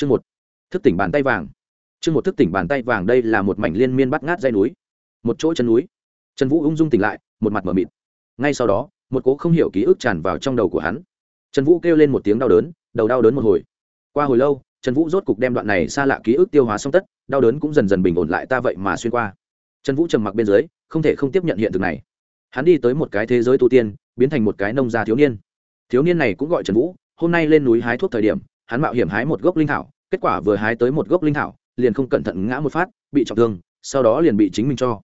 chương một, thức tỉnh bàn tay vàng. Chương một, thức tỉnh bàn tay vàng đây là một mảnh liên miên bắt ngát dây núi. Một chỗ chân núi. Trần vũ ung dung tỉnh lại, một mặt m ở mịt. Ngay sau đó, một cố không hiểu ký ức tràn vào trong đầu của hắn. Trần vũ kêu lên một tiếng đau đớn, đầu đau đớn một hồi. Qua hồi lâu, trần vũ rốt cục đem đoạn này xa lạ ký ức tiêu hóa xong tất, đau đớn cũng dần dần bình ổn lại ta vậy mà xuyên qua. Trần vũ trầm mặc bên dưới, không thể không tiếp nhận hiện thực này. Hắn đi tới một cái thế giới tu tiên, biến thành một cái nông gia thiếu niên. Thiếu niên này cũng gọi trần vũ, hôm nay lên núi hái thuốc thời điểm hắn mạo hiểm hái một gốc linh thảo, kết quả vừa hái tới một gốc linh thảo, liền không cẩn thận ngã một phát, bị trọng thương, sau đó liền bị chính mình cho.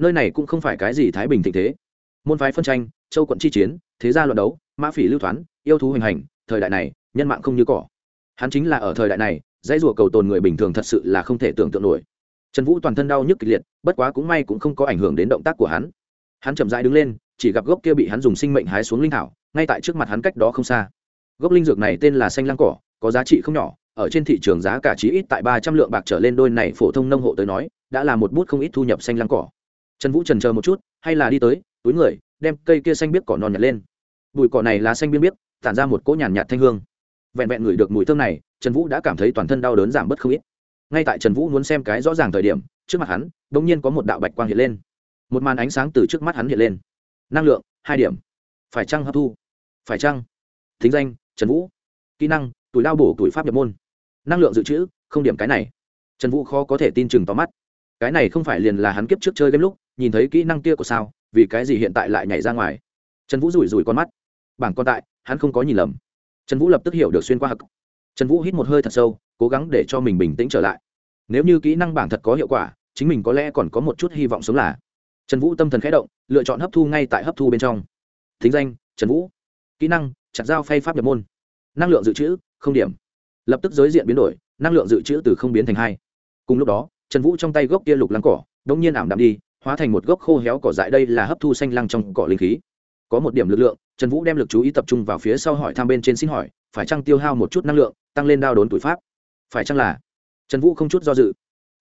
Nơi này cũng không phải cái gì thái bình thịnh thế. Môn phái phân tranh, châu quận chi chiến, thế gia luận đấu, mã phỉ lưu thoán, yêu thú hoành hành, thời đại này, nhân mạng không như cỏ. Hắn chính là ở thời đại này, dãy rùa cầu tồn người bình thường thật sự là không thể tưởng tượng nổi. Trần vũ toàn thân đau nhức kịch liệt, bất quá cũng may cũng không có ảnh hưởng đến động tác của hắn. Hắn chậm rãi đứng lên, chỉ gặp gốc kia bị hắn dùng sinh mệnh hái xuống linh thảo, ngay tại trước mặt hắn cách đó không xa. Gốc linh dược này tên là xanh lăng cỏ có giá trị không nhỏ, ở trên thị trường giá cả chí ít tại ba trăm lượng bạc trở lên đôi này phổ thông nông hộ tới nói, đã là một bút không ít thu nhập xanh lăng cỏ. Trần vũ trần chờ một chút, hay là đi tới, túi người, đem cây kia xanh biết cỏ non nhặt lên. Bụi cỏ này là xanh biên biết tản ra một cỗ nhàn nhạt thanh hương. Vẹn vẹn ngửi được mùi thơm này, trần vũ đã cảm thấy toàn thân đau đớn giảm bớt không ít. Ngay tại trần vũ muốn xem cái rõ ràng thời điểm, trước mặt hắn đ ỗ n g nhiên có một đạo bạch quang hiện lên. Một màn ánh sáng từ trước mắt hắn hiện lên. Năng lượng, hai điểm. Phải trăng hấp thu? Phải trăng thính danh, trần vũ. Kỹ năng tuổi lao bổ tuổi pháp nhập môn. Năng lượng dự trữ, không điểm cái này. Trần vũ khó có thể tin chừng tóm mắt. Cái này không phải liền là hắn kiếp trước chơi game lúc, nhìn thấy kỹ năng kia của sao, vì cái gì hiện tại lại nhảy ra ngoài. Trần vũ rủi rủi con mắt. Bảng con tại, hắn không có nhìn lầm. Trần vũ lập tức hiểu được xuyên qua hực trần vũ hít một hơi thật sâu, cố gắng để cho mình bình tĩnh trở lại. Nếu như kỹ năng bảng thật có hiệu quả, chính mình có lẽ còn có một chút hy vọng sống là. Trần vũ tâm thần khẽ động, lựa chọn hấp thu ngay tại hấp thu bên trong. Thính danh, trần vũ. Kỹ năng, chặt dao phay pháp nhập môn. Năng lượng dự trữ không điểm. Lập tức giới diện biến đổi, năng lượng dự trữ từ không biến thành hai. Cùng lúc đó, trần vũ trong tay gốc kia lục lăng cỏ đ ỗ n g nhiên ảm đạm đi, hóa thành một gốc khô héo cỏ dại đây là hấp thu xanh lăng trong cỏ linh khí. Có một điểm lực lượng, trần vũ đem lực chú ý tập trung vào phía sau hỏi thăm bên trên xin hỏi, phải chăng tiêu hao một chút năng lượng, tăng lên đao đốn tuổi pháp? Phải chăng là? Trần vũ không chút do dự.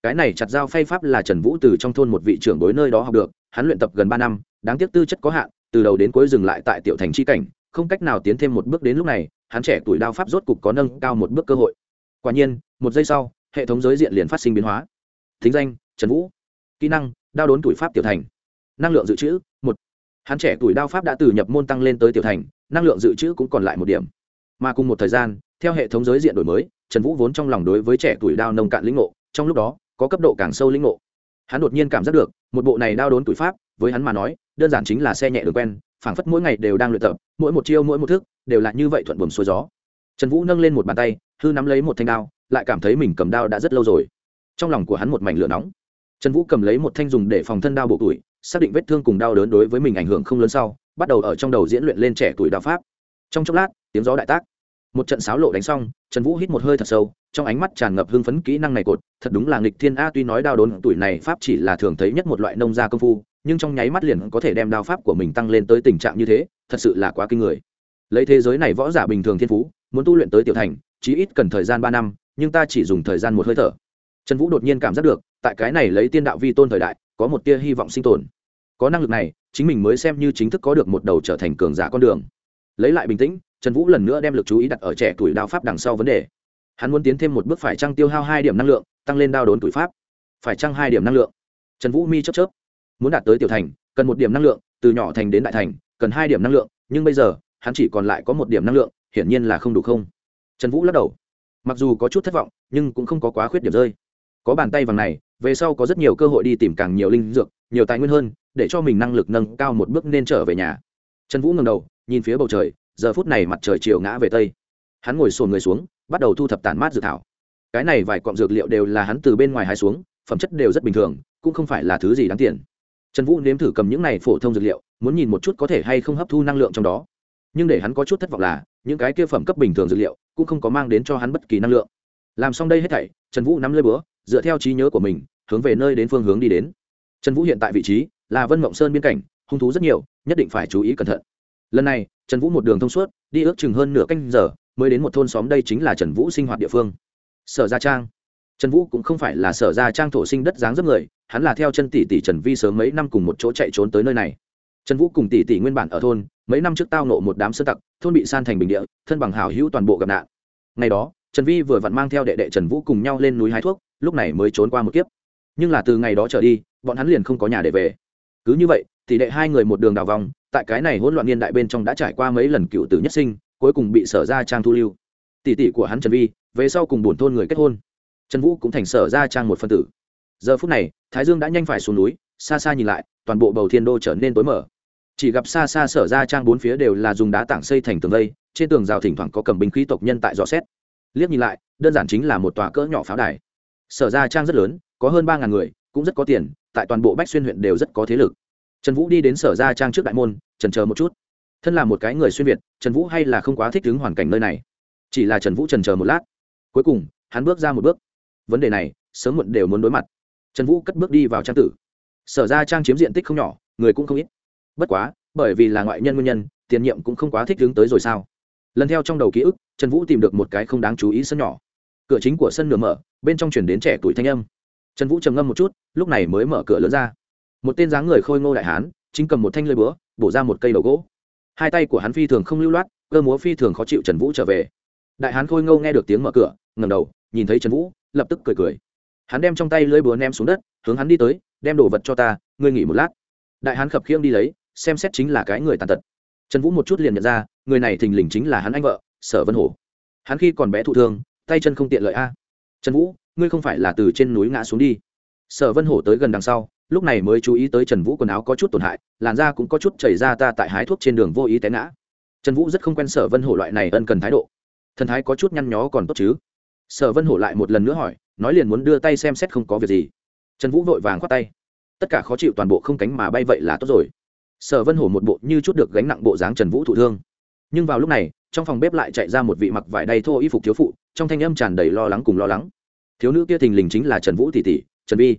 Cái này chặt dao phay pháp là trần vũ từ trong thôn một vị trưởng bối nơi đó học được, hắn luyện tập gần ba năm, đáng tiếc tư chất có hạn, từ đầu đến cuối dừng lại tại tiểu thành c cảnh không cách nào tiến thêm một bước đến lúc này, hắn trẻ tuổi đao pháp rốt cục có nâng cao một bước cơ hội. Quả nhiên, một giây sau, hệ thống giới diện liền phát sinh biến hóa. Thính danh, trần vũ. Kỹ năng, đao đốn tuổi pháp tiểu thành. Năng lượng dự trữ, một. Hắn trẻ tuổi đao pháp đã từ nhập môn tăng lên tới tiểu thành, năng lượng dự trữ cũng còn lại một điểm. Mà cùng một thời gian, theo hệ thống giới diện đổi mới, trần vũ vốn trong lòng đối với trẻ tuổi đao nông cạn lĩnh ngộ, trong lúc đó, có cấp độ càng sâu lĩnh ngộ. Hắn đột nhiên cảm giác được, một bộ này đao đốn tuổi pháp, với hắn mà nói, đơn giản chính là xe nhẹ đường quen phảng phất mỗi ngày đều đang luyện tập, mỗi một chiêu, mỗi một thức, đều là như vậy thuận buồm xuôi gió. Trần vũ nâng lên một bàn tay, hư nắm lấy một thanh đao, lại cảm thấy mình cầm đao đã rất lâu rồi. Trong lòng của hắn một mảnh lửa nóng. Trần vũ cầm lấy một thanh dùng để phòng thân đao bộ tuổi, xác định vết thương cùng đau đớn đối với mình ảnh hưởng không lớn sau, bắt đầu ở trong đầu diễn luyện lên trẻ tuổi đao pháp. Trong chốc lát, tiếng gió đại tác. Một trận sáo lộ đánh xong, trần vũ hít một hơi thật sâu, trong ánh mắt tràn ngập hưng phấn kỹ năng này cột, thật đúng là nghịch thiên a, tuy nói đao đốn tuổi này pháp chỉ là thường thấy nhất một loại nông gia công phu nhưng trong nháy mắt liền có thể đem đao pháp của mình tăng lên tới tình trạng như thế, thật sự là quá kinh người. Lấy thế giới này võ giả bình thường thiên phú, muốn tu luyện tới tiểu thành, chí ít cần thời gian ba năm, nhưng ta chỉ dùng thời gian một hơi thở. Trần vũ đột nhiên cảm giác được, tại cái này lấy tiên đạo vi tôn thời đại, có một tia hy vọng sinh tồn. Có năng lực này, chính mình mới xem như chính thức có được một đầu trở thành cường giả con đường. Lấy lại bình tĩnh, trần vũ lần nữa đem lực chú ý đặt ở trẻ tuổi đao pháp đằng sau vấn đề. Hắn muốn tiến thêm một bước phải trăng tiêu hao hai điểm năng lượng, tăng lên đao đốn tuổi pháp? Phải trăng hai điểm năng lượng? Trần vũ mi chấp chớp muốn đạt tới tiểu thành, cần một điểm năng lượng, từ nhỏ thành đến đại thành, cần hai điểm năng lượng, nhưng bây giờ, hắn chỉ còn lại có một điểm năng lượng, hiển nhiên là không đủ không. Trần vũ lắc đầu. Mặc dù có chút thất vọng, nhưng cũng không có quá khuyết điểm rơi. Có bàn tay vàng này, về sau có rất nhiều cơ hội đi tìm càng nhiều linh dược, nhiều tài nguyên hơn, để cho mình năng lực nâng cao một bước nên trở về nhà. Trần vũ ngầm đầu, nhìn phía bầu trời, giờ phút này mặt trời chiều ngã về tây. Hắn ngồi sồn người xuống, bắt đầu thu thập tản mát dược thảo. Cái này vài cọng dược liệu đều là hắn từ bên ngoài hai xuống, phẩm chất đều rất bình thường, cũng không phải là thứ gì đáng tiền trần vũ nếm thử cầm những này phổ thông dược liệu, muốn nhìn một chút có thể hay không hấp thu năng lượng trong đó. Nhưng để hắn có chút thất vọng là, những cái kia phẩm cấp bình thường dược liệu cũng không có mang đến cho hắn bất kỳ năng lượng. Làm xong đây hết thảy, trần vũ nắm lơi búa, dựa theo trí nhớ của mình, hướng về nơi đến phương hướng đi đến. Trần vũ hiện tại vị trí là vân mộng sơn biên cảnh, hung thú rất nhiều, nhất định phải chú ý cẩn thận. Lần này, trần vũ một đường thông suốt, đi ước chừng hơn nửa canh giờ, mới đến một thôn xóm đây chính là trần vũ sinh hoạt địa phương. Sở gia trang trần vũ cũng không phải là sở ra trang thổ sinh đất dáng dấp người, hắn là theo chân tỷ tỷ trần vi sớm mấy năm cùng một chỗ chạy trốn tới nơi này. Trần vũ cùng tỷ tỷ nguyên bản ở thôn, mấy năm trước tao nộ một đám sơ tặc, thôn bị san thành bình địa, thân bằng hào hữu toàn bộ gặp nạn. Ngày đó, trần vi vừa vặn mang theo đệ đệ trần vũ cùng nhau lên núi hái thuốc, lúc này mới trốn qua một kiếp. Nhưng là từ ngày đó trở đi, bọn hắn liền không có nhà để về. Cứ như vậy, tỷ đệ hai người một đường đào vòng, tại cái này hỗn loạn niên đại bên trong đã trải qua mấy lần cựu tử nhất sinh, cuối cùng bị sở ra trang thu lưu. Tỷ tỷ của hắn trần vi, về sau cùng buồn thôn người kết hôn trần vũ cũng thành sở ra trang một phân tử. Giờ phút này, thái dương đã nhanh phải xuống núi, xa xa nhìn lại, toàn bộ bầu thiên đô trở nên tối mở chỉ gặp xa xa sở ra trang bốn phía đều là dùng đá tảng xây thành tường vây, trên tường rào thỉnh thoảng có cầm binh khí tộc nhân tại dò xét. Liếc nhìn lại, đơn giản chính là một tòa cỡ nhỏ pháo đài. Sở ra trang rất lớn, có hơn ba ngàn người, cũng rất có tiền, tại toàn bộ bách xuyên huyện đều rất có thế lực. Trần vũ đi đến sở ra trang trước đại môn trần chờ một chút. Thân là một cái người xuyên việt, trần vũ hay là không quá thích ứng hoàn cảnh nơi này. Chỉ là trần vũ trần chờ một lát. Cuối cùng, hắn bước ra một bước vấn đề này sớm muộn đều muốn đối mặt. Trần vũ cất bước đi vào trang tử. Sở ra trang chiếm diện tích không nhỏ, người cũng không ít. Bất quá, bởi vì là ngoại nhân nguyên nhân, tiền nhiệm cũng không quá thích đứng tới rồi sao? Lần theo trong đầu ký ức, trần vũ tìm được một cái không đáng chú ý sân nhỏ. Cửa chính của sân nửa mở, bên trong chuyển đến trẻ tuổi thanh âm. Trần vũ trầm ngâm một chút, lúc này mới mở cửa lớn ra. Một tên dáng người khôi ngô đại hán, chính cầm một thanh lơi búa, bổ ra một cây đầu gỗ. Hai tay của hắn phi thường không lưu loát, cơ múa phi thường khó chịu trần vũ trở về. Đại hán khôi ngô nghe được tiếng mở cửa ngầm đầu, nhìn thấy trần vũ lập tức cười cười. Hắn đem trong tay lưỡi búa ném xuống đất, hướng hắn đi tới, đem đồ vật cho ta, ngươi nghỉ một lát. Đại hắn khập khiễng đi lấy, xem xét chính là cái người tàn tật. Trần vũ một chút liền nhận ra, người này thình lình chính là hắn anh vợ, sở vân hổ. Hắn khi còn bé thụ thương, tay chân không tiện lợi a. Trần vũ, ngươi không phải là từ trên núi ngã xuống đi. Sở vân hổ tới gần đằng sau, lúc này mới chú ý tới trần vũ quần áo có chút tổn hại, làn da cũng có chút chảy ra ta tại hái thuốc trên đường vô ý té ngã. Trần vũ rất không quen sở vân hổ loại này ân cần thái độ. Thần thái có chút nhăn nhó còn tốt chứ sở vân hổ lại một lần nữa hỏi, nói liền muốn đưa tay xem xét không có việc gì. Trần vũ vội vàng khoát tay. Tất cả khó chịu toàn bộ không cánh mà bay vậy là tốt rồi. Sở vân hổ một bộ như chút được gánh nặng bộ dáng trần vũ thụ thương. Nhưng vào lúc này, trong phòng bếp lại chạy ra một vị mặc vải đầy thô y phục thiếu phụ, trong thanh âm tràn đầy lo lắng cùng lo lắng. Thiếu nữ kia thình lình chính là trần vũ tỷ tỷ, trần vi.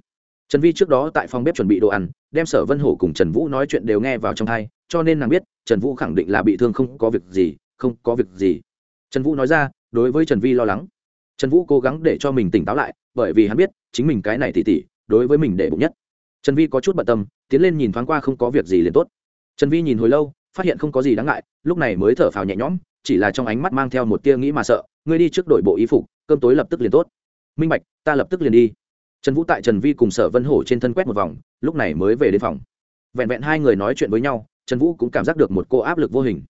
Trần vi trước đó tại phòng bếp chuẩn bị đồ ăn, đem sở vân hổ cùng trần vũ nói chuyện đều nghe vào trong thai cho nên nàng biết, trần vũ khẳng định là bị thương không có việc gì, không có việc gì. Trần vũ nói ra, đối với trần vi lo lắng trần vũ cố gắng để cho mình tỉnh táo lại, bởi vì hắn biết, chính mình cái này tỉ tỉ, đối với mình để bụng nhất. Trần vi có chút bận tâm, tiến lên nhìn thoáng qua không có việc gì liền tốt. Trần vi nhìn hồi lâu, phát hiện không có gì đáng ngại, lúc này mới thở phào nhẹ nhõm, chỉ là trong ánh mắt mang theo một tia nghĩ mà sợ, ngươi đi trước đội bộ y phục, cơm tối lập tức liền tốt. Minh bạch, ta lập tức liền đi. Trần vũ tại trần vi cùng sở vân hổ trên thân quét một vòng, lúc này mới về đến phòng. Vẹn vẹn hai người nói chuyện với nhau, trần vũ cũng cảm giác được một cô áp lực vô hình.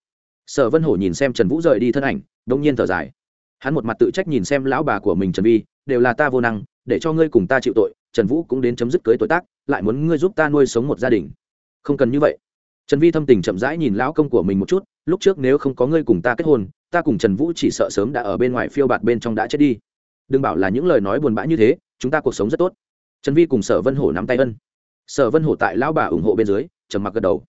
Sở vân hổ nhìn xem trần vũ rời đi thân ảnh đông nhiên thở dài hắn một mặt tự trách nhìn xem lão bà của mình trần vi, đều là ta vô năng, để cho ngươi cùng ta chịu tội, trần vũ cũng đến chấm dứt cưới tuổi tác, lại muốn ngươi giúp ta nuôi sống một gia đình. Không cần như vậy. Trần vi thâm tình chậm rãi nhìn lão công của mình một chút, lúc trước nếu không có ngươi cùng ta kết hôn, ta cùng trần vũ chỉ sợ sớm đã ở bên ngoài phiêu bạt bên trong đã chết đi. Đừng bảo là những lời nói buồn bã như thế, chúng ta cuộc sống rất tốt. Trần vi cùng sở vân hổ nắm tay ân. Sở vân hổ tại lão bà ủng hộ bên dưới, trầm mặc gật đầu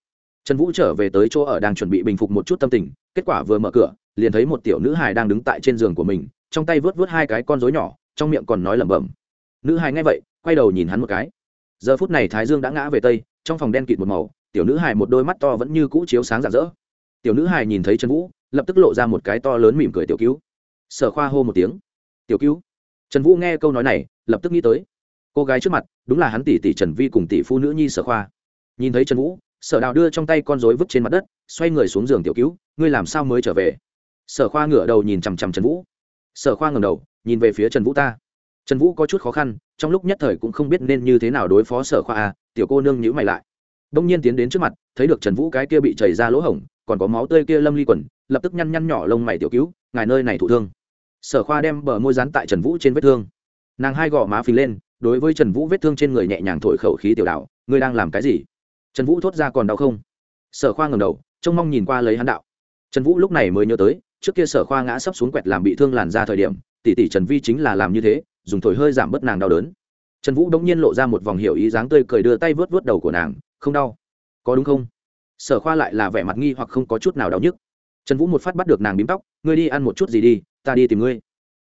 trần vũ trở về tới chỗ ở đang chuẩn bị bình phục một chút tâm tình, kết quả vừa mở cửa, liền thấy một tiểu nữ hài đang đứng tại trên giường của mình, trong tay vớt vớt hai cái con rối nhỏ, trong miệng còn nói lẩm bẩm. Nữ hài nghe vậy, quay đầu nhìn hắn một cái. Giờ phút này thái dương đã ngã về tây, trong phòng đen kịt một màu, tiểu nữ hài một đôi mắt to vẫn như cũ chiếu sáng rạng rỡ. Tiểu nữ hài nhìn thấy trần vũ, lập tức lộ ra một cái to lớn mỉm cười tiểu cứu. Sở khoa hô một tiếng. Tiểu cứu. Trần vũ nghe câu nói này, lập tức nghĩ tới. Cô gái trước mặt, đúng là hắn tỷ tỷ trần vi cùng tỷ phu nữ nhi sở khoa. Nhìn thấy trần vũ sở đào đưa trong tay con rối vứt trên mặt đất, xoay người xuống giường tiểu cứu, ngươi làm sao mới trở về? Sở khoa ngửa đầu nhìn chằm chằm trần vũ. Sở khoa ngầm đầu, nhìn về phía trần vũ ta. Trần vũ có chút khó khăn, trong lúc nhất thời cũng không biết nên như thế nào đối phó sở khoa a tiểu cô nương nhữ mày lại. Đông nhiên tiến đến trước mặt, thấy được trần vũ cái kia bị chảy ra lỗ hổng, còn có máu tươi kia lâm ly quần, lập tức nhăn nhăn nhỏ lông mày tiểu cứu, ngài nơi này thụ thương. Sở khoa đem bờ môi rán tại trần vũ trên vết thương. Nàng hai gò má phình lên, đối với trần vũ vết thương trên người nhẹ nhàng thổi khẩu khí tiểu đạo, ngươi đang làm cái gì? Trần vũ thốt ra còn đau không? Sở khoa ngầm đầu, trông mong nhìn qua lấy hắn đạo. Trần vũ lúc này mới nhớ tới, trước kia sở khoa ngã sấp xuống quẹt làm bị thương làn ra thời điểm, tỷ tỷ trần vi chính là làm như thế, dùng thổi hơi giảm bớt nàng đau đớn. Trần vũ đống nhiên lộ ra một vòng hiểu ý dáng tươi cười đưa tay vớt vớt đầu của nàng, không đau. Có đúng không? Sở khoa lại là vẻ mặt nghi hoặc không có chút nào đau nhức. Trần vũ một phát bắt được nàng bím tóc, ngươi đi ăn một chút gì đi, ta đi tìm ngươi.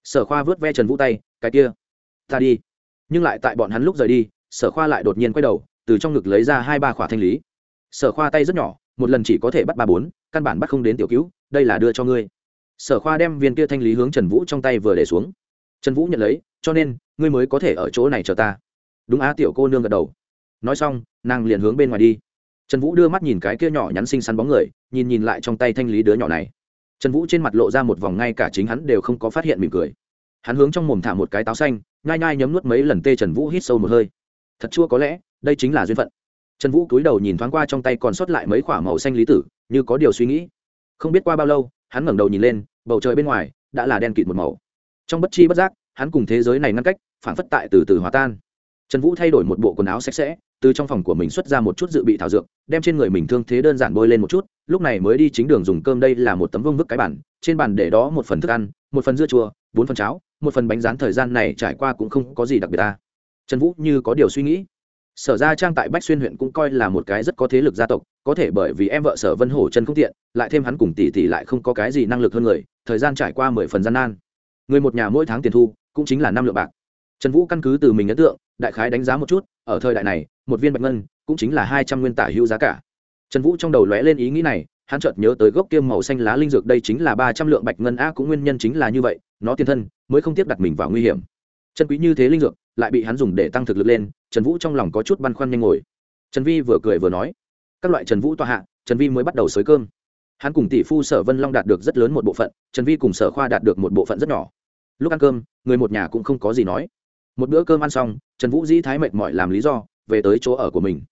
Sở khoa vớt ve trần vũ tay, cái kia, ta đi. Nhưng lại tại bọn hắn lúc rời đi, sở khoa lại đột nhiên quay đầu từ trong ngực lấy ra hai ba khỏa thanh lý. Sở khoa tay rất nhỏ, một lần chỉ có thể bắt ba bốn, căn bản bắt không đến tiểu cứu, đây là đưa cho ngươi. Sở khoa đem viên kia thanh lý hướng trần vũ trong tay vừa để xuống. Trần vũ nhận lấy, cho nên, ngươi mới có thể ở chỗ này chờ ta. Đúng á, tiểu cô nương gật đầu. Nói xong, nàng liền hướng bên ngoài đi. Trần vũ đưa mắt nhìn cái kia nhỏ nhắn xinh xắn bóng người, nhìn nhìn lại trong tay thanh lý đứa nhỏ này. Trần vũ trên mặt lộ ra một vòng ngay cả chính hắn đều không có phát hiện mỉm cười. Hắn hướng trong mồm thả một cái táo xanh, nhai nhai nhấm nuốt mấy lần tê trần vũ hít sâu một hơi. Thật chua có lẽ đây chính là duyên phận. Trần vũ cúi đầu nhìn thoáng qua trong tay còn sót lại mấy k h ỏ a màu xanh lý tử, như có điều suy nghĩ. Không biết qua bao lâu, hắn ngẩng đầu nhìn lên, bầu trời bên ngoài đã là đen kịt một màu. Trong bất chi bất giác, hắn cùng thế giới này ngăn cách, phản phất tại từ từ hòa tan. Trần vũ thay đổi một bộ quần áo sạch sẽ, từ trong phòng của mình xuất ra một chút dự bị thảo dược, đem trên người mình thương thế đơn giản bôi lên một chút, lúc này mới đi chính đường dùng cơm đây là một tấm vương vức cái bản trên bàn để đó một phần thức ăn, một phần dưa chua, bốn phần cháo, một phần bánh rán thời gian này trải qua cũng không có gì đặc biệt ta. Trần vũ như có điều suy nghĩ sở ra trang tại bách xuyên huyện cũng coi là một cái rất có thế lực gia tộc, có thể bởi vì em vợ sở vân hổ chân không tiện, lại thêm hắn cùng tỷ tỷ lại không có cái gì năng lực hơn người, thời gian trải qua mười phần gian nan. Người một nhà mỗi tháng tiền thu, cũng chính là năm lượng bạc. Trần vũ căn cứ từ mình ấn tượng, đại khái đánh giá một chút, ở thời đại này, một viên bạch ngân cũng chính là hai trăm nguyên tả hữu giá cả. Trần vũ trong đầu lóe lên ý nghĩ này, hắn chợt nhớ tới gốc kiêm màu xanh lá linh dược đây chính là ba trăm lượng bạch ngân a cũng nguyên nhân chính là như vậy, nó tiền thân mới không tiếp đặt mình vào nguy hiểm chân quý như thế linh dược, lại bị hắn dùng để tăng thực lực lên, trần vũ trong lòng có chút băn khoăn nhanh ngồi. Trần vi vừa cười vừa nói, các loại trần vũ tọa hạ, trần vi mới bắt đầu xới cơm. Hắn cùng tỷ phu sở vân long đạt được rất lớn một bộ phận, trần vi cùng sở khoa đạt được một bộ phận rất nhỏ. Lúc ăn cơm, người một nhà cũng không có gì nói. Một bữa cơm ăn xong, trần vũ dĩ thái mệt mỏi làm lý do, về tới chỗ ở của mình.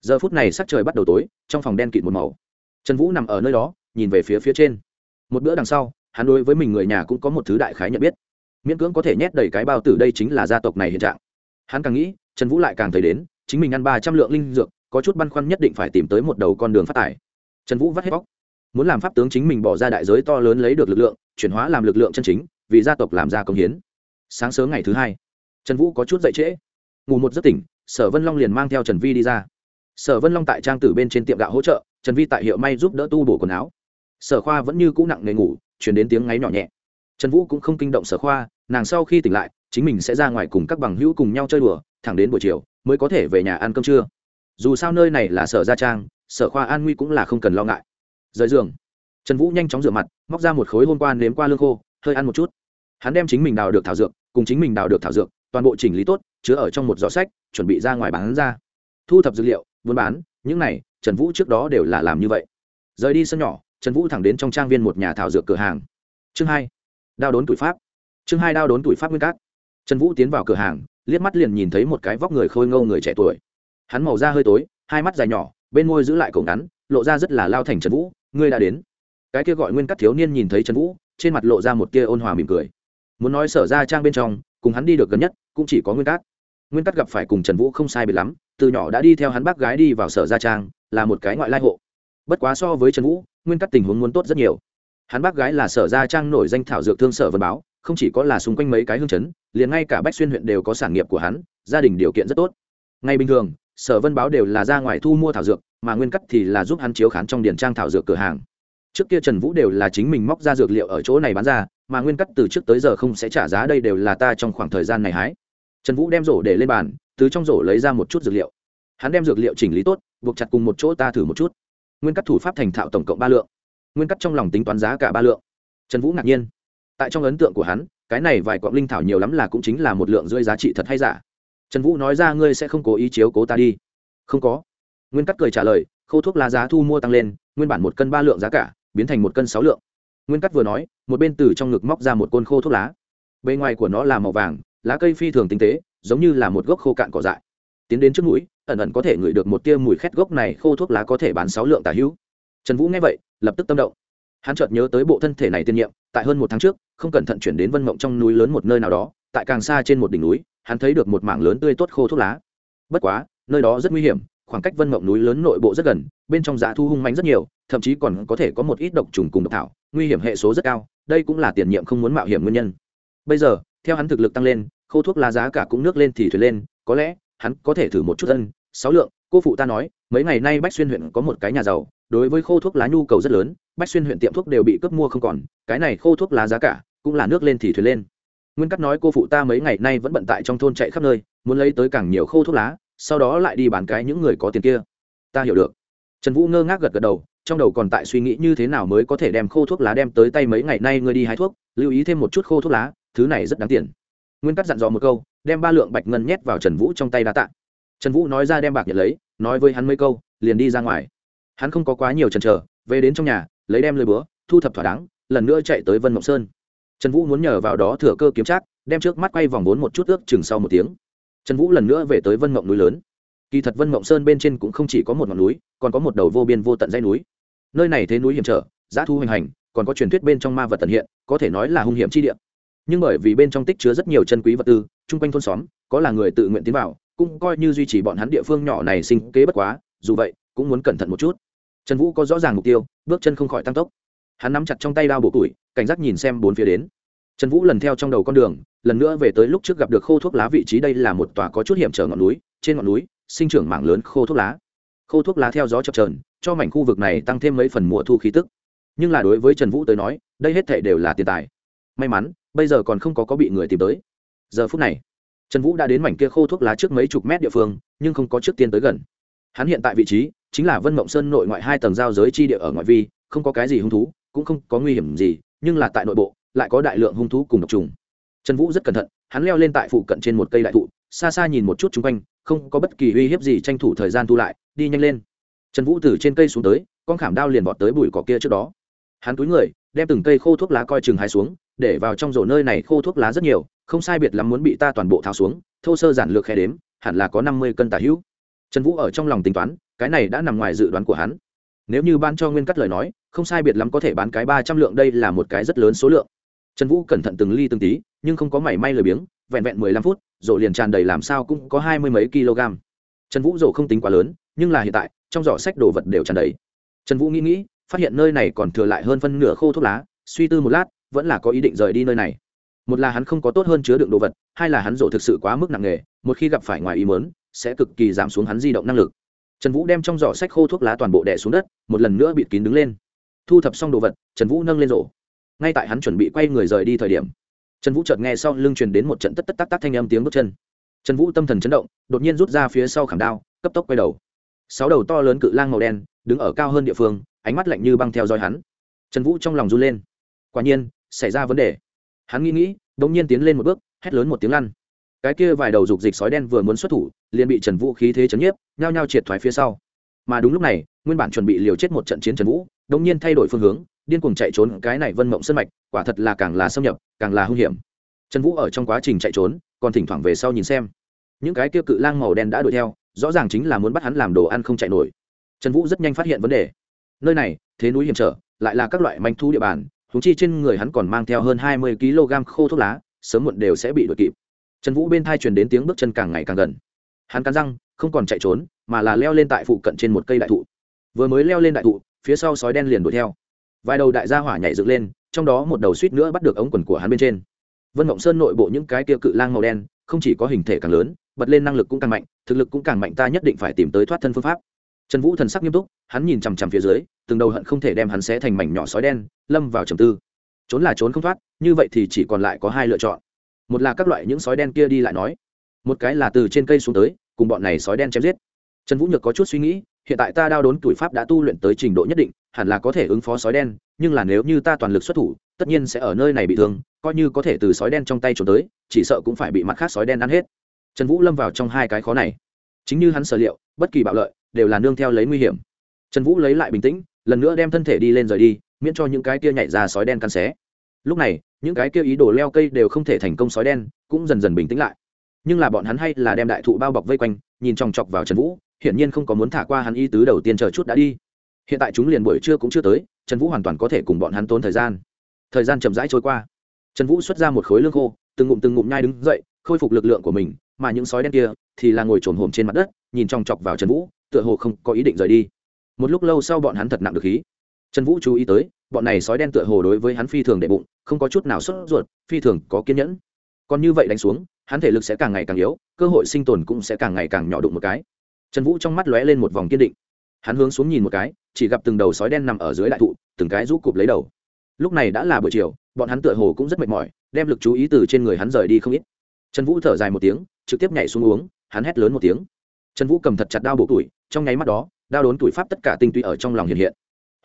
Giờ phút này sắc trời bắt đầu tối, trong phòng đen kịt một màu. Trần vũ nằm ở nơi đó, nhìn về phía phía trên. Một bữa đằng sau, hắn đối với mình người nhà cũng có một thứ đại khái nhận biết miễn cưỡng có thể nhét đầy cái bao tử đây chính là gia tộc này hiện trạng. Hắn càng nghĩ, trần vũ lại càng thấy đến, chính mình ăn ba trăm lượng linh dược, có chút băn khoăn nhất định phải tìm tới một đầu con đường phát tải trần vũ vắt hết bóc. Muốn làm pháp tướng chính mình bỏ ra đại giới to lớn lấy được lực lượng, chuyển hóa làm lực lượng chân chính, vì gia tộc làm ra công hiến. Sáng sớm ngày thứ hai, trần vũ có chút dậy trễ. Ngủ một giấc tỉnh, sở vân long liền mang theo trần vi đi ra. Sở vân long tại trang tử bên trên tiệm gạo hỗ trợ, trần vi tại hiệu may giúp đỡ tu bổ quần áo. Sở khoa vẫn như cũ nặng nề ngủ, chuyển đến tiếng ngáy nhỏ nhẹ. Trần vũ cũng không kinh động sở khoa nàng sau khi tỉnh lại, chính mình sẽ ra ngoài cùng các bằng hữu cùng nhau chơi đùa, thẳng đến buổi chiều, mới có thể về nhà ăn cơm trưa. Dù sao nơi này là sở gia trang, sở khoa an nguy cũng là không cần lo ngại. Rời giường, trần vũ nhanh chóng rửa mặt, móc ra một khối hôm qua nếm qua lương khô, hơi ăn một chút. Hắn đem chính mình đào được thảo dược, cùng chính mình đào được thảo dược, toàn bộ chỉnh lý tốt, chứa ở trong một giỏ sách, chuẩn bị ra ngoài bán ra. Thu thập dữ liệu, buôn bán, những này, trần vũ trước đó đều là làm như vậy. Rời đi sân nhỏ, trần vũ thẳng đến trong trang viên một nhà thảo dược cửa hàng. Chương hai, đao đốn tuổi pháp chương hai đao đốn tuổi pháp nguyên cát. Trần vũ tiến vào cửa hàng, liếc mắt liền nhìn thấy một cái vóc người khôi ngâu người trẻ tuổi. Hắn màu da hơi tối, hai mắt dài nhỏ, bên môi giữ lại cổ ngắn, lộ ra rất là lao thành trần vũ, ngươi đã đến. Cái kia gọi nguyên cát thiếu niên nhìn thấy trần vũ, trên mặt lộ ra một tia ôn hòa mỉm cười. Muốn nói sở ra trang bên trong, cùng hắn đi được gần nhất, cũng chỉ có nguyên cát. Nguyên cát gặp phải cùng trần vũ không sai biệt lắm, từ nhỏ đã đi theo hắn bác gái đi vào sở gia trang, là một cái ngoại lai hộ. Bất quá so với trần vũ, nguyên cát tình huống muốn tốt rất nhiều. Hắn bác gái là sở gia trang nổi danh thảo dược thương sở vân báo không chỉ có là xung quanh mấy cái hương chấn, liền ngay cả bách xuyên huyện đều có sản nghiệp của hắn, gia đình điều kiện rất tốt. Ngay bình thường, sở vân báo đều là ra ngoài thu mua thảo dược, mà nguyên cắt thì là giúp hắn chiếu khán trong điển trang thảo dược cửa hàng. Trước kia trần vũ đều là chính mình móc ra dược liệu ở chỗ này bán ra, mà nguyên cắt từ trước tới giờ không sẽ trả giá đây đều là ta trong khoảng thời gian này hái. Trần vũ đem rổ để lên bàn, từ trong rổ lấy ra một chút dược liệu. Hắn đem dược liệu chỉnh lý tốt, buộc chặt cùng một chỗ ta thử một chút. Nguyên cắt thủ pháp thành thạo tổng cộng ba lượng. Nguyên cắt trong lòng tính toán giá cả ba lượng. Trần vũ ngạc nhiên tại trong ấn tượng của hắn, cái này vài cọng linh thảo nhiều lắm là cũng chính là một lượng rưỡi giá trị thật hay giả. Trần vũ nói ra, ngươi sẽ không cố ý chiếu cố ta đi. Không có. Nguyên cắt cười trả lời, khâu thuốc lá giá thu mua tăng lên, nguyên bản một cân ba lượng giá cả, biến thành một cân sáu lượng. Nguyên cắt vừa nói, một bên từ trong ngực móc ra một côn khô thuốc lá. Bề ngoài của nó là màu vàng, lá cây phi thường tinh tế, giống như là một gốc khô cạn cỏ dại. Tiến đến trước mũi, ẩn ẩn có thể ngửi được một tia mùi khét gốc này, khô thuốc lá có thể bán sáu lượng tả hữu. Trần vũ nghe vậy, lập tức tâm động hắn chợt nhớ tới bộ thân thể này tiên nhiệm, tại hơn một tháng trước, không cẩn thận chuyển đến vân mộng trong núi lớn một nơi nào đó, tại càng xa trên một đỉnh núi, hắn thấy được một mảng lớn tươi tốt khô thuốc lá. Bất quá, nơi đó rất nguy hiểm, khoảng cách vân mộng núi lớn nội bộ rất gần, bên trong giá thu hung mạnh rất nhiều, thậm chí còn có thể có một ít độc trùng cùng độc thảo, nguy hiểm hệ số rất cao, đây cũng là tiền nhiệm không muốn mạo hiểm nguyên nhân. Bây giờ, theo hắn thực lực tăng lên, khô thuốc lá giá cả cũng nước lên thì thuyền lên, có lẽ, hắn có thể thử một chút ân sáu lượng, cô phụ ta nói, mấy ngày nay bách xuyên huyện có một cái nhà giàu đối với khô thuốc lá nhu cầu rất lớn, bách xuyên huyện tiệm thuốc đều bị cướp mua không còn, cái này khô thuốc lá giá cả cũng là nước lên thì thuyền lên. Nguyên cắt nói cô phụ ta mấy ngày nay vẫn bận tại trong thôn chạy khắp nơi, muốn lấy tới càng nhiều khô thuốc lá, sau đó lại đi bán cái những người có tiền kia. Ta hiểu được. Trần vũ ngơ ngác gật gật đầu, trong đầu còn tại suy nghĩ như thế nào mới có thể đem khô thuốc lá đem tới tay mấy ngày nay ngươi đi hái thuốc, lưu ý thêm một chút khô thuốc lá, thứ này rất đáng tiền. Nguyên cắt dặn dò một câu, đem ba lượng bạch ngân nhét vào trần vũ trong tay đá tạ. Trần vũ nói ra đem bạc nhận lấy, nói với hắn mấy câu, liền đi ra ngoài hắn không có quá nhiều chần chờ, về đến trong nhà, lấy đem lơi búa, thu thập thỏa đáng, lần nữa chạy tới vân mộng sơn. Trần vũ muốn nhờ vào đó thừa cơ kiếm trác, đem trước mắt quay vòng vốn một chút ước chừng sau một tiếng. Trần vũ lần nữa về tới vân mộng núi lớn. Kỳ thật vân mộng sơn bên trên cũng không chỉ có một ngọn núi, còn có một đầu vô biên vô tận dãy núi. Nơi này thế núi hiểm trở, giá thu hoành hành, còn có truyền thuyết bên trong ma vật tận hiện, có thể nói là hung hiểm chi địa. Nhưng bởi vì bên trong tích chứa rất nhiều chân quý vật tư, chung quanh thôn xóm, có là người tự nguyện tiến vào, cũng coi như duy trì bọn hắn địa phương nhỏ này sinh kế bất quá, dù vậy, cũng muốn cẩn thận một chút trần vũ có rõ ràng mục tiêu, bước chân không khỏi tăng tốc. Hắn nắm chặt trong tay đao bộ tuổi, cảnh giác nhìn xem bốn phía đến. Trần vũ lần theo trong đầu con đường, lần nữa về tới lúc trước gặp được khô thuốc lá vị trí đây là một tòa có chút hiểm trở ngọn núi, trên ngọn núi, sinh trưởng mảng lớn khô thuốc lá. Khô thuốc lá theo gió chập trờn cho mảnh khu vực này tăng thêm mấy phần mùa thu khí tức. Nhưng là đối với trần vũ tới nói, đây hết thể đều là tiền tài. May mắn, bây giờ còn không có có bị người tìm tới. Giờ phút này, trần vũ đã đến mảnh kia khô thuốc lá trước mấy chục mét địa phương, nhưng không có trước tiên tới gần. Hắn hiện tại vị trí chính là vân mộng sơn nội ngoại hai tầng giao giới chi địa ở ngoại vi, không có cái gì hung thú, cũng không có nguy hiểm gì, nhưng là tại nội bộ, lại có đại lượng hung thú cùng độc trùng. Trần vũ rất cẩn thận, hắn leo lên tại phụ cận trên một cây đại thụ, xa xa nhìn một chút chung quanh, không có bất kỳ uy hiếp gì tranh thủ thời gian thu lại, đi nhanh lên. Trần vũ từ trên cây xuống tới, con khảm đao liền vọt tới bụi cỏ kia trước đó. Hắn túi người, đem từng cây khô thuốc lá coi chừng hai xuống, để vào trong rổ nơi này khô thuốc lá rất nhiều, không sai biệt lắm muốn bị ta toàn bộ tháo xuống, thô sơ giản lược khe đếm, hẳn là có năm mươi cân tả hữu. Trần vũ ở trong lòng tính toán cái này đã nằm ngoài dự đoán của hắn. Nếu như ban cho nguyên cắt lời nói, không sai biệt lắm có thể bán cái ba trăm lượng đây là một cái rất lớn số lượng. Trần vũ cẩn thận từng ly từng tí, nhưng không có mảy may lười biếng, vẹn vẹn mười lăm phút, rổ liền tràn đầy làm sao cũng có hai mươi mấy kg. Trần vũ rổ không tính quá lớn, nhưng là hiện tại, trong giỏ sách đồ vật đều tràn đầy. Trần vũ nghĩ nghĩ, phát hiện nơi này còn thừa lại hơn phân nửa khô thuốc lá, suy tư một lát, vẫn là có ý định rời đi nơi này. Một là hắn không có tốt hơn chứa đựng đồ vật, hai là hắn rổ thực sự quá mức nặng nề, một khi gặp phải ngoài ý mớn sẽ cực kỳ giảm xuống hắn di động năng lực trần vũ đem trong giỏ sách khô thuốc lá toàn bộ đẻ xuống đất, một lần nữa bịt kín đứng lên. Thu thập xong đồ vật, trần vũ nâng lên rổ. Ngay tại hắn chuẩn bị quay người rời đi thời điểm, trần vũ chợt nghe sau lưng truyền đến một trận tất tất tắc tắc thanh âm tiếng bước chân. Trần vũ tâm thần chấn động, đột nhiên rút ra phía sau khảm đao, cấp tốc quay đầu. Sáu đầu to lớn cự lang màu đen, đứng ở cao hơn địa phương, ánh mắt lạnh như băng theo dõi hắn. Trần vũ trong lòng run lên. Quả nhiên, xảy ra vấn đề. Hắn nghĩ nghĩ đ ỗ n g nhiên tiến lên một bước, hét lớn một tiếng lăn cái kia vài đầu dục dịch sói đen vừa muốn xuất thủ, liền bị trần vũ khí thế chấn nhiếp, nhao nhao triệt thoái phía sau. Mà đúng lúc này, nguyên bản chuẩn bị liều chết một trận chiến trần vũ đ nhiên thay đổi phương hướng, điên cuồng chạy trốn cái này vân mộng sân mạch, quả thật là càng là xâm nhập, càng là hung hiểm. Trần vũ ở trong quá trình chạy trốn, còn thỉnh thoảng về sau nhìn xem. Những cái kia cự lang màu đen đã đuổi theo, rõ ràng chính là muốn bắt hắn làm đồ ăn không chạy nổi. Trần vũ rất nhanh phát hiện vấn đề. Nơi này, thế núi hiểm trở, lại là các loại manh thu địa bàn thú chi trên người hắn còn mang theo hơn hai mươi kg khô thuốc lá, sớm muộn đều sẽ bị đuổi kịp trần vũ bên thai truyền đến tiếng bước chân càng ngày càng gần. Hắn cắn răng, không còn chạy trốn, mà là leo lên tại phụ cận trên một cây đại thụ. Vừa mới leo lên đại thụ, phía sau sói đen liền đuổi theo. Vài đầu đại gia hỏa nhảy dựng lên, trong đó một đầu suýt nữa bắt được ống quần của hắn bên trên. Vân mộng sơn nội bộ những cái tiêu cự lang màu đen, không chỉ có hình thể càng lớn, bật lên năng lực cũng càng mạnh, thực lực cũng càng mạnh, ta nhất định phải tìm tới thoát thân phương pháp. Trần vũ thần sắc nghiêm túc, hắn nhìn chằm chằm phía dưới, từng đầu hận không thể đem hắn xé thành mảnh nhỏ sói đen, lâm vào trầm tư. Trốn là trốn không thoát, như vậy thì chỉ còn lại có hai lựa chọn một là các loại những sói đen kia đi lại nói, một cái là từ trên cây xuống tới, cùng bọn này sói đen chém giết. Trần vũ nhược có chút suy nghĩ, hiện tại ta đao đốn tuổi pháp đã tu luyện tới trình độ nhất định, hẳn là có thể ứng phó sói đen, nhưng là nếu như ta toàn lực xuất thủ, tất nhiên sẽ ở nơi này bị thương, coi như có thể từ sói đen trong tay trốn tới, chỉ sợ cũng phải bị mặt khác sói đen ăn hết. Trần vũ lâm vào trong hai cái khó này. Chính như hắn sở liệu, bất kỳ bạo lợi, đều là nương theo lấy nguy hiểm. Trần vũ lấy lại bình tĩnh, lần nữa đem thân thể đi lên rời đi, miễn cho những cái kia nhảy ra sói đen căn xé. Lúc này những cái kia ý đồ leo cây đều không thể thành công sói đen, cũng dần dần bình tĩnh lại. Nhưng là bọn hắn hay là đem đại thụ bao bọc vây quanh, nhìn chòng chọc vào trần vũ, hiển nhiên không có muốn thả qua hắn y tứ đầu tiên chờ chút đã đi. Hiện tại chúng liền buổi trưa cũng chưa tới, trần vũ hoàn toàn có thể cùng bọn hắn tốn thời gian. Thời gian chậm rãi trôi qua. Trần vũ xuất ra một khối lương khô, từng ngụm từng ngụm nhai đứng dậy, khôi phục lực lượng của mình, mà những sói đen kia thì là ngồi trồn hồm trên mặt đất, nhìn chòng chọc vào trần vũ, tựa hồ không có ý định rời đi. Một lúc lâu sau bọn hắn thật nặng được khí. Trần vũ chú ý tới bọn này sói đen tựa hồ đối với hắn phi thường đệ bụng, không có chút nào sốt ruột, phi thường có kiên nhẫn. Còn như vậy đánh xuống, hắn thể lực sẽ càng ngày càng yếu, cơ hội sinh tồn cũng sẽ càng ngày càng nhỏ đụng một cái. Trần vũ trong mắt lóe lên một vòng kiên định. Hắn hướng xuống nhìn một cái, chỉ gặp từng đầu sói đen nằm ở dưới đại thụ, từng cái rũ cụp lấy đầu. Lúc này đã là buổi chiều, bọn hắn tựa hồ cũng rất mệt mỏi, đem lực chú ý từ trên người hắn rời đi không ít. Trần vũ thở dài một tiếng, trực tiếp nhảy xuống uống, hắn hét lớn một tiếng. Trần vũ cầm thật chặt đao bổ tuổi, trong nháy mắt đó, đao đốn tuổi pháp tất cả tinh túy ở trong lòng hiện hiện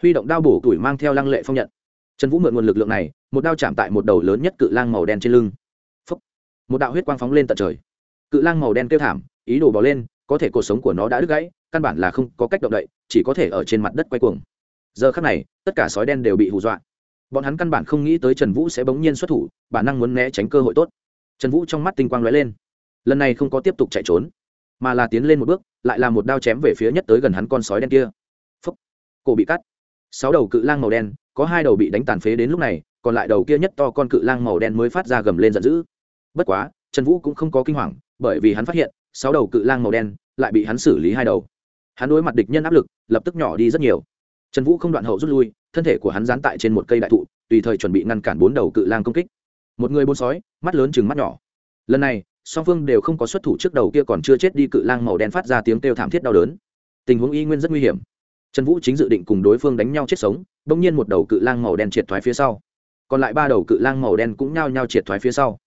huy động đao bổ tuổi mang theo lăng lệ phong nhận. Trần vũ mượn nguồn lực lượng này, một đao chạm tại một đầu lớn nhất cự lang màu đen trên lưng. Phúc. một đạo huyết quang phóng lên tận trời. Cự lang màu đen kêu thảm, ý đồ bỏ lên, có thể cuộc sống của nó đã đứt gãy, căn bản là không có cách động đậy, chỉ có thể ở trên mặt đất quay cuồng. Giờ khắc này, tất cả sói đen đều bị hù dọa. Bọn hắn căn bản không nghĩ tới trần vũ sẽ bỗng nhiên xuất thủ, bản năng muốn né tránh cơ hội tốt. Trần vũ trong mắt tinh quang lóe lên. Lần này không có tiếp tục chạy trốn, mà là tiến lên một bước, lại là một đao chém về phía nhất tới gần hắn con sói đen kia. Cổ bị cắt sáu đầu cự lang màu đen, có hai đầu bị đánh tàn phế đến lúc này, còn lại đầu kia nhất to con cự lang màu đen mới phát ra gầm lên giận dữ. Bất quá, trần vũ cũng không có kinh hoàng, bởi vì hắn phát hiện, sáu đầu cự lang màu đen lại bị hắn xử lý hai đầu. Hắn đối mặt địch nhân áp lực, lập tức nhỏ đi rất nhiều. Trần vũ không đoạn hậu rút lui, thân thể của hắn dán tại trên một cây đại thụ, tùy thời chuẩn bị ngăn cản bốn đầu cự lang công kích. Một người bốn sói, mắt lớn chừng mắt nhỏ. Lần này, song phương đều không có xuất thủ trước đầu kia còn chưa chết đi cự lang màu đen phát ra tiếng kêu thảm thiết đau đớn. Tình huống y nguyên rất nguy hiểm trần vũ chính dự định cùng đối phương đánh nhau chết sống đ ỗ n g nhiên một đầu cự lang màu đen triệt thoái phía sau. Còn lại ba đầu cự lang màu đen cũng nhao nhao triệt thoái phía sau.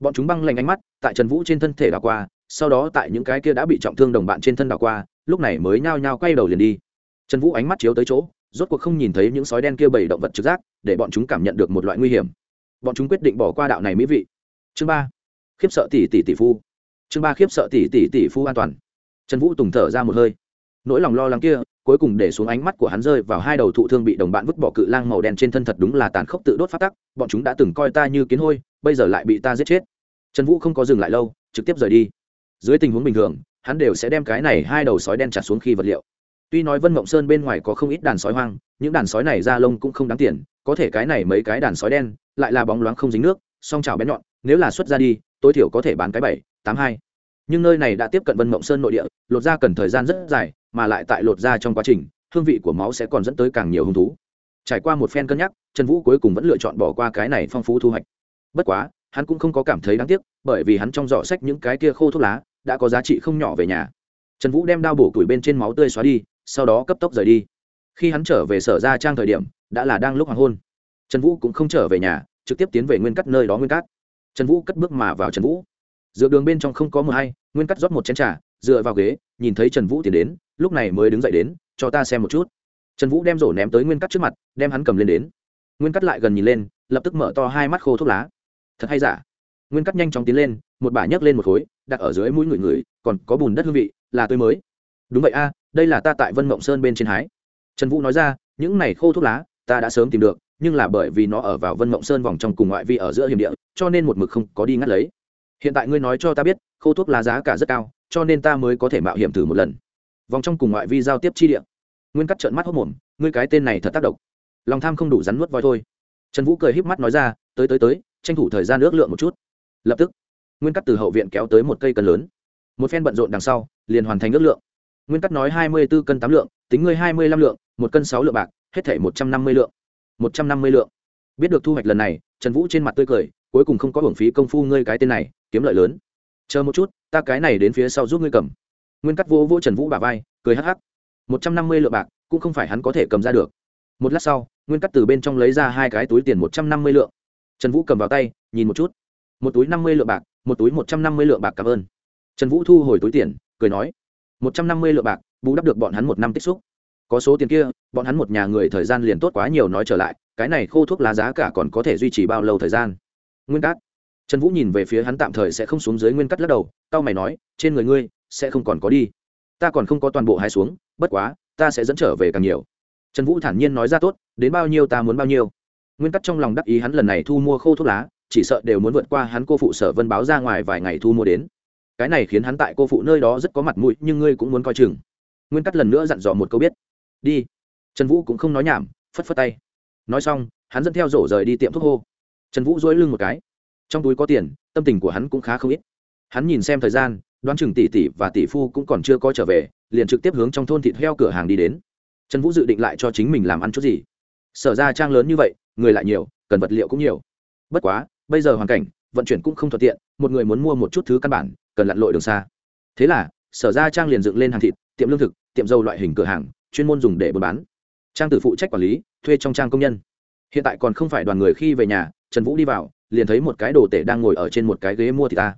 Bọn chúng băng lạnh ánh mắt, tại trần vũ trên thân thể đảo qua, sau đó tại những cái kia đã bị trọng thương đồng bạn trên thân đảo qua, lúc này mới nhao nhao quay đầu liền đi. Trần vũ ánh mắt chiếu tới chỗ, rốt cuộc không nhìn thấy những sói đen kia bảy động vật trực giác, để bọn chúng cảm nhận được một loại nguy hiểm. Bọn chúng quyết định bỏ qua đạo này mỹ vị. Chương ba. Khiếp sợ tỷ tỷ tỷ phu. Chương ba khiếp sợ tỷ tỷ tỷ phu an toàn. Trần vũ tùng thở ra một hơi nỗi lòng lo lắng kia, cuối cùng để xuống ánh mắt của hắn rơi vào hai đầu thụ thương bị đồng bạn vứt bỏ cự lang màu đen trên thân thật đúng là tàn khốc tự đốt phát tắc, bọn chúng đã từng coi ta như kiến hôi, bây giờ lại bị ta giết chết. Trần vũ không có dừng lại lâu, trực tiếp rời đi. Dưới tình huống bình thường, hắn đều sẽ đem cái này hai đầu sói đen chặt xuống khi vật liệu. Tuy nói vân mộng sơn bên ngoài có không ít đàn sói hoang, những đàn sói này ra lông cũng không đáng tiền, có thể cái này mấy cái đàn sói đen, lại là bóng loáng không dính nước, song trào bén nhọn, nếu là xuất ra đi, tối thiểu có thể bán cái bảy, tám hai. Nhưng nơi này đã tiếp cận vân mộng sơn nội địa, lột da cần thời gian rất dài mà lại tại lột da trong quá trình, hương vị của máu sẽ còn dẫn tới càng nhiều hứng thú. Trải qua một phen cân nhắc, trần vũ cuối cùng vẫn lựa chọn bỏ qua cái này phong phú thu hoạch. Bất quá, hắn cũng không có cảm thấy đáng tiếc, bởi vì hắn trong giỏ sách những cái kia khô thuốc lá đã có giá trị không nhỏ về nhà. Trần vũ đem đao bổ củi bên trên máu tươi xóa đi, sau đó cấp tốc rời đi. Khi hắn trở về sở ra trang thời điểm, đã là đang lúc hoàng hôn. Trần vũ cũng không trở về nhà, trực tiếp tiến về nguyên cắt nơi đó nguyên cát. Trần vũ cất bước mà vào trần vũ. Dựa đường bên trong không có mờ hay, nguyên cắt rót một chén t r à dựa vào ghế, nhìn thấy trần vũ tiến đến, lúc này mới đứng dậy đến, cho ta xem một chút. Trần vũ đem rổ ném tới nguyên cắt trước mặt, đem hắn cầm lên đến. Nguyên cắt lại gần nhìn lên, lập tức mở to hai mắt khô thuốc lá. Thật hay giả? Nguyên cắt nhanh chóng tiến lên, một bả nhấc lên một khối, đặt ở dưới mũi người người, còn có bùn đất hương vị, là tươi mới. Đúng vậy a, đây là ta tại vân mộng sơn bên trên hái. Trần vũ nói ra, những này khô thuốc lá, ta đã sớm tìm được, nhưng là bởi vì nó ở vào vân mộng sơn vòng trong cùng ngoại vi ở giữa hiểm địa, cho nên một mực không có đi ngắt lấy hiện tại ngươi nói cho ta biết, khô thuốc lá giá cả rất cao, cho nên ta mới có thể mạo hiểm thử một lần. Vòng trong cùng ngoại vi giao tiếp chi địa. Nguyên cắt trợn mắt hốc mồm, ngươi cái tên này thật tác động. Lòng tham không đủ rắn nuốt voi thôi. Trần vũ cười híp mắt nói ra, tới tới tới, tranh thủ thời gian ước lượng một chút. Lập tức, nguyên cắt từ hậu viện kéo tới một cây cân lớn. Một phen bận rộn đằng sau, liền hoàn thành ước lượng. Nguyên cắt nói hai mươi b ố cân tám lượng, tính ngươi hai mươi lăm lượng, một cân sáu lượng bạc, hết thể một trăm năm mươi lượng. Một trăm năm mươi lượng. Biết được thu hoạch lần này, trần vũ trên mặt tươi cười cuối cùng không có hưởng phí công phu ngươi cái tên này, kiếm lợi lớn. Chờ một chút, ta cái này đến phía sau giúp ngươi cầm. Nguyên cắt vô vô trần vũ bà vai, cười hắc hắc. Một trăm năm mươi lượng bạc, cũng không phải hắn có thể cầm ra được. Một lát sau, nguyên cắt từ bên trong lấy ra hai cái túi tiền một trăm năm mươi lượng. Trần vũ cầm vào tay, nhìn một chút. Một túi năm mươi lượng bạc, một túi một trăm năm mươi lượng bạc cảm ơn. Trần vũ thu hồi túi tiền, cười nói. Một trăm năm mươi lượng bạc, bù đắp được bọn hắn một năm tích xúc. Có số tiền kia, bọn hắn một nhà người thời gian liền tốt quá nhiều nói trở lại, cái này khô thuốc lá giá cả còn có thể duy trì bao lâu thời gian? Nguyên cát. Trần vũ nhìn về phía hắn tạm thời sẽ không xuống dưới nguyên cắt lắc đầu tao mày nói, trên người ngươi sẽ không còn có đi. Ta còn không có toàn bộ hai xuống, bất quá, ta sẽ dẫn trở về càng nhiều. Trần vũ thản nhiên nói ra tốt, đến bao nhiêu ta muốn bao nhiêu. Nguyên cắt trong lòng đắc ý hắn lần này thu mua khô thuốc lá, chỉ sợ đều muốn vượt qua hắn cô phụ sở vân báo ra ngoài vài ngày thu mua đến. Cái này khiến hắn tại cô phụ nơi đó rất có mặt mũi, nhưng ngươi cũng muốn coi chừng. Nguyên cắt lần nữa dặn dò một câu biết. Đi. Trần vũ cũng không nói nhảm, phất phất tay. Nói xong, hắn dẫn theo rổ rời đi tiệm thuốc hô trần vũ dối lưng một cái. Trong túi có tiền, tâm tình của hắn cũng khá không ít. Hắn nhìn xem thời gian, đoán chừng tỷ tỷ và tỷ phu cũng còn chưa có trở về, liền trực tiếp hướng trong thôn thịt heo cửa hàng đi đến. Trần vũ dự định lại cho chính mình làm ăn chút gì. Sở ra trang lớn như vậy, người lại nhiều, cần vật liệu cũng nhiều. Bất quá, bây giờ hoàn cảnh, vận chuyển cũng không thuận tiện, một người muốn mua một chút thứ căn bản, cần lặn lội đường xa. Thế là, sở ra trang liền dựng lên hàng thịt, tiệm lương thực, tiệm dầu loại hình cửa hàng, chuyên môn dùng để buôn bán. Trang tử phụ trách quản lý, thuê trong trang công nhân. Hiện tại còn không phải đoàn người khi về nhà trần vũ đi vào, liền thấy một cái đồ tể đang ngồi ở trên một cái ghế mua thịt ta.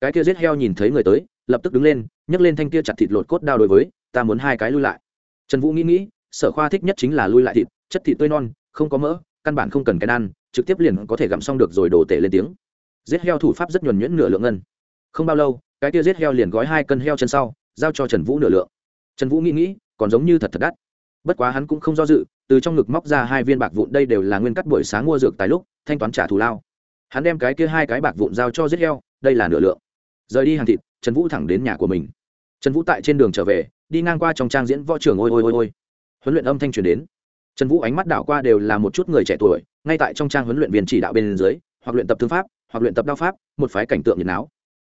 Cái kia giết heo nhìn thấy người tới, lập tức đứng lên, nhấc lên thanh kia chặt thịt lột cốt đao đối với, ta muốn hai cái lui lại. Trần vũ nghĩ nghĩ, sở khoa thích nhất chính là lui lại thịt, chất thịt tươi non, không có mỡ, căn bản không cần cái ăn trực tiếp liền có thể gặm xong được rồi đồ tể lên tiếng. Giết heo thủ pháp rất nhuần nhuyễn nửa lượng ngân. Không bao lâu, cái kia giết heo liền gói hai cân heo chân sau, giao cho trần vũ nửa lượng. Trần vũ nghĩ nghĩ, còn giống như thật thật đắt bất quá hắn cũng không do dự, từ trong ngực móc ra hai viên bạc vụn, đây đều là nguyên cắt buổi sáng mua dược tài lúc, thanh toán trả thù lao. Hắn đem cái kia hai cái bạc vụn giao cho giết heo, đây là nửa lượng. Rời đi hàng thịt, trần vũ thẳng đến nhà của mình. Trần vũ tại trên đường trở về, đi ngang qua trong trang diễn võ trường ôi ôi ôi ôi. Huấn luyện âm thanh truyền đến. Trần vũ ánh mắt đảo qua đều là một chút người trẻ tuổi, ngay tại trong trang huấn luyện viên chỉ đạo bên dưới, hoặc luyện tập thương pháp, hoặc luyện tập đao pháp, một phái cảnh tượng nhiệt náo.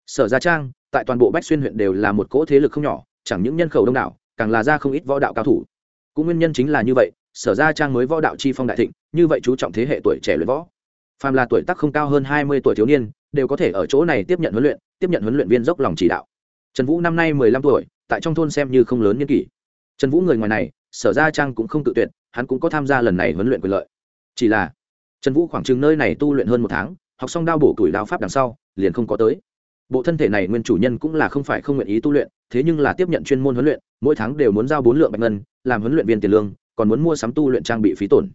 Sở gia trang, tại toàn bộ bách xuyên huyện đều là một cỗ thế lực không nhỏ, chẳng những nhân khẩu đông đảo, càng là ra không ít võ đạo cao thủ cũng nguyên nhân chính là như vậy, sở ra trang mới võ đạo chi phong đại thịnh, như vậy chú trọng thế hệ tuổi trẻ luyện võ. Phàm là tuổi tác không cao hơn hai mươi tuổi thiếu niên, đều có thể ở chỗ này tiếp nhận huấn luyện, tiếp nhận huấn luyện viên dốc lòng chỉ đạo. Trần vũ năm nay mười lăm tuổi, tại trong thôn xem như không lớn n kỷ. Trần vũ người ngoài này, sở ra trang cũng không tự tuyệt, hắn cũng có tham gia lần này huấn luyện quyền lợi. Chỉ là, trần vũ khoảng chừng nơi này tu luyện hơn một tháng, học xong đao bổ tuổi đao pháp đằng sau, liền không có tới bộ thân thể này nguyên chủ nhân cũng là không phải không nguyện ý tu luyện, thế nhưng là tiếp nhận chuyên môn huấn luyện, mỗi tháng đều muốn giao bốn lượng bạch ngân, làm huấn luyện viên tiền lương, còn muốn mua sắm tu luyện trang bị phí tổn.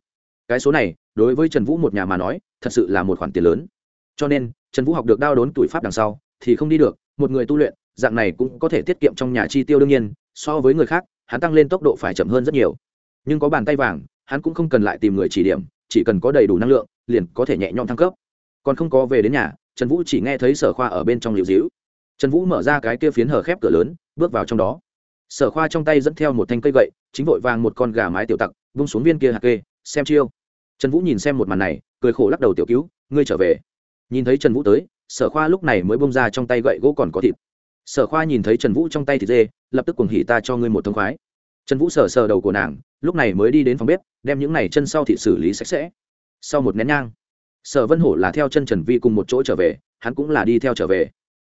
Cái số này, đối với trần vũ một nhà mà nói, thật sự là một khoản tiền lớn. Cho nên, trần vũ học được đao đốn tuổi pháp đằng sau, thì không đi được, một người tu luyện, dạng này cũng có thể tiết kiệm trong nhà chi tiêu đương nhiên, so với người khác, hắn tăng lên tốc độ phải chậm hơn rất nhiều. Nhưng có bàn tay vàng, hắn cũng không cần lại tìm người chỉ điểm, chỉ cần có đầy đủ năng lượng, liền có thể nhẹ nhõm thăng cấp. Còn không có về đến nhà trần vũ chỉ nghe thấy sở khoa ở bên trong liều dĩu. Trần vũ mở ra cái kia phiến hở khép cửa lớn, bước vào trong đó. Sở khoa trong tay dẫn theo một thanh cây gậy, chính vội vàng một con gà mái tiểu tặc, vung xuống viên kia hạt kê, xem chiêu. Trần vũ nhìn xem một màn này, cười khổ lắc đầu tiểu cứu, ngươi trở về. Nhìn thấy trần vũ tới, sở khoa lúc này mới bông ra trong tay gậy gỗ còn có thịt. Sở khoa nhìn thấy trần vũ trong tay thịt dê, lập tức cuồng hỉ, ta cho ngươi một thông khoái. Trần vũ sờ sờ đầu của nàng, lúc này mới đi đến phòng bếp, đem những này chân sau thịt xử lý sạch sẽ. Sau một nén nhang sở vân hổ là theo chân trần vi cùng một chỗ trở về, hắn cũng là đi theo trở về.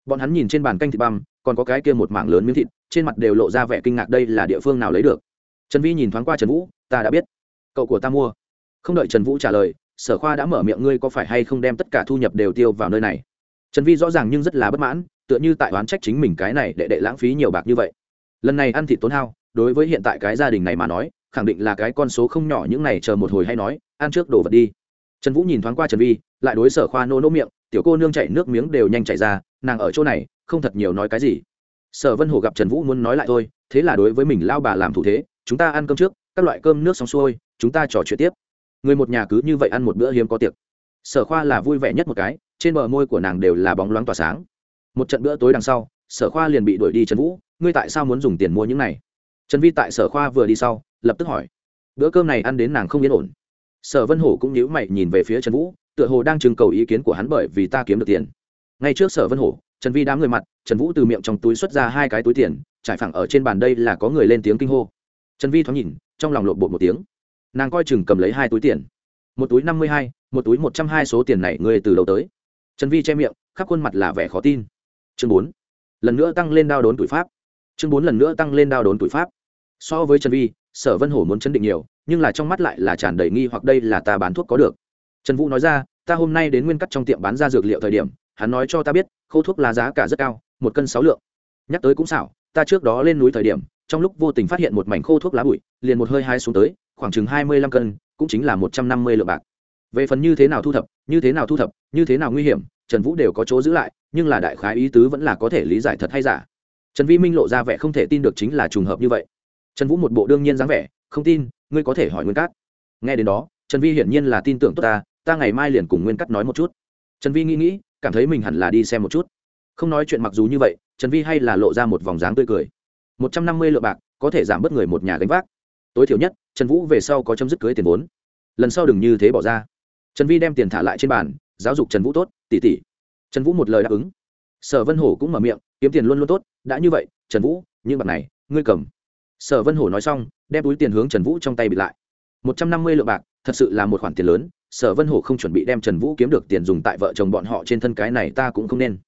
Bọn hắn nhìn trên bàn canh thịt băm, còn có cái kia một mảng lớn miếng thịt, trên mặt đều lộ ra vẻ kinh ngạc đây là địa phương nào lấy được. Trần vi nhìn thoáng qua trần vũ, ta đã biết. Cậu của ta mua. Không đợi trần vũ trả lời, sở khoa đã mở miệng, ngươi có phải hay không đem tất cả thu nhập đều tiêu vào nơi này? Trần vi rõ ràng nhưng rất là bất mãn, tựa như tại oán trách chính mình cái này để đệ lãng phí nhiều bạc như vậy. Lần này ăn thịt tốn hao, đối với hiện tại cái gia đình này mà nói, khẳng định là cái con số không nhỏ, những này chờ một hồi hay nói, ăn trước đồ vật đi trần vũ nhìn thoáng qua trần vi, lại đối sở khoa nô nô miệng, tiểu cô nương chạy nước miếng đều nhanh chạy ra, nàng ở chỗ này, không thật nhiều nói cái gì. Sở vân hồ gặp trần vũ muốn nói lại thôi, thế là đối với mình lao bà làm thủ thế, chúng ta ăn cơm trước, các loại cơm nước xong xuôi, chúng ta trò chuyện tiếp. Người một nhà cứ như vậy ăn một bữa hiếm có tiệc. Sở khoa là vui vẻ nhất một cái, trên bờ môi của nàng đều là bóng loáng tỏa sáng. Một trận bữa tối đằng sau, sở khoa liền bị đuổi đi trần vũ, ngươi tại sao muốn dùng tiền mua những này? Trần vi tại sở khoa vừa đi sau, lập tức hỏi. Bữa cơm này ăn đến nàng không yên ổn sở vân hổ cũng nhíu mày nhìn về phía trần vũ, tựa hồ đang trưng cầu ý kiến của hắn bởi vì ta kiếm được tiền. Ngay trước sở vân hổ, trần vi đám người mặt, trần vũ từ miệng trong túi xuất ra hai cái túi tiền, trải phẳng ở trên bàn đây là có người lên tiếng kinh hô. Trần vi thoáng nhìn, trong lòng lộn bột một tiếng. Nàng coi chừng cầm lấy hai túi tiền. Một túi năm mươi hai, một túi một trăm hai số tiền này ngươi từ đầu tới? Trần vi che miệng, khắp khuôn mặt là vẻ khó tin. Chương bốn. Lần nữa tăng lên đao đốn tuổi pháp. Chương bốn lần nữa tăng lên đao đốn tuổi pháp. So với trần vi, sở vân hổ muốn chấn định nhiều nhưng là trong mắt lại là tràn đầy nghi hoặc đây là ta bán thuốc có được. Trần vũ nói ra, ta hôm nay đến nguyên cắt trong tiệm bán ra dược liệu thời điểm, hắn nói cho ta biết, khâu thuốc là giá cả rất cao, một cân sáu lượng. Nhắc tới cũng xảo, ta trước đó lên núi thời điểm, trong lúc vô tình phát hiện một mảnh khô thuốc lá bụi, liền một hơi hai xuống tới, khoảng chừng hai mươi lăm cân, cũng chính là một trăm năm mươi lượng bạc. Về phần như thế nào thu thập, như thế nào thu thập, như thế nào nguy hiểm, trần vũ đều có chỗ giữ lại, nhưng là đại khái ý tứ vẫn là có thể lý giải thật hay giả. Trần vi minh lộ ra vẻ không thể tin được chính là trùng hợp như vậy. Trần vũ một bộ đương nhiên dáng vẻ, không tin ngươi có thể hỏi nguyên cát. Nghe đến đó, trần vi hiển nhiên là tin tưởng tốt ta ta ngày mai liền cùng nguyên cát nói một chút. Trần vi nghĩ nghĩ, cảm thấy mình hẳn là đi xem một chút. Không nói chuyện mặc dù như vậy, trần vi hay là lộ ra một vòng dáng tươi cười. Một trăm năm mươi lượng bạc, có thể giảm bớt người một nhà gánh vác. Tối thiểu nhất, trần vũ về sau có chấm dứt cưới tiền vốn. Lần sau đừng như thế bỏ ra. Trần vi đem tiền thả lại trên bàn, giáo dục trần vũ tốt tỉ tỉ trần vũ một lời đáp ứng. Sở vân hổ cũng mở miệng, kiếm tiền luôn luôn tốt, đã như vậy, trần vũ, những bạc này, ngươi cầm. Sở vân hổ nói xong đem túi tiền hướng trần vũ trong tay bị lại. Một trăm năm mươi lượng bạc, thật sự là một khoản tiền lớn, sở vân hổ không chuẩn bị đem trần vũ kiếm được tiền dùng tại vợ chồng bọn họ trên thân cái này ta cũng không nên.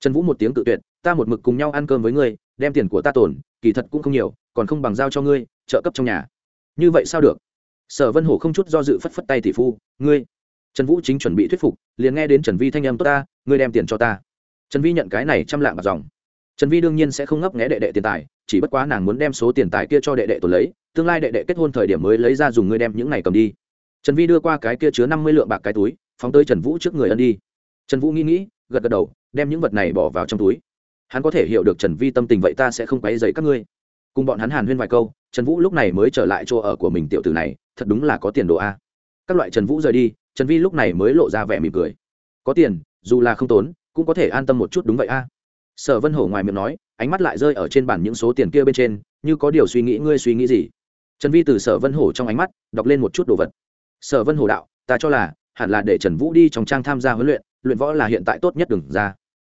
Trần vũ một tiếng tự tuyệt, ta một mực cùng nhau ăn cơm với ngươi, đem tiền của ta tổn kỳ thật cũng không nhiều, còn không bằng giao cho ngươi, trợ cấp trong nhà. Như vậy sao được? Sở vân hổ không chút do dự phất phất tay tỷ phu, ngươi. Trần vũ chính chuẩn bị thuyết phục, liền nghe đến trần vi thanh âm, tốt ta, ngươi đem tiền cho ta. Trần vi nhận cái này trăm lạng bạc dòng trần vi đương nhiên sẽ không ngấp nghé đệ đệ tiền tài, chỉ bất quá nàng muốn đem số tiền tài kia cho đệ đệ tổ lấy, tương lai đệ đệ kết hôn thời điểm mới lấy ra dùng ngươi đem những này cầm đi. Trần vi đưa qua cái kia chứa năm mươi lượng bạc cái túi, phóng tới trần vũ trước người ân đi. Trần vũ nghĩ nghĩ, gật gật đầu, đem những vật này bỏ vào trong túi. Hắn có thể hiểu được trần vi tâm tình vậy ta sẽ không quấy dày các ngươi. Cùng bọn hắn hàn huyên vài câu, trần vũ lúc này mới trở lại chỗ ở của mình tiểu tử này, thật đúng là có tiền đồ a. Các loại trần vũ rời đi, trần vi lúc này mới lộ ra vẻ mỉm cười. Có tiền, dù là không tốn, cũng có thể an tâm một chút đúng vậy a sở vân hổ ngoài miệng nói, ánh mắt lại rơi ở trên bản những số tiền kia bên trên, như có điều suy nghĩ, ngươi suy nghĩ gì? Trần vi từ sở vân hổ trong ánh mắt, đọc lên một chút đồ vật. Sở vân hổ đạo, ta cho là, hẳn là để trần vũ đi trong trang tham gia huấn luyện luyện võ là hiện tại tốt nhất đừng ra.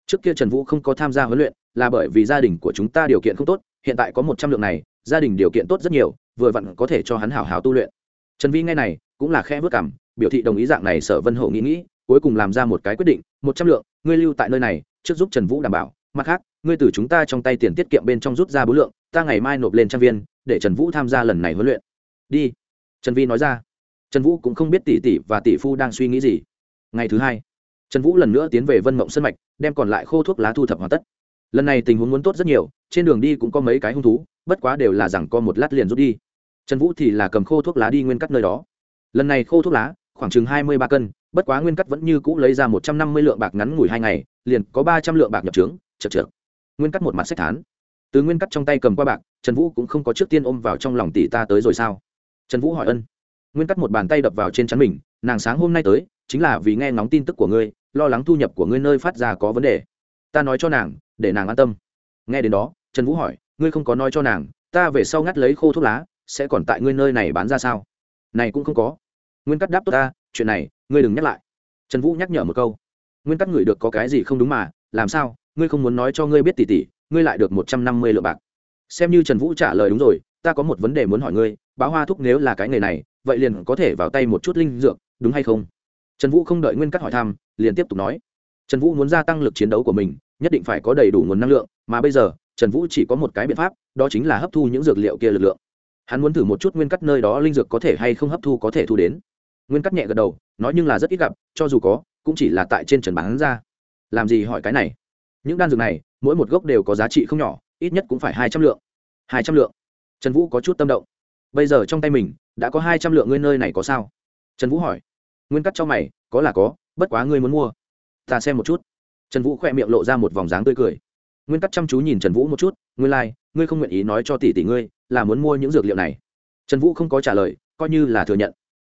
Trước kia trần vũ không có tham gia huấn luyện, là bởi vì gia đình của chúng ta điều kiện không tốt, hiện tại có một trăm lượng này, gia đình điều kiện tốt rất nhiều, vừa vặn có thể cho hắn hảo hảo tu luyện. Trần vi nghe này, cũng là khe vớt cảm biểu thị đồng ý dạng này sở vân hổ nghĩ nghĩ, cuối cùng làm ra một cái quyết định, một trăm lượng, ngươi lưu tại nơi này, trước giúp trần vũ đảm bảo mặt khác, ngươi từ chúng ta trong tay tiền tiết kiệm bên trong rút ra bốn lượng, ta ngày mai nộp lên trang viên, để trần vũ tham gia lần này huấn luyện. Đi. Trần vi nói ra. Trần vũ cũng không biết tỷ tỷ và tỷ phu đang suy nghĩ gì. Ngày thứ hai, trần vũ lần nữa tiến về vân mộng sân mạch, đem còn lại khô thuốc lá thu thập hoàn tất. Lần này tình huống muốn tốt rất nhiều, trên đường đi cũng có mấy cái hung thú, bất quá đều là rằng co một lát liền rút đi. Trần vũ thì là cầm khô thuốc lá đi nguyên cắt nơi đó. Lần này khô thuốc lá, khoảng chừng hai mươi ba cân, bất quá nguyên cắt vẫn như cũ lấy ra một trăm năm mươi lượng bạc ngắn ngủi hai ngày, liền có ba trăm lượng bạc nhập trướng chật chược nguyên cắt một mặt sách thán. Từ nguyên cắt trong tay cầm qua bạc, trần vũ cũng không có trước tiên ôm vào trong lòng tỷ ta tới rồi sao? Trần vũ hỏi ân. Nguyên cắt một bàn tay đập vào trên chắn mình, nàng sáng hôm nay tới, chính là vì nghe ngóng tin tức của ngươi, lo lắng thu nhập của ngươi nơi phát ra có vấn đề. Ta nói cho nàng, để nàng an tâm. Nghe đến đó, trần vũ hỏi, ngươi không có nói cho nàng, ta về sau ngắt lấy khô thuốc lá, sẽ còn tại ngươi nơi này bán ra sao? Này cũng không có. Nguyên cắt đáp tốt ta, chuyện này, ngươi đừng nhắc lại. Trần vũ nhắc nhở một câu. Nguyên cắt ngửi được có cái gì không đúng mà, làm sao? Ngươi không muốn nói cho ngươi biết tỉ tỉ, ngươi lại được một trăm năm mươi lượng bạc. Xem như trần vũ trả lời đúng rồi, ta có một vấn đề muốn hỏi ngươi báo hoa thúc nếu là cái nghề này, vậy liền có thể vào tay một chút linh dược, đúng hay không? Trần vũ không đợi nguyên Cát hỏi thăm, liền tiếp tục nói. Trần vũ muốn gia tăng lực chiến đấu của mình, nhất định phải có đầy đủ nguồn năng lượng, mà bây giờ, trần vũ chỉ có một cái biện pháp, đó chính là hấp thu những dược liệu kia lực lượng. Hắn muốn thử một chút nguyên cắt nơi đó linh dược có thể hay không hấp thu có thể thu đến. Nguyên cắt nhẹ gật đầu, nói nhưng là rất ít gặp, cho dù có, cũng chỉ là tại trên trần bán ra. Làm gì hỏi cái này? Những đan dược này mỗi một gốc đều có giá trị không nhỏ ít nhất cũng phải hai trăm lượng. Hai trăm lượng. Trần vũ có chút tâm động. Bây giờ trong tay mình đã có hai trăm lượng ngươi nơi này có sao? Trần vũ hỏi. Nguyên cắt cho mày có là có bất quá ngươi muốn mua. Ta xem một chút. Trần vũ khỏe miệng lộ ra một vòng dáng tươi cười. Nguyên cắt chăm chú nhìn trần vũ một chút ngươi lai、like, ngươi không nguyện ý nói cho tỷ tỷ ngươi là muốn mua những dược liệu này. Trần vũ không có trả lời coi như là thừa nhận.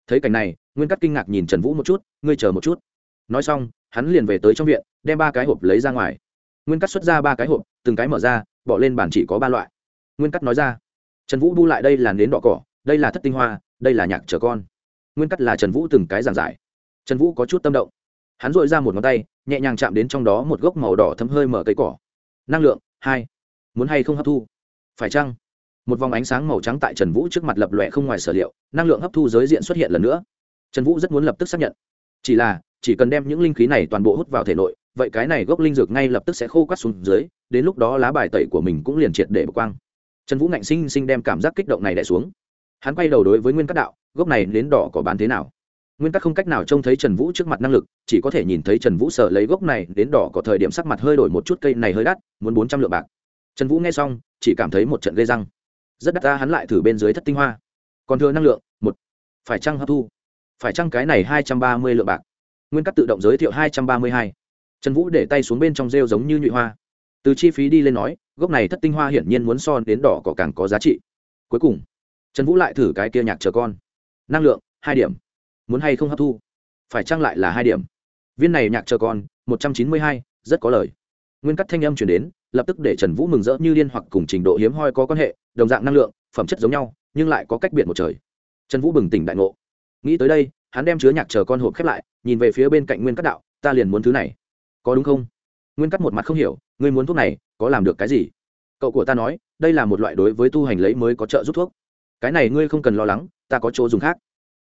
Thấy cảnh này nguyên cắt kinh ngạc nhìn trần vũ một chút ngươi chờ một chút. Nói xong hắn liền về tới trong viện đem ba cái hộp lấy ra ngoài nguyên cắt xuất ra ba cái hộp, từng cái mở ra, bỏ lên bàn chỉ có ba loại. Nguyên cắt nói ra, trần vũ bu lại đây là nến đỏ cỏ, đây là thất tinh hoa, đây là nhạc trở con. Nguyên cắt là trần vũ từng cái giảng giải. Trần vũ có chút tâm động. Hắn dội ra một ngón tay, nhẹ nhàng chạm đến trong đó một gốc màu đỏ thấm hơi mở cây cỏ. Năng lượng, hai. Muốn hay không hấp thu? Phải chăng? Một vòng ánh sáng màu trắng tại trần vũ trước mặt lập lòe không ngoài sở liệu, năng lượng hấp thu giới diện xuất hiện lần nữa. Trần vũ rất muốn lập tức xác nhận. Chỉ là, chỉ cần đem những linh khí này toàn bộ hút vào thể nội vậy cái này gốc linh dược ngay lập tức sẽ khô quắt xuống dưới, đến lúc đó lá bài tẩy của mình cũng liền triệt để bực quang. Trần vũ ngạnh sinh sinh đem cảm giác kích động này đẻ xuống. Hắn quay đầu đối với nguyên cát đạo, gốc này đến đỏ có bán thế nào? Nguyên tắc không cách nào trông thấy trần vũ trước mặt năng lực, chỉ có thể nhìn thấy trần vũ sợ lấy gốc này đến đỏ có thời điểm sắc mặt hơi đổi một chút cây này hơi đắt, muốn bốn trăm lượng bạc. Trần vũ nghe xong, chỉ cảm thấy một trận gây răng. Rất đắt ta hắn lại thử bên dưới thất tinh hoa. Còn thừa năng lượng, một. Phải chăng hấp thu? Phải chăng cái này hai trăm ba mươi lượng bạc? Nguyên tắc tự động giới thiệu hai trăm ba mươi hai trần vũ để tay xuống bên trong rêu giống như nhụy hoa. Từ chi phí đi lên nói, gốc này thất tinh hoa hiển nhiên muốn son đến đỏ cỏ càng có giá trị. Cuối cùng, trần vũ lại thử cái kia nhạc chờ con. Năng lượng, hai điểm. Muốn hay không hấp thu? Phải chăng lại là hai điểm? Viên này nhạc chờ con, một trăm chín mươi hai, rất có lời. Nguyên cắt thanh âm chuyển đến, lập tức để trần vũ mừng rỡ như liên hoặc cùng trình độ hiếm hoi có quan hệ, đồng dạng năng lượng, phẩm chất giống nhau, nhưng lại có cách biệt một trời. Trần vũ bừng tỉnh đại ngộ. Nghĩ tới đây, hắn đem chứa nhạc chờ con hộp khép lại, nhìn về phía bên cạnh nguyên cắt đạo, ta liền muốn thứ này có đúng không? Nguyên cắt một mặt không hiểu, ngươi muốn thuốc này, có làm được cái gì? Cậu của ta nói, đây là một loại đối với tu hành lấy mới có trợ giúp thuốc. Cái này ngươi không cần lo lắng, ta có chỗ dùng khác.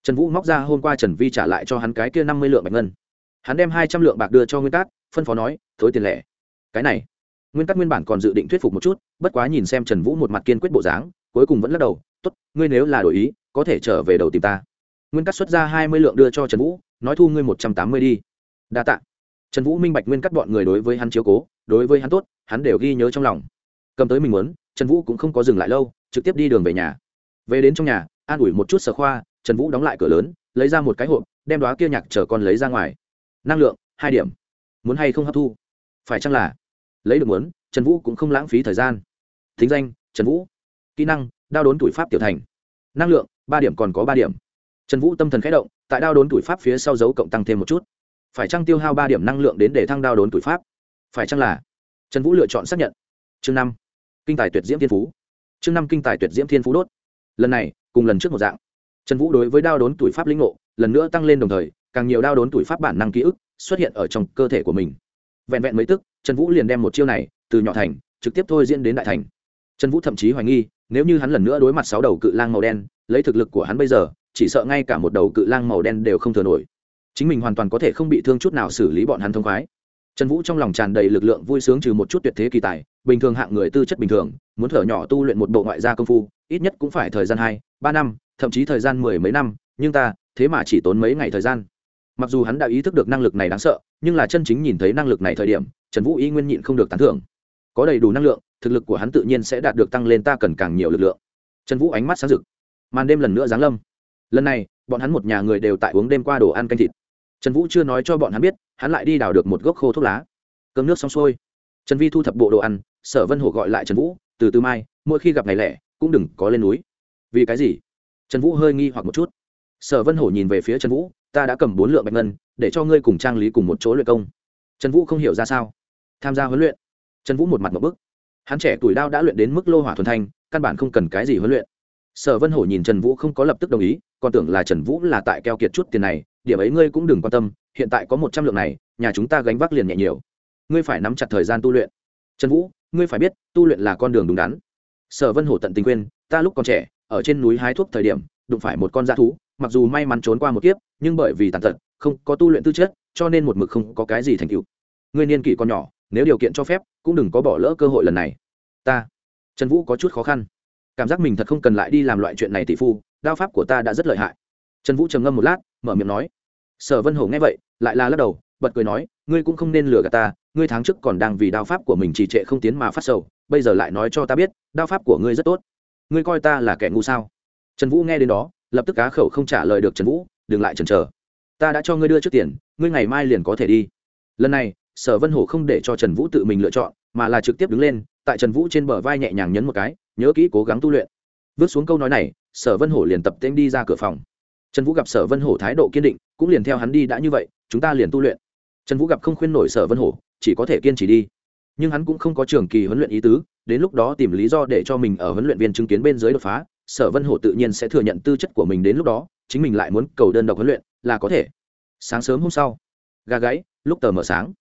Trần vũ móc ra hôm qua trần vi trả lại cho hắn cái kia năm mươi lượng bạch ngân. Hắn đem hai trăm lượng bạc đưa cho nguyên cát, phân phó nói, thối tiền lẻ. Cái này, nguyên cát nguyên bản còn dự định thuyết phục một chút, bất quá nhìn xem trần vũ một mặt kiên quyết bộ dáng, cuối cùng vẫn lắc đầu t ố t ngươi nếu là đổi ý, có thể trở về đầu tìm ta. Nguyên cát xuất ra hai mươi lượng đưa cho trần vũ, nói, thu ngươi một trăm tám mươi đi. Đa t ạ trần vũ minh bạch nguyên cắt bọn người đối với hắn chiếu cố, đối với hắn tốt, hắn đều ghi nhớ trong lòng. Cầm tới mình muốn, trần vũ cũng không có dừng lại lâu, trực tiếp đi đường về nhà. Về đến trong nhà, an ủi một chút sở khoa, trần vũ đóng lại cửa lớn, lấy ra một cái hộp, đem đoá kia nhạc chở con lấy ra ngoài. Năng lượng, hai điểm. Muốn hay không hấp thu? Phải chăng là? Lấy được muốn, trần vũ cũng không lãng phí thời gian. Thính danh, trần vũ. Kỹ năng, đao đốn tuổi pháp tiểu thành. Năng lượng, ba điểm còn có ba điểm. Trần vũ tâm thần k h ẽ động, tại đao đốn tuổi pháp phía sau dấu cộng tăng thêm một chút phải chăng tiêu hao ba điểm năng lượng đến để thăng đao đốn tuổi pháp? Phải chăng là? Trần vũ lựa chọn xác nhận. Chương năm, kinh tài tuyệt diễm thiên phú. Chương năm, kinh tài tuyệt diễm thiên phú đốt. Lần này, cùng lần trước một dạng. Trần vũ đối với đao đốn tuổi pháp lĩnh ngộ, lần nữa tăng lên đồng thời, càng nhiều đao đốn tuổi pháp bản năng ký ức xuất hiện ở trong cơ thể của mình. Vẹn vẹn mấy tức, trần vũ liền đem một chiêu này, từ nhỏ thành, trực tiếp thôi diễn đến đại thành. Trần vũ thậm chí hoài nghi, nếu như hắn lần nữa đối mặt sáu đầu cự lang màu đen, lấy thực lực của hắn bây giờ, chỉ sợ ngay cả một đầu cự lang màu đen đều không thừa nổi chính mình hoàn toàn có thể không bị thương chút nào xử lý bọn hắn thông khoái. Trần vũ trong lòng tràn đầy lực lượng vui sướng trừ một chút tuyệt thế kỳ tài, bình thường hạng người tư chất bình thường, muốn thở nhỏ tu luyện một bộ ngoại gia công phu, ít nhất cũng phải thời gian hai, ba năm, thậm chí thời gian mười mấy năm, nhưng ta, thế mà chỉ tốn mấy ngày thời gian. Mặc dù hắn đã ý thức được năng lực này đáng sợ, nhưng là chân chính nhìn thấy năng lực này thời điểm, trần vũ y nguyên nhịn không được tán thưởng. Có đầy đủ năng lượng, thực lực của hắn tự nhiên sẽ đạt được tăng lên, ta cần càng nhiều lực lượng. Trần vũ ánh mắt sáng rực. Màn đêm lần nữa giáng lâm. Lần này, bọn hắn một nhà người đều tại uống đêm qua đồ ăn canh thịt trần vũ chưa nói cho bọn hắn biết, hắn lại đi đào được một gốc khô thuốc lá. Cơm nước xong xuôi. Trần vi thu thập bộ đồ ăn, sở vân hổ gọi lại trần vũ, từ từ mai, mỗi khi gặp ngày lẻ, cũng đừng có lên núi. Vì cái gì? Trần vũ hơi nghi hoặc một chút. Sở vân hổ nhìn về phía trần vũ, ta đã cầm bốn lượng bạch ngân, để cho ngươi cùng trang lý cùng một chỗ luyện công. Trần vũ không hiểu ra sao. Tham gia huấn luyện. Trần vũ một mặt một bức. Hắn trẻ tuổi đao đã luyện đến mức lô hỏa thuần thanh, căn bản không cần cái gì huấn luyện. Sở vân hổ nhìn trần vũ không có lập tức đồng ý, còn tưởng là trần vũ là tại keo kiệt chút tiền này điểm ấy ngươi cũng đừng quan tâm, hiện tại có một trăm lượng này, nhà chúng ta gánh vác liền nhẹ nhiều. Ngươi phải nắm chặt thời gian tu luyện. Trần vũ, ngươi phải biết, tu luyện là con đường đúng đắn. Sở vân hổ tận tình quên ta lúc còn trẻ, ở trên núi hái thuốc thời điểm, đụng phải một con dã thú, mặc dù may mắn trốn qua một kiếp, nhưng bởi vì tàn tật, không có tu luyện tư chất, cho nên một mực không có cái gì thành tựu. Ngươi niên kỷ còn nhỏ, nếu điều kiện cho phép, cũng đừng có bỏ lỡ cơ hội lần này. Ta, trần vũ có chút khó khăn. Cảm giác mình thật không cần lại đi làm loại chuyện này tỷ phu, đao pháp của ta đã rất lợi hại. Trần vũ trầm ngâm một lát, mở miệng nói sở vân hổ nghe vậy, lại là lắc đầu, bật cười nói, ngươi cũng không nên lừa gạt ta, ngươi tháng trước còn đang vì đao pháp của mình trì trệ không tiến mà phát sầu, bây giờ lại nói cho ta biết, đao pháp của ngươi rất tốt. Ngươi coi ta là kẻ ngu sao? Trần vũ nghe đến đó, lập tức cá khẩu không trả lời được trần vũ, đừng lại chần chờ. Ta đã cho ngươi đưa trước tiền, ngươi ngày mai liền có thể đi. Lần này, sở vân hổ không để cho trần vũ tự mình lựa chọn, mà là trực tiếp đứng lên, tại trần vũ trên bờ vai nhẹ nhàng nhấn một cái, nhớ kỹ cố gắng tu luyện. Vứt xuống câu nói này, sở vân hổ liền tập tên đi ra cửa phòng trần vũ gặp sở vân hổ thái độ kiên định, cũng liền theo hắn đi đã như vậy, chúng ta liền tu luyện. Trần vũ gặp không khuyên nổi sở vân hổ, chỉ có thể kiên trì đi. Nhưng hắn cũng không có trường kỳ huấn luyện ý tứ, đến lúc đó tìm lý do để cho mình ở huấn luyện viên chứng kiến bên dưới đột phá, sở vân hổ tự nhiên sẽ thừa nhận tư chất của mình đến lúc đó, chính mình lại muốn cầu đơn độc huấn luyện, là có thể. Sáng sớm hôm sau, gà gáy, lúc tờ mờ sáng.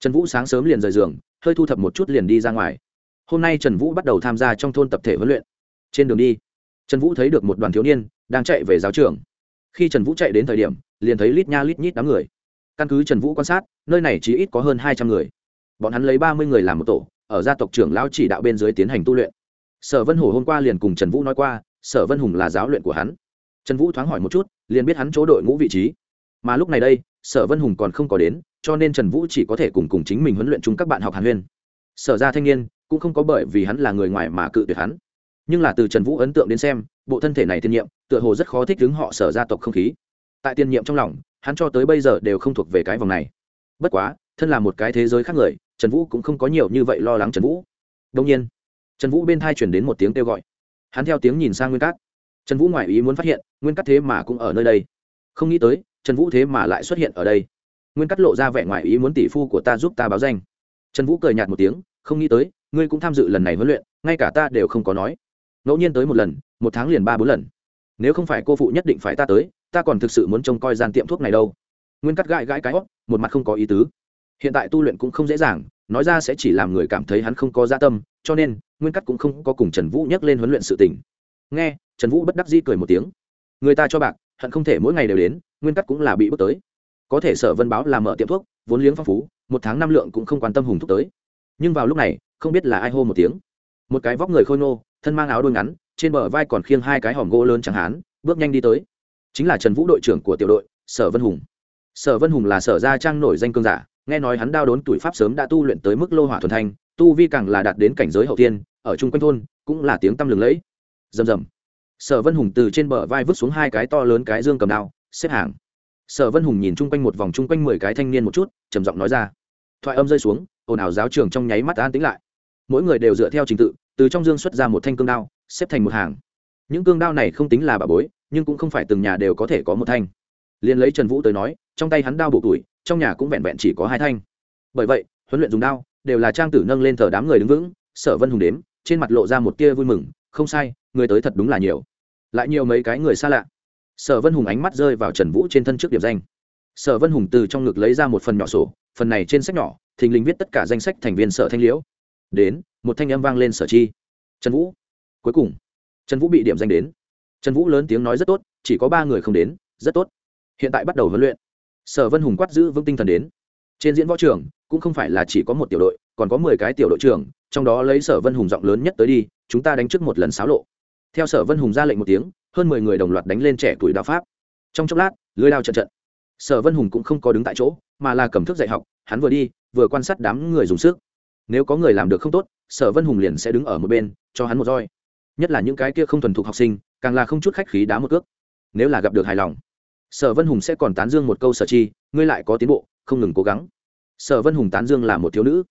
Trần vũ sáng sớm liền rời giường, hơi thu thập một chút liền đi ra ngoài. Hôm nay trần vũ bắt đầu tham gia trong thôn tập thể huấn luyện. Trên đường đi, trần vũ thấy được một đoàn thiếu niên đang chạy về giáo trường khi trần vũ chạy đến thời điểm, liền thấy lít nha lít nhít đám người. Căn cứ trần vũ quan sát, nơi này chỉ ít có hơn hai trăm người. Bọn hắn lấy ba mươi người làm một tổ, ở gia tộc trưởng lão chỉ đạo bên dưới tiến hành tu luyện. Sở vân hổ hôm qua liền cùng trần vũ nói qua, sở vân hùng là giáo luyện của hắn. Trần vũ thoáng hỏi một chút, liền biết hắn chỗ đội ngũ vị trí. Mà lúc này đây, sở vân hùng còn không có đến, cho nên trần vũ chỉ có thể cùng cùng chính mình huấn luyện chung các bạn học hàn huyên. Sở ra thanh niên, cũng không có bởi vì hắn là người ngoài mà cự tuyệt hắn. Nhưng là từ trần vũ ấn tượng đến xem bộ thân thể này tiên nhiệm, tựa hồ rất khó thích đứng họ sở gia tộc không khí. Tại tiên nhiệm trong lòng, hắn cho tới bây giờ đều không thuộc về cái vòng này. Bất quá, thân là một cái thế giới khác người, trần vũ cũng không có nhiều như vậy lo lắng trần vũ. Đông nhiên, trần vũ bên thai chuyển đến một tiếng kêu gọi. Hắn theo tiếng nhìn sang nguyên cát. Trần vũ ngoại ý muốn phát hiện, nguyên cát thế mà cũng ở nơi đây. Không nghĩ tới, trần vũ thế mà lại xuất hiện ở đây. Nguyên cát lộ ra vẻ ngoại ý muốn tỷ phu của ta giúp ta báo danh. Trần vũ cười nhạt một tiếng, không nghĩ tới, ngươi cũng tham dự lần này huấn luyện, ngay cả ta đều không có nói. Ngẫu nhiên tới một lần một tháng liền ba bốn lần. Nếu không phải cô phụ nhất định phải ta tới, ta còn thực sự muốn trông coi gian tiệm thuốc này đâu. Nguyên cắt gãi gãi cái hót một mặt không có ý tứ. Hiện tại tu luyện cũng không dễ dàng, nói ra sẽ chỉ làm người cảm thấy hắn không có gia tâm, cho nên, nguyên cắt cũng không có cùng trần vũ nhắc lên huấn luyện sự tình. Nghe, trần vũ bất đắc di cười một tiếng. Người ta cho bạc, hận không thể mỗi ngày đều đến, nguyên cắt cũng là bị bước tới. Có thể sở vân báo làm mở tiệm thuốc, vốn liếng phong phú, một tháng năm lượng cũng không quan tâm hùng thúc tới. Nhưng vào lúc này, không biết là ai hô một tiếng. Một cái vóc người khôi nô thân mang áo đôi ngắn trên bờ vai còn khiêng hai cái hòm gỗ lớn chẳng hán bước nhanh đi tới. Chính là trần vũ đội trưởng của tiểu đội, sở vân hùng. Sở vân hùng là sở gia trang nổi danh cương giả, nghe nói hắn đao đốn tuổi pháp sớm đã tu luyện tới mức lô hỏa thuần thanh, tu vi càng là đạt đến cảnh giới hậu tiên, ở chung quanh thôn, cũng là tiếng tăm lừng lẫy. Rầm rầm. Sở vân hùng từ trên bờ vai vứt xuống hai cái to lớn cái dương cầm đao, xếp hàng. Sở vân hùng nhìn chung quanh một vòng chung quanh mười cái thanh niên một chút, trầm giọng nói ra. Thoại âm rơi xuống, ồn ào giáo trường trong nháy mắt an tĩnh lại. Mỗi người đều dựa theo trình tự, từ trong dương xuất ra một thanh cương đao xếp thành một hàng. Những cương đao này không tính là bà bối, nhưng cũng không phải từng nhà đều có thể có một thanh. Liền lấy trần vũ tới nói, trong tay hắn đao bổ tuổi, trong nhà cũng vẹn vẹn chỉ có hai thanh. Bởi vậy, huấn luyện dùng đao, đều là trang tử nâng lên thờ đám người đứng vững, sở vân hùng đếm, trên mặt lộ ra một tia vui mừng, không sai, người tới thật đúng là nhiều. Lại nhiều mấy cái người xa lạ. Sở vân hùng ánh mắt rơi vào trần vũ trên thân trước điểm danh. Sở vân hùng từ trong ngực lấy ra một phần nhỏ sổ, phần này trên sách nhỏ, thình lình viết tất cả danh sách thành viên sở thanh liễu. Đến, một thanh âm vang lên sở chi. Trần vũ cuối cùng, trần vũ bị điểm danh đến. Trần vũ lớn tiếng nói rất tốt, chỉ có ba người không đến, rất tốt. Hiện tại bắt đầu huấn luyện. Sở vân hùng quát giữ vững tinh thần đến. Trên diễn võ trường, cũng không phải là chỉ có một tiểu đội, còn có mười cái tiểu đội trưởng, trong đó lấy sở vân hùng giọng lớn nhất tới đi, chúng ta đánh trước một lần xáo lộ. Theo sở vân hùng ra lệnh một tiếng, hơn mười người đồng loạt đánh lên trẻ tuổi đạo pháp. Trong chốc lát, lưới lao trận trận. Sở vân hùng cũng không có đứng tại chỗ, mà là cầm thước dạy học, hắn vừa đi, vừa quan sát đám người dùng sức. Nếu có người làm được không tốt, sở vân hùng liền sẽ đứng ở một bên, cho hắn một roi nhất là những cái kia không thuần thục học sinh, càng là không chút khách khí đá một cước. Nếu là gặp được hài lòng, sở vân hùng sẽ còn tán dương một câu sở chi, ngươi lại có tiến bộ, không ngừng cố gắng. Sở vân hùng tán dương là một thiếu nữ.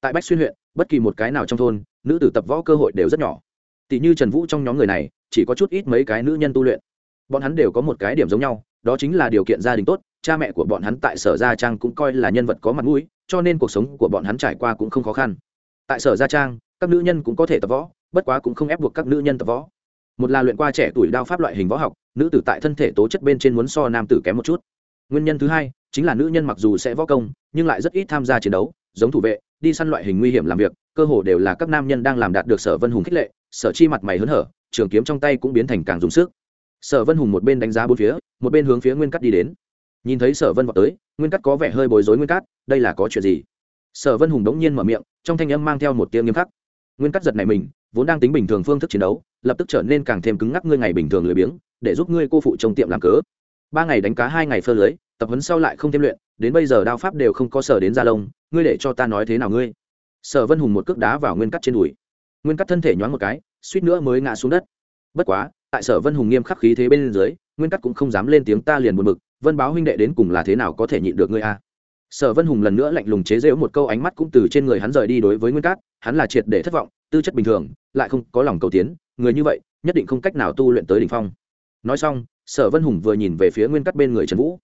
Tại bách xuyên huyện, bất kỳ một cái nào trong thôn, nữ tử tập võ cơ hội đều rất nhỏ. Tỷ như trần vũ trong nhóm người này, chỉ có chút ít mấy cái nữ nhân tu luyện. Bọn hắn đều có một cái điểm giống nhau, đó chính là điều kiện gia đình tốt, cha mẹ của bọn hắn tại sở gia trang cũng coi là nhân vật có mặt mũi, cho nên cuộc sống của bọn hắn trải qua cũng không khó khăn. Tại sở gia trang, các nữ nhân cũng có thể tập võ bất quá cũng không ép buộc các nữ nhân tập võ. Một là luyện qua trẻ tuổi đao pháp loại hình võ học, nữ tử tại thân thể tố chất bên trên muốn so nam tử kém một chút. Nguyên nhân thứ hai, chính là nữ nhân mặc dù sẽ võ công, nhưng lại rất ít tham gia chiến đấu, giống thủ vệ, đi săn loại hình nguy hiểm làm việc, cơ hồ đều là các nam nhân đang làm đạt được sở vân hùng khích lệ, sở chi mặt mày hớn hở, trường kiếm trong tay cũng biến thành càng dùng sức. Sở vân hùng một bên đánh giá bốn phía, một bên hướng phía nguyên cắt đi đến. Nhìn thấy sở vân vào tới, nguyên cắt có vẻ hơi bối rối nguyên cắt đây là có chuyện gì? Sở vân hùng đống nhiên mở miệng, trong thanh âm mang theo một tiếng nghiêm khắc. Nguyên cắt giật này mình vốn đang tính bình thường phương thức chiến đấu, lập tức trở nên càng thêm cứng ngắc ngươi ngày bình thường lười biếng, để giúp ngươi cô phụ trong tiệm làm cớ. Ba ngày đánh cá, hai ngày phơ lưới, tập huấn sau lại không thêm luyện, đến bây giờ đao pháp đều không có sở đến gia lông, ngươi để cho ta nói thế nào ngươi? Sở vân hùng một cước đá vào nguyên cắt trên đùi. Nguyên cắt thân thể nhoáng một cái, suýt nữa mới ngã xuống đất. Bất quá, tại sở vân hùng nghiêm khắc khí thế bên dưới, nguyên cắt cũng không dám lên tiếng ta liền buồn mực vân báo huynh đệ đến cùng là thế nào có thể nhịn được ngươi a sở vân hùng lần nữa lạnh lùng chế giễu một câu ánh mắt cũng từ trên người hắn rời đi đối với nguyên cát hắn là triệt để thất vọng tư chất bình thường, lại không có lòng cầu tiến, người như vậy, nhất định không cách nào tu luyện tới đỉnh phong. Nói xong, sở vân hùng vừa nhìn về phía nguyên cát bên người trần vũ.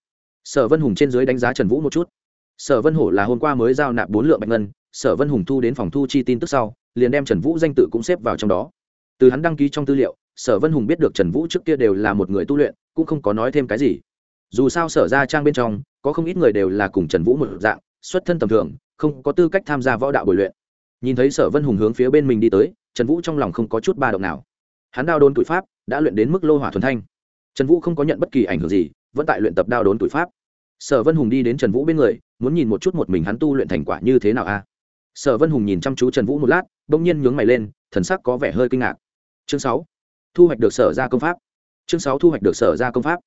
Sở vân hùng trên dưới đánh giá trần vũ một chút. Sở vân hổ là hôm qua mới giao nạp bốn lượng bạch ngân, sở vân hùng thu đến phòng thu chi tin tức sau, liền đem trần vũ danh tự cũng xếp vào trong đó. Từ hắn đăng ký trong tư liệu, sở vân hùng biết được trần vũ trước kia đều là một người tu luyện, cũng không có nói thêm cái gì. Dù sao sở ra trang bên trong, có không ít người đều là cùng trần vũ một dạng, xuất thân tầm thường, không có tư cách tham gia võ đạo bồi luyện nhìn thấy sở vân hùng hướng phía bên mình đi tới, trần vũ trong lòng không có chút ba động nào. Hắn đao đốn tuổi pháp, đã luyện đến mức lô hỏa thuần thanh. Trần vũ không có nhận bất kỳ ảnh hưởng gì, vẫn tại luyện tập đao đốn tuổi pháp. Sở vân hùng đi đến trần vũ bên người, muốn nhìn một chút một mình hắn tu luyện thành quả như thế nào a. Sở vân hùng nhìn chăm chú trần vũ một lát đ ỗ n g nhiên nhướng mày lên, thần sắc có vẻ hơi kinh ngạc. Chương sáu. Thu hoạch được sở ra công pháp. Chương sáu thu hoạch được sở ra công pháp.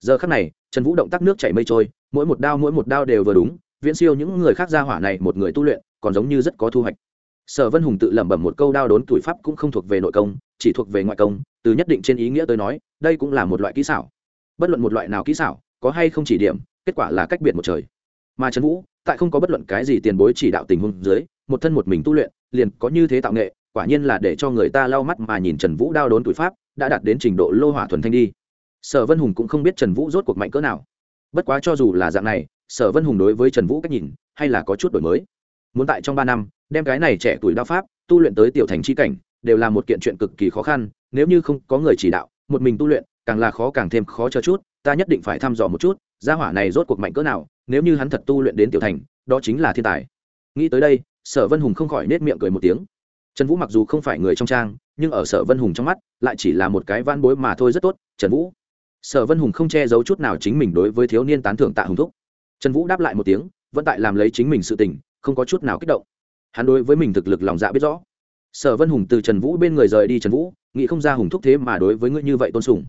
Giờ khắc này, trần vũ động tác nước chảy mây trôi, mỗi một đao mỗi một đao đều vừa đúng, viễn siêu những người khác ra hỏa này một người tu luyện, còn giống như rất có thu hoạch sở vân hùng tự lẩm bẩm một câu đao đốn tuổi pháp cũng không thuộc về nội công, chỉ thuộc về ngoại công, từ nhất định trên ý nghĩa tôi nói, đây cũng là một loại kỹ xảo. Bất luận một loại nào kỹ xảo, có hay không chỉ điểm, kết quả là cách biệt một trời. Mà trần vũ, tại không có bất luận cái gì tiền bối chỉ đạo tình huống dưới, một thân một mình tu luyện, liền có như thế tạo nghệ, quả nhiên là để cho người ta lau mắt mà nhìn trần vũ đao đốn tuổi pháp, đã đạt đến trình độ lô hỏa thuần thanh đi. Sở vân hùng cũng không biết trần vũ rốt cuộc mạnh cỡ nào. Bất quá cho dù là dạng này, sở vân hùng đối với trần vũ cách nhìn, hay là có chút đổi mới muốn tại trong ba năm, đem cái này trẻ tuổi đao pháp, tu luyện tới tiểu thành chi cảnh, đều là một kiện chuyện cực kỳ khó khăn, nếu như không có người chỉ đạo, một mình tu luyện, càng là khó càng thêm khó cho chút, ta nhất định phải thăm dò một chút, gia hỏa này rốt cuộc mạnh cỡ nào, nếu như hắn thật tu luyện đến tiểu thành, đó chính là thiên tài. Nghĩ tới đây, sở vân hùng không khỏi nết miệng cười một tiếng. Trần vũ mặc dù không phải người trong trang, nhưng ở sở vân hùng trong mắt, lại chỉ là một cái van bối mà thôi rất tốt, trần vũ. Sở vân hùng không che giấu chút nào chính mình đối với thiếu niên tán thưởng tạ hùng thúc. Trần vũ đáp lại một tiếng, vẫn tại làm lấy chính mình sự tình không có chút nào kích động. Hắn đối với mình thực lực lòng dạ biết rõ. Sở vân hùng từ trần vũ bên người rời đi trần vũ, nghĩ không ra hùng thúc thế mà đối với ngươi như vậy tôn sùng.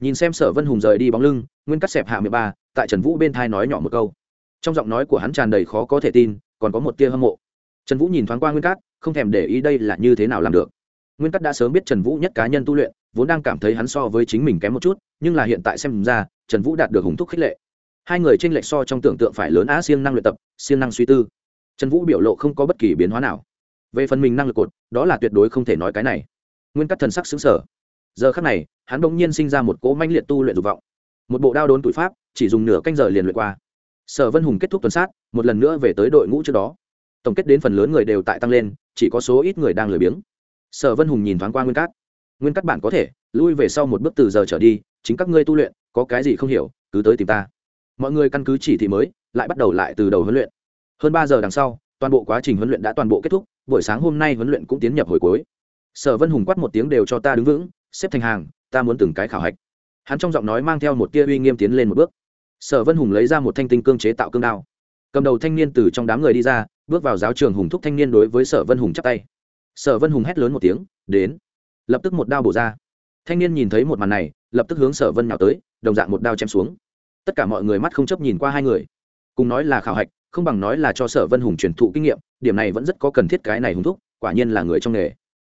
Nhìn xem sở vân hùng rời đi bóng lưng, nguyên cắt xẹp hạ mười ba, tại trần vũ bên thai nói nhỏ một câu. Trong giọng nói của hắn tràn đầy khó có thể tin, còn có một tia hâm mộ. Trần vũ nhìn thoáng qua nguyên cát, không thèm để ý đây là như thế nào làm được. Nguyên cát đã sớm biết trần vũ nhất cá nhân tu luyện, vốn đang cảm thấy hắn so với chính mình kém một chút, nhưng là hiện tại xem ra, trần vũ đạt được hùng thúc khích lệ. Hai người tranh lệch so trong tưởng tượng phải lớn á siêng năng luyện tập, siêng năng suy tư trần vũ biểu lộ không có bất kỳ biến hóa nào. Về phần mình năng lực cột, đó là tuyệt đối không thể nói cái này. Nguyên cắt thần sắc xứng sở giờ khắc này, hắn bỗng nhiên sinh ra một cỗ manh liệt tu luyện dục vọng. Một bộ đao đốn tuổi pháp, chỉ dùng nửa canh giờ liền luyện qua. Sở vân hùng kết thúc tuần sát, một lần nữa về tới đội ngũ trước đó. Tổng kết đến phần lớn người đều tại tăng lên, chỉ có số ít người đang lười biếng. Sở vân hùng nhìn thoáng qua nguyên cát. Nguyên cát bản có thể, lui về sau một bước từ giờ trở đi, chính các ngươi tu luyện, có cái gì không hiểu, cứ tới tìm ta. Mọi người căn cứ chỉ thị mới, lại bắt đầu lại từ đầu huấn luyện hơn ba giờ đằng sau, toàn bộ quá trình huấn luyện đã toàn bộ kết thúc, buổi sáng hôm nay huấn luyện cũng tiến nhập hồi cuối. Sở vân hùng quát một tiếng đều cho ta đứng vững, xếp thành hàng, ta muốn từng cái khảo hạch. Hắn trong giọng nói mang theo một tia uy nghiêm tiến lên một bước. Sở vân hùng lấy ra một thanh tinh cương chế tạo cương đao. Cầm đầu thanh niên từ trong đám người đi ra, bước vào giáo trường hùng thúc thanh niên đối với sở vân hùng chắp tay. Sở vân hùng hét lớn một tiếng, đến! Lập tức một đao bổ ra. Thanh niên nhìn thấy một màn này, lập tức hướng sở vân nhào tới, đồng dạng một đao chém xuống. Tất cả mọi người mắt không chấp nhìn qua hai người. Cùng nói là khảo hạch không bằng nói là cho sở vân hùng truyền thụ kinh nghiệm, điểm này vẫn rất có cần thiết cái này hùng thúc, quả nhiên là người trong nghề.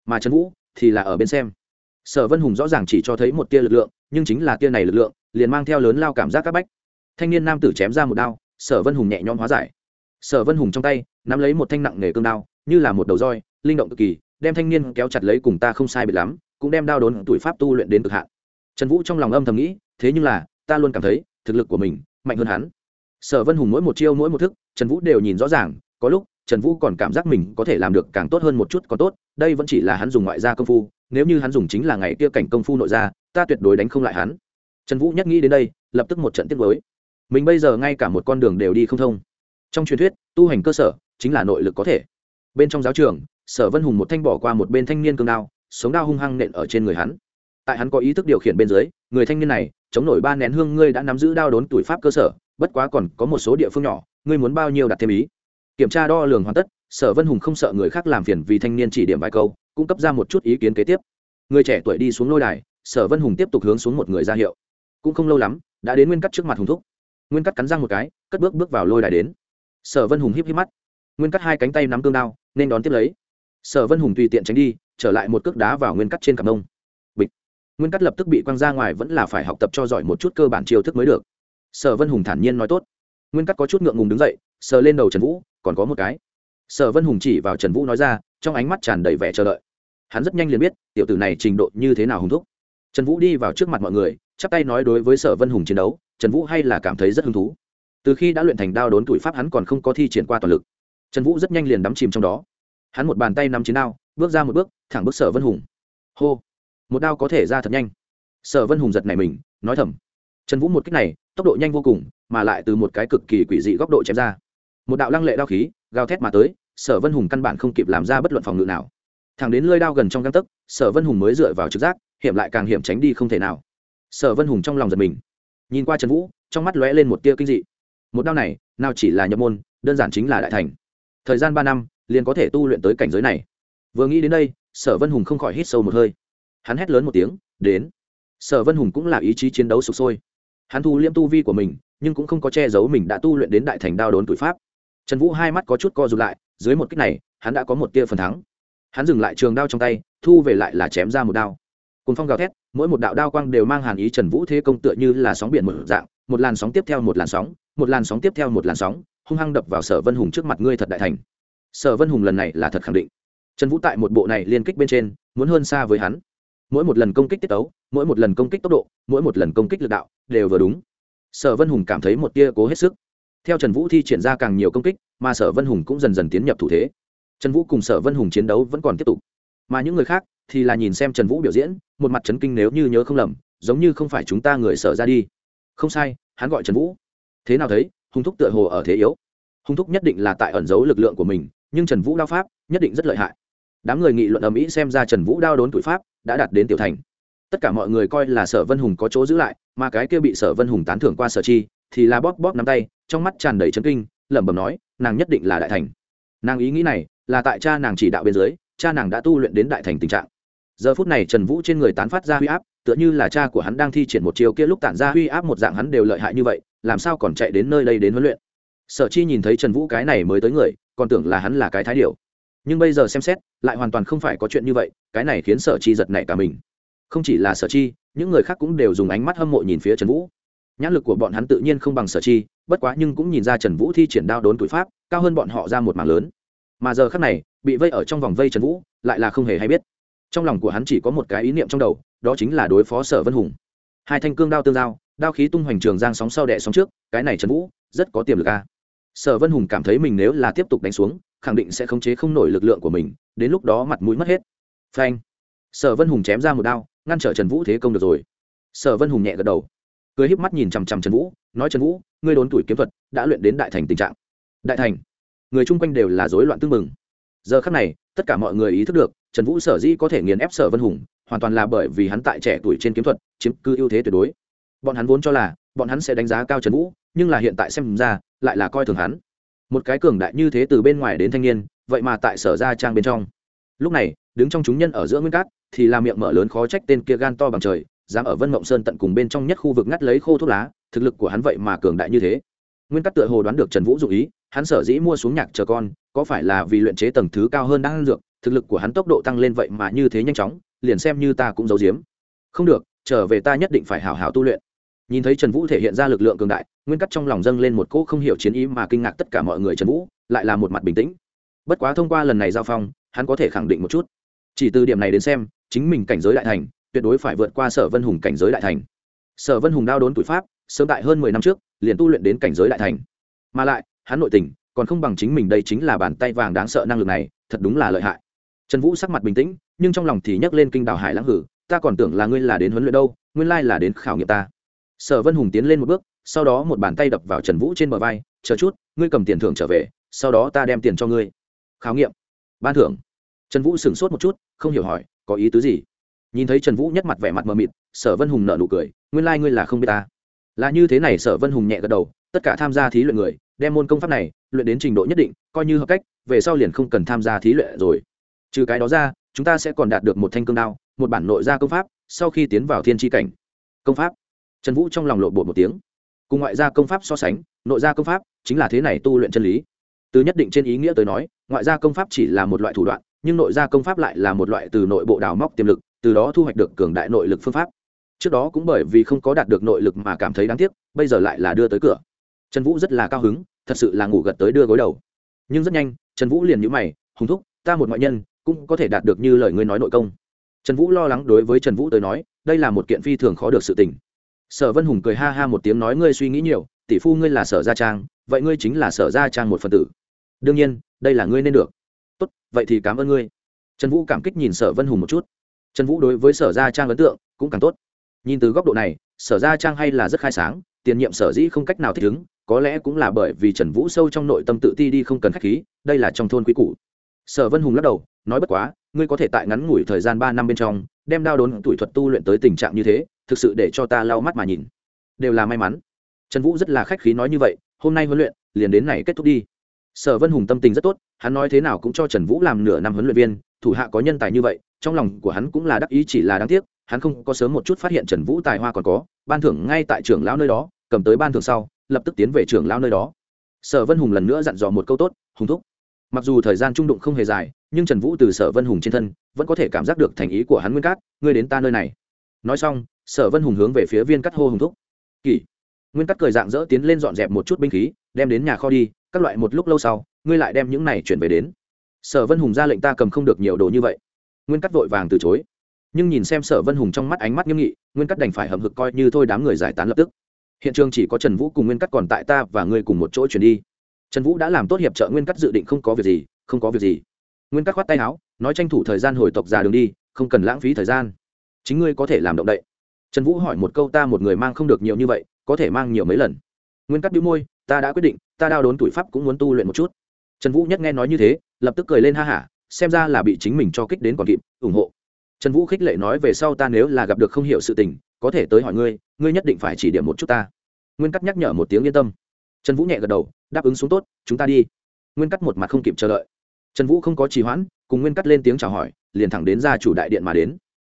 Mà trần vũ thì là ở bên xem. Sở vân hùng rõ ràng chỉ cho thấy một tia lực lượng, nhưng chính là tia này lực lượng, liền mang theo lớn lao cảm giác các bách. Thanh niên nam tử chém ra một đao, sở vân hùng nhẹ nhõm hóa giải. Sở vân hùng trong tay, nắm lấy một thanh nặng nghề cương đao, như là một đầu roi, linh động cực kỳ, đem thanh niên kéo chặt lấy cùng ta không sai biệt lắm, cũng đem đao đốn tuổi pháp tu luyện đến cực hạn. Trần vũ trong lòng âm thầm nghĩ, thế nhưng là, ta luôn cảm thấy, thực lực của mình mạnh hơn hắn. Sở vân hùng mỗi một chiêu mỗi một thức trần vũ đều nhìn rõ ràng, có lúc, trần vũ còn cảm giác mình có thể làm được càng tốt hơn một chút còn tốt, đây vẫn chỉ là hắn dùng ngoại gia công phu, nếu như hắn dùng chính là ngày kia cảnh công phu nội gia, ta tuyệt đối đánh không lại hắn. Trần vũ nhắc nghĩ đến đây, lập tức một trận tiết mới mình bây giờ ngay cả một con đường đều đi không thông. Trong truyền thuyết, tu hành cơ sở, chính là nội lực có thể. Bên trong giáo trường, sở vân hùng một thanh bỏ qua một bên thanh niên cương đao, sống đao hung hăng nện ở trên người hắn. Tại hắn có ý thức điều khiển bên dưới, người thanh niên này chống nổi ba nén hương ngươi đã nắm giữ đao đốn tuổi pháp cơ sở, bất quá còn có một số địa phương nhỏ, ngươi muốn bao nhiêu đặt thêm ý. Kiểm tra đo lường hoàn tất, sở vân hùng không sợ người khác làm phiền vì thanh niên chỉ điểm vài câu cung cấp ra một chút ý kiến kế tiếp. Người trẻ tuổi đi xuống lôi đài, sở vân hùng tiếp tục hướng xuống một người ra hiệu. Cũng không lâu lắm, đã đến nguyên cắt trước mặt hùng thúc. Nguyên cắt cắn răng một cái, cất bước bước vào lôi đài đến. Sở vân hùng híp híp mắt. Nguyên cắt hai cánh tay nắm cương đao, nên đón tiếp lấy. Sở vân hùng tùy tiện tránh đi, trở lại một cước đá vào nguyên cắt trên cặp nông nguyên cắt lập tức bị quăng ra ngoài vẫn là phải học tập cho giỏi một chút cơ bản chiêu thức mới được. Sở vân hùng thản nhiên nói tốt. Nguyên cắt có chút ngượng ngùng đứng dậy, sờ lên đầu trần vũ, còn có một cái. Sở vân hùng chỉ vào trần vũ nói ra, trong ánh mắt tràn đầy vẻ chờ đợi. Hắn rất nhanh liền biết, tiểu tử này trình độ như thế nào hùng thúc. Trần vũ đi vào trước mặt mọi người, chắp tay nói đối với sở vân hùng chiến đấu, trần vũ hay là cảm thấy rất hứng thú. Từ khi đã luyện thành đao đốn tuổi pháp hắn còn không có thi triển qua toàn lực. Trần vũ rất nhanh liền đắm chìm trong đó. Hắn một bàn tay nắm chiến đao, bước ra một bước, thẳng bước sở vân hùng. Hô! Một đao có thể ra thật nhanh. Sở vân hùng giật này mình, nói thầm. Trần vũ một cách này, tốc độ nhanh vô cùng, mà lại từ một cái cực kỳ quỷ dị góc độ chém ra. Một đạo lăng lệ đao khí, gào thét mà tới, sở vân hùng căn bản không kịp làm ra bất luận phòng ngự nào. Thẳng đến lơi đao gần trong găng tấc, sở vân hùng mới dựa vào trực giác, hiểm lại càng hiểm tránh đi không thể nào. Sở vân hùng trong lòng giật mình. Nhìn qua trần vũ, trong mắt lóe lên một tia kinh dị. Một đao này, nào chỉ là nhập môn, đơn giản chính là đại thành. Thời gian ba năm, liền có thể tu luyện tới cảnh giới này. Vừa nghĩ đến đây, sở vân hùng không khỏi hít sâu một hơi hắn hét lớn một tiếng, đến! Sở vân hùng cũng là ý chí chiến đấu sụp sôi. Hắn thu liễm tu vi của mình, nhưng cũng không có che giấu mình đã tu luyện đến đại thành đao đốn tuổi pháp. Trần vũ hai mắt có chút co r ụ t lại, dưới một kích này, hắn đã có một tia phần thắng. Hắn dừng lại trường đao trong tay, thu về lại là chém ra một đao. Cùng phong gào thét, mỗi một đạo đao quang đều mang hàn ý trần vũ thế công tựa như là sóng biển một dạng, một làn sóng tiếp theo một làn sóng, một làn sóng tiếp theo một làn sóng, hung hăng đập vào sở vân hùng trước mặt ngươi thật đại thành. Sở vân hùng lần này là thật khẳng định. Trần vũ tại một bộ này liên kích bên trên, muốn hơn xa với hắn mỗi một lần công kích tiết tấu, mỗi một lần công kích tốc độ, mỗi một lần công kích lực đạo, đều vừa đúng. Sở vân hùng cảm thấy một tia cố hết sức. Theo trần vũ thi triển ra càng nhiều công kích, mà sở vân hùng cũng dần dần tiến nhập thủ thế. Trần vũ cùng sở vân hùng chiến đấu vẫn còn tiếp tục. Mà những người khác thì là nhìn xem trần vũ biểu diễn, một mặt trấn kinh nếu như nhớ không lầm, giống như không phải chúng ta người sở ra đi. Không sai, hắn gọi trần vũ. Thế nào thấy, hùng thúc tựa hồ ở thế yếu. Hùng thúc nhất định là tại ẩn giấu lực lượng của mình, nhưng trần vũ đao pháp nhất định rất lợi hại. Đám người nghị luận ầm ĩ xem ra trần vũ đao đốn tuổi pháp đã đạt đến tiểu thành. Tất cả mọi người coi là sở vân hùng có chỗ giữ lại, mà cái kia bị sở vân hùng tán thưởng qua sở chi, thì là bóp bóp nắm tay, trong mắt tràn đầy chấn kinh, lẩm bẩm nói, nàng nhất định là đại thành. Nàng ý nghĩ này là tại cha nàng chỉ đạo bên dưới, cha nàng đã tu luyện đến đại thành tình trạng. Giờ phút này trần vũ trên người tán phát ra huy áp, tựa như là cha của hắn đang thi triển một chiều kia lúc tản ra huy áp một dạng hắn đều lợi hại như vậy, làm sao còn chạy đến nơi đây đến huấn luyện? Sở chi nhìn thấy trần vũ cái này mới tới người, còn tưởng là hắn là cái thái điều nhưng bây giờ xem xét, lại hoàn toàn không phải có chuyện như vậy, cái này khiến sở chi giật nảy cả mình. Không chỉ là sở chi, những người khác cũng đều dùng ánh mắt hâm mộ nhìn phía trần vũ. Nhãn lực của bọn hắn tự nhiên không bằng sở chi, bất quá nhưng cũng nhìn ra trần vũ thi triển đao đốn tuổi pháp, cao hơn bọn họ ra một mảng lớn. Mà giờ khác này, bị vây ở trong vòng vây trần vũ, lại là không hề hay biết. Trong lòng của hắn chỉ có một cái ý niệm trong đầu, đó chính là đối phó sở vân hùng. Hai thanh cương đao tương giao, đao khí tung hoành trường giang sóng sau đẻ sóng trước, cái này trần vũ, rất có tiềm lực a. Sở vân hùng cảm thấy mình nếu là tiếp tục đánh xuống khẳng định sẽ khống chế không nổi lực lượng của mình, đến lúc đó mặt mũi mất hết. Phanh. Sở vân hùng chém ra một đao, ngăn trở trần vũ thế công được rồi. Sở vân hùng nhẹ gật đầu. Cười híp mắt nhìn chằm chằm trần vũ, nói trần vũ, ngươi đốn tuổi kiếm thuật, đã luyện đến đại thành tình trạng. Đại thành. Người chung quanh đều là rối loạn tương mừng giờ khắc này, tất cả mọi người ý thức được, trần vũ sở dĩ có thể nghiền ép sở vân hùng, hoàn toàn là bởi vì hắn tại trẻ tuổi trên kiếm thuật, chiếm cư ưu thế tuyệt đối. Bọn hắn vốn cho là, bọn hắn sẽ đánh giá cao trần vũ, nhưng là hiện tại xem ra, lại là coi thường hắn một cái cường đại như thế từ bên ngoài đến thanh niên, vậy mà tại sở ra trang bên trong. Lúc này, đứng trong chúng nhân ở giữa nguyên cát, thì làm miệng mở lớn khó trách tên kia gan to bằng trời, dám ở vân mộng sơn tận cùng bên trong nhất khu vực ngắt lấy khô thuốc lá, thực lực của hắn vậy mà cường đại như thế. Nguyên cát tựa hồ đoán được trần vũ dụ ý, hắn sở dĩ mua xuống nhạc chờ con, có phải là vì luyện chế tầng thứ cao hơn đang dược, thực lực của hắn tốc độ tăng lên vậy mà như thế nhanh chóng, liền xem như ta cũng giấu giếm. Không được, trở về ta nhất định phải hào hào tu luyện. Nhìn thấy trần vũ thể hiện ra lực lượng cường đại nguyên cắt trong lòng dâng lên một cỗ không hiểu chiến ý mà kinh ngạc tất cả mọi người trần vũ, lại là một mặt bình tĩnh. Bất quá thông qua lần này giao phong, hắn có thể khẳng định một chút. Chỉ từ điểm này đến xem, chính mình cảnh giới đại thành, tuyệt đối phải vượt qua sở vân hùng cảnh giới đại thành. Sở vân hùng đao đốn tuổi pháp, sớm tại hơn mười năm trước, liền tu luyện đến cảnh giới đại thành. Mà lại, hắn nội tình, còn không bằng chính mình đây chính là bàn tay vàng đáng sợ năng lực này, thật đúng là lợi hại. Trần vũ sắc mặt bình tĩnh, nhưng trong lòng thì nhấc lên kinh đào hải lãng hử, ta còn tưởng là ngươi là đến huấn luyện đâu, nguyên lai là đến khảo nghiệm ta sở vân hùng tiến lên một bước, sau đó một bàn tay đập vào trần vũ trên bờ vai, chờ chút, ngươi cầm tiền thưởng trở về, sau đó ta đem tiền cho ngươi. Khảo nghiệm. Ban thưởng. Trần vũ sửng sốt một chút, không hiểu hỏi, có ý tứ gì? Nhìn thấy trần vũ nhất mặt vẻ mặt mờ mịt, sở vân hùng nợ nụ cười, nguyên lai、like、ngươi là không biết ta. Là như thế này, sở vân hùng nhẹ gật đầu, tất cả tham gia thí luyện người, đem môn công pháp này, luyện đến trình độ nhất định, coi như hợp cách, về sau liền không cần tham gia thí luyện rồi. Trừ cái đó ra, chúng ta sẽ còn đạt được một thanh cương đao, một bản nội gia công pháp, sau khi tiến vào thiên tri cảnh. Công pháp? Trần vũ trong lòng lộ bột một tiếng. Cùng ngoại gia công pháp so sánh, nội gia công pháp chính là thế này tu luyện chân lý. Từ nhất định trên ý nghĩa tới nói, ngoại gia công pháp chỉ là một loại thủ đoạn, nhưng nội gia công pháp lại là một loại từ nội bộ đào móc tiềm lực, từ đó thu hoạch được cường đại nội lực phương pháp. Trước đó cũng bởi vì không có đạt được nội lực mà cảm thấy đáng tiếc, bây giờ lại là đưa tới cửa. Trần vũ rất là cao hứng, thật sự là ngủ gật tới đưa gối đầu. Nhưng rất nhanh, trần vũ liền nhữ mày, hùng thúc, ta một ngoại nhân, cũng có thể đạt được như lời ngươi nói nội công. Trần vũ lo lắng đối với trần vũ tới nói, đây là một kiện phi thường khó được sự tình sở vân hùng cười ha ha một tiếng nói, ngươi suy nghĩ nhiều, tỷ phu ngươi là sở gia trang, vậy ngươi chính là sở gia trang một phần tử. Đương nhiên, đây là ngươi nên được. Tốt, vậy thì cảm ơn ngươi. Trần vũ cảm kích nhìn sở vân hùng một chút. Trần vũ đối với sở gia trang ấn tượng cũng càng tốt. Nhìn từ góc độ này, sở gia trang hay là rất khai sáng, tiền nhiệm sở dĩ không cách nào thích ứng, có lẽ cũng là bởi vì trần vũ sâu trong nội tâm tự ti đi không cần k h á c h khí, đây là trong thôn quý cũ sở vân hùng lắc đầu, nói, bất quá, ngươi có thể tại ngắn ngủi thời gian ba năm bên trong, đem đao đốn tuổi thuật tu luyện tới tình trạng như thế thực sự để cho ta lau mắt mà nhìn. Đều là may mắn. Trần vũ rất là khách khí nói như vậy, hôm nay huấn luyện, liền đến này kết thúc đi. Sở vân hùng tâm tình rất tốt, hắn nói thế nào cũng cho trần vũ làm nửa năm huấn luyện viên, thủ hạ có nhân tài như vậy, trong lòng của hắn cũng là đắc ý chỉ là đáng tiếc, hắn không có sớm một chút phát hiện trần vũ tài hoa còn có, ban thưởng ngay tại trưởng lão nơi đó, cầm tới ban thưởng sau, lập tức tiến về trưởng lão nơi đó. Sở vân hùng lần nữa dặn dò một câu tốt, hùng thúc. Mặc dù thời gian trung đụng không hề dài, nhưng trần vũ từ sở vân hùng trên thân, vẫn có thể cảm giác được thành ý của hắn nguyên cát, ngươi đến ta nơi này. Nói xong sở vân hùng hướng về phía viên cắt hô hùng thúc. Kỷ. Nguyên cắt cười dạng dỡ tiến lên dọn dẹp một chút binh khí, đem đến nhà kho đi, các loại một lúc lâu sau, ngươi lại đem những này chuyển về đến. Sở vân hùng ra lệnh ta cầm không được nhiều đồ như vậy. Nguyên cắt vội vàng từ chối. Nhưng nhìn xem sở vân hùng trong mắt ánh mắt nghiêm nghị, nguyên cắt đành phải hầm hực coi như thôi đám người giải tán lập tức. Hiện trường chỉ có trần vũ cùng nguyên cắt còn tại ta và ngươi cùng một chỗ chuyển đi. Trần vũ đã làm tốt hiệp trợ, nguyên cắt dự định không có việc gì, không có việc gì. Nguyên cắt khoát tay áo, nói tranh thủ thời gian hồi tộc già đường đi, không cần lãng phí thời gian. Chính ngươi có thể làm động đậy trần vũ hỏi một câu ta một người mang không được nhiều như vậy, có thể mang nhiều mấy lần? Nguyên cắt đĩu môi, ta đã quyết định, ta đao đốn tuổi pháp cũng muốn tu luyện một chút. Trần vũ nhất nghe nói như thế, lập tức cười lên ha hả, xem ra là bị chính mình cho kích đến còn kịp, ủng hộ. Trần vũ khích lệ nói về sau ta nếu là gặp được không hiểu sự tình, có thể tới hỏi ngươi ngươi nhất định phải chỉ điểm một chút ta. Nguyên cắt nhắc nhở một tiếng yên tâm. Trần vũ nhẹ gật đầu, đáp ứng xuống tốt, chúng ta đi. Nguyên cắt một mặt không kịp chờ đợi. Trần vũ không có trì hoãn, cùng nguyên cắt lên tiếng chào hỏi, liền thẳng đến ra chủ đại điện mà đến.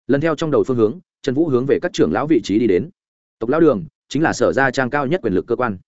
Lần theo trong đầu phương hướng trần vũ hướng về các trưởng lão vị trí đi đến. Tộc lão đường chính là sở gia trang cao nhất quyền lực cơ quan.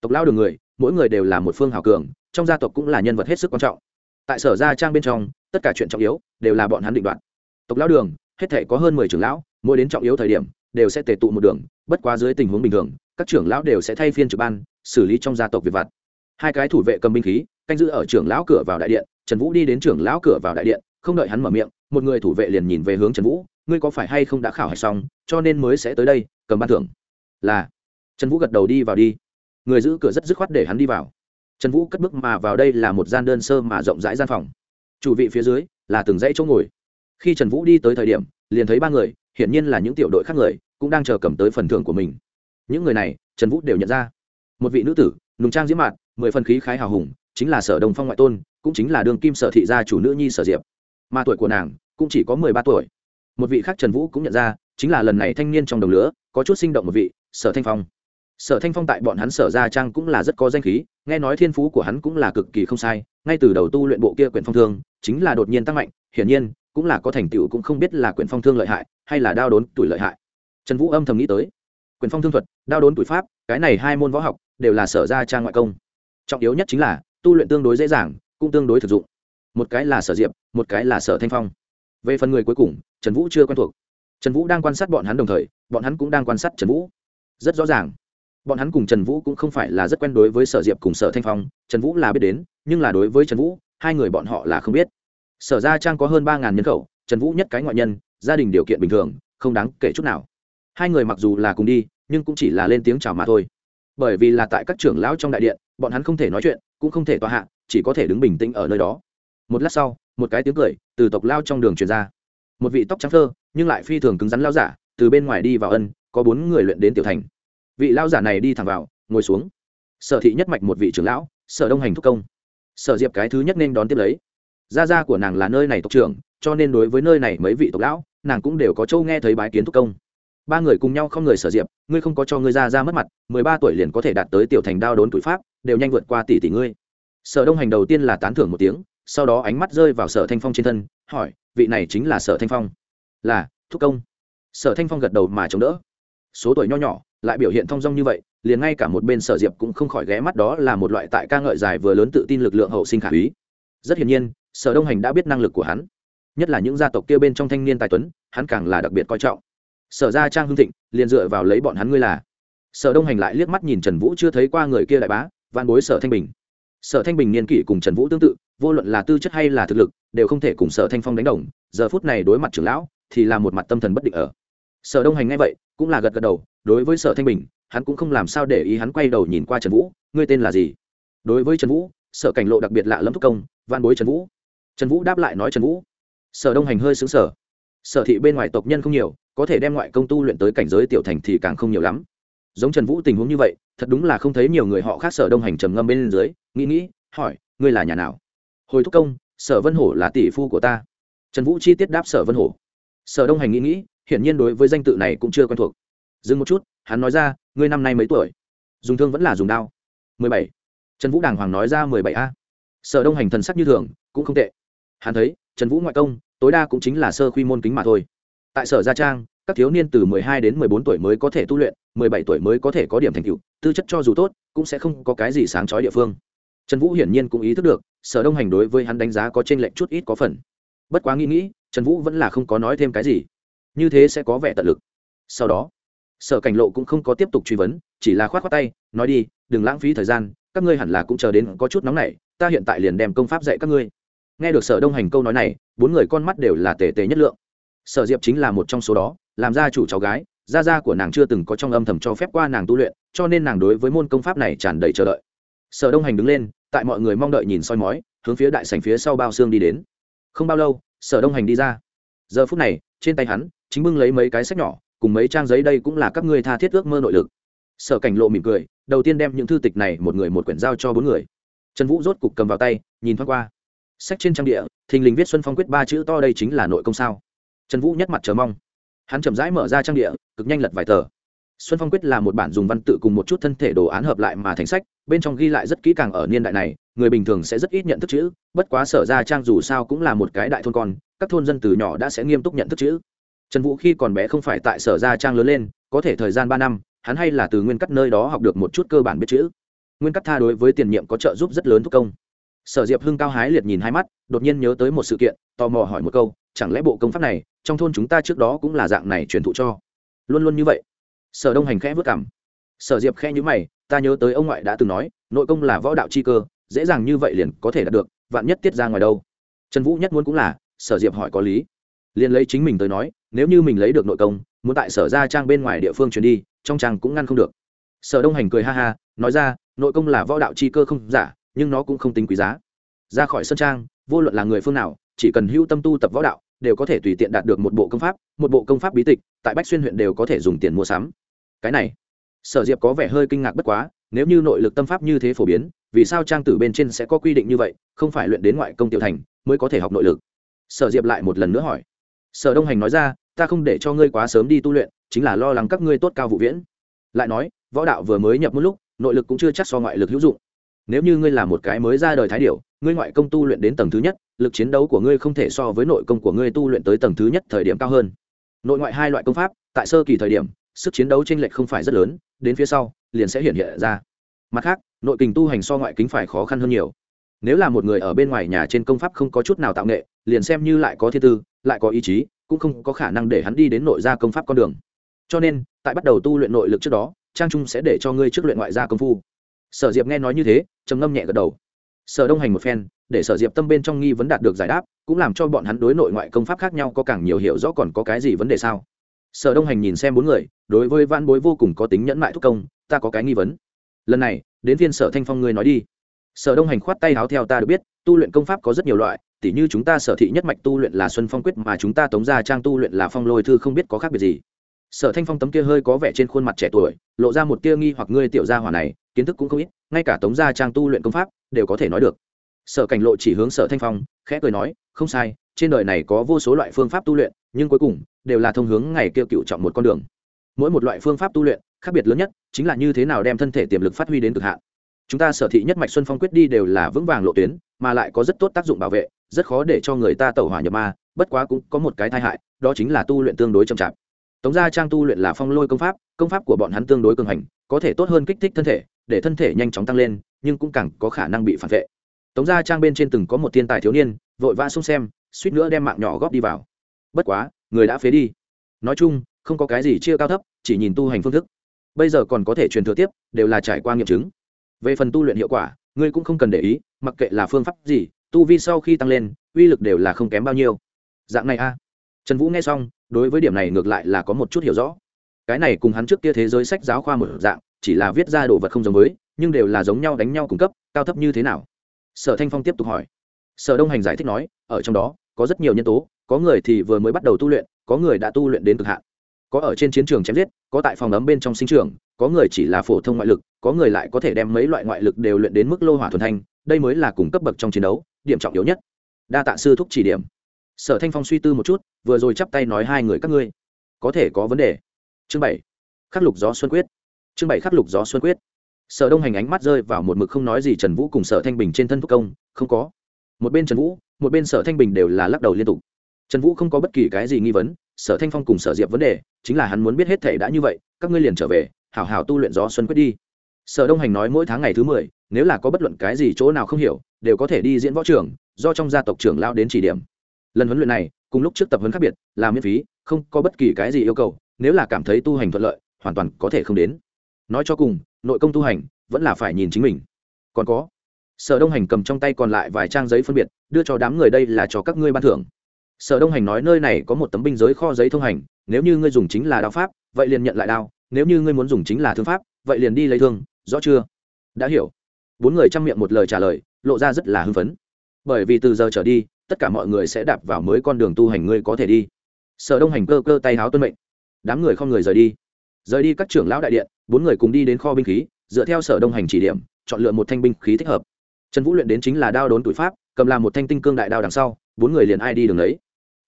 Tộc lão đường người, mỗi người đều là một phương hào cường, trong gia tộc cũng là nhân vật hết sức quan trọng. Tại sở gia trang bên trong, tất cả chuyện trọng yếu đều là bọn hắn định đoạt. Tộc lão đường, hết thể có hơn mười trưởng lão, mỗi đến trọng yếu thời điểm đều sẽ tề tụ một đường, bất quá dưới tình huống bình thường, các trưởng lão đều sẽ thay phiên trực ban, xử lý trong gia tộc việc vặt. Hai cái thủ vệ cầm binh khí, canh giữ ở trưởng lão cửa vào đại điện, trần vũ đi đến trưởng lão cửa vào đại điện, không đợi hắn mở miệng, một người thủ vệ liền nhìn về hướng trần vũ ngươi có phải hay không đã khảo hạch xong, cho nên mới sẽ tới đây, cầm ban thưởng. Là. Trần vũ gật đầu đi vào đi. Người giữ cửa rất dứt khoát để hắn đi vào. Trần vũ cất bước mà vào đây là một gian đơn sơ mà rộng rãi gian phòng. Chủ vị phía dưới là từng dãy chỗ ngồi. Khi trần vũ đi tới thời điểm, liền thấy ba người, hiển nhiên là những tiểu đội khác người, cũng đang chờ cầm tới phần thưởng của mình. Những người này, trần vũ đều nhận ra. Một vị nữ tử, nùng trang diễm mạn mười phần khí khái hào hùng, chính là sở đồng phong ngoại tôn, cũng chính là đường kim sở thị gia chủ nữ nhi sở diệp. Mà tuổi của nàng, cũng chỉ có mười ba tuổi một vị khác trần vũ cũng nhận ra, chính là lần này thanh niên trong đồng lửa có chút sinh động một vị, sở thanh phong. Sở thanh phong tại bọn hắn sở gia trang cũng là rất có danh khí, nghe nói thiên phú của hắn cũng là cực kỳ không sai, ngay từ đầu tu luyện bộ kia quyển phong thương, chính là đột nhiên tăng mạnh, hiển nhiên, cũng là có thành tựu cũng không biết là quyển phong thương lợi hại, hay là đao đốn tuổi lợi hại. Trần vũ âm thầm nghĩ tới, quyển phong thương thuật, đao đốn tuổi pháp, cái này hai môn võ học, đều là sở gia trang ngoại công. Trọng yếu nhất chính là, tu luyện tương đối dễ dàng, cũng tương đối thực dụng. Một cái là sở diệp, một cái là sở thanh phong. Về phần người cuối cùng trần vũ chưa quen thuộc. Trần vũ đang quan sát bọn hắn đồng thời, bọn hắn cũng đang quan sát trần vũ. Rất rõ ràng, bọn hắn cùng trần vũ cũng không phải là rất quen đối với sở diệp cùng sở thanh phong, trần vũ là biết đến, nhưng là đối với trần vũ, hai người bọn họ là không biết. Sở gia trang có hơn ba nhân khẩu, trần vũ nhất cái ngoại nhân, gia đình điều kiện bình thường, không đáng kể chút nào. Hai người mặc dù là cùng đi, nhưng cũng chỉ là lên tiếng chào mà thôi. Bởi vì là tại các trưởng lão trong đại điện, bọn hắn không thể nói chuyện, cũng không thể tòa hạ, chỉ có thể đứng bình tĩnh ở nơi đó. Một lát sau, một cái tiếng cười từ tộc lao trong đường truyền ra một vị tóc trắng thơ, nhưng lại phi thường cứng rắn lao giả, từ bên ngoài đi vào ân, có bốn người luyện đến tiểu thành. Vị lao giả này đi thẳng vào, ngồi xuống. Sở thị nhất mạch một vị trưởng lão, sở đông hành thúc công. Sở diệp cái thứ nhất nên đón tiếp lấy. Gia gia của nàng là nơi này tộc trưởng, cho nên đối với nơi này mấy vị tộc lão, nàng cũng đều có châu nghe thấy bái kiến thúc công. Ba người cùng nhau không người sở diệp, ngươi không có cho ngươi ra ra mất mặt, mười ba tuổi liền có thể đạt tới tiểu thành đao đốn tuổi pháp, đều nhanh vượt qua tỷ tỷ ngươi. Sở đông hành đầu tiên là tán thưởng một tiếng sau đó ánh mắt rơi vào sở thanh phong trên thân, hỏi, vị này chính là sở thanh phong. Là, thúc công. Sở thanh phong gật đầu mà chống đỡ. Số tuổi nho nhỏ, lại biểu hiện thong dong như vậy, liền ngay cả một bên sở diệp cũng không khỏi ghé mắt đó là một loại tại ca ngợi dài vừa lớn tự tin lực lượng hậu sinh khả úy rất hiển nhiên, sở đông hành đã biết năng lực của hắn. Nhất là những gia tộc kia bên trong thanh niên tài tuấn, hắn càng là đặc biệt coi trọng. Sở gia trang hưng thịnh, liền dựa vào lấy bọn hắn ngươi là. Sở đông hành lại liếc mắt nhìn trần vũ chưa thấy qua người kia đại bá van bối sở thanh bình sở thanh bình niên kỷ cùng trần vũ tương tự, vô luận là tư chất hay là thực lực, đều không thể cùng sở thanh phong đánh đồng, giờ phút này đối mặt trưởng lão, thì là một mặt tâm thần bất định ở. Sở đông hành ngay vậy, cũng là gật gật đầu, đối với sở thanh bình, hắn cũng không làm sao để ý hắn quay đầu nhìn qua trần vũ, ngươi tên là gì? Đối với trần vũ, sở cảnh lộ đặc biệt lạ lâm thúc công van bối trần vũ. Trần vũ đáp lại nói trần vũ. Sở đông hành hơi xứng sở sở thị bên ngoài tộc nhân không nhiều, có thể đem ngoại công tu luyện tới cảnh giới tiểu thành thì càng không nhiều lắm giống trần vũ tình huống như vậy, thật đúng là không thấy nhiều người họ khác sở đông hành trầm ngâm bên dưới, nghĩ nghĩ, hỏi, ngươi là nhà nào? Hồi thúc công, sở vân hổ là tỷ phu của ta. Trần vũ chi tiết đáp sở vân hổ. Sở đông hành nghĩ nghĩ, hiển nhiên đối với danh tự này cũng chưa quen thuộc. Dừng một chút, hắn nói ra, ngươi năm nay mấy tuổi? Dùng thương vẫn là dùng đao. Mười bảy. Trần vũ đàng hoàng nói ra, mười bảy a. Sở đông hành thần sắc như thường, cũng không tệ. Hắn thấy, trần vũ ngoại công, tối đa cũng chính là sơ quy môn kính mà thôi. Tại sở gia trang các thiếu niên từ mười hai đến mười bốn tuổi mới có thể tu luyện, mười bảy tuổi mới có thể có điểm thành tựu, tư chất cho dù tốt, cũng sẽ không có cái gì sáng chói địa phương. Trần vũ hiển nhiên cũng ý thức được, sở đông hành đối với hắn đánh giá có chênh lệch chút ít có phần. Bất quá nghĩ nghĩ, trần vũ vẫn là không có nói thêm cái gì. Như thế sẽ có vẻ tận lực. Sau đó, sở cảnh lộ cũng không có tiếp tục truy vấn, chỉ là khoát khoát tay, nói đi, đừng lãng phí thời gian, các ngươi hẳn là cũng chờ đến có chút nóng này ta hiện tại liền đem công pháp dạy các ngươi. Nghe được sở đông hành câu nói này, bốn người con mắt đều là tề tề nhất lượng. Sở diệp chính là một trong số đó làm gia chủ cháu gái, gia gia của nàng chưa từng có trong âm thầm cho phép qua nàng tu luyện, cho nên nàng đối với môn công pháp này tràn đầy chờ đợi. Sở đông hành đứng lên, tại mọi người mong đợi nhìn soi mói, hướng phía đại sành phía sau bao xương đi đến. Không bao lâu, sở đông hành đi ra. Giờ phút này, trên tay hắn, chính bưng lấy mấy cái sách nhỏ, cùng mấy trang giấy đây cũng là các ngươi tha thiết ước mơ nội lực. Sở cảnh lộ mỉm cười, đầu tiên đem những thư tịch này một người một quyển giao cho bốn người. Trần vũ rốt cục cầm vào tay, nhìn thoáng qua. Sách trên trang địa, thình lình viết xuân phong quyết ba chữ to đây chính là nội công sao. Trần vũ nhất mặt chờ mong hắn chậm rãi mở ra trang địa, cực nhanh lật vài tờ. Xuân phong quyết là một bản dùng văn tự cùng một chút thân thể đồ án hợp lại mà thành sách, bên trong ghi lại rất kỹ càng ở niên đại này, người bình thường sẽ rất ít nhận thức chữ, bất quá sở ra trang dù sao cũng là một cái đại thôn con, các thôn dân từ nhỏ đã sẽ nghiêm túc nhận thức chữ. Trần vũ khi còn bé không phải tại sở ra trang lớn lên, có thể thời gian ba năm, hắn hay là từ nguyên cắt nơi đó học được một chút cơ bản biết chữ. Nguyên cắt tha đối với tiền nhiệm có trợ giúp rất lớn thúc công. Sở diệp hưng cao hái liệt nhìn hai mắt, đột nhiên nhớ tới một sự kiện, tò mò hỏi một câu, chẳng lẽ bộ công pháp này trong thôn chúng ta trước đó cũng là dạng này truyền thụ cho. Luôn luôn như vậy. Sở đông hành khẽ vất cảm sở diệp khẽ nhữ mày, ta nhớ tới ông ngoại đã từng nói, nội công là võ đạo chi cơ, dễ dàng như vậy liền có thể đạt được, vạn nhất tiết ra ngoài đâu. Trần vũ nhất muốn cũng là, sở diệp hỏi có lý. Liền lấy chính mình tới nói, nếu như mình lấy được nội công, muốn tại sở ra trang bên ngoài địa phương chuyển đi, trong trang cũng ngăn không được. Sở đông hành cười ha ha, nói ra, nội công là võ đạo chi cơ không giả, nhưng nó cũng không tính quý giá. Ra khỏi sân trang, vô luận là người phương nào, chỉ cần hưu tâm tu tập võ đạo đều có thể tùy tiện đạt được một bộ công pháp, một bộ công pháp bí tịch, tại bách xuyên huyện đều có thể dùng tiền mua sắm. Cái này, sở diệp có vẻ hơi kinh ngạc bất quá, nếu như nội lực tâm pháp như thế phổ biến, vì sao trang tử bên trên sẽ có quy định như vậy, không phải luyện đến ngoại công tiểu thành, mới có thể học nội lực? Sở diệp lại một lần nữa hỏi. Sở đông hành nói ra, ta không để cho ngươi quá sớm đi tu luyện, chính là lo lắng các ngươi tốt cao vụ viễn. Lại nói, võ đạo vừa mới nhập một lúc, nội lực cũng chưa chắc so ngoại lực hữu dụng nếu như ngươi là một cái mới ra đời thái điệu ngươi ngoại công tu luyện đến tầng thứ nhất, lực chiến đấu của ngươi không thể so với nội công của ngươi tu luyện tới tầng thứ nhất thời điểm cao hơn. Nội ngoại hai loại công pháp, tại sơ kỳ thời điểm, sức chiến đấu tranh lệch không phải rất lớn, đến phía sau, liền sẽ hiện hiện ra. Mặt khác, nội kình tu hành so ngoại kính phải khó khăn hơn nhiều. Nếu là một người ở bên ngoài nhà trên công pháp không có chút nào tạo nghệ, liền xem như lại có thiên tư, lại có ý chí, cũng không có khả năng để hắn đi đến nội gia công pháp con đường. Cho nên, tại bắt đầu tu luyện nội lực trước đó, trang trung sẽ để cho ngươi trước luyện ngoại gia công phu sở diệp nghe nói như thế, trầm ngâm nhẹ gật đầu. Sở đông hành một phen, để sở diệp tâm bên trong nghi vấn đạt được giải đáp, cũng làm cho bọn hắn đối nội ngoại công pháp khác nhau có càng nhiều hiểu rõ còn có cái gì vấn đề sao. Sở đông hành nhìn xem bốn người, đối với văn bối vô cùng có tính nhẫn mại thúc công, ta có cái nghi vấn. Lần này, đến viên sở thanh phong ngươi nói đi. Sở đông hành khoát tay háo theo ta được biết, tu luyện công pháp có rất nhiều loại, tỉ như chúng ta sở thị nhất mạch tu luyện là xuân phong quyết mà chúng ta tống ra trang tu luyện là phong lôi thư không biết có khác biệt gì. Sở thanh phong tấm kia hơi có vẻ trên khuôn mặt trẻ tuổi, lộ ra một tia nghi hoặc ngươi tiểu gia hỏa này kiến thức cũng không ít, ngay cả tống gia trang tu luyện công pháp đều có thể nói được. Sở cảnh lộ chỉ hướng sở thanh phong, khẽ cười nói, không sai, trên đời này có vô số loại phương pháp tu luyện, nhưng cuối cùng đều là thông hướng ngày kêu cựu trọng một con đường. Mỗi một loại phương pháp tu luyện, khác biệt lớn nhất chính là như thế nào đem thân thể tiềm lực phát huy đến cực hạn. Chúng ta sở thị nhất mạch xuân phong quyết đi đều là vững vàng lộ tuyến, mà lại có rất tốt tác dụng bảo vệ, rất khó để cho người ta tẩu hỏa nhập ma, bất quá cũng có một cái tai hại, đó chính là tu luyện tương đối chậm chạp tống gia trang tu luyện là phong lôi công pháp công pháp của bọn hắn tương đối cường hành, có thể tốt hơn kích thích thân thể, để thân thể nhanh chóng tăng lên, nhưng cũng càng có khả năng bị phản vệ. Tống gia trang bên trên từng có một thiên tài thiếu niên, vội vã xông xem, suýt nữa đem mạng nhỏ góp đi vào. Bất quá, người đã phế đi. Nói chung, không có cái gì chia cao thấp, chỉ nhìn tu hành phương thức. Bây giờ còn có thể truyền thừa tiếp, đều là trải qua nghiệm chứng. Về phần tu luyện hiệu quả, ngươi cũng không cần để ý, mặc kệ là phương pháp gì, tu vi sau khi tăng lên, uy lực đều là không kém bao nhiêu. Dạng này a. Trần vũ nghe xong đối với điểm này ngược lại là có một chút hiểu rõ. Cái này cùng hắn trước kia thế giới sách giáo khoa một dạng, chỉ là viết ra đồ vật không giống với, nhưng đều là giống nhau đánh nhau cung cấp, cao thấp như thế nào? Sở thanh phong tiếp tục hỏi. Sở đông hành giải thích nói, ở trong đó, có rất nhiều nhân tố, có người thì vừa mới bắt đầu tu luyện, có người đã tu luyện đến cực hạn. Có ở trên chiến trường chém giết, có tại phòng ấm bên trong sinh trường có người chỉ là phổ thông ngoại lực, có người lại có thể đem mấy loại ngoại lực đều luyện đến mức lô hỏa thuần thanh, đây mới là cùng cấp bậc trong chiến đấu, điểm trọng yếu nhất. Đa tạ sư thúc chỉ điểm sở thanh phong suy tư một chút, vừa rồi chắp tay nói hai người các ngươi, có thể có vấn đề. Chương bảy, khắc lục gió xuân quyết. Chương bảy, khắc lục gió xuân quyết. Sở đông hành ánh mắt rơi vào một mực không nói gì trần vũ cùng sở thanh bình trên thân thúc công, không có. Một bên trần vũ, một bên sở thanh bình đều là lắc đầu liên tục. Trần vũ không có bất kỳ cái gì nghi vấn, sở thanh phong cùng sở diệp vấn đề, chính là hắn muốn biết hết thể đã như vậy, các ngươi liền trở về, hảo hảo tu luyện gió xuân quyết đi. Sở đông hành nói mỗi tháng ngày thứ mười, nếu là có bất luận cái gì chỗ nào không hiểu, đều có thể đi diễn võ trưởng do trong gia tộc trưởng lao đến chỉ điểm lần huấn luyện này, cùng lúc trước tập huấn khác biệt, là miễn phí, không có bất kỳ cái gì yêu cầu, nếu là cảm thấy tu hành thuận lợi, hoàn toàn có thể không đến. Nói cho cùng, nội công tu hành vẫn là phải nhìn chính mình. Còn có, sở đông hành cầm trong tay còn lại vài trang giấy phân biệt, đưa cho đám người đây là cho các ngươi ban thưởng. Sở đông hành nói nơi này có một tấm binh giới kho giấy thông hành, nếu như ngươi dùng chính là đao pháp, vậy liền nhận lại đao, nếu như ngươi muốn dùng chính là thương pháp, vậy liền đi lấy thương, rõ chưa? Đã hiểu. Bốn người chăm miệng một lời trả lời, lộ ra rất là hưng phấn. Bởi vì từ giờ trở đi tất cả mọi người sẽ đạp vào mới con đường tu hành ngươi có thể đi. Sở đông hành cơ cơ tay háo tuân mệnh. Đám người không người rời đi. Rời đi các trưởng lão đại điện, bốn người cùng đi đến kho binh khí, dựa theo sở đông hành chỉ điểm, chọn lựa một thanh binh khí thích hợp. Trần vũ luyện đến chính là đao đốn tuổi pháp, cầm làm một thanh tinh cương đại đao đằng sau, bốn người liền ai đi đường ấy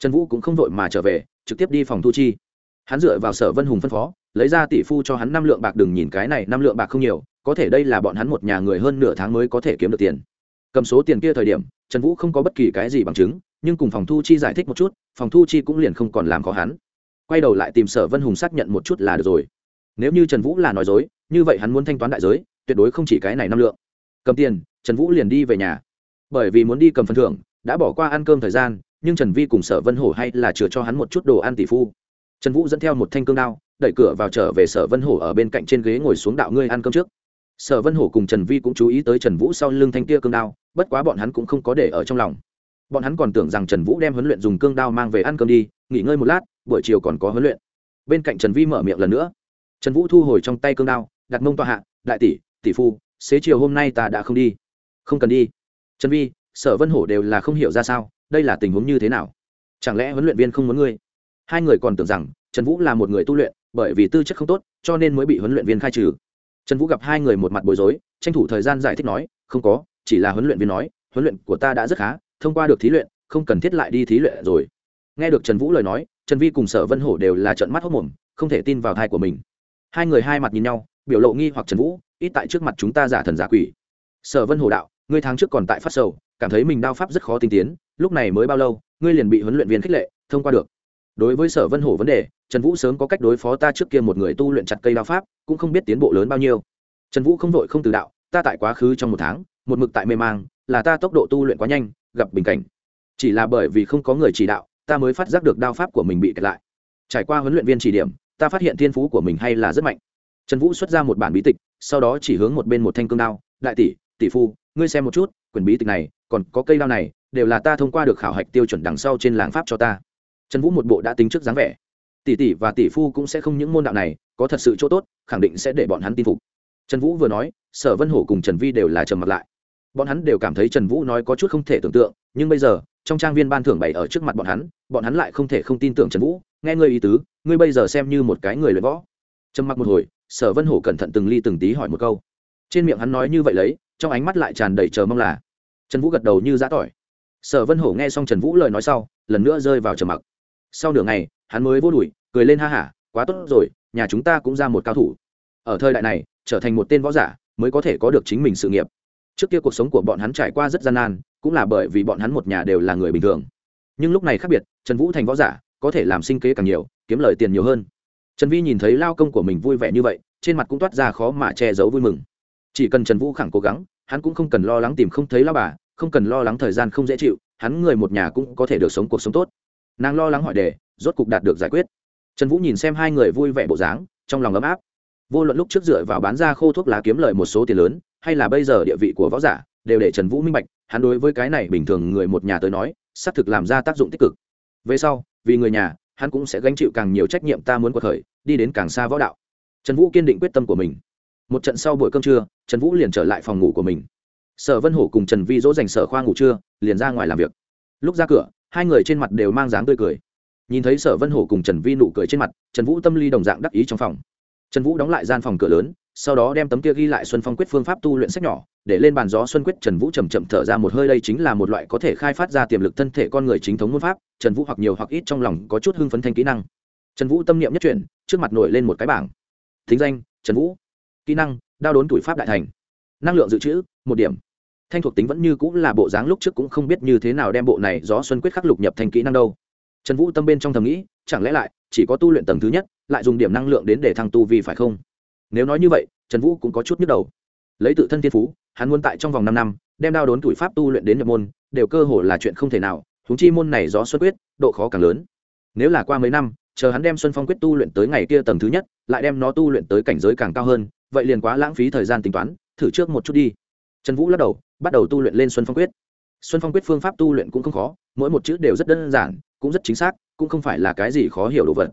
trần vũ cũng không vội mà trở về, trực tiếp đi phòng thu chi. Hắn dựa vào sở vân hùng phân phó, lấy ra tỷ phu cho hắn năm lượng bạc đừng nhìn cái này, năm lượng bạc không nhiều, có thể đây là bọn hắn một nhà người hơn nửa tháng mới có thể kiếm được tiền. Cầm số tiền kia thời điểm trần vũ không có bất kỳ cái gì bằng chứng, nhưng cùng phòng thu chi giải thích một chút, phòng thu chi cũng liền không còn làm khó hắn. Quay đầu lại tìm sở vân hùng xác nhận một chút là được rồi. Nếu như trần vũ là nói dối, như vậy hắn muốn thanh toán đại giới, tuyệt đối không chỉ cái này năm lượng. Cầm tiền, trần vũ liền đi về nhà. Bởi vì muốn đi cầm phần thưởng, đã bỏ qua ăn cơm thời gian, nhưng trần vi cùng sở vân hổ hay là chừa cho hắn một chút đồ ăn tỷ phu. Trần vũ dẫn theo một thanh cương đao, đẩy cửa vào trở về sở vân hổ ở bên cạnh trên ghế ngồi xuống đạo ngươi ăn cơm trước sở vân hổ cùng trần vi cũng chú ý tới trần vũ sau lưng thanh kia cương đao, bất quá bọn hắn cũng không có để ở trong lòng. Bọn hắn còn tưởng rằng trần vũ đem huấn luyện dùng cương đao mang về ăn cơm đi, nghỉ ngơi một lát, buổi chiều còn có huấn luyện. Bên cạnh trần vi mở miệng lần nữa. Trần vũ thu hồi trong tay cương đao, đặt mông tọa hạ, đại tỷ tỷ phu, xế chiều hôm nay ta đã không đi. Không cần đi. Trần vi, sở vân hổ đều là không hiểu ra sao, đây là tình huống như thế nào? Chẳng lẽ huấn luyện viên không muốn ngươi? Hai người còn tưởng rằng trần vũ là một người tu luyện, bởi vì tư chất không tốt, cho nên mới bị huấn luyện viên khai trừ trần vũ gặp hai người một mặt bối rối, tranh thủ thời gian giải thích nói, không có, chỉ là huấn luyện viên nói, huấn luyện của ta đã rất khá, thông qua được thí luyện, không cần thiết lại đi thí luyện rồi. Nghe được trần vũ lời nói, trần vi cùng sở vân hổ đều là trận mắt hốc mồm không thể tin vào thai của mình. Hai người hai mặt nhìn nhau, biểu lộ nghi hoặc trần vũ, ít tại trước mặt chúng ta giả thần giả quỷ. Sở vân hổ đạo, ngươi tháng trước còn tại phát sầu, cảm thấy mình đao pháp rất khó tinh tiến, lúc này mới bao lâu, ngươi liền bị huấn luyện viên khích lệ, thông qua được đối với sở vân hổ vấn đề, trần vũ sớm có cách đối phó ta trước kia một người tu luyện chặt cây đao pháp, cũng không biết tiến bộ lớn bao nhiêu. Trần vũ không vội không từ đạo, ta tại quá khứ trong một tháng, một mực tại mê mang, là ta tốc độ tu luyện quá nhanh, gặp bình cảnh. Chỉ là bởi vì không có người chỉ đạo, ta mới phát giác được đao pháp của mình bị kẹt lại. Trải qua huấn luyện viên chỉ điểm, ta phát hiện thiên phú của mình hay là rất mạnh. Trần vũ xuất ra một bản bí tịch, sau đó chỉ hướng một bên một thanh cương đao, đại tỷ tỷ phu, ngươi xem một chút, quyển bí tịch này, còn có cây đao này, đều là ta thông qua được khảo hạch tiêu chuẩn đằng sau trên làng pháp cho ta trần vũ một bộ đã tính trước dáng vẻ. Tỷ tỷ và tỷ phu cũng sẽ không những môn đạo này, có thật sự chỗ tốt, khẳng định sẽ để bọn hắn tin phục. Trần vũ vừa nói, sở vân hổ cùng trần vi đều là trầm mặt lại. Bọn hắn đều cảm thấy trần vũ nói có chút không thể tưởng tượng, nhưng bây giờ, trong trang viên ban thưởng bày ở trước mặt bọn hắn bọn hắn lại không thể không tin tưởng trần vũ, nghe ngươi ý tứ, ngươi bây giờ xem như một cái người luyện võ. Trầm mặc một hồi, sở vân hổ cẩn thận từng ly từng tí hỏi một câu. Trên miệng hắn nói như vậy lấy, trong ánh mắt lại tràn đầy chờ mong là. Trần vũ gật đầu như giã tỏi. Sở vân hổ nghe xong trần vũ lời nói sau, lần nữa rơi vào trầm mặc sau nửa ngày, hắn mới vô đùi, cười lên ha hả quá tốt rồi, nhà chúng ta cũng ra một cao thủ. Ở thời đại này, trở thành một tên võ giả mới có thể có được chính mình sự nghiệp. Trước kia cuộc sống của bọn hắn trải qua rất gian nan, cũng là bởi vì bọn hắn một nhà đều là người bình thường. Nhưng lúc này khác biệt, trần vũ thành võ giả có thể làm sinh kế càng nhiều, kiếm lời tiền nhiều hơn. Trần vi nhìn thấy lao công của mình vui vẻ như vậy, trên mặt cũng toát ra khó mà che giấu vui mừng. Chỉ cần trần vũ khẳng cố gắng, hắn cũng không cần lo lắng tìm không thấy lao bà, không cần lo lắng thời gian không dễ chịu, hắn người một nhà cũng có thể được sống cuộc sống tốt nàng lo lắng hỏi đề, rốt cục đạt được giải quyết. Trần vũ nhìn xem hai người vui vẻ bộ dáng, trong lòng ấm áp. Vô luận lúc trước dựa vào bán ra khô thuốc lá kiếm lời một số tiền lớn, hay là bây giờ địa vị của võ giả, đều để trần vũ minh bạch, hắn đối với cái này bình thường người một nhà tới nói, xác thực làm ra tác dụng tích cực. Về sau, vì người nhà, hắn cũng sẽ gánh chịu càng nhiều trách nhiệm ta muốn cuộc khởi, đi đến càng xa võ đạo. Trần vũ kiên định quyết tâm của mình. Một trận sau buổi cơm trưa, trần vũ liền trở lại phòng ngủ của mình. Sở vân hổ cùng trần vi dỗ dành sở khoa ngủ trưa, liền ra ngoài làm việc. Lúc ra cửa hai người trên mặt đều mang dáng tươi cười. Nhìn thấy sở vân hổ cùng trần vi nụ cười trên mặt, trần vũ tâm ly đồng dạng đắc ý trong phòng. Trần vũ đóng lại gian phòng cửa lớn, sau đó đem tấm kia ghi lại xuân phong quyết phương pháp tu luyện sách nhỏ, để lên bàn gió xuân quyết, trần vũ chầm chậm thở ra một hơi, đây chính là một loại có thể khai phát ra tiềm lực thân thể con người chính thống môn pháp, trần vũ hoặc nhiều hoặc ít trong lòng có chút hưng phấn thanh kỹ năng. Trần vũ tâm niệm nhất chuyển, trước mặt nổi lên một cái bảng. Thính danh, trần vũ. Kỹ năng, đao đốn tuổi pháp đại thành. Năng lượng dự trữ, một điểm thanh thuộc tính vẫn như cũng là bộ dáng lúc trước cũng không biết như thế nào đem bộ này gió xuân quyết khắc lục nhập thành kỹ năng đâu. Trần vũ tâm bên trong thầm nghĩ, chẳng lẽ lại, chỉ có tu luyện tầng thứ nhất, lại dùng điểm năng lượng đến để thăng tu vi phải không? Nếu nói như vậy, trần vũ cũng có chút nhức đầu. Lấy tự thân thiên phú, hắn muốn tại trong vòng năm năm, đem đao đốn tuổi pháp tu luyện đến nhập môn, đều cơ hồ là chuyện không thể nào húng chi môn này gió xuân quyết, độ khó càng lớn. Nếu là qua mấy năm, chờ hắn đem xuân phong quyết tu luyện tới ngày kia tầng thứ nhất, lại đem nó tu luyện tới cảnh giới càng cao hơn, vậy liền quá lãng phí thời gian tính toán, thử trước một chút đi. Trần vũ lắc đầu bắt đầu tu luyện lên xuân phong quyết. Xuân phong quyết phương pháp tu luyện cũng không khó, mỗi một chữ đều rất đơn giản, cũng rất chính xác, cũng không phải là cái gì khó hiểu đồ vật.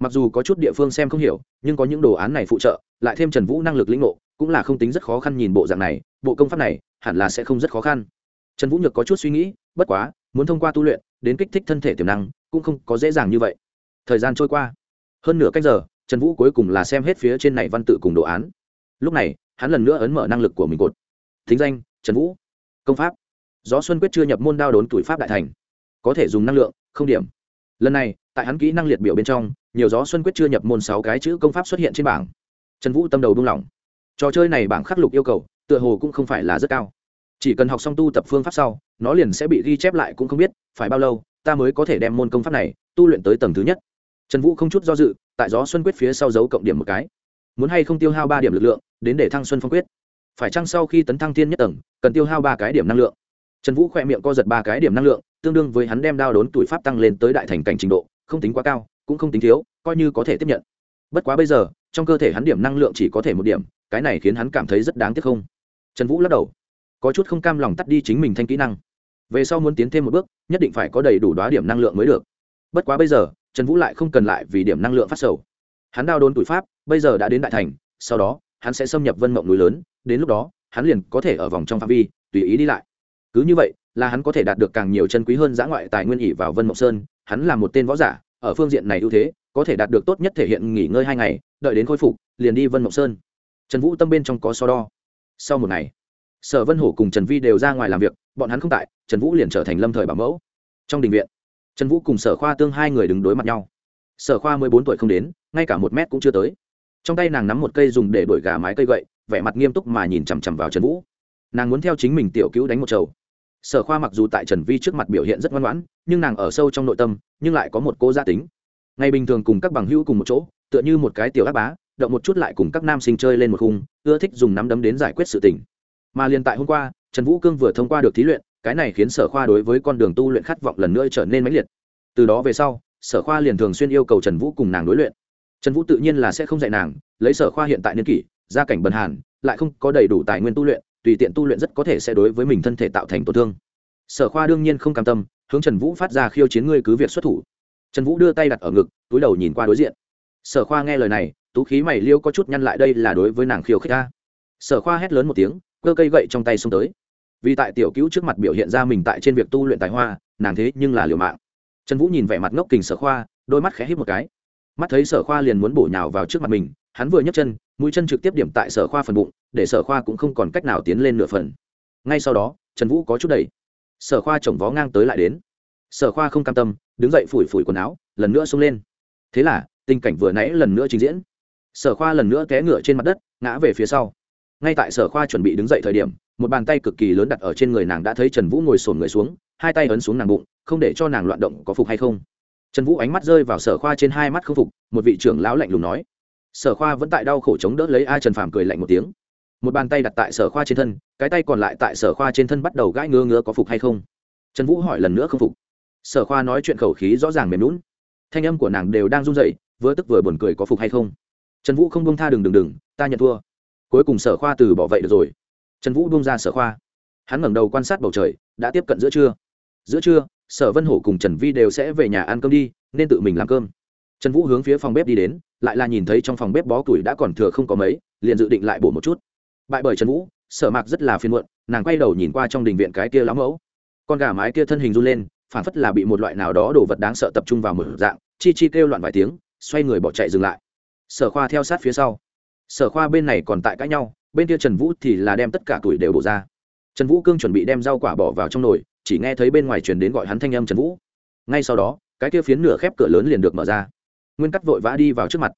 Mặc dù có chút địa phương xem không hiểu, nhưng có những đồ án này phụ trợ, lại thêm trần vũ năng lực lĩnh ngộ, cũng là không tính rất khó khăn nhìn bộ dạng này, bộ công pháp này hẳn là sẽ không rất khó khăn. Trần vũ nhược có chút suy nghĩ, bất quá, muốn thông qua tu luyện, đến kích thích thân thể tiềm năng, cũng không có dễ dàng như vậy. Thời gian trôi qua. Hơn nửa cách giờ, trần vũ cuối cùng là xem hết phía trên này văn tự cùng đồ án. Lúc này, hắn lần nữa ấn mở năng lực của mình cột. Thính danh trần vũ. Công pháp. Gió xuân quyết chưa nhập môn đao đốn tuổi pháp đại thành. Có thể dùng năng lượng không điểm. Lần này tại hắn kỹ năng liệt biểu bên trong nhiều gió xuân quyết chưa nhập môn sáu cái chữ công pháp xuất hiện trên bảng. Trần vũ tâm đầu đung lòng, trò chơi này bảng khắc lục yêu cầu tựa hồ cũng không phải là rất cao. Chỉ cần học xong tu tập phương pháp sau nó liền sẽ bị ghi chép lại cũng không biết phải bao lâu ta mới có thể đem môn công pháp này tu luyện tới tầng thứ nhất. Trần vũ không chút do dự tại gió xuân quyết phía sau dấu cộng điểm một cái. Muốn hay không tiêu hao ba điểm lực lượng đến để thăng xuân phong quyết phải chăng sau khi tấn thăng thiên nhất tầng, cần tiêu hao ba cái điểm năng lượng? Trần vũ khỏe miệng co giật ba cái điểm năng lượng, tương đương với hắn đem đao đốn tuổi pháp tăng lên tới đại thành cảnh trình độ, không tính quá cao, cũng không tính thiếu, coi như có thể tiếp nhận. Bất quá bây giờ, trong cơ thể hắn điểm năng lượng chỉ có thể một điểm, cái này khiến hắn cảm thấy rất đáng tiếc không? Trần vũ lắc đầu. Có chút không cam lòng tắt đi chính mình thanh kỹ năng. Về sau muốn tiến thêm một bước, nhất định phải có đầy đủ đoá điểm năng lượng mới được. Bất quá bây giờ, trần vũ lại không cần lại vì điểm năng lượng phát sầu. Hắn đao đốn tuổi pháp, bây giờ đã đến đại thành, sau đó hắn sẽ xâm nhập vân mộng núi lớn, đến lúc đó, hắn liền có thể ở vòng trong phạm vi, tùy ý đi lại. Cứ như vậy, là hắn có thể đạt được càng nhiều chân quý hơn giã ngoại tài nguyên ỉ vào vân mộng sơn, hắn là một tên võ giả, ở phương diện này ưu thế, có thể đạt được tốt nhất thể hiện nghỉ ngơi hai ngày, đợi đến khôi phục, liền đi vân mộng sơn. Trần vũ tâm bên trong có so đo. Sau một ngày, sở vân hổ cùng trần vi đều ra ngoài làm việc, bọn hắn không tại, trần vũ liền trở thành lâm thời bảo mẫu. Trong đình viện, trần vũ cùng sở khoa tương hai người đứng đối mặt nhau. Sở khoa mười bốn tuổi không đến, ngay cả một mét cũng chưa tới trong tay nàng nắm một cây dùng để đổi gà mái cây gậy, vẻ mặt nghiêm túc mà nhìn chằm chằm vào trần vũ. Nàng muốn theo chính mình tiểu cứu đánh một trầu sở khoa mặc dù tại trần vi trước mặt biểu hiện rất ngoan ngoãn, nhưng nàng ở sâu trong nội tâm, nhưng lại có một cô gia tính. Ngày bình thường cùng các bằng hữu cùng một chỗ, tựa như một cái tiểu ác bá, động một chút lại cùng các nam sinh chơi lên một khung, ưa thích dùng nắm đấm đến giải quyết sự tình. Mà liền tại hôm qua, trần vũ cương vừa thông qua được thí luyện, cái này khiến sở khoa đối với con đường tu luyện khát vọng lần nữa trở nên mãnh liệt. Từ đó về sau, sở khoa liền thường xuyên yêu cầu trần vũ cùng nàng đối luyện trần vũ tự nhiên là sẽ không dạy nàng, lấy sở khoa hiện tại niên kỷ, gia cảnh bần hàn, lại không có đầy đủ tài nguyên tu luyện, tùy tiện tu luyện rất có thể sẽ đối với mình thân thể tạo thành tổn thương. Sở khoa đương nhiên không cam tâm, hướng trần vũ phát ra khiêu chiến ngươi cứ việc xuất thủ. Trần vũ đưa tay đặt ở ngực, túi đầu nhìn qua đối diện. Sở khoa nghe lời này, tú khí mày liêu có chút nhăn lại đây là đối với nàng khiêu khích ta. Sở khoa hét lớn một tiếng, cơ cây gậy trong tay xông tới. Vì tại tiểu cứu trước mặt biểu hiện ra mình tại trên việc tu luyện tài hoa, nàng thế nhưng là liều mạng. Trần vũ nhìn vẻ mặt ngốc kình sở khoa, đôi mắt khẽ hít một cái mắt thấy sở khoa liền muốn bổ nhào vào trước mặt mình, hắn vừa nhấc chân, mũi chân trực tiếp điểm tại sở khoa phần bụng, để sở khoa cũng không còn cách nào tiến lên nửa phần. Ngay sau đó, trần vũ có chút đẩy. Sở khoa chồng vó ngang tới lại đến. Sở khoa không cam tâm, đứng dậy phủi phủi quần áo, lần nữa xông lên. Thế là, tình cảnh vừa nãy lần nữa trình diễn. Sở khoa lần nữa té ngựa trên mặt đất, ngã về phía sau. Ngay tại sở khoa chuẩn bị đứng dậy thời điểm, một bàn tay cực kỳ lớn đặt ở trên người nàng đã thấy trần vũ ngồi sổn người xuống, hai tay ấn xuống nàng bụng, không để cho nàng loạn động có phục hay không trần vũ ánh mắt rơi vào sở khoa trên hai mắt không phục, một vị trưởng lão lạnh lùng nói. Sở khoa vẫn tại đau khổ chống đỡ lấy ai trần phàm cười lạnh một tiếng. Một bàn tay đặt tại sở khoa trên thân, cái tay còn lại tại sở khoa trên thân bắt đầu gãi ngứa ngứa có phục hay không. Trần vũ hỏi lần nữa không phục. Sở khoa nói chuyện khẩu khí rõ ràng mềm lún thanh âm của nàng đều đang run rẩy, vừa tức vừa buồn cười có phục hay không. Trần vũ không bông tha đừng đừng đừng, ta nhận thua. Cuối cùng sở khoa từ bỏ vậy được rồi. Trần vũ bông ra sở khoa. Hắn ngẩng đầu quan sát bầu trời, đã tiếp cận giữa trưa. Giữa trưa sở vân hổ cùng trần vi đều sẽ về nhà ăn cơm đi, nên tự mình làm cơm. Trần vũ hướng phía phòng bếp đi đến, lại là nhìn thấy trong phòng bếp bó củi đã còn thừa không có mấy, liền dự định lại bổ một chút. Bại bởi trần vũ, sở mạc rất là phiền muộn, nàng quay đầu nhìn qua trong đình viện cái kia lão mẫu. Con gà mái kia thân hình run lên, phản phất là bị một loại nào đó đồ vật đáng sợ tập trung vào một dạng, chi chi kêu loạn vài tiếng, xoay người bỏ chạy dừng lại. Sở khoa theo sát phía sau. Sở khoa bên này còn tại cãi nhau, bên kia trần vũ thì là đem tất cả tuổi đều đổ ra. Trần vũ cương chuẩn bị đem rau quả bỏ vào trong nồi chỉ nghe thấy bên ngoài truyền đến gọi hắn thanh âm trần vũ. Ngay sau đó, cái kia phiến nửa khép cửa lớn liền được mở ra. Nguyên cắt vội vã đi vào trước mặt.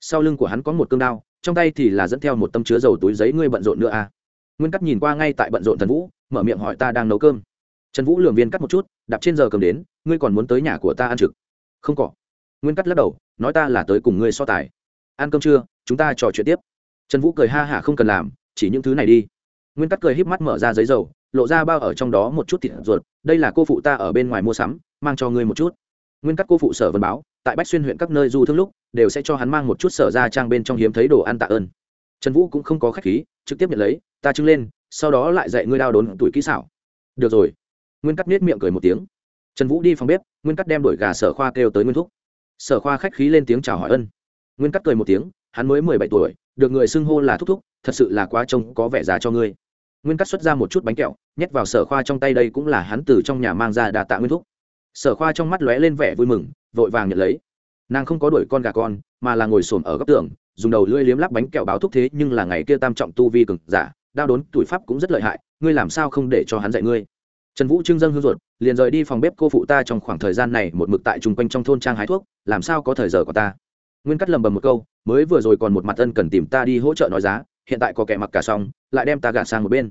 Sau lưng của hắn có một cương đao, trong tay thì là dẫn theo một tâm chứa dầu túi giấy ngươi bận rộn nữa à? Nguyên cắt nhìn qua ngay tại bận rộn thần vũ, mở miệng hỏi ta đang nấu cơm. Trần vũ lường viên cắt một chút, đạp trên giờ cầm đến, ngươi còn muốn tới nhà của ta ăn trực? Không có. Nguyên cắt lắc đầu, nói ta là tới cùng ngươi so tài. Ăn cơm trưa, chúng ta trò chuyện tiếp. Trần vũ cười ha hả không cần làm, chỉ những thứ này đi. Nguyên cắt cười híp mắt mở ra giấy dầu lộ ra bao ở trong đó một chút thịt ruột, đây là cô phụ ta ở bên ngoài mua sắm, mang cho ngươi một chút. Nguyên các cô phụ sở vân báo, tại bách xuyên huyện các nơi du thương lúc, đều sẽ cho hắn mang một chút sở ra trang bên trong hiếm thấy đồ ăn tạ ơn. Trần vũ cũng không có khách khí, trực tiếp nhận lấy, ta trưng lên, sau đó lại dạy ngươi đao đốn tuổi kỹ xảo. Được rồi. Nguyên cắt nết miệng cười một tiếng. Trần vũ đi phòng bếp, nguyên cắt đem đổi gà sở khoa kêu tới nguyên thúc. Sở khoa khách khí lên tiếng chào hỏi ân. Nguyên cắt cười một tiếng, hắn mới mười bảy tuổi, được người xưng hô là thúc thúc, thật sự là quá trông có vẻ già cho ngươi nguyên cắt xuất ra một chút bánh kẹo, nhét vào sở khoa trong tay đây cũng là hắn từ trong nhà mang ra đà tạ nguyên thúc. Sở khoa trong mắt lóe lên vẻ vui mừng, vội vàng nhận lấy. Nàng không có đuổi con gà con, mà là ngồi xổm ở góc tường, dùng đầu lưỡi liếm lắp bánh kẹo báo thúc thế, nhưng là ngày kia tam trọng tu vi cực giả, đao đốn tuổi pháp cũng rất lợi hại, ngươi làm sao không để cho hắn dạy ngươi? Trần vũ trưng dân hương ruột, liền rời đi phòng bếp cô phụ ta trong khoảng thời gian này một mực tại chung quanh trong thôn trang hái thuốc, làm sao có thời giờ của ta? Nguyên cắt lầm bầm một câu, mới vừa rồi còn một mặt ân cần tìm ta đi hỗ trợ nói giá, hiện tại có kẻ mặc cả xong lại đem ta gạt sang một bên.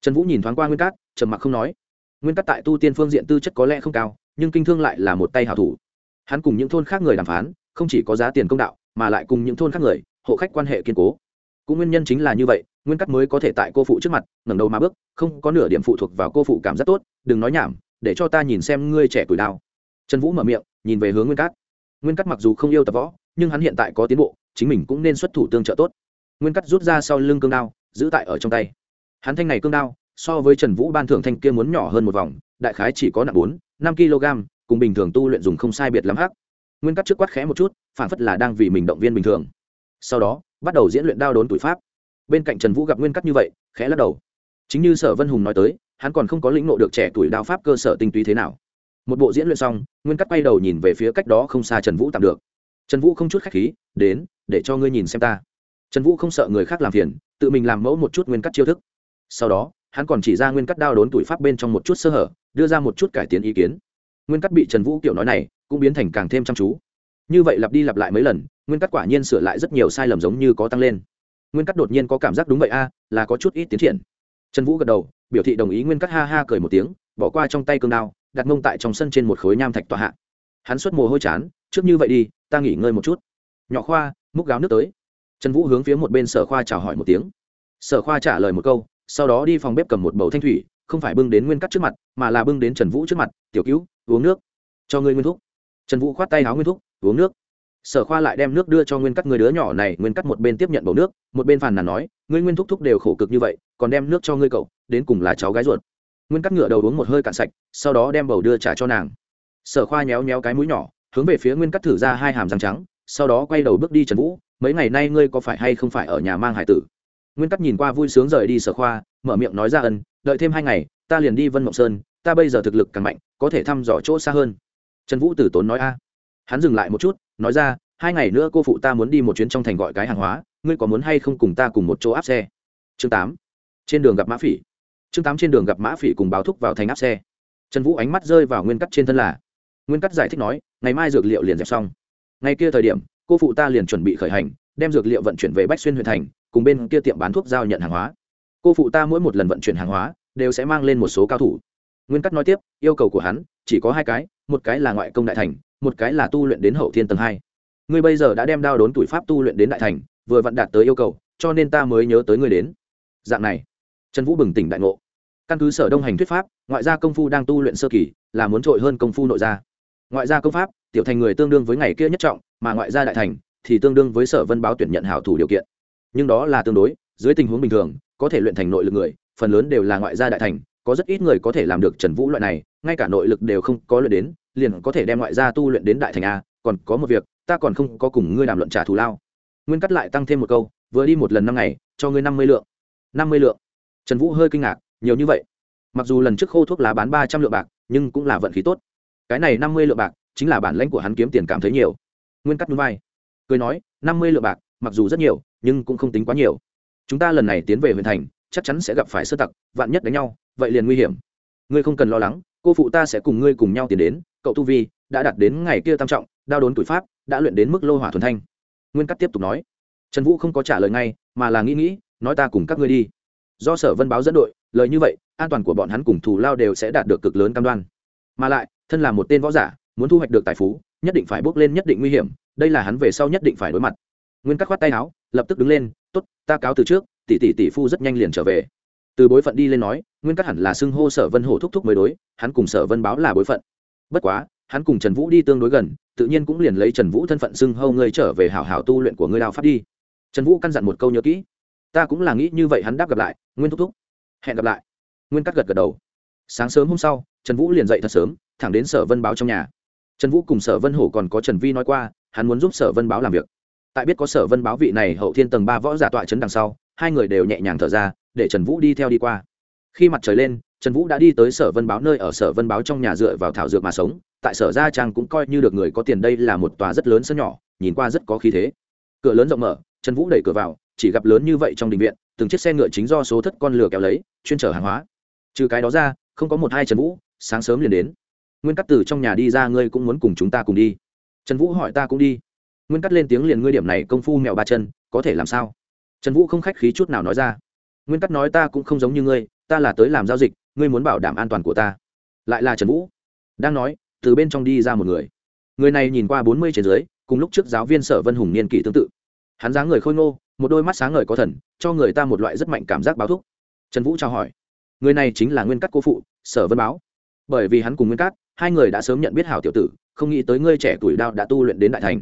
Trần vũ nhìn thoáng qua nguyên cát, trầm mặc không nói. Nguyên cát tại tu tiên phương diện tư chất có lẽ không cao, nhưng kinh thương lại là một tay hảo thủ. Hắn cùng những thôn khác người đàm phán, không chỉ có giá tiền công đạo, mà lại cùng những thôn khác người, hộ khách quan hệ kiên cố. Cũng nguyên nhân chính là như vậy, nguyên Cát mới có thể tại cô phụ trước mặt, ngẩng đầu mà bước, không có nửa điểm phụ thuộc vào cô phụ cảm giác tốt, đừng nói nhảm, để cho ta nhìn xem ngươi trẻ tuổi nào. trần vũ mở miệng, nhìn về hướng nguyên cát. Nguyên Cát mặc dù không yêu tập võ, nhưng hắn hiện tại có tiến bộ, chính mình cũng nên xuất thủ tương trợ tốt. Nguyên Cát rút ra sau lưng cương đao giữ tại ở trong tay. Hắn thanh này cương đao, so với trần vũ ban thưởng thanh kia muốn nhỏ hơn một vòng, đại khái chỉ có nặng bốn, năm kg, cùng bình thường tu luyện dùng không sai biệt lắm hắc. Nguyên cắt trước quát khẽ một chút, phản phất là đang vì mình động viên bình thường. Sau đó, bắt đầu diễn luyện đao đốn tuổi pháp. Bên cạnh trần vũ gặp nguyên cắt như vậy, khẽ lắc đầu. Chính như sở vân hùng nói tới, hắn còn không có lĩnh ngộ được trẻ tuổi đao pháp cơ sở tinh túy thế nào. Một bộ diễn luyện xong, nguyên cắt quay đầu nhìn về phía cách đó không xa trần vũ tạm được. Trần vũ không chút khách khí, đến, để cho ngươi nhìn xem ta trần vũ không sợ người khác làm phiền, tự mình làm mẫu một chút nguyên cắt chiêu thức. Sau đó, hắn còn chỉ ra nguyên cắt đao đốn tuổi pháp bên trong một chút sơ hở, đưa ra một chút cải tiến ý kiến. Nguyên cắt bị trần vũ kiểu nói này, cũng biến thành càng thêm chăm chú. Như vậy lặp đi lặp lại mấy lần, nguyên cắt quả nhiên sửa lại rất nhiều sai lầm giống như có tăng lên. Nguyên cắt đột nhiên có cảm giác đúng vậy a, là có chút ít tiến triển. Trần vũ gật đầu, biểu thị đồng ý nguyên cắt ha ha cười một tiếng, bỏ qua trong tay cương đao, đặt mông tại trong sân trên một khối nham thạch tọa hạ. Hắn xuất mồ hôi chán, trước như vậy đi, ta nghỉ ngơi một chút. Nhỏ khoa, múc gáo nước tới trần vũ hướng phía một bên sở khoa chào hỏi một tiếng. Sở khoa trả lời một câu, sau đó đi phòng bếp cầm một bầu thanh thủy, không phải bưng đến nguyên cắt trước mặt, mà là bưng đến trần vũ trước mặt, tiểu cứu, uống nước, cho ngươi nguyên thúc. Trần vũ khoát tay áo nguyên thúc, uống nước. Sở khoa lại đem nước đưa cho nguyên cắt, người đứa nhỏ này, nguyên cắt một bên tiếp nhận bầu nước, một bên phàn nàn nói, ngươi nguyên thúc thúc đều khổ cực như vậy, còn đem nước cho ngươi cậu, đến cùng là cháu gái ruột. Nguyên cắt ngựa đầu uống một hơi cạn sạch, sau đó đem bầu đưa trả cho nàng. Sở khoa nhéo nhéo cái mũi nhỏ, hướng về phía nguyên cắt thử ra hai hàm răng trắng, sau đó quay đầu bước đi trần vũ mấy ngày nay ngươi có phải hay không phải ở nhà mang hải tử? Nguyên cắt nhìn qua vui sướng rời đi sở khoa, mở miệng nói ra ân, đợi thêm hai ngày, ta liền đi vân mộng sơn, ta bây giờ thực lực càng mạnh, có thể thăm dò chỗ xa hơn. Trần vũ tử tốn nói a. Hắn dừng lại một chút, nói ra, hai ngày nữa cô phụ ta muốn đi một chuyến trong thành gọi cái hàng hóa, ngươi có muốn hay không cùng ta cùng một chỗ áp xe? Chương tám. Trên đường gặp mã phỉ. Chương tám trên đường gặp mã phỉ cùng báo thúc vào thành áp xe. Trần vũ ánh mắt rơi vào nguyên cắt trên thân là. Nguyên cắt giải thích nói, ngày mai dược liệu liền dẹp xong. Ngay kia thời điểm cô phụ ta liền chuẩn bị khởi hành, đem dược liệu vận chuyển về bách xuyên huyện thành, cùng bên kia tiệm bán thuốc giao nhận hàng hóa. Cô phụ ta mỗi một lần vận chuyển hàng hóa, đều sẽ mang lên một số cao thủ. Nguyên cắt nói tiếp, yêu cầu của hắn, chỉ có hai cái, một cái là ngoại công đại thành, một cái là tu luyện đến hậu thiên tầng hai. Ngươi bây giờ đã đem đao đốn tuổi pháp tu luyện đến đại thành, vừa vặn đạt tới yêu cầu, cho nên ta mới nhớ tới ngươi đến. Dạng này, trần vũ bừng tỉnh đại ngộ. Căn cứ sở đông hành thuyết pháp, ngoại gia công phu đang tu luyện sơ kỳ, là muốn trội hơn công phu nội gia. Ngoại gia công pháp, tiểu thành người tương đương với ngày kia nhất trọng mà ngoại gia đại thành thì tương đương với sở vân báo tuyển nhận hảo thủ điều kiện. Nhưng đó là tương đối, dưới tình huống bình thường, có thể luyện thành nội lực người, phần lớn đều là ngoại gia đại thành, có rất ít người có thể làm được trần vũ loại này, ngay cả nội lực đều không có luyện đến, liền có thể đem ngoại gia tu luyện đến đại thành a, còn có một việc, ta còn không có cùng ngươi đàm luận trả thù lao. Nguyên cắt lại tăng thêm một câu, vừa đi một lần năm ngày, cho ngươi năm mươi lượng. Năm mươi lượng. Trần vũ hơi kinh ngạc, nhiều như vậy. Mặc dù lần trước khô thuốc lá bán ba trăm lượng bạc, nhưng cũng là vận khí tốt. Cái này năm mươi lượng bạc, chính là bản lãnh của hắn kiếm tiền cảm thấy nhiều nguyên cắt núi vai. Cười nói, năm mươi lượng bạc, mặc dù rất nhiều, nhưng cũng không tính quá nhiều. Chúng ta lần này tiến về huyện thành, chắc chắn sẽ gặp phải sơ tặc, vạn nhất đánh nhau, vậy liền nguy hiểm. Ngươi không cần lo lắng, cô phụ ta sẽ cùng ngươi cùng nhau tiến đến, cậu tu vi đã đạt đến ngày kia tam trọng, đao đốn tuổi pháp, đã luyện đến mức lô hỏa thuần thanh. Nguyên cắt tiếp tục nói. Trần vũ không có trả lời ngay, mà là nghĩ nghĩ, nói ta cùng các ngươi đi. Do sở vân báo dẫn đội, lời như vậy, an toàn của bọn hắn cùng thù lao đều sẽ đạt được cực lớn cam đoan. Mà lại, thân là một tên võ giả muốn thu hoạch được tài phú, nhất định phải bước lên nhất định nguy hiểm, đây là hắn về sau nhất định phải đối mặt. Nguyên cắt khoát tay áo, lập tức đứng lên t ố t ta cáo từ trước, tỷ tỷ tỷ phu rất nhanh liền trở về. Từ bối phận đi lên nói, nguyên cắt hẳn là xưng hô sở vân hổ thúc thúc mới đối, hắn cùng sở vân báo là bối phận. Bất quá, hắn cùng trần vũ đi tương đối gần, tự nhiên cũng liền lấy trần vũ thân phận xưng hô ngươi trở về hảo hảo tu luyện của ngươi đào pháp đi. Trần vũ căn dặn một câu nhớ kỹ. Ta cũng là nghĩ như vậy hắn đáp gặp lại, nguyên thúc thúc. Hẹn gặp lại. Nguyên cắt gật gật đầu. Sáng sớm hôm sau, trần vũ liền dậy thật sớm, thẳng đến sở vân báo trong nhà trần vũ cùng sở vân hổ còn có trần vi nói qua, hắn muốn giúp sở vân báo làm việc. Tại biết có sở vân báo vị này hậu thiên tầng ba võ giả tọa trấn đằng sau, hai người đều nhẹ nhàng thở ra, để trần vũ đi theo đi qua. Khi mặt trời lên, trần vũ đã đi tới sở vân báo nơi ở sở vân báo trong nhà dựa vào thảo dược mà sống, tại sở gia trang cũng coi như được người có tiền đây là một tòa rất lớn sân nhỏ, nhìn qua rất có khí thế. Cửa lớn rộng mở, trần vũ đẩy cửa vào, chỉ gặp lớn như vậy trong đình viện, từng chiếc xe ngựa chính do số thất con lừa kéo lấy, chuyên chở hàng hóa. Trừ cái đó ra, không có một hai trần vũ, sáng sớm liền đến nguyên cắt từ trong nhà đi ra, ngươi cũng muốn cùng chúng ta cùng đi. Trần vũ hỏi, ta cũng đi. Nguyên cắt lên tiếng liền, ngươi điểm này công phu mèo ba chân, có thể làm sao? Trần vũ không khách khí chút nào nói ra. Nguyên cắt nói, ta cũng không giống như ngươi, ta là tới làm giao dịch, ngươi muốn bảo đảm an toàn của ta. Lại là trần vũ, đang nói, từ bên trong đi ra một người. Người này nhìn qua bốn mươi trên dưới, cùng lúc trước giáo viên sở vân hùng niên kỷ tương tự. Hắn dáng người khôi ngô, một đôi mắt sáng ngời có thần, cho người ta một loại rất mạnh cảm giác báo thúc. Trần vũ trao hỏi. Người này chính là nguyên cắt cô phụ, sở vân báo. Bởi vì hắn cùng nguyên cát hai người đã sớm nhận biết hảo tiểu tử, không nghĩ tới ngươi trẻ tuổi đao đã tu luyện đến đại thành.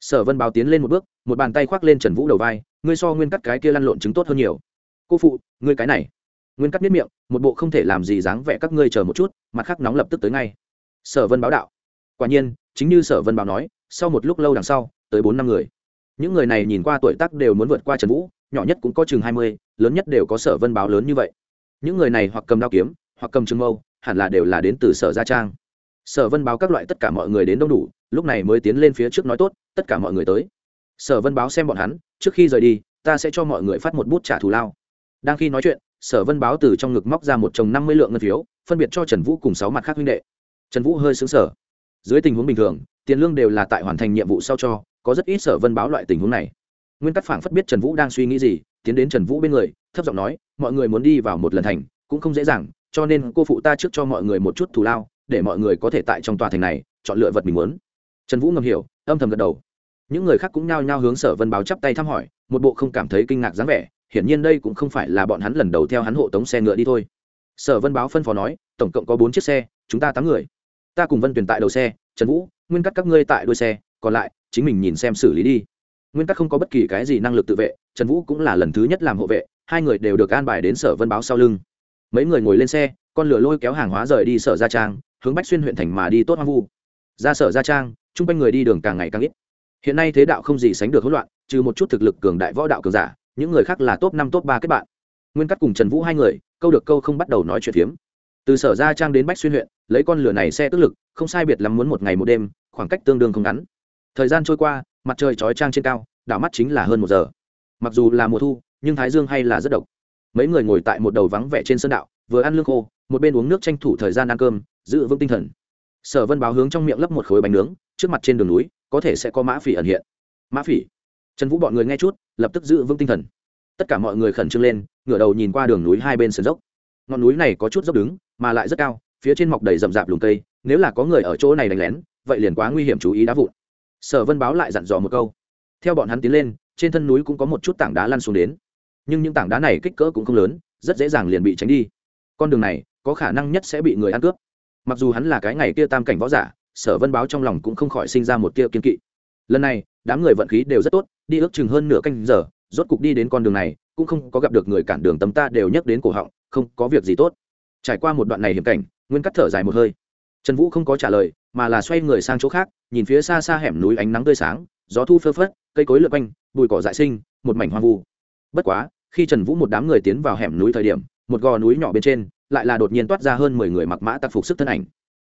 Sở vân báo tiến lên một bước, một bàn tay khoác lên trần vũ đầu vai, ngươi so nguyên cắt cái kia lăn lộn chứng tốt hơn nhiều. Cô phụ, ngươi cái này. Nguyên cắt biết miệng, một bộ không thể làm gì dáng vẻ các ngươi chờ một chút, mặt khác nóng lập tức tới ngay. Sở vân báo đạo. Quả nhiên, chính như sở vân báo nói, sau một lúc lâu đằng sau, tới bốn năm người. Những người này nhìn qua tuổi tác đều muốn vượt qua trần vũ, nhỏ nhất cũng có chừng hai mươi, lớn nhất đều có sở vân báo lớn như vậy. Những người này hoặc cầm đao kiếm, hoặc cầm trưng mâu, hẳn là đều là đến từ sở gia trang sở vân báo các loại tất cả mọi người đến đông đủ, lúc này mới tiến lên phía trước nói tốt, tất cả mọi người tới. Sở vân báo xem bọn hắn, trước khi rời đi, ta sẽ cho mọi người phát một bút trả thù lao. Đang khi nói chuyện, sở vân báo từ trong ngực móc ra một chồng năm mươi lượng ngân phiếu, phân biệt cho trần vũ cùng sáu mặt khác huynh đệ. Trần vũ hơi xứng sở dưới tình huống bình thường, tiền lương đều là tại hoàn thành nhiệm vụ sau cho, có rất ít sở vân báo loại tình huống này. Nguyên tắc phảng phất biết trần vũ đang suy nghĩ gì, tiến đến trần vũ bên người, thấp giọng nói, mọi người muốn đi vào một lần thành, cũng không dễ dàng, cho nên cô phụ ta trước cho mọi người một chút thù lao để mọi người có thể tại trong tòa thành này chọn lựa vật mình muốn. Trần vũ ngầm hiểu, âm thầm gật đầu. Những người khác cũng nhao nhao hướng sở vân báo chắp tay thăm hỏi, một bộ không cảm thấy kinh ngạc dáng vẻ, hiển nhiên đây cũng không phải là bọn hắn lần đầu theo hắn hộ tống xe ngựa đi thôi. Sở vân báo phân phó nói, tổng cộng có bốn chiếc xe, chúng ta tám người. Ta cùng vân tuyển tại đầu xe, trần vũ, nguyên cắt các ngươi tại đuôi xe, còn lại, chính mình nhìn xem xử lý đi. Nguyên tắc không có bất kỳ cái gì năng lực tự vệ, trần vũ cũng là lần thứ nhất làm hộ vệ, hai người đều được an bài đến sở vân báo sau lưng. Mấy người ngồi lên xe, con lửa lôi kéo hàng hóa rời đi sở gia trang hướng bách xuyên huyện thành mà đi tốt hoang vu. Ra sở gia trang, chung quanh người đi đường càng ngày càng ít. Hiện nay thế đạo không gì sánh được hỗn loạn, trừ một chút thực lực cường đại võ đạo cường giả, những người khác là top năm, top ba kết bạn. Nguyên cắt cùng trần vũ hai người, câu được câu không bắt đầu nói chuyện phiếm. Từ sở gia trang đến bách xuyên huyện, lấy con lửa này xe tức lực, không sai biệt lắm muốn một ngày một đêm, khoảng cách tương đương không ngắn. Thời gian trôi qua, mặt trời chói trang trên cao, đảo mắt chính là hơn một giờ. Mặc dù là mùa thu, nhưng thái dương hay là rất độc. Mấy người ngồi tại một đầu vắng vẻ trên sân đạo, vừa ăn lương khô một bên uống nước tranh thủ thời gian ăn cơm, giữ vững tinh thần. Sở vân báo hướng trong miệng lấp một khối bánh nướng, trước mặt trên đường núi, có thể sẽ có mã phỉ ẩn hiện. Mã phỉ? Trần vũ bọn người nghe chút, lập tức giữ vững tinh thần. Tất cả mọi người khẩn trương lên, ngửa đầu nhìn qua đường núi hai bên sườn dốc. Ngọn núi này có chút dốc đứng, mà lại rất cao, phía trên mọc đầy rậm rạp lùm cây, nếu là có người ở chỗ này đánh lén, vậy liền quá nguy hiểm chú ý đá vụn. Sở vân báo lại dặn dò một câu. Theo bọn hắn tiến lên, trên thân núi cũng có một chút tảng đá lăn xuống đến. Nhưng những tảng đá này kích cỡ cũng không lớn, rất dễ dàng liền bị tránh đi. Con đường này có khả năng nhất sẽ bị người ăn cướp. Mặc dù hắn là cái ngày kia tam cảnh võ giả, sở vân báo trong lòng cũng không khỏi sinh ra một tia kiên kỵ. Lần này, đám người vận khí đều rất tốt, đi ước chừng hơn nửa canh giờ, rốt cục đi đến con đường này, cũng không có gặp được người cản đường tấm ta đều nhắc đến cổ họng, không có việc gì tốt. Trải qua một đoạn này hiểm cảnh, nguyên cắt thở dài một hơi. Trần vũ không có trả lời, mà là xoay người sang chỗ khác, nhìn phía xa xa hẻm núi ánh nắng tươi sáng, gió thu phơ phất, cây cối lượt quanh, bụi cỏ dại sinh, một mảnh hoang vu. Bất quá, khi trần vũ một đám người tiến vào hẻm núi thời điểm, một gò núi nhỏ bên trên lại là đột nhiên toát ra hơn mười người mặc mã tặc phục sức thân ảnh.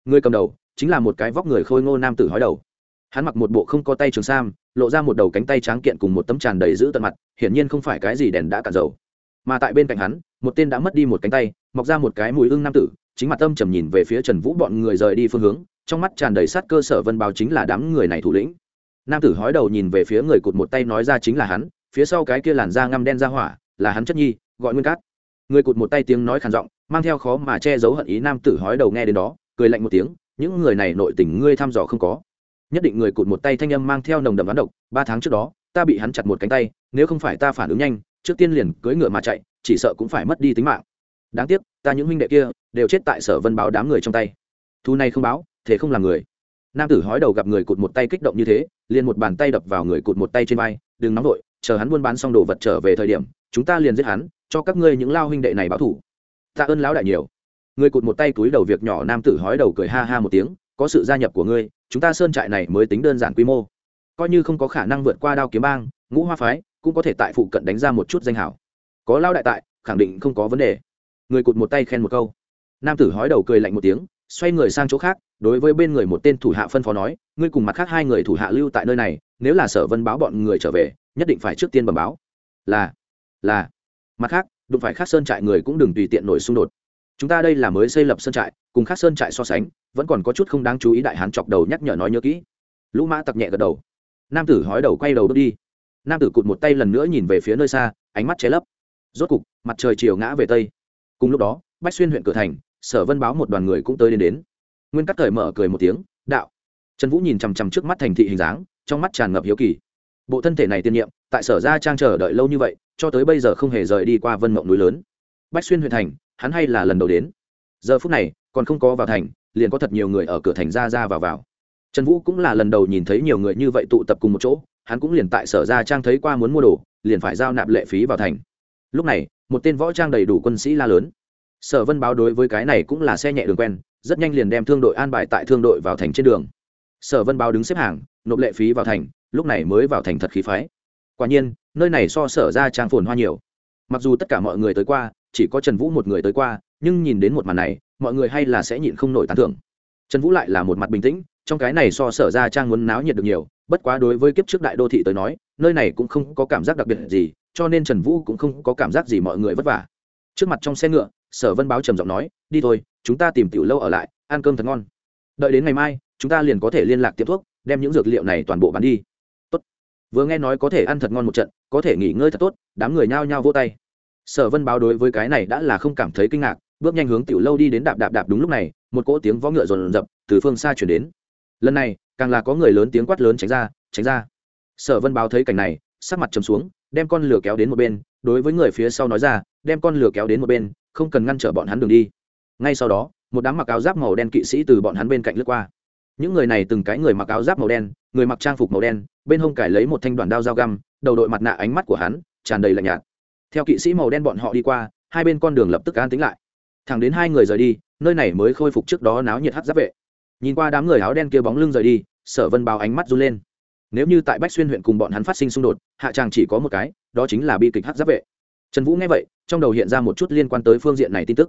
Người cầm đầu chính là một cái vóc người khôi ngô nam tử hói đầu. Hắn mặc một bộ không có tay trường sam, lộ ra một đầu cánh tay tráng kiện cùng một tấm tràn đầy giữ tận mặt, hiển nhiên không phải cái gì đèn đã cạn dầu. Mà tại bên cạnh hắn, một tên đã mất đi một cánh tay, mọc ra một cái mùi ưng nam tử, chính mặt tâm trầm nhìn về phía trần vũ bọn người rời đi phương hướng, trong mắt tràn đầy sát cơ sở vân báo chính là đám người này thủ lĩnh. Nam tử hói đầu nhìn về phía người cụt một tay nói ra chính là hắn, phía sau cái kia làn da ngăm đen ra hỏa, là hắn chất nhi, gọi nguyên cát. Người cụt một tay tiếng nói khàn giọng mang theo khó mà che giấu hận ý nam tử hói đầu nghe đến đó, cười lạnh một tiếng, những người này nội tình ngươi thăm dò không có. Nhất định người cụt một tay thanh âm mang theo nồng đậm ván độc, ba tháng trước đó, ta bị hắn chặt một cánh tay, nếu không phải ta phản ứng nhanh, trước tiên liền cưỡi ngựa mà chạy, chỉ sợ cũng phải mất đi tính mạng. Đáng tiếc, ta những huynh đệ kia đều chết tại sở vân báo đám người trong tay. Thu này không báo, thế không làm người. Nam tử hói đầu gặp người cụt một tay kích động như thế, liền một bàn tay đập vào người cụt một tay trên vai, đừng nóng vội, chờ hắn buôn bán xong đồ vật trở về thời điểm, chúng ta liền giết hắn, cho các ngươi những lao huynh đệ này báo thủ tạ ơn lão đại nhiều. Người cụt một tay túi đầu việc nhỏ nam tử hói đầu cười ha ha một tiếng, có sự gia nhập của ngươi, chúng ta sơn trại này mới tính đơn giản quy mô. Coi như không có khả năng vượt qua đao kiếm bang, ngũ hoa phái, cũng có thể tại phụ cận đánh ra một chút danh hảo. Có lao đại tại, khẳng định không có vấn đề. Người cụt một tay khen một câu. Nam tử hói đầu cười lạnh một tiếng, xoay người sang chỗ khác, đối với bên người một tên thủ hạ phân phó nói, ngươi cùng mặt khác hai người thủ hạ lưu tại nơi này, nếu là sở vân báo bọn người trở về, nhất định phải trước tiên bẩm báo. Là là. Mặt khác đụng phải khác sơn trại người cũng đừng tùy tiện nổi xung đột. Chúng ta đây là mới xây lập sơn trại, cùng khác sơn trại so sánh, vẫn còn có chút không đáng chú ý đại hán chọc đầu nhắc nhở nói nhớ kỹ. Lũ mã tặc nhẹ gật đầu. Nam tử hói đầu quay đầu bước đi. Nam tử cụt một tay lần nữa nhìn về phía nơi xa, ánh mắt che lấp. Rốt cục, mặt trời chiều ngã về tây. Cùng lúc đó, bách xuyên huyện cửa thành, sở vân báo một đoàn người cũng tới đến đến. Nguyên cắt thời mở cười một tiếng, đạo. Trần vũ nhìn chằm chằm trước mắt thành thị hình dáng, trong mắt tràn ngập hiếu kỳ. Bộ thân thể này tiên nhiệm, tại sở ra trang chờ đợi lâu như vậy cho tới bây giờ không hề rời đi qua vân mộng núi lớn. Bách xuyên huyện thành, hắn hay là lần đầu đến. Giờ phút này, còn không có vào thành, liền có thật nhiều người ở cửa thành ra ra vào vào. Trần vũ cũng là lần đầu nhìn thấy nhiều người như vậy tụ tập cùng một chỗ, hắn cũng liền tại sở ra trang thấy qua muốn mua đồ, liền phải giao nạp lệ phí vào thành. Lúc này, một tên võ trang đầy đủ quân sĩ la lớn. Sở vân báo đối với cái này cũng là xe nhẹ đường quen, rất nhanh liền đem thương đội an bài tại thương đội vào thành trên đường. Sở vân báo đứng xếp hàng, nộp lệ phí vào thành, lúc này mới vào thành thật khí phái. Quả nhiên nơi này so sở ra trang phồn hoa nhiều. Mặc dù tất cả mọi người tới qua, chỉ có trần vũ một người tới qua, nhưng nhìn đến một màn này, mọi người hay là sẽ nhịn không nổi tán thưởng. Trần vũ lại là một mặt bình tĩnh, trong cái này so sở ra trang muốn náo nhiệt được nhiều, bất quá đối với kiếp trước đại đô thị tới nói, nơi này cũng không có cảm giác đặc biệt gì, cho nên trần vũ cũng không có cảm giác gì mọi người vất vả. Trước mặt trong xe ngựa, sở vân báo trầm giọng nói, đi thôi, chúng ta tìm tiểu lâu ở lại, ăn cơm thật ngon. Đợi đến ngày mai, chúng ta liền có thể liên lạc tiệm thuốc, đem những dược liệu này toàn bộ bán đi vừa nghe nói có thể ăn thật ngon một trận, có thể nghỉ ngơi thật tốt, đám người nhao nhao vô tay. Sở vân báo đối với cái này đã là không cảm thấy kinh ngạc, bước nhanh hướng tiểu lâu đi đến đạp đạp đạp đúng lúc này, một cỗ tiếng vó ngựa rồn rập từ phương xa chuyển đến. Lần này, càng là có người lớn tiếng quát lớn tránh ra tránh ra. Sở vân báo thấy cảnh này, sắc mặt trầm xuống, đem con lửa kéo đến một bên, đối với người phía sau nói ra, đem con lửa kéo đến một bên, không cần ngăn trở bọn hắn đường đi. Ngay sau đó, một đám mặc áo giáp màu đen kỵ sĩ từ bọn hắn bên cạnh lướt qua những người này từng cái người mặc áo giáp màu đen, người mặc trang phục màu đen, bên hông cải lấy một thanh đoàn đao dao găm, đầu đội mặt nạ ánh mắt của hắn tràn đầy lạnh nhạt. Theo kỵ sĩ màu đen bọn họ đi qua, hai bên con đường lập tức an tính lại. Thẳng đến hai người rời đi, nơi này mới khôi phục trước đó náo nhiệt hát giáp vệ. Nhìn qua đám người áo đen kia bóng lưng rời đi, sở vân báo ánh mắt run lên. Nếu như tại bách xuyên huyện cùng bọn hắn phát sinh xung đột, hạ tràng chỉ có một cái, đó chính là bi kịch hát giáp vệ. Trần vũ nghe vậy, trong đầu hiện ra một chút liên quan tới phương diện này tin tức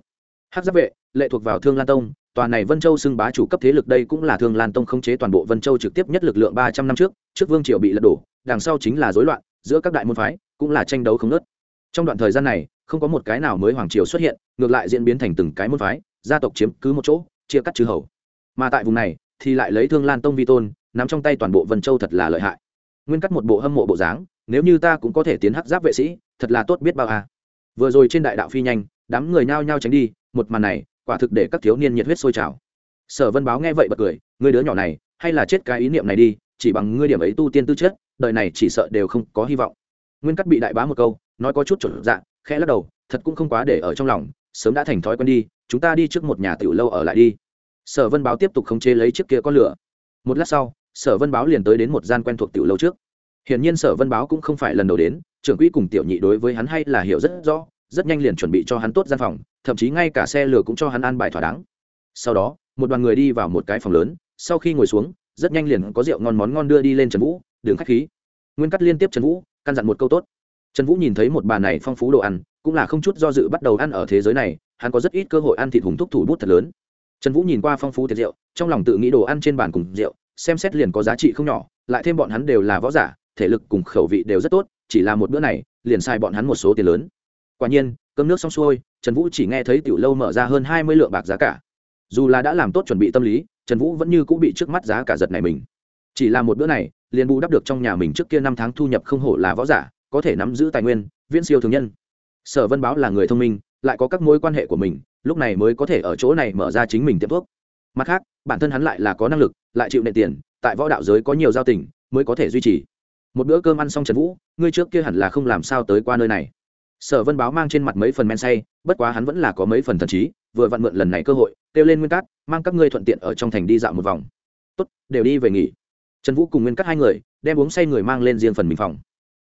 hắc giáp vệ, lệ thuộc vào thương lan tông, tòa này vân châu xưng bá chủ cấp thế lực đây cũng là thương lan tông khống chế toàn bộ vân châu trực tiếp nhất lực lượng ba trăm năm trước trước vương triều bị lật đổ, đằng sau chính là rối loạn, giữa các đại môn phái cũng là tranh đấu không nớt trong đoạn thời gian này, không có một cái nào mới hoàng triều xuất hiện, ngược lại diễn biến thành từng cái môn phái, gia tộc chiếm cứ một chỗ, chia cắt chư hầu. Mà tại vùng này, thì lại lấy thương lan tông vi tôn, nắm trong tay toàn bộ vân châu thật là lợi hại. Nguyên cắt một bộ hâm mộ bộ dáng, nếu như ta cũng có thể tiến hắc giáp vệ sĩ, thật là tốt biết bao à. vừa rồi trên đại đạo phi nhanh, đám người nhao nhao tránh đi một màn này, quả thực để các thiếu niên nhiệt huyết sôi trào. Sở vân báo nghe vậy bật cười người đứa nhỏ này, hay là chết cái ý niệm này đi, chỉ bằng ngươi điểm ấy tu tiên tư chất, đời này chỉ sợ đều không có hy vọng. Nguyên cắt bị đại bá một câu, nói có chút chuẩn dạ khẽ lắc đầu, thật cũng không quá để ở trong lòng, sớm đã thành thói quen đi, chúng ta đi trước một nhà tiểu lâu ở lại đi. Sở vân báo tiếp tục khống chế lấy chiếc kia con lửa. Một lát sau, sở vân báo liền tới đến một gian quen thuộc tiểu lâu trước. Hiển nhiên sở vân báo cũng không phải lần đầu đến, trưởng quỹ cùng tiểu nhị đối với hắn hay là hiểu rất rõ, rất nhanh liền chuẩn bị cho hắn tốt gian phòng thậm chí ngay cả xe lửa cũng cho hắn ăn bài thỏa đáng. Sau đó, một đoàn người đi vào một cái phòng lớn, sau khi ngồi xuống, rất nhanh liền có rượu ngon món ngon đưa đi lên trần vũ đường khách khí. Nguyên cắt liên tiếp trần vũ, căn dặn một câu tốt. Trần vũ nhìn thấy một bàn này phong phú đồ ăn, cũng là không chút do dự bắt đầu ăn ở thế giới này, hắn có rất ít cơ hội ăn thịt hùng thúc thủ bút thật lớn. Trần vũ nhìn qua phong phú tiệc rượu, trong lòng tự nghĩ đồ ăn trên bàn cùng rượu, xem xét liền có giá trị không nhỏ, lại thêm bọn hắn đều là võ giả, thể lực cùng khẩu vị đều rất tốt, chỉ là một bữa này, liền sai bọn hắn một số tiền lớn. Quả nhiên, cơm nước xong xuôi trần vũ chỉ nghe thấy tiểu lâu mở ra hơn hai mươi lượng bạc giá cả. Dù là đã làm tốt chuẩn bị tâm lý, trần vũ vẫn như cũng bị trước mắt giá cả giật này mình. Chỉ là một bữa này, liền bù đắp được trong nhà mình trước kia năm tháng thu nhập không hổ là võ giả, có thể nắm giữ tài nguyên, viễn siêu thường nhân. Sở vân báo là người thông minh, lại có các mối quan hệ của mình, lúc này mới có thể ở chỗ này mở ra chính mình tiệm thuốc. Mặt khác, bản thân hắn lại là có năng lực, lại chịu nệ tiền, tại võ đạo giới có nhiều giao tình, mới có thể duy trì. Một bữa cơm ăn xong trần vũ, ngươi trước kia hẳn là không làm sao tới qua nơi này sở vân báo mang trên mặt mấy phần men say, bất quá hắn vẫn là có mấy phần thần trí, vừa vặn mượn lần này cơ hội, kêu lên nguyên cát, mang các ngươi thuận tiện ở trong thành đi dạo một vòng. Tốt, đều đi về nghỉ. Trần vũ cùng nguyên cát hai người, đem uống say người mang lên riêng phần mình phòng.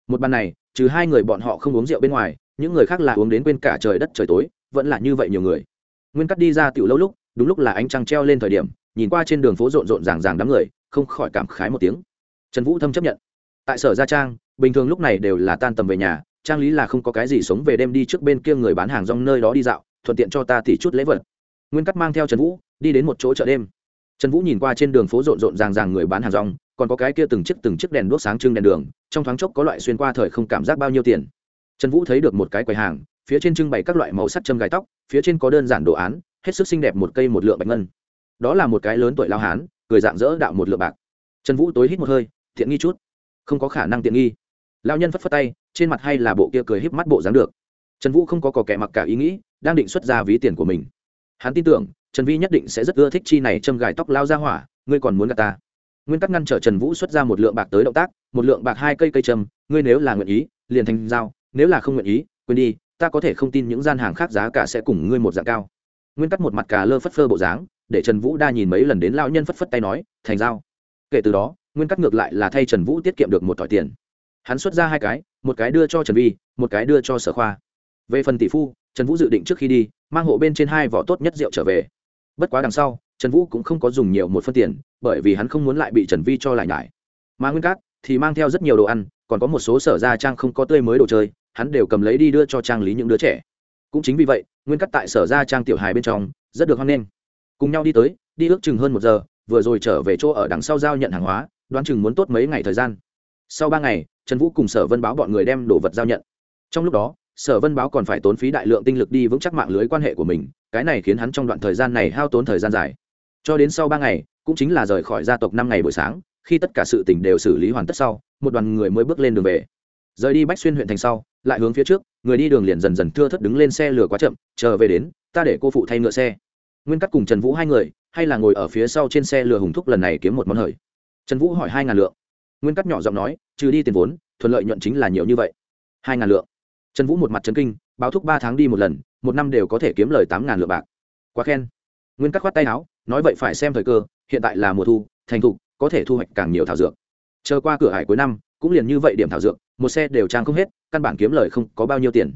Một ban này, trừ hai người bọn họ không uống rượu bên ngoài, những người khác là uống đến quên cả trời đất trời tối, vẫn là như vậy nhiều người. Nguyên cát đi ra tiểu lâu lúc, đúng lúc là ánh trăng treo lên thời điểm, nhìn qua trên đường phố rộn rộn ràng ràng đám người, không khỏi cảm khái một tiếng. Trần vũ thâm chấp nhận. Tại sở gia trang, bình thường lúc này đều là tan tầm về nhà trang lý là không có cái gì sống về đêm đi trước bên kia người bán hàng rong nơi đó đi dạo, thuận tiện cho ta thì chút lễ vật. Nguyên cắt mang theo trần vũ, đi đến một chỗ chợ đêm. Trần vũ nhìn qua trên đường phố rộn rộn ràng ràng người bán hàng rong, còn có cái kia từng chiếc từng chiếc đèn đuốc sáng trưng đèn đường, trong thoáng chốc có loại xuyên qua thời không cảm giác bao nhiêu tiền. Trần vũ thấy được một cái quầy hàng, phía trên trưng bày các loại màu sắc châm gai tóc, phía trên có đơn giản đồ án, hết sức xinh đẹp một cây một lượng bạch ngân. Đó là một cái lớn tuổi lao hán, cười dạng dỡ đạo một lượng bạc. Trần vũ tối hít một hơi thiện nghi chút. Không có khả năng tiện nghi lao nhân phất phất tay, trên mặt hay là bộ kia cười híp mắt bộ dáng được. Trần vũ không có cò kẻ mặc cả ý nghĩ, đang định xuất ra ví tiền của mình. Hắn tin tưởng, trần vi nhất định sẽ rất ưa thích chi này châm gài tóc lao ra hỏa, ngươi còn muốn gạt ta. Nguyên tắc ngăn trở trần vũ xuất ra một lượng bạc tới động tác, một lượng bạc hai cây cây châm, ngươi nếu là nguyện ý, liền thành giao; nếu là không nguyện ý, quên đi, ta có thể không tin những gian hàng khác giá cả sẽ cùng ngươi một dạng cao. Nguyên tắc một mặt cà lơ phất phơ bộ dáng, để trần vũ đa nhìn mấy lần đến lao nhân phất phất tay nói, thành giao. kể từ đó, nguyên tắc ngược lại là thay trần vũ tiết kiệm được một tỏi tiền hắn xuất ra hai cái, một cái đưa cho trần vi, một cái đưa cho sở khoa. Về phần tỷ phu, trần vũ dự định trước khi đi, mang hộ bên trên hai vỏ tốt nhất rượu trở về. Bất quá đằng sau, trần vũ cũng không có dùng nhiều một phân tiền, bởi vì hắn không muốn lại bị trần vi cho lại nhải. Mà nguyên cát thì mang theo rất nhiều đồ ăn, còn có một số sở gia trang không có tươi mới đồ chơi, hắn đều cầm lấy đi đưa cho trang lý những đứa trẻ. Cũng chính vì vậy, nguyên Cát tại sở ra trang tiểu hài bên trong, rất được hoan nghênh. Cùng nhau đi tới, đi ước chừng hơn một giờ, vừa rồi trở về chỗ ở đằng sau giao nhận hàng hóa, đoán chừng muốn tốt mấy ngày thời gian sau ba ngày, trần vũ cùng sở vân báo bọn người đem đồ vật giao nhận. Trong lúc đó, sở vân báo còn phải tốn phí đại lượng tinh lực đi vững chắc mạng lưới quan hệ của mình, cái này khiến hắn trong đoạn thời gian này hao tốn thời gian dài. Cho đến sau ba ngày, cũng chính là rời khỏi gia tộc năm ngày buổi sáng, khi tất cả sự tỉnh đều xử lý hoàn tất sau, một đoàn người mới bước lên đường về. Rời đi bách xuyên huyện thành sau, lại hướng phía trước, người đi đường liền dần dần thưa thất đứng lên xe lửa quá chậm, chờ về đến, ta để cô phụ thay ngựa xe. Nguyên cắt cùng trần vũ hai người, hay là ngồi ở phía sau trên xe lửa hùng thúc lần này kiếm một món hời. Trần vũ hỏi hai ngàn lượng nguyên cắt nhỏ giọng nói, trừ đi tiền vốn, thuận lợi nhuận chính là nhiều như vậy. Hai ngàn lượng. Trần vũ một mặt trấn kinh, báo thúc ba tháng đi một lần, một năm đều có thể kiếm lời tám ngàn lượng bạc. Quá khen. Nguyên cắt khoát tay áo, nói, vậy phải xem thời cơ, hiện tại là mùa thu, thành thục, có thể thu hoạch càng nhiều thảo dược. Chờ qua cửa hải cuối năm, cũng liền như vậy điểm thảo dược, một xe đều trang không hết, căn bản kiếm lời không có bao nhiêu tiền.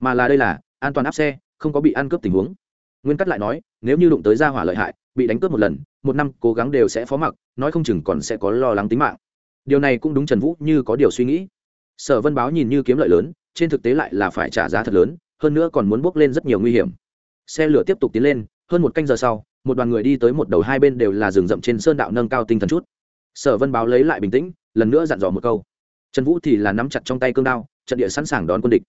Mà là đây là, an toàn áp xe, không có bị ăn cướp tình huống. Nguyên cắt lại nói, nếu như đụng tới gia hỏa lợi hại, bị đánh cướp một lần, một năm cố gắng đều sẽ phó mặc, nói không chừng còn sẽ có lo lắng tính mạng điều này cũng đúng trần vũ như có điều suy nghĩ. Sở vân báo nhìn như kiếm lợi lớn, trên thực tế lại là phải trả giá thật lớn, hơn nữa còn muốn bốc lên rất nhiều nguy hiểm. Xe lửa tiếp tục tiến lên, hơn một canh giờ sau, một đoàn người đi tới một đầu hai bên đều là rừng rậm trên sơn đạo nâng cao tinh thần chút. Sở vân báo lấy lại bình tĩnh, lần nữa dặn dò một câu. Trần vũ thì là nắm chặt trong tay cương đao, trận địa sẵn sàng đón quân địch.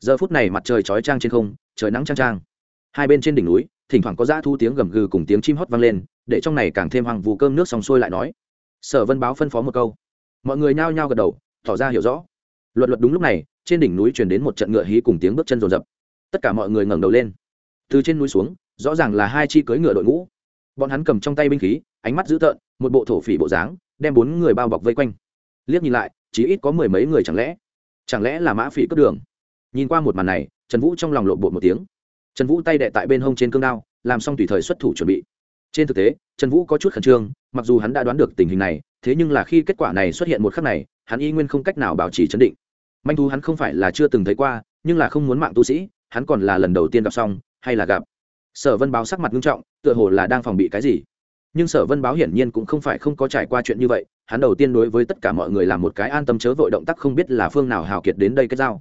Giờ phút này mặt trời chói trang trên không, trời nắng trang trang hai bên trên đỉnh núi, thỉnh thoảng có dã thu tiếng gầm gừ cùng tiếng chim hót vang lên, để trong này càng thêm hoàng vụ cơm nước xong xuôi lại nói. Sở vân báo phân phó một câu mọi người nhao nhao gật đầu, tỏ ra hiểu rõ. Luật luật đúng lúc này, trên đỉnh núi truyền đến một trận ngựa hí cùng tiếng bước chân rồn rập tất cả mọi người ngẩng đầu lên. Từ trên núi xuống, rõ ràng là hai chi cưỡi ngựa đội ngũ. Bọn hắn cầm trong tay binh khí, ánh mắt dữ tợn, một bộ thổ phỉ bộ dáng, đem bốn người bao bọc vây quanh. Liếc nhìn lại, chỉ ít có mười mấy người chẳng lẽ chẳng lẽ là mã phỉ cướp đường? Nhìn qua một màn này, trần vũ trong lòng lộn bột một tiếng. Trần vũ tay đệ tại bên hông trên cương đao, làm xong tùy thời xuất thủ chuẩn bị. Trên thực tế, trần vũ có chút khẩn trương, mặc dù hắn đã đoán được tình hình này thế nhưng là khi kết quả này xuất hiện một khắc này, hắn y nguyên không cách nào bảo trì chấn định. Manh thú hắn không phải là chưa từng thấy qua, nhưng là không muốn mạng tu sĩ, hắn còn là lần đầu tiên gặp xong, hay là gặp. Sở vân báo sắc mặt nghiêm trọng, tựa hồ là đang phòng bị cái gì. Nhưng sở vân báo hiển nhiên cũng không phải không có trải qua chuyện như vậy, hắn đầu tiên đối với tất cả mọi người là một cái an tâm chớ vội động tác không biết là phương nào hào kiệt đến đây kết giao.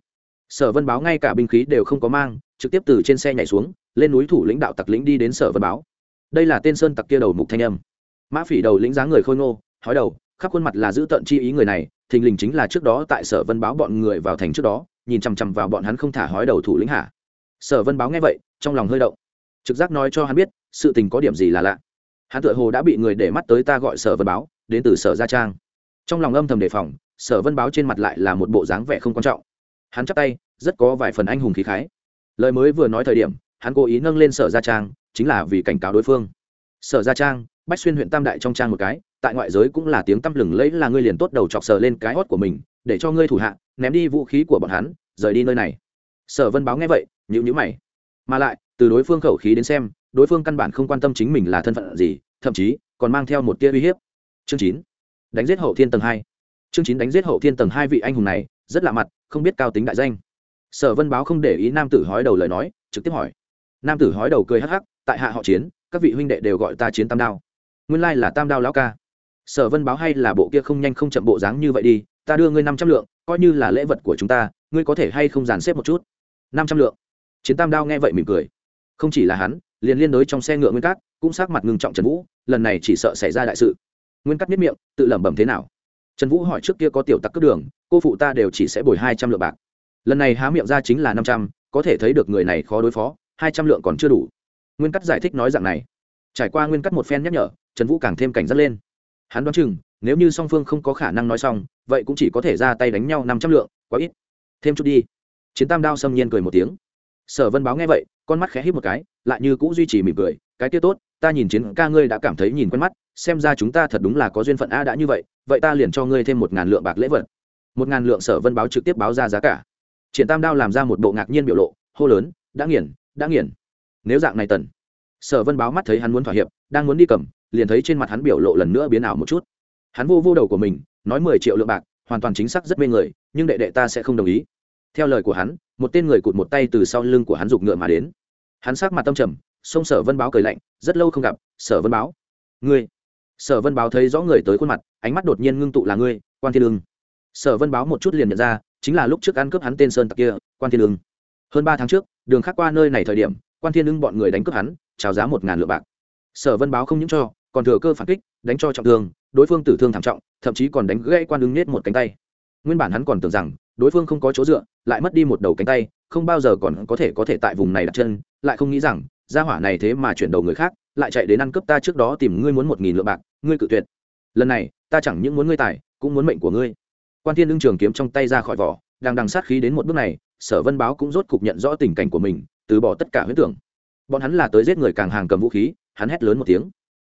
Sở vân báo ngay cả binh khí đều không có mang, trực tiếp từ trên xe nhảy xuống, lên núi thủ lãnh đạo tặc lĩnh đi đến sở vân báo. Đây là tên sơn tặc kia đầu mục thanh âm. Mã phỉ đầu lĩnh dáng người khôi ngô hói đầu, khắp khuôn mặt là giữ tận chi ý người này, thình lình chính là trước đó tại sở vân báo bọn người vào thành trước đó, nhìn chằm chằm vào bọn hắn không thả hói đầu thủ lĩnh hạ sở vân báo nghe vậy, trong lòng hơi động. Trực giác nói cho hắn biết, sự tình có điểm gì là lạ. Hắn tựa hồ đã bị người để mắt tới ta gọi sở vân báo, đến từ sở gia trang. Trong lòng âm thầm đề phòng, sở vân báo trên mặt lại là một bộ dáng vẻ không quan trọng. Hắn chắp tay, rất có vài phần anh hùng khí khái. Lời mới vừa nói thời điểm, hắn cố ý nâng lên sở gia trang, chính là vì cảnh cáo đối phương. Sở gia trang, bách xuyên huyện tam đại trong trang một cái tại ngoại giới cũng là tiếng tăm lừng lẫy là ngươi liền tốt đầu chọc sờ lên cái hót của mình, để cho ngươi thủ hạ, ném đi vũ khí của bọn hắn, rời đi nơi này. Sở vân báo nghe vậy nhữ nhữ mày. Mà lại, từ đối phương khẩu khí đến xem, đối phương căn bản không quan tâm chính mình là thân phận gì, thậm chí còn mang theo một tia uy hiếp. Chương chín, đánh giết hậu thiên tầng hai. Chương chín, đánh giết hậu thiên tầng hai vị anh hùng này, rất lạ mặt, không biết cao tính đại danh. Sở vân báo không để ý nam tử hói đầu lời nói, trực tiếp hỏi. Nam tử hói đầu cười hắc hắc, tại hạ họ chiến, các vị huynh đệ đều gọi ta chiến tam đao. Nguyên lai là tam đao lão ca sở vân báo hay là bộ kia không nhanh không chậm bộ dáng như vậy đi, ta đưa ngươi năm trăm lượng, coi như là lễ vật của chúng ta, ngươi có thể hay không dàn xếp một chút? Năm trăm lượng. Chiến tam đao nghe vậy mỉm cười. Không chỉ là hắn, liền liên đối trong xe ngựa nguyên cát, cũng sát mặt ngưng trọng trần vũ, lần này chỉ sợ xảy ra đại sự. Nguyên cát miết miệng, tự lẩm bẩm thế nào? Trần vũ hỏi trước kia có tiểu tặc cướp đường, cô phụ ta đều chỉ sẽ bồi hai trăm lượng bạc. Lần này há miệng ra chính là năm trăm, có thể thấy được người này khó đối phó, hai trăm lượng còn chưa đủ. Nguyên Cát giải thích nói rằng này. Trải qua nguyên Cát một phen nhắc nhở, trần vũ càng thêm cảnh giác lên hắn đoán chừng, nếu như song phương không có khả năng nói xong, vậy cũng chỉ có thể ra tay đánh nhau năm trăm lượng, quá ít. Thêm chút đi. Chiến tam đao xâm nhiên cười một tiếng. Sở vân báo nghe vậy, con mắt khẽ hít một cái, lại như cũng duy trì mỉm cười, cái kia tốt, ta nhìn chiến ca ngươi đã cảm thấy nhìn quen mắt, xem ra chúng ta thật đúng là có duyên phận a đã như vậy vậy ta liền cho ngươi thêm một ngàn lượng bạc lễ vật. Một ngàn lượng sở vân báo trực tiếp báo ra giá cả. Triển tam đao làm ra một bộ ngạc nhiên biểu lộ, hô lớn, đã nghiền đã nghiền. Nếu dạng này tần. Sở vân báo mắt thấy hắn muốn thỏa hiệp, đang muốn đi cầm liền thấy trên mặt hắn biểu lộ lần nữa biến ảo một chút. Hắn vô vô đầu của mình, nói mười triệu lượng bạc, hoàn toàn chính xác rất mê người, nhưng đệ đệ ta sẽ không đồng ý. Theo lời của hắn, một tên người cụt một tay từ sau lưng của hắn giục ngựa mà đến. Hắn sắc mặt tâm trầm, sông sở vân báo cười lạnh, rất lâu không gặp, sở vân báo. Ngươi? Sở vân báo thấy rõ người tới khuôn mặt, ánh mắt đột nhiên ngưng tụ là ngươi, quan thiên lương sở vân báo một chút liền nhận ra, chính là lúc trước ăn cướp hắn tên sơn tặc kia, quan thiên lương hơn ba tháng trước, đường khác qua nơi này thời điểm, quan thiên Lương bọn người đánh cướp hắn trào giá một ngàn lượng bạc. Sở vân báo không những cho còn thừa cơ phản kích, đánh cho trọng thương, đối phương tử thương thảm trọng, thậm chí còn đánh gãy quan ứng nết một cánh tay. Nguyên bản hắn còn tưởng rằng, đối phương không có chỗ dựa, lại mất đi một đầu cánh tay, không bao giờ còn có thể có thể tại vùng này đặt chân, lại không nghĩ rằng, gia hỏa này thế mà chuyển đầu người khác, lại chạy đến ăn cướp ta trước đó tìm ngươi muốn một nghìn lượng bạc, ngươi cự tuyệt. Lần này, ta chẳng những muốn ngươi tài, cũng muốn mệnh của ngươi. Quan thiên lương trường kiếm trong tay ra khỏi vỏ, đang đằng sát khí đến một bước này, sở vân báo cũng rốt cục nhận rõ tình cảnh của mình, từ bỏ tất cả huyết tưởng. Bọn hắn là tới giết người càng hàng cầm vũ khí, hắn hét lớn một tiếng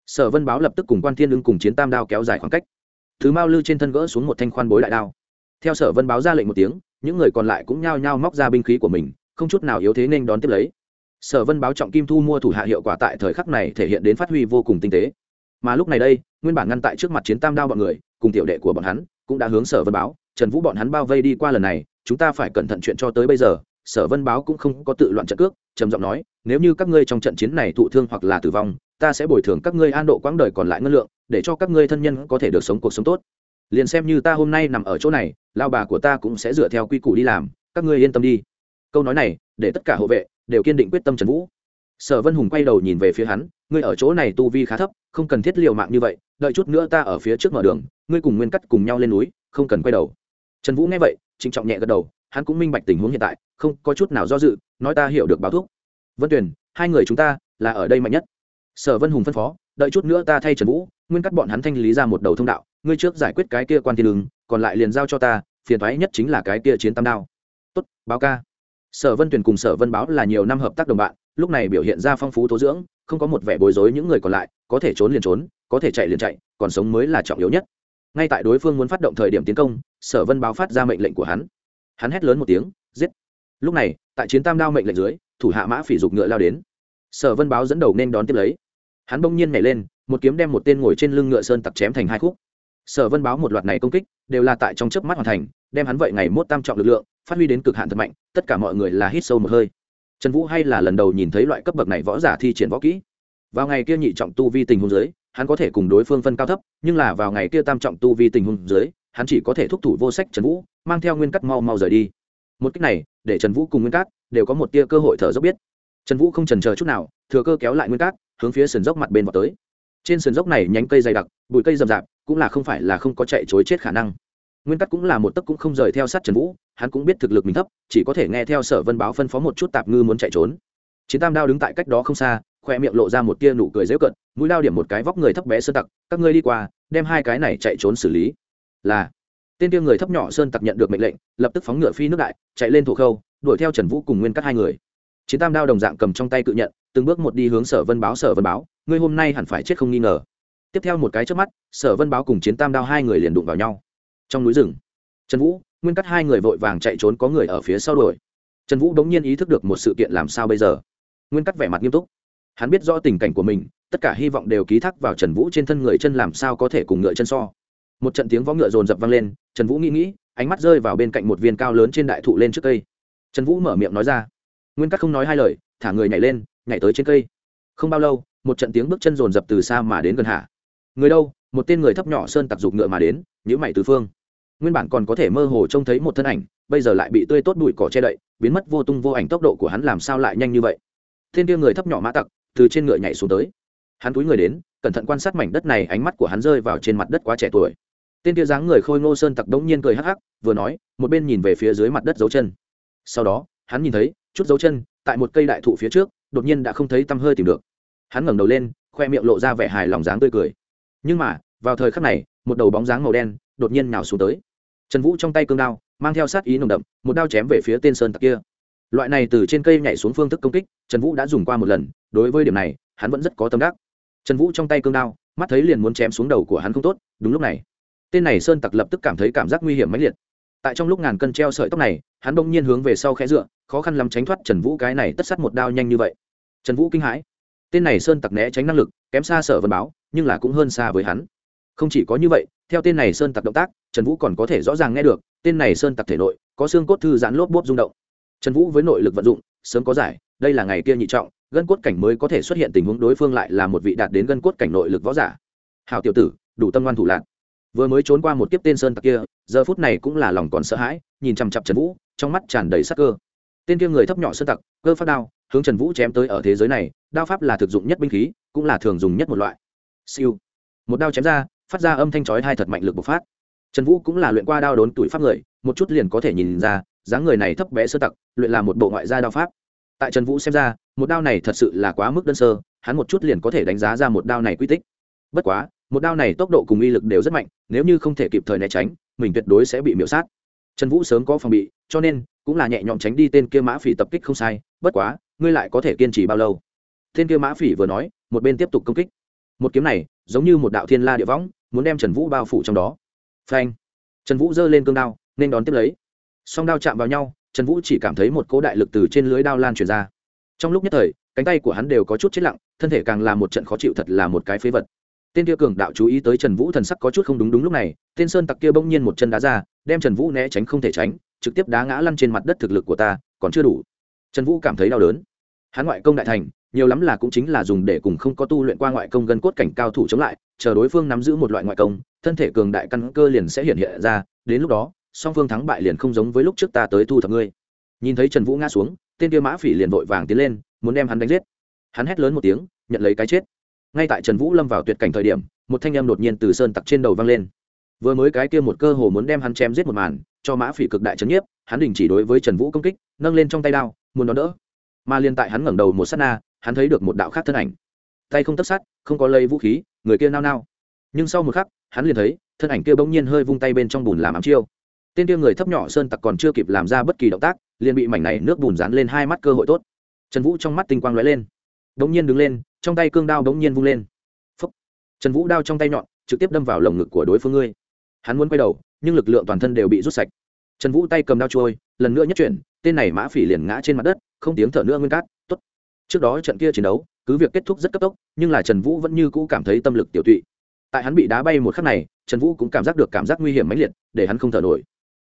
sở vân báo lập tức cùng quan thiên ưng cùng chiến tam đao kéo dài khoảng cách. Thứ mao lư trên thân gỡ xuống một thanh khoan bối đại đao. Theo sở vân báo ra lệnh một tiếng, những người còn lại cũng nhao nhao móc ra binh khí của mình, không chút nào yếu thế nên đón tiếp lấy. Sở vân báo trọng kim thu mua thủ hạ hiệu quả tại thời khắc này thể hiện đến phát huy vô cùng tinh tế. Mà lúc này đây, nguyên bản ngăn tại trước mặt chiến tam đao bọn người, cùng tiểu đệ của bọn hắn, cũng đã hướng sở vân báo, trần vũ bọn hắn bao vây đi qua lần này, chúng ta phải cẩn thận chuyện cho tới bây giờ. Sở vân báo cũng không có tự loạn trận cước, trầm giọng nói nếu như các ngươi trong trận chiến này thụ thương hoặc là tử vong, ta sẽ bồi thường các ngươi an độ quãng đời còn lại ngân lượng, để cho các ngươi thân nhân có thể được sống cuộc sống tốt. Liền xem như ta hôm nay nằm ở chỗ này, lao bà của ta cũng sẽ dựa theo quy củ đi làm, các ngươi yên tâm đi. Câu nói này, để tất cả hộ vệ đều kiên định quyết tâm trần vũ. Sở vân hùng quay đầu nhìn về phía hắn, ngươi ở chỗ này tu vi khá thấp, không cần thiết liều mạng như vậy, đợi chút nữa ta ở phía trước mở đường, ngươi cùng nguyên cắt cùng nhau lên núi, không cần quay đầu. Trần vũ nghe vậy, trịnh trọng nhẹ gật đầu, hắn cũng minh bạch tình huống hiện tại, không có chút nào do dự, nói ta hiểu được báo thuốc vân tuyền hai người chúng ta là ở đây mạnh nhất. Sở vân hùng phân phó đợi chút nữa ta thay trần vũ nguyên cắt bọn hắn thanh lý ra một đầu thông đạo ngươi trước giải quyết cái kia quan thiên Đường, còn lại liền giao cho ta phiền thoái nhất chính là cái kia chiến tam đao. Tốt báo ca. Sở vân tuyển cùng sở vân báo là nhiều năm hợp tác đồng bạn lúc này biểu hiện ra phong phú tố dưỡng không có một vẻ bối rối những người còn lại có thể trốn liền trốn có thể chạy liền chạy còn sống mới là trọng yếu nhất. Ngay tại đối phương muốn phát động thời điểm tiến công sở vân báo phát ra mệnh lệnh của hắn. Hắn hét lớn một tiếng giết. Lúc này tại chiến tam đao mệnh lệnh dưới thủ hạ mã phỉ dục ngựa lao đến. Sở vân báo dẫn đầu nên đón tiếp lấy. Hắn bỗng nhiên nhảy lên, một kiếm đem một tên ngồi trên lưng ngựa sơn tặc chém thành hai khúc. Sở vân báo một loạt này công kích, đều là tại trong chớp mắt hoàn thành, đem hắn vậy ngày mốt tam trọng lực lượng, phát huy đến cực hạn thật mạnh, tất cả mọi người là hít sâu một hơi. Trần vũ hay là lần đầu nhìn thấy loại cấp bậc này võ giả thi triển võ kỹ. Vào ngày kia nhị trọng tu vi tình hôn dưới, hắn có thể cùng đối phương phân cao thấp, nhưng là vào ngày kia tam trọng tu vi tình hôn dưới, hắn chỉ có thể thúc thủ vô sách trần vũ, mang theo nguyên cắt mau mau rời đi một cách này, để trần vũ cùng nguyên cát đều có một tia cơ hội thở dốc biết. Trần vũ không trần chờ chút nào, thừa cơ kéo lại nguyên cát, hướng phía sườn dốc mặt bên vào tới. Trên sườn dốc này nhánh cây dày đặc, bụi cây rậm rạp, cũng là không phải là không có chạy chối chết khả năng. Nguyên Cát cũng là một tấc cũng không rời theo sát trần vũ, hắn cũng biết thực lực mình thấp, chỉ có thể nghe theo sở vân báo phân phó một chút tạp ngư muốn chạy trốn. Chiến tam đao đứng tại cách đó không xa, khoe miệng lộ ra một tia nụ cười dễu cận, mũi đao điểm một cái vóc người thấp bé sơ tặc, các ngươi đi qua, đem hai cái này chạy trốn xử lý. Là tên kia người thấp nhỏ sơn tặc nhận được mệnh lệnh, lập tức phóng ngựa phi nước đại, chạy lên thổ khâu, đuổi theo trần vũ cùng nguyên các hai người. Chiến tam đao đồng dạng cầm trong tay cự nhận, từng bước một đi hướng sở vân báo, sở vân báo, ngươi hôm nay hẳn phải chết không nghi ngờ. Tiếp theo một cái trước mắt, sở vân báo cùng chiến tam đao hai người liền đụng vào nhau. Trong núi rừng, trần vũ, nguyên cắt hai người vội vàng chạy trốn có người ở phía sau đuổi. Trần vũ đống nhiên ý thức được một sự kiện làm sao bây giờ. Nguyên cắt vẻ mặt nghiêm túc. Hắn biết rõ tình cảnh của mình, tất cả hy vọng đều ký thác vào trần vũ trên thân người chân làm sao có thể cùng ngựa chân so một trận tiếng võ ngựa rồn rập vang lên, trần vũ nghĩ nghĩ, ánh mắt rơi vào bên cạnh một viên cao lớn trên đại thụ lên trước cây. Trần vũ mở miệng nói ra, nguyên cắt không nói hai lời, thả người nhảy lên, nhảy tới trên cây. Không bao lâu, một trận tiếng bước chân rồn rập từ xa mà đến gần hạ. Người đâu? Một tên người thấp nhỏ sơn tặc dục ngựa mà đến nhữ mày tứ phương. Nguyên bản còn có thể mơ hồ trông thấy một thân ảnh, bây giờ lại bị tươi tốt bụi cỏ che đậy, biến mất vô tung vô ảnh tốc độ của hắn làm sao lại nhanh như vậy? Thiên kia người thấp nhỏ mã tặc, từ trên ngựa nhảy xuống tới. Hắn túi người đến, cẩn thận quan sát mảnh đất này, ánh mắt của hắn rơi vào trên mặt đất quá trẻ tuổi tên kia dáng người khôi ngô sơn tặc đống nhiên cười hắc hắc, vừa nói, một bên nhìn về phía dưới mặt đất dấu chân. Sau đó, hắn nhìn thấy, chút dấu chân, tại một cây đại thụ phía trước, đột nhiên đã không thấy tăm hơi tìm được. Hắn ngẩng đầu lên, khoe miệng lộ ra vẻ hài lòng dáng tươi cười. Nhưng mà, vào thời khắc này, một đầu bóng dáng màu đen, đột nhiên nào xuống tới. Trần vũ trong tay cương đao, mang theo sát ý nồng đậm, một đao chém về phía tên sơn tặc kia. Loại này từ trên cây nhảy xuống phương thức công kích, trần vũ đã dùng qua một lần, đối với điểm này, hắn vẫn rất có tâm đắc. Trần vũ trong tay cương đao, mắt thấy liền muốn chém xuống đầu của hắn không tốt, đúng lúc này tên này sơn tặc lập tức cảm thấy cảm giác nguy hiểm mãnh liệt. Tại trong lúc ngàn cân treo sợi tóc này, hắn bỗng nhiên hướng về sau khẽ dựa, khó khăn lắm tránh thoát trần vũ cái này tất sắt một đao nhanh như vậy. Trần vũ kinh hãi. Tên này sơn tặc né tránh năng lực, kém xa sở vân báo, nhưng là cũng hơn xa với hắn. Không chỉ có như vậy, theo tên này sơn tặc động tác, trần vũ còn có thể rõ ràng nghe được, tên này sơn tặc thể nội, có xương cốt thư giãn lốp bốp rung động. Trần vũ với nội lực vận dụng, sớm có giải, đây là ngày kia nhị trọng, gân cốt cảnh mới có thể xuất hiện tình huống đối phương lại là một vị đạt đến gân cốt cảnh nội lực võ giả. Hào tiểu tử, đủ tâm ngoan thủ lạc vừa mới trốn qua một kiếp tên sơn tặc kia, giờ phút này cũng là lòng còn sợ hãi, nhìn chằm chặp trần vũ, trong mắt tràn đầy sắc cơ. Tên kia người thấp nhỏ sơn tặc, cơ phát đao, hướng trần vũ chém tới ở thế giới này, đao pháp là thực dụng nhất binh khí, cũng là thường dùng nhất một loại. Siêu. Một đao chém ra, phát ra âm thanh chói hai thật mạnh lực bộc phát. Trần vũ cũng là luyện qua đao đốn tuổi pháp người, một chút liền có thể nhìn ra, dáng người này thấp bé sơ tặc, luyện là một bộ ngoại gia đao pháp. Tại trần vũ xem ra, một đao này thật sự là quá mức đơn sơ, hắn một chút liền có thể đánh giá ra một đao này quy tích. Bất quá, một đao này tốc độ cùng uy lực đều rất mạnh nếu như không thể kịp thời né tránh, mình tuyệt đối sẽ bị miễu sát. Trần vũ sớm có phòng bị, cho nên cũng là nhẹ nhõm tránh đi tên kia mã phỉ tập kích không sai, bất quá, ngươi lại có thể kiên trì bao lâu? Tên kia mã phỉ vừa nói, một bên tiếp tục công kích. Một kiếm này, giống như một đạo thiên la địa võng, muốn đem trần vũ bao phủ trong đó. Phanh! Trần vũ giơ lên cương đao, nên đón tiếp lấy. Song đao chạm vào nhau, trần vũ chỉ cảm thấy một cỗ đại lực từ trên lưới đao lan truyền ra. Trong lúc nhất thời, cánh tay của hắn đều có chút chết lặng, thân thể càng là một trận khó chịu thật là một cái phế vật tên kia cường đạo chú ý tới trần vũ thần sắc có chút không đúng đúng lúc này, tên sơn tặc kia bỗng nhiên một chân đá ra, đem trần vũ né tránh không thể tránh, trực tiếp đá ngã lăn trên mặt đất thực lực của ta, còn chưa đủ. Trần vũ cảm thấy đau đớn. Hắn ngoại công đại thành, nhiều lắm là cũng chính là dùng để cùng không có tu luyện qua ngoại công gân cốt cảnh cao thủ chống lại, chờ đối phương nắm giữ một loại ngoại công, thân thể cường đại căn cơ liền sẽ hiện hiện ra, đến lúc đó, song phương thắng bại liền không giống với lúc trước ta tới thu thập ngươi. Nhìn thấy trần vũ ngã xuống, tên kia mã phỉ liền vội vàng tiến lên, muốn đem hắn đánh giết. Hắn hét lớn một tiếng, nhận lấy cái chết ngay tại trần vũ lâm vào tuyệt cảnh thời điểm, một thanh em đột nhiên từ sơn tặc trên đầu vang lên. Vừa mới cái kia một cơ hồ muốn đem hắn chém giết một màn, cho mã phỉ cực đại trấn nhiếp, hắn đình chỉ đối với trần vũ công kích, nâng lên trong tay đao, muốn đón đỡ. Mà liên tại hắn ngẩng đầu một s á t na, hắn thấy được một đạo khác thân ảnh. Tay không tất sát, không có lây vũ khí, người kia nao nao. Nhưng sau một khắc, hắn liền thấy, thân ảnh kia bỗng nhiên hơi vung tay bên trong bùn làm ám chiêu. Tên kia người thấp nhỏ sơn tặc còn chưa kịp làm ra bất kỳ động tác, liền bị mảnh này nước bùn dán lên hai mắt cơ hội tốt. Trần vũ trong mắt tinh quang lóe lên đống nhiên đứng lên, trong tay cương đao đống nhiên vung lên. Phúc. trần vũ đao trong tay nhọn, trực tiếp đâm vào lồng ngực của đối phương ngươi. Hắn muốn quay đầu, nhưng lực lượng toàn thân đều bị rút sạch. Trần vũ tay cầm đao trôi, lần nữa nhất chuyển, tên này mã phỉ liền ngã trên mặt đất, không tiếng thở nữa nguyên cát t ố t trước đó trận kia chiến đấu, cứ việc kết thúc rất cấp tốc, nhưng là trần vũ vẫn như cũ cảm thấy tâm lực tiểu tụy. Tại hắn bị đá bay một khắc này, trần vũ cũng cảm giác được cảm giác nguy hiểm mãnh liệt, để hắn không thở nổi.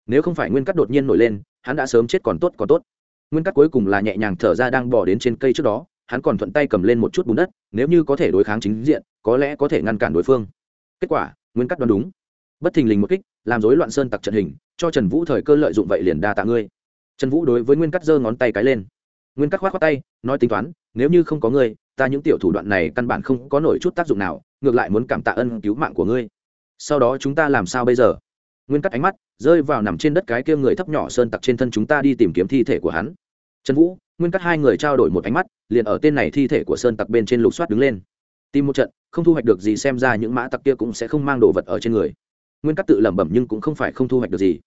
Nếu không phải nguyên cắt đột nhiên nổi lên, hắn đã sớm chết còn tốt còn tốt. Nguyên cắt cuối cùng là nhẹ nhàng thở ra đang bỏ đến trên cây trước đó hắn còn thuận tay cầm lên một chút bùn đất, nếu như có thể đối kháng chính diện, có lẽ có thể ngăn cản đối phương. Kết quả, nguyên cắt đoán đúng. Bất thình lình một kích, làm rối loạn sơn tặc trận hình, cho trần vũ thời cơ lợi dụng vậy liền đa tạ ngươi. Trần vũ đối với nguyên cắt giơ ngón tay cái lên. Nguyên cắt khoát khoát tay, nói tính toán, nếu như không có ngươi, ta những tiểu thủ đoạn này căn bản không có nổi chút tác dụng nào, ngược lại muốn cảm tạ ân cứu mạng của ngươi. Sau đó chúng ta làm sao bây giờ? Nguyên cắt ánh mắt rơi vào nằm trên đất cái kia người thấp nhỏ sơn tặc trên thân chúng ta đi tìm kiếm thi thể của hắn. Trần vũ nguyên cắt hai người trao đổi một ánh mắt, liền ở tên này thi thể của sơn tặc bên trên lục soát đứng lên. Tìm một trận, không thu hoạch được gì xem ra những mã tặc kia cũng sẽ không mang đồ vật ở trên người. Nguyên cắt tự lẩm bẩm nhưng cũng không phải không thu hoạch được gì.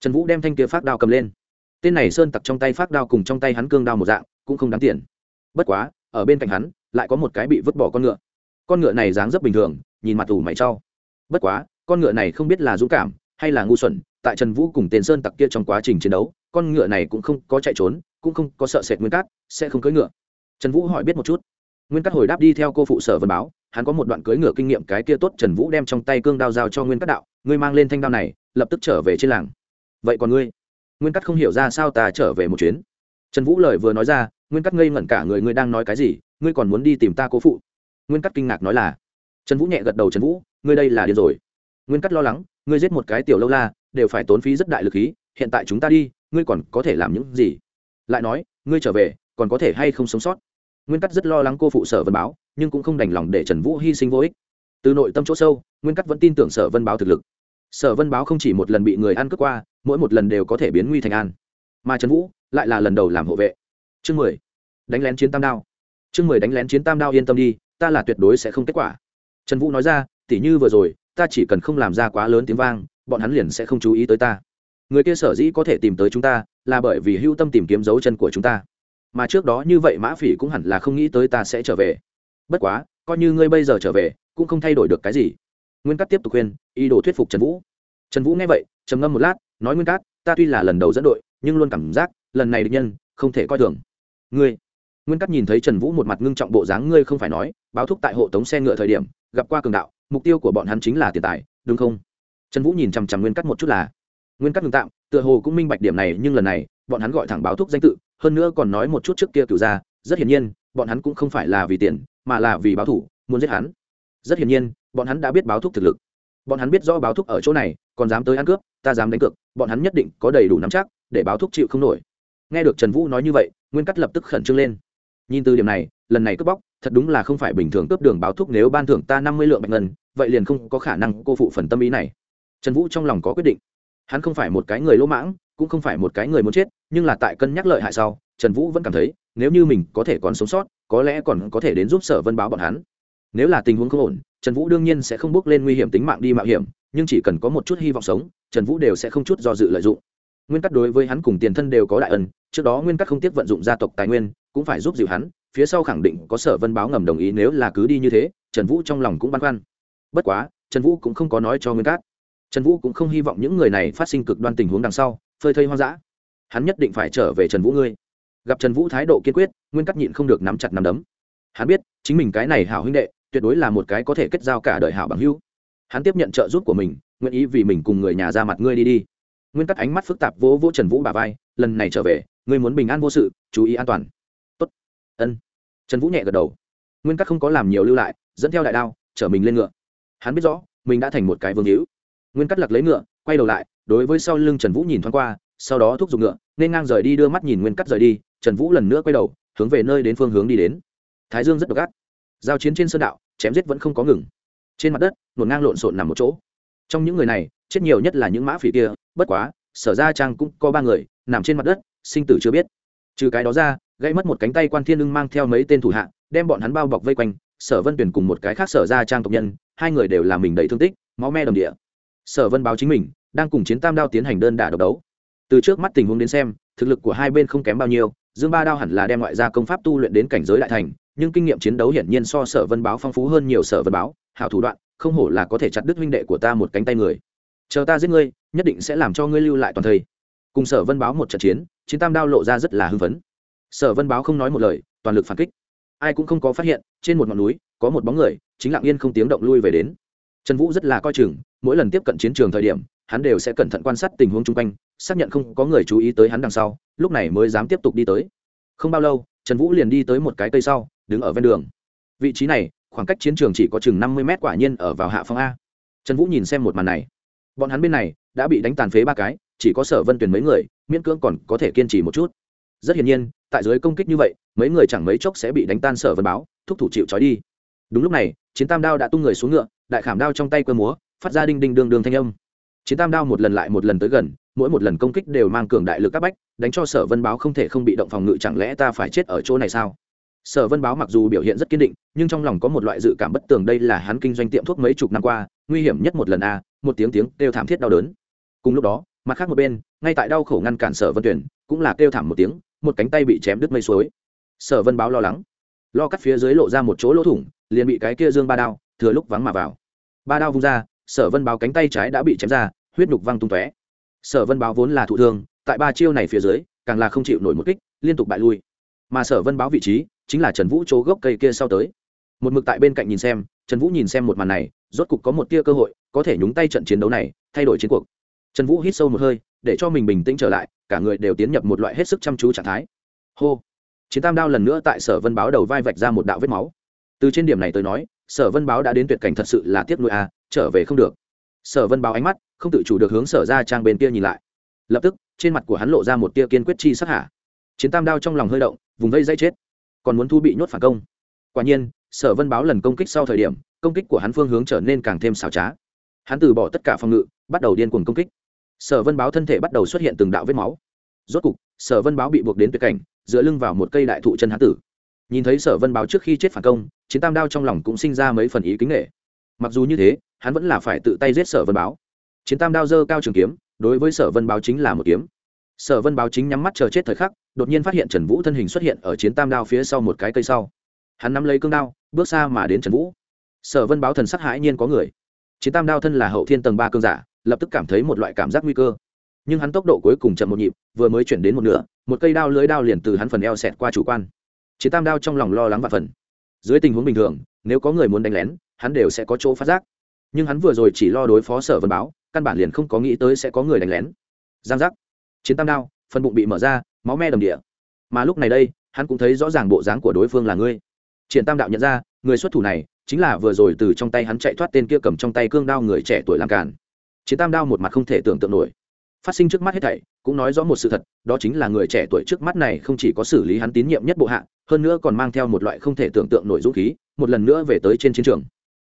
Trần vũ đem thanh kia phát đao cầm lên. Tên này sơn tặc trong tay phát đao cùng trong tay hắn cương đao một dạng, cũng không đáng tiền. Bất quá, ở bên cạnh hắn, lại có một cái bị vứt bỏ con ngựa. Con ngựa này dáng rất bình thường, nhìn mặt ủ mày trau bất quá, con ngựa này không biết là dũng cảm, hay là ngu xuẩn, tại trần vũ cùng tên sơn tặc kia trong quá trình chiến đấu, con ngựa này cũng không có chạy trốn cũng không có sợ sệt nguyên cát, sẽ không cưỡi ngựa. Trần vũ hỏi biết một chút. Nguyên cát hồi đáp đi theo cô phụ sở vân báo, hắn có một đoạn cưỡi ngựa kinh nghiệm cái kia tốt, trần vũ đem trong tay cương đao giao cho nguyên cát đạo, ngươi mang lên thanh đao này, lập tức trở về trên làng. Vậy còn ngươi? Nguyên cát không hiểu ra sao ta trở về một chuyến. Trần vũ lời vừa nói ra, nguyên cát ngây ngẩn cả người, ngươi đang nói cái gì? Ngươi còn muốn đi tìm ta cố phụ? Nguyên cát kinh ngạc nói là. Trần vũ nhẹ gật đầu, trần vũ, ngươi đây là điên rồi. Nguyên cát lo lắng, ngươi giết một cái tiểu lâu la, đều phải tốn phí rất đại lực khí, hiện tại chúng ta đi, ngươi còn có thể làm những gì? Lại nói, ngươi trở về, còn có thể hay không sống sót? Nguyên cắt rất lo lắng cô phụ sở vân báo, nhưng cũng không đành lòng để trần vũ hy sinh vô ích. Từ nội tâm chỗ sâu, nguyên cắt vẫn tin tưởng sở vân báo thực lực. Sở vân báo không chỉ một lần bị người ăn cướp qua, mỗi một lần đều có thể biến nguy thành an. Mà trần vũ lại là lần đầu làm hộ vệ. Chương mười, đánh lén chiến tam đao. Chương mười đánh lén chiến tam đao yên tâm đi, ta là tuyệt đối sẽ không kết quả. Trần vũ nói ra, tỉ như vừa rồi, ta chỉ cần không làm ra quá lớn tiếng vang, bọn hắn liền sẽ không chú ý tới ta. Người kia sở dĩ có thể tìm tới chúng ta là bởi vì hưu tâm tìm kiếm dấu chân của chúng ta. Mà trước đó như vậy mã phỉ cũng hẳn là không nghĩ tới ta sẽ trở về. Bất quá, coi như ngươi bây giờ trở về, cũng không thay đổi được cái gì. Nguyên cát tiếp tục khuyên, ý đồ thuyết phục trần vũ. Trần vũ nghe vậy, trầm ngâm một lát, nói nguyên cát, ta tuy là lần đầu dẫn đội, nhưng luôn cảm giác, lần này địch nhân, không thể coi thường. Ngươi. Nguyên cát nhìn thấy trần vũ một mặt ngưng trọng bộ dáng, ngươi không phải nói, báo thúc tại hộ tống xe ngựa thời điểm, gặp qua cường đạo, mục tiêu của bọn hắn chính là tiền tài, đúng không? Trần vũ nhìn chằm chằm nguyên cát một chút là, nguyên cát ngừng tạm tựa hồ cũng minh bạch điểm này, nhưng lần này, bọn hắn gọi thẳng báo thuốc danh tự, hơn nữa còn nói một chút trước kia cựu ra rất hiển nhiên, bọn hắn cũng không phải là vì tiền, mà là vì báo thủ, muốn giết hắn. Rất hiển nhiên, bọn hắn đã biết báo thuốc thực lực. Bọn hắn biết rõ báo thuốc ở chỗ này, còn dám tới ăn cướp, ta dám đánh cược, bọn hắn nhất định có đầy đủ nắm chắc, để báo thuốc chịu không nổi. Nghe được trần vũ nói như vậy, nguyên cắt lập tức khẩn trương lên. Nhìn từ điểm này, lần này cướp bóc, thật đúng là không phải bình thường cướp đường báo thuốc nếu ban thưởng ta năm mươi lượng bạch ngân, vậy liền không có khả năng cô phụ phần tâm ý này. Trần vũ trong lòng có quyết định hắn không phải một cái người lỗ mãng, cũng không phải một cái người muốn chết, nhưng là tại cân nhắc lợi hại sau, trần vũ vẫn cảm thấy, nếu như mình có thể còn sống sót, có lẽ còn có thể đến giúp sở vân báo bọn hắn. Nếu là tình huống không ổn, trần vũ đương nhiên sẽ không bước lên nguy hiểm tính mạng đi mạo hiểm, nhưng chỉ cần có một chút hy vọng sống, trần vũ đều sẽ không chút do dự lợi dụng. Nguyên tắc đối với hắn cùng tiền thân đều có đại ân, trước đó nguyên tắc không tiếc vận dụng gia tộc tài nguyên, cũng phải giúp dịu hắn, phía sau khẳng định có sở vân báo ngầm đồng ý nếu là cứ đi như thế, trần vũ trong lòng cũng băn khoăn. Bất quá, trần vũ cũng không có nói cho nguyên cát trần vũ cũng không hy vọng những người này phát sinh cực đoan tình huống đằng sau, phơi thây hoang dã. Hắn nhất định phải trở về trần vũ ngươi. Gặp trần vũ thái độ kiên quyết, nguyên cắt nhịn không được nắm chặt nắm đấm. Hắn biết, chính mình cái này hảo huynh đệ, tuyệt đối là một cái có thể kết giao cả đời hảo bằng hữu. Hắn tiếp nhận trợ giúp của mình, nguyện ý vì mình cùng người nhà ra mặt ngươi đi đi. Nguyên cắt ánh mắt phức tạp vỗ vỗ trần vũ bà vai, lần này trở về, ngươi muốn bình an vô sự, chú ý an toàn. Tốt. Ân. Trần vũ nhẹ gật đầu. Nguyên cắt không có làm nhiều lưu lại, dẫn theo đại đao, chở mình lên ngựa. Hắn biết rõ, mình đã thành một cái vương hữu nguyên cắt lặc lấy ngựa, quay đầu lại, đối với sau lưng trần vũ nhìn thoáng qua, sau đó thúc giục ngựa, nên ngang rời đi đưa mắt nhìn nguyên cắt rời đi, trần vũ lần nữa quay đầu, hướng về nơi đến phương hướng đi đến. Thái dương rất độc ác. Giao chiến trên sơn đạo, chém giết vẫn không có ngừng. Trên mặt đất nổn ngang lộn xộn nằm một chỗ. Trong những người này, chết nhiều nhất là những mã phỉ kia, bất quá, sở ra trang cũng có ba người, nằm trên mặt đất, sinh tử chưa biết. Trừ cái đó ra gây mất một cánh tay quan thiên ưng mang theo mấy tên thủ hạ, đem bọn hắn bao bọc vây quanh, sở vân tuyển cùng một cái khác sở ra trang tộc nhân, hai người đều là mình đầy thương tích, máu me đồng địa sở vân báo chính mình, đang cùng chiến tam đao tiến hành đơn đả độc đấu. Từ trước mắt tình huống đến xem, thực lực của hai bên không kém bao nhiêu, dương ba đao hẳn là đem ngoại gia công pháp tu luyện đến cảnh giới đại thành, nhưng kinh nghiệm chiến đấu hiển nhiên so sở vân báo phong phú hơn nhiều. Sở vân báo, hảo thủ đoạn, không hổ là có thể chặt đứt huynh đệ của ta một cánh tay người. Chờ ta giết ngươi, nhất định sẽ làm cho ngươi lưu lại toàn thây. Cùng sở vân báo một trận chiến chiến tam đao lộ ra rất là hưng phấn. Sở vân báo không nói một lời, toàn lực phản kích. Ai cũng không có phát hiện, trên một ngọn núi, có một bóng người, chính lặng yên không tiếng động lui về đến trần vũ rất là coi chừng, mỗi lần tiếp cận chiến trường thời điểm, hắn đều sẽ cẩn thận quan sát tình huống chung quanh, xác nhận không có người chú ý tới hắn đằng sau, lúc này mới dám tiếp tục đi tới. Không bao lâu, trần vũ liền đi tới một cái cây sau, đứng ở ven đường. Vị trí này, khoảng cách chiến trường chỉ có chừng năm mươi mét quả nhiên ở vào hạ phong a. Trần vũ nhìn xem một màn này. Bọn hắn bên này, đã bị đánh tàn phế ba cái, chỉ có sở vân tuyển mấy người, miễn cưỡng còn có thể kiên trì một chút. Rất hiển nhiên, tại dưới công kích như vậy, mấy người chẳng mấy chốc sẽ bị đánh tan sở vân báo, thúc thủ chịu trói đi. Đúng lúc này, chiến tam đao đã tung người xuống ngựa đại khảm đao trong tay cơ múa, phát ra đinh đinh đường đường thanh âm. Chiến tam đao một lần lại một lần tới gần, mỗi một lần công kích đều mang cường đại lực các bách, đánh cho sở vân báo không thể không bị động phòng ngự, chẳng lẽ ta phải chết ở chỗ này sao? Sở vân báo mặc dù biểu hiện rất kiên định, nhưng trong lòng có một loại dự cảm bất tường đây là hắn kinh doanh tiệm thuốc mấy chục năm qua, nguy hiểm nhất một lần a một tiếng tiếng kêu thảm thiết đau đớn. Cùng lúc đó, mặt khác một bên, ngay tại đau khổ ngăn cản sở vân tuyển, cũng là kêu thảm một tiếng, một cánh tay bị chém đứt mây suối. Sở vân báo lo lắng. Lo cắt phía dưới lộ ra một chỗ lỗ thủng, liền bị cái kia dương ba đao thừa lúc vắng mà vào. Ba đao vung ra, sở vân báo cánh tay trái đã bị chém ra, huyết nhục văng tung tóe. Sở vân báo vốn là thụ thương, tại ba chiêu này phía dưới, càng là không chịu nổi một kích, liên tục bại lui. Mà sở vân báo vị trí, chính là trần vũ chỗ gốc cây kia sau tới. Một mực tại bên cạnh nhìn xem, trần vũ nhìn xem một màn này, rốt cục có một tia cơ hội, có thể nhúng tay trận chiến đấu này, thay đổi chiến cuộc. Trần vũ hít sâu một hơi, để cho mình bình tĩnh trở lại, cả người đều tiến nhập một loại hết sức chăm chú trạng thái. Hô! Chiến tam đao lần nữa tại sở vân báo đầu vai vạch ra một đạo vết máu. Từ trên điểm này tôi nói sở vân báo đã đến tuyệt cảnh thật sự là tiếc nuôi a à, trở về không được. Sở vân báo ánh mắt không tự chủ được hướng sở ra trang bên kia nhìn lại. Lập tức trên mặt của hắn lộ ra một tia kiên quyết chi sắc hạ chiến tam đao trong lòng hơi động vùng vây dây chết. Còn muốn thu bị nhốt phản công. Quả nhiên sở vân báo lần công kích sau thời điểm công kích của hắn phương hướng trở nên càng thêm xảo trá. Hắn từ bỏ tất cả phòng ngự bắt đầu điên cuồng công kích. Sở vân báo thân thể bắt đầu xuất hiện từng đạo vết máu. Rốt cục sở vân báo bị buộc đến tuyệt cảnh dựa lưng vào một cây đại thụ chân hán tử nhìn thấy sở vân báo trước khi chết phản công, chiến tam đao trong lòng cũng sinh ra mấy phần ý kính nghệ mặc dù như thế, hắn vẫn là phải tự tay giết sở vân báo. Chiến tam đao dơ cao trường kiếm, đối với sở vân báo chính là một kiếm. Sở vân báo chính nhắm mắt chờ chết thời khắc, đột nhiên phát hiện trần vũ thân hình xuất hiện ở chiến tam đao phía sau một cái cây sau. Hắn nắm lấy cương đao, bước xa mà đến trần vũ. Sở vân báo thần sắc hãi nhiên có người. Chiến tam đao thân là hậu thiên tầng ba cương giả, lập tức cảm thấy một loại cảm giác nguy cơ. Nhưng hắn tốc độ cuối cùng chậm một nhịp, vừa mới chuyển đến một nửa, một cây đao lưới đao liền từ hắn phần eo xẹt qua chủ quan chiến tam đao trong lòng lo lắng và phần. Dưới tình huống bình thường, nếu có người muốn đánh lén, hắn đều sẽ có chỗ phát giác. Nhưng hắn vừa rồi chỉ lo đối phó sở vân báo, căn bản liền không có nghĩ tới sẽ có người đánh lén. Giang giác. Chiến tam đao, phần bụng bị mở ra, máu me đầm địa. Mà lúc này đây, hắn cũng thấy rõ ràng bộ dáng của đối phương là ngươi. Triển tam đạo nhận ra, người xuất thủ này chính là vừa rồi từ trong tay hắn chạy thoát tên kia cầm trong tay cương đao người trẻ tuổi làm càn. Chiến tam đao một mặt không thể tưởng tượng nổi. Phát sinh trước mắt hết thảy cũng nói rõ một sự thật, đó chính là người trẻ tuổi trước mắt này không chỉ có xử lý hắn tín nhiệm nhất bộ hạ, hơn nữa còn mang theo một loại không thể tưởng tượng nổi dũng khí, một lần nữa về tới trên chiến trường.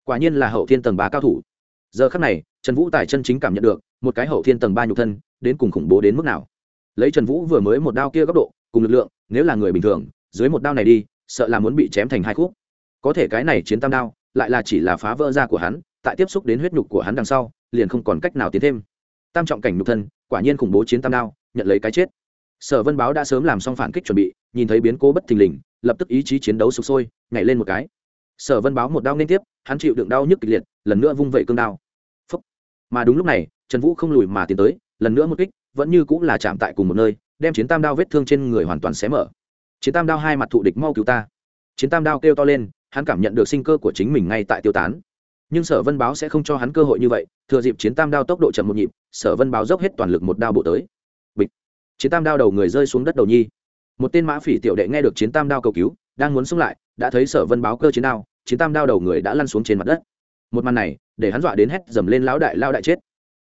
Quả nhiên là hậu thiên tầng ba cao thủ. Giờ khắc này, trần vũ tài chân chính cảm nhận được, một cái hậu thiên tầng ba nhục thân, đến cùng khủng bố đến mức nào. Lấy trần vũ vừa mới một đao kia góc độ, cùng lực lượng, nếu là người bình thường, dưới một đao này đi, sợ là muốn bị chém thành hai khúc. Có thể cái này chiến tam đao, lại là chỉ là phá vỡ da của hắn, tại tiếp xúc đến huyết nhục của hắn đằng sau, liền không còn cách nào tiến thêm tam trọng cảnh nhục thân, quả nhiên khủng bố chiến tam đao, nhận lấy cái chết. Sở vân báo đã sớm làm xong phản kích chuẩn bị, nhìn thấy biến cố bất thình lình, lập tức ý chí chiến đấu sụp sôi, nhảy lên một cái. Sở vân báo một đao liên tiếp, hắn chịu đựng đau nhức kịch liệt, lần nữa vung vẩy cương đao. Phúc. mà đúng lúc này, trần vũ không lùi mà tiến tới, lần nữa một kích, vẫn như cũng là chạm tại cùng một nơi, đem chiến tam đao vết thương trên người hoàn toàn xé mở. Chiến tam đao hai mặt thụ địch mau cứu ta. Chiến tam đao kêu to lên, hắn cảm nhận được sinh cơ của chính mình ngay tại tiêu tán nhưng sở vân báo sẽ không cho hắn cơ hội như vậy, thừa dịp chiến tam đao tốc độ chậm một nhịp, sở vân báo dốc hết toàn lực một đao bộ tới. Bịch. Chiến tam đao đầu người rơi xuống đất đầu nhi. Một tên mã phỉ tiểu đệ nghe được chiến tam đao cầu cứu, đang muốn xông lại, đã thấy sở vân báo cơ chiến đao, chiến tam đao đầu người đã lăn xuống trên mặt đất. Một màn này, để hắn dọa đến hét dầm lên lão đại lao đại chết.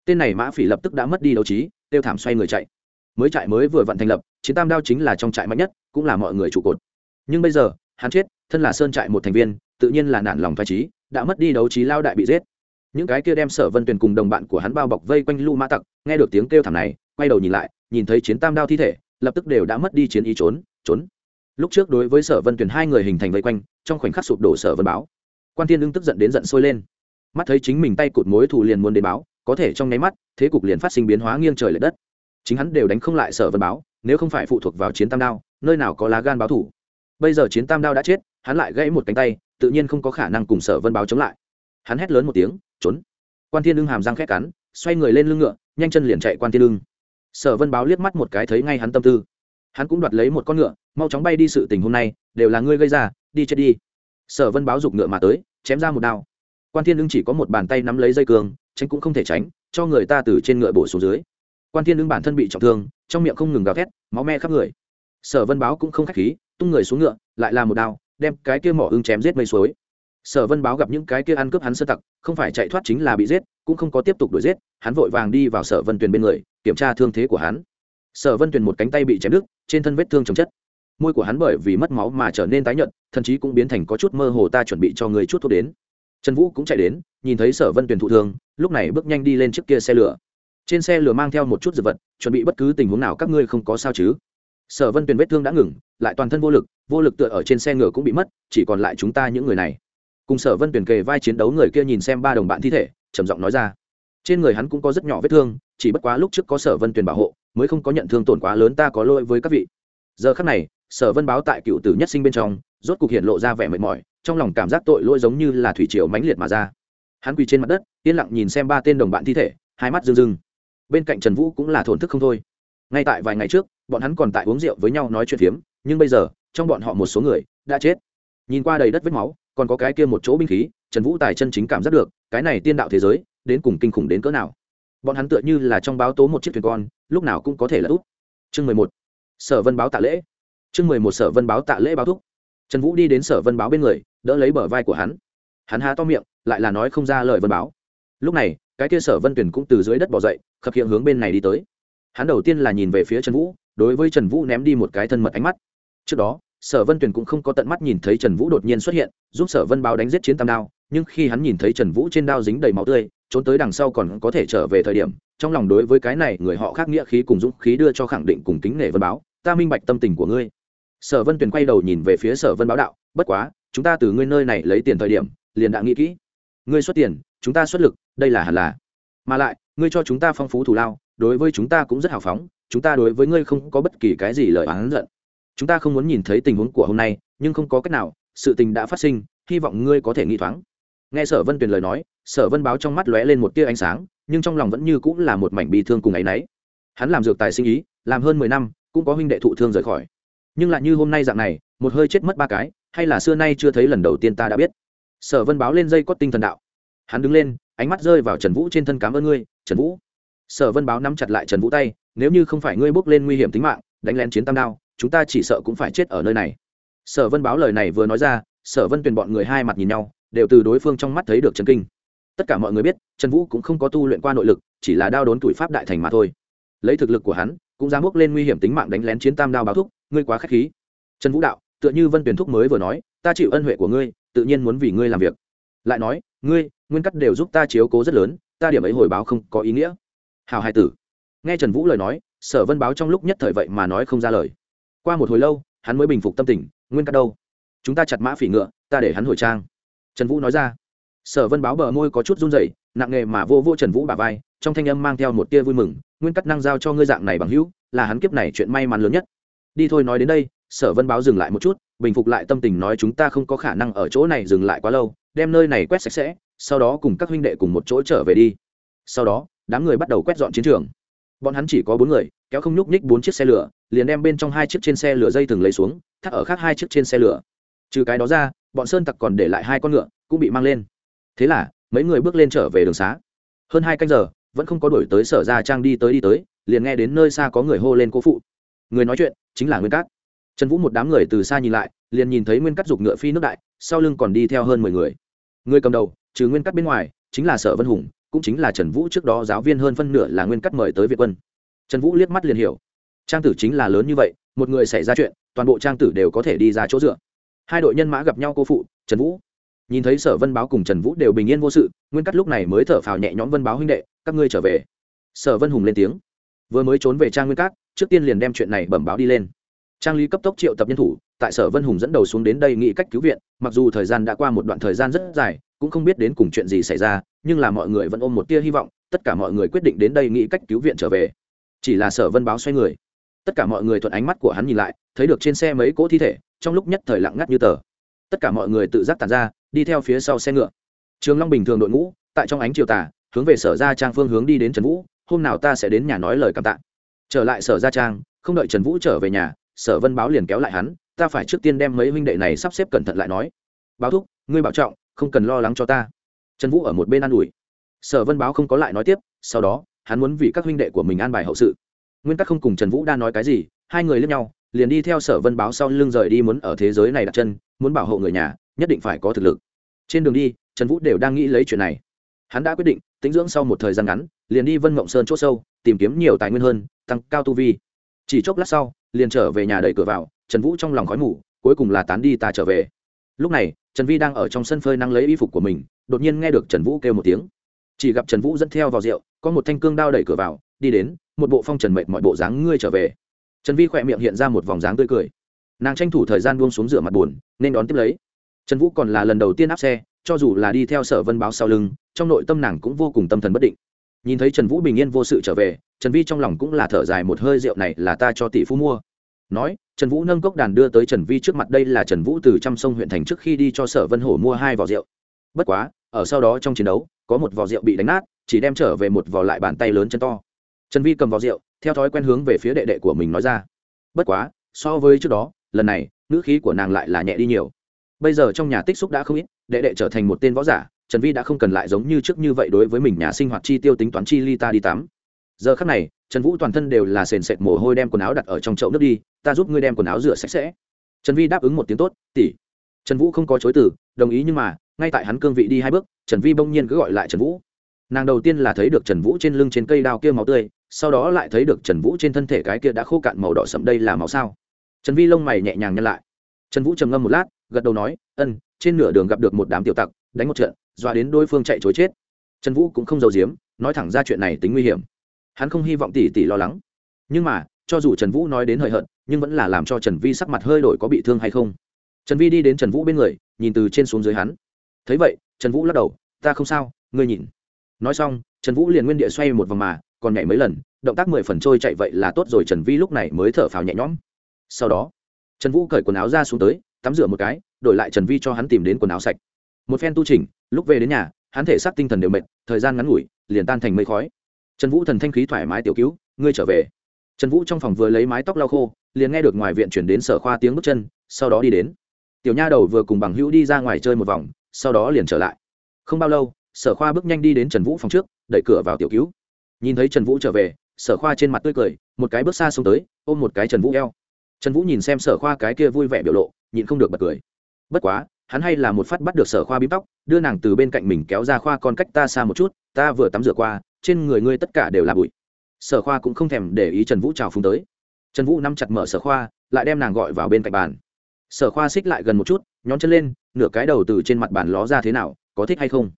Tên này mã phỉ lập tức đã mất đi đấu trí, tiêu thảm xoay người chạy. Mới trại mới vừa vặn thành lập, chiến tam đao chính là trong trại mạnh nhất, cũng là mọi người trụ cột. Nhưng bây giờ, hắn chết thân là sơn trại một thành viên, tự nhiên là nản lòng phái trí đã mất đi đấu trí lao đại bị giết. Những cái kia đem sở vân tuyền cùng đồng bạn của hắn bao bọc vây quanh lu mã tặc, nghe được tiếng kêu thảm này, quay đầu nhìn lại, nhìn thấy chiến tam đao thi thể, lập tức đều đã mất đi chiến ý trốn trốn. Lúc trước đối với sở vân tuyền hai người hình thành vây quanh, trong khoảnh khắc sụp đổ sở vân báo. Quan thiên ưng tức giận đến giận sôi lên. Mắt thấy chính mình tay cụt mối thù liền muốn đến báo, có thể trong nháy mắt, thế cục liền phát sinh biến hóa nghiêng trời l ệ đất. Chính hắn đều đánh không lại sở vân báo, nếu không phải phụ thuộc vào chiến tam đao, nơi nào có lá gan báo thủ bây giờ chiến tam đao đã chết, hắn lại gãy một cánh tay, tự nhiên không có khả năng cùng sở vân báo chống lại. Hắn hét lớn một tiếng, trốn! Quan thiên ưng hàm răng khét cắn, xoay người lên lưng ngựa, nhanh chân liền chạy quan thiên ưng. Sở vân báo liếc mắt một cái thấy ngay hắn tâm tư. Hắn cũng đoạt lấy một con ngựa, mau chóng bay đi sự tình hôm nay, đều là ngươi gây ra, đi chết đi. Sở vân báo giục ngựa mà tới, chém ra một đao. Quan thiên ưng chỉ có một bàn tay nắm lấy dây cường tránh cũng không thể tránh, cho người ta từ trên ngựa bổ xuống dưới. Quan thiên ưng bản thân bị trọng thương, trong miệng không ngừng gào thét, máu me khắp người. Sở vân báo cũng không khách khí tung người xuống ngựa, lại là một đao, đem cái kia mỏ ưng chém giết mây suối. Sở vân báo gặp những cái kia ăn cướp hắn sơ tặc, không phải chạy thoát chính là bị giết, cũng không có tiếp tục đuổi giết, hắn vội vàng đi vào sở vân tuyền bên người, kiểm tra thương thế của hắn. Sở vân tuyền một cánh tay bị chém đứt, trên thân vết thương chồng chất. Môi của hắn bởi vì mất máu mà trở nên tái nhợt, thậm chí cũng biến thành có chút mơ hồ ta chuẩn bị cho người chút thuốc đến. Trần vũ cũng chạy đến, nhìn thấy sở vân tuyền thụ thương, lúc này bước nhanh đi lên trước kia xe lửa. Trên xe lửa mang theo một chút dược vật, chuẩn bị bất cứ tình huống nào các ngươi không có sao chứ? Sở vân tuyền vết thương đã ngừng, lại toàn thân vô lực vô lực tựa ở trên xe ngựa cũng bị mất, chỉ còn lại chúng ta những người này. Cùng sở vân tuyền kề vai chiến đấu người kia nhìn xem ba đồng bạn thi thể, trầm giọng nói ra. Trên người hắn cũng có rất nhỏ vết thương, chỉ bất quá lúc trước có sở vân tuyền bảo hộ, mới không có nhận thương tổn quá lớn ta có lỗi với các vị. Giờ khắc này, sở vân báo tại cựu tử nhất sinh bên trong, rốt cục hiện lộ ra vẻ mệt mỏi, trong lòng cảm giác tội lỗi giống như là thủy triều mãnh liệt mà ra. Hắn quỳ trên mặt đất, yên lặng nhìn xem ba tên đồng bạn thi thể, hai mắt rưng rưng. Bên cạnh trần vũ cũng là thổn thức không thôi ngay tại vài ngày trước, bọn hắn còn tại uống rượu với nhau nói chuyện phiếm, nhưng bây giờ, trong bọn họ một số người đã chết. Nhìn qua đầy đất vết máu, còn có cái kia một chỗ binh khí, trần vũ tài chân chính cảm giác được, cái này tiên đạo thế giới, đến cùng kinh khủng đến cỡ nào. Bọn hắn tựa như là trong báo tố một chiếc thuyền con, lúc nào cũng có thể là út chương mười một. Sở vân báo tạ lễ. Chương mười một sở vân báo tạ lễ báo thúc. Trần vũ đi đến sở vân báo bên người, đỡ lấy bờ vai của hắn. Hắn há to miệng, lại là nói không ra lời vân báo. Lúc này, cái kia sở vân tuyển cũng từ dưới đất bỏ dậy, khập hiện hướng bên này đi tới hắn đầu tiên là nhìn về phía trần vũ, đối với trần vũ ném đi một cái thân mật ánh mắt. Trước đó, sở vân Tuyền cũng không có tận mắt nhìn thấy trần vũ đột nhiên xuất hiện, giúp sở vân báo đánh giết chiến tam đao, nhưng khi hắn nhìn thấy trần vũ trên đao dính đầy máu tươi, trốn tới đằng sau còn có thể trở về thời điểm, trong lòng đối với cái này người họ khác nghĩa khí cùng dũng khí đưa cho khẳng định cùng kính nể vân báo, ta minh bạch tâm tình của ngươi. Sở vân Tuyền quay đầu nhìn về phía sở vân báo đạo, bất quá, chúng ta từ ngươi nơi này lấy tiền thời điểm, liền đã nghĩ kỹ. Ngươi xuất tiền, chúng ta xuất lực, đây là hẳn là. Mà lại, ngươi cho chúng ta phong phú thù lao đối với chúng ta cũng rất hào phóng, chúng ta đối với ngươi không có bất kỳ cái gì lời oán giận. Chúng ta không muốn nhìn thấy tình huống của hôm nay, nhưng không có cách nào, sự tình đã phát sinh, hy vọng ngươi có thể nghi thoáng. Nghe sở vân tuyền lời nói, sở vân báo trong mắt lóe lên một tia ánh sáng, nhưng trong lòng vẫn như cũng là một mảnh bi thương cùng ấ y n ấ y hắn làm dược tài sinh ý, làm hơn mười năm, cũng có huynh đệ thụ thương rời khỏi. Nhưng lại như hôm nay dạng này, một hơi chết mất ba cái, hay là xưa nay chưa thấy lần đầu tiên ta đã biết. Sở vân báo lên dây có tinh thần đạo. Hắn đứng lên, ánh mắt rơi vào trần vũ trên thân cám ơn ngươi, trần vũ sở vân báo nắm chặt lại trần vũ tay, nếu như không phải ngươi bước lên nguy hiểm tính mạng, đánh lén chiến tam đao, chúng ta chỉ sợ cũng phải chết ở nơi này. Sở vân báo lời này vừa nói ra, sở vân tuyền bọn người hai mặt nhìn nhau, đều từ đối phương trong mắt thấy được trần kinh. Tất cả mọi người biết, trần vũ cũng không có tu luyện qua nội lực, chỉ là đao đốn tuổi pháp đại thành mà thôi. Lấy thực lực của hắn, cũng dám bước lên nguy hiểm tính mạng đánh lén chiến tam đao báo thúc, ngươi quá k h á c h khí. Trần vũ đạo, tựa như vân tuyển thúc mới vừa nói, ta chịu ân huệ của ngươi, tự nhiên muốn vì ngươi làm việc. Lại nói, ngươi, nguyên cắt đều giúp ta chiếu cố rất lớn, ta điểm ấy hồi báo không có ý nghĩa hào hai tử. Nghe trần vũ lời nói, sở vân báo trong lúc nhất thời vậy mà nói không ra lời. Qua một hồi lâu, hắn mới bình phục tâm tình, nguyên cắt đâu? Chúng ta chặt mã phỉ ngựa, ta để hắn hồi trang. Trần vũ nói ra. Sở vân báo bờ môi có chút run rẩy, nặng nghề mà vô vô trần vũ bà vai, trong thanh âm mang theo một tia vui mừng, nguyên cắt năng giao cho ngươi dạng này bằng hữu, là hắn kiếp này chuyện may mắn lớn nhất. Đi thôi nói đến đây, sở vân báo dừng lại một chút, bình phục lại tâm tình nói chúng ta không có khả năng ở chỗ này dừng lại quá lâu, đem nơi này quét sạch sẽ, sau đó cùng các huynh đệ cùng một chỗ trở về đi. Sau đó đám người bắt đầu quét dọn chiến trường. Bọn hắn chỉ có bốn người, kéo không nhúc nhích bốn chiếc xe lửa, liền đem bên trong hai chiếc trên xe lửa dây thừng lấy xuống, thắt ở khác hai chiếc trên xe lửa. Trừ cái đó ra, bọn sơn tặc còn để lại hai con ngựa, cũng bị mang lên. Thế là, mấy người bước lên trở về đường xá. Hơn hai canh giờ, vẫn không có đổi tới sở ra trang đi tới đi tới, liền nghe đến nơi xa có người hô lên cố phụ. Người nói chuyện, chính là nguyên cát. Trần vũ một đám người từ xa nhìn lại, liền nhìn thấy nguyên cát giục ngựa phi nước đại, sau lưng còn đi theo hơn mười người. Người cầm đầu, trừ nguyên cát bên ngoài, chính là sở vân hùng cũng chính là trần vũ trước đó giáo viên hơn phân nửa là nguyên cát mời tới việt quân. Trần vũ liếc mắt liền hiểu. Trang tử chính là lớn như vậy, một người xảy ra chuyện, toàn bộ trang tử đều có thể đi ra chỗ dựa. Hai đội nhân mã gặp nhau cô phụ, trần vũ. Nhìn thấy sở vân báo cùng trần vũ đều bình yên vô sự, nguyên cắt lúc này mới thở phào nhẹ nhõm vân báo huynh đệ, các ngươi trở về. Sở vân hùng lên tiếng. Vừa mới trốn về trang nguyên cát, trước tiên liền đem chuyện này bẩm báo đi lên. Trang lý cấp tốc triệu tập nhân thủ, tại sở vân hùng dẫn đầu xuống đến đây nghĩ cách cứu viện, mặc dù thời gian đã qua một đoạn thời gian rất dài cũng không biết đến cùng chuyện gì xảy ra, nhưng là mọi người vẫn ôm một tia hy vọng, tất cả mọi người quyết định đến đây nghĩ cách cứu viện trở về. Chỉ là sở vân báo xoay người. Tất cả mọi người thuận ánh mắt của hắn nhìn lại, thấy được trên xe mấy cỗ thi thể, trong lúc nhất thời lặng ngắt như tờ. Tất cả mọi người tự giác tàn ra, đi theo phía sau xe ngựa. Trường long bình thường đội ngũ, tại trong ánh chiều tà, hướng về sở gia trang phương hướng đi đến trần vũ, hôm nào ta sẽ đến nhà nói lời cảm tạ. Trở lại sở gia trang, không đợi trần vũ trở về nhà, sở vân báo liền kéo lại hắn, ta phải trước tiên đem mấy huynh đệ này sắp xếp cẩn thận lại nói. Báo thúc, ngươi bảo trọng không cần lo lắng cho ta. Trần vũ ở một bên an ủi. Sở vân báo không có lại nói tiếp, sau đó, hắn muốn vì các huynh đệ của mình an bài hậu sự. Nguyên tắc không cùng trần vũ đa nói cái gì, hai người lướt nhau, liền đi theo sở vân báo sau lưng rời đi muốn ở thế giới này đặt chân, muốn bảo hộ người nhà, nhất định phải có thực lực. Trên đường đi, trần vũ đều đang nghĩ lấy chuyện này. Hắn đã quyết định tính dưỡng sau một thời gian ngắn, liền đi vân mộng sơn c h ỗ sâu, tìm kiếm nhiều tài nguyên hơn, tăng cao tu vi. Chỉ chốc lát sau, liền trở về nhà đẩy cửa vào, trần vũ trong lòng khói mù, cuối cùng là tán đi ta trở về lúc này, trần vi đang ở trong sân phơi năng lấy y phục của mình, đột nhiên nghe được trần vũ kêu một tiếng. Chỉ gặp trần vũ dẫn theo vào rượu, có một thanh cương đao đẩy cửa vào, đi đến, một bộ phong trần mệt mọi bộ dáng ngươi trở về. Trần vi khỏe miệng hiện ra một vòng dáng tươi cười. Nàng tranh thủ thời gian buông xuống rửa mặt buồn, nên đón tiếp lấy. Trần vũ còn là lần đầu tiên áp xe, cho dù là đi theo sở vân báo sau lưng, trong nội tâm nàng cũng vô cùng tâm thần bất định. Nhìn thấy trần vũ bình yên vô sự trở về, trần vi trong lòng cũng là thở dài một hơi, rượu này là ta cho tỷ phú mua. Nói trần vũ nâng cốc đàn đưa tới trần vi trước mặt, đây là trần vũ từ trăm sông huyện thành trước khi đi cho sở vân hổ mua hai vỏ rượu. Bất quá, ở sau đó trong chiến đấu, có một vỏ rượu bị đánh nát, chỉ đem trở về một vỏ lại bàn tay lớn chân to. Trần vi cầm vỏ rượu, theo thói quen hướng về phía đệ đệ của mình nói ra. Bất quá, so với trước đó, lần này, ngữ khí của nàng lại là nhẹ đi nhiều. Bây giờ trong nhà tích xúc đã không ít, đệ đệ trở thành một tên võ giả, trần vi đã không cần lại giống như trước như vậy đối với mình nhà sinh hoạt chi tiêu tính toán chi ly ta đi tắm. Giờ khắc này trần vũ toàn thân đều là sền sệt mồ hôi đem quần áo đặt ở trong chậu nước đi, ta giúp ngươi đem quần áo rửa sạch sẽ. Trần vi đáp ứng một tiếng tốt tỉ trần vũ không có chối từ, đồng ý nhưng mà, ngay tại hắn cương vị đi hai bước, trần vi bỗng nhiên cứ gọi lại trần vũ. Nàng đầu tiên là thấy được trần vũ trên lưng trên cây đao kia máu tươi, sau đó lại thấy được trần vũ trên thân thể cái kia đã khô cạn màu đỏ sậm đây là máu sao? Trần vi lông mày nhẹ nhàng nhăn lại. Trần vũ trầm ngâm một lát, gật đầu nói, ân, trên nửa đường gặp được một đám tiểu tặc, đánh một trận, dọa đến đối phương chạy chối chết. Trần vũ cũng không giàu giếm, nói thẳng ra chuyện này tính nguy hiểm hắn không hy vọng tỷ tỷ lo lắng. Nhưng mà, cho dù trần vũ nói đến hời hợt, nhưng vẫn là làm cho trần vi sắc mặt hơi đổi có bị thương hay không. Trần vi đi đến trần vũ bên người, nhìn từ trên xuống dưới hắn. Thấy vậy, trần vũ lắc đầu, ta không sao, ngươi nhìn. Nói xong, trần vũ liền nguyên địa xoay một vòng mà, còn nhảy mấy lần, động tác mười phần trôi chạy vậy là tốt rồi, trần vi lúc này mới thở phào nhẹ nhõm. Sau đó, trần vũ cởi quần áo ra xuống tới, tắm rửa một cái, đổi lại trần vi cho hắn tìm đến quần áo sạch. Một phen tu trình lúc về đến nhà, hắn thể xác tinh thần đều mệt, thời gian ngắn ngủi, liền tan thành mây khói trần vũ thần thanh khí thoải mái tiểu cứu, ngươi trở về. Trần vũ trong phòng vừa lấy mái tóc lau khô, liền nghe được ngoài viện chuyển đến sở khoa tiếng bước chân, sau đó đi đến. Tiểu nha đầu vừa cùng bằng hữu đi ra ngoài chơi một vòng, sau đó liền trở lại. Không bao lâu, sở khoa bước nhanh đi đến trần vũ phòng trước, đẩy cửa vào tiểu cứu. Nhìn thấy trần vũ trở về, sở khoa trên mặt tươi cười, một cái bước xa xuống tới, ôm một cái trần vũ eo. Trần vũ nhìn xem sở khoa cái kia vui vẻ biểu lộ, nhịn không được bật cười. Bất quá, hắn hay là một phát bắt được sở khoa bím tóc, đưa nàng từ bên cạnh mình kéo ra khoa con cách ta xa một chút, ta vừa tắm rửa qua trên người ngươi tất cả đều là bụi. Sở khoa cũng không thèm để ý trần vũ trào phúng tới. Trần vũ nắm chặt mở sở khoa, lại đem nàng gọi vào bên cạnh bàn. Sở khoa xích lại gần một chút, nhón chân lên, nửa cái đầu từ trên mặt bàn ló ra thế nào, có thích hay không?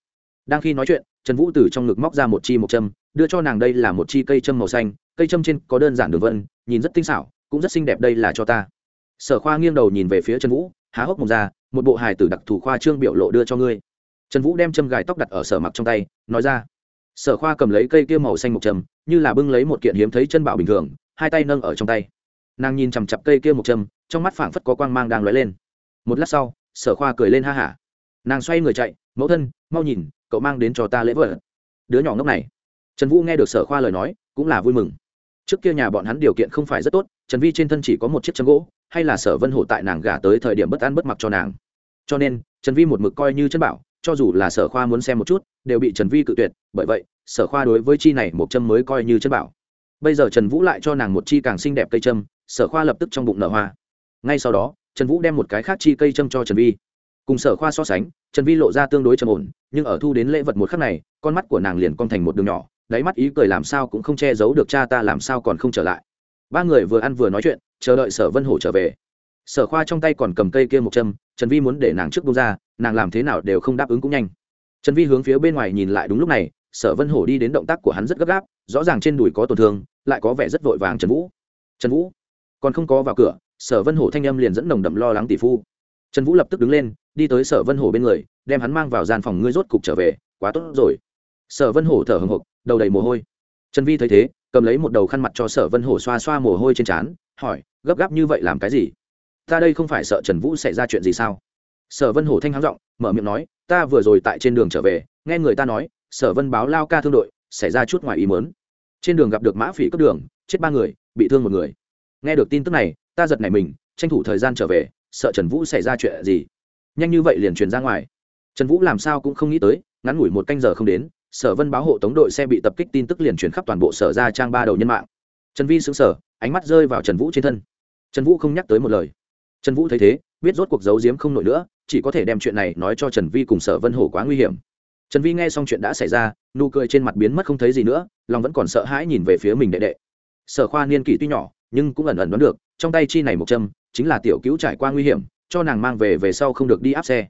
Đang khi nói chuyện, trần vũ từ trong ngực móc ra một chi một châm, đưa cho nàng đây là một chi cây châm màu xanh, cây châm trên có đơn giản đường vân, nhìn rất tinh xảo, cũng rất xinh đẹp đây là cho ta. Sở khoa nghiêng đầu nhìn về phía trần vũ, há hốc mồm ra, một bộ hài tử đặc thù khoa trương biểu lộ đưa cho ngươi. Trần vũ đem châm gài tóc đặt ở sở mặc trong tay, nói ra sở khoa cầm lấy cây kia màu xanh một trầm, như là bưng lấy một kiện hiếm thấy chân bảo bình thường hai tay nâng ở trong tay. Nàng nhìn chằm chặp cây kia mộc trầm, trong mắt phảng phất có quang mang đang lóe lên. Một lát sau sở khoa cười lên ha hả. Nàng xoay người chạy mẫu thân mau nhìn cậu mang đến cho ta lễ vật. Đứa nhỏ ngốc này. Trần vũ nghe được sở khoa lời nói cũng là vui mừng. Trước kia nhà bọn hắn điều kiện không phải rất tốt trần vi trên thân chỉ có một chiếc châm gỗ hay là sở vân hổ tại nàng gả tới thời điểm bất an bất mặc cho nàng. Cho nên trần vi một mực coi như chân bảo cho dù là sở khoa muốn xem một chút, đều bị trần vi cự tuyệt, bởi vậy, sở khoa đối với chi này một châm mới coi như chân bảo. Bây giờ trần vũ lại cho nàng một chi càng xinh đẹp cây châm, sở khoa lập tức trong bụng nở hoa. Ngay sau đó, trần vũ đem một cái khác chi cây châm cho trần vi. Cùng sở khoa so sánh, trần vi lộ ra tương đối trầm ổn, nhưng ở thu đến lễ vật một khắc này, con mắt của nàng liền cong thành một đường nhỏ, đáy mắt ý cười làm sao cũng không che giấu được cha ta làm sao còn không trở lại. Ba người vừa ăn vừa nói chuyện, chờ đợi sở vân hổ trở về sở khoa trong tay còn cầm cây kia một châm, trần vi muốn để nàng trước bông ra, nàng làm thế nào đều không đáp ứng cũng nhanh. Trần vi hướng phía bên ngoài nhìn lại đúng lúc này, sở vân hổ đi đến động tác của hắn rất gấp gáp, rõ ràng trên đùi có tổn thương, lại có vẻ rất vội vàng trần vũ. Trần vũ? Còn không có vào cửa, sở vân hổ thanh âm liền dẫn nồng đậm lo lắng tỷ phu. Trần vũ lập tức đứng lên, đi tới sở vân hổ bên người, đem hắn mang vào gian phòng ngươi rốt cục trở về, quá tốt rồi. Sở vân hổ thở hồng hộc đầu đầy mồ hôi. Trần vi thấy thế, cầm lấy một đầu khăn mặt cho sở vân hổ xoa xoa mồ hôi trên trán, hỏi, gấp gáp như vậy làm cái gì? Ta đây không phải sợ trần vũ xảy ra chuyện gì sao? Sở vân hổ thanh hắng giọng, mở miệng nói, ta vừa rồi tại trên đường trở về, nghe người ta nói, sở vân báo lao ca thương đội, xảy ra chút ngoài ý mớn trên đường gặp được mã phỉ cướp đường, chết ba người, bị thương một người. Nghe được tin tức này, ta giật nảy mình, tranh thủ thời gian trở về, sợ trần vũ xảy ra chuyện gì? Nhanh như vậy liền truyền ra ngoài. Trần vũ làm sao cũng không nghĩ tới, ngắn ngủi một canh giờ không đến, sở vân báo hộ tống đội xe bị tập kích tin tức liền truyền khắp toàn bộ sở ra trang ba đầu nhân mạng. Trần vi xứng sở ánh mắt rơi vào trần vũ trên thân. Trần vũ không nhắc tới một lời trần vũ thấy thế, biết rốt cuộc giấu giếm không nổi nữa, chỉ có thể đem chuyện này nói cho trần vi cùng sở vân hổ quá nguy hiểm. Trần vi nghe xong chuyện đã xảy ra, nụ cười trên mặt biến mất không thấy gì nữa, lòng vẫn còn sợ hãi nhìn về phía mình đệ đệ. Sở khoa niên kỷ tuy nhỏ, nhưng cũng ẩn ẩn đoán được, trong tay chi này một châm, chính là tiểu cứu trải qua nguy hiểm, cho nàng mang về về sau không được đi áp xe.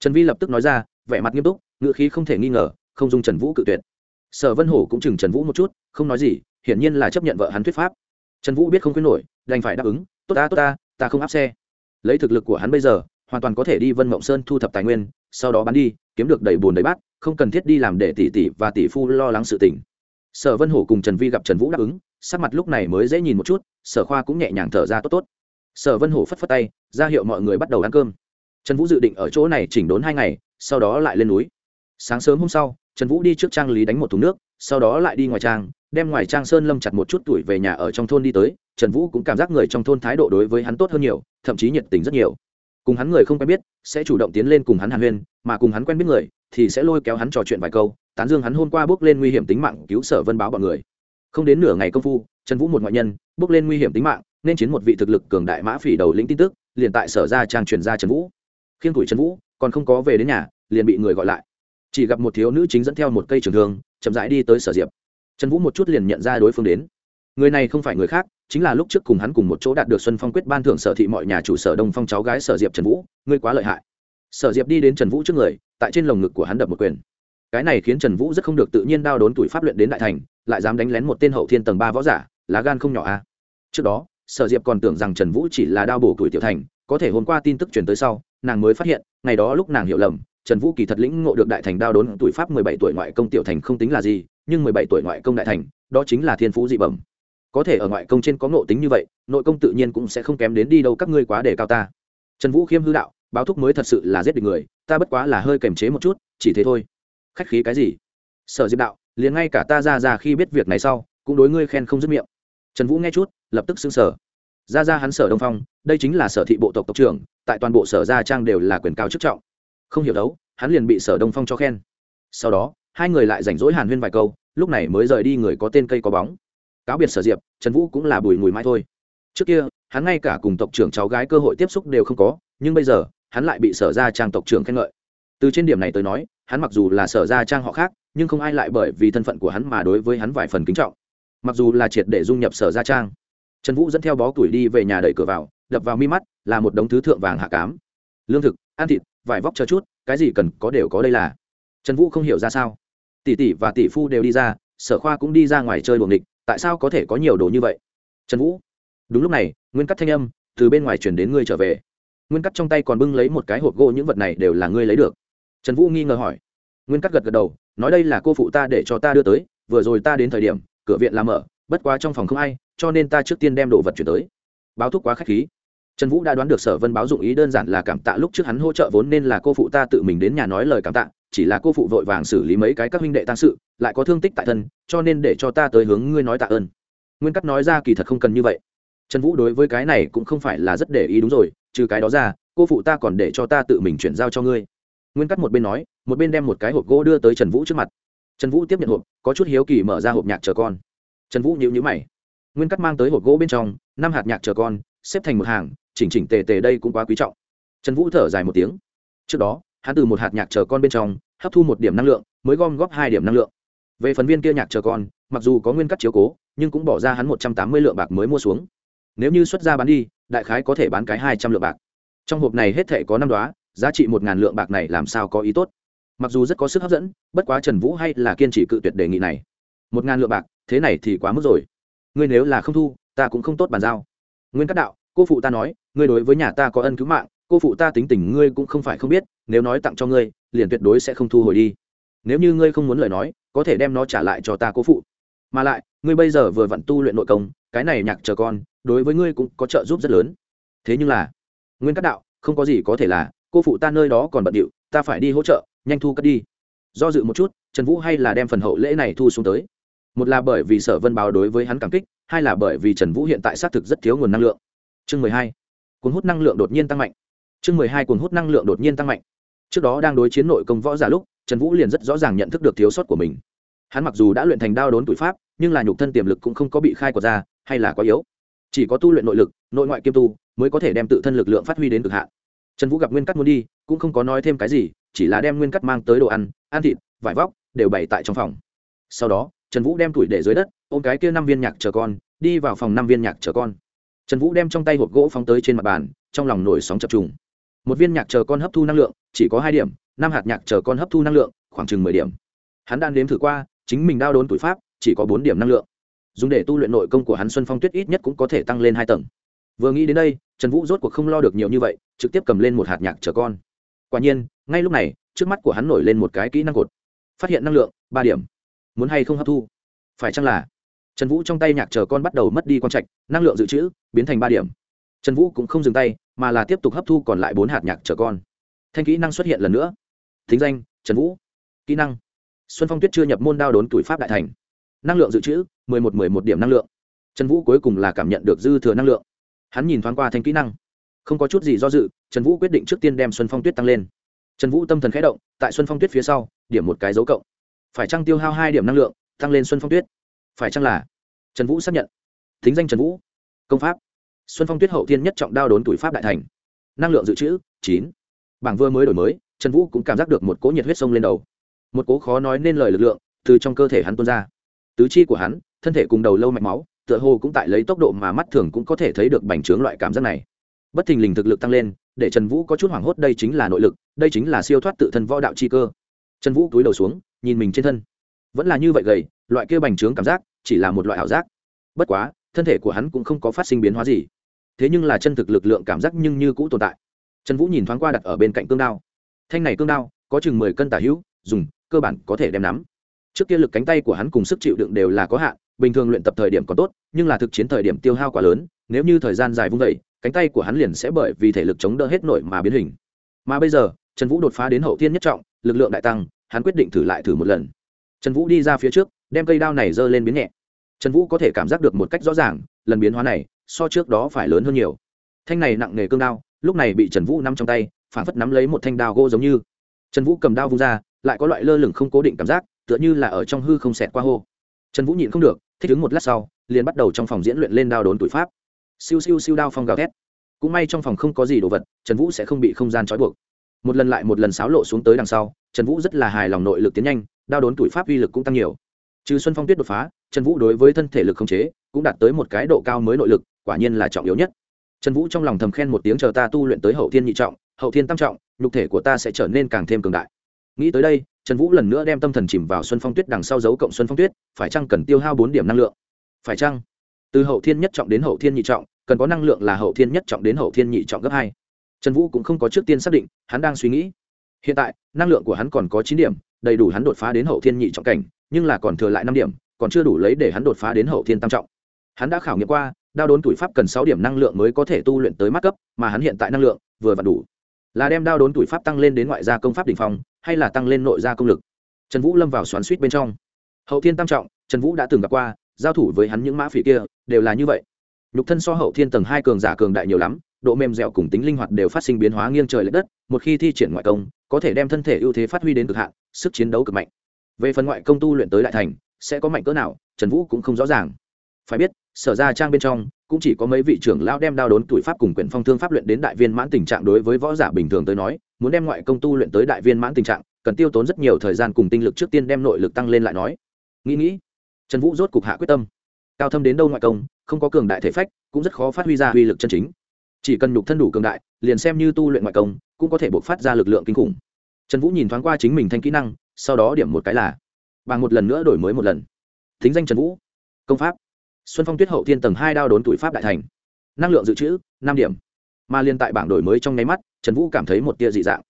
Trần vi lập tức nói ra, vẻ mặt nghiêm túc, ngữ khí không thể nghi ngờ, không dung trần vũ cự tuyệt. Sở vân hổ cũng chừng trần vũ một chút, không nói gì, hiển nhiên là chấp nhận vợ hắn thuyết pháp. Trần vũ biết không khuyên nổi, đành phải đáp ứng, tốt ta tốt ta ta không áp xe lấy thực lực của hắn bây giờ, hoàn toàn có thể đi vân mộng sơn thu thập tài nguyên, sau đó bán đi, kiếm được đầy bùn đầy bát, không cần thiết đi làm để tỷ tỷ và tỷ phu lo lắng sự tình. Sở vân hổ cùng trần vi gặp trần vũ đáp ứng, sắc mặt lúc này mới dễ nhìn một chút, sở khoa cũng nhẹ nhàng thở ra tốt tốt. Sở vân hổ phất phất tay, ra hiệu mọi người bắt đầu ăn cơm. Trần vũ dự định ở chỗ này chỉnh đốn hai ngày, sau đó lại lên núi. Sáng sớm hôm sau, trần vũ đi trước trang lý đánh một thùng nước sau đó lại đi ngoài trang, đem ngoài trang sơn lâm chặt một chút tuổi về nhà ở trong thôn đi tới, trần vũ cũng cảm giác người trong thôn thái độ đối với hắn tốt hơn nhiều, thậm chí nhiệt tình rất nhiều. Cùng hắn người không quen biết, sẽ chủ động tiến lên cùng hắn hàn huyên, mà cùng hắn quen biết người, thì sẽ lôi kéo hắn trò chuyện vài câu, tán dương hắn hôm qua bước lên nguy hiểm tính mạng cứu sở vân báo bọn người. Không đến nửa ngày công phu, trần vũ một ngoại nhân, bước lên nguy hiểm tính mạng, nên chiến một vị thực lực cường đại mã phỉ đầu lĩnh tin tức, liền tại sở ra trang truyền ra trần vũ. Khiên tuổi trần vũ, còn không có về đến nhà, liền bị người gọi lại chỉ gặp một thiếu nữ chính dẫn theo một cây trường thương, chậm rãi đi tới sở diệp. Trần vũ một chút liền nhận ra đối phương đến. Người này không phải người khác, chính là lúc trước cùng hắn cùng một chỗ đạt được xuân phong quyết ban thưởng sở thị mọi nhà chủ sở đông phong cháu gái sở diệp trần vũ, ngươi quá lợi hại. Sở diệp đi đến trần vũ trước người, tại trên lồng ngực của hắn đập một quyền. Cái này khiến trần vũ rất không được tự nhiên đao đốn tuổi pháp luyện đến đại thành, lại dám đánh lén một tên hậu thiên tầng ba võ giả, lá gan không nhỏ a trước đó, sở diệp còn tưởng rằng trần vũ chỉ là đao bổ tuổi tiểu thành, có thể hôm qua tin tức truyền tới sau, nàng mới phát hiện, ngày đó lúc nàng hiểu lầm trần vũ kỳ thật lĩnh ngộ được đại thành đao đốn tuổi pháp mười bảy tuổi ngoại công tiểu thành không tính là gì, nhưng mười bảy tuổi ngoại công đại thành, đó chính là thiên phú dị bẩm. Có thể ở ngoại công trên có ngộ tính như vậy, nội công tự nhiên cũng sẽ không kém đến đi đâu các ngươi quá để cao ta. Trần vũ khiêm hư đạo, báo thúc mới thật sự là giết được người, ta bất quá là hơi kềm chế một chút, chỉ thế thôi. Khách khí cái gì? Sở diệp đạo, liền ngay cả ta ra ra khi biết việc này sau, cũng đối ngươi khen không dứt miệng. Trần vũ nghe chút, lập tức xưng sở ra ra hắn sở đông phong, đây chính là sở thị bộ tộc tộc trưởng, tại toàn bộ sở gia trang đều là quyền cao chức trọng không hiểu đấu, hắn liền bị sở đông phong cho khen. Sau đó, hai người lại rảnh rỗi hàn huyên vài câu, lúc này mới rời đi người có tên cây có bóng. Cáo biệt sở diệp, trần vũ cũng là bùi mùi mai thôi. Trước kia, hắn ngay cả cùng tộc trưởng cháu gái cơ hội tiếp xúc đều không có, nhưng bây giờ, hắn lại bị sở ra trang tộc trưởng khen ngợi. Từ trên điểm này tới nói, hắn mặc dù là sở ra trang họ khác, nhưng không ai lại bởi vì thân phận của hắn mà đối với hắn vài phần kính trọng. Mặc dù là triệt để dung nhập sở gia trang, trần vũ dẫn theo bó tuổi đi về nhà đẩy cửa vào, đập vào mi mắt, là một đống thứ thượng vàng hạ cám. Lương thực, ăn thịt vải vóc chờ chút, cái gì cần có đều có đây là. Trần vũ không hiểu ra sao. Tỷ tỷ và tỷ phu đều đi ra, sở khoa cũng đi ra ngoài chơi buồng địch tại sao có thể có nhiều đồ như vậy? Trần vũ, đúng lúc này, nguyên cắt thanh âm từ bên ngoài chuyển đến ngươi trở về. Nguyên cắt trong tay còn bưng lấy một cái hộp gỗ, những vật này đều là ngươi lấy được. Trần vũ nghi ngờ hỏi. Nguyên cắt gật gật đầu, nói đây là cô phụ ta để cho ta đưa tới, vừa rồi ta đến thời điểm, cửa viện làm mở, bất quá trong phòng không ai, cho nên ta trước tiên đem đồ vật chuyển tới. Báo thúc quá k h á c h khí trần vũ đã đoán được sở vân báo dụng ý đơn giản là cảm tạ lúc trước hắn hỗ trợ vốn nên là cô phụ ta tự mình đến nhà nói lời cảm tạ, chỉ là cô phụ vội vàng xử lý mấy cái các huynh đệ tăng sự, lại có thương tích tại thân, cho nên để cho ta tới hướng ngươi nói tạ ơn. Nguyên cắt nói ra kỳ thật không cần như vậy. Trần vũ đối với cái này cũng không phải là rất để ý đúng rồi, trừ cái đó ra, cô phụ ta còn để cho ta tự mình chuyển giao cho ngươi. Nguyên cắt một bên nói, một bên đem một cái hộp gỗ đưa tới trần vũ trước mặt. Trần vũ tiếp nhận hộp, có chút hiếu kỳ mở ra hộp nhạc chờ con. Trần vũ nhịu nhữ mày. Nguyên cắt mang tới hộp gỗ bên trong, năm hạt nhạc chờ con, xếp thành một hàng chỉnh chỉnh tề tề đây cũng quá quý trọng. Trần vũ thở dài một tiếng. Trước đó, hắn từ một hạt nhạc chờ con bên trong, hấp thu một điểm năng lượng, mới gom góp hai điểm năng lượng. Về phần viên kia nhạc chờ con, mặc dù có nguyên cắt chiếu cố, nhưng cũng bỏ ra hắn một trăm tám mươi lượng bạc mới mua xuống. Nếu như xuất ra bán đi, đại khái có thể bán cái hai trăm lượng bạc. Trong hộp này hết thể có năm đoá giá trị một ngàn lượng bạc này làm sao có ý tốt? Mặc dù rất có sức hấp dẫn, bất quá trần vũ hay là kiên trì cự tuyệt đề nghị này. Một ngàn lượng bạc, thế này thì quá mức rồi. Ngươi nếu là không thu, ta cũng không tốt bàn giao. Nguyên các đạo cô phụ ta nói, ngươi đối với nhà ta có ân cứu mạng, cô phụ ta tính tình ngươi cũng không phải không biết, nếu nói tặng cho ngươi, liền tuyệt đối sẽ không thu hồi đi. Nếu như ngươi không muốn lời nói, có thể đem nó trả lại cho ta cô phụ. Mà lại, ngươi bây giờ vừa vặn tu luyện nội công, cái này nhạc chờ con, đối với ngươi cũng có trợ giúp rất lớn. Thế nhưng là, nguyên các đạo, không có gì có thể là, cô phụ ta nơi đó còn bận điệu, ta phải đi hỗ trợ, nhanh thu cất đi. Do dự một chút, trần vũ hay là đem phần hậu lễ này thu xuống tới. Một là bởi vì sở vân báo đối với hắn cảm kích, hai là bởi vì trần vũ hiện tại xác thực rất thiếu nguồn năng lượng chương mười hai cuốn hút năng lượng đột nhiên tăng mạnh. Chương mười hai cuốn hút năng lượng đột nhiên tăng mạnh. Trước đó đang đối chiến nội công võ giả lúc, trần vũ liền rất rõ ràng nhận thức được thiếu sót của mình. Hắn mặc dù đã luyện thành đao đốn tuổi pháp, nhưng là nhục thân tiềm lực cũng không có bị khai quật ra, hay là quá yếu. Chỉ có tu luyện nội lực, nội ngoại kiêm tu, mới có thể đem tự thân lực lượng phát huy đến cực hạn. Trần vũ gặp nguyên cắt muốn đi, cũng không có nói thêm cái gì, chỉ là đem nguyên cắt mang tới đồ ăn ăn thịt, vải vóc, đều bày tại trong phòng. Sau đó, trần vũ đem tuổi để dưới đất, ôm cái kia năm viên nhạc chờ con, đi vào phòng năm viên nhạc chờ con trần vũ đem trong tay hộp gỗ phóng tới trên mặt bàn, trong lòng nổi sóng chập trùng. Một viên nhạc chờ con hấp thu năng lượng, chỉ có hai điểm, năm hạt nhạc chờ con hấp thu năng lượng, khoảng chừng mười điểm. Hắn đang đếm thử qua, chính mình đao đốn tuổi pháp, chỉ có bốn điểm năng lượng. Dùng để tu luyện nội công của hắn xuân phong tuyết ít nhất cũng có thể tăng lên hai tầng. Vừa nghĩ đến đây, trần vũ rốt cuộc không lo được nhiều như vậy, trực tiếp cầm lên một hạt nhạc chờ con. Quả nhiên, ngay lúc này, trước mắt của hắn nổi lên một cái kỹ năng cột. Phát hiện năng lượng, ba điểm. Muốn hay không hấp thu? Phải chăng là trần vũ trong tay nhạc chờ con bắt đầu mất đi quan trạch, năng lượng dự trữ biến thành ba điểm. Trần vũ cũng không dừng tay, mà là tiếp tục hấp thu còn lại bốn hạt nhạc chờ con. Thanh kỹ năng xuất hiện lần nữa. Thính danh, trần vũ. Kỹ năng, xuân phong tuyết chưa nhập môn đao đốn tuổi pháp đại thành. Năng lượng dự trữ, mười một mười một điểm năng lượng. Trần vũ cuối cùng là cảm nhận được dư thừa năng lượng. Hắn nhìn thoáng qua thanh kỹ năng. Không có chút gì do dự, trần vũ quyết định trước tiên đem xuân phong tuyết tăng lên. Trần vũ tâm thần khẽ động, tại xuân phong tuyết phía sau, điểm một cái dấu cộng. Phải trăng tiêu hao hai điểm năng lượng, tăng lên xuân phong tuyết? Phải chăng là? Trần vũ xác nhận. Thính danh trần vũ. Công pháp. Xuân phong tuyết hậu thiên nhất trọng đao đốn tuổi pháp đại thành. Năng lượng dự trữ, chín. Bảng vừa mới đổi mới, trần vũ cũng cảm giác được một cỗ nhiệt huyết sông lên đầu. Một cỗ khó nói nên lời lực lượng từ trong cơ thể hắn tuôn ra. Tứ chi của hắn, thân thể cùng đầu lâu mạch máu, tựa hồ cũng tại lấy tốc độ mà mắt thường cũng có thể thấy được bành trướng loại cảm giác này. Bất thình lình thực lực tăng lên, để trần vũ có chút hoảng hốt, đây chính là nội lực, đây chính là siêu thoát tự thân võ đạo chi cơ. Trần vũ túi đầu xuống, nhìn mình trên thân. Vẫn là như vậy gầy, loại kia bành trướng cảm giác chỉ là một loại ảo giác. Bất quá, thân thể của hắn cũng không có phát sinh biến hóa gì. Thế nhưng là chân thực lực lượng cảm giác nhưng như cũ tồn tại. Trần vũ nhìn thoáng qua đặt ở bên cạnh cương đao. Thanh này cương đao, có chừng mười cân tả hữu, dùng, cơ bản có thể đem nắm. Trước kia lực cánh tay của hắn cùng sức chịu đựng đều là có hạn, bình thường luyện tập thời điểm còn tốt, nhưng là thực chiến thời điểm tiêu hao quá lớn, nếu như thời gian dài vung vẩy cánh tay của hắn liền sẽ bởi vì thể lực chống đỡ hết nổi mà biến hình. Mà bây giờ, trần vũ đột phá đến hậu thiên nhất trọng, lực lượng đại tăng, hắn quyết định thử lại thử một lần. Trần vũ đi ra phía trước đem cây đao này giơ lên biến nhẹ. Trần vũ có thể cảm giác được một cách rõ ràng, lần biến hóa này, so trước đó phải lớn hơn nhiều. Thanh này nặng nề cương đao, lúc này bị trần vũ nắm trong tay, phản phất nắm lấy một thanh đao gỗ giống như. Trần vũ cầm đao vung ra, lại có loại lơ lửng không cố định cảm giác, tựa như là ở trong hư không xẹt qua hô. Trần vũ nhịn không được, thích ứng một lát sau, liền bắt đầu trong phòng diễn luyện lên đao đốn tuổi pháp. Siêu siêu siêu đao phong gào thét. Cũng may trong phòng không có gì đồ vật, trần vũ sẽ không bị không gian trói buộc. Một lần lại một lần xáo lộ xuống tới đằng sau, trần vũ rất là hài lòng nội lực tiến nhanh, đao đốn tuổi pháp uy lực cũng tăng nhiều trừ xuân phong tuyết đột phá, trần vũ đối với thân thể lực không chế cũng đạt tới một cái độ cao mới nội lực, quả nhiên là trọng yếu nhất. Trần vũ trong lòng thầm khen một tiếng chờ ta tu luyện tới hậu thiên nhị trọng, hậu thiên tam trọng, nhục thể của ta sẽ trở nên càng thêm cường đại. Nghĩ tới đây, trần vũ lần nữa đem tâm thần chìm vào xuân phong tuyết đằng sau dấu cộng xuân phong tuyết, phải chăng cần tiêu hao bốn điểm năng lượng? Phải chăng? Từ hậu thiên nhất trọng đến hậu thiên nhị trọng, cần có năng lượng là hậu thiên nhất trọng đến hậu thiên nhị trọng gấp hai. Trần vũ cũng không có trước tiên xác định, hắn đang suy nghĩ hiện tại, năng lượng của hắn còn có chín điểm, đầy đủ hắn đột phá đến hậu thiên nhị trọng cảnh, nhưng là còn thừa lại năm điểm, còn chưa đủ lấy để hắn đột phá đến hậu thiên tam trọng. Hắn đã khảo nghiệm qua, đao đốn tuổi pháp cần sáu điểm năng lượng mới có thể tu luyện tới mắt cấp, mà hắn hiện tại năng lượng vừa và đủ. Là đem đao đốn tuổi pháp tăng lên đến ngoại gia công pháp đ ỉ n h phong, hay là tăng lên nội gia công lực? Trần vũ lâm vào xoắn suýt bên trong. Hậu thiên tam trọng, trần vũ đã từng gặp qua, giao thủ với hắn những mã phỉ kia, đều là như vậy. Nhục thân so hậu thiên tầng hai cường giả cường đại nhiều lắm độ mềm dẻo cùng tính linh hoạt đều phát sinh biến hóa nghiêng trời lệch đất, một khi thi triển ngoại công, có thể đem thân thể ưu thế phát huy đến cực hạn, sức chiến đấu cực mạnh. Về phần ngoại công tu luyện tới đại thành, sẽ có mạnh cỡ nào, trần vũ cũng không rõ ràng. Phải biết, sở ra trang bên trong, cũng chỉ có mấy vị trưởng lão đem đao đốn tuổi pháp cùng quyển phong thương pháp luyện đến đại viên mãn tình trạng đối với võ giả bình thường tới nói, muốn đem ngoại công tu luyện tới đại viên mãn tình trạng, cần tiêu tốn rất nhiều thời gian cùng tinh lực trước tiên đem nội lực tăng lên lại nói. Nghĩ nghĩ, trần vũ rốt cục hạ quyết tâm. Cao thâm đến đâu ngoại công, không có cường đại thể phách, cũng rất khó phát huy ra uy lực chân chính chỉ cần nhục thân đủ cường đại, liền xem như tu luyện ngoại công, cũng có thể buộc phát ra lực lượng kinh khủng. Trần vũ nhìn thoáng qua chính mình thanh kỹ năng, sau đó điểm một cái là, bằng một lần nữa đổi mới một lần. Thính danh trần vũ. Công pháp. Xuân phong tuyết hậu thiên tầng hai đao đốn tuổi pháp đại thành. Năng lượng dự trữ, năm điểm. Mà liên tại bảng đổi mới trong nháy mắt, trần vũ cảm thấy một tia dị dạng.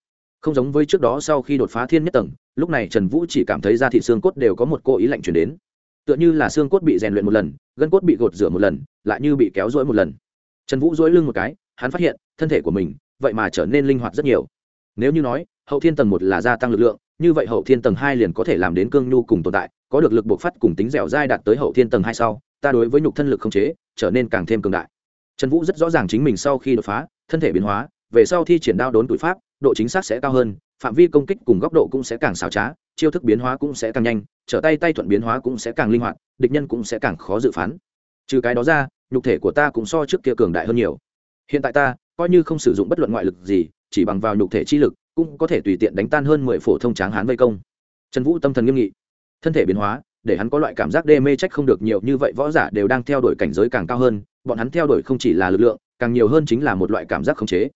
Không giống với trước đó sau khi đột phá thiên nhất tầng, lúc này trần vũ chỉ cảm thấy da thị xương cốt đều có một cô ý lạnh chuyển đến. Tựa như là xương cốt bị rèn luyện một lần, gân cốt bị gột rửa một lần, lại như bị kéo rỗi một lần trần vũ dối lưng một cái, hắn phát hiện, thân thể của mình, vậy mà trở nên linh hoạt rất nhiều. Nếu như nói, hậu thiên tầng một là gia tăng lực lượng, như vậy hậu thiên tầng hai liền có thể làm đến cương nhu cùng tồn tại, có được lực bộc phát cùng tính dẻo dai đạt tới hậu thiên tầng hai sau, ta đối với nhục thân lực không chế, trở nên càng thêm cường đại. Trần vũ rất rõ ràng chính mình sau khi đột phá, thân thể biến hóa, về sau thi triển đao đốn tuổi pháp, độ chính xác sẽ cao hơn, phạm vi công kích cùng góc độ cũng sẽ càng xảo trá, chiêu thức biến hóa cũng sẽ càng nhanh, trở tay tay thuận biến hóa cũng sẽ càng linh hoạt, địch nhân cũng sẽ càng khó dự phán. Trừ cái đó ra nhục thể của ta cũng so trước kia cường đại hơn nhiều. Hiện tại ta, coi như không sử dụng bất luận ngoại lực gì, chỉ bằng vào nhục thể chi lực, cũng có thể tùy tiện đánh tan hơn mười phổ thông tráng hán vây công. Trần vũ tâm thần nghiêm nghị. Thân thể biến hóa, để hắn có loại cảm giác đê mê trách không được nhiều như vậy, võ giả đều đang theo đuổi cảnh giới càng cao hơn, bọn hắn theo đuổi không chỉ là lực lượng, càng nhiều hơn chính là một loại cảm giác khống chế.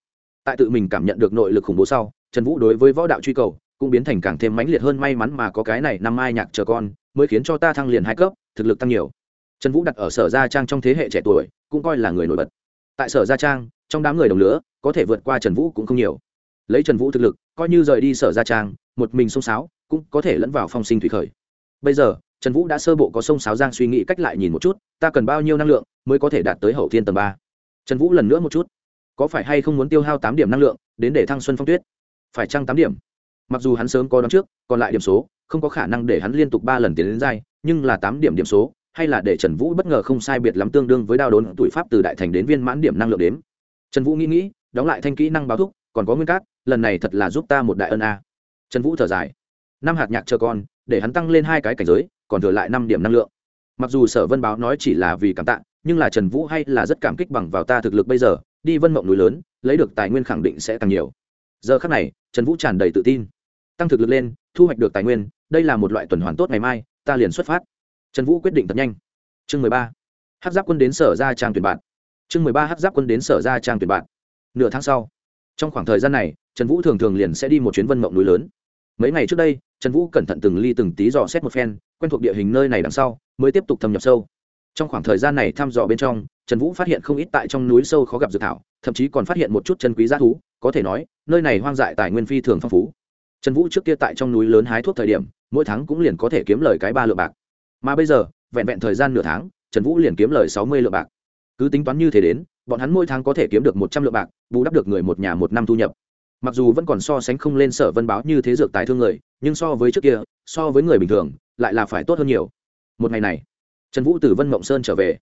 Tại tự mình cảm nhận được nội lực khủng bố sau, trần vũ đối với võ đạo truy cầu cũng biến thành càng thêm mãnh liệt hơn, may mắn mà có cái này năm mai nhạc chờ con, mới khiến cho ta thăng liền hai cấp, thực lực tăng nhiều trần vũ đặt ở sở gia trang trong thế hệ trẻ tuổi, cũng coi là người nổi bật. Tại sở gia trang, trong đám người đồng lứa, có thể vượt qua trần vũ cũng không nhiều. Lấy trần vũ thực lực, coi như rời đi sở gia trang, một mình xông sáo, cũng có thể lẫn vào phong sinh thủy khởi. Bây giờ, trần vũ đã sơ bộ có sông sáo giang suy nghĩ cách lại nhìn một chút, ta cần bao nhiêu năng lượng mới có thể đạt tới hậu thiên tầng ba? Trần vũ lần nữa một chút. Có phải hay không muốn tiêu hao tám điểm năng lượng, đến để thăng xuân phong tuyết? Phải chăng tám điểm? Mặc dù hắn sớm có đón trước, còn lại điểm số, không có khả năng để hắn liên tục ba lần tiến đến dai nhưng là tám điểm điểm số hay là để trần vũ bất ngờ không sai biệt lắm tương đương với đao đốn tuổi pháp từ đại thành đến viên mãn điểm năng lượng đến trần vũ nghĩ nghĩ, đóng lại thanh kỹ năng báo thúc, còn có nguyên cát, lần này thật là giúp ta một đại ân a. Trần vũ thở dài. Năm hạt nhạc chờ con, để hắn tăng lên hai cái cảnh giới, còn thừa lại năm điểm năng lượng. Mặc dù sở vân báo nói chỉ là vì cảm tạ, nhưng là trần vũ hay là rất cảm kích bằng vào ta thực lực bây giờ, đi vân mộng núi lớn, lấy được tài nguyên khẳng định sẽ càng nhiều. Giờ khác này, trần vũ tràn đầy tự tin. Tăng thực lực lên, thu hoạch được tài nguyên, đây là một loại tuần hoàn tốt ngày mai, ta liền xuất phát trần vũ quyết định thật nhanh. Chương mười ba. Hát giáp quân đến sở ra trang tuyển bạn. Chương mười ba hát giáp quân đến sở ra trang tuyển bạn. Nửa tháng sau, trong khoảng thời gian này, trần vũ thường thường liền sẽ đi một chuyến vân mộng núi lớn. Mấy ngày trước đây, trần vũ cẩn thận từng ly từng tí dò xét một phen, quen thuộc địa hình nơi này đằng sau, mới tiếp tục thâm nhập sâu. Trong khoảng thời gian này thăm dò bên trong, trần vũ phát hiện không ít tại trong núi sâu khó gặp dược thảo, thậm chí còn phát hiện một chút chân quý giá thú, có thể nói, nơi này hoang dại tài nguyên phi thường phong phú. Trần vũ trước kia tại trong núi lớn hái thuốc thời điểm, mỗi tháng cũng liền có thể kiếm lời cái ba lượng bạc mà bây giờ, vẹn vẹn thời gian nửa tháng, trần vũ liền kiếm lời sáu mươi lượng bạc. Cứ tính toán như thế đến, bọn hắn mỗi tháng có thể kiếm được một trăm lượng bạc, bù đắp được người một nhà một năm thu nhập. Mặc dù vẫn còn so sánh không lên sở vân báo như thế dược tài thương người, nhưng so với trước kia, so với người bình thường, lại là phải tốt hơn nhiều. Một ngày này, trần vũ từ vân mộng sơn trở về.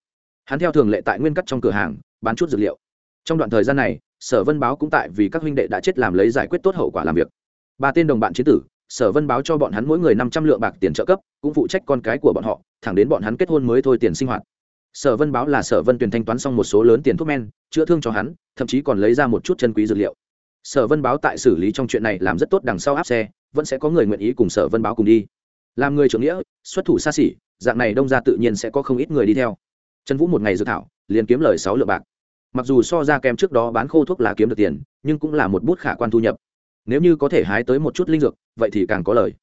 Hắn theo thường lệ tại nguyên cắt trong cửa hàng, bán chút dược liệu. Trong đoạn thời gian này, sở vân báo cũng tại vì các huynh đệ đã chết làm lấy giải quyết tốt hậu quả làm việc. Ba tên đồng bạn chế tử sở vân báo cho bọn hắn mỗi người năm trăm lượng bạc tiền trợ cấp, cũng phụ trách con cái của bọn họ, thẳng đến bọn hắn kết hôn mới thôi tiền sinh hoạt. Sở vân báo là sở vân tuyển thanh toán xong một số lớn tiền thuốc men, chữa thương cho hắn, thậm chí còn lấy ra một chút chân quý dược liệu. Sở vân báo tại xử lý trong chuyện này làm rất tốt đằng sau áp xe, vẫn sẽ có người nguyện ý cùng sở vân báo cùng đi. Làm người trưởng nghĩa, xuất thủ xa xỉ, dạng này đông ra tự nhiên sẽ có không ít người đi theo. Trần vũ một ngày dự thảo, liền kiếm lời sáu lượng bạc. Mặc dù so ra kèm trước đó bán khô thuốc là kiếm được tiền, nhưng cũng là một bút khả quan thu nhập nếu như có thể hái tới một chút linh dược, vậy thì càng có lời.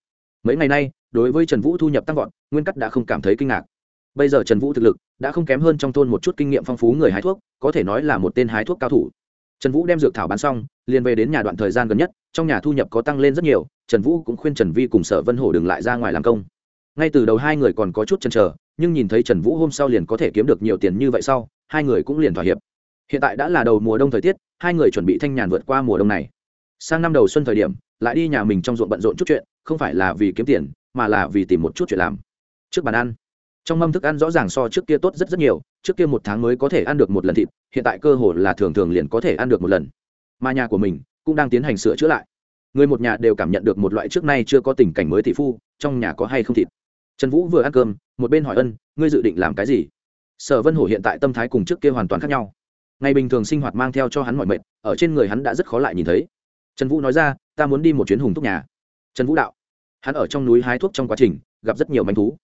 Mấy ngày nay, đối với trần vũ thu nhập tăng vọt, nguyên cắt đã không cảm thấy kinh ngạc. Bây giờ trần vũ thực lực đã không kém hơn trong thôn một chút kinh nghiệm phong phú người hái thuốc, có thể nói là một tên hái thuốc cao thủ. Trần vũ đem dược thảo bán xong, liền về đến nhà đoạn thời gian gần nhất, trong nhà thu nhập có tăng lên rất nhiều, trần vũ cũng khuyên trần vi cùng sở vân hổ đừng lại ra ngoài làm công. Ngay từ đầu hai người còn có chút chần chờ, nhưng nhìn thấy trần vũ hôm sau liền có thể kiếm được nhiều tiền như vậy sau, hai người cũng liền thỏa hiệp. Hiện tại đã là đầu mùa đông thời tiết, hai người chuẩn bị thanh nhàn vượt qua mùa đông này sang năm đầu xuân thời điểm, lại đi nhà mình trong ruộng bận rộn chút chuyện, không phải là vì kiếm tiền, mà là vì tìm một chút chuyện làm. Trước bàn ăn, trong mâm thức ăn rõ ràng so trước kia tốt rất rất nhiều, trước kia một tháng mới có thể ăn được một lần thịt, hiện tại cơ hồ là thường thường liền có thể ăn được một lần. Mà nhà của mình cũng đang tiến hành sửa chữa lại. Người một nhà đều cảm nhận được một loại trước nay chưa có tình cảnh mới thị phu, trong nhà có hay không thịt. Trần vũ vừa ăn cơm, một bên hỏi ân, ngươi dự định làm cái gì? Sở vân hổ hiện tại tâm thái cùng trước kia hoàn toàn khác nhau. Ngày bình thường sinh hoạt mang theo cho hắn mọi mệt, ở trên người hắn đã rất khó lại nhìn thấy trần vũ nói ra, ta muốn đi một chuyến hùng thúc nhà. Trần vũ đạo, hắn ở trong núi hái thuốc trong quá trình, gặp rất nhiều manh thú.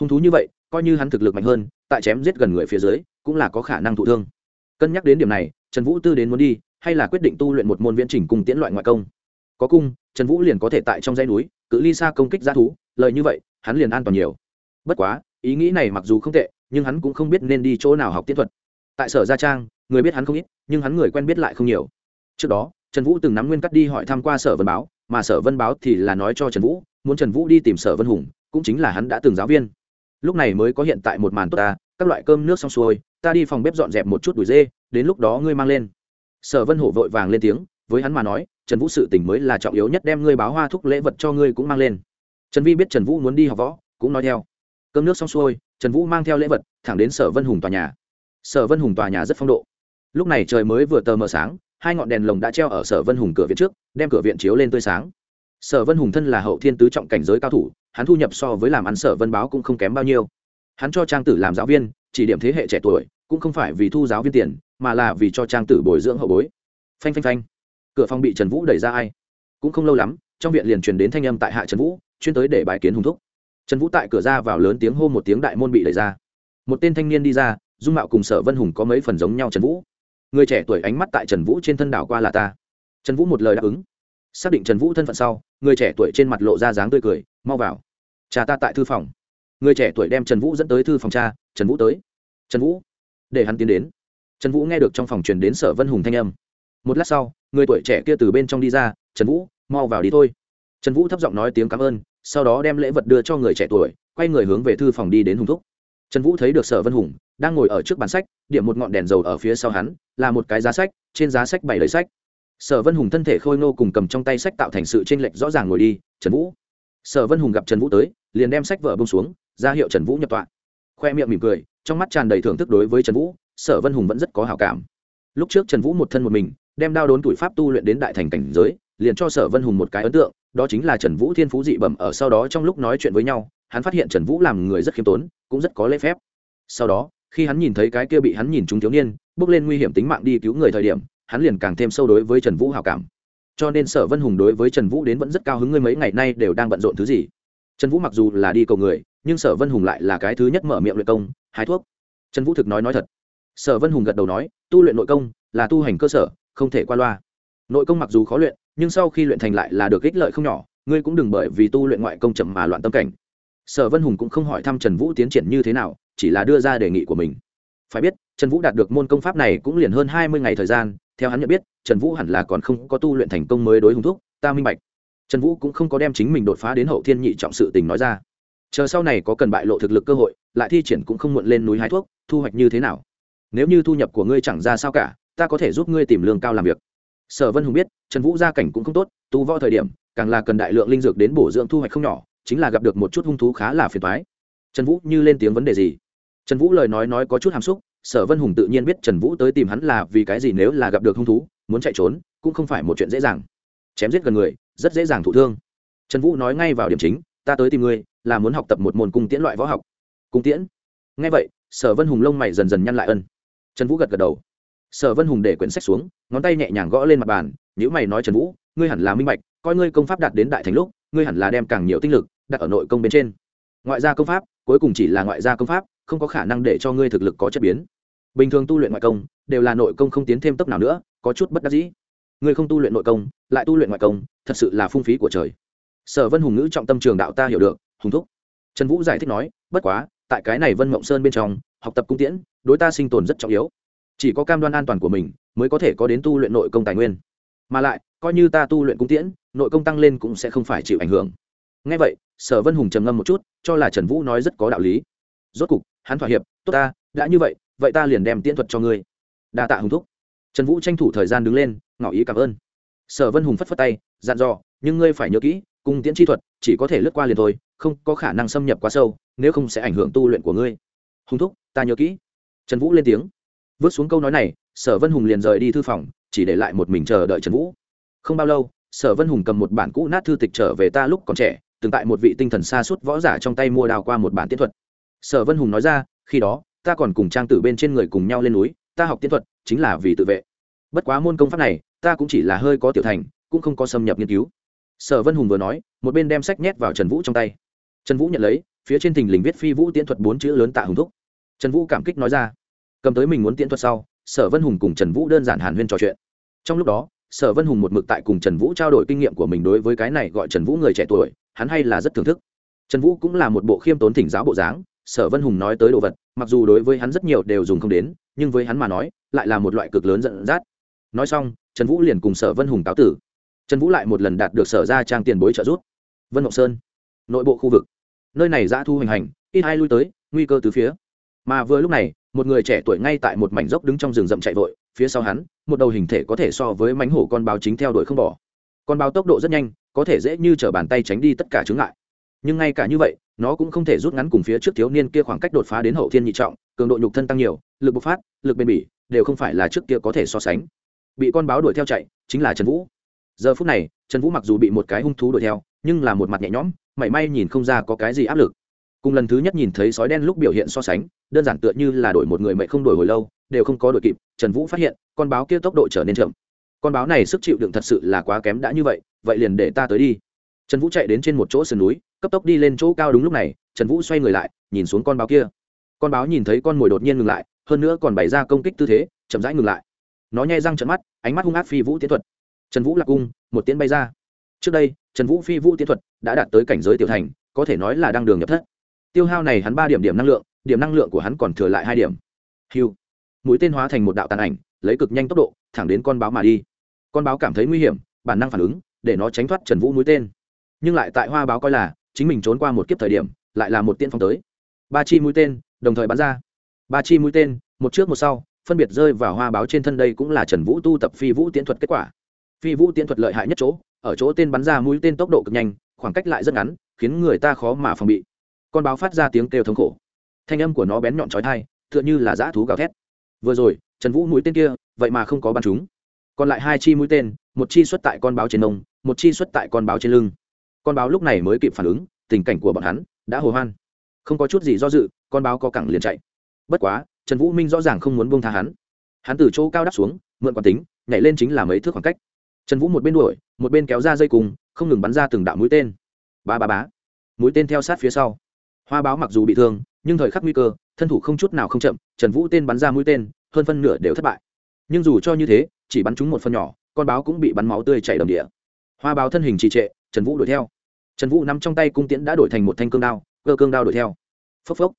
Hung thú như vậy, coi như hắn thực lực mạnh hơn, tại chém giết gần người phía dưới, cũng là có khả năng thụ thương. Cân nhắc đến điểm này, trần vũ tư đến muốn đi, hay là quyết định tu luyện một môn viễn trình cùng tiễn loại ngoại công. Có cung, trần vũ liền có thể tại trong dãy núi, cự ly xa công kích g thú lợi như vậy, hắn liền an toàn nhiều. Bất quá, ý nghĩ này mặc dù không tệ, nhưng hắn cũng không biết nên đi chỗ nào học tiết thuật. Tại sở gia trang, người biết hắn không ít, nhưng hắn người quen biết lại không nhiều. Trước đó trần vũ từng nắm nguyên cắt đi hỏi thăm qua sở vân báo, mà sở vân báo thì là nói cho trần vũ, muốn trần vũ đi tìm sở vân hùng, cũng chính là hắn đã từng giáo viên. Lúc này mới có hiện tại một màn tốt ta, các loại cơm nước xong xuôi, ta đi phòng bếp dọn dẹp một chút đùi dê, đến lúc đó ngươi mang lên. Sở vân hổ vội vàng lên tiếng, với hắn mà nói, trần vũ sự tình mới là trọng yếu nhất đem ngươi báo hoa thúc lễ vật cho ngươi cũng mang lên. Trần vi biết trần vũ muốn đi học võ, cũng nói theo. Cơm nước xong xuôi, trần vũ mang theo lễ vật, thẳng đến sở vân hùng tòa nhà. Sở vân hùng tòa nhà rất phong độ. Lúc này trời mới vừa tờ mờ sáng hai ngọn đèn lồng đã treo ở sở vân hùng cửa viện trước, đem cửa viện chiếu lên tươi sáng. Sở vân hùng thân là hậu thiên tứ trọng cảnh giới cao thủ, hắn thu nhập so với làm ăn sở vân báo cũng không kém bao nhiêu. Hắn cho trang tử làm giáo viên, chỉ điểm thế hệ trẻ tuổi, cũng không phải vì thu giáo viên tiền, mà là vì cho trang tử bồi dưỡng hậu bối. Phanh phanh phanh. Cửa phòng bị trần vũ đẩy ra ai? Cũng không lâu lắm, trong viện liền truyền đến thanh âm tại hạ trần vũ, chuyên tới để bài kiến hùng thúc. Trần vũ tại cửa ra vào lớn tiếng hô một tiếng đại môn bị đẩy ra. Một tên thanh niên đi ra, dung mạo cùng sở vân hùng có mấy phần giống nhau trần vũ người trẻ tuổi ánh mắt tại trần vũ trên thân đảo qua là ta. Trần vũ một lời đáp ứng. Xác định trần vũ thân phận sau, người trẻ tuổi trên mặt lộ ra dáng tươi cười, mau vào. Cha ta tại thư phòng. Người trẻ tuổi đem trần vũ dẫn tới thư phòng cha, trần vũ tới. Trần vũ. Để hắn tiến đến. Trần vũ nghe được trong phòng truyền đến sở vân hùng thanh âm. Một lát sau, người tuổi trẻ kia từ bên trong đi ra, trần vũ, mau vào đi thôi. Trần vũ thấp giọng nói tiếng cảm ơn, sau đó đem lễ vật đưa cho người trẻ tuổi, quay người hướng về thư phòng đi đến hùng thúc. Trần vũ thấy được sở vân hùng đang ngồi ở trước bàn sách, điểm một ngọn đèn dầu ở phía sau hắn, là một cái giá sách, trên giá sách bày lấy sách. Sở vân hùng thân thể khôi ngô cùng cầm trong tay sách tạo thành sự t r ê n lệch rõ ràng ngồi đi, trần vũ. Sở vân hùng gặp trần vũ tới, liền đem sách vợ bông xuống, ra hiệu trần vũ nhập tọa. Khoe miệng mỉm cười, trong mắt tràn đầy thưởng thức đối với trần vũ, sở vân hùng vẫn rất có hảo cảm. Lúc trước trần vũ một thân một mình, đem đao đốn tuổi pháp tu luyện đến đại thành cảnh giới, liền cho sở vân hùng một cái ấn tượng, đó chính là trần vũ thiên phú dị bẩm ở sau đó trong lúc nói chuyện với nhau, hắn phát hiện trần vũ làm người rất khiêm tốn, cũng rất có lễ phép. Sau đó khi hắn nhìn thấy cái kia bị hắn nhìn trúng thiếu niên, bước lên nguy hiểm tính mạng đi cứu người thời điểm, hắn liền càng thêm sâu đối với trần vũ hào cảm. Cho nên sở vân hùng đối với trần vũ đến vẫn rất cao hứng, ngươi mấy ngày nay đều đang bận rộn thứ gì? Trần vũ mặc dù là đi cầu người, nhưng sở vân hùng lại là cái thứ nhất mở miệng luyện công, hái thuốc. Trần vũ thực nói nói thật. Sở vân hùng gật đầu nói, tu luyện nội công, là tu hành cơ sở, không thể qua loa. Nội công mặc dù khó luyện, nhưng sau khi luyện thành lại là được ích lợi không nhỏ, ngươi cũng đừng bởi vì tu luyện ngoại công chậm mà loạn tâm cảnh. Sở vân hùng cũng không hỏi thăm trần vũ tiến triển như thế nào chỉ là đưa ra đề nghị của mình. Phải biết, trần vũ đạt được môn công pháp này cũng liền hơn hai mươi ngày thời gian, theo hắn nhận biết, trần vũ hẳn là còn không có tu luyện thành công mới đối hùng thúc, ta minh bạch. Trần vũ cũng không có đem chính mình đột phá đến hậu thiên nhị trọng sự tình nói ra. Chờ sau này có cần bại lộ thực lực cơ hội, lại thi triển cũng không muộn lên núi hái thuốc, thu hoạch như thế nào? Nếu như thu nhập của ngươi chẳng ra sao cả, ta có thể giúp ngươi tìm lương cao làm việc. Sở vân hùng biết, trần vũ gia cảnh cũng không tốt, tu võ thời điểm, càng là cần đại lượng linh dược đến bổ dưỡng thu hoạch không nhỏ, chính là gặp được một chút hung thú khá là phiền thoái trần vũ như lên tiếng vấn đề gì? Trần vũ lời nói nói có chút hàm xúc, sở vân hùng tự nhiên biết trần vũ tới tìm hắn là vì cái gì nếu là gặp được hung thú, muốn chạy trốn, cũng không phải một chuyện dễ dàng. Chém giết gần người, rất dễ dàng thụ thương. Trần vũ nói ngay vào điểm chính, ta tới tìm ngươi, là muốn học tập một môn cung tiễn loại võ học. Cung tiễn? Ngay vậy, sở vân hùng lông mày dần dần nhăn lại ân. Trần vũ gật gật đầu. Sở vân hùng để quyển sách xuống, ngón tay nhẹ nhàng gõ lên mặt bàn Nếu mày nói trần vũ, ngươi hẳn là minh bạch, coi ngươi công pháp đạt đến đại thành lúc, ngươi hẳn là đem càng nhiều tinh lực đặt ở nội công bên trên. Ngoại gia công pháp, cuối cùng chỉ là ngoại gia công pháp không có khả năng để cho ngươi thực lực có chất biến. Bình thường tu luyện ngoại công, đều là nội công không tiến thêm tốc nào nữa, có chút bất đắc dĩ. Ngươi không tu luyện nội công, lại tu luyện ngoại công, thật sự là phung phí của trời. Sở vân hùng ngữ trọng tâm trường đạo ta hiểu được, hùng thúc. Trần vũ giải thích nói, bất quá, tại cái này vân mộng sơn bên trong, học tập cung tiễn, đối ta sinh tồn rất trọng yếu. Chỉ có cam đoan an toàn của mình, mới có thể có đến tu luyện nội công tài nguyên. Mà lại, coi như ta tu luyện cung tiễn, nội công tăng lên cũng sẽ không phải chịu ảnh hưởng. Ngay vậy, sở vân hùng trầm ngâm một chút, cho là trần vũ nói rất có đạo lý. Rốt cục hắn thỏa hiệp, tốt ta, đã như vậy vậy ta liền đem tiễn thuật cho ngươi. Đa tạ hùng thúc. Trần vũ tranh thủ thời gian đứng lên, ngỏ ý cảm ơn. Sở vân hùng phất phất tay, dặn dò, nhưng ngươi phải nhớ kỹ cung tiễn chi thuật chỉ có thể lướt qua liền thôi, không có khả năng xâm nhập quá sâu, nếu không sẽ ảnh hưởng tu luyện của ngươi. Hùng thúc, ta nhớ kỹ. Trần vũ lên tiếng. Vớt xuống câu nói này, sở vân hùng liền rời đi thư phòng, chỉ để lại một mình chờ đợi trần vũ. Không bao lâu, sở vân hùng cầm một bản cũ nát thư tịch trở về ta lúc còn trẻ, từng tại một vị tinh thần xa suốt võ giả trong tay mua đào qua một bản tiễn thuật sở vân hùng nói ra, khi đó, ta còn cùng trang tử bên trên người cùng nhau lên núi, ta học tiến thuật, chính là vì tự vệ. Bất quá môn công pháp này, ta cũng chỉ là hơi có tiểu thành, cũng không có xâm nhập nghiên cứu. Sở vân hùng vừa nói, một bên đem sách nhét vào trần vũ trong tay. Trần vũ nhận lấy, phía trên thình lình viết phi vũ tiễn thuật bốn chữ lớn tạ hùng thúc. Trần vũ cảm kích nói ra, cầm tới mình muốn tiễn thuật sau, sở vân hùng cùng trần vũ đơn giản hàn huyên trò chuyện. Trong lúc đó, sở vân hùng một mực tại cùng trần vũ trao đổi kinh nghiệm của mình đối với cái này gọi trần vũ người trẻ tuổi, hắn hay là rất thưởng thức. Trần vũ cũng là một bộ khiêm tốn thỉnh giáo bộ dáng sở vân hùng nói tới đồ vật, mặc dù đối với hắn rất nhiều đều dùng không đến, nhưng với hắn mà nói, lại là một loại cực lớn dẫn dắt. Nói xong, trần vũ liền cùng sở vân hùng cáo tử. Trần vũ lại một lần đạt được sở ra trang tiền bối trợ giúp. Vân ngọc sơn, nội bộ khu vực. Nơi này giã thu hoành hành, ít hai lui tới, nguy cơ từ phía. Mà vừa lúc này, một người trẻ tuổi ngay tại một mảnh dốc đứng trong rừng rậm chạy vội, phía sau hắn, một đầu hình thể có thể so với mánh hổ con báo chính theo đuổi không bỏ. Con báo tốc độ rất nhanh, có thể dễ như t r ở bàn tay tránh đi tất cả chướng ngại. Nhưng ngay cả như vậy nó cũng không thể rút ngắn cùng phía trước thiếu niên kia khoảng cách đột phá đến hậu thiên nhị trọng, cường độ nhục thân tăng nhiều, lực bộc phát, lực bền bỉ, đều không phải là trước kia có thể so sánh. Bị con báo đuổi theo chạy, chính là trần vũ. Giờ phút này, trần vũ mặc dù bị một cái hung thú đuổi theo, nhưng là một mặt nhẹ nhõm, mảy may nhìn không ra có cái gì áp lực. Cùng lần thứ nhất nhìn thấy sói đen lúc biểu hiện so sánh, đơn giản tựa như là đổi một người mẹ không đổi hồi lâu, đều không có đổi kịp, trần vũ phát hiện, con báo kia tốc độ trở nên chậm. Con báo này sức chịu đựng thật sự là quá kém đã như vậy vậy liền để ta tới đi. Trần vũ chạy đến trên một chỗ sườn núi cấp tốc đi lên chỗ cao đúng lúc này, trần vũ xoay người lại, nhìn xuống con báo kia. Con báo nhìn thấy con mồi đột nhiên ngừng lại, hơn nữa còn bày ra công kích tư thế, chậm rãi ngừng lại. Nó nhai răng trận mắt, ánh mắt hung ác phi vũ tiến thuật. Trần vũ lạc cung, một tiến bay ra. Trước đây, trần vũ phi vũ tiến thuật đã đạt tới cảnh giới tiểu thành, có thể nói là đang đường nhập thất. Tiêu hao này hắn ba điểm điểm năng lượng, điểm năng lượng của hắn còn thừa lại hai điểm. Hiu mũi tên hóa thành một đạo tàn ảnh, lấy cực nhanh tốc độ, thẳng đến con báo mà đi. Con báo cảm thấy nguy hiểm, bản năng phản ứng, để nó tránh thoát trần vũ mũi tên. Nhưng lại tại hoa báo coi là chính mình trốn qua một kiếp thời điểm, lại là một tiên phong tới. Ba chi mũi tên, đồng thời bắn ra. Ba chi mũi tên, một trước một sau, phân biệt rơi vào hoa báo trên thân đây cũng là trần vũ tu tập phi vũ tiễn thuật kết quả. Phi vũ tiễn thuật lợi hại nhất chỗ, ở chỗ tên bắn ra mũi tên tốc độ cực nhanh, khoảng cách lại rất ngắn, khiến người ta khó mà phòng bị. Con báo phát ra tiếng kêu thống khổ. Thanh âm của nó bén nhọn trói thai tựa như là dã thú gào thét. Vừa rồi, trần vũ mũi tên kia, vậy mà không có bắn chúng. Còn lại hai chi mũi tên, một chi xuất tại con báo trên nông một chi xuất tại con báo trên lưng con báo lúc này mới kịp phản ứng, tình cảnh của bọn hắn đã hồ hoan. Không có chút gì do dự, con báo có cẳng liền chạy. Bất quá, trần vũ minh rõ ràng không muốn buông tha hắn. Hắn từ chỗ cao đắp xuống, mượn quán tính, nhảy lên chính là mấy thước khoảng cách. Trần vũ một bên đuổi, một bên kéo ra dây cùng, không ngừng bắn ra từng đạo mũi tên. Ba ba bá mũi tên theo sát phía sau. Hoa báo mặc dù bị thương, nhưng thời khắc nguy cơ, thân thủ không chút nào không chậm, trần vũ tên bắn ra mũi tên, hơn phân nửa đều thất bại. Nhưng dù cho như thế, chỉ bắn trúng một phần nhỏ, con báo cũng bị bắn máu tươi chảy đầm địa. Hoa báo thân hình trì trệ trần vũ đuổi theo. Trần vũ nắm trong tay cung tiễn đã đổi thành một thanh cương đao, cơ cương đao đuổi theo. Phốc phốc.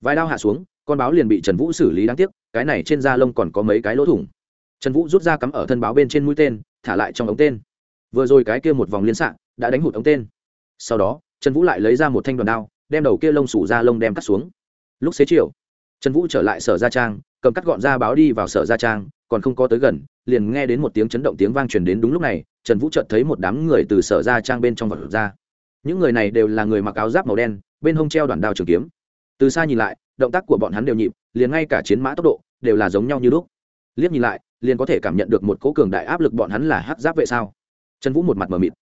Vài đao hạ xuống, con báo liền bị trần vũ xử lý đáng tiếc, cái này trên da lông còn có mấy cái lỗ thủng. Trần vũ rút ra cắm ở thân báo bên trên mũi tên, thả lại trong ống tên. Vừa rồi cái kia một vòng liên xạ đã đánh hụt ống tên. Sau đó, trần vũ lại lấy ra một thanh đoàn đao, đem đầu kia lông sủ ra lông đem cắt xuống. Lúc xế chiều, trần vũ trở lại sở gia trang, cầm cắt gọn ra báo đi vào sở gia trang, còn không có tới gần liền nghe đến một tiếng chấn động tiếng vang truyền đến đúng lúc này, trần vũ chợt thấy một đám người từ sở ra trang bên trong vật ra. Những người này đều là người mặc áo giáp màu đen, bên hông treo đoàn đao trường kiếm. Từ xa nhìn lại, động tác của bọn hắn đều nhịp, liền ngay cả chiến mã tốc độ đều là giống nhau như lúc. Liếc nhìn lại, liền có thể cảm nhận được một cố cường đại áp lực bọn hắn là hát giáp vệ sao. Trần vũ một mặt mờ mịt.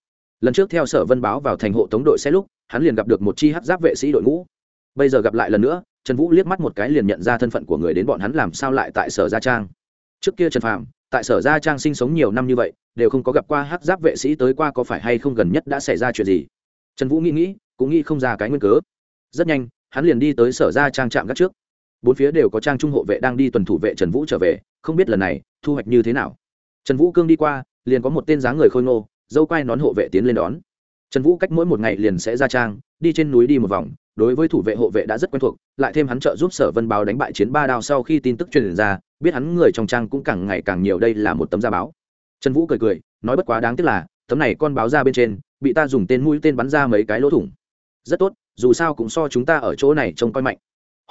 Lần trước theo sở vân báo vào thành hộ tống đội xe lúc, hắn liền gặp được một chi hát giáp vệ sĩ đội ngũ. Bây giờ gặp lại lần nữa, trần vũ liếc mắt một cái liền nhận ra thân phận của người đến bọn hắn làm sao lại tại sở gia trang. Trước kia trần phạm tại sở gia trang sinh sống nhiều năm như vậy, đều không có gặp qua hát giáp vệ sĩ tới qua có phải hay không gần nhất đã xảy ra chuyện gì. Trần vũ nghĩ nghĩ, cũng nghĩ không ra cái nguyên cớ. Rất nhanh, hắn liền đi tới sở gia trang trạm gác trước. Bốn phía đều có trang trung hộ vệ đang đi tuần thủ vệ trần vũ trở về, không biết lần này, thu hoạch như thế nào. Trần vũ cương đi qua, liền có một tên dáng người khôi ngô, dâu quai nón hộ vệ tiến lên đón. Trần vũ cách mỗi một ngày liền sẽ ra trang, đi trên núi đi một vòng, đối với thủ vệ hộ vệ đã rất quen thuộc, lại thêm hắn trợ giúp sở vân báo đánh bại chiến ba đao sau khi tin tức truyền ra biết hắn người trong trang cũng càng ngày càng nhiều, đây là một tấm da báo. Trần vũ cười cười, nói bất quá đáng tiếc là, tấm này con báo ra bên trên, bị ta dùng tên mũi tên bắn ra mấy cái lỗ thủng. Rất tốt, dù sao cũng so chúng ta ở chỗ này trông coi mạnh.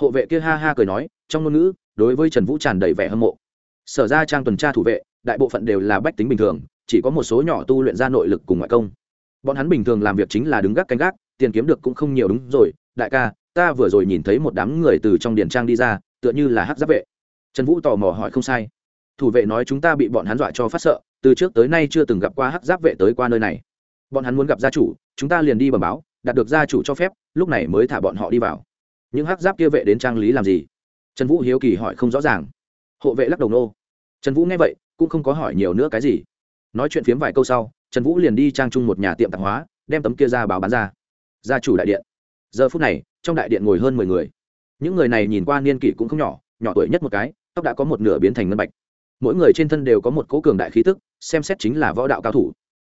Hộ vệ kia ha ha cười nói, trong ngôn ngữ, đối với trần vũ tràn đầy vẻ hâm mộ. Sở ra trang tuần tra thủ vệ, đại bộ phận đều là bách tính bình thường, chỉ có một số nhỏ tu luyện ra nội lực cùng ngoại công. Bọn hắn bình thường làm việc chính là đứng gác canh gác, tiền kiếm được cũng không nhiều đúng rồi. Đại ca, ta vừa rồi nhìn thấy một đám người từ trong điền trang đi ra, tựa như là hát giáp vệ trần vũ tò mò hỏi không sai. Thủ vệ nói chúng ta bị bọn hắn dọa cho phát sợ, từ trước tới nay chưa từng gặp qua hắc giáp vệ tới qua nơi này. Bọn hắn muốn gặp gia chủ, chúng ta liền đi bẩm báo, đạt được gia chủ cho phép, lúc này mới thả bọn họ đi vào. Những hắc giáp kia vệ đến trang lý làm gì? Trần vũ hiếu kỳ hỏi không rõ ràng. Hộ vệ lắc đầu nô. Trần vũ nghe vậy, cũng không có hỏi nhiều nữa cái gì. Nói chuyện phiếm vài câu sau, trần vũ liền đi trang chung một nhà tiệm tạp hóa, đem tấm kia ra báo bán ra. Gia chủ đại điện. Giờ phút này, trong đại điện ngồi hơn mười người. Những người này nhìn qua niên kỷ cũng không nhỏ nhỏ tuổi nhất một cái tóc đã có một nửa biến thành ngân bạch. Mỗi người trên thân đều có một cố cường đại khí tức, xem xét chính là võ đạo cao thủ.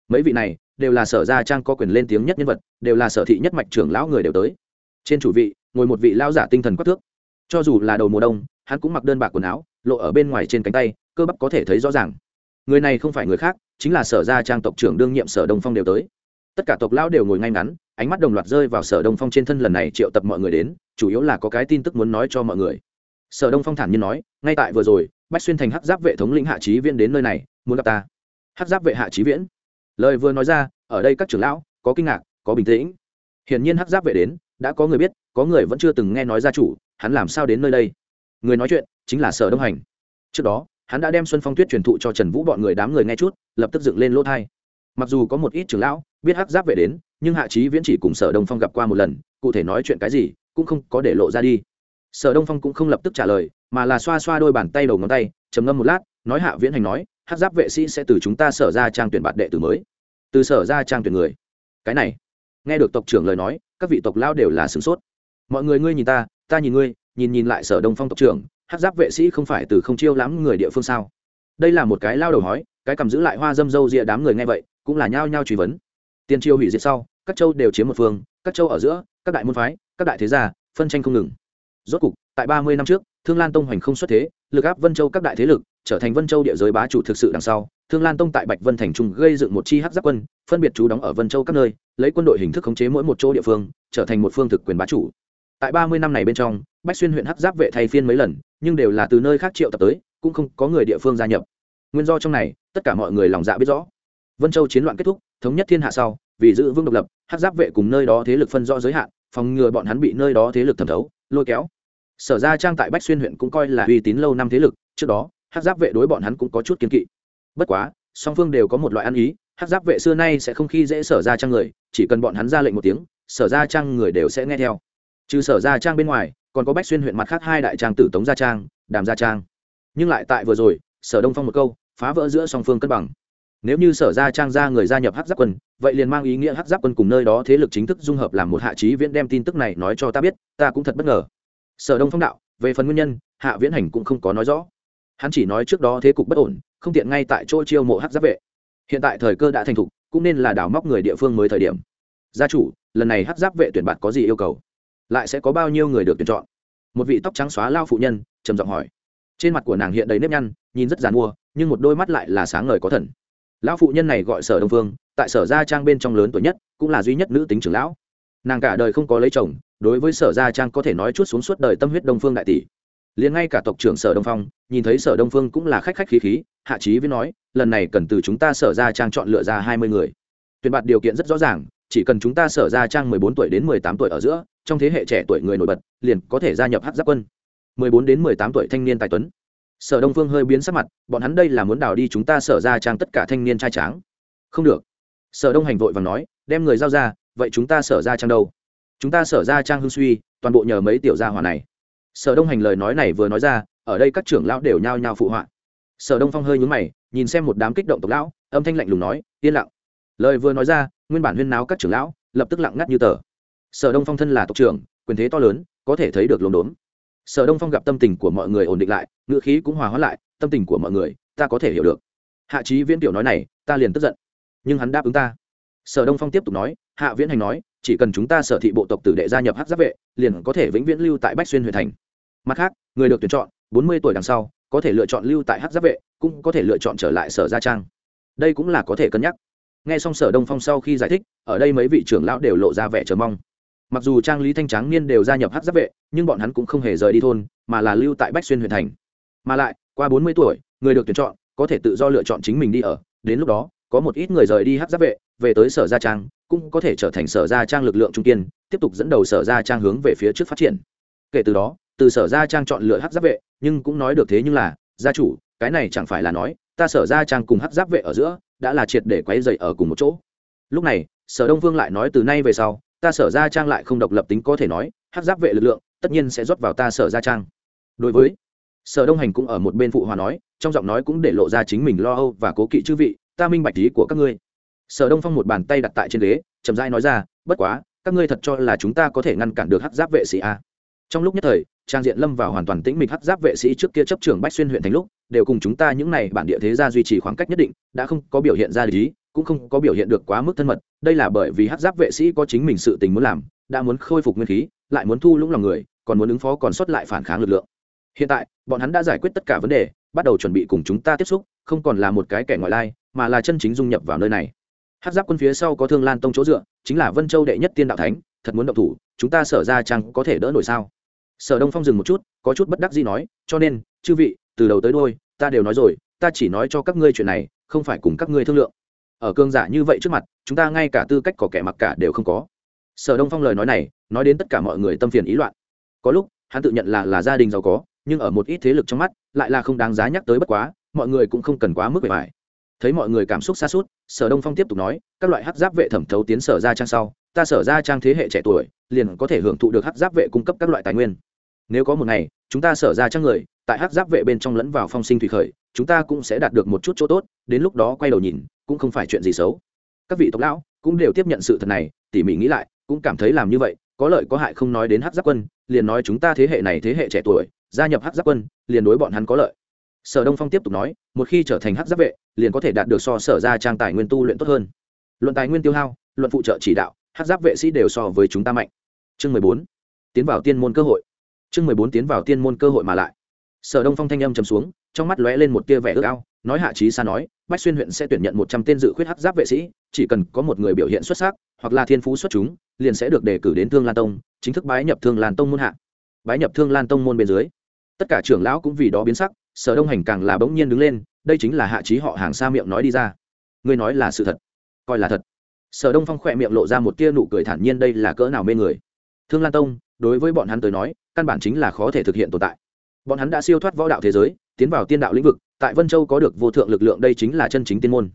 Mấy vị này, đều là sở gia trang có quyền lên tiếng nhất nhân vật, đều là sở thị nhất mạch trưởng lão người đều tới. Trên chủ vị, ngồi một vị lão giả tinh thần quắc thước. Cho dù là đầu mùa đông, hắn cũng mặc đơn bạc quần áo, lộ ở bên ngoài trên cánh tay, cơ bắp có thể thấy rõ ràng. Người này không phải người khác, chính là sở gia trang tộc trưởng đương nhiệm sở đông phong đều tới. Tất cả tộc lão đều ngồi ngay ngắn, ánh mắt đồng loạt rơi vào sở đông phong trên thân lần này triệu tập mọi người đến, chủ yếu là có cái tin tức muốn nói cho mọi người sở đông phong thản nhiên nói, ngay tại vừa rồi, bách xuyên thành hắc giáp vệ thống lĩnh hạ trí viễn đến nơi này, muốn gặp ta. Hắc giáp vệ hạ trí viễn. Lời vừa nói ra, ở đây các trưởng lão có kinh ngạc, có bình tĩnh. Hiển nhiên hắc giáp vệ đến, đã có người biết, có người vẫn chưa từng nghe nói gia chủ, hắn làm sao đến nơi đây? Người nói chuyện chính là sở đông hành. Trước đó, hắn đã đem xuân phong tuyết truyền thụ cho trần vũ bọn người đám người nghe chút, lập tức dựng lên lỗ thai. Mặc dù có một ít trưởng lão biết hắc giáp vệ đến, nhưng hạ trí viễn chỉ cùng sở đông phong gặp qua một lần, cụ thể nói chuyện cái gì cũng không có để lộ ra đi sở đông phong cũng không lập tức trả lời, mà là xoa xoa đôi bàn tay đầu ngón tay, trầm ngâm một lát, nói hạ viễn hành nói hát giáp vệ sĩ sẽ từ chúng ta sở ra trang tuyển bạn đệ tử mới. Từ sở ra trang tuyển người. Cái này. Nghe được tộc trưởng lời nói, các vị tộc lao đều là sửng sốt. Mọi người ngươi nhìn ta ta nhìn ngươi, nhìn nhìn lại sở đông phong tộc trưởng hát giáp vệ sĩ không phải từ không chiêu lắm người địa phương sao? Đây là một cái lao đầu hói, cái cầm giữ lại hoa dâm dâu rịa đám người nghe vậy, cũng là nhao nhao truy vấn. Tiên triều hủy diệt sau, các châu đều chiếm một phương, các châu ở giữa, các đại môn phái, các đại thế gia, phân tranh không ngừng rốt cục, tại ba mươi năm trước, thương lan tông hoành không xuất thế, lực áp vân châu các đại thế lực, trở thành vân châu địa giới bá chủ thực sự đằng sau. Thương lan tông tại bạch vân thành trung gây dựng một chi hắc giáp quân, phân biệt trú đóng ở vân châu các nơi, lấy quân đội hình thức khống chế mỗi một chỗ địa phương, trở thành một phương thực quyền bá chủ. Tại ba mươi năm này bên trong, bách xuyên huyện hắc giáp vệ thay phiên mấy lần, nhưng đều là từ nơi khác triệu tập tới, cũng không có người địa phương gia nhập. Nguyên do trong này, tất cả mọi người lòng dạ biết rõ. Vân châu chiến loạn kết thúc, thống nhất thiên hạ sau, vì giữ vững độc lập, hắc giáp vệ cùng nơi đó thế lực phân rõ giới hạn, phòng ngừa bọn hắn bị nơi đó thế lực thẩm thấu lôi kéo. Sở ra trang tại bách xuyên huyện cũng coi là uy tín lâu năm thế lực, trước đó hát giáp vệ đối bọn hắn cũng có chút kiến kỵ. Bất quá, song phương đều có một loại ăn ý hát giáp vệ xưa nay sẽ không khi dễ sở ra trang người, chỉ cần bọn hắn ra lệnh một tiếng, sở ra trang người đều sẽ nghe theo. Trừ sở ra trang bên ngoài, còn có bách xuyên huyện mặt khác hai đại trang tử tống gia trang, đàm gia trang. Nhưng lại tại vừa rồi, sở đông phong một câu, phá vỡ giữa song phương cân bằng nếu như sở ra trang ra người gia nhập hát giáp quân, vậy liền mang ý nghĩa hát giáp quân cùng nơi đó thế lực chính thức dung hợp làm một hạ trí viễn đem tin tức này nói cho ta biết, ta cũng thật bất ngờ. Sở đông phong đạo, về phần nguyên nhân, hạ viễn hành cũng không có nói rõ. Hắn chỉ nói trước đó thế cục bất ổn, không tiện ngay tại chỗ chiêu mộ hát giáp vệ. Hiện tại thời cơ đã thành thục, cũng nên là đào móc người địa phương mới thời điểm. Gia chủ, lần này hát giáp vệ tuyển bạt có gì yêu cầu? Lại sẽ có bao nhiêu người được tuyển chọn? Một vị tóc trắng xóa lao phụ nhân, trầm giọng hỏi. Trên mặt của nàng hiện đầy nếp nhăn, nhìn rất dàn mua, nhưng một đôi mắt lại là sáng ngời có thần lão phụ nhân này gọi sở đông phương, tại sở gia trang bên trong lớn tuổi nhất, cũng là duy nhất nữ tính trưởng lão. Nàng cả đời không có lấy chồng, đối với sở gia trang có thể nói chút xuống suốt đời tâm huyết đông phương đại tỷ. Liền ngay cả tộc trưởng sở đông phong, nhìn thấy sở đông phương cũng là khách khách khí khí, hạ trí với nói, lần này cần từ chúng ta sở gia trang chọn lựa ra hai mươi người. Tuyển bạt điều kiện rất rõ ràng, chỉ cần chúng ta sở gia trang mười bốn tuổi đến mười tám tuổi ở giữa, trong thế hệ trẻ tuổi người nổi bật, liền có thể gia nhập hát giáp quân. mười bốn đến mười tám tuổi thanh niên tài tuấn sở đông phương hơi biến sắc mặt, bọn hắn đây là muốn đào đi chúng ta sở gia trang tất cả thanh niên trai tráng. Không được. Sở đông hành vội và nói, đem người giao ra, vậy chúng ta sở gia trang đâu? Chúng ta sở ra trang hưng suy, toàn bộ nhờ mấy tiểu gia hòa này. Sở đông hành lời nói này vừa nói ra, ở đây các trưởng lão đều nhao nhao phụ họa. Sở đông phong hơi nhúng mày, nhìn xem một đám kích động tộc lão, âm thanh lạnh lùng nói, yên lặng. Lời vừa nói ra, nguyên bản huyên náo các trưởng lão lập tức lặng ngắt như tờ. Sở đông phong thân là tộc trưởng, quyền thế to lớn, có thể thấy được lồn đốn sở đông phong gặp tâm tình của mọi người ổn định lại, ngữ khí cũng hòa hóa lại, tâm tình của mọi người, ta có thể hiểu được. Hạ trí viễn tiểu nói này, ta liền tức giận. Nhưng hắn đáp ứng ta. Sở đông phong tiếp tục nói, hạ viễn hành nói, chỉ cần chúng ta sở thị bộ tộc tử đệ gia nhập hát giáp vệ, liền có thể vĩnh viễn lưu tại bách xuyên huyện thành. Mặt khác, người được tuyển chọn, bốn mươi tuổi đằng sau, có thể lựa chọn lưu tại hát giáp vệ, cũng có thể lựa chọn trở lại sở gia trang. Đây cũng là có thể cân nhắc. Nghe xong sở đông phong sau khi giải thích, ở đây mấy vị trưởng lão đều lộ ra vẻ chờ mong mặc dù trang lý thanh tráng niên đều gia nhập hát giáp vệ, nhưng bọn hắn cũng không hề rời đi thôn, mà là lưu tại bách xuyên huyện thành. Mà lại, qua bốn mươi tuổi, người được tuyển chọn, có thể tự do lựa chọn chính mình đi ở. Đến lúc đó, có một ít người rời đi hát giáp vệ, về tới sở gia trang, cũng có thể trở thành sở gia trang lực lượng trung kiên, tiếp tục dẫn đầu sở gia trang hướng về phía trước phát triển. Kể từ đó, từ sở gia trang chọn lựa hát giáp vệ, nhưng cũng nói được thế nhưng là, gia chủ, cái này chẳng phải là nói, ta sở gia trang cùng hát giáp vệ ở giữa, đã là triệt để quấy dậy ở cùng một chỗ. Lúc này, sở đông vương lại nói từ nay về sau ta sở ra trang lại không độc lập tính có thể nói hát giáp vệ lực lượng, tất nhiên sẽ rót vào ta sở ra trang. Đối với, sở đông hành cũng ở một bên phụ hòa nói, trong giọng nói cũng để lộ ra chính mình lo âu và cố kỵ chư vị, ta minh bạch ý của các ngươi. Sở đông phong một bàn tay đặt tại trên ghế, chậm rãi nói ra, bất quá, các ngươi thật cho là chúng ta có thể ngăn cản được hắc giáp vệ sĩ a trong lúc nhất thời, trang diện lâm vào hoàn toàn tĩnh mịch hắc giáp vệ sĩ trước kia chấp trưởng bách xuyên huyện thành lúc, đều cùng chúng ta những này bản địa thế gia duy trì khoảng cách nhất định, đã không có biểu hiện ra lý cũng không có biểu hiện được quá mức thân mật, đây là bởi vì hắc giáp vệ sĩ có chính mình sự tình muốn làm, đã muốn khôi phục nguyên khí, lại muốn thu lũng lòng người, còn muốn ứng phó còn sót lại phản kháng lực lượng. Hiện tại, bọn hắn đã giải quyết tất cả vấn đề, bắt đầu chuẩn bị cùng chúng ta tiếp xúc, không còn là một cái kẻ ngoại lai, mà là chân chính dung nhập vào nơi này. Hát giáp quân phía sau có thương lan tông chỗ dựa, chính là vân châu đệ nhất tiên đạo thánh, thật muốn động thủ, chúng ta sở ra chăng có thể đỡ nổi sao? Sở đông phong dừng một chút, có chút bất đắc gì nói, cho nên, chư vị, từ đầu tới đôi, ta đều nói rồi, ta chỉ nói cho các ngươi chuyện này, không phải cùng các ngươi thương lượng ở cương giả như vậy trước mặt, chúng ta ngay cả tư cách có kẻ mặc cả đều không có. Sở đông phong lời nói này, nói đến tất cả mọi người tâm phiền ý loạn. Có lúc, hắn tự nhận là là gia đình giàu có, nhưng ở một ít thế lực trong mắt, lại là không đáng giá nhắc tới bất quá, mọi người cũng không cần quá mức bề bài thấy mọi người cảm xúc xa suốt sở đông phong tiếp tục nói, các loại hắc giáp vệ thẩm thấu tiến sở ra trang sau, ta sở ra trang thế hệ trẻ tuổi, liền có thể hưởng thụ được hắc giáp vệ cung cấp các loại tài nguyên. Nếu có một ngày, chúng ta sở ra trang người, tại hắc giáp vệ bên trong lẫn vào phong sinh thủy khởi, chúng ta cũng sẽ đạt được một chút chỗ tốt, đến lúc đó quay đầu nhìn cũng không phải chuyện gì xấu. Các vị tộc lão cũng đều tiếp nhận sự thật này, tỉ mỉ nghĩ lại, cũng cảm thấy làm như vậy, có lợi có hại không nói đến hắc giáp quân, liền nói chúng ta thế hệ này thế hệ trẻ tuổi, gia nhập hắc giáp quân, liền đối bọn hắn có lợi. Sở đông phong tiếp tục nói, một khi trở thành hắc giáp vệ, liền có thể đạt được so sở ra trang tài nguyên tu luyện tốt hơn. Luận tài nguyên tiêu hao, luận phụ trợ chỉ đạo, hắc giáp vệ sĩ đều so với chúng ta mạnh. Chương mười bốn, tiến vào tiên môn cơ hội. Chương mười bốn, tiến vào tiên môn cơ hội mà lại. Sở đông phong thanh âm trầm xuống, trong mắt lóe lên một tia vẻ ước ao nói hạ trí xa nói, bách xuyên huyện sẽ tuyển nhận một trăm tên dự khuyết hắc giáp vệ sĩ, chỉ cần có một người biểu hiện xuất sắc, hoặc là thiên phú xuất chúng, liền sẽ được đề cử đến thương lan tông, chính thức bái nhập thương lan tông môn hạ. Bái nhập thương lan tông môn bên dưới, tất cả trưởng lão cũng vì đó biến sắc, sở đông hành càng là bỗng nhiên đứng lên, đây chính là hạ trí họ hàng xa miệng nói đi ra. Ngươi nói là sự thật, coi là thật. Sở đông phong khỏe miệng lộ ra một tia nụ cười thản nhiên, đây là cỡ nào mê người. Thương lan tông, đối với bọn hắn tới nói, căn bản chính là khó thể thực hiện tồn tại. Bọn hắn đã siêu thoát võ đạo thế giới, tiến vào tiên đạo lĩnh vực tại vân châu có được vô thượng lực lượng, đây chính là chân chính tiên môn.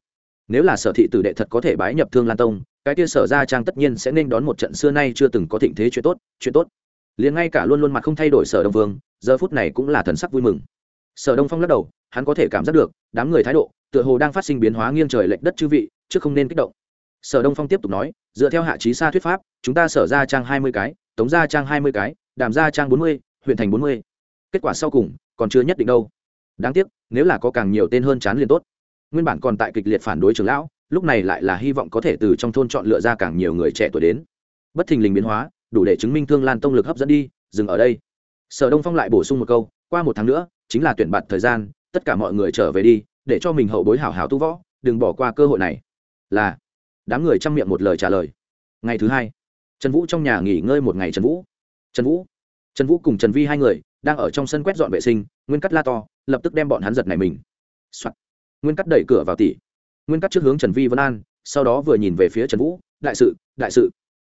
Nếu là sở thị tử đệ thật có thể bái nhập thương lan tông, cái kia sở ra trang tất nhiên sẽ nên đón một trận xưa nay chưa từng có thịnh thế chuyện tốt chuyện tốt. Liền ngay cả luôn luôn mặt không thay đổi sở đông vương, giờ phút này cũng là thần sắc vui mừng. Sở đông phong lắc đầu, hắn có thể cảm giác được, đám người thái độ, tựa hồ đang phát sinh biến hóa nghiêng trời lệch đất chư vị, chứ không nên kích động. Sở đông phong tiếp tục nói, dựa theo hạ trí xa thuyết pháp, chúng ta sở ra trang hai mươi cái, tống ra trang hai mươi cái, đàm ra trang bốn mươi, huyện thành bốn mươi. Kết quả sau cùng, còn chưa nhất định đâu đáng tiếc, nếu là có càng nhiều tên hơn chán liền tốt. Nguyên bản còn tại kịch liệt phản đối trường lão, lúc này lại là hy vọng có thể từ trong thôn chọn lựa ra càng nhiều người trẻ tuổi đến. Bất thình lình biến hóa, đủ để chứng minh thương lan tông lực hấp dẫn đi, dừng ở đây. Sở đông phong lại bổ sung một câu, qua một tháng nữa, chính là tuyển bạt thời gian, tất cả mọi người trở về đi, để cho mình hậu bối hảo hảo tu võ, đừng bỏ qua cơ hội này. Là, đám người chăm miệng một lời trả lời. Ngày thứ hai, trần vũ trong nhà nghỉ ngơi một ngày trần vũ. Trần vũ trần vũ cùng trần vi hai người, đang ở trong sân quét dọn vệ sinh, nguyên cắt la to lập tức đem bọn hắn giật này mình、Soạn. nguyên cắt đẩy cửa vào tỉ. Nguyên cắt trước hướng trần vi vân an, sau đó vừa nhìn về phía trần vũ, đại sự đại sự.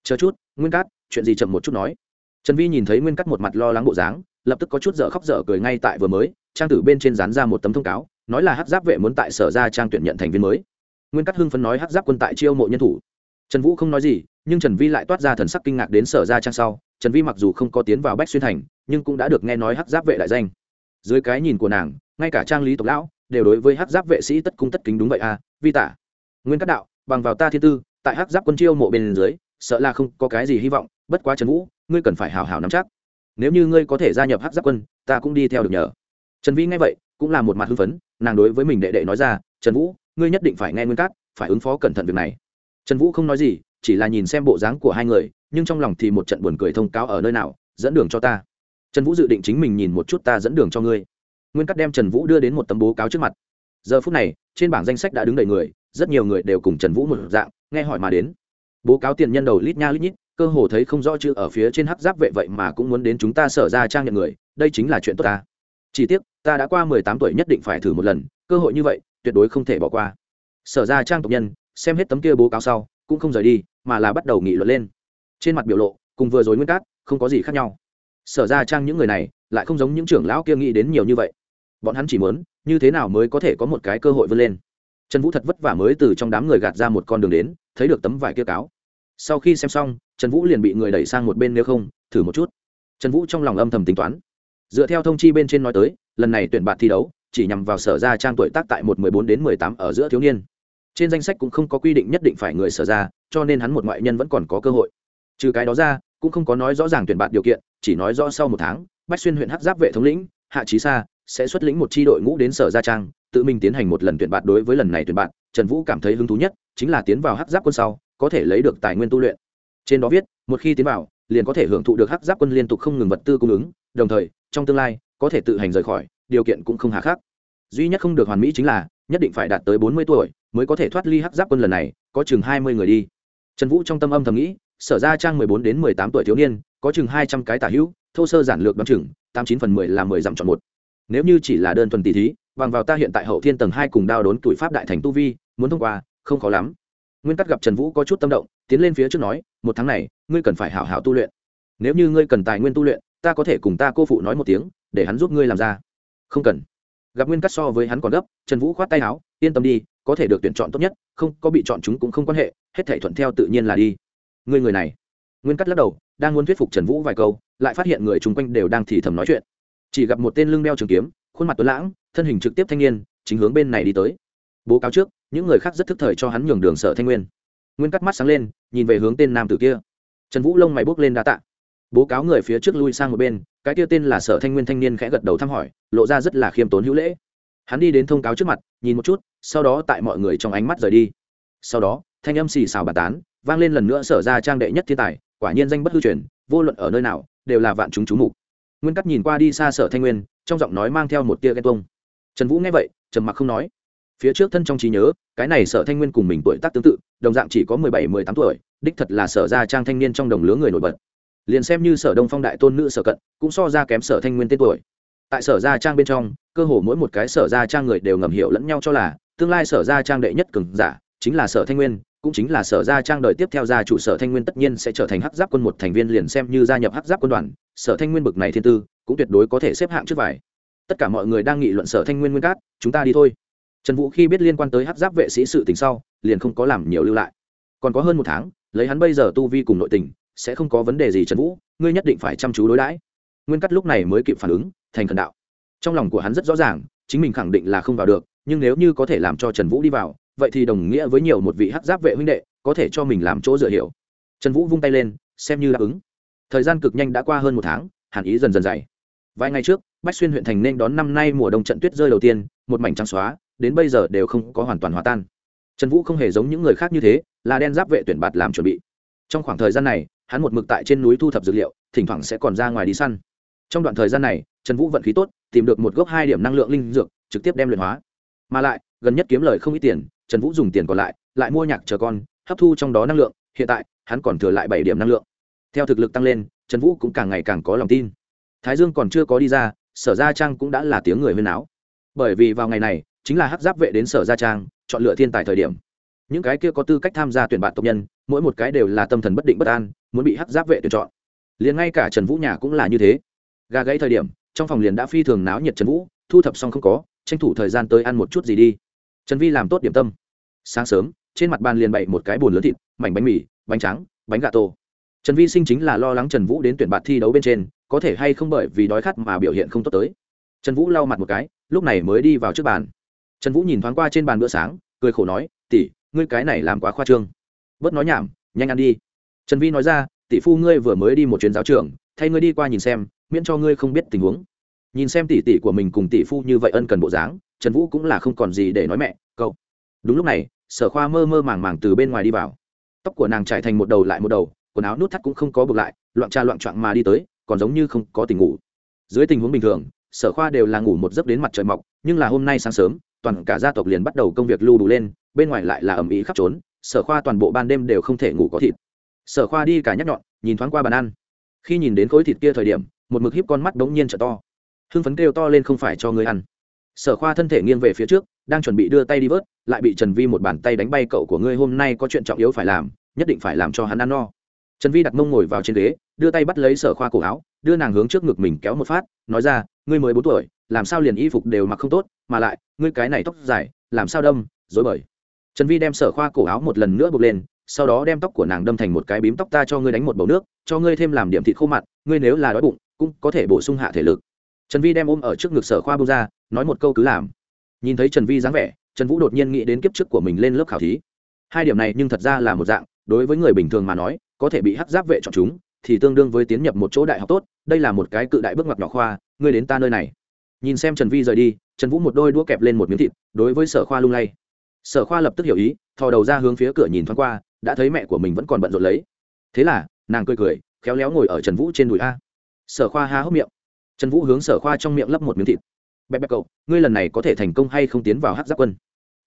Chờ chút, nguyên cắt, chuyện gì chậm một chút nói. Trần vi nhìn thấy nguyên cắt một mặt lo lắng bộ dáng, lập tức có chút dở khóc dở cười ngay tại vừa mới, trang tử bên trên dán ra một tấm thông cáo, nói là hát giáp vệ muốn tại sở ra trang tuyển nhận thành viên mới. Nguyên cắt hưng phấn nói hát giáp quân tại chiêu mộ nhân thủ. Trần vũ không nói gì, nhưng trần vi lại toát ra thần sắc kinh ngạc đến sở ra trang sau. Trần vi mặc dù không có tiến vào bách xuyên thành, nhưng cũng đã được nghe nói hát giáp vệ đại danh dưới cái nhìn của nàng, ngay cả trang lý tộc lão đều đối với hát giáp vệ sĩ tất cung tất kính đúng vậy à vi tả. Nguyên các đạo, bằng vào ta thiên tư, tại hát giáp quân chiêu mộ bên dưới, sợ là không có cái gì hy vọng, bất quá trần vũ, ngươi cần phải hào hào nắm chắc. Nếu như ngươi có thể gia nhập hắc giáp quân, ta cũng đi theo được nhờ. Trần vĩ nghe vậy, cũng là một mặt hưng phấn, nàng đối với mình đệ đệ nói ra, trần vũ, ngươi nhất định phải nghe nguyên cát, phải ứng phó cẩn thận việc này. Trần vũ không nói gì, chỉ là nhìn xem bộ dáng của hai người, nhưng trong lòng thì một trận buồn cười thông cáo ở nơi nào, dẫn đường cho ta trần vũ dự định chính mình nhìn một chút ta dẫn đường cho ngươi. Nguyên cắt đem trần vũ đưa đến một tấm bố cáo trước mặt. Giờ phút này, trên bảng danh sách đã đứng đầy người, rất nhiều người đều cùng trần vũ một dạng, nghe hỏi mà đến. Bố cáo tiền nhân đầu lít nha lít nhít, cơ hồ thấy không rõ chữ ở phía trên hắc giáp vệ vậy mà cũng muốn đến chúng ta sở ra trang nhận người, đây chính là chuyện tốt ta. Chỉ tiếc, ta đã qua mười tám tuổi nhất định phải thử một lần, cơ hội như vậy, tuyệt đối không thể bỏ qua. Sở ra trang tộc nhân, xem hết tấm kia bố cáo sau, cũng không rời đi, mà là bắt đầu nghị luận lên. Trên mặt biểu lộ, cùng vừa rồi nguyên cát, không có gì khác nhau sở ra trang những người này, lại không giống những trưởng lão kia nghĩ đến nhiều như vậy. Bọn hắn chỉ muốn, như thế nào mới có thể có một cái cơ hội vươn lên. Trần vũ thật vất vả mới từ trong đám người gạt ra một con đường đến, thấy được tấm vải kia cáo. Sau khi xem xong, trần vũ liền bị người đẩy sang một bên nếu không, thử một chút. Trần vũ trong lòng âm thầm tính toán. Dựa theo thông chi bên trên nói tới, lần này tuyển bạn thi đấu, chỉ nhằm vào sở ra trang tuổi tác tại một mười bốn đến mười tám ở giữa thiếu niên. Trên danh sách cũng không có quy định nhất định phải người sở ra, cho nên hắn một ngoại nhân vẫn còn có cơ hội. Trừ cái đó ra cũng không có nói rõ ràng tuyển bạn điều kiện, chỉ nói rõ sau một tháng, bách xuyên huyện hắc giáp vệ thống lĩnh, hạ trí sa, sẽ xuất lĩnh một tri đội ngũ đến sở gia trang, tự mình tiến hành một lần tuyển bạn đối với lần này tuyển bạn, trần vũ cảm thấy hứng thú nhất chính là tiến vào hắc giáp quân sau, có thể lấy được tài nguyên tu luyện. Trên đó viết, một khi tiến vào, liền có thể hưởng thụ được hắc giáp quân liên tục không ngừng vật tư cung ứng, đồng thời, trong tương lai, có thể tự hành rời khỏi, điều kiện cũng không hà khắc. Duy nhất không được hoàn mỹ chính là, nhất định phải đạt tới bốn mươi tuổi, mới có thể thoát ly hắc giáp quân lần này, có chừng hai mươi người đi. Trần vũ trong tâm âm thầm nghĩ sở ra trang mười bốn đến mười tám tuổi thiếu niên, có chừng hai trăm cái tả hữu, thô sơ giản lược đ o chừng, tám chín phần mười là mười dặm chọn một. Nếu như chỉ là đơn thuần tỷ thí, bằng vào ta hiện tại hậu thiên tầng hai cùng đao đốn tuổi pháp đại thành tu vi, muốn thông qua, không khó lắm. Nguyên cát gặp trần vũ có chút tâm động, tiến lên phía trước nói, một tháng này, ngươi cần phải hảo hảo tu luyện. Nếu như ngươi cần tài nguyên tu luyện, ta có thể cùng ta cô phụ nói một tiếng, để hắn giúp ngươi làm ra. Không cần. Gặp nguyên cắt so với hắn còn gấp, trần vũ khoát tay áo, yên tâm đi, có thể được tuyển chọn tốt nhất, không có bị chọn chúng cũng không quan hệ, hết thể thuận theo tự nhiên là đi ngươi người này. Nguyên cắt lắc đầu, đang muốn thuyết phục trần vũ vài câu, lại phát hiện người chung quanh đều đang thì thầm nói chuyện. Chỉ gặp một tên lưng đeo trường kiếm, khuôn mặt tuấn lãng, thân hình trực tiếp thanh niên, chính hướng bên này đi tới. Bố cáo trước, những người khác rất thức thời cho hắn nhường đường sở thanh nguyên. Nguyên cắt mắt sáng lên, nhìn về hướng tên nam tử kia. Trần vũ lông mày bốc lên đa tạ. Bố cáo người phía trước lui sang một bên, cái kia tên là sở thanh nguyên thanh niên khẽ gật đầu thăm hỏi, lộ ra rất là khiêm tốn hữu lễ. Hắn đi đến thông cáo trước mặt, nhìn một chút, sau đó tại mọi người trong ánh mắt rời đi. Sau đó, thanh âm xì xào bà tán vang lên lần nữa sở ra trang đệ nhất thiên tài, quả nhiên danh bất hư truyền, vô luận ở nơi nào, đều là vạn chúng chú mục. Nguyên cắt nhìn qua đi xa sở thanh nguyên, trong giọng nói mang theo một tia ghen tuông. Trần vũ nghe vậy, trầm mặc không nói. Phía trước thân trong trí nhớ, cái này sở thanh nguyên cùng mình tuổi tác tương tự, đồng dạng chỉ có mười bảy, mười tám tuổi, đích thật là sở ra trang thanh niên trong đồng lứa người nổi bật. Liền xem như sở đông phong đại tôn nữ sở cận, cũng so ra kém sở thanh nguyên tên tuổi. Tại sở gia trang bên trong, cơ hồ mỗi một cái sở gia trang người đều ngầm hiểu lẫn nhau cho là, tương lai sở gia trang đệ nhất cường giả, chính là sở thanh nguyên cũng chính là sở gia trang đời tiếp theo gia chủ sở thanh nguyên tất nhiên sẽ trở thành hắc giáp quân một thành viên liền xem như gia nhập hắc giáp quân đoàn. Sở thanh nguyên bực này thiên tư, cũng tuyệt đối có thể xếp hạng trước vải tất cả mọi người đang nghị luận sở thanh nguyên nguyên cát, chúng ta đi thôi. Trần vũ khi biết liên quan tới hắc giáp vệ sĩ sự tình sau, liền không có làm nhiều lưu lại. Còn có hơn một tháng, lấy hắn bây giờ tu vi cùng nội tình, sẽ không có vấn đề gì trần vũ, ngươi nhất định phải chăm chú đối đãi. Nguyên cắt lúc này mới kịp phản ứng, thành thần đạo. Trong lòng của hắn rất rõ ràng, chính mình khẳng định là không vào được, nhưng nếu như có thể làm cho trần vũ đi vào vậy thì đồng nghĩa với nhiều một vị hắc giáp vệ huynh đệ, có thể cho mình làm chỗ dựa hiểu. Trần vũ vung tay lên, xem như đáp ứng. Thời gian cực nhanh đã qua hơn một tháng, hàn ý dần dần dày. Vài ngày trước, bách xuyên huyện thành nên đón năm nay mùa đông trận tuyết rơi đầu tiên, một mảnh trắng xóa, đến bây giờ đều không có hoàn toàn hòa tan. Trần vũ không hề giống những người khác như thế, là đen giáp vệ tuyển bạt làm chuẩn bị. Trong khoảng thời gian này, hắn một mực tại trên núi thu thập dược liệu, thỉnh thoảng sẽ còn ra ngoài đi săn. Trong đoạn thời gian này, trần vũ vận khí tốt, tìm được một gốc hai điểm năng lượng linh dược, trực tiếp đem luyện hóa. Mà lại, gần nhất kiếm lời không ít tiền trần vũ dùng tiền còn lại lại mua nhạc chờ con, hấp thu trong đó năng lượng, hiện tại, hắn còn thừa lại bảy điểm năng lượng. Theo thực lực tăng lên, trần vũ cũng càng ngày càng có lòng tin. Thái dương còn chưa có đi ra, sở gia trang cũng đã là tiếng người huyên áo bởi vì vào ngày này, chính là hắc giáp vệ đến sở gia trang, chọn lựa thiên tài thời điểm. Những cái kia có tư cách tham gia tuyển bạn tộc nhân, mỗi một cái đều là tâm thần bất định bất an, muốn bị hắc giáp vệ tuyển chọn. Liền ngay cả trần vũ nhà cũng là như thế. Gà gãy thời điểm, trong phòng liền đã phi thường náo nhiệt trần vũ, thu thập xong không có, tranh thủ thời gian tới ăn một chút gì đi trần vi làm tốt điểm tâm. Sáng sớm, trên mặt bàn liền bày một cái bồn lớn thịt, mảnh bánh mì, bánh trắng bánh gà tô. Trần vi sinh chính là lo lắng trần vũ đến tuyển bạt thi đấu bên trên, có thể hay không bởi vì đói khát mà biểu hiện không tốt tới. Trần vũ lau mặt một cái, lúc này mới đi vào trước bàn. Trần vũ nhìn thoáng qua trên bàn bữa sáng, cười khổ nói tỉ ngươi cái này làm quá khoa trương. Bớt nói nhảm, nhanh ăn đi. Trần vi nói ra, tỷ phu ngươi vừa mới đi một chuyến giáo trường, thay ngươi đi qua nhìn xem, miễn cho ngươi không biết tình huống. Nhìn xem tỷ tỷ của mình cùng tỷ phu như vậy ân cần bộ dáng trần vũ cũng là không còn gì để nói mẹ, cậu. Đúng lúc này, sở khoa mơ mơ màng màng từ bên ngoài đi vào. Tóc của nàng trải thành một đầu lại một đầu, quần áo nút thắt cũng không có buộc lại, loạn trà loạn trọn mà đi tới, còn giống như không có tình ngủ. Dưới tình huống bình thường, sở khoa đều là ngủ một giấc đến mặt trời mọc, nhưng là hôm nay sáng sớm, toàn cả gia tộc liền bắt đầu công việc lưu đủ lên, bên ngoài lại là ẩm ý khắp trốn, sở khoa toàn bộ ban đêm đều không thể ngủ có thịt. Sở khoa đi cả nhắc nhọn, nhìn thoáng qua bàn ăn. Khi nhìn đến khối thịt kia thời điểm, một mực hiếp con mắt đống nhiên trở to. Hưng phấn kêu to lên không phải cho người ăn sở khoa thân thể nghiêng về phía trước, đang chuẩn bị đưa tay đi vớt, lại bị trần vi một bàn tay đánh bay, cậu của ngươi hôm nay có chuyện trọng yếu phải làm, nhất định phải làm cho hắn ăn no. Trần vi đặt mông ngồi vào trên ghế, đưa tay bắt lấy sở khoa cổ áo, đưa nàng hướng trước ngực mình kéo một phát, nói ra, ngươi mới bốn tuổi, làm sao liền y phục đều mặc không tốt, mà lại, ngươi cái này tóc dài, làm sao đâm dối bời. Trần vi đem sở khoa cổ áo một lần nữa buộc lên, sau đó đem tóc của nàng đâm thành một cái bím tóc ta cho ngươi đánh một bầu nước, cho ngươi thêm làm điểm thịt khô mặn, ngươi nếu là đói bụng, cũng có thể bổ sung hạ thể lực. Trần vi đem ôm ở trước ngực sở khoa bông ra nói một câu cứ làm. Nhìn thấy trần vi dáng vẻ, trần vũ đột nhiên nghĩ đến kiếp trước của mình lên lớp khảo thí. Hai điểm này nhưng thật ra là một dạng, đối với người bình thường mà nói, có thể bị hắc giáp vệ chọn chúng, thì tương đương với tiến nhập một chỗ đại học tốt, đây là một cái cự đại bước ngoặt nhỏ khoa, ngươi đến ta nơi này. Nhìn xem trần vi rời đi, trần vũ một đôi đũa kẹp lên một miếng thịt, đối với sở khoa lung lay. Sở khoa lập tức hiểu ý, thò đầu ra hướng phía cửa nhìn thoáng qua, đã thấy mẹ của mình vẫn còn bận rộn lấy. Thế là, nàng cười cười, khéo léo ngồi ở trần vũ trên đùi a. Sở khoa há hốc miệng. Trần vũ hướng sở khoa trong miệng lấp một miếng thịt bẹp bẹp cậu, ngươi lần này có thể thành công hay không tiến vào hát giáp quân?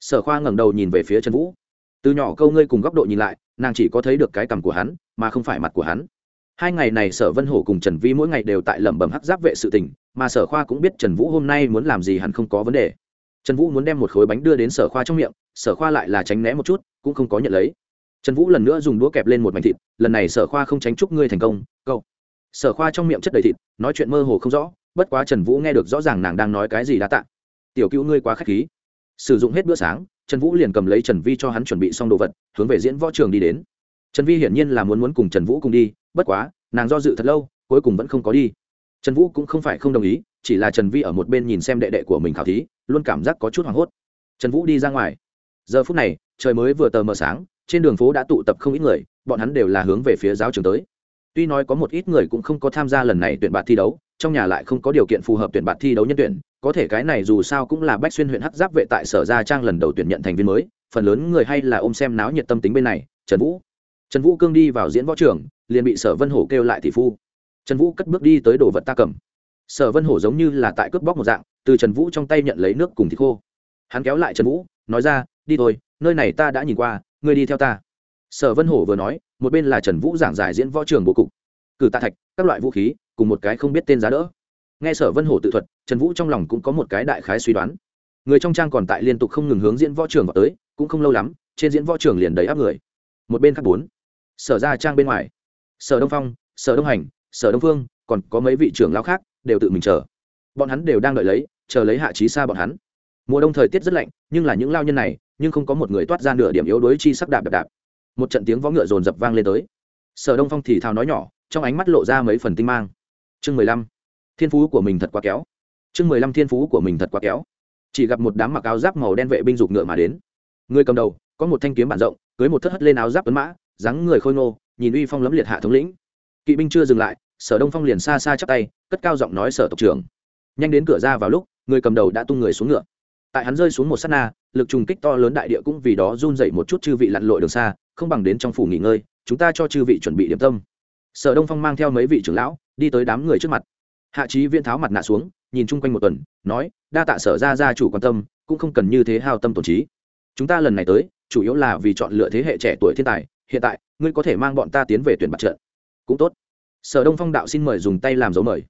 Sở khoa ngẩng đầu nhìn về phía trần vũ. Từ nhỏ câu ngươi cùng góc độ nhìn lại, nàng chỉ có thấy được cái cằm của hắn, mà không phải mặt của hắn. Hai ngày này sở vân hổ cùng trần vi mỗi ngày đều tại lẩm bẩm hắc giáp vệ sự tình, mà sở khoa cũng biết trần vũ hôm nay muốn làm gì hắn không có vấn đề. Trần vũ muốn đem một khối bánh đưa đến sở khoa trong miệng, sở khoa lại là tránh né một chút, cũng không có nhận lấy. Trần vũ lần nữa dùng đũa kẹp lên một mảnh thịt, lần này sở khoa không tránh chúc ngươi thành công, Cậu. sở khoa trong miệng chất đầy thịt, nói chuyện mơ hồ không rõ bất quá trần vũ nghe được rõ ràng nàng đang nói cái gì đã tạ. Tiểu cữu ngươi quá k h á c h khí. Sử dụng hết bữa sáng, trần vũ liền cầm lấy trần vi cho hắn chuẩn bị xong đồ vật, hướng về diễn võ trường đi đến. Trần vi hiển nhiên là muốn muốn cùng trần vũ cùng đi, bất quá, nàng do dự thật lâu, cuối cùng vẫn không có đi. Trần vũ cũng không phải không đồng ý, chỉ là trần vi ở một bên nhìn xem đệ đệ của mình khảo thí, luôn cảm giác có chút hoảng hốt. Trần vũ đi ra ngoài. Giờ phút này, trời mới vừa tờ mờ sáng, trên đường phố đã tụ tập không ít người, bọn hắn đều là hướng về phía giáo trường tới. Tuy nói có một ít người cũng không có tham gia lần này tuyển bạt thi đấu trong nhà lại không có điều kiện phù hợp tuyển bạt thi đấu nhân tuyển, có thể cái này dù sao cũng là bách xuyên huyện hắc giáp vệ tại sở gia trang lần đầu tuyển nhận thành viên mới, phần lớn người hay là ôm xem náo nhiệt tâm tính bên này, trần vũ. Trần vũ cương đi vào diễn võ trường, liền bị sở vân hổ kêu lại tỷ phu. Trần vũ cất bước đi tới đồ vật ta cầm. Sở vân hổ giống như là tại cướp bóc một dạng, từ trần vũ trong tay nhận lấy nước cùng thịt khô. Hắn kéo lại trần vũ, nói ra, đi thôi, nơi này ta đã nhìn qua, ngươi đi theo ta. Sở vân hổ vừa nói, một bên là trần vũ giảng giải diễn võ trường bố cục. Cử tạ thạch, các loại vũ khí cùng một cái không biết tên giá đỡ. Nghe sở vân hổ tự thuật, trần vũ trong lòng cũng có một cái đại khái suy đoán. Người trong trang còn tại liên tục không ngừng hướng diễn võ trường vào tới, cũng không lâu lắm, trên diễn võ trường liền đầy áp người. Một bên khác bốn, sở ra trang bên ngoài. Sở đông phong, sở đông hành, sở đông phương, còn có mấy vị trưởng lao khác, đều tự mình chờ. Bọn hắn đều đang đợi lấy, chờ lấy hạ trí xa bọn hắn. Mùa đông thời tiết rất lạnh, nhưng là những lao nhân này, nhưng không có một người toát ra nửa điểm yếu đuối chi sắc đạp đạp đạp. Một trận tiếng võ ngựa rồn rập vang lên tới. Sở đông phong thì thào nói nhỏ, trong ánh mắt lộ ra mấy phần tinh mang chương mười lăm. Thiên phú của mình thật quá kéo chương mười lăm thiên phú của mình thật quá kéo chỉ gặp một đám mặc áo giáp màu đen vệ binh dục ngựa mà đến. Người cầm đầu, có một thanh kiếm bản rộng, cưới một thất hất lên áo giáp tuấn mã, dáng người khôi ngô, nhìn uy phong lấm liệt hạ thống lĩnh. Kỵ binh chưa dừng lại, sở đông phong liền xa xa chắp tay, cất cao giọng nói sở tộc trưởng. Nhanh đến cửa ra vào lúc, người cầm đầu đã tung người xuống ngựa. Tại hắn rơi xuống một s á t na, lực trùng kích to lớn đại địa cũng vì đó run dậy một chút chư vị lặn lội đường xa, không bằng đến trong phủ nghỉ ngơi, chúng ta cho chư vị chuẩn bị điểm tâm sở đông phong mang theo mấy vị trưởng lão, đi tới đám người trước mặt. Hạ trí viên tháo mặt nạ xuống, nhìn chung quanh một tuần, nói, đa tạ sở ra gia chủ quan tâm, cũng không cần như thế hao tâm tổn trí. Chúng ta lần này tới, chủ yếu là vì chọn lựa thế hệ trẻ tuổi thiên tài, hiện tại, ngươi có thể mang bọn ta tiến về tuyển mặt trận. Cũng tốt. Sở đông phong đạo xin mời dùng tay làm dấu mời.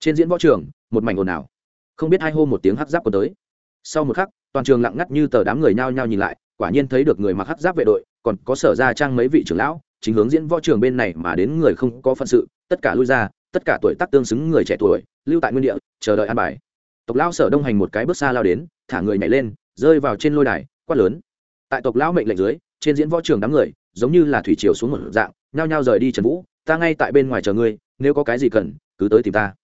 Trên diễn võ trường, một mảnh ồn ào. Không biết hai hô một tiếng hắc giáp có tới. Sau một khắc, toàn trường lặng ngắt như tờ đám người nhao nhao nhìn lại, quả nhiên thấy được người mặc hắc giáp vệ đội, còn có sở ra trang mấy vị trưởng lão chính hướng diễn võ trường bên này mà đến người không có phận sự, tất cả lui ra, tất cả tuổi tác tương xứng người trẻ tuổi, lưu tại nguyên địa, chờ đợi an bài. Tộc lão sở đông hành một cái bước xa lao đến, thả người nhảy lên, rơi vào trên lôi đài, quát lớn. Tại tộc lão mệnh lệnh dưới, trên diễn võ trường đám người, giống như là thủy triều xuống một dạng, nhao nhao rời đi trần vũ, ta ngay tại bên ngoài chờ ngươi, nếu có cái gì cần, cứ tới tìm ta.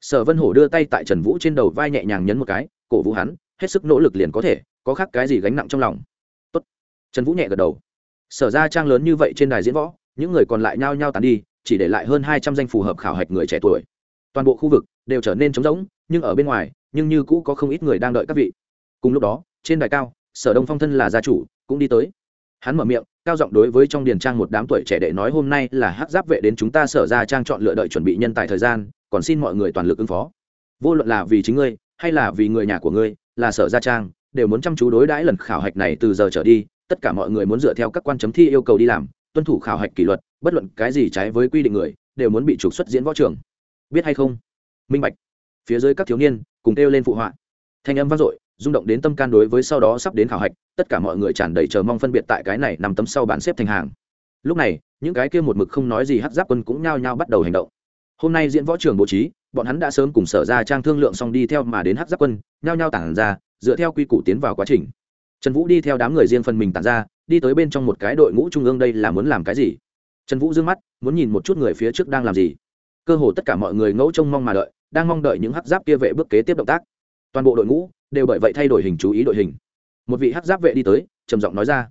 Sở vân hổ đưa tay tại trần vũ trên đầu vai nhẹ nhàng nhấn một cái, cổ vũ hắn, hết sức nỗ lực liền có thể, có khác cái gì gánh nặng trong lòng? Tốt. trần vũ nhẹ gật đầu sở ra trang lớn như vậy trên đài diễn võ, những người còn lại nhao nhao tàn đi, chỉ để lại hơn hai trăm danh phù hợp khảo hạch người trẻ tuổi. Toàn bộ khu vực đều trở nên trống rỗng, nhưng ở bên ngoài, nhưng như cũ có không ít người đang đợi các vị. Cùng lúc đó, trên đài cao, sở đông phong thân là gia chủ, cũng đi tới. Hắn mở miệng, cao giọng đối với trong điền trang một đám tuổi trẻ đệ nói, hôm nay là hát giáp vệ đến chúng ta sở ra trang chọn lựa đợi chuẩn bị nhân tài thời gian, còn xin mọi người toàn lực ứng phó. Vô luận là vì chính ngươi, hay là vì người nhà của ngươi, là sở gia trang, đều muốn chăm chú đối đãi lần khảo hạch này từ giờ trở đi tất cả mọi người muốn dựa theo các quan chấm thi yêu cầu đi làm, tuân thủ khảo hạch kỷ luật, bất luận cái gì trái với quy định người, đều muốn bị trục xuất diễn võ trường. Biết hay không? Minh bạch. Phía dưới các thiếu niên, cùng kêu lên phụ họa. Thanh âm vang dội, rung động đến tâm can đối với sau đó sắp đến khảo hạch, tất cả mọi người tràn đầy chờ mong phân biệt tại cái này nằm tấm sau bán xếp thành hàng. Lúc này, những cái kia một mực không nói gì hát giáp quân cũng nhao nhao bắt đầu hành động. Hôm nay diễn võ trường bố trí, bọn hắn đã sớm cùng sở ra trang thương lượng xong đi theo mà đến hát giáp quân, nhao nhao tản ra, dựa theo quy củ tiến vào quá trình trần vũ đi theo đám người riêng phần mình tản ra, đi tới bên trong một cái đội ngũ trung ương đây là muốn làm cái gì? Trần vũ d ư ơ n g mắt, muốn nhìn một chút người phía trước đang làm gì. Cơ hồ tất cả mọi người ngẫu trông mong mà đợi, đang mong đợi những hát giáp kia vệ bước kế tiếp động tác. Toàn bộ đội ngũ đều bởi vậy thay đổi hình chú ý đội hình. Một vị hát giáp vệ đi tới, trầm giọng nói ra.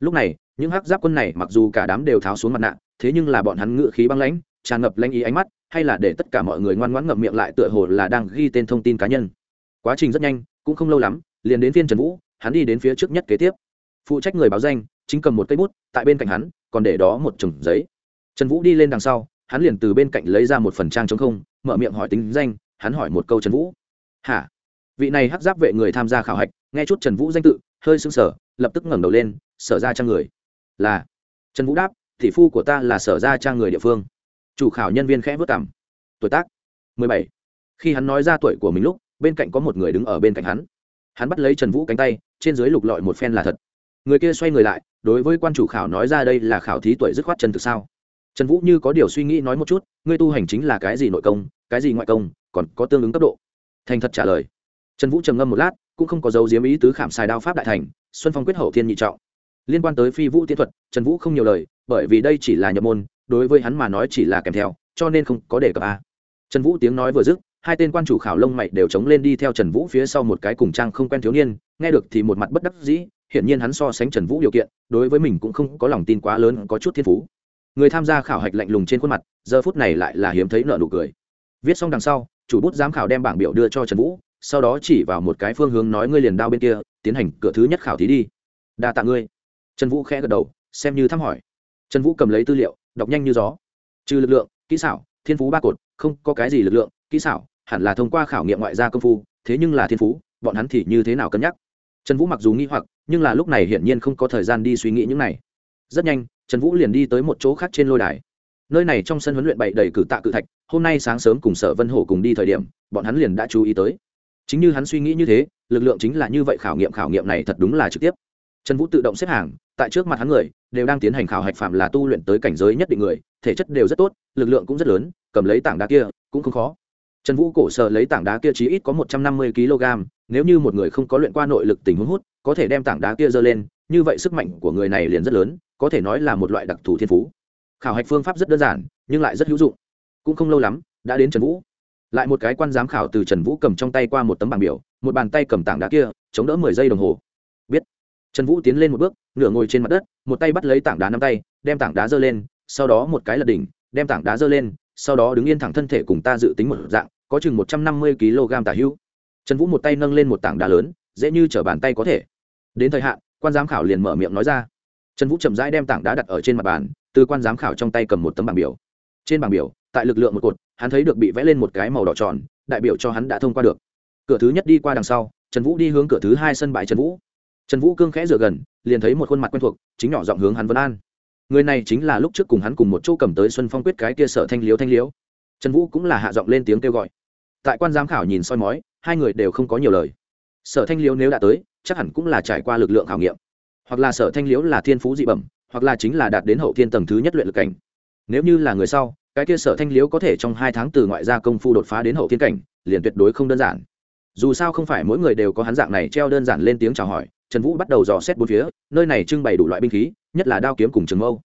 Lúc này, những hát giáp quân này mặc dù cả đám đều tháo xuống mặt nạ, thế nhưng là bọn hắn ngự khí băng lãnh, tràn ngập lanh ý ánh mắt, hay là để tất cả mọi người ngoan ngoãn ngậm miệng lại tựa hồ là đang ghi tên thông tin cá nhân. Quá trình rất nhanh, cũng không lâu lắm, liền đến phiên trần vũ hắn đi đến phía trước nhất kế tiếp. Phụ trách người báo danh, chính cầm một cây bút, tại bên cạnh hắn, còn để đó một chồng giấy. Trần vũ đi lên đằng sau, hắn liền từ bên cạnh lấy ra một phần trang chống không, mở miệng hỏi tính danh, hắn hỏi một câu trần vũ. Hả? Vị này hắc giáp vệ người tham gia khảo hạch, nghe chút trần vũ danh tự, hơi sững sở lập tức ngẩng đầu lên, sở ra trang người. Là. Trần vũ đáp thị phu của ta là sở ra trang người địa phương. Chủ khảo nhân viên khẽ vất cảm tuổi tác? Mười bảy. Khi hắn nói ra tuổi của mình lúc, bên cạnh có một người đứng ở bên cạnh hắn hắn bắt lấy trần vũ cánh tay, trên dưới lục lọi một phen là thật. Người kia xoay người lại, đối với quan chủ khảo nói ra đây là khảo thí tuổi dứt khoát chân thực sao? Trần vũ như có điều suy nghĩ nói một chút, ngươi tu hành chính là cái gì nội công, cái gì ngoại công, còn có tương ứng cấp độ? Thành thật trả lời. Trần vũ trầm ngâm một lát, cũng không có dấu diếm ý tứ khảm xài đao pháp đại thành, xuân phong quyết hậu thiên nhị trọng. Liên quan tới phi vũ tiến thuật, trần vũ không nhiều lời, bởi vì đây chỉ là nhập môn, đối với hắn mà nói chỉ là kèm theo, cho nên không có đề cập a. Trần vũ tiếng nói vừa dứt hai tên quan chủ khảo lông mày đều chống lên đi theo trần vũ phía sau một cái cùng trang không quen thiếu niên, nghe được thì một mặt bất đắc dĩ, hiển nhiên hắn so sánh trần vũ điều kiện, đối với mình cũng không có lòng tin quá lớn, có chút thiên phú. Người tham gia khảo hạch lạnh lùng trên khuôn mặt, giờ phút này lại là hiếm thấy nợ nụ cười. Viết xong đằng sau, chủ bút giám khảo đem bảng biểu đưa cho trần vũ, sau đó chỉ vào một cái phương hướng nói ngươi liền đao bên kia, tiến hành cửa thứ nhất khảo thí đi. Đa tạ ngươi. Trần vũ khẽ gật đầu, xem như thăm hỏi. Trần vũ cầm lấy tư liệu, đọc nhanh như gió. Trừ lực lượng, kỹ xảo, thiên phú ba cột, không có cái gì lực lượng, kỹ xảo hẳn là thông qua khảo nghiệm ngoại gia công phu, thế nhưng là thiên phú, bọn hắn thì như thế nào cân nhắc? Trần vũ mặc dù nghi hoặc, nhưng là lúc này hiển nhiên không có thời gian đi suy nghĩ những này. Rất nhanh, trần vũ liền đi tới một chỗ khác trên lôi đài. Nơi này trong sân huấn luyện bậy đầy cử tạ cự thạch, hôm nay sáng sớm cùng sở vân hổ cùng đi thời điểm, bọn hắn liền đã chú ý tới. Chính như hắn suy nghĩ như thế, lực lượng chính là như vậy khảo nghiệm khảo nghiệm này thật đúng là trực tiếp. Trần vũ tự động xếp hàng, tại trước mặt hắn người, đều đang tiến hành khảo hạch phạm là tu luyện tới cảnh giới nhất định người, thể chất đều rất tốt, lực lượng cũng rất lớn, cầm lấy tảng đá kia, cũng không khó trần vũ cổ sợ lấy tảng đá kia chí ít có một trăm năm mươi kg, nếu như một người không có luyện qua nội lực tình huống hút, có thể đem tảng đá kia dơ lên, như vậy sức mạnh của người này liền rất lớn, có thể nói là một loại đặc thù thiên phú. Khảo hạch phương pháp rất đơn giản, nhưng lại rất hữu dụng. Cũng không lâu lắm, đã đến trần vũ. Lại một cái quan giám khảo từ trần vũ cầm trong tay qua một tấm bảng biểu, một bàn tay cầm tảng đá kia, chống đỡ mười giây đồng hồ. Biết. Trần vũ tiến lên một bước, nửa ngồi trên mặt đất, một tay bắt lấy tảng đá năm tay, đem tảng đá giơ lên, sau đó một cái lật đỉnh, đem tảng đá giơ lên, sau đó đứng yên thẳng thân thể cùng ta dự tính một dạng có chừng một trăm năm mươi kg tả hữu. Trần vũ một tay nâng lên một tảng đá lớn, dễ như t bàn tay có thể. Đến thời hạn, quan giám khảo liền mở miệng nói ra. Trần vũ chậm rãi đem tảng đá đặt ở trên mặt bàn, từ quan giám khảo trong tay cầm một tấm bảng biểu. Trên bảng biểu, tại lực lượng một cột, hắn thấy được bị vẽ lên một cái màu đỏ tròn, đại biểu cho hắn đã thông qua được. Cửa thứ nhất đi qua đằng sau, trần vũ đi hướng cửa thứ hai sân bãi trần vũ. Trần vũ cương khẽ rửa gần, liền thấy một khuôn mặt quen thuộc, chính nhỏ giọng hướng hắn vân an. Người này chính là lúc trước cùng hắn cùng một chỗ cầm tới xuân phong quyết cái kia sở thanh liếu thanh liếu trần vũ cũng là hạ giọng lên tiếng kêu gọi. Tại quan giám khảo nhìn soi mói, hai người đều không có nhiều lời. Sở thanh liếu nếu đã tới, chắc hẳn cũng là trải qua lực lượng khảo nghiệm. Hoặc là sở thanh liếu là thiên phú dị bẩm, hoặc là chính là đạt đến hậu thiên tầng thứ nhất luyện lực cảnh. Nếu như là người sau, cái kia sở thanh liếu có thể trong hai tháng từ ngoại gia công phu đột phá đến hậu thiên cảnh, liền tuyệt đối không đơn giản. Dù sao không phải mỗi người đều có hắn dạng này treo đơn giản lên tiếng chào hỏi, trần vũ bắt đầu dò xét bốn phía, nơi này trưng bày đủ loại binh khí, nhất là đao kiếm cùng trường mâu.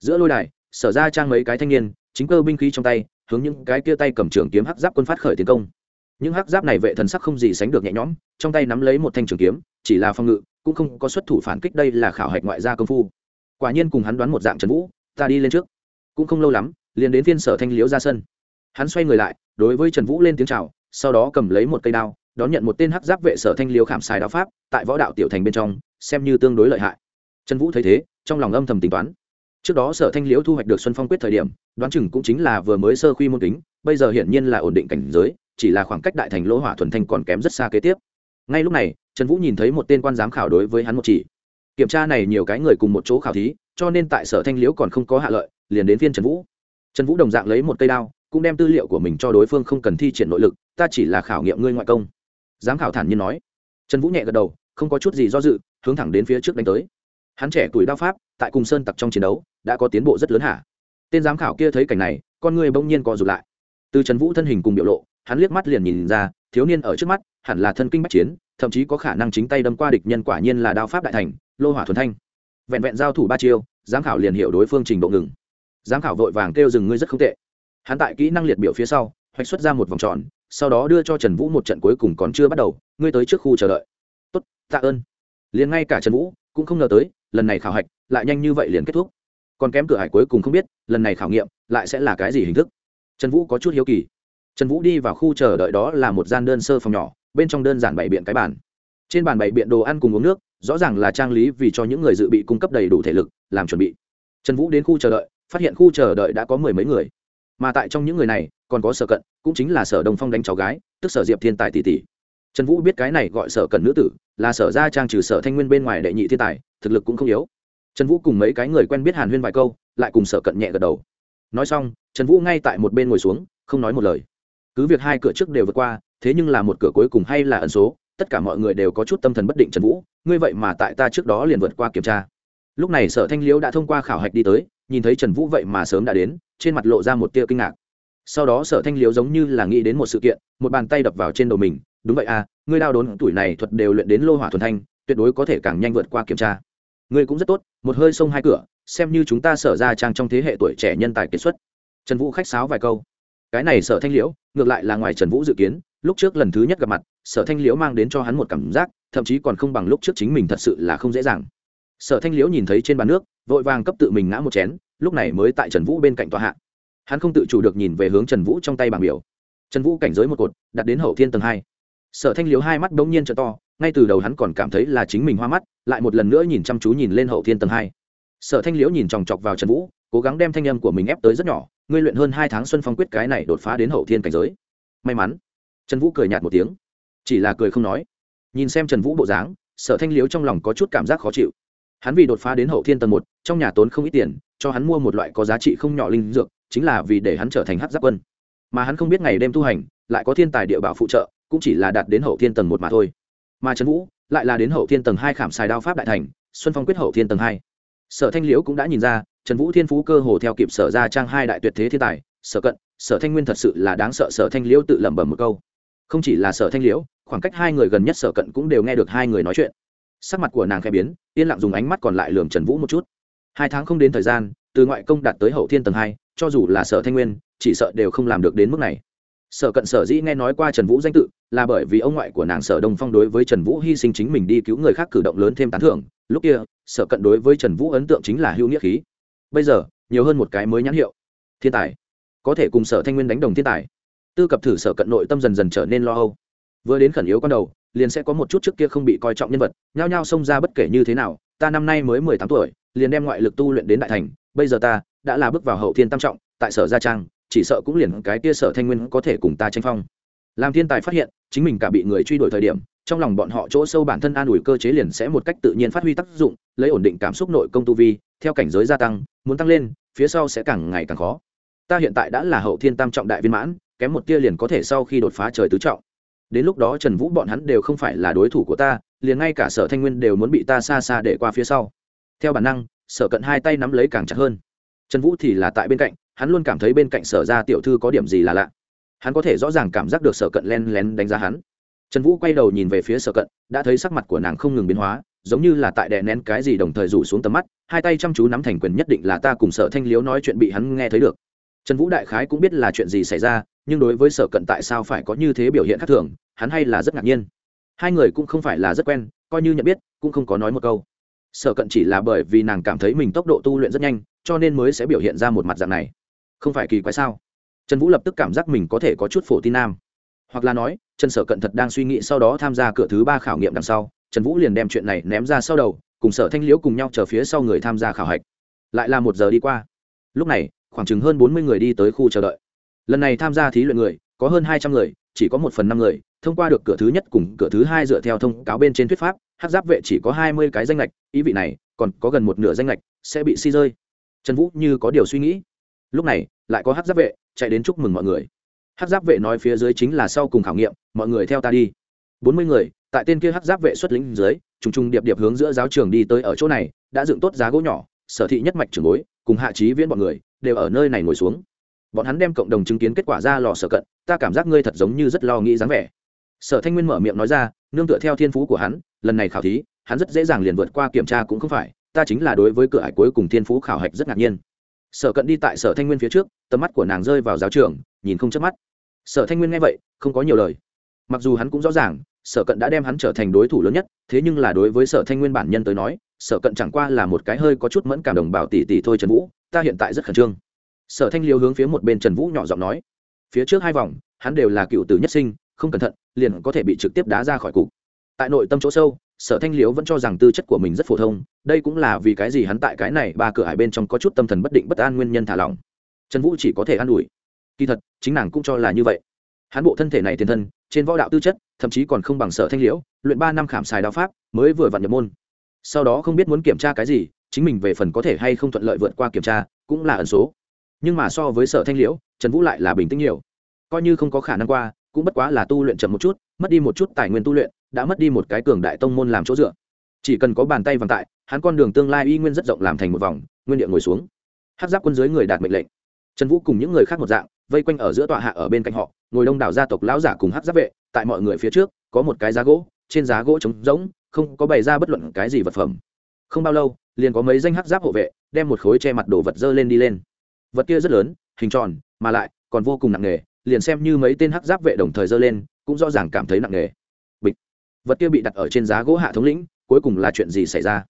Giữa lôi đài, sở ra trang mấy cái thanh niên, chính cơ binh khí trong tay hướng những cái kia tay cầm trường kiếm hắc giáp quân phát khởi tiến công. Những hắc giáp này vệ thần sắc không gì sánh được nhẹ nhõm, trong tay nắm lấy một thanh trường kiếm, chỉ là phòng ngự, cũng không có xuất thủ phản kích đây là khảo hạch ngoại gia công phu. Quả nhiên cùng hắn đoán một dạng trần vũ, ta đi lên trước. Cũng không lâu lắm, liền đến phiên sở thanh liễu ra sân. Hắn xoay người lại, đối với trần vũ lên tiếng chào, sau đó cầm lấy một cây đao, đón nhận một tên hắc giáp vệ sở thanh liễu khảm xài đao pháp, tại võ đạo tiểu thành bên trong, xem như tương đối lợi hại. Trần vũ thấy thế, trong lòng âm thầm tính toán trước đó sở thanh liễu thu hoạch được xuân phong quyết thời điểm, đoán chừng cũng chính là vừa mới sơ khuy môn tính, bây giờ hiển nhiên là ổn định cảnh giới, chỉ là khoảng cách đại thành lỗ hỏa thuần thanh còn kém rất xa kế tiếp. Ngay lúc này, trần vũ nhìn thấy một tên quan giám khảo đối với hắn một chỉ. Kiểm tra này nhiều cái người cùng một chỗ khảo thí, cho nên tại sở thanh liễu còn không có hạ lợi, liền đến phiên trần vũ. Trần vũ đồng dạng lấy một cây đao, cũng đem tư liệu của mình cho đối phương không cần thi triển nội lực, ta chỉ là khảo nghiệm ngươi ngoại công. Giám khảo thản nhiên nói. Trần vũ nhẹ gật đầu, không có chút gì do dự, hướng thẳng đến phía trước đánh tới. Hắn trẻ tuổi đao pháp tại cùng sơn tặc trong chiến đấu, đã có tiến bộ rất lớn hả? Tên giám khảo kia thấy cảnh này, con người bỗng nhiên co rụt lại. Từ trần vũ thân hình cùng biểu lộ, hắn liếc mắt liền nhìn ra, thiếu niên ở trước mắt, hẳn là thân kinh bách chiến, thậm chí có khả năng chính tay đâm qua địch nhân quả nhiên là đao pháp đại thành, lô hỏa thuần thanh. Vẹn vẹn giao thủ ba chiêu, giám khảo liền hiểu đối phương trình độ ngừng. Giám khảo vội vàng kêu dừng ngươi rất không tệ. Hắn tại kỹ năng liệt biểu phía sau, hoạch xuất ra một vòng tròn, sau đó đưa cho trần vũ một trận cuối cùng còn chưa bắt đầu, ngươi tới trước khu chờ đợi. Tốt, tạ ơn. Liền ngay cả trần vũ cũng không ngờ tới lần này khảo hạch lại nhanh như vậy liền kết thúc. Còn kém cửa hải cuối cùng không biết, lần này khảo nghiệm lại sẽ là cái gì hình thức. Trần vũ có chút hiếu kỳ. Trần vũ đi vào khu chờ đợi đó là một gian đơn sơ phòng nhỏ, bên trong đơn giản bày biện cái bàn. Trên bàn bày biện đồ ăn cùng uống nước, rõ ràng là trang lý vì cho những người dự bị cung cấp đầy đủ thể lực, làm chuẩn bị. Trần vũ đến khu chờ đợi, phát hiện khu chờ đợi đã có mười mấy người. Mà tại trong những người này, còn có sở cận, cũng chính là sở đồng phong đánh cháu gái, tức sở diệp thiên tài tỷ tỷ. Trần vũ biết cái này gọi sở cận nữ tử, là sở gia trang trừ sở thanh nguyên bên ngoài đệ nhị thiên tài thực lực cũng không yếu. Trần vũ cùng mấy cái người quen biết hàn huyên vài câu, lại cùng sở cận nhẹ gật đầu. Nói xong, trần vũ ngay tại một bên ngồi xuống, không nói một lời. Cứ việc hai cửa trước đều vượt qua, thế nhưng là một cửa cuối cùng hay là ẩn số, tất cả mọi người đều có chút tâm thần bất định trần vũ, ngươi vậy mà tại ta trước đó liền vượt qua kiểm tra. Lúc này sở thanh liễu đã thông qua khảo hạch đi tới, nhìn thấy trần vũ vậy mà sớm đã đến, trên mặt lộ ra một tia kinh ngạc. Sau đó sở thanh liễu giống như là nghĩ đến một sự kiện, một bàn tay đập vào trên đầu mình, đúng vậy à ngươi đao đốn tuổi này thuật đều luyện đến lô hỏa thuần thanh, tuyệt đối có thể càng nhanh vượt qua kiểm tra ngươi cũng rất tốt, một hơi xông hai cửa, xem như chúng ta sở ra trang trong thế hệ tuổi trẻ nhân tài kiệt xuất. Trần vũ khách sáo vài câu. Cái này sở thanh liễu, ngược lại là ngoài trần vũ dự kiến, lúc trước lần thứ nhất gặp mặt, sở thanh liễu mang đến cho hắn một cảm giác, thậm chí còn không bằng lúc trước chính mình thật sự là không dễ dàng. Sở thanh liễu nhìn thấy trên bàn nước, vội vàng cấp tự mình ngã một chén, lúc này mới tại trần vũ bên cạnh tòa hạ. Hắn không tự chủ được nhìn về hướng trần vũ trong tay bảng biểu. Trần vũ cảnh giới một cột, đặt đến hậu thiên tầng hai. Sở thanh liễu hai mắt đ ỗ n g nhiên t to ngay từ đầu hắn còn cảm thấy là chính mình hoa mắt, lại một lần nữa nhìn chăm chú nhìn lên hậu thiên tầng hai. Sở thanh liễu nhìn chòng chọc vào trần vũ, cố gắng đem thanh âm của mình ép tới rất nhỏ, ngươi luyện hơn hai tháng xuân phong quyết cái này đột phá đến hậu thiên cảnh giới. May mắn, trần vũ cười nhạt một tiếng. Chỉ là cười không nói. Nhìn xem trần vũ bộ dáng, sở thanh liếu trong lòng có chút cảm giác khó chịu. Hắn vì đột phá đến hậu thiên tầng một, trong nhà tốn không ít tiền, cho hắn mua một loại có giá trị không nhỏ linh dược, chính là vì để hắn trở thành hát giáp quân. Mà hắn không biết ngày đêm tu hành, lại có thiên tài địa bảo phụ trợ, cũng chỉ là đạt đến hậu thiên tầng một mà thôi mà trần vũ lại là đến hậu thiên tầng hai khảm xài đao pháp đại thành, xuân phong quyết hậu thiên tầng hai. Sở thanh liễu cũng đã nhìn ra, trần vũ thiên phú cơ hồ theo kịp sở ra trang hai đại tuyệt thế thiên tài, sở cận, sở thanh nguyên thật sự là đáng sợ, sở thanh liễu tự lẩm bẩm một câu. Không chỉ là sở thanh liễu, khoảng cách hai người gần nhất sở cận cũng đều nghe được hai người nói chuyện. Sắc mặt của nàng khẽ biến, yên lặng dùng ánh mắt còn lại lường trần vũ một chút. Hai tháng không đến thời gian, từ ngoại công đạt tới hậu thiên tầng hai, cho dù là sở thanh nguyên, chỉ sợ đều không làm được đến mức này sở cận sở dĩ nghe nói qua trần vũ danh tự, là bởi vì ông ngoại của nàng sở đông phong đối với trần vũ hy sinh chính mình đi cứu người khác cử động lớn thêm tán thưởng. Lúc kia, sở cận đối với trần vũ ấn tượng chính là hữu nghĩa khí. Bây giờ, nhiều hơn một cái mới nhãn hiệu. Thiên tài. Có thể cùng sở thanh nguyên đánh đồng thiên tài. Tư cập thử sở cận nội tâm dần dần trở nên lo âu. Vừa đến khẩn yếu con đầu, liền sẽ có một chút trước kia không bị coi trọng nhân vật, nhao nhao xông ra bất kể như thế nào, ta năm nay mới mười tám tuổi, liền đem ngoại lực tu luyện đến đại thành, bây giờ ta đã là bước vào hậu thiên tam trọng, tại sở gia trang chỉ sợ cũng liền cái kia sở thanh nguyên có thể cùng ta tranh phong. Làm thiên tài phát hiện, chính mình cả bị người truy đuổi thời điểm, trong lòng bọn họ chỗ sâu bản thân an ủi cơ chế liền sẽ một cách tự nhiên phát huy tác dụng, lấy ổn định cảm xúc nội công tu vi, theo cảnh giới gia tăng, muốn tăng lên, phía sau sẽ càng ngày càng khó. Ta hiện tại đã là hậu thiên tam trọng đại viên mãn, kém một tia liền có thể sau khi đột phá trời tứ trọng. Đến lúc đó trần vũ bọn hắn đều không phải là đối thủ của ta, liền ngay cả sở thanh nguyên đều muốn bị ta xa xa để qua phía sau. Theo bản năng, sở cận hai tay nắm lấy càng chặt hơn trần vũ thì là tại bên cạnh, hắn luôn cảm thấy bên cạnh sở ra tiểu thư có điểm gì là lạ. Hắn có thể rõ ràng cảm giác được sở cận len lén đánh giá hắn. Trần vũ quay đầu nhìn về phía sở cận, đã thấy sắc mặt của nàng không ngừng biến hóa, giống như là tại đè nén cái gì đồng thời rủ xuống tầm mắt, hai tay chăm chú nắm thành quyền nhất định là ta cùng sở thanh liếu nói chuyện bị hắn nghe thấy được. Trần vũ đại khái cũng biết là chuyện gì xảy ra, nhưng đối với sở cận tại sao phải có như thế biểu hiện khác thường, hắn hay là rất ngạc nhiên. Hai người cũng không phải là rất quen, coi như nhận biết, cũng không có nói một câu. Sở cận chỉ là bởi vì nàng cảm thấy mình tốc độ tu luyện rất nhanh cho nên mới sẽ biểu hiện ra một mặt dạng này. Không phải kỳ quái sao? Trần vũ lập tức cảm giác mình có thể có chút phổ tin nam. Hoặc là nói, trần sở cận thật đang suy nghĩ sau đó tham gia cửa thứ ba khảo nghiệm đằng sau, trần vũ liền đem chuyện này ném ra sau đầu, cùng sở thanh liễu cùng nhau chờ phía sau người tham gia khảo hạch. Lại là một giờ đi qua. Lúc này, khoảng chừng hơn bốn mươi người đi tới khu chờ đợi. Lần này tham gia thí luyện người, có hơn hai trăm người, chỉ có một phần năm người, thông qua được cửa thứ nhất cùng cửa thứ hai dựa theo thông cáo bên trên thuyết pháp, hát giáp vệ chỉ có hai mươi cái danh lệch ý vị này, còn có gần một nửa danh lệch sẽ bị si rơi trần vũ như có điều suy nghĩ. Lúc này, lại có hát giáp vệ chạy đến chúc mừng mọi người. Hát giáp vệ nói phía dưới chính là sau cùng khảo nghiệm, mọi người theo ta đi. Bốn mươi người, tại tên kia hát giáp vệ xuất lĩnh dưới t r ù n g t r ù n g điệp điệp hướng giữa giáo trường đi tới ở chỗ này, đã dựng tốt giá gỗ nhỏ, sở thị nhất mạch trường bối, cùng hạ trí viễn bọn người, đều ở nơi này ngồi xuống. Bọn hắn đem cộng đồng chứng kiến kết quả ra lò sở cận, ta cảm giác ngươi thật giống như rất lo nghĩ dáng vẻ. Sở thanh nguyên mở miệng nói ra, nương tựa theo thiên phú của hắn, lần này khảo thí, hắn rất dễ dàng liền vượt qua kiểm tra cũng không phải ta chính là đối với cửa hải cuối cùng thiên phú khảo hạch rất ngạc nhiên. Sở cận đi tại sở thanh nguyên phía trước, tầm mắt của nàng rơi vào giáo trường, nhìn không chớp mắt. Sở thanh nguyên nghe vậy, không có nhiều lời. Mặc dù hắn cũng rõ ràng, sở cận đã đem hắn trở thành đối thủ lớn nhất, thế nhưng là đối với sở thanh nguyên bản nhân tới nói, sở cận chẳng qua là một cái hơi có chút mẫn cảm đồng bào tỷ tỷ thôi trần vũ, ta hiện tại rất khẩn trương. Sở thanh liêu hướng phía một bên trần vũ nhỏ giọng nói. Phía trước hai vòng, hắn đều là cựu tử nhất sinh, không cẩn thận, liền có thể bị trực tiếp đá ra khỏi cục. Tại nội tâm chỗ sâu sở thanh liễu vẫn cho rằng tư chất của mình rất phổ thông, đây cũng là vì cái gì hắn tại cái này ba cửa hải bên trong có chút tâm thần bất định bất an nguyên nhân thả lỏng. Trần vũ chỉ có thể an ủi. Kỳ thật, chính nàng cũng cho là như vậy. Hắn bộ thân thể này tiền thân, trên võ đạo tư chất, thậm chí còn không bằng sở thanh liễu, luyện ba năm khảm xài đạo pháp, mới vừa vặn nhập môn. Sau đó không biết muốn kiểm tra cái gì, chính mình về phần có thể hay không thuận lợi vượt qua kiểm tra, cũng là ẩn số. Nhưng mà so với sở thanh liễu, trần vũ lại là bình tĩnh nhiều. Coi như không có khả năng qua, cũng bất quá là tu luyện chậm một chút, mất đi một chút tài nguyên tu luyện đã mất đi một cái cường đại tông môn làm chỗ dựa. Chỉ cần có bàn tay vàng tại, hắn con đường tương lai y nguyên rất rộng làm thành một vòng, nguyên địa ngồi xuống. Hát giáp quân dưới người đạt mệnh lệnh. Trần vũ cùng những người khác một dạng, vây quanh ở giữa tọa hạ ở bên cạnh họ, ngồi đông đảo gia tộc lão giả cùng hát giáp vệ, tại mọi người phía trước, có một cái giá gỗ, trên giá gỗ trống rỗng, không có bày ra bất luận cái gì vật phẩm. Không bao lâu, liền có mấy danh hát giáp hộ vệ, đem một khối che mặt đồ vật dơ lên đi lên. Vật kia rất lớn, hình tròn, mà lại còn vô cùng nặng nề, liền xem như mấy tên hắc giáp vệ đồng thời dơ lên, cũng rõ ràng cảm thấy nặng nề vật kia bị đặt ở trên giá gỗ hạ thống lĩnh, cuối cùng là chuyện gì xảy ra?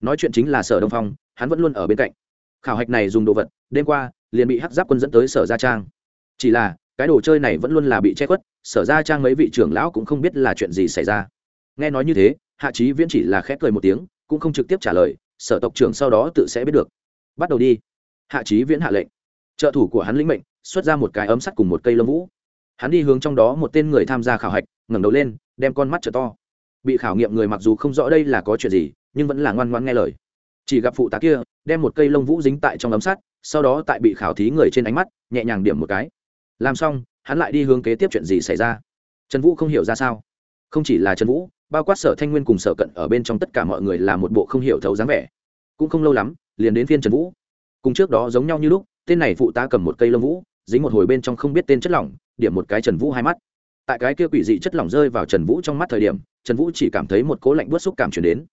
Nói chuyện chính là sở đông phong, hắn vẫn luôn ở bên cạnh. Khảo hạch này dùng đồ vật, đêm qua, liền bị hắc giáp quân dẫn tới sở gia trang. Chỉ là, cái đồ chơi này vẫn luôn là bị che khuất, sở gia trang mấy vị trưởng lão cũng không biết là chuyện gì xảy ra. Nghe nói như thế, hạ trí viễn chỉ là khép cười một tiếng, cũng không trực tiếp trả lời, sở tộc trưởng sau đó tự sẽ biết được. Bắt đầu đi. Hạ trí viễn hạ lệnh. Trợ thủ của hắn lĩnh mệnh, xuất ra một cái ấm sắt cùng một cây lông vũ. Hắn đi hướng trong đó một tên người tham gia khảo hạch, ngẩng đầu lên đem con mắt trở to. Bị khảo nghiệm người mặc dù không rõ đây là có chuyện gì, nhưng vẫn là ngoan ngoan nghe lời. Chỉ gặp phụ tá kia, đem một cây lông vũ dính tại trong ấm sắt, sau đó tại bị khảo thí người trên ánh mắt, nhẹ nhàng điểm một cái. Làm xong, hắn lại đi hướng kế tiếp chuyện gì xảy ra. Trần vũ không hiểu ra sao. Không chỉ là trần vũ, bao quát sở thanh nguyên cùng sở cận ở bên trong tất cả mọi người là một bộ không hiểu thấu dáng vẻ. Cũng không lâu lắm, liền đến phiên trần vũ. Cùng trước đó giống nhau như lúc, tên này phụ tá cầm một cây lông vũ, dính một hồi bên trong không biết tên chất lỏng, điểm một cái trần vũ hai mắt tại cái kia quỷ dị chất lỏng rơi vào trần vũ trong mắt thời điểm, trần vũ chỉ cảm thấy một cố lạnh bớt xúc cảm chuyển đến.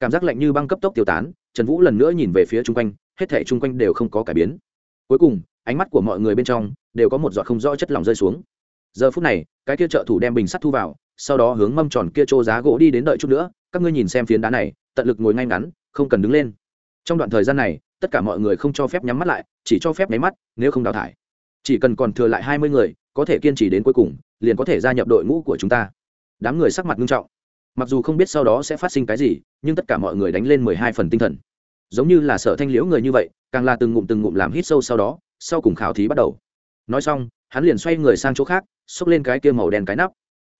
Cảm giác lạnh như băng cấp tốc tiêu tán, trần vũ lần nữa nhìn về phía chung quanh, hết thể chung quanh đều không có cải biến. Cuối cùng, ánh mắt của mọi người bên trong đều có một giọt không rõ chất lỏng rơi xuống. Giờ phút này, cái kia trợ thủ đem bình sắt thu vào, sau đó hướng mâm tròn kia trô giá gỗ đi đến đợi chút nữa, các ngươi nhìn xem phiến đá này, tận lực ngồi ngay ngắn, không cần đứng lên. Trong đoạn thời gian này, tất cả mọi người không cho phép nhắm mắt lại, chỉ cho phép nháy mắt, nếu không đào thải. Chỉ cần còn thừa lại hai mươi người, có thể kiên trì đến cuối cùng liền có thể gia nhập đội ngũ của chúng ta. Đám người sắc mặt nghiêm trọng. Mặc dù không biết sau đó sẽ phát sinh cái gì, nhưng tất cả mọi người đánh lên mười hai phần tinh thần. Giống như là sở thanh liễu người như vậy, càng là từng ngụm từng ngụm làm hít sâu sau đó, sau cùng khảo thí bắt đầu. Nói xong, hắn liền xoay người sang chỗ khác, xốc lên cái kia màu đen cái nắp.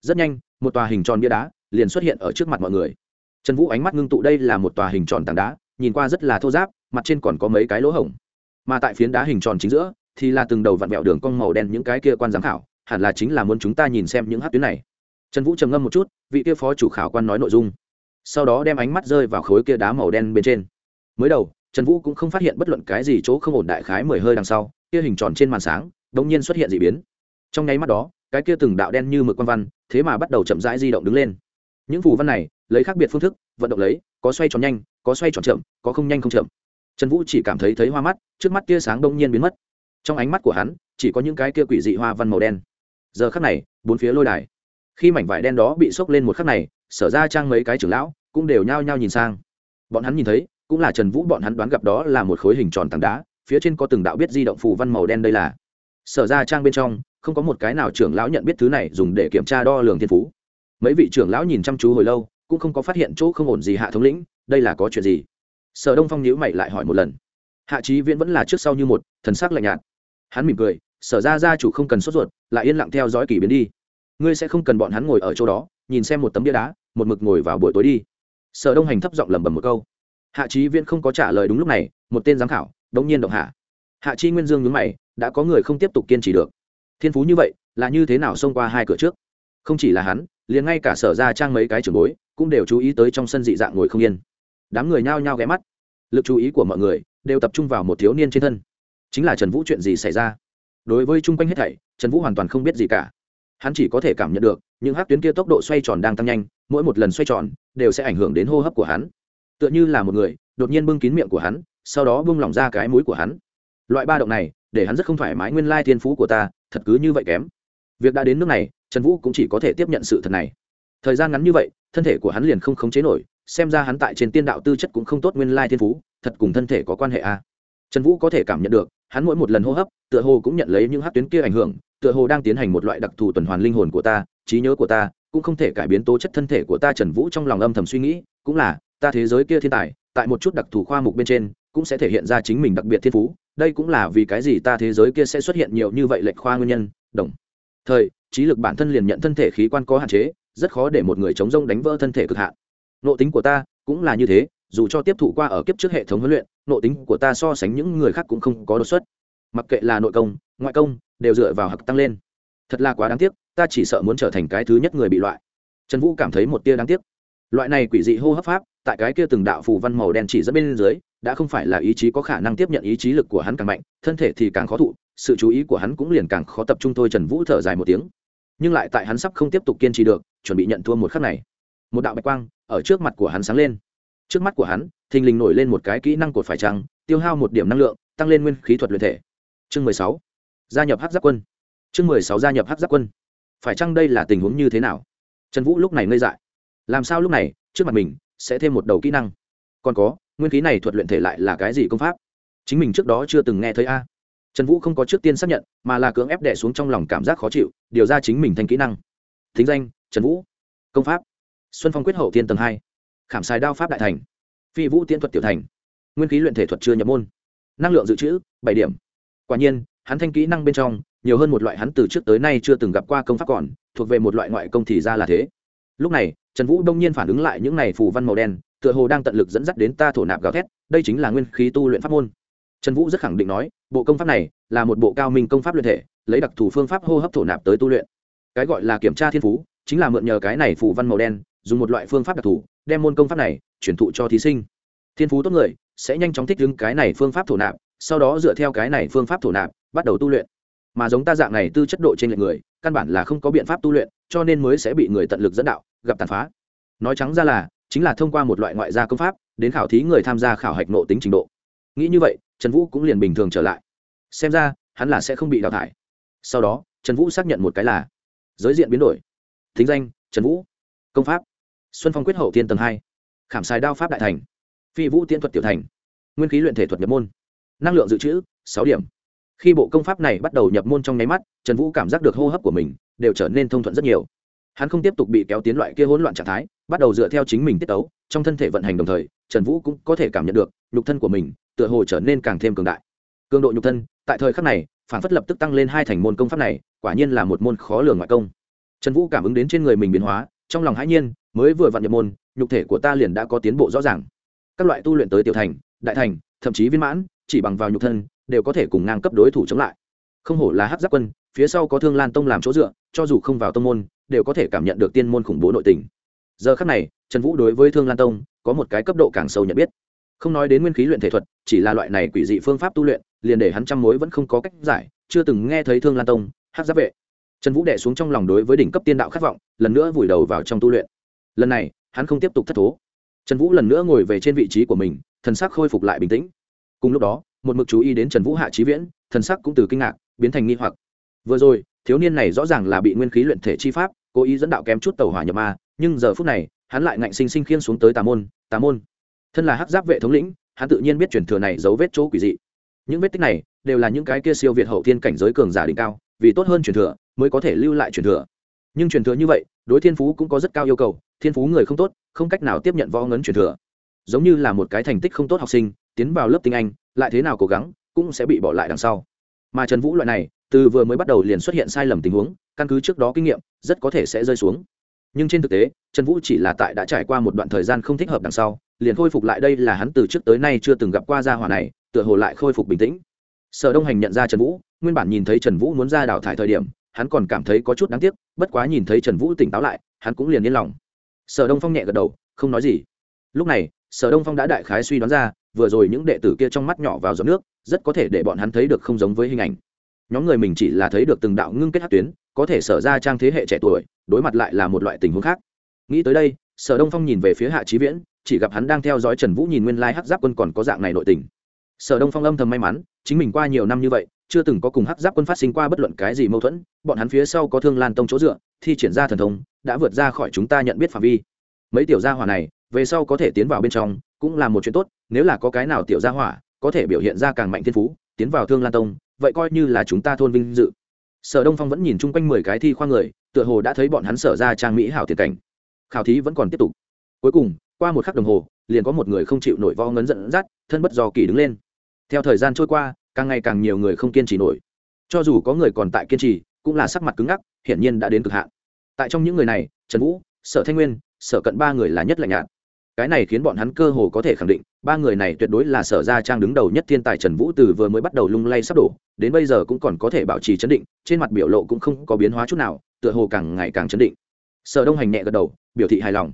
Rất nhanh, một tòa hình tròn bia đá liền xuất hiện ở trước mặt mọi người. Trần vũ ánh mắt ngưng tụ đây là một tòa hình tròn tảng đá, nhìn qua rất là thô giáp mặt trên còn có mấy cái lỗ hổng. Mà tại phiến đá hình tròn chính giữa thì là từng đầu vặn vẹo đường cong màu đen những cái kia quan giám khảo hẳn là chính là muốn chúng ta nhìn xem những hát tuyến này. Trần vũ trầm ngâm một chút, vị kia phó chủ khảo quan nói nội dung. Sau đó đem ánh mắt rơi vào khối kia đá màu đen bên trên. Mới đầu, trần vũ cũng không phát hiện bất luận cái gì chỗ không ổn đại khái mười hơi đằng sau, kia hình tròn trên màn sáng đ ỗ n g nhiên xuất hiện d ị biến. Trong nháy mắt đó, cái kia từng đạo đen như mực quan văn, thế mà bắt đầu chậm rãi di động đứng lên. Những phù văn này, lấy khác biệt phương thức, vận động lấy, có xoay tròn nhanh, có xoay tròn chậm, có không nhanh không chậm. Trần vũ chỉ cảm thấy thấy hoa mắt, trước mắt tia sáng đông nhiên biến mất. Trong ánh mắt của hắn, chỉ có những cái kia quỷ dị hoa văn màu đen giờ khắc này, bốn phía lôi đài. Khi mảnh vải đen đó bị sốc lên một khắc này, sở ra trang mấy cái trưởng lão cũng đều nhao nhao nhìn sang. Bọn hắn nhìn thấy, cũng là trần vũ bọn hắn đoán gặp đó là một khối hình tròn tảng đá, phía trên có từng đạo biết di động phù văn màu đen đây là. Sở ra trang bên trong, không có một cái nào trưởng lão nhận biết thứ này dùng để kiểm tra đo lường thiên phú. Mấy vị trưởng lão nhìn chăm chú hồi lâu, cũng không có phát hiện chỗ không ổn gì hạ thống lĩnh, đây là có chuyện gì? Sở đông phong nhíu mày lại hỏi một lần. Hạ trí viễn vẫn là trước sau như một, thần sắc lạnh nhạt. Hắn mỉm cười, sở ra gia chủ không cần sốt ruột lại yên lặng theo dõi kỳ biến đi. Ngươi sẽ không cần bọn hắn ngồi ở chỗ đó, nhìn xem một tấm bia đá, một mực ngồi vào buổi tối đi. Sở đông hành thấp giọng lẩm bẩm một câu. Hạ trí viễn không có trả lời đúng lúc này, một tên giám khảo đống nhiên động hạ. Hạ chi nguyên dương nhướng mày, đã có người không tiếp tục kiên trì được. Thiên phú như vậy, là như thế nào xông qua hai cửa trước? Không chỉ là hắn, liền ngay cả sở ra trang mấy cái trường bối, cũng đều chú ý tới trong sân dị dạng ngồi không yên. Đám người nhao nhao ghé mắt. Lực chú ý của mọi người đều tập trung vào một thiếu niên trên thân. Chính là trần vũ chuyện gì xảy ra? Đối với chung quanh hết thảy trần vũ hoàn toàn không biết gì cả. Hắn chỉ có thể cảm nhận được, những hát tuyến kia tốc độ xoay tròn đang tăng nhanh, mỗi một lần xoay tròn, đều sẽ ảnh hưởng đến hô hấp của hắn. Tựa như là một người, đột nhiên bưng kín miệng của hắn, sau đó bung lỏng ra cái mũi của hắn. Loại ba động này, để hắn rất không thoải mái nguyên lai thiên phú của ta, thật cứ như vậy kém. Việc đã đến nước này, trần vũ cũng chỉ có thể tiếp nhận sự thật này. Thời gian ngắn như vậy, thân thể của hắn liền không khống chế nổi, xem ra hắn tại trên tiên đạo tư chất cũng không tốt nguyên lai thiên phú, thật cùng thân thể có quan hệ a à. trần vũ có thể cảm nhận được hắn mỗi một lần hô hấp, tựa hồ cũng nhận lấy những hát tuyến kia ảnh hưởng, tựa hồ đang tiến hành một loại đặc thù tuần hoàn linh hồn của ta, trí nhớ của ta, cũng không thể cải biến tố chất thân thể của ta. Trần vũ trong lòng âm thầm suy nghĩ, cũng là, ta thế giới kia thiên tài, tại một chút đặc thù khoa mục bên trên, cũng sẽ thể hiện ra chính mình đặc biệt thiên phú. Đây cũng là vì cái gì ta thế giới kia sẽ xuất hiện nhiều như vậy lệch khoa nguyên nhân, đồng. Thời, trí lực bản thân liền nhận thân thể khí quan có hạn chế, rất khó để một người chống rông đánh vỡ thân thể cực hạn. Nộ tính của ta cũng là như thế dù cho tiếp thụ qua ở kiếp trước hệ thống huấn luyện, nội tính của ta so sánh những người khác cũng không có đột xuất. Mặc kệ là nội công, ngoại công, đều dựa vào hặc tăng lên. Thật là quá đáng tiếc, ta chỉ sợ muốn trở thành cái thứ nhất người bị loại. Trần vũ cảm thấy một tia đáng tiếc. Loại này quỷ dị hô hấp pháp, tại cái kia từng đạo phù văn màu đen chỉ dẫn bên dưới, đã không phải là ý chí có khả năng tiếp nhận ý chí lực của hắn càng mạnh, thân thể thì càng khó thụ, sự chú ý của hắn cũng liền càng khó tập trung thôi. Trần vũ thở dài một tiếng. Nhưng lại tại hắn sắp không tiếp tục kiên trì được, chuẩn bị nhận thua một khắc này. Một đạo bạch quang ở trước mặt của hắn sáng lên trước mắt của hắn, thình lình nổi lên một cái kỹ năng cột phải trăng, tiêu hao một điểm năng lượng, tăng lên nguyên khí thuật luyện thể. Chương mười sáu. Gia nhập hát giáp quân. Chương mười sáu gia nhập hát giáp quân. Phải chăng đây là tình huống như thế nào? Trần vũ lúc này ngây dại. Làm sao lúc này, trước mặt mình sẽ thêm một đầu kỹ năng? Còn có, nguyên khí này thuật luyện thể lại là cái gì công pháp? Chính mình trước đó chưa từng nghe thấy a. Trần vũ không có trước tiên xác nhận, mà là cưỡng ép đẻ xuống trong lòng cảm giác khó chịu, điều ra chính mình thành kỹ năng. Thính danh, trần vũ. Công pháp. Xuân phong quyết hậu tiên tầng hai khảm sai đao pháp đại thành, phi vũ tiễn thuật tiểu thành, nguyên khí luyện thể thuật chưa nhập môn, năng lượng dự trữ, bảy điểm. Quả nhiên, hắn thanh kỹ năng bên trong, nhiều hơn một loại hắn từ trước tới nay chưa từng gặp qua công pháp còn, thuộc về một loại ngoại công thì ra là thế. Lúc này, trần vũ đông nhiên phản ứng lại những này phù văn màu đen, tựa hồ đang tận lực dẫn dắt đến ta thổ nạp gào thét, đây chính là nguyên khí tu luyện pháp môn. Trần vũ rất khẳng định nói, bộ công pháp này là một bộ cao minh công pháp luyện thể, lấy đặc thù phương pháp hô hấp thổ nạp tới tu luyện. Cái gọi là kiểm tra thiên phú, chính là mượn nhờ cái này phù văn màu đen, dùng một loại phương pháp đặc thù đem môn công pháp này chuyển thụ cho thí sinh. Thiên phú tốt người sẽ nhanh chóng thích ứng cái này phương pháp thổ nạp, sau đó dựa theo cái này phương pháp thổ nạp, bắt đầu tu luyện. Mà giống ta dạng này tư chất độ trên lệch người, căn bản là không có biện pháp tu luyện, cho nên mới sẽ bị người tận lực dẫn đạo, gặp tàn phá. Nói trắng ra là, chính là thông qua một loại ngoại gia công pháp, đến khảo thí người tham gia khảo hạch nộ tính trình độ. Nghĩ như vậy, trần vũ cũng liền bình thường trở lại. Xem ra, hắn là sẽ không bị đào thải. Sau đó, trần vũ xác nhận một cái là, giới diện biến đổi. Thính danh, trần vũ. Công pháp xuân phong quyết hậu tiên tầng hai. Khảm sai đao pháp đại thành. Phi vũ tiễn thuật tiểu thành. Nguyên khí luyện thể thuật nhập môn. Năng lượng dự trữ, sáu điểm. Khi bộ công pháp này bắt đầu nhập môn trong nháy mắt, trần vũ cảm giác được hô hấp của mình đều trở nên thông thuận rất nhiều. Hắn không tiếp tục bị kéo tiến loại kia hỗn loạn trạng thái, bắt đầu dựa theo chính mình tiết tấu, trong thân thể vận hành đồng thời, trần vũ cũng có thể cảm nhận được nhục thân của mình tựa hồ trở nên càng thêm cường đại. Cường độ nhục thân, tại thời khắc này, phản phất lập tức tăng lên hai thành môn công pháp này, quả nhiên là một môn khó lường ngoại công. Trần vũ cảm ứng đến trên người mình biến hóa, trong lòng hãi nhiên mới vừa vặn nhập môn, nhục thể của ta liền đã có tiến bộ rõ ràng. Các loại tu luyện tới tiểu thành, đại thành, thậm chí viên mãn, chỉ bằng vào nhục thân, đều có thể cùng ngang cấp đối thủ chống lại. Không hổ là hát giáp quân, phía sau có thương lan tông làm chỗ dựa, cho dù không vào tông môn, đều có thể cảm nhận được tiên môn khủng bố nội tình. Giờ khắc này, trần vũ đối với thương lan tông, có một cái cấp độ càng sâu nhận biết. Không nói đến nguyên khí luyện thể thuật, chỉ là loại này quỷ dị phương pháp tu luyện, liền để hắn trăm mối vẫn không có cách giải, chưa từng nghe thấy thương lan tông hát giáp vệ. Trần vũ đẻ xuống trong lòng đối với đỉnh cấp tiên đạo khát vọng, lần nữa vùi đầu vào trong tu luyện lần này, hắn không tiếp tục thất thố. Trần vũ lần nữa ngồi về trên vị trí của mình, thần sắc khôi phục lại bình tĩnh. Cùng lúc đó, một mực chú ý đến trần vũ hạ trí viễn, thần sắc cũng từ kinh ngạc, biến thành nghi hoặc. Vừa rồi, thiếu niên này rõ ràng là bị nguyên khí luyện thể chi pháp, cố ý dẫn đạo kém chút tàu hỏa nhập ma, nhưng giờ phút này, hắn lại ngạnh sinh sinh khiên xuống tới tà môn tà môn. Thân là hắc giáp vệ thống lĩnh, hắn tự nhiên biết truyền thừa này dấu vết chỗ quỷ dị. Những vết tích này, đều là những cái kia siêu việt hậu thiên cảnh giới cường giả đỉnh cao, vì tốt hơn truyền thừa, mới có thể lưu lại truyền thừa. Nhưng truyền thừa như vậy đối thiên phú cũng có rất cao yêu cầu, thiên phú người không tốt, không cách nào tiếp nhận võ ngấn truyền thừa. Giống như là một cái thành tích không tốt học sinh, tiến vào lớp tiếng anh, lại thế nào cố gắng, cũng sẽ bị bỏ lại đằng sau. Mà trần vũ loại này, từ vừa mới bắt đầu liền xuất hiện sai lầm tình huống, căn cứ trước đó kinh nghiệm, rất có thể sẽ rơi xuống. Nhưng trên thực tế, trần vũ chỉ là tại đã trải qua một đoạn thời gian không thích hợp đằng sau, liền khôi phục lại đây là hắn từ trước tới nay chưa từng gặp qua gia hỏa này, tựa hồ lại khôi phục bình tĩnh. Sở đông hành nhận ra trần vũ, nguyên bản nhìn thấy trần vũ muốn ra đào thải thời điểm hắn còn cảm thấy có chút đáng tiếc, bất quá nhìn thấy trần vũ tỉnh táo lại, hắn cũng liền yên lòng. Sở đông phong nhẹ gật đầu, không nói gì. Lúc này, sở đông phong đã đại khái suy đoán ra, vừa rồi những đệ tử kia trong mắt nhỏ vào giọt nước, rất có thể để bọn hắn thấy được không giống với hình ảnh. Nhóm người mình chỉ là thấy được từng đạo ngưng kết hát tuyến, có thể sở ra trang thế hệ trẻ tuổi, đối mặt lại là một loại tình huống khác. Nghĩ tới đây, sở đông phong nhìn về phía hạ trí viễn, chỉ gặp hắn đang theo dõi trần vũ nhìn nguyên lai hắc giáp quân còn có dạng này nội tình. Sở đông phong âm thầm may mắn, chính mình qua nhiều năm như vậy chưa từng có cùng hắc giáp quân phát sinh qua bất luận cái gì mâu thuẫn, bọn hắn phía sau có thương lan tông chỗ dựa, thi triển ra thần thông, đã vượt ra khỏi chúng ta nhận biết phạm vi. Mấy tiểu gia hỏa này, về sau có thể tiến vào bên trong, cũng là một chuyện tốt, nếu là có cái nào tiểu gia hỏa, có thể biểu hiện ra càng mạnh thiên phú, tiến vào thương lan tông, vậy coi như là chúng ta thôn vinh dự. Sở đông phong vẫn nhìn chung quanh mười cái thi khoa người, tựa hồ đã thấy bọn hắn sở ra trang mỹ hảo thiệt cảnh. Khảo thí vẫn còn tiếp tục. Cuối cùng, qua một khắc đồng hồ, liền có một người không chịu nổi vo ngấn dẫn dắt, thân bất do kỳ đứng lên. Theo thời gian trôi qua càng ngày càng nhiều người không kiên trì nổi. Cho dù có người còn tại kiên trì, cũng là sắc mặt cứng ngắc, hiển nhiên đã đến cực hạn. Tại trong những người này, trần vũ, sở thanh nguyên, sở cận ba người là nhất lạnh nhạt. Cái này khiến bọn hắn cơ hồ có thể khẳng định, ba người này tuyệt đối là sở gia trang đứng đầu nhất thiên tài trần vũ từ vừa mới bắt đầu lung lay sắp đổ, đến bây giờ cũng còn có thể bảo trì chấn định, trên mặt biểu lộ cũng không có biến hóa chút nào, tựa hồ càng ngày càng chấn định. Sở đông hành nhẹ gật đầu, biểu thị hài lòng.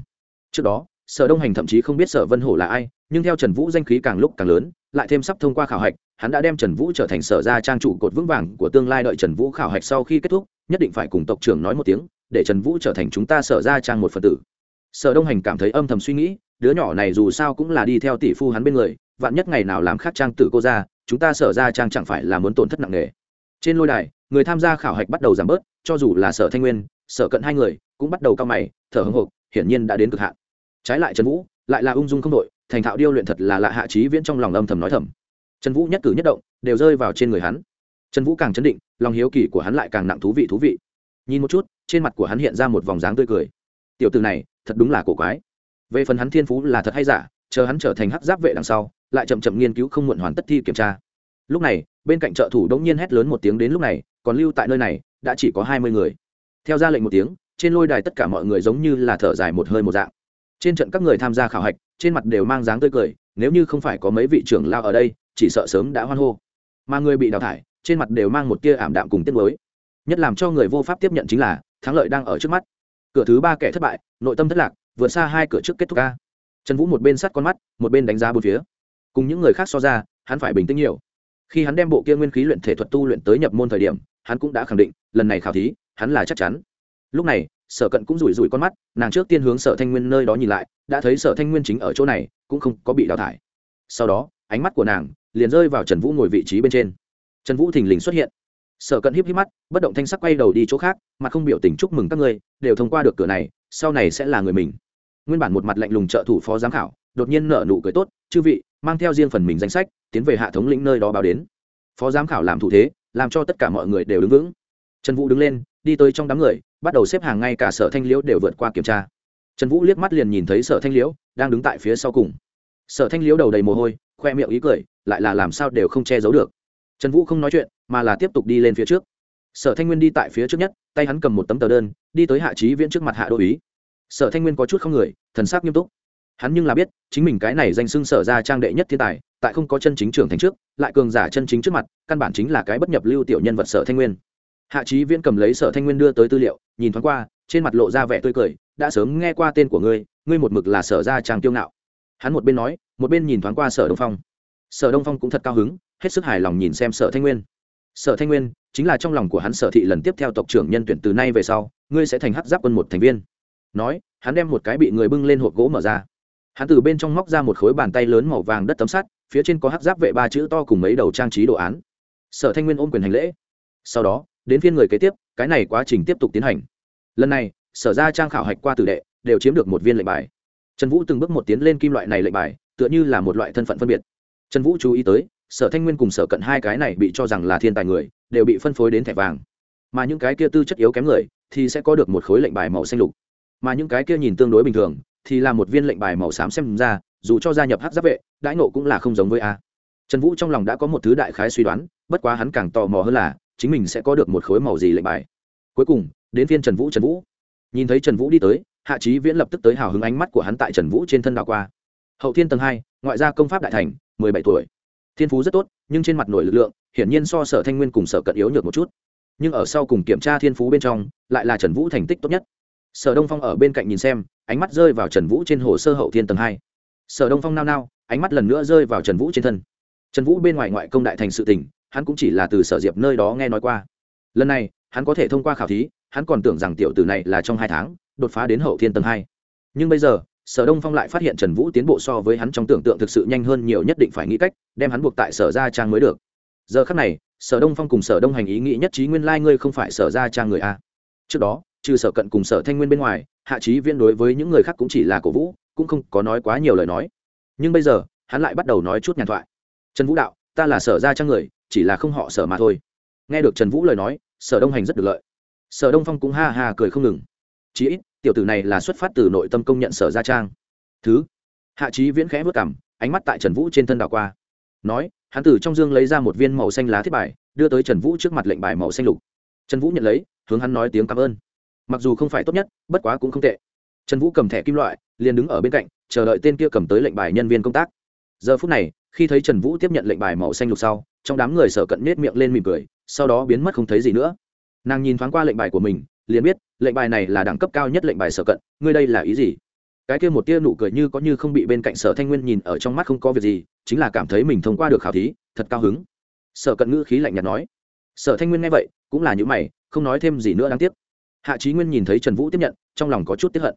Trước đó sở đông hành thậm chí không biết sở vân hổ là ai, nhưng theo trần vũ danh khí càng lúc càng lớn, lại thêm sắp thông qua khảo hạch, hắn đã đem trần vũ trở thành sở gia trang trụ cột vững vàng của tương lai đợi trần vũ khảo hạch sau khi kết thúc, nhất định phải cùng tộc trưởng nói một tiếng, để trần vũ trở thành chúng ta sở gia trang một phần tử. Sở đông hành cảm thấy âm thầm suy nghĩ, đứa nhỏ này dù sao cũng là đi theo tỷ phu hắn bên người, vạn nhất ngày nào làm khác trang tử cô ra chúng ta sở ra trang chẳng phải là muốn tổn thất nặng nề. Trên lôi đài, người tham gia khảo hạch bắt đầu giảm bớt, cho dù là sở thanh nguyên, sở cận hai người cũng bắt đầu cao mày, thở hưng hộp hiển nhiên đã đến cực hạn trái lại trần vũ lại là ung dung không đội thành thạo điêu luyện thật là lạ hạ trí viễn trong lòng âm thầm nói thầm. Trần vũ nhất cử nhất động, đều rơi vào trên người hắn. Trần vũ càng chấn định, lòng hiếu kỳ của hắn lại càng nặng thú vị thú vị. Nhìn một chút, trên mặt của hắn hiện ra một vòng dáng tươi cười. Tiểu từ này, thật đúng là cổ quái. Về phần hắn thiên phú là thật hay giả, chờ hắn trở thành hắc giáp vệ đằng sau, lại chậm chậm nghiên cứu không muộn hoàn tất thi kiểm tra. Lúc này, bên cạnh trợ thủ đống nhiên hét lớn một tiếng đến lúc này, còn lưu tại nơi này, đã chỉ có hai mươi người. Theo ra lệnh một tiếng, trên lôi đài tất cả mọi người giống như là thở dài một hơi một dạng trên trận các người tham gia khảo hạch, trên mặt đều mang dáng tươi cười, nếu như không phải có mấy vị trưởng lao ở đây, chỉ sợ sớm đã hoan hô. Mà người bị đào thải, trên mặt đều mang một tia ảm đạm cùng tiết mới nhất làm cho người vô pháp tiếp nhận chính là, thắng lợi đang ở trước mắt. Cửa thứ ba kẻ thất bại, nội tâm thất lạc, vượt xa hai cửa trước kết thúc ca. Trần vũ một bên sắt con mắt, một bên đánh giá bốn phía. Cùng những người khác so ra, hắn phải bình tĩnh nhiều. Khi hắn đem bộ kia nguyên khí luyện thể thuật tu luyện tới nhập môn thời điểm, hắn cũng đã khẳng định, lần này khảo thí, hắn là chắc chắn. Lúc này sở cận cũng rủi rủi con mắt, nàng trước tiên hướng sở thanh nguyên nơi đó nhìn lại, đã thấy sở thanh nguyên chính ở chỗ này, cũng không có bị đào thải. Sau đó, ánh mắt của nàng liền rơi vào trần vũ ngồi vị trí bên trên. Trần vũ thình lình xuất hiện. Sở cận híp híp mắt, bất động thanh sắc quay đầu đi chỗ khác, mà không biểu tình chúc mừng các ngươi, đều thông qua được cửa này, sau này sẽ là người mình. Nguyên bản một mặt lạnh lùng trợ thủ phó giám khảo, đột nhiên nở nụ cười tốt, chư vị, mang theo riêng phần mình danh sách, tiến về hạ thống lĩnh nơi đó báo đến. Phó giám khảo làm thủ thế, làm cho tất cả mọi người đều đứng vững. Trần vũ đứng lên, đi tới trong đám người bắt đầu xếp hàng ngay cả sở thanh liễu đều vượt qua kiểm tra. Trần vũ liếc mắt liền nhìn thấy sở thanh liễu đang đứng tại phía sau cùng. Sở thanh liễu đầu đầy mồ hôi, khoe miệng ý cười, lại là làm sao đều không che giấu được. Trần vũ không nói chuyện, mà là tiếp tục đi lên phía trước. Sở thanh nguyên đi tại phía trước nhất, tay hắn cầm một tấm tờ đơn, đi tới hạ trí viễn trước mặt hạ đô ý sở thanh nguyên có chút không người, thần sắc nghiêm túc. Hắn nhưng là biết, chính mình cái này danh xưng sở ra trang đệ nhất thiên tài, tại không có chân chính trưởng thành trước, lại cường giả chân chính trước mặt, căn bản chính là cái bất nhập lưu tiểu nhân vật sở thanh nguyên hạ trí viễn cầm lấy sở thanh nguyên đưa tới tư liệu, nhìn thoáng qua, trên mặt lộ ra vẻ tươi cười, đã sớm nghe qua tên của ngươi ngươi một mực là sở Gia trang tiêu ngạo. Hắn một bên nói, một bên nhìn thoáng qua sở đông phong. Sở đông phong cũng thật cao hứng, hết sức hài lòng nhìn xem sở thanh nguyên. Sở thanh nguyên, chính là trong lòng của hắn sở thị lần tiếp theo tộc trưởng nhân tuyển từ nay về sau, ngươi sẽ thành hắc giáp quân một thành viên. Nói, hắn đem một cái bị người bưng lên hộp gỗ mở ra. Hắn từ bên trong móc ra một khối bàn tay lớn màu vàng đất tấm sắt, phía trên có hắc giáp vệ ba chữ to cùng mấy đầu trang trí đồ án. Sở thanh nguyên ôm quyền hành lễ. Sau đó đến phiên người kế tiếp, cái này quá trình tiếp tục tiến hành. Lần này, sở ra trang khảo hạch qua tử đệ, đều chiếm được một viên lệnh bài. Trần vũ từng bước một tiến lên kim loại này lệnh bài, tựa như là một loại thân phận phân biệt. Trần vũ chú ý tới, sở thanh nguyên cùng sở cận hai cái này bị cho rằng là thiên tài người, đều bị phân phối đến thẻ vàng. Mà những cái kia tư chất yếu kém người, thì sẽ có được một khối lệnh bài màu xanh lục. Mà những cái kia nhìn tương đối bình thường, thì là một viên lệnh bài màu xám xem ra, dù cho gia nhập hát giáp vệ, đãi nộ cũng là không giống với a. Trần vũ trong lòng đã có một thứ đại khái suy đoán, bất quá hắn càng tò mò hơn là chính mình sẽ có được một khối màu gì lệnh bài. Cuối cùng, đến phiên trần vũ trần vũ. Nhìn thấy trần vũ đi tới, hạ trí viễn lập tức tới hào hứng ánh mắt của hắn tại trần vũ trên thân đảo qua. Hậu thiên tầng hai, ngoại gia công pháp đại thành, mười bảy tuổi. Thiên phú rất tốt, nhưng trên mặt nổi lực lượng, hiển nhiên so sở thanh nguyên cùng sở cận yếu nhược một chút. Nhưng ở sau cùng kiểm tra thiên phú bên trong, lại là trần vũ thành tích tốt nhất. Sở đông phong ở bên cạnh nhìn xem, ánh mắt rơi vào trần vũ trên hồ sơ hậu thiên tầng hai. Sở đông phong nao nao, ánh mắt lần nữa rơi vào trần vũ trên thân. Trần vũ bên ngoài ngoại công đại thành sự tình hắn cũng chỉ là từ sở diệp nơi đó nghe nói qua. Lần này, hắn có thể thông qua khảo thí, hắn còn tưởng rằng tiểu tử này là trong hai tháng, đột phá đến hậu thiên tầng hai. Nhưng bây giờ, sở đông phong lại phát hiện trần vũ tiến bộ so với hắn trong tưởng tượng thực sự nhanh hơn nhiều nhất định phải nghĩ cách, đem hắn buộc tại sở gia trang mới được. Giờ khắc này, sở đông phong cùng sở đông hành ý nghĩ nhất trí nguyên lai、like、ngươi không phải sở gia trang người a. Trước đó, trừ sở cận cùng sở thanh nguyên bên ngoài, hạ trí viên đối với những người khác cũng chỉ là cổ vũ, cũng không có nói quá nhiều lời nói. Nhưng bây giờ, hắn lại bắt đầu nói chút nhàn thoại. Trần vũ đạo ta là sở gia trang người, chỉ là không họ sở mà thôi. Nghe được trần vũ lời nói, sở đông hành rất được lợi. Sở đông phong cũng ha ha cười không ngừng. Chí ít, tiểu tử này là xuất phát từ nội tâm công nhận sở gia trang. Thứ. Hạ trí viễn khẽ vất cảm ánh mắt tại trần vũ trên thân đảo qua. Nói, hắn từ trong dương lấy ra một viên màu xanh lá thiết bài, đưa tới trần vũ trước mặt lệnh bài màu xanh lục. Trần vũ nhận lấy, hướng hắn nói tiếng cảm ơn. Mặc dù không phải tốt nhất, bất quá cũng không tệ. Trần vũ cầm thẻ kim loại, liền đứng ở bên cạnh, chờ đợi tên kia cầm tới lệnh bài nhân viên công tác giờ phút này, khi thấy trần vũ tiếp nhận lệnh bài màu xanh lục sau, trong đám người sở cận nết miệng lên mỉm cười, sau đó biến mất không thấy gì nữa. Nàng nhìn thoáng qua lệnh bài của mình, liền biết, lệnh bài này là đẳng cấp cao nhất lệnh bài sở cận, ngươi đây là ý gì? Cái kia một tia nụ cười như có như không bị bên cạnh sở thanh nguyên nhìn ở trong mắt không có việc gì, chính là cảm thấy mình thông qua được khảo thí, thật cao hứng. Sở cận ngữ khí lạnh nhạt nói. Sở thanh nguyên nghe vậy, cũng là những mày, không nói thêm gì nữa đáng tiếc. Hạ trí nguyên nhìn thấy trần vũ tiếp nhận, trong lòng có chút tiếp hận.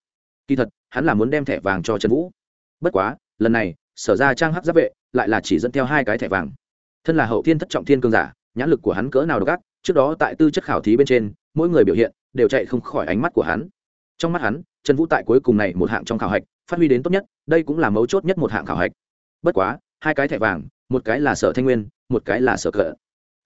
Kỳ thật, hắn là muốn đem thẻ vàng cho trần vũ. Bất quá, lần này sở ra trang hắc giáp vệ, lại là chỉ dẫn theo hai cái thẻ vàng. Thân là hậu thiên thất trọng thiên cương giả, nhãn lực của hắn cỡ nào đ ộ trước đó tại tư chất khảo thí bên trên, mỗi người biểu hiện đều chạy không khỏi ánh mắt của hắn. Trong mắt hắn, trần vũ tại cuối cùng này một hạng trong khảo hạch, phát huy đến tốt nhất, đây cũng là mấu chốt nhất một hạng khảo hạch. Bất quá, hai cái thẻ vàng, một cái là sở thanh nguyên, một cái là sở cận.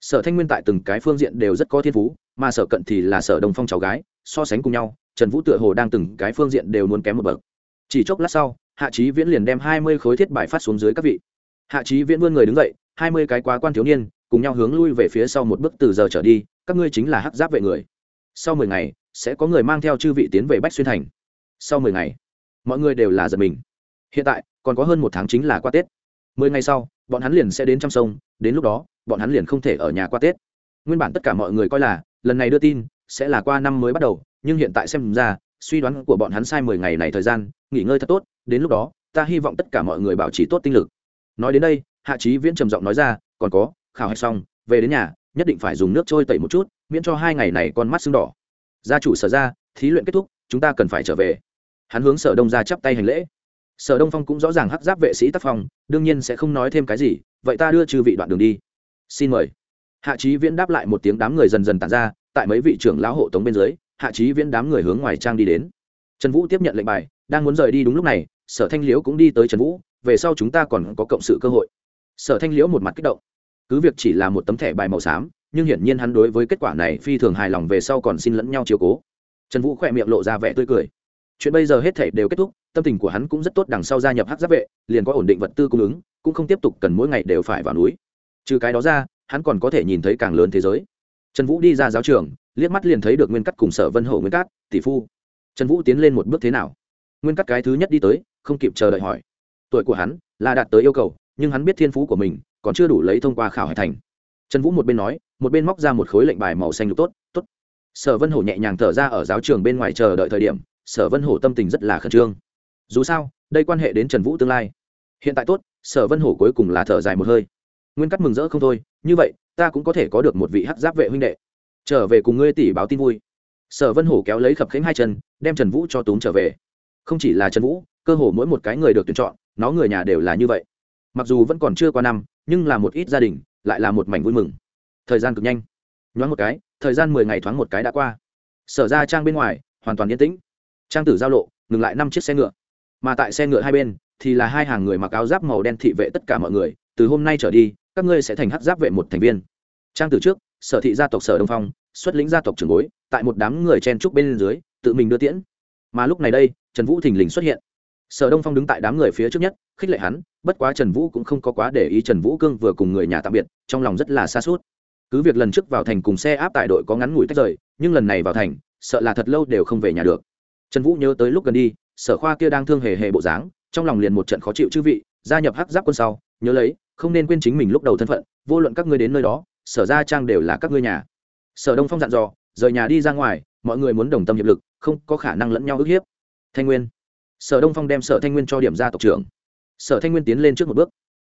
Sở thanh nguyên tại từng cái phương diện đều rất có thiên phú, mà sở cận thì là sở đồng phong cháu gái, so sánh cùng nhau, trần vũ tựa hồ đang từng cái phương diện đều muốn kém một bậc. Chỉ chốc lát sau hạ trí viễn liền đem hai mươi khối thiết bài phát xuống dưới các vị. Hạ trí viễn vươn người đứng dậy, hai mươi cái quá quan thiếu niên, cùng nhau hướng lui về phía sau một bước từ giờ trở đi, các ngươi chính là hắc giáp vệ người. Sau mười ngày, sẽ có người mang theo chư vị tiến về bách xuyên thành. Sau mười ngày, mọi người đều là giật mình. Hiện tại, còn có hơn một tháng chính là qua tết. Mười ngày sau, bọn hắn liền sẽ đến trăm sông, đến lúc đó, bọn hắn liền không thể ở nhà qua tết. Nguyên bản tất cả mọi người coi là, lần này đưa tin, sẽ là qua năm mới bắt đầu, nhưng hiện tại xem ra suy đoán của bọn hắn sai mười ngày này thời gian, nghỉ ngơi thật tốt, đến lúc đó, ta hy vọng tất cả mọi người bảo trì tốt tinh lực. Nói đến đây, hạ trí viễn trầm giọng nói ra, còn có, khảo hạch xong, về đến nhà, nhất định phải dùng nước trôi tẩy một chút, miễn cho hai ngày này con mắt sưng đỏ. Gia chủ sở ra, thí luyện kết thúc, chúng ta cần phải trở về. Hắn hướng sở đông ra chắp tay hành lễ. Sở đông phong cũng rõ ràng hắc giáp vệ sĩ tác phong, đương nhiên sẽ không nói thêm cái gì, vậy ta đưa chư vị đoạn đường đi. Xin mời. Hạ trí viễn đáp lại một tiếng đám người dần dần tàn ra, tại mấy vị trưởng lão hộ tống bên dưới hạ trí viễn đám người hướng ngoài trang đi đến. Trần vũ tiếp nhận lệnh bài, đang muốn rời đi đúng lúc này, sở thanh liễu cũng đi tới trần vũ, về sau chúng ta còn có cộng sự cơ hội. Sở thanh liễu một mặt kích động. Cứ việc chỉ là một tấm thẻ bài màu xám, nhưng hiển nhiên hắn đối với kết quả này phi thường hài lòng về sau còn xin lẫn nhau chiều cố. Trần vũ khỏe miệng lộ ra vẻ tươi cười. Chuyện bây giờ hết thể đều kết thúc, tâm tình của hắn cũng rất tốt, đằng sau gia nhập hát giáp vệ, liền có ổn định vật tư cung ứng, cũng không tiếp tục cần mỗi ngày đều phải vào núi. Trừ cái đó ra, hắn còn có thể nhìn thấy càng lớn thế giới. Trần vũ đi ra giáo trường liếc mắt liền thấy được nguyên cắt cùng sở vân hổ nguyên cát, tỷ phu. Trần vũ tiến lên một bước thế nào? Nguyên cắt cái thứ nhất đi tới, không kịp chờ đợi hỏi. Tuổi của hắn là đạt tới yêu cầu, nhưng hắn biết thiên phú của mình, còn chưa đủ lấy thông qua khảo hải thành. Trần vũ một bên nói, một bên móc ra một khối lệnh bài màu xanh lục tốt tốt. Sở vân hổ nhẹ nhàng thở ra ở giáo trường bên ngoài chờ đợi thời điểm, sở vân hổ tâm tình rất là khẩn trương. Dù sao, đây quan hệ đến trần vũ tương lai. Hiện tại tốt, sở vân hổ cuối cùng là thở dài một hơi. Nguyên cắt mừng rỡ không thôi, như vậy, ta cũng có thể có được một vị hắc giáp vệ huynh đệ trở về cùng ngươi tỷ báo tin vui. Sở vân hổ kéo lấy khập khánh hai chân, đem trần vũ cho túm trở về. Không chỉ là trần vũ, cơ hồ mỗi một cái người được tuyển chọn, nó người nhà đều là như vậy. Mặc dù vẫn còn chưa qua năm, nhưng là một ít gia đình lại là một mảnh vui mừng. Thời gian cực nhanh. Nhoáng một cái, thời gian mười ngày thoáng một cái đã qua. Sở ra trang bên ngoài, hoàn toàn yên tĩnh. Trang tử giao lộ, ngừng lại năm chiếc xe ngựa. Mà tại xe ngựa hai bên, thì là hai hàng người mặc áo giáp màu đen thị vệ tất cả mọi người, từ hôm nay trở đi, các ngươi sẽ thành hắc giáp vệ một thành viên. Trang tử trước sở thị gia tộc sở đông phong, xuất lĩnh gia tộc trường bối, tại một đám người chen trúc bên dưới, tự mình đưa tiễn. Mà lúc này đây, trần vũ thình lình xuất hiện. Sở đông phong đứng tại đám người phía trước nhất, khích lệ hắn, bất quá trần vũ cũng không có quá để ý trần vũ cương vừa cùng người nhà tạm biệt, trong lòng rất là xa suốt cứ việc lần trước vào thành cùng xe áp tại đội có ngắn ngủi tách rời, nhưng lần này vào thành, sợ là thật lâu đều không về nhà được. Trần vũ nhớ tới lúc gần đi, sở khoa kia đang thương hề hề bộ dáng, trong lòng liền một trận khó chịu chư vị, gia nhập hắc giáp quân sau, nhớ lấy, không nên quên chính mình lúc đầu thân phận, vô luận các ngươi đến nơi đó sở ra trang đều là các ngươi nhà. Sở đông phong dặn dò, rời nhà đi ra ngoài, mọi người muốn đồng tâm hiệp lực, không có khả năng lẫn nhau ức hiếp. Thanh nguyên. Sở đông phong đem sở thanh nguyên cho điểm ra tộc trưởng. Sở thanh nguyên tiến lên trước một bước.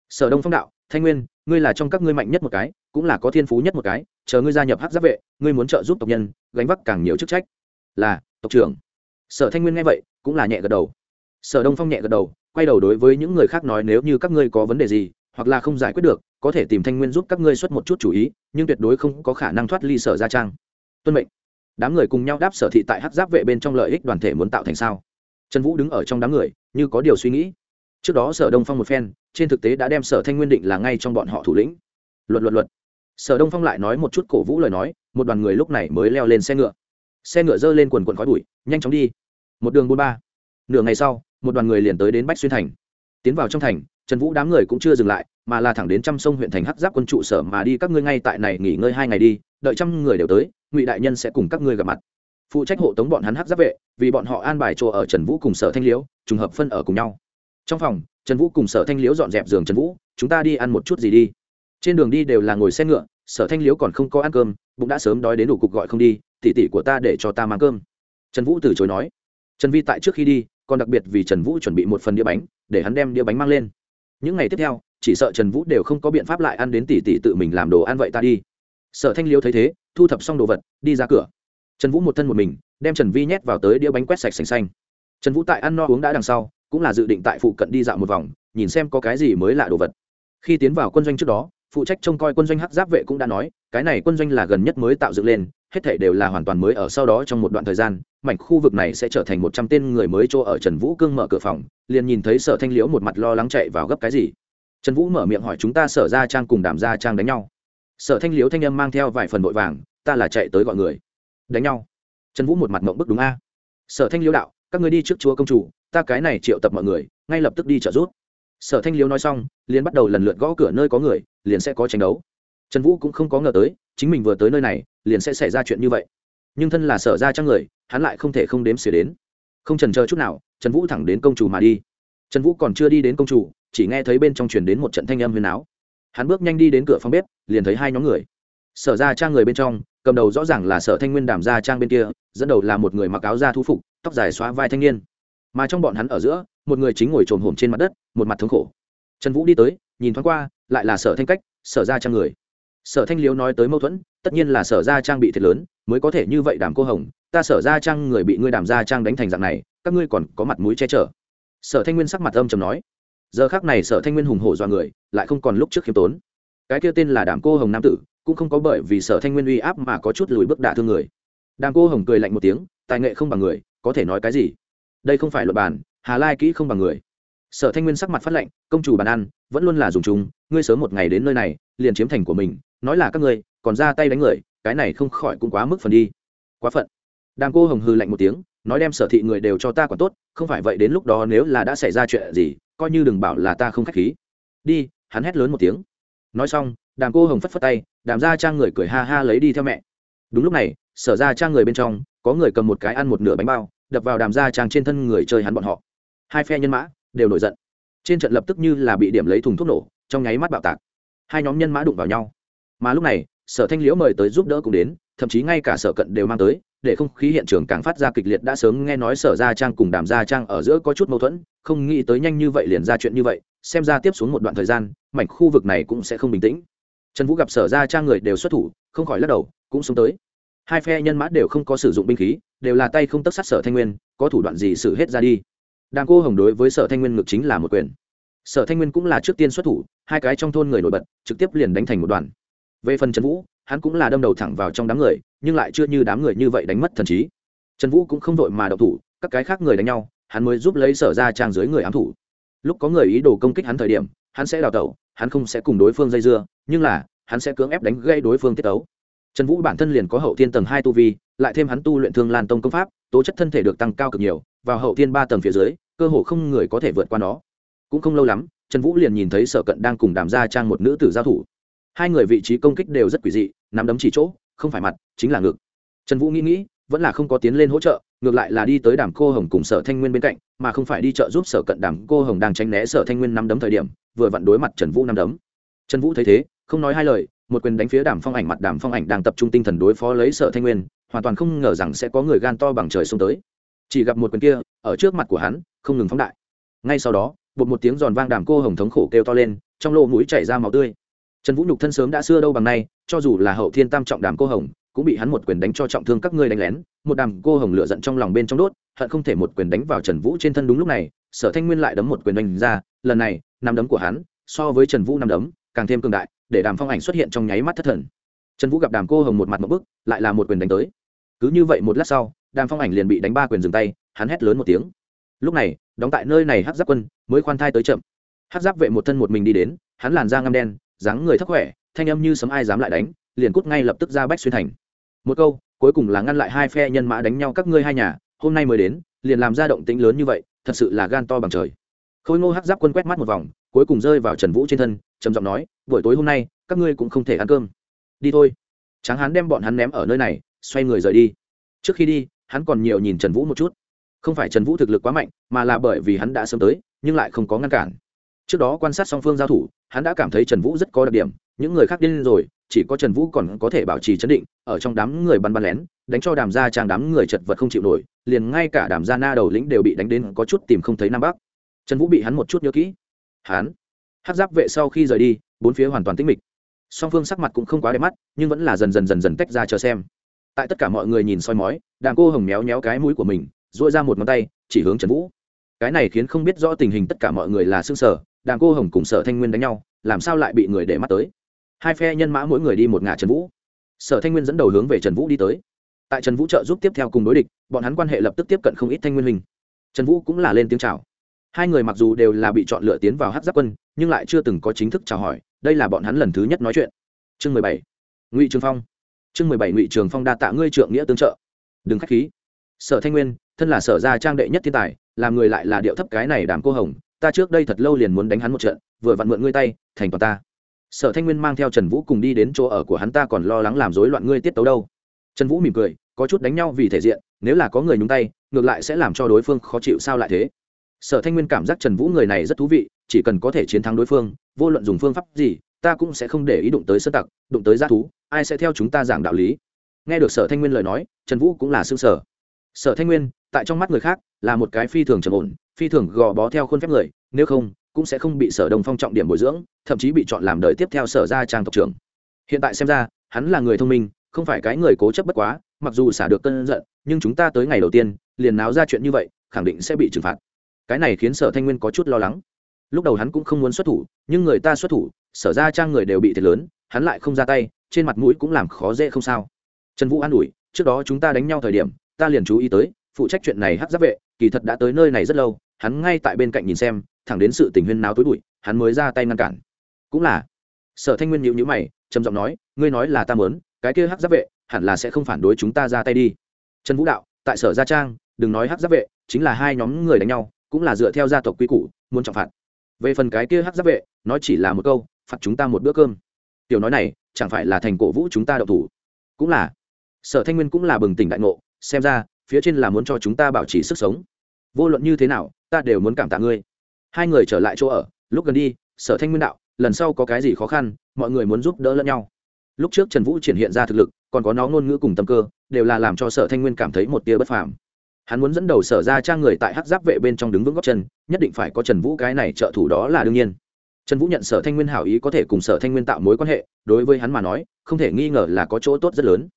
Sở đông phong đạo, thanh nguyên, ngươi là trong các ngươi mạnh nhất một cái, cũng là có thiên phú nhất một cái, chờ ngươi gia nhập hắc giáp vệ, ngươi muốn trợ giúp tộc nhân, gánh vác càng nhiều chức trách. Là, tộc trưởng. Sở thanh nguyên nghe vậy, cũng là nhẹ gật đầu. Sở đông phong nhẹ gật đầu, quay đầu đối với những người khác nói, nếu như các ngươi có vấn đề gì, hoặc là không giải quyết được có thể tìm thanh nguyên giúp các ngươi xuất một chút chủ ý, nhưng tuyệt đối không có khả năng thoát ly sở gia trang. Tuân mệnh. Đám người cùng nhau đáp sở thị tại hắc giáp vệ bên trong lợi ích đoàn thể muốn tạo thành sao? Trần vũ đứng ở trong đám người, như có điều suy nghĩ. Trước đó sở đông phong một phen, trên thực tế đã đem sở thanh nguyên định là ngay trong bọn họ thủ lĩnh. Luật luật luật. Sở đông phong lại nói một chút cổ vũ lời nói, một đoàn người lúc này mới leo lên xe ngựa. Xe ngựa dơ lên quần quần khói bụi, nhanh chóng đi. Một đường bốn ba. Nửa ngày sau, một đoàn người liền tới đến bách xuyên thành. Tiến vào trong thành trần vũ đám người cũng chưa dừng lại, mà là thẳng đến trăm sông huyện thành hắc giáp quân trụ sở mà đi các ngươi ngay tại này nghỉ ngơi hai ngày đi, đợi trăm người đều tới, ngụy đại nhân sẽ cùng các ngươi gặp mặt. Phụ trách hộ tống bọn hắn hắc giáp vệ, vì bọn họ an bài chỗ ở trần vũ cùng sở thanh liễu, trùng hợp phân ở cùng nhau. Trong phòng, trần vũ cùng sở thanh liễu dọn dẹp giường trần vũ, chúng ta đi ăn một chút gì đi. Trên đường đi đều là ngồi xe ngựa, sở thanh liễu còn không có ăn cơm, bụng đã sớm đói đến đủ cục gọi không đi tỉ tỉ của ta để cho ta mang cơm. Trần vũ từ chối nói. Trần vi tại trước khi đi, còn đặc biệt vì trần vũ chuẩn bị một phần đĩa bánh, để hắn đem đĩa bánh mang lên những ngày tiếp theo, chỉ sợ trần vũ đều không có biện pháp lại ăn đến tỷ tỷ tự mình làm đồ ăn vậy ta đi. Sở thanh liêu thấy thế, thu thập xong đồ vật, đi ra cửa. Trần vũ một thân một mình, đem trần vi nhét vào tới đĩa bánh quét sạch xanh xanh. Trần vũ tại ăn no uống đã đằng sau, cũng là dự định tại phụ cận đi dạo một vòng, nhìn xem có cái gì mới lạ đồ vật. Khi tiến vào quân doanh trước đó, phụ trách trông coi quân doanh hắc giáp vệ cũng đã nói, cái này quân doanh là gần nhất mới tạo dựng lên hết thảy đều là hoàn toàn mới ở sau đó trong một đoạn thời gian, mảnh khu vực này sẽ trở thành một trăm tên người mới chỗ ở trần vũ cương mở cửa phòng, liền nhìn thấy sở thanh liễu một mặt lo lắng chạy vào gấp cái gì. Trần vũ mở miệng hỏi chúng ta sở ra trang cùng đàm ra trang đánh nhau. Sở thanh liễu thanh âm mang theo vài phần vội vàng, ta là chạy tới gọi người. Đánh nhau. Trần vũ một mặt mộng bức đúng a. Sở thanh liễu đạo, các người đi trước chúa công chủ, ta cái này triệu tập mọi người, ngay lập tức đi trợ giúp. Sở thanh liễu nói xong, liền bắt đầu lần lượt gõ cửa nơi có người, liền sẽ có tranh đấu. Trần vũ cũng không có ngờ tới chính mình vừa tới nơi này, liền sẽ xảy ra chuyện như vậy. Nhưng thân là sở ra trang người, hắn lại không thể không đếm xỉa đến. Không trần chờ chút nào, trần vũ thẳng đến công chủ mà đi. Trần vũ còn chưa đi đến công chủ, chỉ nghe thấy bên trong truyền đến một trận thanh âm huyền áo. Hắn bước nhanh đi đến cửa phòng bếp, liền thấy hai nhóm người. Sở ra trang người bên trong, cầm đầu rõ ràng là sở thanh nguyên đàm gia trang bên kia, dẫn đầu là một người mặc áo da thu phục, tóc dài xóa vai thanh niên. Mà trong bọn hắn ở giữa, một người chính ngồi trồm hổm trên mặt đất, một mặt thống khổ. Trần vũ đi tới, nhìn thoáng qua, lại là sở thanh cách, sở ra trang người sở thanh liếu nói tới mâu thuẫn, tất nhiên là sở ra trang bị thiệt lớn, mới có thể như vậy đàm cô hồng, ta sở ra trang người bị ngươi đàm ra trang đánh thành dạng này, các ngươi còn có mặt mũi che chở. Sở thanh nguyên sắc mặt âm trầm nói. Giờ khác này sở thanh nguyên hùng hổ do người, lại không còn lúc trước khiêm tốn. Cái kia tên là đàm cô hồng nam tử, cũng không có bởi vì sở thanh nguyên uy áp mà có chút lùi bước đả thương người. Đàm cô hồng cười lạnh một tiếng, tài nghệ không bằng người, có thể nói cái gì? Đây không phải luật bàn hà lai kỹ không bằng người. Sở thanh nguyên sắc mặt phát lệnh, công chủ bàn ăn, vẫn luôn là dùng chúng, ngươi sớm một ngày đến nơi này, liền chiếm thành của mình nói là các người còn ra tay đánh người, cái này không khỏi cũng quá mức phần đi. Quá phận. Đàm cô hồng hư lạnh một tiếng, nói đem sở thị người đều cho ta còn tốt, không phải vậy đến lúc đó nếu là đã xảy ra chuyện gì, coi như đừng bảo là ta không k h á c h khí. Đi, hắn hét lớn một tiếng. Nói xong, đàm cô hồng phất phất tay, đàm ra trang người cười ha ha lấy đi theo mẹ. Đúng lúc này, sở ra trang người bên trong, có người cầm một cái ăn một nửa bánh bao, đập vào đàm ra trang trên thân người chơi hắn bọn họ. Hai phe nhân mã đều nổi giận. Trên trận lập tức như là bị điểm lấy thùng thuốc nổ, trong nháy mắt bạo tạc. Hai nhóm nhân mã đụng vào nhau mà lúc này, sở thanh liễu mời tới giúp đỡ cũng đến, thậm chí ngay cả sở cận đều mang tới, để không khí hiện trường càng phát ra kịch liệt đã sớm nghe nói sở gia trang cùng đàm gia trang ở giữa có chút mâu thuẫn, không nghĩ tới nhanh như vậy liền ra chuyện như vậy, xem ra tiếp xuống một đoạn thời gian, mảnh khu vực này cũng sẽ không bình tĩnh. Trần vũ gặp sở gia trang người đều xuất thủ, không khỏi lắc đầu, cũng xuống tới. Hai phe nhân mã đều không có sử dụng binh khí, đều là tay không tất sát sở thanh nguyên, có thủ đoạn gì xử hết ra đi? Đàm cô hồng đối với sở thanh nguyên ngược chính là một quyền. Sở thanh nguyên cũng là trước tiên xuất thủ, hai cái trong thôn người nổi bật, trực tiếp liền đánh thành một đoàn về phần trần vũ, hắn cũng là đâm đầu thẳng vào trong đám người, nhưng lại chưa như đám người như vậy đánh mất thần trí. Trần vũ cũng không vội mà đậu thủ, các cái khác người đánh nhau, hắn mới giúp lấy sở ra trang dưới người ám thủ. Lúc có người ý đồ công kích hắn thời điểm, hắn sẽ đào tẩu, hắn không sẽ cùng đối phương dây dưa, nhưng là, hắn sẽ cưỡng ép đánh gây đối phương tiết tấu. Trần vũ bản thân liền có hậu thiên tầng hai tu vi, lại thêm hắn tu luyện thương lan tông công pháp, tố chất thân thể được tăng cao cực nhiều, vào hậu thiên ba tầng phía dưới, cơ hồ không người có thể vượt qua nó. Cũng không lâu lắm, trần vũ liền nhìn thấy sở cận đang cùng đàm gia trang một nữ tử giao thủ hai người vị trí công kích đều rất quỷ dị, nắm đấm chỉ chỗ, không phải mặt, chính là ngực. Trần vũ nghĩ nghĩ, vẫn là không có tiến lên hỗ trợ, ngược lại là đi tới đàm cô hồng cùng sở thanh nguyên bên cạnh, mà không phải đi trợ giúp sở cận đàm cô hồng đang tránh né sở thanh nguyên nắm đấm thời điểm, vừa vặn đối mặt trần vũ nắm đấm. Trần vũ thấy thế, không nói hai lời, một quyền đánh phía đàm phong ảnh mặt đàm phong ảnh đang tập trung tinh thần đối phó lấy sở thanh nguyên, hoàn toàn không ngờ rằng sẽ có người gan to bằng trời xông tới. Chỉ gặp một quyền kia, ở trước mặt của hắn, không ngừng phóng đại. Ngay sau đó, bột một tiếng giòn vang đàm cô hồng thống khổ kêu to lên, trong lỗ mũi chảy ra máu tươi trần vũ nhục thân sớm đã xưa đâu bằng nay, cho dù là hậu thiên tam trọng đàm cô hồng, cũng bị hắn một quyền đánh cho trọng thương các ngươi đánh lén. Một đàm cô hồng lửa giận trong lòng bên trong đốt, hận không thể một quyền đánh vào trần vũ trên thân đúng lúc này, sở thanh nguyên lại đấm một quyền đánh ra, lần này, nắm đấm của hắn, so với trần vũ nắm đấm, càng thêm cường đại, để đàm phong ảnh xuất hiện trong nháy mắt thất thần. Trần vũ gặp đàm cô hồng một mặt một bức, lại là một quyền đánh tới. Cứ như vậy một lát sau, đàm phong ảnh liền bị đánh ba quyền dừng tay, hắn hét lớn một tiếng. Lúc này, đóng tại nơi này hát giáp quân mới khoan thai tới chậm. Hát giáp vệ một thân một mình đi đến, hắn làn da ngăm đen dáng người thấp khỏe, thanh âm như sấm ai dám lại đánh, liền cút ngay lập tức ra bách xuyên thành. Một câu, cuối cùng là ngăn lại hai phe nhân mã đánh nhau các ngươi hai nhà, hôm nay mới đến, liền làm ra động tĩnh lớn như vậy, thật sự là gan to bằng trời. Khôi ngô hắc giáp quân quét mắt một vòng, cuối cùng rơi vào trần vũ trên thân, trầm giọng nói, buổi tối hôm nay, các ngươi cũng không thể ăn cơm. Đi thôi. Tráng hán đem bọn hắn ném ở nơi này, xoay người rời đi. Trước khi đi, hắn còn nhiều nhìn trần vũ một chút. Không phải trần vũ thực lực quá mạnh, mà là bởi vì hắn đã sớm tới, nhưng lại không có ngăn cản trước đó quan sát song phương giao thủ, hắn đã cảm thấy trần vũ rất có đặc điểm, những người khác điên rồi, chỉ có trần vũ còn có thể bảo trì chấn định, ở trong đám người bắn bắn lén, đánh cho đàm gia trang đám người chật vật không chịu nổi, liền ngay cả đàm gia na đầu lĩnh đều bị đánh đến có chút tìm không thấy nam bắc. Trần vũ bị hắn một chút nhớ kỹ. Hắn, hát giáp vệ sau khi rời đi, bốn phía hoàn toàn tĩnh mịch. Song phương sắc mặt cũng không quá đẹp mắt, nhưng vẫn là dần dần dần dần tách ra chờ xem. Tại tất cả mọi người nhìn soi mói, đàm cô hồng méo méo cái mũi của mình dội ra một ngón tay, chỉ hướng trần vũ. Cái này khiến không biết rõ tình hình tất cả mọi người là xương sở đàng cô hồng cùng sở thanh nguyên đánh nhau, làm sao lại bị người để mắt tới? Hai phe nhân mã mỗi người đi một ngả trần vũ. Sở thanh nguyên dẫn đầu hướng về trần vũ đi tới. Tại trần vũ trợ giúp tiếp theo cùng đối địch, bọn hắn quan hệ lập tức tiếp cận không ít thanh nguyên hình trần vũ cũng là lên tiếng chào. Hai người mặc dù đều là bị chọn lựa tiến vào hát giáp quân, nhưng lại chưa từng có chính thức chào hỏi, đây là bọn hắn lần thứ nhất nói chuyện. Chương mười bảy. Ngụy trường phong. Chương mười bảy, ngụy trường phong đa tạ ngươi trượng nghĩa tương trợ. Đừng k h á c h khí. Sở thanh nguyên, thân là sở gia trang đệ nhất thiên tài, làm người lại là điệu thấp cái này đàm cô hồng ta trước đây thật lâu liền muốn đánh hắn một trận, vừa vặn mượn ngươi tay, thành toàn ta. Sở thanh nguyên mang theo trần vũ cùng đi đến chỗ ở của hắn, ta còn lo lắng làm rối loạn ngươi tiết tấu đâu. Trần vũ mỉm cười, có chút đánh nhau vì thể diện, nếu là có người nhúng tay, ngược lại sẽ làm cho đối phương khó chịu sao lại thế. Sở thanh nguyên cảm giác trần vũ người này rất thú vị, chỉ cần có thể chiến thắng đối phương, vô luận dùng phương pháp gì, ta cũng sẽ không để ý đụng tới sơ tặc, đụng tới g thú, ai sẽ theo chúng ta giảng đạo lý. Nghe được sở thanh nguyên lời nói, trần vũ cũng là xương sở sở thanh nguyên, tại trong mắt người khác, là một cái phi thường trầm ổn phi thường gò bó theo khuôn phép người, nếu không, cũng sẽ không bị sở đồng phong trọng điểm bồi dưỡng, thậm chí bị chọn làm đời tiếp theo sở ra trang tộc trưởng. Hiện tại xem ra, hắn là người thông minh, không phải cái người cố chấp bất quá, mặc dù xả được cơn giận, nhưng chúng ta tới ngày đầu tiên, liền náo ra chuyện như vậy, khẳng định sẽ bị trừng phạt. Cái này khiến sở thanh nguyên có chút lo lắng. Lúc đầu hắn cũng không muốn xuất thủ, nhưng người ta xuất thủ, sở ra trang người đều bị thiệt lớn, hắn lại không ra tay, trên mặt mũi cũng làm khó dễ không sao. Trần vũ an ủi, trước đó chúng ta đánh nhau thời điểm, ta liền chú ý tới, phụ trách chuyện này hắc giáp vệ, kỳ thật đã tới nơi này rất lâu hắn ngay tại bên cạnh nhìn xem, thẳng đến sự tình huyên náo tối bụi, hắn mới ra tay ngăn cản. Cũng là, sở thanh nguyên nhịu nhữ mày, trầm giọng nói, ngươi nói là ta mớn cái kia hắc giáp vệ, hẳn là sẽ không phản đối chúng ta ra tay đi. Trần vũ đạo, tại sở gia trang, đừng nói hắc giáp vệ, chính là hai nhóm người đánh nhau, cũng là dựa theo gia tộc quy củ, muốn trọng phạt. Về phần cái kia hắc giáp vệ, nói chỉ là một câu, phạt chúng ta một bữa cơm. Tiểu nói này, chẳng phải là thành cổ vũ chúng ta đậu thủ? Cũng là, sở thanh nguyên cũng là bừng tỉnh đại ngộ, xem ra, phía trên là muốn cho chúng ta bảo trì sức sống vô luận như thế nào, ta đều muốn cảm tạ ngươi. Hai người trở lại chỗ ở, lúc gần đi, sở thanh nguyên đạo, lần sau có cái gì khó khăn, mọi người muốn giúp đỡ lẫn nhau. Lúc trước trần vũ triển hiện ra thực lực, còn có nó ngôn ngữ cùng tâm cơ, đều là làm cho sở thanh nguyên cảm thấy một tia bất phàm. Hắn muốn dẫn đầu sở ra trang người tại hắc giáp vệ bên trong đứng vững góc chân, nhất định phải có trần vũ cái này trợ thủ đó là đương nhiên. Trần vũ nhận sở thanh nguyên hảo ý có thể cùng sở thanh nguyên tạo mối quan hệ, đối với hắn mà nói, không thể nghi ngờ là có chỗ tốt rất lớn.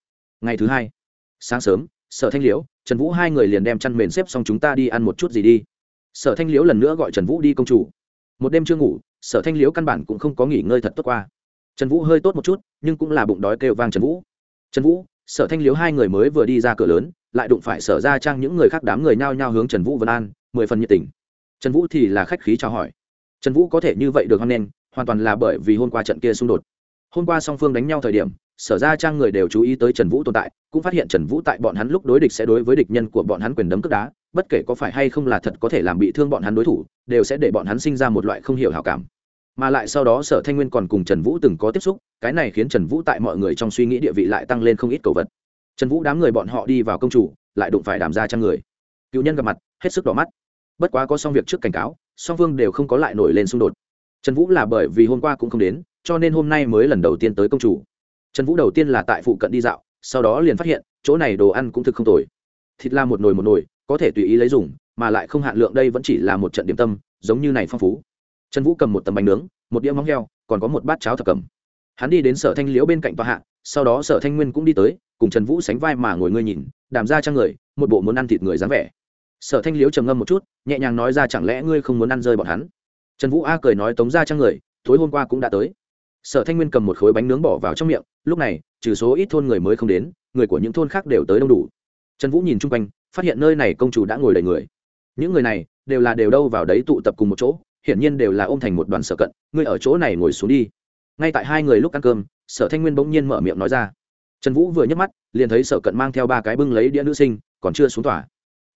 Ngày thứ hai, sáng sớm sở thanh liễu, trần vũ hai người liền đem chăn mền xếp xong chúng ta đi ăn một chút gì đi. Sở thanh liễu lần nữa gọi trần vũ đi công chủ. Một đêm chưa ngủ, sở thanh liễu căn bản cũng không có nghỉ ngơi thật tốt qua. Trần vũ hơi tốt một chút, nhưng cũng là bụng đói kêu vang trần vũ. Trần vũ, sở thanh liếu hai người mới vừa đi ra cửa lớn, lại đụng phải sở ra trang những người khác đám người nhao nhao hướng trần vũ vân an, mười phần nhiệt tình. Trần vũ thì là khách khí chào hỏi. Trần vũ có thể như vậy được hoan nghênh, hoàn toàn là bởi vì hôm qua trận kia xung đột. Hôm qua song phương đánh nhau thời điểm sở ra trang người đều chú ý tới trần vũ tồn tại, cũng phát hiện trần vũ tại bọn hắn lúc đối địch sẽ đối với địch nhân của bọn hắn quyền đấm cướp đá, bất kể có phải hay không là thật có thể làm bị thương bọn hắn đối thủ, đều sẽ để bọn hắn sinh ra một loại không hiểu hào cảm. Mà lại sau đó sở thanh nguyên còn cùng trần vũ từng có tiếp xúc, cái này khiến trần vũ tại mọi người trong suy nghĩ địa vị lại tăng lên không ít cầu vật. Trần vũ đám người bọn họ đi vào công chủ, lại đụng phải đàm ra trang người. Cựu nhân gặp mặt, hết sức đỏ mắt. Bất quá có xong việc trước cảnh cáo, song phương đều không có lại nổi lên xung đột. Trần vũ là bởi vì hôm qua cũng không đến, cho nên hôm nay mới lần đầu tiên tới công chủ trần vũ đầu tiên là tại phụ cận đi dạo, sau đó liền phát hiện, chỗ này đồ ăn cũng thực không tồi. Thịt la một nồi một nồi, có thể tùy ý lấy dùng, mà lại không hạn lượng đây vẫn chỉ là một trận điểm tâm, giống như này phong phú. Trần vũ cầm một tầm bánh nướng, một đĩa móng heo, còn có một bát cháo thập cầm hắn đi đến sở thanh liễu bên cạnh tòa hạ, sau đó sở thanh nguyên cũng đi tới, cùng trần vũ sánh vai mà ngồi ngươi nhìn, đàm ra trang người, một bộ muốn ăn thịt người dáng vẻ. Sở thanh liễu trầm ngâm một chút, nhẹ nhàng nói ra chẳng lẽ ngươi không muốn ăn rơi bọn hắn? Trần vũ a cười nói tống ra trang người, tối hôm qua cũng đã tới sở thanh nguyên cầm một khối bánh nướng bỏ vào trong miệng, lúc này, trừ số ít thôn người mới không đến, người của những thôn khác đều tới đông đủ. Trần vũ nhìn chung quanh, phát hiện nơi này công chủ đã ngồi đầy người. Những người này, đều là đều đâu vào đấy tụ tập cùng một chỗ, hiển nhiên đều là ôm thành một đoàn sở cận, ngươi ở chỗ này ngồi xuống đi. Ngay tại hai người lúc ăn cơm, sở thanh nguyên bỗng nhiên mở miệng nói ra. Trần vũ vừa nhấc mắt, liền thấy sở cận mang theo ba cái bưng lấy đĩa nữ sinh, còn chưa xuống tỏa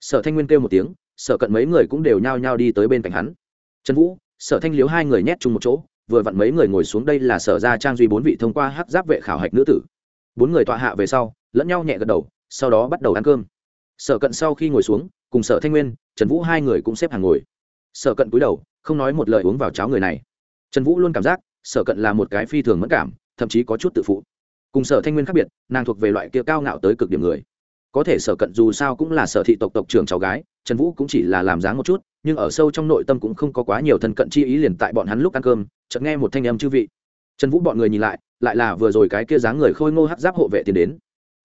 sở thanh nguyên kêu một tiếng, sở cận mấy người cũng đều nhao nhao đi tới bên cạnh hắn. Trần vũ, sở thanh liếu hai người nhét chung một chỗ vừa vặn mấy người ngồi xuống đây là sở ra trang duy bốn vị thông qua hát giáp vệ khảo hạch nữ tử. Bốn người tọa hạ về sau, lẫn nhau nhẹ gật đầu, sau đó bắt đầu ăn cơm. Sở cận sau khi ngồi xuống, cùng sở thanh nguyên, trần vũ hai người cũng xếp hàng ngồi. Sở cận cúi đầu, không nói một lời uống vào cháo người này. Trần vũ luôn cảm giác sở cận là một cái phi thường mất cảm, thậm chí có chút tự phụ. Cùng sở thanh nguyên khác biệt, nàng thuộc về loại kia cao ngạo tới cực điểm người có thể sở cận dù sao cũng là sở thị tộc tộc trưởng cháu gái, trần vũ cũng chỉ là làm dáng một chút, nhưng ở sâu trong nội tâm cũng không có quá nhiều thân cận chi ý liền tại bọn hắn lúc ăn cơm, chợt nghe một thanh âm chư vị. Trần vũ bọn người nhìn lại lại là vừa rồi cái kia dáng người khôi ngô hát giáp hộ vệ tiến đến.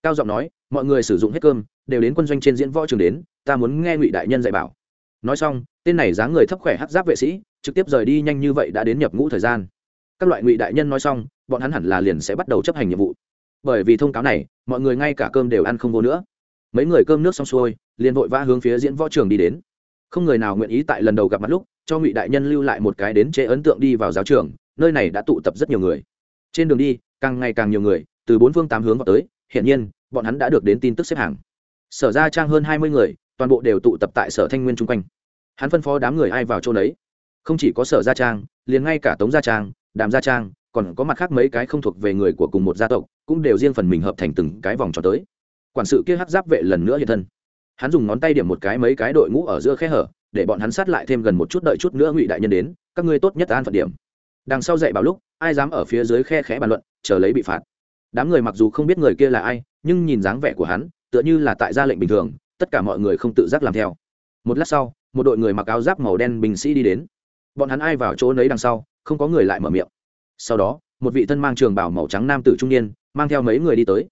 Cao giọng nói, mọi người sử dụng hết cơm, đều đến quân doanh trên diễn võ trường đến, ta muốn nghe ngụy đại nhân dạy bảo. Nói xong, tên này dáng người thấp khỏe hát giáp vệ sĩ, trực tiếp rời đi nhanh như vậy đã đến nhập ngũ thời gian. Các loại ngụy đại nhân nói xong, bọn hắn hẳn là liền sẽ bắt đầu chấp hành nhiệm vụ. Bởi vì thông cáo này, mọi người ngay cả cơm đều ăn không vô nữa mấy người cơm nước xong xuôi, liền vội vã hướng phía diễn võ trường đi đến. Không người nào nguyện ý tại lần đầu gặp mặt lúc, cho ngụy đại nhân lưu lại một cái đến chế ấn tượng đi vào giáo trường, nơi này đã tụ tập rất nhiều người. Trên đường đi, càng ngày càng nhiều người, từ bốn phương tám hướng vào tới Hiện nhiên, bọn hắn đã được đến tin tức xếp hàng. Sở ra trang hơn hai mươi người, toàn bộ đều tụ tập tại sở thanh nguyên chung quanh. Hắn phân phó đám người ai vào chỗ đấy không chỉ có sở gia trang, liền ngay cả tống gia trang, đàm gia trang, còn có mặt khác mấy cái không thuộc về người của cùng một gia tộc, cũng đều riêng phần mình hợp thành từng cái vòng cho tới quản sự kia hắc giáp vệ lần nữa hiện thân. Hắn dùng ngón tay điểm một cái mấy cái đội ngũ ở giữa khe hở, để bọn hắn sát lại thêm gần một chút đợi chút nữa ngụy đại nhân đến, các ngươi tốt nhất an phận điểm. Đằng sau dạy bảo lúc, ai dám ở phía dưới khe khẽ bàn luận, chờ lấy bị phạt. Đám người mặc dù không biết người kia là ai, nhưng nhìn dáng vẻ của hắn, tựa như là tại gia lệnh bình thường, tất cả mọi người không tự giác làm theo. Một lát sau, một đội người mặc áo giáp màu đen bình sĩ đi đến. Bọn hắn ai vào chỗ nấy đằng sau, không có người lại mở miệng. Sau đó, một vị thân mang trường bảo màu trắng nam tử trung niên, mang theo mấy người đi tới.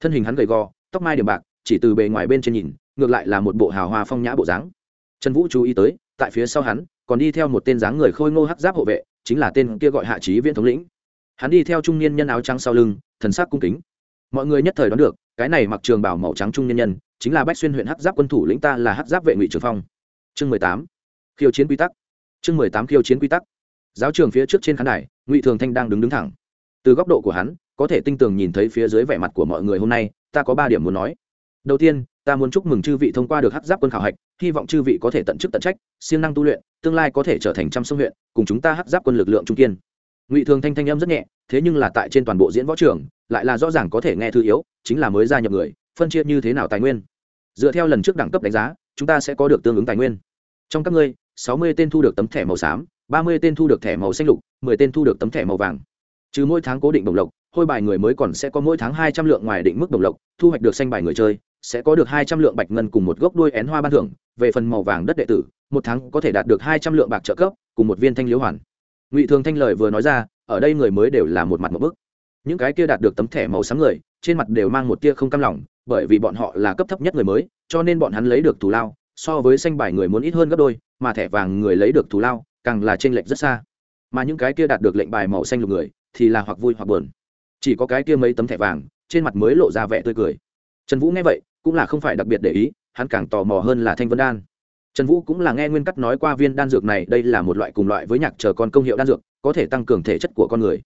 Thân hình hắn gầy gò tóc mai điểm bạc, chỉ từ bề ngoài bên trên nhìn, ngược lại là một bộ hào hoa phong nhã bộ dáng. Trần vũ chú ý tới, tại phía sau hắn, còn đi theo một tên dáng người khôi ngô hắc giáp hộ vệ, chính là tên kia gọi hạ trí viễn thống lĩnh. Hắn đi theo trung niên nhân áo trắng sau lưng, thần sắc cung kính. Mọi người nhất thời đoán được, cái này mặc trường bảo màu trắng trung niên nhân, chính là bách xuyên huyện hắc giáp quân thủ lĩnh ta là hắc giáp vệ ngụy trường phong. Chương mười tám. Khiêu chiến quy tắc. Chương mười tám khiêu chiến quy tắc. Giáo trường phía trước trên khán đài, ngụy thường thanh đang đứng đứng thẳng. Từ góc độ của hắn, có thể tinh tường nhìn thấy phía dưới vẻ mặt của mọi người hôm nay ta có ba điểm muốn nói. Đầu tiên, ta muốn chúc mừng chư vị thông qua được hắc giáp quân khảo hạch, hy vọng chư vị có thể tận chức tận trách, siêng năng tu luyện, tương lai có thể trở thành trăm sông huyện, cùng chúng ta hắc giáp quân lực lượng trung kiên. Ngụy thường thanh thanh âm rất nhẹ, thế nhưng là tại trên toàn bộ diễn võ trường, lại là rõ ràng có thể nghe thư yếu, chính là mới gia nhập người, phân chia như thế nào tài nguyên. Dựa theo lần trước đẳng cấp đánh giá, chúng ta sẽ có được tương ứng tài nguyên. Trong các ngươi, sáu mươi tên thu được tấm thẻ màu xám, ba mươi tên thu được thẻ màu xanh lục, mười tên thu được tấm thẻ màu vàng. Trừ mỗi tháng cố định đồng lộc hôi bài người mới còn sẽ có mỗi tháng hai trăm lượng ngoài định mức đồng lộc, thu hoạch được xanh bài người chơi, sẽ có được hai trăm lượng bạch ngân cùng một gốc đuôi én hoa ban thưởng, về phần màu vàng đất đệ tử, một tháng có thể đạt được hai trăm lượng bạc trợ cấp, cùng một viên thanh liễu hoàn. Ngụy thường thanh lời vừa nói ra, ở đây người mới đều là một mặt một bức. Những cái kia đạt được tấm thẻ màu sáng người, trên mặt đều mang một tia không cam lòng, bởi vì bọn họ là cấp thấp nhất người mới, cho nên bọn hắn lấy được thù lao, so với xanh bài người muốn ít hơn gấp đôi, mà thẻ vàng người lấy được thù lao, càng là t r ê n lệch rất xa. Mà những cái kia đạt được lệnh bài màu xanh lục người, thì là hoặc vui hoặc buồn chỉ có cái kia mấy tấm thẻ vàng, trên mặt mới lộ ra vẻ tươi cười. Trần vũ nghe vậy, cũng là không phải đặc biệt để ý, hắn càng tò mò hơn là thanh vân đan. Trần vũ cũng là nghe nguyên cắt nói qua viên đan dược này, đây là một loại cùng loại với nhạc chờ con công hiệu đan dược, có thể tăng cường thể chất của con người.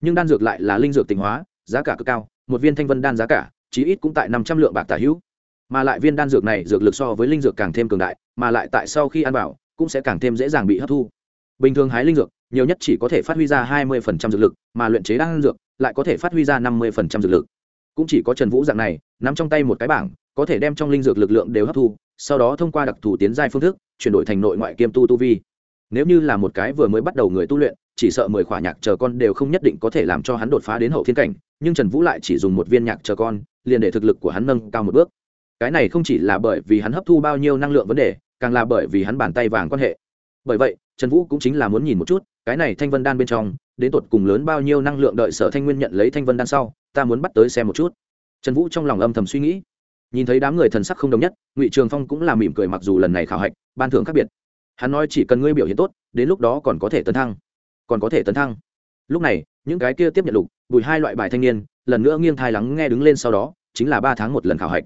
Nhưng đan dược lại là linh dược tịnh hóa, giá cả cực cao, một viên thanh vân đan giá cả, chí ít cũng tại năm trăm lượng bạc tả hữu. Mà lại viên đan dược này, dược lực so với linh dược càng thêm cường đại, mà lại tại sau khi ăn vào, cũng sẽ càng thêm dễ dàng bị hấp thu. Bình thường hái linh dược nhiều nhất chỉ có thể phát huy ra hai mươi dược lực, mà luyện chế đan dược lại có thể phát huy ra năm mươi dược lực. Cũng chỉ có trần vũ dạng này, nắm trong tay một cái bảng, có thể đem trong linh dược lực lượng đều hấp thu, sau đó thông qua đặc thù tiến giai phương thức, chuyển đổi thành nội ngoại kiêm tu tu vi. Nếu như là một cái vừa mới bắt đầu người tu luyện, chỉ sợ mười khỏa nhạc chờ con đều không nhất định có thể làm cho hắn đột phá đến hậu thiên cảnh, nhưng trần vũ lại chỉ dùng một viên nhạc chờ con, liền để thực lực của hắn nâng cao một bước. Cái này không chỉ là bởi vì hắn hấp thu bao nhiêu năng lượng vấn đề, càng là bởi vì hắn bàn tay vàng quan hệ bởi vậy, trần vũ cũng chính là muốn nhìn một chút, cái này thanh vân đan bên trong, đến tột cùng lớn bao nhiêu năng lượng đợi sở thanh nguyên nhận lấy thanh vân đan sau, ta muốn bắt tới xem một chút. Trần vũ trong lòng âm thầm suy nghĩ. Nhìn thấy đám người thần sắc không đồng nhất, ngụy trường phong cũng là mỉm cười mặc dù lần này khảo hạch, ban thưởng khác biệt. Hắn nói chỉ cần ngươi biểu hiện tốt, đến lúc đó còn có thể tấn thăng. Còn có thể tấn thăng. Lúc này, những cái kia tiếp nhận lục, bùi hai loại bài thanh niên, lần nữa nghiêng thai lắng nghe đứng lên sau đó, chính là ba tháng một lần khảo hạch.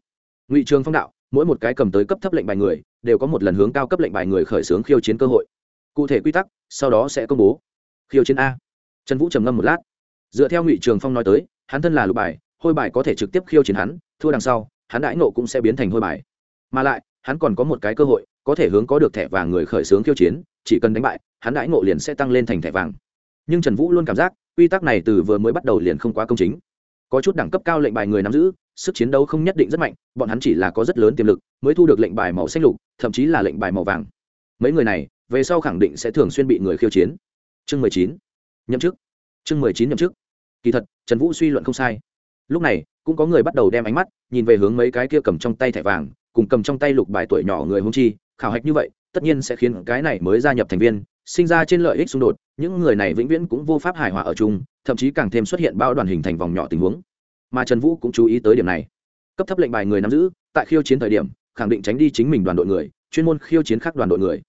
Ngụy trường phong đạo mỗi một cái cầm tới cấp thấp lệnh bài người, đều có một lần hướng cao cấp lệnh bài người khởi xướng khiêu chiến cơ hội. Cụ thể quy tắc, sau đó sẽ công bố. Khiêu chiến a. Trần vũ trầm ngâm một lát. Dựa theo ngụy trường phong nói tới, hắn thân là lục bài, hôi bài có thể trực tiếp khiêu chiến hắn, thua đằng sau, hắn đãi nộ cũng sẽ biến thành hôi bài. Mà lại, hắn còn có một cái cơ hội, có thể hướng có được thẻ vàng người khởi xướng khiêu chiến, chỉ cần đánh bại, hắn đãi nộ liền sẽ tăng lên thành thẻ vàng. Nhưng trần vũ luôn cảm giác, quy tắc này từ vừa mới bắt đầu liền không quá công chính có chút đẳng cấp cao lệnh bài người nắm giữ, sức chiến đấu không nhất định rất mạnh, bọn hắn chỉ là có rất lớn tiềm lực mới thu được lệnh bài màu xanh lục, thậm chí là lệnh bài màu vàng. Mấy người này, về sau khẳng định sẽ thường xuyên bị người khiêu chiến. Chương mười chín. Nhậm chức. Chương mười chín nhậm chức. Kỳ thật, trần vũ suy luận không sai. Lúc này, cũng có người bắt đầu đem ánh mắt nhìn về hướng mấy cái kia cầm trong tay thẻ vàng, cùng cầm trong tay lục bài tuổi nhỏ người hung chi, khảo hạch như vậy, tất nhiên sẽ khiến cái này mới gia nhập thành viên, sinh ra trên lợi ích xung đột, những người này vĩnh viễn cũng vô pháp hài hòa ở chung thậm chí càng thêm xuất hiện bao đoàn hình thành vòng nhỏ tình huống. Mà trần vũ cũng chú ý tới điểm này. Cấp thấp lệnh bài người nắm giữ, tại khiêu chiến thời điểm, khẳng định tránh đi chính mình đoàn đội người, chuyên môn khiêu chiến khác đoàn đội người.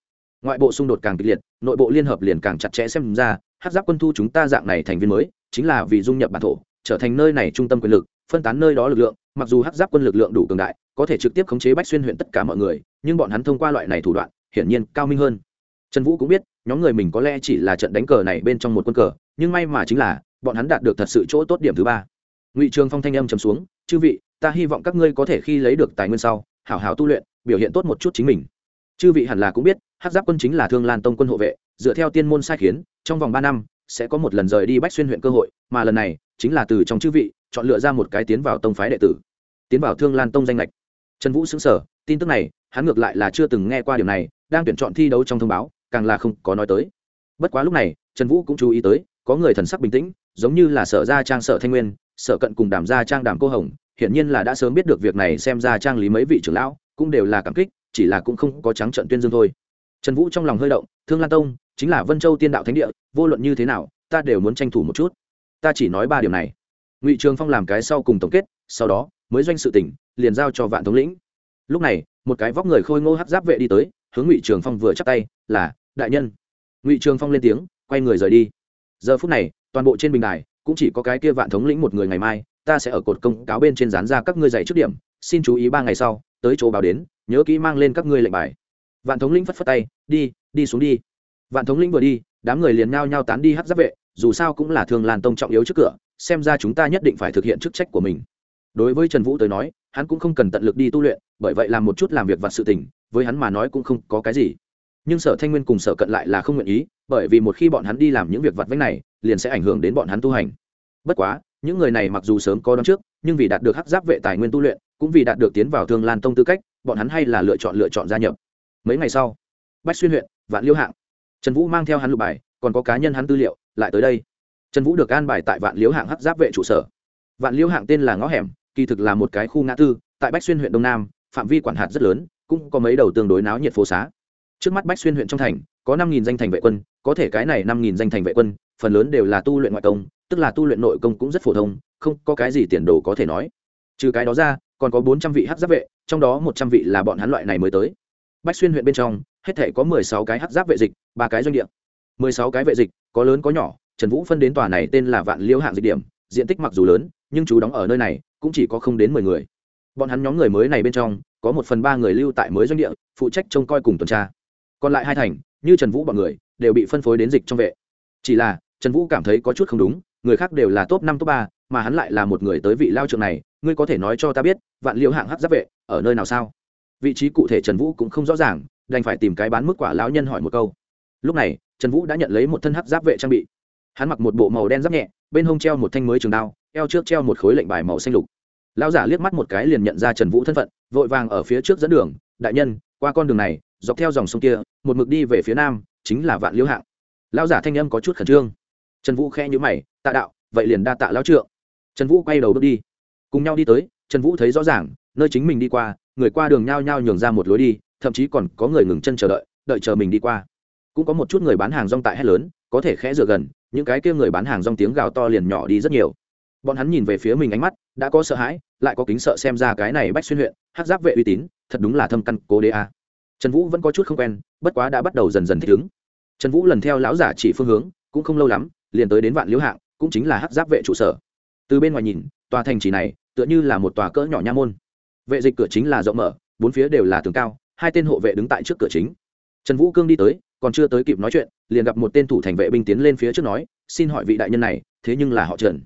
Ngoại bộ xung đột càng kịch liệt, nội bộ liên hợp liền càng chặt chẽ xem ra, hát giáp quân thu chúng ta dạng này thành viên mới, chính là vì dung nhập bản thổ, trở thành nơi này trung tâm quyền lực, phân tán nơi đó lực lượng, mặc dù hát giáp quân lực lượng đủ cường đại, có thể trực tiếp khống chế bách xuyên huyện tất cả mọi người, nhưng bọn hắn thông qua loại này thủ đoạn, hiển nhiên cao minh hơn. Trần vũ cũng biết, nhóm người mình có lẽ chỉ là trận đánh cờ này bên trong một quân cờ, nhưng may mà chính là bọn hắn đạt được thật sự chỗ tốt điểm thứ ba. Ngụy trường phong thanh âm trầm xuống, chư vị, ta hy vọng các ngươi có thể khi lấy được tài nguyên sau, hảo hảo tu luyện, biểu hiện tốt một chút chính mình. Chư vị hẳn là cũng biết hát giáp quân chính là thương lan tông quân hộ vệ, dựa theo tiên môn sai khiến, trong vòng ba năm, sẽ có một lần rời đi bách xuyên huyện cơ hội, mà lần này, chính là từ trong chư vị, chọn lựa ra một cái tiến vào tông phái đệ tử. Tiến vào thương lan tông danh lệch. Trần vũ xứng sở tin tức này, hắn ngược lại là chưa từng nghe qua điều này, đang tuyển chọn thi đấu trong thông báo, càng là không có nói tới. Bất quá lúc này, trần vũ cũng chú ý tới, có người thần sắc bình tĩnh giống như là sở gia trang sở thanh nguyên, sở cận cùng đàm gia trang đàm cô hồng, hiển nhiên là đã sớm biết được việc này xem ra trang lý mấy vị trưởng lão cũng đều là cảm kích, chỉ là cũng không có trắng trận tuyên dương thôi. Trần vũ trong lòng hơi động, thương lan tông, chính là vân châu tiên đạo thánh địa, vô luận như thế nào, ta đều muốn tranh thủ một chút. Ta chỉ nói ba điều này. Ngụy trường phong làm cái sau cùng tổng kết, sau đó mới doanh sự tỉnh, liền giao cho vạn thống lĩnh. Lúc này, một cái vóc người khôi ngô hắc giáp vệ đi tới, hướng ngụy trường phong vừa chắc tay, là, đại nhân. Ngụy trường phong lên tiếng, quay người rời đi. Giờ phút này toàn bộ trên bình đài, cũng chỉ có cái kia vạn thống lĩnh một người ngày mai, ta sẽ ở cột công cáo bên trên dán ra các ngươi dạy trước điểm, xin chú ý ba ngày sau, tới chỗ báo đến, nhớ kỹ mang lên các ngươi lệnh bài. Vạn thống lĩnh phất phất tay, đi đi xuống đi. Vạn thống lĩnh vừa đi, đám người liền nhao nhao tán đi hát giáp vệ, dù sao cũng là thường làn tông trọng yếu trước cửa, xem ra chúng ta nhất định phải thực hiện chức trách của mình. Đối với trần vũ tới nói, hắn cũng không cần tận lực đi tu luyện, bởi vậy làm một chút làm việc vặt sự tình, với hắn mà nói cũng không có cái gì nhưng sở thanh nguyên cùng sở cận lại là không nguyện ý, bởi vì một khi bọn hắn đi làm những việc vặt vách này, liền sẽ ảnh hưởng đến bọn hắn tu hành. Bất quá, những người này mặc dù sớm có đón trước, nhưng vì đạt được hắc giáp vệ tài nguyên tu luyện, cũng vì đạt được tiến vào thương lan tông tư cách, bọn hắn hay là lựa chọn lựa chọn gia nhập. Mấy ngày sau, bách xuyên huyện, vạn liêu hạng, trần vũ mang theo hắn lục bài, còn có cá nhân hắn tư liệu, lại tới đây. Trần vũ được an bài tại vạn liêu hạng hắc giáp vệ trụ sở. Vạn liêu hạng tên là ngõ hẻm, kỳ thực là một cái khu ngã tư, tại bách xuyên huyện đông nam, phạm vi quản hạt rất lớn, cũng có mấy đầu tương đối náo nhiệt phố xá trước mắt bách xuyên huyện trong thành, có năm nghìn danh thành vệ quân, có thể cái này năm nghìn danh thành vệ quân, phần lớn đều là tu luyện ngoại công, tức là tu luyện nội công cũng rất phổ thông, không có cái gì tiền đồ có thể nói. Trừ cái đó ra, còn có bốn trăm vị hát giáp vệ, trong đó một trăm vị là bọn hắn loại này mới tới. Bách xuyên huyện bên trong, hết thể có mười sáu cái hát giáp vệ dịch, ba cái doanh địa. mười sáu cái vệ dịch, có lớn có nhỏ, trần vũ phân đến tòa này tên là vạn liêu hạng dịch điểm, diện tích mặc dù lớn, nhưng chú đóng ở nơi này, cũng chỉ có không đến mười người. Bọn hắn nhóm người mới này bên trong, có một phần ba người lưu tại mới doanh địa, phụ trách trông coi cùng tuần tra còn lại hai thành, như trần vũ bọn người, đều bị phân phối đến dịch trong vệ. Chỉ là, trần vũ cảm thấy có chút không đúng, người khác đều là top năm, top ba, mà hắn lại là một người tới vị lao trường này, ngươi có thể nói cho ta biết, vạn liệu hạng hát giáp vệ, ở nơi nào sao? Vị trí cụ thể trần vũ cũng không rõ ràng, đành phải tìm cái bán mức quả lão nhân hỏi một câu. Lúc này, trần vũ đã nhận lấy một thân hát giáp vệ trang bị. Hắn mặc một bộ màu đen giáp nhẹ, bên hông treo một thanh mới trường đao, eo trước treo một khối lệnh bài màu xanh lục. Lão giả liếc mắt một cái liền nhận ra trần vũ thân phận, vội vàng ở phía trước dẫn đường, đại nhân, qua con đường này dọc theo dòng sông kia, một mực đi về phía nam, chính là vạn liễu hạng. Lão giả thanh âm có chút khẩn trương. Trần vũ khe nhữ mày, tạ đạo, vậy liền đa tạ lão trượng. Trần vũ quay đầu bước đi. Cùng nhau đi tới, trần vũ thấy rõ ràng, nơi chính mình đi qua, người qua đường nhao nhao nhường ra một lối đi, thậm chí còn có người ngừng chân chờ đợi đợi chờ mình đi qua. Cũng có một chút người bán hàng rong tại hết lớn, có thể khẽ dựa gần, những cái kia người bán hàng rong tiếng gào to liền nhỏ đi rất nhiều. Bọn hắn nhìn về phía mình ánh mắt, đã có sợ hãi, lại có kính sợ xem ra cái này bách xuyên huyện hát giáp vệ uy tín, thật đúng là thâm căn cố đế a trần vũ vẫn có chút không quen, bất quá đã bắt đầu dần dần thích ứng. Trần vũ lần theo lão giả chỉ phương hướng, cũng không lâu lắm, liền tới đến vạn liễu hạng, cũng chính là hát giáp vệ trụ sở. Từ bên ngoài nhìn, tòa thành trì này, tựa như là một tòa cỡ nhỏ nha môn. Vệ dịch cửa chính là rộng mở, bốn phía đều là tường cao, hai tên hộ vệ đứng tại trước cửa chính. Trần vũ cương đi tới, còn chưa tới kịp nói chuyện, liền gặp một tên thủ thành vệ binh tiến lên phía trước nói, xin hỏi vị đại nhân này, thế nhưng là họ trần.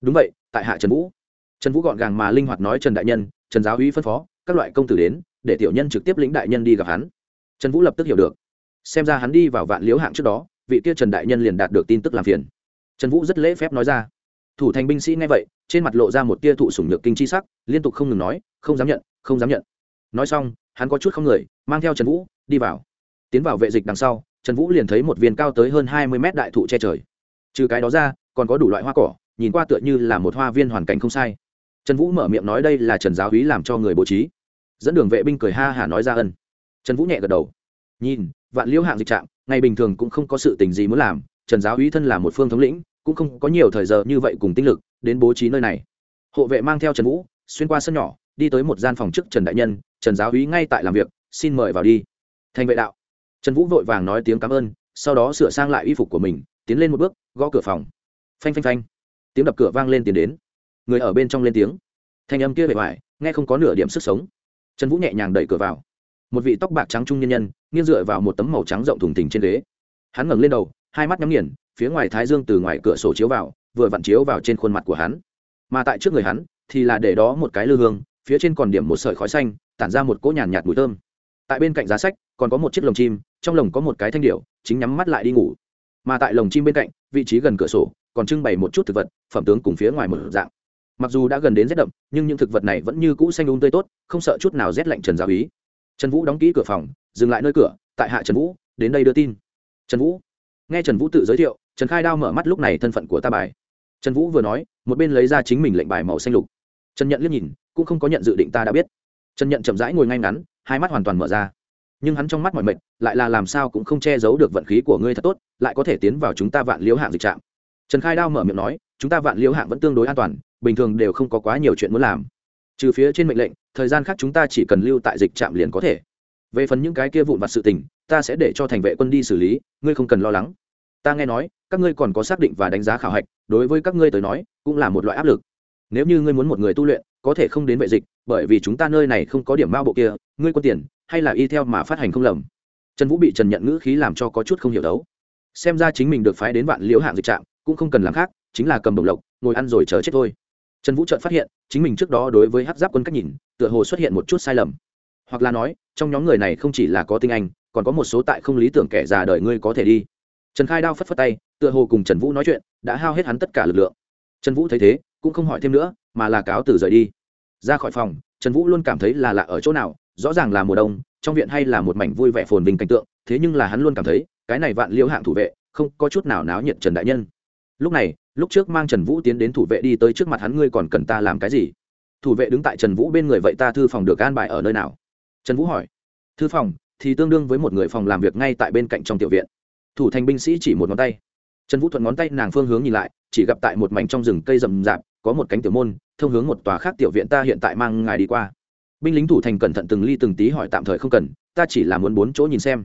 Đúng vậy, tại hạ trần vũ. Trần vũ gọn gàng mà linh hoạt nói, trần đại nhân, trần giáo uy phân phó, các loại công tử đến để tiểu nhân trực tiếp lĩnh đại nhân đi gặp hắn. Trần vũ lập tức hiểu được. Xem ra hắn đi vào vạn liếu hạng trước đó, vị kia trần đại nhân liền đạt được tin tức làm phiền. Trần vũ rất lễ phép nói ra. Thủ thành binh sĩ nghe vậy, trên mặt lộ ra một tia thụ sủng nhược kinh chi sắc, liên tục không ngừng nói, không dám nhận, không dám nhận. Nói xong, hắn có chút không người, mang theo trần vũ, đi vào. Tiến vào vệ dịch đằng sau, trần vũ liền thấy một viên cao tới hơn hai mươi mét đại thụ che trời. Trừ cái đó ra, còn có đủ loại hoa cỏ, nhìn qua tựa như là một hoa viên hoàn cảnh không sai. Trần vũ mở miệng nói đây là trần giáo úy làm cho người bố trí dẫn đường vệ binh cười ha hả nói ra ân. Trần vũ nhẹ gật đầu. Nhìn, vạn liễu hạng dịch trạm, ngày bình thường cũng không có sự tình gì muốn làm, trần giáo úy thân là một phương thống lĩnh, cũng không có nhiều thời giờ như vậy cùng tinh lực, đến bố trí nơi này. Hộ vệ mang theo trần vũ, xuyên qua sân nhỏ, đi tới một gian phòng trước trần đại nhân, trần giáo úy ngay tại làm việc, xin mời vào đi. Thành vệ đạo. Trần vũ vội vàng nói tiếng cảm ơn, sau đó sửa sang lại y phục của mình, tiến lên một bước, gõ cửa phòng. Phanh phanh phanh. Tiếng đập cửa vang lên tiến đến. Người ở bên trong lên tiếng. Thanh âm kia bề ngoài, nghe không có nửa điểm sức sống trần vũ nhẹ nhàng đẩy cửa vào. Một vị tóc bạc trắng trung nhân nhân nghiêng dựa vào một tấm màu trắng rộng thùng thình trên ghế. Hắn ngẩng lên đầu hai mắt nhắm nghiền phía ngoài thái dương từ ngoài cửa sổ chiếu vào vừa vặn chiếu vào trên khuôn mặt của hắn. Mà tại trước người hắn thì là để đó một cái lư hương phía trên còn điểm một sợi khói xanh tản ra một cỗ nhàn nhạt, nhạt mùi thơm. Tại bên cạnh giá sách còn có một chiếc lồng chim trong lồng có một cái thanh điệu chính nhắm mắt lại đi ngủ. Mà tại lồng chim bên cạnh vị trí gần cửa sổ còn trưng bày một chút thực vật phẩm tướng cùng phía ngoài một dạng mặc dù đã gần đến rét đậm, nhưng những thực vật này vẫn như cũ xanh đúng um tươi tốt, không sợ chút nào rét lạnh trần giáo ý trần vũ đóng kỹ cửa phòng, dừng lại nơi cửa, tại hạ trần vũ, đến đây đưa tin. Trần vũ, nghe trần vũ tự giới thiệu, trần khai đao mở mắt lúc này thân phận của ta bài. Trần vũ vừa nói, một bên lấy ra chính mình lệnh bài màu xanh lục. Trần nhận liếc nhìn, cũng không có nhận dự định ta đã biết. Trần nhận chậm rãi ngồi ngay ngắn, hai mắt hoàn toàn mở ra. Nhưng hắn trong mắt mọi mệnh lại là làm sao cũng không che giấu được vận khí của ngươi thật tốt, lại có thể tiến vào chúng ta vạn liễu hạng dịch trạm. Trần khai đao mở miệng nói, chúng ta vạn liễu hạng vẫn tương đối an toàn bình thường đều không có quá nhiều chuyện muốn làm. Trừ phía trên mệnh lệnh, thời gian khác chúng ta chỉ cần lưu tại dịch trạm liền có thể. Về phần những cái kia vụn vặt sự tình, ta sẽ để cho thành vệ quân đi xử lý, ngươi không cần lo lắng. Ta nghe nói, các ngươi còn có xác định và đánh giá khảo hạch, đối với các ngươi tới nói, cũng là một loại áp lực. Nếu như ngươi muốn một người tu luyện, có thể không đến vệ dịch, bởi vì chúng ta nơi này không có điểm bao bộ kia, ngươi có tiền, hay là y theo mà phát hành không lầm. Trần vũ bị trần nhận ngữ khí làm cho có chút không hiểu đấu. Xem ra chính mình được phái đến vạn liễu hạng dịch trạm, cũng không cần làm khác, chính là cầm đồng lộc, ngồi ăn rồi chờ chết thôi trần vũ trợt phát hiện, chính mình trước đó đối với hát giáp quân cách nhìn, tựa hồ xuất hiện một chút sai lầm. Hoặc là nói, trong nhóm người này không chỉ là có tinh anh, còn có một số tại không lý tưởng kẻ già đời ngươi có thể đi. Trần khai đao phất phất tay, tựa hồ cùng trần vũ nói chuyện, đã hao hết hắn tất cả lực lượng. Trần vũ thấy thế, cũng không hỏi thêm nữa, mà là cáo từ rời đi. Ra khỏi phòng, trần vũ luôn cảm thấy là lạ ở chỗ nào, rõ ràng là mùa đông, trong viện hay là một mảnh vui vẻ phồn vinh cảnh tượng, thế nhưng là hắn luôn cảm thấy, cái này vạn liêu hạng thủ vệ, không có chút nào náo nhiệt trần đại nhân lúc này, lúc trước mang trần vũ tiến đến thủ vệ đi tới trước mặt hắn, ngươi còn cần ta làm cái gì? Thủ vệ đứng tại trần vũ bên người vậy ta thư phòng được an bài ở nơi nào? Trần vũ hỏi. Thư phòng thì tương đương với một người phòng làm việc ngay tại bên cạnh trong tiểu viện. Thủ thành binh sĩ chỉ một ngón tay. Trần vũ thuận ngón tay nàng phương hướng nhìn lại, chỉ gặp tại một mảnh trong rừng cây rậm rạp, có một cánh tiểu môn, thông hướng một tòa khác tiểu viện ta hiện tại mang ngài đi qua. Binh lính thủ thành cẩn thận từng ly từng tí hỏi tạm thời không cần, ta chỉ là muốn bốn chỗ nhìn xem.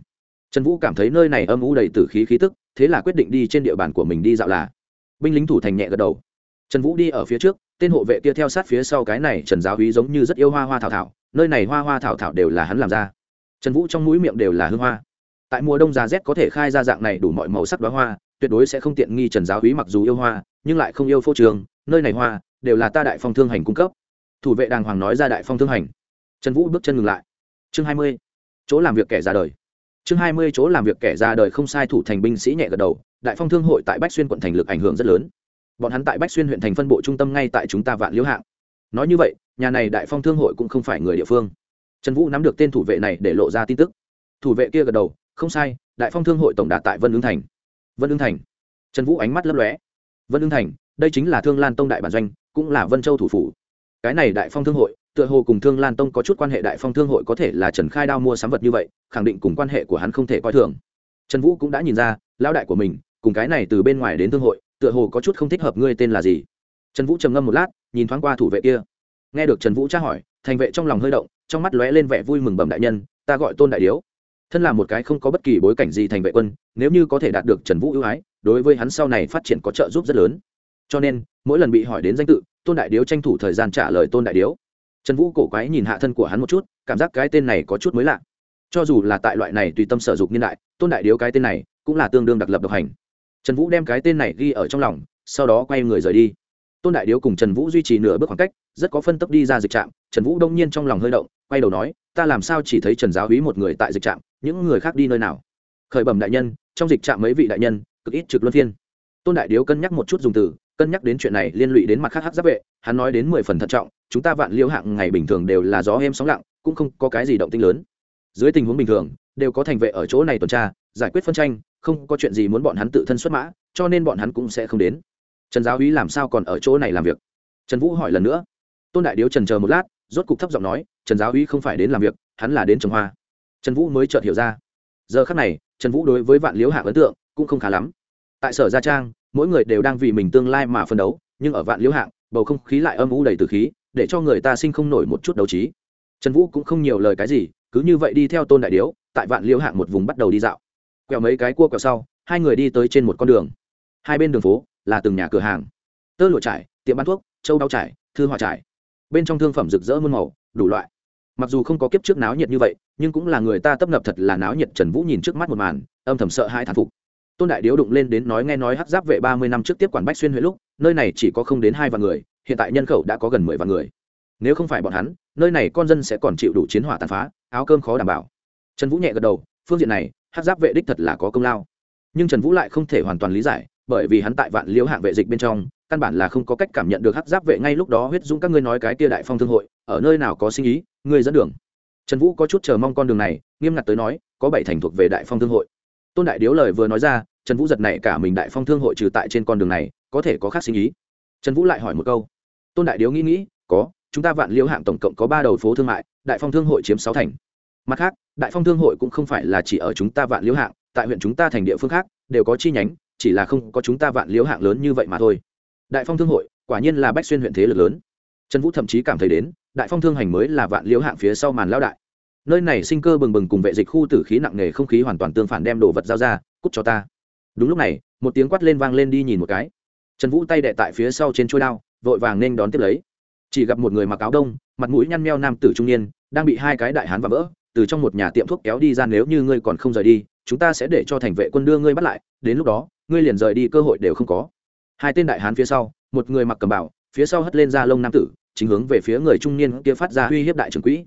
Trần vũ cảm thấy nơi này âm u đầy t ử khí khí tức, thế là quyết định đi trên địa bàn của mình đi dạo là binh lính thủ thành nhẹ gật đầu. Trần vũ đi ở phía trước, tên hộ vệ kia theo sát phía sau cái này trần giáo húy giống như rất yêu hoa hoa thảo thảo, nơi này hoa hoa thảo thảo đều là hắn làm ra. Trần vũ trong mũi miệng đều là hương hoa. Tại mùa đông giá rét có thể khai ra dạng này đủ mọi màu sắc đoá hoa, tuyệt đối sẽ không tiện nghi trần giáo húy mặc dù yêu hoa, nhưng lại không yêu phô trường, nơi này hoa đều là ta đại phong thương hành cung cấp. Thủ vệ đàng hoàng nói ra đại phong thương hành. Trần vũ bước chân ngừng lại. Chương hai mươi, chỗ làm việc kẻ ra đời. Chương hai mươi, chỗ làm việc kẻ ra đời không sai thủ thành binh sĩ nhẹ gật đầu đại phong thương hội tại bách xuyên quận thành lực ảnh hưởng rất lớn. Bọn hắn tại bách xuyên huyện thành phân bộ trung tâm ngay tại chúng ta vạn liễu hạng. Nói như vậy, nhà này đại phong thương hội cũng không phải người địa phương. Trần vũ nắm được tên thủ vệ này để lộ ra tin tức. Thủ vệ kia gật đầu, không sai, đại phong thương hội tổng đạt tại vân ứng thành. Vân ứng thành. Trần vũ ánh mắt lấp lóe. Vân ứng thành, đây chính là thương lan tông đại bản doanh, cũng là vân châu thủ phủ. Cái này đại phong thương hội, tựa hồ cùng thương lan tông có chút quan hệ đại phong thương hội có thể là trần khai đao mua sắm vật như vậy, khẳng định cùng quan hệ của hắn không thể coi thường. Trần vũ cũng đã nhìn ra, lão đại của mình cùng cái này từ bên ngoài đến thương hội, tựa hồ có chút không thích hợp ngươi tên là gì. Trần vũ trầm ngâm một lát, nhìn thoáng qua thủ vệ kia. Nghe được trần vũ tra hỏi, thành vệ trong lòng hơi động, trong mắt lóe lên vẻ vui mừng bẩm đại nhân, ta gọi tôn đại điếu. Thân là một cái không có bất kỳ bối cảnh gì thành vệ quân, nếu như có thể đạt được trần vũ ưu ái, đối với hắn sau này phát triển có trợ giúp rất lớn. Cho nên, mỗi lần bị hỏi đến danh tự, tôn đại điếu tranh thủ thời gian trả lời tôn đại điếu. Trần vũ cổ quái nhìn hạ thân của hắn một chút, cảm giác cái tên này có chút mới lạ. Cho dù là tại loại này tùy tâm sở dục niên đại, tôn đại điếu cái tên này cũng là tương đương đặc lập độc hành trần vũ đem cái tên này ghi ở trong lòng, sau đó quay người rời đi. Tôn đại điếu cùng trần vũ duy trì nửa bước khoảng cách, rất có phân tấp đi ra dịch trạm, trần vũ đông nhiên trong lòng hơi động, quay đầu nói, ta làm sao chỉ thấy trần giáo hí một người tại dịch trạm, những người khác đi nơi nào? Khởi bẩm đại nhân, trong dịch trạm mấy vị đại nhân, cực ít trực luân phiên. Tôn đại điếu cân nhắc một chút dùng từ, cân nhắc đến chuyện này liên lụy đến mặt khác hắc giáp vệ, hắn nói đến mười phần thận trọng, chúng ta vạn liêu hạng ngày bình thường đều là gió êm sóng lặng, cũng không có cái gì động tinh lớn. Dưới tình huống bình thường, đều có thành vệ ở chỗ này tuần tra, giải quyết phân tranh không có chuyện gì muốn bọn hắn tự thân xuất mã, cho nên bọn hắn cũng sẽ không đến. Trần giáo úy làm sao còn ở chỗ này làm việc? Trần vũ hỏi lần nữa. Tôn đại điếu trần chờ một lát, rốt cục thấp giọng nói, trần giáo úy không phải đến làm việc, hắn là đến trồng hoa. Trần vũ mới chợt hiểu ra. Giờ khắc này, trần vũ đối với vạn liễu hạng ấn tượng cũng không khá lắm. Tại sở gia trang, mỗi người đều đang vì mình tương lai mà phân đấu, nhưng ở vạn liễu hạng bầu không khí lại âm u đầy từ khí, để cho người ta sinh không nổi một chút đấu trí. Trần vũ cũng không nhiều lời cái gì, cứ như vậy đi theo tôn đại điếu, tại vạn liễu hạng một vùng bắt đầu đi dạo quẹo mấy cái cua quẹo sau, hai người đi tới trên một con đường. Hai bên đường phố là từng nhà cửa hàng. Tơ lụa trải, tiệm bán thuốc, châu đau trải, thư họa trải. Bên trong thương phẩm rực rỡ muôn màu, đủ loại. Mặc dù không có kiếp trước náo nhiệt như vậy, nhưng cũng là người ta tấp nập thật là náo nhiệt trần vũ nhìn trước mắt một màn, âm thầm sợ hai thản phục. Tôn đại điếu đụng lên đến nói nghe nói hát giáp vệ ba mươi năm trước tiếp quản bách xuyên huyện lúc, nơi này chỉ có không đến hai vạn người, hiện tại nhân khẩu đã có gần mười vạn người. Nếu không phải bọn hắn, nơi này con dân sẽ còn chịu đủ chiến hỏa tàn phá, áo cơm khó đảm bảo. Trần vũ nhẹ gật đầu, phương diện này hắc giáp vệ đích thật là có công lao. Nhưng trần vũ lại không thể hoàn toàn lý giải, bởi vì hắn tại vạn liễu hạng vệ dịch bên trong, căn bản là không có cách cảm nhận được hắc giáp vệ ngay lúc đó huyết dũng các ngươi nói cái tia đại phong thương hội, ở nơi nào có sinh ý, ngươi dẫn đường. Trần vũ có chút chờ mong con đường này, nghiêm ngặt tới nói, có bảy thành thuộc về đại phong thương hội. Tôn đại điếu lời vừa nói ra, trần vũ giật này cả mình đại phong thương hội trừ tại trên con đường này, có thể có khác sinh ý. Trần vũ lại hỏi một câu. Tôn đại điếu nghĩ nghĩ, có, chúng ta vạn liễu hạng tổng cộng có ba đầu phố thương mại, đại phong thương hội chiếm sáu thành mặt khác, đại phong thương hội cũng không phải là chỉ ở chúng ta vạn liễu hạng, tại huyện chúng ta thành địa phương khác, đều có chi nhánh, chỉ là không có chúng ta vạn liễu hạng lớn như vậy mà thôi. Đại phong thương hội, quả nhiên là bách xuyên huyện thế lực lớn. Trần vũ thậm chí cảm thấy đến, đại phong thương hành mới là vạn liễu hạng phía sau màn lao đại. Nơi này sinh cơ bừng bừng cùng vệ dịch khu tử khí nặng nề không khí hoàn toàn tương phản đem đồ vật giao ra, cút cho ta. Đúng lúc này, một tiếng quát lên vang lên đi nhìn một cái. Trần vũ tay đệ tại phía sau trên trôi đao, vội vàng nên đón tiếp lấy. Chỉ gặp một người mặc áo đông, mặt mũi nhăn meo nam tử trung niên, đang bị hai cái đại hán và vỡ từ trong một nhà tiệm thuốc kéo đi ra nếu như ngươi còn không rời đi, chúng ta sẽ để cho thành vệ quân đưa ngươi bắt lại, đến lúc đó, ngươi liền rời đi, cơ hội đều không có. Hai tên đại hán phía sau, một người mặc cầm bảo, phía sau hất lên ra lông nam tử, chính hướng về phía người trung niên kia phát ra uy hiếp đại trưởng quỹ.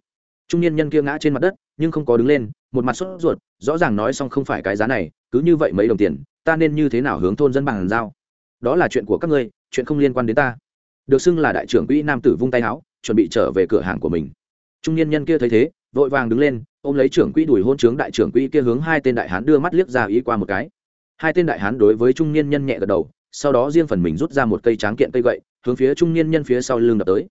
Trung niên nhân kia ngã trên mặt đất, nhưng không có đứng lên, một mặt sốt ruột, rõ ràng nói xong không phải cái giá này, cứ như vậy mấy đồng tiền, ta nên như thế nào hướng thôn dân bằng giao? Đó là chuyện của các ngươi, chuyện không liên quan đến ta. Được xưng là đại trưởng quỹ nam tử vung tay áo chuẩn bị trở về cửa hàng của mình. Trung niên nhân kia thấy thế vội vàng đứng lên, ôm lấy trưởng quỹ đuổi hôn trướng đại trưởng quỹ kia hướng hai tên đại hán đưa mắt liếc ra ý qua một cái. Hai tên đại hán đối với trung niên nhân nhẹ gật đầu, sau đó riêng phần mình rút ra một cây tráng kiện cây gậy, hướng phía trung niên nhân phía sau lưng đập tới.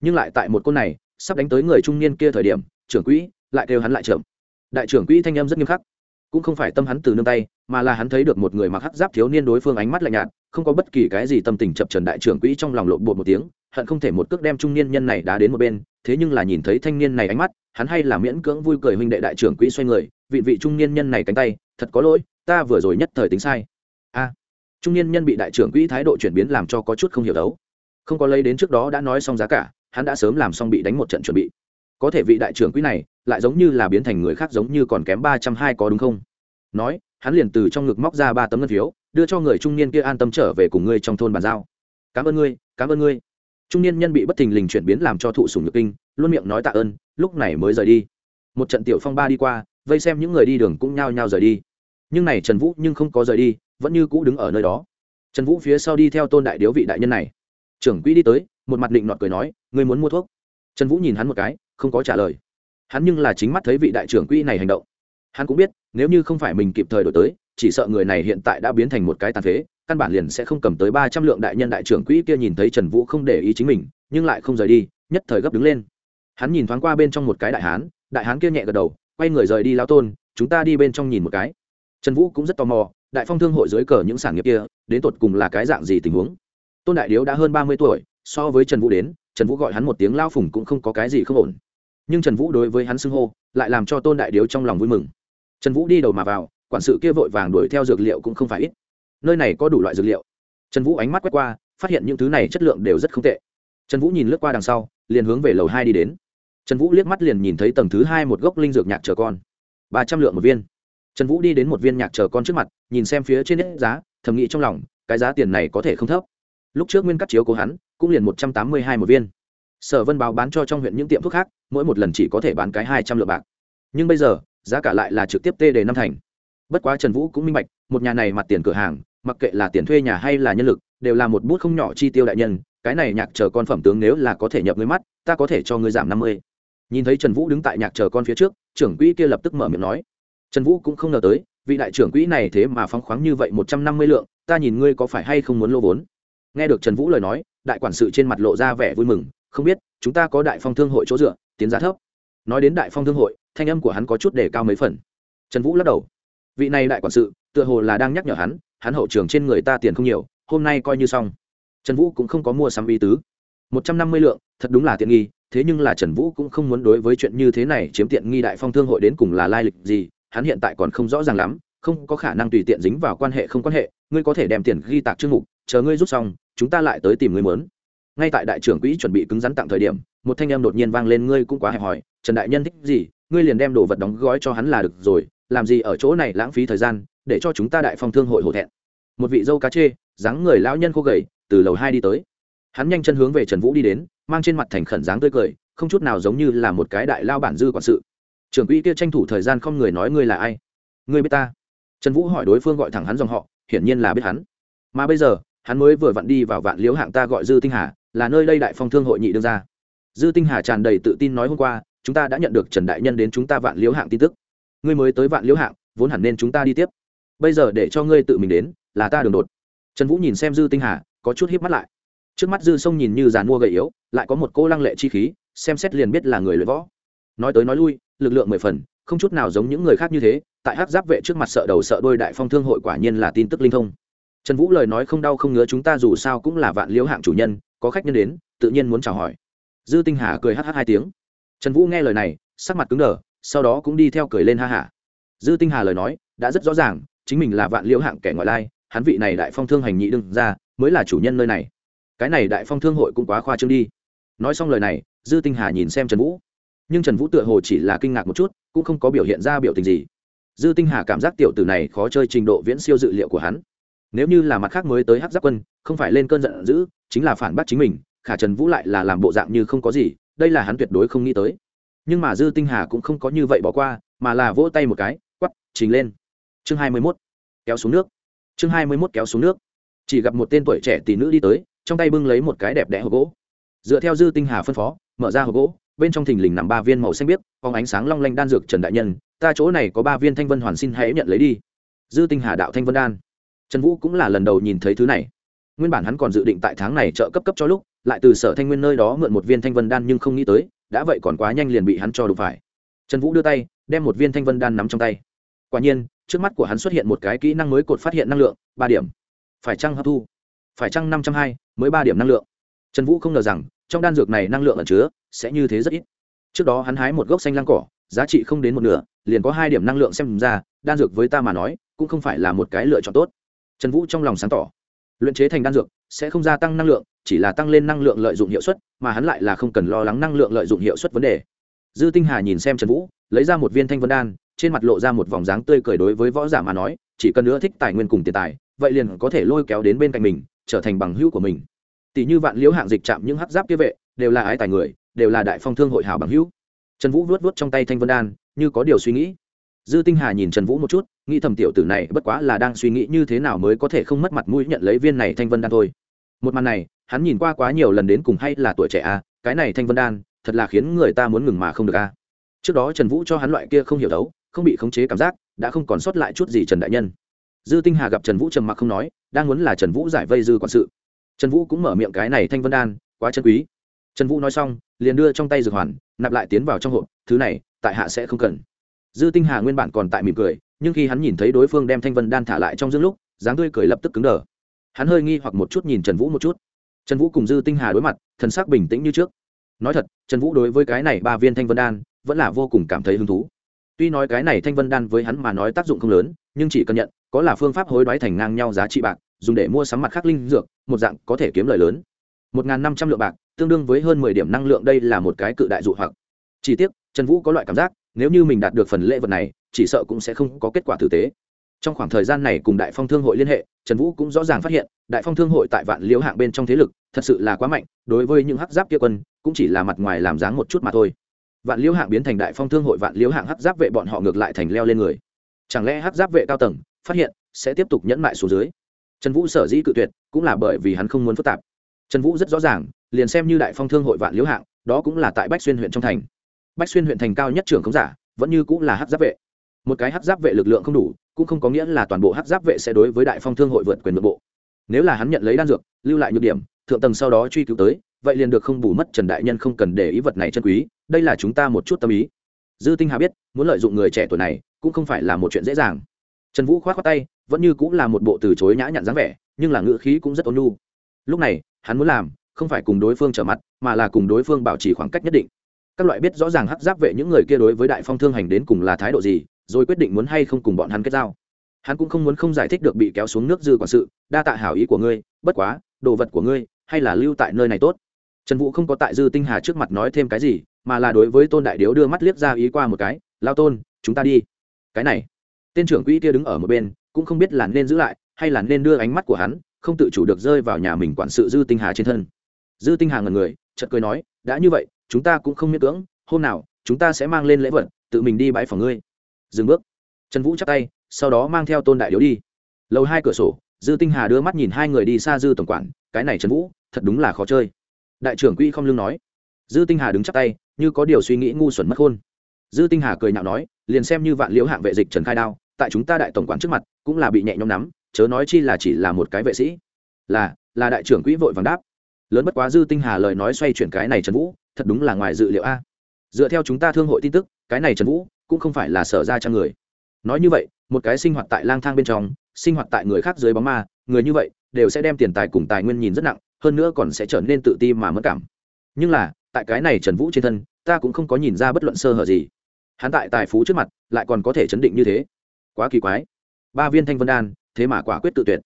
Nhưng lại tại một côn này, sắp đánh tới người trung niên kia thời điểm, trưởng quỹ lại kêu hắn lại chậm. Đại trưởng quỹ thanh âm rất nghiêm khắc. Cũng không phải tâm hắn từ nương tay, mà là hắn thấy được một người mặc hắc giáp thiếu niên đối phương ánh mắt lạnh nhạt, không có bất kỳ cái gì tâm tình chập trần đại trưởng quỹ trong lòng lộn bột một tiếng hận không thể một cước đem trung niên nhân này đá đến một bên, thế nhưng là nhìn thấy thanh niên này ánh mắt, hắn hay là miễn cưỡng vui cười huynh đệ đại trưởng quỹ xoay người, vị vị trung niên nhân này cánh tay, thật có lỗi, ta vừa rồi nhất thời tính sai. A, trung niên nhân bị đại trưởng quỹ thái độ chuyển biến làm cho có chút không hiểu đấu. Không có lấy đến trước đó đã nói xong giá cả, hắn đã sớm làm xong bị đánh một trận chuẩn bị. Có thể vị đại trưởng quỹ này lại giống như là biến thành người khác giống như còn kém ba trăm hai có đúng không? Nói, hắn liền từ trong ngực móc ra ba tấm ngân phiếu, đưa cho người trung niên kia an tâm trở về cùng ngươi trong thôn bàn giao. Cảm ơn ngươi, cảm ơn ngươi trung niên nhân bị bất thình lình chuyển biến làm cho thụ sùng nhược kinh, luôn miệng nói tạ ơn, lúc này mới rời đi. Một trận tiểu phong ba đi qua, vây xem những người đi đường cũng nhao nhao rời đi. Nhưng này trần vũ nhưng không có rời đi, vẫn như cũ đứng ở nơi đó. Trần vũ phía sau đi theo tôn đại điếu vị đại nhân này. Trưởng quỹ đi tới, một mặt định nọt cười nói, ngươi muốn mua thuốc? Trần vũ nhìn hắn một cái, không có trả lời. Hắn nhưng là chính mắt thấy vị đại trưởng quỹ này hành động. Hắn cũng biết, nếu như không phải mình kịp thời đổi tới, chỉ sợ người này hiện tại đã biến thành một cái tàn phế căn bản liền sẽ không cầm tới ba trăm lượng đại nhân đại trưởng quỹ kia nhìn thấy trần vũ không để ý chính mình, nhưng lại không rời đi, nhất thời gấp đứng lên. Hắn nhìn thoáng qua bên trong một cái đại hán đại hán kia nhẹ gật đầu, quay người rời đi lao tôn, chúng ta đi bên trong nhìn một cái. Trần vũ cũng rất tò mò, đại phong thương hội dưới cờ những sản nghiệp kia, đến tột cùng là cái dạng gì tình huống? Tôn đại điếu đã hơn ba mươi tuổi, so với trần vũ đến, trần vũ gọi hắn một tiếng lao phùng cũng không có cái gì không ổn. Nhưng trần vũ đối với hắn xưng hô, lại làm cho tôn đại điếu trong lòng vui mừng. Trần vũ đi đầu mà vào, quản sự kia vội vàng đuổi theo dược liệu cũng không phải ít nơi này có đủ loại dược liệu. Trần vũ ánh mắt quét qua, phát hiện những thứ này chất lượng đều rất không tệ. Trần vũ nhìn lướt qua đằng sau, liền hướng về lầu hai đi đến. Trần vũ liếc mắt liền nhìn thấy tầng thứ hai một gốc linh dược nhạc chờ con. Ba trăm lượng một viên. Trần vũ đi đến một viên nhạc chờ con trước mặt, nhìn xem phía trên nét giá, thầm nghĩ trong lòng, cái giá tiền này có thể không thấp. Lúc trước nguyên cắt chiếu của hắn, cũng liền một trăm tám mươi hai một viên. Sở vân báo bán cho trong huyện những tiệm thuốc khác, mỗi một lần chỉ có thể bán cái hai trăm lượng bạc. Nhưng bây giờ, giá cả lại là trực tiếp tê đề năm thành. Bất quá trần vũ cũng minh bạch một nhà này mặt tiền cửa hàng, mặc kệ là tiền thuê nhà hay là nhân lực, đều là một bút không nhỏ chi tiêu đại nhân, cái này nhạc chờ con phẩm tướng nếu là có thể nhập ngươi mắt, ta có thể cho ngươi giảm năm mươi. Nhìn thấy trần vũ đứng tại nhạc chờ con phía trước, trưởng quỹ kia lập tức mở miệng nói. Trần vũ cũng không ngờ tới, vị đại trưởng quỹ này thế mà phóng khoáng như vậy một trăm năm mươi lượng, ta nhìn ngươi có phải hay không muốn lô vốn? Nghe được trần vũ lời nói, đại quản sự trên mặt lộ ra vẻ vui mừng, không biết, chúng ta có đại phong thương hội chỗ dựa, tiến giá thấp. Nói đến đại phong thương hội, thanh âm của hắn có chút để cao mấy phần. Trần vũ lắc đầu vị này đại quản sự, tựa hồ là đang nhắc nhở hắn hắn hậu trường trên người ta tiền không nhiều, hôm nay coi như xong. Trần vũ cũng không có mua sắm ý tứ. Một trăm năm mươi lượng, thật đúng là tiện nghi, thế nhưng là trần vũ cũng không muốn đối với chuyện như thế này chiếm tiện nghi đại phong thương hội đến cùng là lai lịch gì, hắn hiện tại còn không rõ ràng lắm, không có khả năng tùy tiện dính vào quan hệ không quan hệ, ngươi có thể đem tiền ghi tạc chương mục, chờ ngươi rút xong, chúng ta lại tới tìm ngươi mớn. Ngay tại đại trưởng quỹ chuẩn bị cứng rắn tặng thời điểm, một thanh em đột nhiên vang lên, ngươi cũng quá hẹp hòi, trần đại nhân thích gì, ngươi liền đem đồ vật đóng gói cho hắn là được rồi làm gì ở chỗ này lãng phí thời gian, để cho chúng ta đại phong thương hội hổ thẹn. Một vị dâu cá chê, dáng người lão nhân khô gầy, từ lầu hai đi tới. Hắn nhanh chân hướng về trần vũ đi đến, mang trên mặt thành khẩn dáng tươi cười, không chút nào giống như là một cái đại lao bản dư quản sự. Trưởng quỹ kia tranh thủ thời gian không người nói ngươi là ai? Ngươi biết ta? Trần vũ hỏi đối phương gọi thẳng hắn dòng họ, hiển nhiên là biết hắn. Mà bây giờ, hắn mới vừa vặn đi vào vạn liếu hạng ta gọi dư tinh hà, là nơi đây đại phong thương hội nhị đương ra dư tinh hà tràn đầy tự tin nói hôm qua, chúng ta đã nhận được trần đại nhân đến chúng ta vạn liếu hạng tin tức ngươi mới tới vạn liễu hạng, vốn hẳn nên chúng ta đi tiếp. Bây giờ để cho ngươi tự mình đến, là ta đường đột. Trần vũ nhìn xem dư tinh hà, có chút hiếp mắt lại. Trước mắt dư sông nhìn như giàn mua gầy yếu, lại có một cô lăng lệ chi khí, xem xét liền biết là người luyện võ. Nói tới nói lui, lực lượng mười phần, không chút nào giống những người khác như thế, tại hát giáp vệ trước mặt sợ đầu sợ đôi đại phong thương hội quả nhiên là tin tức linh thông. Trần vũ lời nói không đau không ngứa chúng ta dù sao cũng là vạn liễu hạng chủ nhân, có khách nhân đến, tự nhiên muốn chào hỏi. Dư tinh hà cười hh hai tiếng. Trần vũ nghe lời này, sắc mặt cứng đờ sau đó cũng đi theo cười lên ha hả. Dư tinh hà lời nói đã rất rõ ràng, chính mình là vạn liễu hạng kẻ ngoại lai, hắn vị này đại phong thương hành nhị đương ra, mới là chủ nhân nơi này. Cái này đại phong thương hội cũng quá khoa trương đi. Nói xong lời này, dư tinh hà nhìn xem trần vũ. Nhưng trần vũ tựa hồ chỉ là kinh ngạc một chút, cũng không có biểu hiện ra biểu tình gì. Dư tinh hà cảm giác tiểu tử này khó chơi trình độ viễn siêu dự liệu của hắn. Nếu như là mặt khác mới tới hắc giáp quân, không phải lên cơn giận dữ, chính là phản bác chính mình, khả trần vũ lại là làm bộ dạng như không có gì, đây là hắn tuyệt đối không nghĩ tới nhưng mà dư tinh hà cũng không có như vậy bỏ qua, mà là vỗ tay một cái, quắp, trình lên. Chương hai mươi mốt, kéo xuống nước. Chương hai mươi mốt, kéo xuống nước. Chỉ gặp một tên tuổi trẻ tỷ nữ đi tới, trong tay bưng lấy một cái đẹp đẽ hộp gỗ. Dựa theo dư tinh hà phân phó, mở ra hộp gỗ, bên trong thình lình nằm ba viên màu xanh biếc phóng ánh sáng long lanh đan dược trần đại nhân, ta chỗ này có ba viên thanh vân hoàn xin hãy nhận lấy đi. Dư tinh hà đạo thanh vân đan. Trần vũ cũng là lần đầu nhìn thấy thứ này. Nguyên bản hắn còn dự định tại tháng này trợ cấp cấp cho lúc, lại từ sở thanh nguyên nơi đó mượn một viên thanh vân đan nhưng không nghĩ tới đã vậy còn quá nhanh liền bị hắn cho đụng phải. Trần vũ đưa tay, đem một viên thanh vân đan nắm trong tay. Quả nhiên, trước mắt của hắn xuất hiện một cái kỹ năng mới cột phát hiện năng lượng, ba điểm. Phải chăng hấp thu? Phải chăng năm trăm hai mới ba điểm năng lượng? Trần vũ không ngờ rằng, trong đan dược này năng lượng ẩn chứa sẽ như thế rất ít. Trước đó hắn hái một gốc xanh lăng cỏ, giá trị không đến một nửa, liền có hai điểm năng lượng xem ra, đan dược với ta mà nói, cũng không phải là một cái lựa chọn tốt. Trần vũ trong lòng sáng tỏ. Luyện chế thành đan dược sẽ không gia tăng năng lượng chỉ là tăng lên năng lượng lợi dụng hiệu suất, mà hắn lại là không cần lo lắng năng lượng lợi dụng hiệu suất vấn đề. Dư tinh hà nhìn xem trần vũ, lấy ra một viên thanh vân đan, trên mặt lộ ra một vòng dáng tươi cười đối với võ giả mà nói, chỉ cần nữa thích tài nguyên cùng tiền tài, vậy liền có thể lôi kéo đến bên cạnh mình, trở thành bằng hữu của mình. Tỷ như vạn liễu hạng dịch chạm những hắc giáp kia vệ, đều là ái tài người, đều là đại phong thương hội hảo bằng hữu. Trần vũ vuốt vuốt trong tay thanh vân đan, như có điều suy nghĩ. Dư tinh hà nhìn trần vũ một chút, nghĩ thầm tiểu tử này bất quá là đang suy nghĩ như thế nào mới có thể không mất mặt mũi nhận lấy viên này thanh vân đan thôi. Một màn này hắn nhìn qua quá nhiều lần đến cùng hay là tuổi trẻ a à, cái này thanh vân đan thật là khiến người ta muốn ngừng mà không được a à. trước đó trần vũ cho hắn loại kia không hiểu đấu không bị khống chế cảm giác đã không còn sót lại chút gì trần đại nhân. Dư tinh hà gặp trần vũ trầm mặc không nói đang muốn là trần vũ giải vây dư quản sự. Trần vũ cũng mở miệng cái này thanh vân đan quá chân quý. Trần vũ nói xong liền đưa trong tay dược hoàn nạp lại tiến vào trong hộp thứ này tại hạ sẽ không cần. Dư tinh hà nguyên bản còn tại mỉm cười nhưng khi hắn nhìn thấy đối phương đem thanh vân đan thả lại trong dương lúc dáng tươi cười lập tức cứng đờ. Hắn hơi nghi hoặc một chút nhìn trần vũ một chút trần vũ cùng dư tinh hà đối mặt, thần sắc bình tĩnh như trước. Nói thật, trần vũ đối với cái này ba viên thanh vân đan, vẫn là vô cùng cảm thấy hứng thú. Tuy nói cái này thanh vân đan với hắn mà nói tác dụng không lớn, nhưng chỉ cần nhận, có là phương pháp hối đoái thành ngang nhau giá trị bạc, dùng để mua sắm mặt khác linh dược, một dạng có thể kiếm lời lớn. Một năm trăm lượng bạc, tương đương với hơn mười điểm năng lượng đây là một cái cự đại dụ hoặc. Chỉ tiếc, trần vũ có loại cảm giác, nếu như mình đạt được phần lễ vật này, chỉ sợ cũng sẽ không có kết quả tử tế. Trong khoảng thời gian này cùng đại phong thương hội liên hệ, trần vũ cũng rõ ràng phát hiện đại phong thương hội tại vạn liễu hạng bên trong thế lực, thật sự là quá mạnh, đối với những hắc giáp kia quân, cũng chỉ là mặt ngoài làm dáng một chút mà thôi. Vạn liễu hạng biến thành đại phong thương hội, vạn liễu hạng hắc giáp vệ bọn họ ngược lại thành leo lên người. Chẳng lẽ hắc giáp vệ cao tầng, phát hiện, sẽ tiếp tục nhẫn mại xuống dưới? Trần vũ sở dĩ cự tuyệt, cũng là bởi vì hắn không muốn phức tạp. Trần vũ rất rõ ràng, liền xem như đại phong thương hội vạn liễu hạng, đó cũng là tại bách xuyên huyện trong thành. Bách xuyên huyện thành cao nhất trưởng không giả, vẫn như cũng là hắc giáp vệ. Một cái hắc giáp vệ lực lượng không đủ, cũng không có nghĩa là toàn bộ hắc giáp vệ sẽ đối với đại phong thương hội vượt quyền nội bộ nếu là hắn nhận lấy đan dược, lưu lại nhược điểm, thượng tầng sau đó truy cứu tới, vậy liền được không bù mất trần đại nhân không cần để ý vật này chân quý, đây là chúng ta một chút tâm ý. Dư tinh hà biết, muốn lợi dụng người trẻ tuổi này, cũng không phải là một chuyện dễ dàng. Trần vũ k h o á t khoác tay, vẫn như cũng là một bộ từ chối nhã nhặn dáng vẻ, nhưng là ngữ khí cũng rất ôn nhu. Lúc này, hắn muốn làm, không phải cùng đối phương trở mặt, mà là cùng đối phương bảo trì khoảng cách nhất định. Các loại biết rõ ràng hắc giáp vệ những người kia đối với đại phong thương hành đến cùng là thái độ gì, rồi quyết định muốn hay không cùng bọn hắn kết giao hắn cũng không muốn không giải thích được bị kéo xuống nước dư quản sự, đa tạ hảo ý của ngươi, bất quá, đồ vật của ngươi, hay là lưu tại nơi này tốt. Trần vũ không có tại dư tinh hà trước mặt nói thêm cái gì, mà là đối với tôn đại điếu đưa mắt liếc ra ý qua một cái, lao tôn, chúng ta đi. Cái này, tên trưởng quỹ kia đứng ở một bên, cũng không biết là nên giữ lại, hay là nên đưa ánh mắt của hắn, không tự chủ được rơi vào nhà mình quản sự dư tinh hà trên thân. Dư tinh hà ngần người, chợt cười nói, đã như vậy, chúng ta cũng không miễn cưỡng, hôm nào, chúng ta sẽ mang lên lễ vật, tự mình đi bãi phòng ngươi. Dừng bước. Trần vũ chắc tay sau đó mang theo tôn đại điếu đi. Lầu hai cửa sổ, dư tinh hà đưa mắt nhìn hai người đi xa dư tổng quản, cái này trần vũ, thật đúng là khó chơi. Đại trưởng quỹ không lương nói. Dư tinh hà đứng chắc tay, như có điều suy nghĩ ngu xuẩn mất khôn. Dư tinh hà cười nhạo nói, liền xem như vạn liễu hạng vệ dịch trần khai đao, tại chúng ta đại tổng quản trước mặt, cũng là bị nhẹ nhõm nắm, chớ nói chi là chỉ là một cái vệ sĩ. Là là đại trưởng quỹ vội vàng đáp. Lớn bất quá dư tinh hà lời nói xoay chuyển cái này trần vũ, thật đúng là ngoài dự liệu a. Dựa theo chúng ta thương hội tin tức, cái này trần vũ, cũng không phải là sở ra trang người. Nói như vậy một cái sinh hoạt tại lang thang bên trong, sinh hoạt tại người khác dưới bóng ma, người như vậy đều sẽ đem tiền tài cùng tài nguyên nhìn rất nặng, hơn nữa còn sẽ trở nên tự ti mà mất cảm. Nhưng là, tại cái này trần vũ trên thân, ta cũng không có nhìn ra bất luận sơ hở gì. Hắn tại tài phú trước mặt lại còn có thể chấn định như thế. Quá kỳ quái. Ba viên thanh vân đan, thế mà quả quyết tự tuyệt.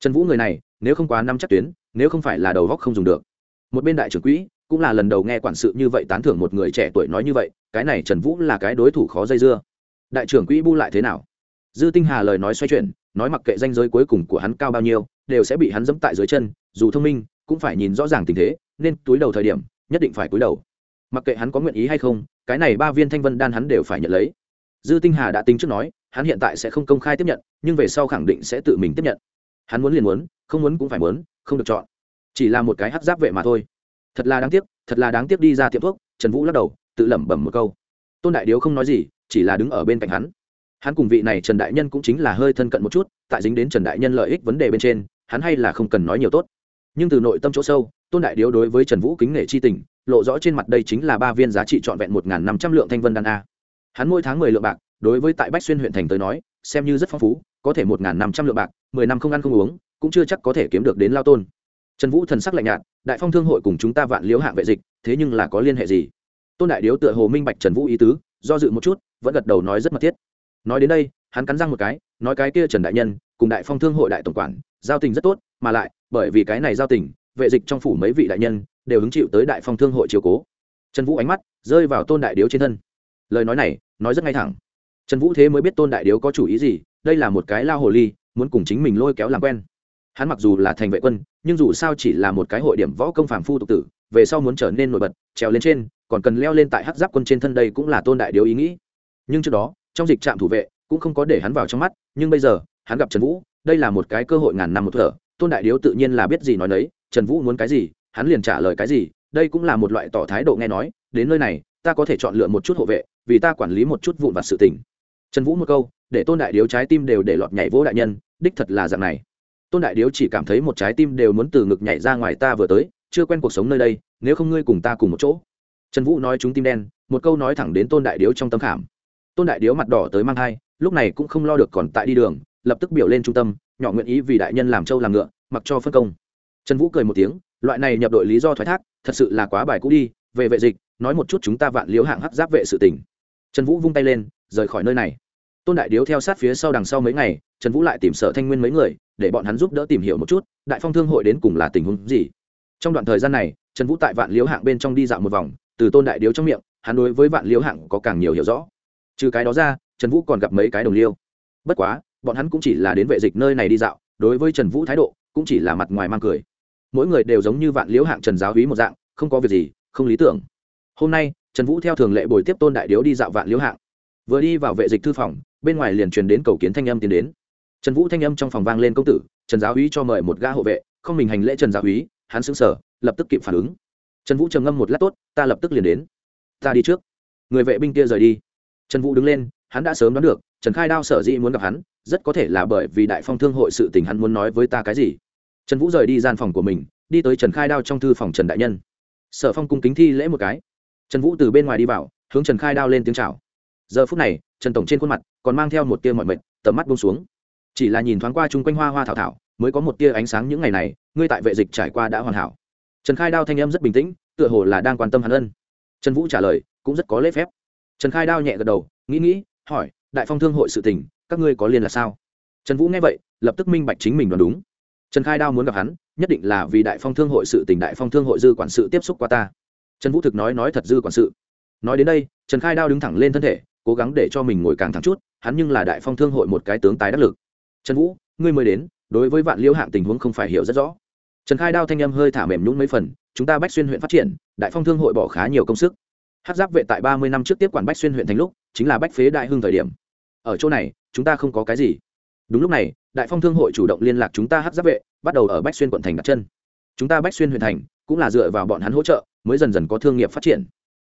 Trần vũ người này, nếu không quá năm chắc tuyến, nếu không phải là đầu góc không dùng được. Một bên đại trưởng quỹ cũng là lần đầu nghe quản sự như vậy tán thưởng một người trẻ tuổi nói như vậy, cái này trần vũ là cái đối thủ khó dây dưa. Đại trưởng quỹ bu lại thế nào? Dư tinh hà lời nói xoay chuyển, nói mặc kệ danh giới cuối cùng của hắn cao bao nhiêu, đều sẽ bị hắn dẫm tại dưới chân, dù thông minh, cũng phải nhìn rõ ràng tình thế, nên túi đầu thời điểm, nhất định phải túi đầu. Mặc kệ hắn có nguyện ý hay không, cái này ba viên thanh vân đan hắn đều phải nhận lấy. Dư tinh hà đã tính trước nói, hắn hiện tại sẽ không công khai tiếp nhận, nhưng về sau khẳng định sẽ tự mình tiếp nhận. Hắn muốn liền muốn, không muốn cũng phải muốn, không được chọn. Chỉ là một cái hát giáp vệ mà thôi. Thật là đáng tiếc, thật là đáng tiếc đi ra tiệm thuốc, trần vũ lắc đầu, tự lẩm bẩm một câu. Tôn đại điếu không nói gì, chỉ là đứng ở bên cạnh hắn hắn cùng vị này trần đại nhân cũng chính là hơi thân cận một chút, tại dính đến trần đại nhân lợi ích vấn đề bên trên, hắn hay là không cần nói nhiều tốt. Nhưng từ nội tâm chỗ sâu, tôn đại điếu đối với trần vũ kính nể chi tình, lộ rõ trên mặt đây chính là ba viên giá trị trọn vẹn một năm trăm lượng thanh vân đan a. Hắn mỗi tháng mười lượng bạc, đối với tại bách xuyên huyện thành tới nói, xem như rất phong phú, có thể một năm trăm lượng bạc, mười năm không ăn không uống, cũng chưa chắc có thể kiếm được đến lao tôn. Trần vũ thần sắc lạnh nhạt, đại phong thương hội cùng chúng ta vạn liếu hạng vệ dịch, thế nhưng là có liên hệ gì? Tôn đại điếu tựa hồ minh bạch trần vũ ý tứ, do dự một chút, vẫn gật đầu nói rất mật thiết nói đến đây, hắn cắn răng một cái, nói cái kia trần đại nhân, cùng đại phong thương hội đại tổng quản, giao tình rất tốt, mà lại, bởi vì cái này giao tình, vệ dịch trong phủ mấy vị đại nhân, đều hứng chịu tới đại phong thương hội chiều cố. Trần vũ ánh mắt rơi vào tôn đại điếu trên thân. Lời nói này, nói rất ngay thẳng. Trần vũ thế mới biết tôn đại điếu có chủ ý gì, đây là một cái lao hồ ly, muốn cùng chính mình lôi kéo làm quen. Hắn mặc dù là thành vệ quân, nhưng dù sao chỉ là một cái hội điểm võ công phàm phu tục tử, về sau muốn trở nên nổi bật, trèo lên trên, còn cần leo lên tại hát giáp quân trên thân đây cũng là tôn đại điếu ý nghĩ. Nhưng trước đó trong dịch trạm thủ vệ cũng không có để hắn vào trong mắt, nhưng bây giờ, hắn gặp trần vũ, đây là một cái cơ hội ngàn năm một thở. Tôn đại điếu tự nhiên là biết gì nói đấy trần vũ muốn cái gì, hắn liền trả lời cái gì, đây cũng là một loại tỏ thái độ nghe nói, đến nơi này, ta có thể chọn lựa một chút hộ vệ, vì ta quản lý một chút vụn vặt sự tình. Trần vũ một câu, để tôn đại điếu trái tim đều để lọt nhảy vỗ đại nhân, đích thật là dạng này. Tôn đại điếu chỉ cảm thấy một trái tim đều muốn từ ngực nhảy ra ngoài ta vừa tới, chưa quen cuộc sống nơi đây, nếu không ngươi cùng ta cùng một chỗ. Trần vũ nói chúng tim đen, một câu nói thẳng đến tôn đại điếu trong tâm khảm tôn đại điếu mặt đỏ tới mang thai, lúc này cũng không lo được còn tại đi đường, lập tức biểu lên trung tâm, nhỏ nguyện ý vì đại nhân làm trâu làm ngựa, mặc cho phân công. Trần vũ cười một tiếng, loại này nhập đội lý do thoái thác, thật sự là quá bài cũ đi, về vệ dịch, nói một chút chúng ta vạn liếu hạng hắc giáp vệ sự tỉnh trần vũ vung tay lên, rời khỏi nơi này. Tôn đại điếu theo sát phía sau đằng sau mấy ngày, trần vũ lại tìm sở thanh nguyên mấy người, để bọn hắn giúp đỡ tìm hiểu một chút, đại phong thương hội đến cùng là tình huống gì. Trong đoạn thời gian này, trần vũ tại vạn liếu hạng bên trong đi dạo một vòng, từ tôn đại điếu trong miệng, hắn đối với vạn liếu hạng có càng nhiều hiểu rõ trừ cái đó ra, trần vũ còn gặp mấy cái đồng liêu. Bất quá, bọn hắn cũng chỉ là đến vệ dịch nơi này đi dạo, đối với trần vũ thái độ, cũng chỉ là mặt ngoài mang cười. Mỗi người đều giống như vạn liễu hạng trần giáo hí một dạng, không có việc gì, không lý tưởng. Hôm nay, trần vũ theo thường lệ bồi tiếp tôn đại điếu đi dạo vạn liễu hạng. Vừa đi vào vệ dịch thư phòng, bên ngoài liền truyền đến cầu kiến thanh âm tiến đến. Trần vũ thanh âm trong phòng vang lên công tử, trần giáo hí cho mời một gã hộ vệ, không mình hành lễ trần giáo hí, hắn xứng sở lập tức kịp phản ứng. Trần vũ trầm ngâm một lát tốt, ta lập tức liền đến. Ta đi trước. Người vệ binh kia rời đi trần vũ đứng lên, hắn đã sớm đoán được, trần khai đao sở dĩ muốn gặp hắn, rất có thể là bởi vì đại phong thương hội sự tình hắn muốn nói với ta cái gì. Trần vũ rời đi gian phòng của mình, đi tới trần khai đao trong thư phòng trần đại nhân. Sở phong cung kính thi lễ một cái. Trần vũ từ bên ngoài đi vào, hướng trần khai đao lên tiếng c h à o giờ phút này, trần tổng trên khuôn mặt còn mang theo một tia mọi mệt, tầm mắt bông xuống. Chỉ là nhìn thoáng qua chung quanh hoa hoa thảo thảo, mới có một tia ánh sáng những ngày này, ngươi tại vệ dịch trải qua đã hoàn hảo. Trần khai đao thanh âm rất bình tĩnh, tựa hồ là đang quan tâm hắn ân. Trần vũ trả lời, cũng rất có lễ phép trần khai đao nhẹ gật đầu, nghĩ nghĩ, hỏi, đại phong thương hội sự tình, các ngươi có liên là sao? Trần vũ nghe vậy, lập tức minh bạch chính mình đoán đúng. Trần khai đao muốn gặp hắn, nhất định là vì đại phong thương hội sự tình, đại phong thương hội dư quản sự tiếp xúc qua ta. Trần vũ thực nói nói thật dư quản sự. Nói đến đây, trần khai đao đứng thẳng lên thân thể, cố gắng để cho mình ngồi càng thẳng chút, hắn nhưng là đại phong thương hội một cái tướng tái đắc lực. Trần vũ, ngươi mới đến, đối với vạn liễu hạng tình huống không phải hiểu rất rõ. Trần khai đao thanh âm hơi thả mềm nhún mấy phần, chúng ta bách xuyên huyện phát triển, đại phong thương hội bỏ khá nhiều công sức hát giáp vệ tại ba mươi năm trước tiếp quản bách xuyên huyện thành lúc, chính là bách phế đại hưng thời điểm. Ở chỗ này, chúng ta không có cái gì. Đúng lúc này, đại phong thương hội chủ động liên lạc chúng ta hát giáp vệ, bắt đầu ở bách xuyên quận thành đặt chân. Chúng ta bách xuyên huyện thành cũng là dựa vào bọn hắn hỗ trợ, mới dần dần có thương nghiệp phát triển.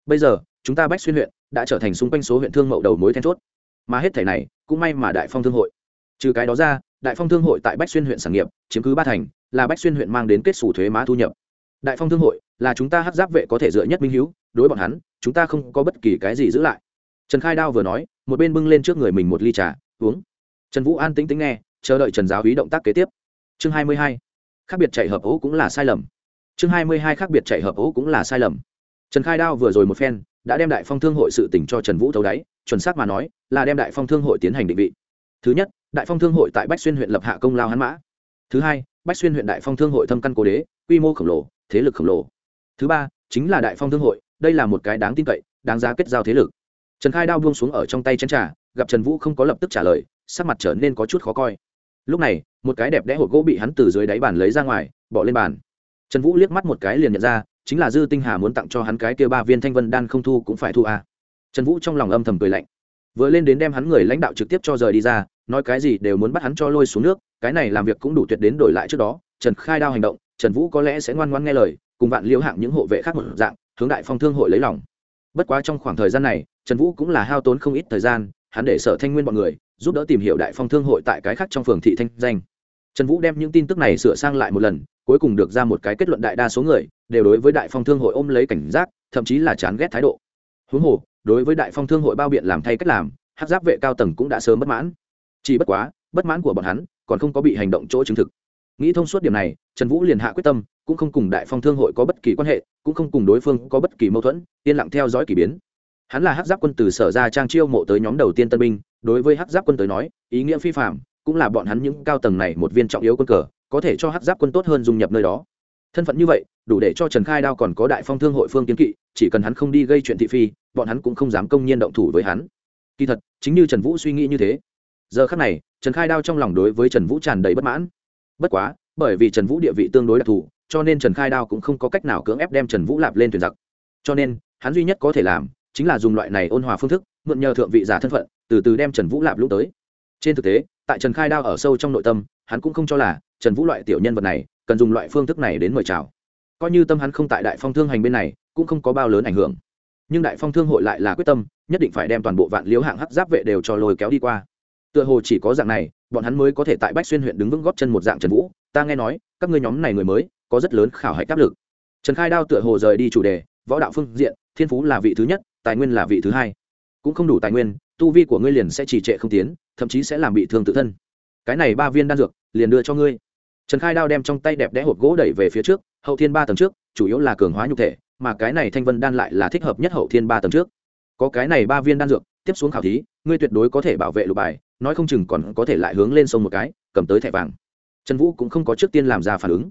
Bây giờ, chúng ta bách xuyên huyện đã trở thành xung quanh số huyện thương mậu đầu mối then chốt. Mà hết thẻ này, cũng may mà đại phong thương hội. Trừ cái đó ra, đại phong thương hội tại bách xuyên huyện sản nghiệp, chiếm cứ ba thành, là bách xuyên huyện mang đến kết xù thuế má thu nhập. Đại phong thương hội là chúng ta hát giáp vệ có thể dựa nhất minh hữu đối bọn hắn, chúng ta không có bất kỳ cái gì giữ lại. Trần khai đao vừa nói, một bên bưng lên trước người mình một ly trà, uống. Trần vũ an tĩnh tĩnh nghe, chờ đợi trần giáo hí động tác kế tiếp. Chương hai mươi hai. Khác biệt chạy hợp ố cũng là sai lầm. Chương hai mươi hai khác biệt chạy hợp ố cũng là sai lầm. Trần khai đao vừa rồi một phen, đã đem đại phong thương hội sự tỉnh cho trần vũ thấu đáy, chuẩn xác mà nói, là đem đại phong thương hội tiến hành định vị. Thứ nhất, đại phong thương hội tại bách xuyên huyện lập hạ công lao hắn mã. Thứ hai, bách xuyên huyện đại phong thương hội thâm căn cố đế, quy mô khổng lồ, thế lực khổng lồ. Thứ ba, chính là đại phong thương hội đây là một cái đáng tin cậy, đáng giá kết giao thế lực. Trần khai đao buông xuống ở trong tay chén trà, gặp trần vũ không có lập tức trả lời, sắc mặt trở nên có chút khó coi. Lúc này, một cái đẹp đẽ hộp gỗ bị hắn từ dưới đáy bàn lấy ra ngoài, bỏ lên bàn. Trần vũ liếc mắt một cái liền nhận ra, chính là dư tinh hà muốn tặng cho hắn cái kia ba viên thanh vân đan không thu cũng phải thu à. trần vũ trong lòng âm thầm cười lạnh. Vừa lên đến đem hắn người lãnh đạo trực tiếp cho rời đi ra, nói cái gì đều muốn bắt hắn cho lôi xuống nước, cái này làm việc cũng đủ tuyệt đến đổi lại trước đó. Trần khai đao hành động, trần vũ có lẽ sẽ ngoan ngoan nghe lời, cùng vạn liễu hạng những hộ vệ khác một dạng hướng đại phong thương hội lấy lòng. Bất quá trong khoảng thời gian này, trần vũ cũng là hao tốn không ít thời gian, hắn để sở thanh nguyên b ọ n người giúp đỡ tìm hiểu đại phong thương hội tại cái khác trong phường thị thanh danh. Trần vũ đem những tin tức này sửa sang lại một lần, cuối cùng được ra một cái kết luận đại đa số người đều đối với đại phong thương hội ôm lấy cảnh giác, thậm chí là chán ghét thái độ. Huống hồ, đối với đại phong thương hội bao biện làm thay cách làm, hát giáp vệ cao tầng cũng đã sớm bất mãn. Chỉ bất quá, bất mãn của bọn hắn còn không có bị hành động chỗ chứng thực. Nghĩ thông suốt điểm này, trần vũ liền hạ quyết tâm cũng không cùng đại phong thương hội có bất kỳ quan hệ, cũng không cùng đối phương có bất kỳ mâu thuẫn, yên lặng theo dõi k ỳ biến. Hắn là hát giáp quân từ sở ra trang chiêu mộ tới nhóm đầu tiên tân binh, đối với hát giáp quân tới nói, ý nghĩa phi phạm cũng là bọn hắn những cao tầng này một viên trọng yếu quân cờ, có thể cho hát giáp quân tốt hơn dung nhập nơi đó. Thân phận như vậy, đủ để cho trần khai đao còn có đại phong thương hội phương kiến kỵ, chỉ cần hắn không đi gây chuyện thị phi, bọn hắn cũng không dám công nhiên động thủ với hắn. Kỳ thật, chính như trần vũ suy nghĩ như thế. Giờ khắc này, trần khai đao trong lòng đối với trần vũ tràn đầy bất mãn. Bất quá, bởi vì trần vũ địa vị tương đối đặc thù cho nên trần khai đao cũng không có cách nào cưỡng ép đem trần vũ lạp lên thuyền giặc. Cho nên, hắn duy nhất có thể làm chính là dùng loại này ôn hòa phương thức, mượn nhờ thượng vị giả thân phận, từ từ đem trần vũ lạp lũ tới. Trên thực tế, tại trần khai đao ở sâu trong nội tâm, hắn cũng không cho là trần vũ loại tiểu nhân vật này cần dùng loại phương thức này đến mời chào. Coi như tâm hắn không tại đại phong thương hành bên này, cũng không có bao lớn ảnh hưởng. Nhưng đại phong thương hội lại là quyết tâm, nhất định phải đem toàn bộ vạn liếu hạng hắc giáp vệ đều cho lôi kéo đi qua. Tựa hồ chỉ có dạng này, bọn hắn mới có thể tại bách xuyên huyện đứng vững góp chân một dạng trần vũ. Ta nghe nói, các ngươi nhóm này người mới có rất lớn khảo hạch áp lực. Trần khai đao tựa hồ rời đi chủ đề, võ đạo phương diện, thiên phú là vị thứ nhất, tài nguyên là vị thứ hai. Cũng không đủ tài nguyên, tu vi của ngươi liền sẽ trì trệ không tiến, thậm chí sẽ làm bị thương tự thân. Cái này ba viên đan dược, liền đưa cho ngươi. Trần khai đao đem trong tay đẹp đẽ hộp gỗ đẩy về phía trước, hậu thiên ba tầng trước, chủ yếu là cường hóa nhục thể, mà cái này thanh vân đan lại là thích hợp nhất hậu thiên ba tầng trước. Có cái này ba viên đan dược, tiếp xuống khảo thí, ngươi tuyệt đối có thể bảo vệ lục bài, nói không chừng còn có thể lại hướng lên sông một cái, cầm tới thẻ vàng. Trần vũ cũng không có trước tiên làm ra phản ứng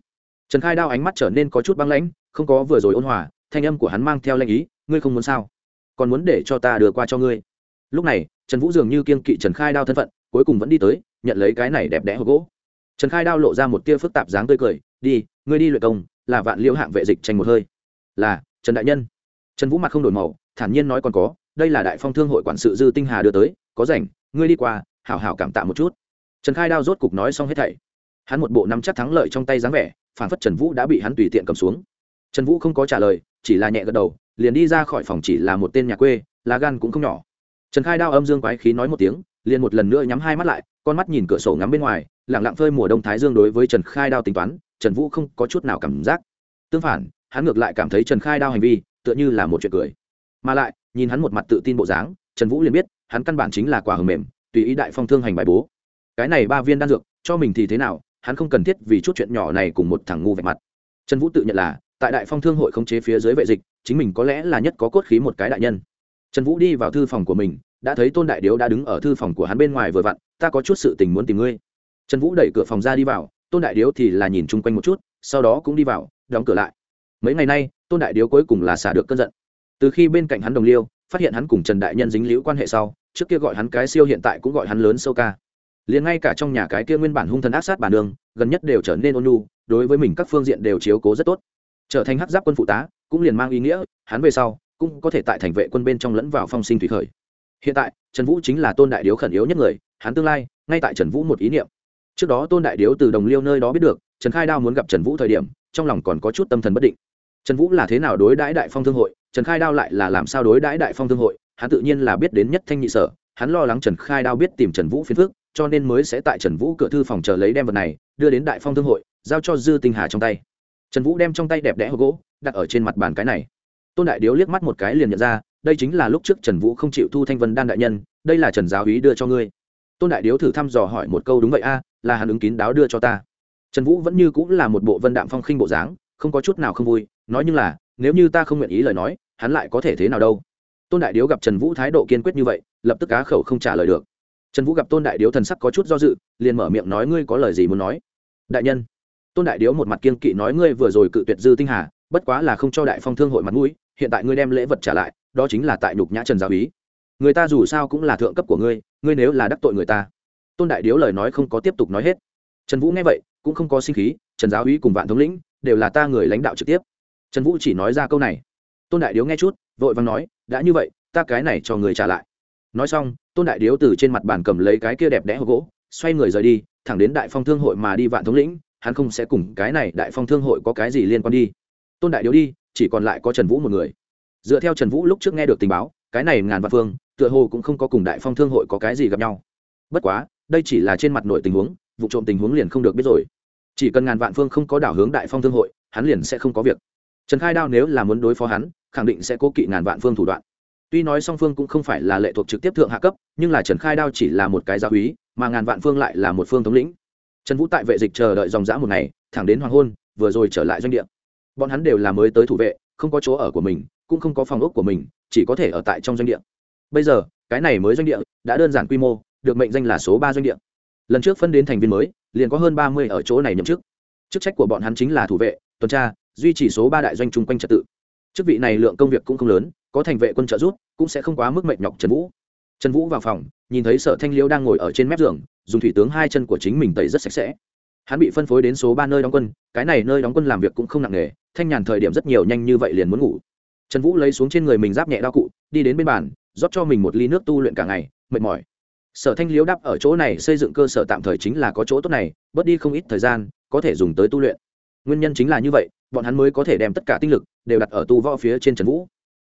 trần khai đao ánh mắt trở nên có chút băng lãnh, không có vừa rồi ôn hòa, thanh âm của hắn mang theo lệnh ý, ngươi không muốn sao? Còn muốn để cho ta đưa qua cho ngươi? Lúc này, trần vũ dường như kiên kỵ trần khai đao thân phận, cuối cùng vẫn đi tới, nhận lấy cái này đẹp đẽ hộp gỗ. Trần khai đao lộ ra một tia phức tạp dáng tươi cười, đi, ngươi đi luyện công, là vạn liễu hạng vệ dịch tranh một hơi. Là, trần đại nhân. Trần vũ mặt không đổi màu, thản nhiên nói còn có, đây là đại phong thương hội quản sự dư tinh hà đưa tới, có rảnh, ngươi đi qua, hảo hảo cảm tạ một chút. Trần khai đao rốt cục nói xong hết thảy hắn một bộ nắm chắc thắng lợi trong tay dáng vẻ phản phất trần vũ đã bị hắn tùy tiện cầm xuống. Trần vũ không có trả lời, chỉ là nhẹ gật đầu, liền đi ra khỏi phòng chỉ là một tên nhà quê, lá gan cũng không nhỏ. Trần khai đao âm dương quái khí nói một tiếng, liền một lần nữa nhắm hai mắt lại, con mắt nhìn cửa sổ ngắm bên ngoài lẳng lặng phơi mùa đông thái dương đối với trần khai đao tính toán, trần vũ không có chút nào cảm giác. Tương phản, hắn ngược lại cảm thấy trần khai đao hành vi, tựa như là một chuyện cười. Mà lại, nhìn hắn một mặt tự tin bộ dáng, trần vũ liền biết, hắn căn bản chính là quả hầm mềm, tùy ý đại phong thương hành bài bố. Cái này ba viên đan dược, cho mình thì thế nào hắn không cần thiết vì chút chuyện nhỏ này cùng một thằng ngu vạch mặt. Trần vũ tự nhận là, tại đại phong thương hội khống chế phía dưới vệ dịch, chính mình có lẽ là nhất có cốt khí một cái đại nhân. Trần vũ đi vào thư phòng của mình, đã thấy tôn đại điếu đã đứng ở thư phòng của hắn bên ngoài vừa vặn, ta có chút sự tình muốn tìm ngươi. Trần vũ đẩy cửa phòng ra đi vào, tôn đại điếu thì là nhìn chung quanh một chút, sau đó cũng đi vào, đóng cửa lại. Mấy ngày nay, tôn đại điếu cuối cùng là xả được cơn giận. Từ khi bên cạnh hắn đồng liêu, phát hiện hắn cùng trần đại nhân dính liễu quan hệ sau, trước kia gọi hắn cái siêu hiện tại cũng gọi hắn lớn sâu ca liền ngay cả trong nhà cái kia nguyên bản hung thần ác sát bản đường gần nhất đều trở nên ôn nhu, đối với mình các phương diện đều chiếu cố rất tốt. Trở thành hắc giáp quân phụ tá, cũng liền mang ý nghĩa, hắn về sau, cũng có thể tại thành vệ quân bên trong lẫn vào phong sinh thủy khởi. Hiện tại, trần vũ chính là tôn đại điếu khẩn yếu nhất người, hắn tương lai, ngay tại trần vũ một ý niệm. Trước đó tôn đại điếu từ đồng liêu nơi đó biết được, trần khai đao muốn gặp trần vũ thời điểm, trong lòng còn có chút tâm thần bất định. Trần vũ là thế nào đối đãi đại phong thương hội, trần khai đao lại là làm sao đối đãi đại phong thương hội, hắn tự nhiên là biết đến nhất thanh nhị sở, hắn lo lắng trần khai đao biết tìm trần vũ phiền phước cho nên mới sẽ tại trần vũ cửa thư phòng chờ lấy đem vật này, đưa đến đại phong thương hội, giao cho dư tinh hà trong tay. Trần vũ đem trong tay đẹp đẽ hộp gỗ, đặt ở trên mặt bàn cái này. Tôn đại điếu liếc mắt một cái liền nhận ra, đây chính là lúc trước trần vũ không chịu thu thanh vân đan đại nhân, đây là trần giáo úy đưa cho ngươi. Tôn đại điếu thử thăm dò hỏi một câu đúng vậy a, là hắn ứng kín đáo đưa cho ta. Trần vũ vẫn như cũng là một bộ vân đạm phong khinh bộ dáng, không có chút nào không vui, nói nhưng là, nếu như ta không nguyện ý lời nói, hắn lại có thể thế nào đâu? Tôn đại điếu gặp trần vũ thái độ kiên quyết như vậy, lập tức cá khẩu không trả lời được trần vũ gặp tôn đại điếu thần sắc có chút do dự, liền mở miệng nói, ngươi có lời gì muốn nói? Đại nhân. Tôn đại điếu một mặt kiên kỵ nói, ngươi vừa rồi cự tuyệt dư tinh hà, bất quá là không cho đại phong thương hội mặt mũi, hiện tại ngươi đem lễ vật trả lại, đó chính là tại nhục nhã trần giáo ý người ta dù sao cũng là thượng cấp của ngươi ngươi nếu là đắc tội người ta. Tôn đại điếu lời nói không có tiếp tục nói hết. Trần vũ nghe vậy, cũng không có sinh khí, trần giáo úy cùng vạn thống lĩnh đều là ta người lãnh đạo trực tiếp. Trần vũ chỉ nói ra câu này. Tôn đại điếu nghe chút, vội vàng nói, đã như vậy, ta cái này cho người trả lại nói xong, tôn đại điếu từ trên mặt bàn cầm lấy cái kia đẹp đẽ hộp gỗ, xoay người rời đi, thẳng đến đại phong thương hội mà đi vạn thống lĩnh, hắn không sẽ cùng cái này đại phong thương hội có cái gì liên quan đi. Tôn đại điếu đi, chỉ còn lại có trần vũ một người. Dựa theo trần vũ lúc trước nghe được tình báo, cái này ngàn vạn phương, tựa hồ cũng không có cùng đại phong thương hội có cái gì gặp nhau. Bất quá, đây chỉ là trên mặt nội tình huống, vụ trộm tình huống liền không được biết rồi. Chỉ cần ngàn vạn phương không có đảo hướng đại phong thương hội, hắn liền sẽ không có việc. Trần khai đao nếu là muốn đối phó hắn, khẳng định sẽ cố kỵ ngàn vạn phương thủ đoạn tuy nói song phương cũng không phải là lệ thuộc trực tiếp thượng hạ cấp, nhưng là trần khai đao chỉ là một cái gia húy mà ngàn vạn phương lại là một phương thống lĩnh. Trần vũ tại vệ dịch chờ đợi dòng dã một ngày, thẳng đến hoàng hôn, vừa rồi trở lại doanh địa. Bọn hắn đều là mới tới thủ vệ, không có chỗ ở của mình, cũng không có phòng ốc của mình, chỉ có thể ở tại trong doanh địa. Bây giờ, cái này mới doanh địa, đã đơn giản quy mô, được mệnh danh là số ba doanh địa. Lần trước phân đến thành viên mới, liền có hơn ba mươi ở chỗ này nhậm chức. Chức trách của bọn hắn chính là thủ vệ, tuần tra, duy trì số ba đại doanh chung quanh trật tự. Chức vị này lượng công việc cũng không lớn có thành vệ quân trợ giúp, cũng sẽ không quá mức mệnh nhọc trần vũ. Trần vũ vào phòng, nhìn thấy sở thanh liễu đang ngồi ở trên mép giường, dùng thủy tướng hai chân của chính mình tẩy rất sạch sẽ. Hắn bị phân phối đến số ba nơi đóng quân, cái này nơi đóng quân làm việc cũng không nặng nề, thanh nhàn thời điểm rất nhiều nhanh như vậy liền muốn ngủ. Trần vũ lấy xuống trên người mình giáp nhẹ đao cụ, đi đến bên bàn, rót cho mình một ly nước tu luyện cả ngày, mệt mỏi. Sở thanh liễu đáp ở chỗ này, xây dựng cơ sở tạm thời chính là có chỗ tốt này, bớt đi không ít thời gian, có thể dùng tới tu luyện. Nguyên nhân chính là như vậy, bọn hắn mới có thể đem tất cả tinh lực đều đặt ở tu võ phía trên trần vũ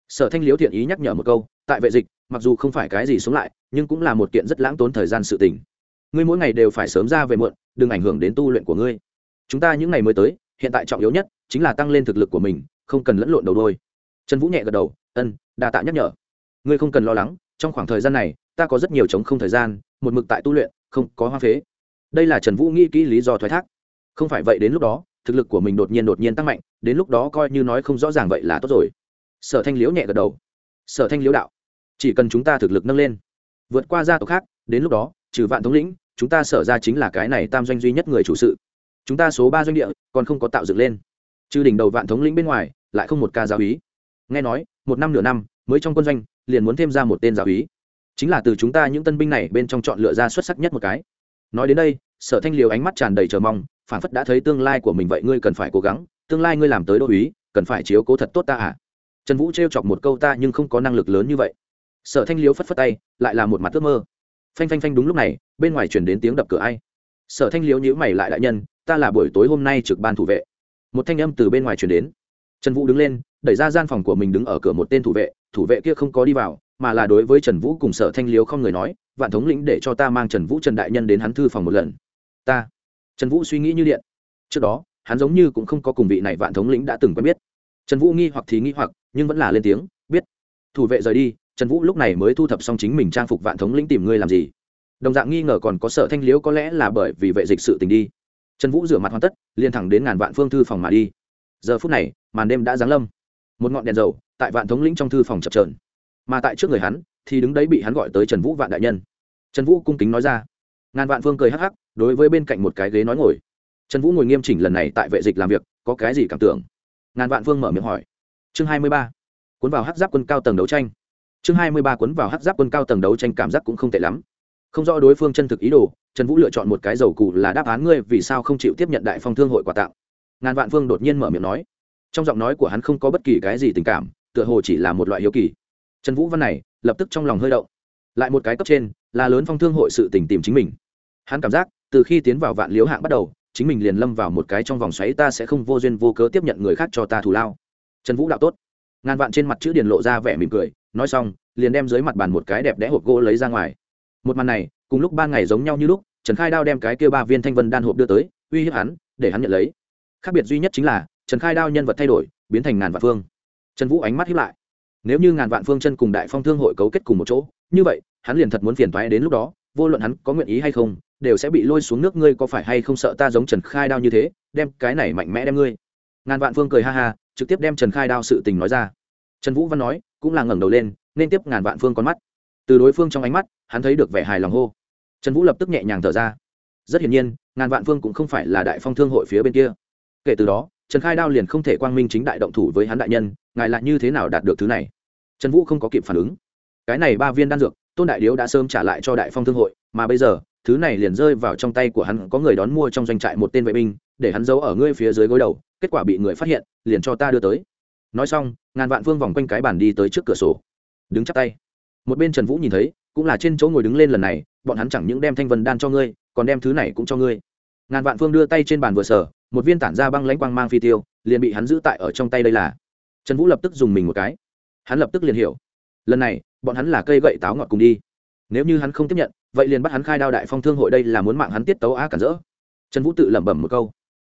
sở thanh liễu thiện ý nhắc nhở một câu, tại vệ dịch, mặc dù không phải cái gì sống lại, nhưng cũng là một kiện rất lãng tốn thời gian sự tình. Ngươi mỗi ngày đều phải sớm ra về muộn, đừng ảnh hưởng đến tu luyện của ngươi. Chúng ta những ngày mới tới, hiện tại trọng yếu nhất chính là tăng lên thực lực của mình, không cần lẫn lộn đầu đôi. Trần vũ nhẹ gật đầu, ân, đa tạ nhắc nhở. Ngươi không cần lo lắng, trong khoảng thời gian này, ta có rất nhiều chống không thời gian, một mực tại tu luyện, không có hoa phế. Đây là trần vũ nghĩ kỹ lý do thoái thác. Không phải vậy đến lúc đó, thực lực của mình đột nhiên đột nhiên tăng mạnh, đến lúc đó coi như nói không rõ ràng vậy là tốt rồi sở thanh liễu nhẹ gật đầu. Sở thanh liễu đạo, chỉ cần chúng ta thực lực nâng lên, vượt qua gia tộc khác, đến lúc đó, trừ vạn thống lĩnh, chúng ta sở ra chính là cái này tam doanh duy nhất người chủ sự. Chúng ta số ba doanh địa, còn không có tạo dựng lên. Trừ đỉnh đầu vạn thống lĩnh bên ngoài, lại không một ca giáo ý nghe nói, một năm nửa năm, mới trong quân doanh, liền muốn thêm ra một tên giáo ý chính là từ chúng ta những tân binh này bên trong chọn lựa ra xuất sắc nhất một cái. Nói đến đây, sở thanh liều ánh mắt tràn đầy chờ mong phản phất đã thấy tương lai của mình vậy ngươi cần phải cố gắng, tương lai ngươi làm tới đô uý cần phải chiếu cố thật tốt ta à trần vũ t chọc một câu ta nhưng không có năng lực lớn như vậy. Sở thanh liếu phất phất tay, lại là một mặt ước mơ. Phanh phanh phanh đúng lúc này, bên ngoài chuyển đến tiếng đập cửa ai. Sở thanh liếu nhữ mày lại đại nhân, ta là buổi tối hôm nay trực ban thủ vệ. Một thanh âm từ bên ngoài chuyển đến. Trần vũ đứng lên, đẩy ra gian phòng của mình đứng ở cửa một tên thủ vệ thủ vệ kia không có đi vào, mà là đối với trần vũ cùng sở thanh liếu không người nói, vạn thống lĩnh để cho ta mang trần vũ trần đại nhân đến hắn thư phòng một lần. Ta? Trần vũ suy nghĩ như điện. Trước đó, hắn giống như cũng không có cùng vị này vạn thống lĩnh đã từng quen biết. Trần vũ nghi hoặc thì nghi hoặc nhưng vẫn là lên tiếng, biết. Thủ vệ rời đi, trần vũ lúc này mới thu thập xong chính mình trang phục vạn thống lĩnh tìm ngươi làm gì. Đồng dạng nghi ngờ còn có sở thanh liễu có lẽ là bởi vì vệ dịch sự tình đi. Trần vũ rửa mặt hoàn tất, liền thẳng đến ngàn vạn phương thư phòng mà đi. Giờ phút này, màn đêm đã giáng lâm. Một ngọn đèn dầu, tại vạn thống lĩnh trong thư phòng chập trờn mà tại trước người hắn, thì đứng đấy bị hắn gọi tới trần vũ vạn đại nhân. Trần vũ cung kính nói ra. Ngàn vạn phương cười hắc hắc, đối với bên cạnh một cái ghế nói ngồi. Trần vũ ngồi nghiêm chỉnh lần này tại vệ dịch làm việc, có cái gì cảm tưởng? Ngàn vạn phương mở miệng hỏi chương hai mươi ba. Cuốn vào hát giáp quân cao tầng đấu tranh. Chương hai mươi ba cuốn vào hát giáp quân cao tầng đấu tranh cảm giác cũng không tệ lắm. Không rõ đối phương chân thực ý đồ, trần vũ lựa chọn một cái dầu cụ là đáp án ngươi vì sao không chịu tiếp nhận đại phong thương hội quà tặng. Ngàn vạn phương đột nhiên mở miệng nói. Trong giọng nói của hắn không có bất kỳ cái gì tình cảm, tựa hồ chỉ là một loại hiếu kỳ. Trần vũ văn này, lập tức trong lòng hơi động. Lại một cái cấp trên, là lớn phong thương hội sự tình tìm chính mình. Hắn cảm giác, từ khi tiến vào vạn liếu hạng bắt đầu, chính mình liền lâm vào một cái trong vòng xoáy ta sẽ không vô duyên vô cớ tiếp nhận người khác cho ta thù lao trần vũ đạo tốt. Ngàn vạn trên mặt chữ điền lộ ra vẻ mỉm cười, nói xong, liền đem dưới mặt bàn một cái đẹp đẽ hộp gỗ lấy ra ngoài. Một màn này, cùng lúc ba ngày giống nhau như lúc, trần khai đao đem cái kia ba viên thanh vân đan hộp đưa tới, uy hiếp hắn, để hắn nhận lấy. Khác biệt duy nhất chính là, trần khai đao nhân vật thay đổi, biến thành ngàn vạn phương. Trần vũ ánh mắt hiếp lại. Nếu như ngàn vạn phương chân cùng đại phong thương hội cấu kết cùng một chỗ, như vậy, hắn liền thật muốn phiền thoái đến lúc đó, vô luận hắn có nguyện ý hay không, đều sẽ bị lôi xuống nước ngươi có phải hay không sợ ta giống trần khai đao như thế, đem cái này mạnh mẽ đem ngươi. Ngàn vạn phương cười ha ha trực tiếp đem trần khai đao sự tình nói ra. Trần vũ văn nói, cũng là ngẩng đầu lên, nên tiếp ngàn vạn phương con mắt. Từ đối phương trong ánh mắt, hắn thấy được vẻ hài lòng hô. Trần vũ lập tức nhẹ nhàng thở ra. Rất hiển nhiên, ngàn vạn phương cũng không phải là đại phong thương hội phía bên kia. Kể từ đó, trần khai đao liền không thể quang minh chính đại động thủ với hắn đại nhân, ngài lại như thế nào đạt được thứ này? Trần vũ không có kịp phản ứng. Cái này ba viên đan dược, tôn đại điếu đã sớm trả lại cho đại phong thương hội, mà bây giờ, thứ này liền rơi vào trong tay của hắn, có người đón mua trong doanh trại một tên vệ binh, để hắn giấu ở ngươi phía dưới gối đầu kết quả bị người phát hiện, liền cho ta đưa tới. Nói xong, ngàn vạn phương vòng quanh cái bàn đi tới trước cửa sổ. Đứng chắp tay. Một bên trần vũ nhìn thấy, cũng là trên chỗ ngồi đứng lên lần này, bọn hắn chẳng những đem thanh vân đan cho ngươi, còn đem thứ này cũng cho ngươi. Ngàn vạn phương đưa tay trên bàn vừa sở một viên tản ra băng lãnh quang mang phi tiêu, liền bị hắn giữ tại ở trong tay đây là. Trần vũ lập tức dùng mình một cái. Hắn lập tức liền hiểu. Lần này, bọn hắn là cây gậy táo ngọt cùng đi. Nếu như hắn không tiếp nhận, vậy liền bắt hắn khai đao đại phong thương hội đây là muốn mạng hắn tiết tấu á cản rỡ. Trần vũ tự lẩm bẩm một câu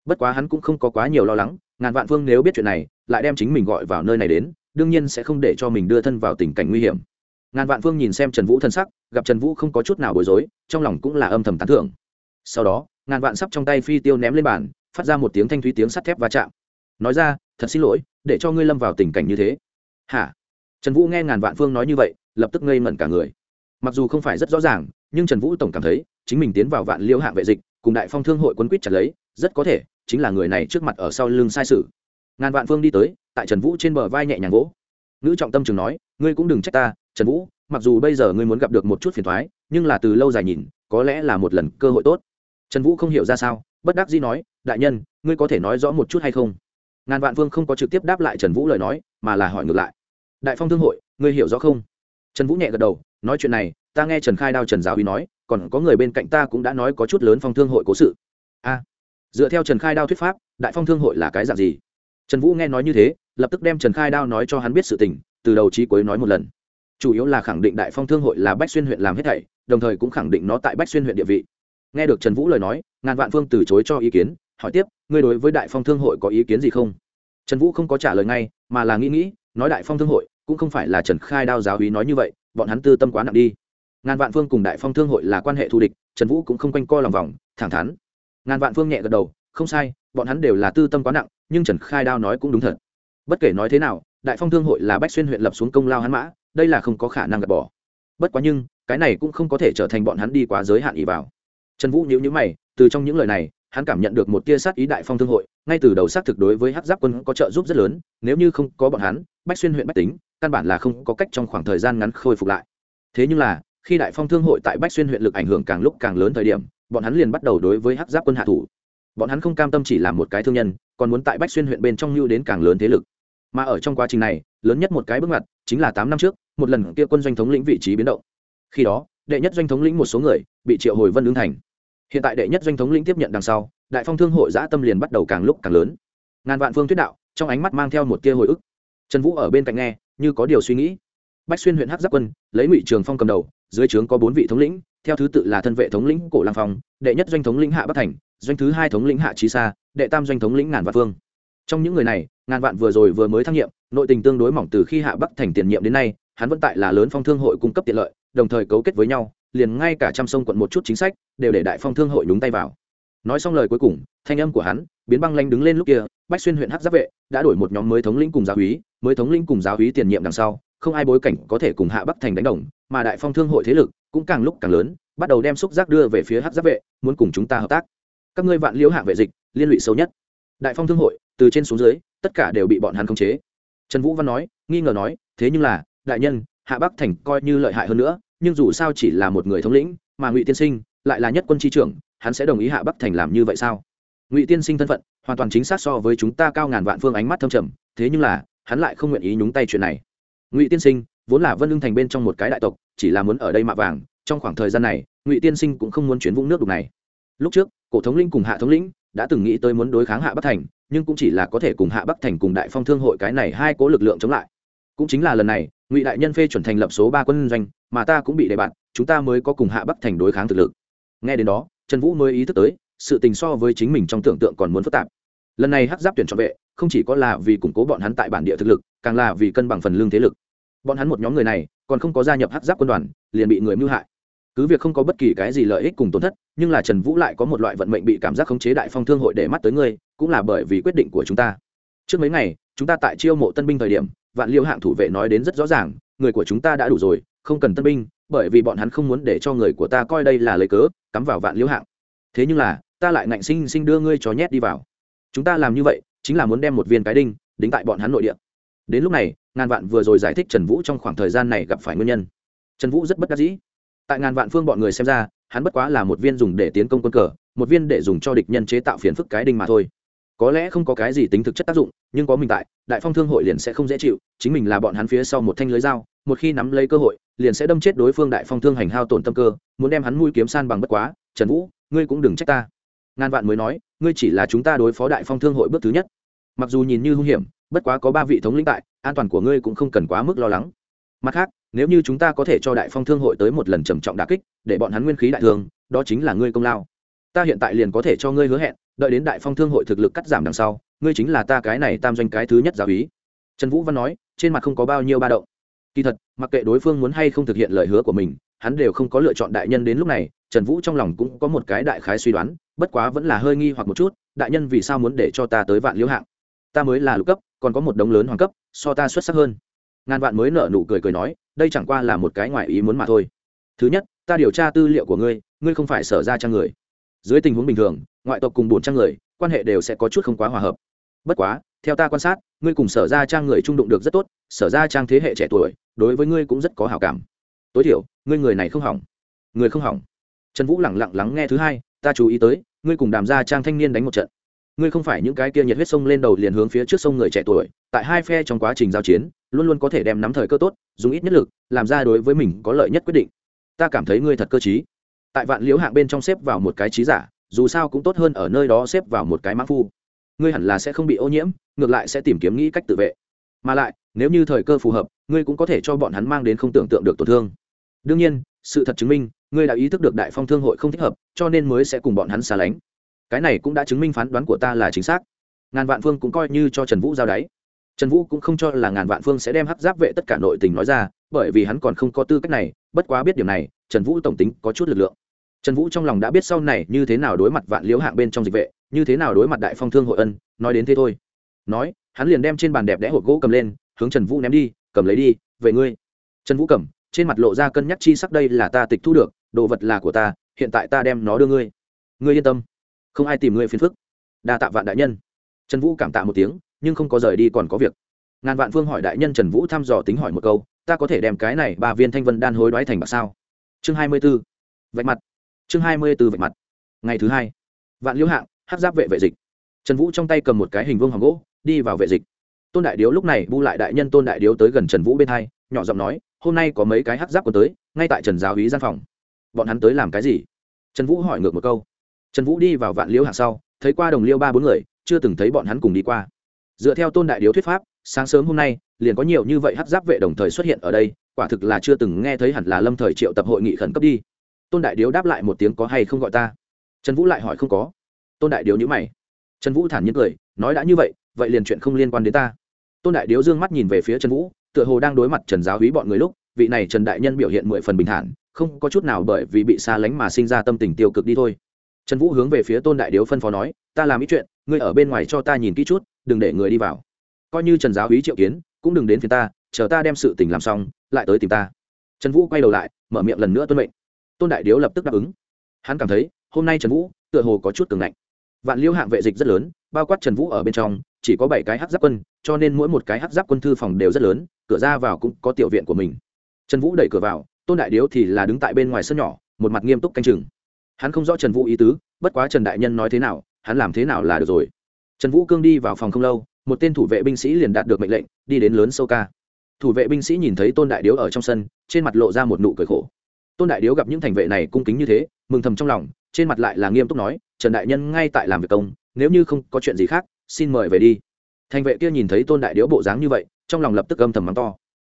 bất quá hắn cũng không có quá nhiều lo lắng, ngàn vạn phương nếu biết chuyện này, lại đem chính mình gọi vào nơi này đến, đương nhiên sẽ không để cho mình đưa thân vào tình cảnh nguy hiểm. Ngàn vạn phương nhìn xem trần vũ thân sắc, gặp trần vũ không có chút nào bối rối, trong lòng cũng là âm thầm tán thưởng. Sau đó, ngàn vạn sắp trong tay phi tiêu ném lên bàn, phát ra một tiếng thanh thúy tiếng sắt thép va chạm. Nói ra, thật xin lỗi, để cho ngươi lâm vào tình cảnh như thế. Hả? Trần vũ nghe ngàn vạn phương nói như vậy, lập tức ngây ngẩn cả người. Mặc dù không phải rất rõ ràng, nhưng trần vũ tổng cảm thấy, chính mình tiến vào vạn liêu hạng vệ dịch, cùng đại phong thương hội quân quýt chặt lấy, rất có thể chính là người này trước mặt ở sau lưng sai sự. Ngàn vạn phương đi tới, tại trần vũ trên bờ vai nhẹ nhàng vỗ. Nữ trọng tâm trường nói, ngươi cũng đừng trách ta, trần vũ, mặc dù bây giờ ngươi muốn gặp được một chút phiền thoái nhưng là từ lâu dài nhìn, có lẽ là một lần cơ hội tốt. Trần vũ không hiểu ra sao, bất đắc dĩ nói, đại nhân, ngươi có thể nói rõ một chút hay không? Ngàn vạn phương không có trực tiếp đáp lại trần vũ lời nói, mà là hỏi ngược lại, đại phong thương hội, ngươi hiểu rõ không? Trần vũ nhẹ gật đầu, nói chuyện này, ta nghe trần khai đao trần giáo uy nói, còn có người bên cạnh ta cũng đã nói có chút lớn phong thương hội cố sự. A dựa theo trần khai đao thuyết pháp, đại phong thương hội là cái dạng gì? Trần vũ nghe nói như thế, lập tức đem trần khai đao nói cho hắn biết sự tình, từ đầu trí cuối nói một lần. Chủ yếu là khẳng định đại phong thương hội là bách xuyên huyện làm hết thảy, đồng thời cũng khẳng định nó tại bách xuyên huyện địa vị. Nghe được trần vũ lời nói, ngàn vạn phương từ chối cho ý kiến, hỏi tiếp, ngươi đối với đại phong thương hội có ý kiến gì không? Trần vũ không có trả lời ngay, mà là nghĩ nghĩ, nói đại phong thương hội cũng không phải là trần khai đao giáo hí nói như vậy, bọn hắn tư tâm quá nặng đi. Ngàn vạn phương cùng đại phong thương hội là quan hệ thù địch, trần vũ cũng không quanh co lòng vòng, thẳng thắn ngàn vạn phương nhẹ gật đầu, không sai, bọn hắn đều là tư tâm quá nặng, nhưng trần khai đao nói cũng đúng thật. Bất kể nói thế nào, đại phong thương hội là bách xuyên huyện lập xuống công lao hắn mã, đây là không có khả năng gạt bỏ. Bất quá nhưng, cái này cũng không có thể trở thành bọn hắn đi quá giới hạn ý vào. Trần vũ nhíu nhíu mày, từ trong những lời này, hắn cảm nhận được một tia sát ý đại phong thương hội, ngay từ đầu xác thực đối với hắc giáp quân có trợ giúp rất lớn, nếu như không có bọn hắn, bách xuyên huyện bách tính, căn bản là không có cách trong khoảng thời gian ngắn khôi phục lại. Thế nhưng là, khi đại phong thương hội tại bách xuyên huyện lực ảnh hưởng càng lúc càng lớn thời điểm bọn hắn liền bắt đầu đối với hắc giáp quân hạ thủ. Bọn hắn không cam tâm chỉ làm một cái thương nhân, còn muốn tại bách xuyên huyện bên trong lưu đến càng lớn thế lực. Mà ở trong quá trình này, lớn nhất một cái bước ngoặt chính là tám năm trước, một lần kia quân doanh thống lĩnh vị trí biến động. Khi đó, đệ nhất doanh thống lĩnh một số người bị triệu hồi vân ứng thành. Hiện tại đệ nhất doanh thống lĩnh tiếp nhận đằng sau, đại phong thương hội giã tâm liền bắt đầu càng lúc càng lớn. Ngàn vạn phương thuyết đạo, trong ánh mắt mang theo một tia hồi ức. Trần vũ ở bên cạnh nghe, như có điều suy nghĩ. Bách xuyên huyện hát giáp quân, lấy ngụy trường phong cầm đầu, dưới trướng có bốn vị thống lĩnh theo thứ tự là thân vệ thống lĩnh cổ lang phong, đệ nhất doanh thống lĩnh hạ bắc thành, doanh thứ hai thống lĩnh hạ trí sa, đệ tam doanh thống lĩnh ngàn vạn phương trong những người này, ngàn vạn vừa rồi vừa mới thăng nhiệm, nội tình tương đối mỏng từ khi hạ bắc thành tiền nhiệm đến nay, hắn vẫn tại là lớn phong thương hội cung cấp tiện lợi, đồng thời cấu kết với nhau, liền ngay cả trăm sông quận một chút chính sách, đều để đại phong thương hội nhúng tay vào. Nói xong lời cuối cùng, thanh âm của hắn, biến băng lanh đứng lên lúc kia, bách xuyên huyện hắc giáp vệ đã đổi một nhóm mới thống lĩnh cùng giáo úy mới thống lĩnh cùng giáo úy tiền nhiệm đằng sau, không ai bối cảnh có thể cùng hạ bắc thành đánh đồng, mà đại phong thương hội thế lực cũng càng lúc càng lớn, bắt đầu đem xúc giác đưa về phía hắc giáp vệ, muốn cùng chúng ta hợp tác. Các ngươi vạn liễu hạng vệ dịch, liên lụy sâu nhất. Đại phong thương hội, từ trên xuống dưới, tất cả đều bị bọn hắn khống chế. Trần vũ văn nói, nghi ngờ nói, thế nhưng là, đại nhân, hạ bắc thành coi như lợi hại hơn nữa, nhưng dù sao chỉ là một người thống lĩnh, mà ngụy tiên sinh lại là nhất quân tri trưởng, hắn sẽ đồng ý hạ bắc thành làm như vậy sao? Ngụy tiên sinh thân phận, hoàn toàn chính xác so với chúng ta cao ngàn vạn phương ánh mắt thâm trầm, thế nhưng là, hắn lại không nguyện ý nhúng tay chuyện này. Ngụy tiên sinh vốn là vân lương thành bên trong một cái đại tộc, chỉ là muốn ở đây mạ vàng, trong khoảng thời gian này, ngụy tiên sinh cũng không muốn chuyến vũng nước đục này. Lúc trước, cổ thống linh cùng hạ thống lĩnh đã từng nghĩ tới muốn đối kháng hạ bắc thành, nhưng cũng chỉ là có thể cùng hạ bắc thành cùng đại phong thương hội cái này hai cố lực lượng chống lại. Cũng chính là lần này, ngụy đại nhân phê chuẩn thành lập số ba quân doanh, mà ta cũng bị đề bạt, chúng ta mới có cùng hạ bắc thành đối kháng thực lực. Nghe đến đó, trần vũ mới ý thức tới, sự tình so với chính mình trong tưởng tượng còn muốn phức tạp. Lần này hắc giáp tuyển chọn vệ, không chỉ có là vì củng cố bọn hắn tại bản địa thực lực, càng là vì cân bằng phần lương thế lực bọn hắn một nhóm người này, còn không có gia nhập hắc giáp quân đoàn, liền bị người mưu hại. Cứ việc không có bất kỳ cái gì lợi ích cùng tổn thất, nhưng là trần vũ lại có một loại vận mệnh bị cảm giác khống chế đại phong thương hội để mắt tới ngươi, cũng là bởi vì quyết định của chúng ta. Trước mấy ngày, chúng ta tại chiêu mộ tân binh thời điểm, vạn liêu hạng thủ vệ nói đến rất rõ ràng, người của chúng ta đã đủ rồi, không cần tân binh, bởi vì bọn hắn không muốn để cho người của ta coi đây là lời cớ, cắm vào vạn liêu hạng. Thế nhưng là, ta lại ngạnh sinh sinh đưa ngươi cho nhét đi vào. Chúng ta làm như vậy, chính là muốn đem một viên cái đinh, đính tại bọn hắn nội địa đến lúc này, ngàn vạn vừa rồi giải thích trần vũ trong khoảng thời gian này gặp phải nguyên nhân. Trần vũ rất bất đắc dĩ. Tại ngàn vạn phương bọn người xem ra, hắn bất quá là một viên dùng để tiến công quân cờ, một viên để dùng cho địch nhân chế tạo phiền phức cái đinh mà thôi. Có lẽ không có cái gì tính thực chất tác dụng, nhưng có mình tại, đại phong thương hội liền sẽ không dễ chịu, chính mình là bọn hắn phía sau một thanh lưới dao, một khi nắm lấy cơ hội, liền sẽ đâm chết đối phương đại phong thương hành hao tổn tâm cơ, muốn đem hắn mũi kiếm san bằng bất quá, trần vũ, ngươi cũng đừng trách ta. Ngàn vạn mới nói, ngươi chỉ là chúng ta đối phó đại phong thương hội bước thứ nhất. Mặc dù nhìn như hung hiểm bất quá có ba vị thống lĩnh tại, an toàn của ngươi cũng không cần quá mức lo lắng. Mặt khác, nếu như chúng ta có thể cho đại phong thương hội tới một lần trầm trọng đà kích, để bọn hắn nguyên khí đại thường, đó chính là ngươi công lao. Ta hiện tại liền có thể cho ngươi hứa hẹn, đợi đến đại phong thương hội thực lực cắt giảm đằng sau, ngươi chính là ta cái này tam doanh cái thứ nhất giáo ý trần vũ văn nói, trên mặt không có bao nhiêu ba động. Kỳ thật, mặc kệ đối phương muốn hay không thực hiện lời hứa của mình, hắn đều không có lựa chọn đại nhân đến lúc này, trần vũ trong lòng cũng có một cái đại khái suy đoán, bất quá vẫn là hơi nghi hoặc một chút, đại nhân vì sao muốn để cho ta tới vạn liễu hạng? Ta mới là lục cấp còn có một đống lớn hoàng cấp, so ta xuất sắc hơn. Ngàn vạn mới nở nụ cười cười nói, đây chẳng qua là một cái ngoài ý muốn mà thôi. Thứ nhất, ta điều tra tư liệu của ngươi ngươi không phải sở ra trang người. Dưới tình huống bình thường, ngoại tộc cùng bổn trang người, quan hệ đều sẽ có chút không quá hòa hợp. Bất quá, theo ta quan sát, ngươi cùng sở ra trang người trung đụng được rất tốt, sở ra trang thế hệ trẻ tuổi, đối với ngươi cũng rất có hảo cảm. Tối thiểu, ngươi người này không hỏng. Người không hỏng. Trần vũ lẳng lặng lắng nghe thứ hai, ta chú ý tới, ngươi cùng đàm gia trang thanh niên đánh một trận ngươi không phải những cái kia nhiệt huyết sông lên đầu liền hướng phía trước sông người trẻ tuổi, tại hai phe trong quá trình giao chiến, luôn luôn có thể đem nắm thời cơ tốt, dùng ít nhất lực, làm ra đối với mình có lợi nhất quyết định. Ta cảm thấy ngươi thật cơ t tại vạn liễu hạng bên trong xếp vào một cái trí giả, dù sao cũng tốt hơn ở nơi đó xếp vào một cái mã phu. Ngươi hẳn là sẽ không bị ô nhiễm, ngược lại sẽ tìm kiếm nghĩ cách tự vệ. Mà lại, nếu như thời cơ phù hợp, ngươi cũng có thể cho bọn hắn mang đến không tưởng tượng được tổn thương. Đương nhiên, sự thật chứng minh, ngươi đã ý thức được đại phong thương hội không thích hợp, cho nên mới sẽ cùng bọn hắn xa lánh cái này cũng đã chứng minh phán đoán của ta là chính xác. Ngàn vạn phương cũng coi như cho trần vũ giao đáy. Trần vũ cũng không cho là ngàn vạn phương sẽ đem hắc giáp vệ tất cả nội tình nói ra, bởi vì hắn còn không có tư cách này, bất quá biết điều này, trần vũ tổng tính có chút lực lượng. Trần vũ trong lòng đã biết sau này như thế nào đối mặt vạn liễu hạng bên trong dịch vệ, như thế nào đối mặt đại phong thương hội ân, nói đến thế thôi. Nói, hắn liền đem trên bàn đẹp đẽ hộp gỗ cầm lên, hướng trần vũ ném đi, cầm lấy đi, về ngươi. Trần vũ cầm, trên mặt lộ ra cân nhắc chi sắc, đây là ta tịch thu được, đồ vật là của ta, hiện tại ta đem nó đưa ngươi. Ngươi yên tâm không ai tìm ngươi phiền phức. Đa tạ vạn đại nhân. Trần vũ cảm tạ một tiếng, nhưng không có rời đi còn có việc. Ngàn vạn phương hỏi đại nhân trần vũ thăm dò tính hỏi một câu, ta có thể đem cái này ba viên thanh vân đan hối đoái thành bạc sao? Chương hai mươi b ố vạch mặt. Chương hai mươi b ố vạch mặt. Ngày thứ hai. Vạn liễu hạng hát giáp vệ vệ dịch. Trần vũ trong tay cầm một cái hình vương hoàng gỗ, đi vào vệ dịch. Tôn đại điếu lúc này bu lại đại nhân tôn đại điếu tới gần trần vũ bên hai, nhỏ giọng nói, hôm nay có mấy cái hát giáp còn tới, ngay tại trần giáo hí gian phòng. Bọn hắn tới làm cái gì? Trần vũ hỏi ngược một câu trần vũ đi vào vạn liễu hạng sau, thấy qua đồng liêu ba bốn người, chưa từng thấy bọn hắn cùng đi qua. Dựa theo tôn đại điếu thuyết pháp, sáng sớm hôm nay, liền có nhiều như vậy hát giáp vệ đồng thời xuất hiện ở đây, quả thực là chưa từng nghe thấy hẳn là lâm thời triệu tập hội nghị khẩn cấp đi. Tôn đại điếu đáp lại một tiếng có hay không gọi ta. Trần vũ lại hỏi không có. Tôn đại điếu nhữ mày. Trần vũ thản nhiên cười, nói đã như vậy vậy liền chuyện không liên quan đến ta. Tôn đại điếu d ư ơ n g mắt nhìn về phía trần vũ, tựa hồ đang đối mặt trần giáo hí bọn người lúc, vị này trần đại nhân biểu hiện mười phần bình thản, không có chút nào bởi vì bị xa lánh mà sinh ra tâm tình tiêu cực đi thôi trần vũ hướng về phía tôn đại điếu phân phó nói, ta làm ít chuyện, ngươi ở bên ngoài cho ta nhìn kỹ chút, đừng để người đi vào. Coi như trần giáo hí triệu kiến, cũng đừng đến phía ta, chờ ta đem sự tình làm xong, lại tới tìm ta. Trần vũ quay đầu lại, mở miệng lần nữa tuân mệnh. Tôn đại điếu lập tức đáp ứng. Hắn cảm thấy, hôm nay trần vũ, tựa hồ có chút cường ngạnh. Vạn liêu hạng vệ dịch rất lớn, bao quát trần vũ ở bên trong, chỉ có bảy cái hát giáp quân, cho nên mỗi một cái hát giáp quân thư phòng đều rất lớn, cửa ra vào cũng có tiểu viện của mình. Trần vũ đẩy cửa vào, tôn đại điếu thì là đứng tại bên ngoài sân nhỏ, một mặt nghiêm túc canh chừng hắn không rõ trần vũ ý tứ, bất quá trần đại nhân nói thế nào, hắn làm thế nào là được rồi. Trần vũ cương đi vào phòng không lâu, một tên thủ vệ binh sĩ liền đạt được mệnh lệnh, đi đến lớn sâu ca. Thủ vệ binh sĩ nhìn thấy tôn đại điếu ở trong sân, trên mặt lộ ra một nụ cười khổ. Tôn đại điếu gặp những thành vệ này cung kính như thế, mừng thầm trong lòng, trên mặt lại là nghiêm túc nói, trần đại nhân ngay tại làm việc công, nếu như không có chuyện gì khác, xin mời về đi. Thành vệ kia nhìn thấy tôn đại điếu bộ dáng như vậy, trong lòng lập tức âm thầm mắng to.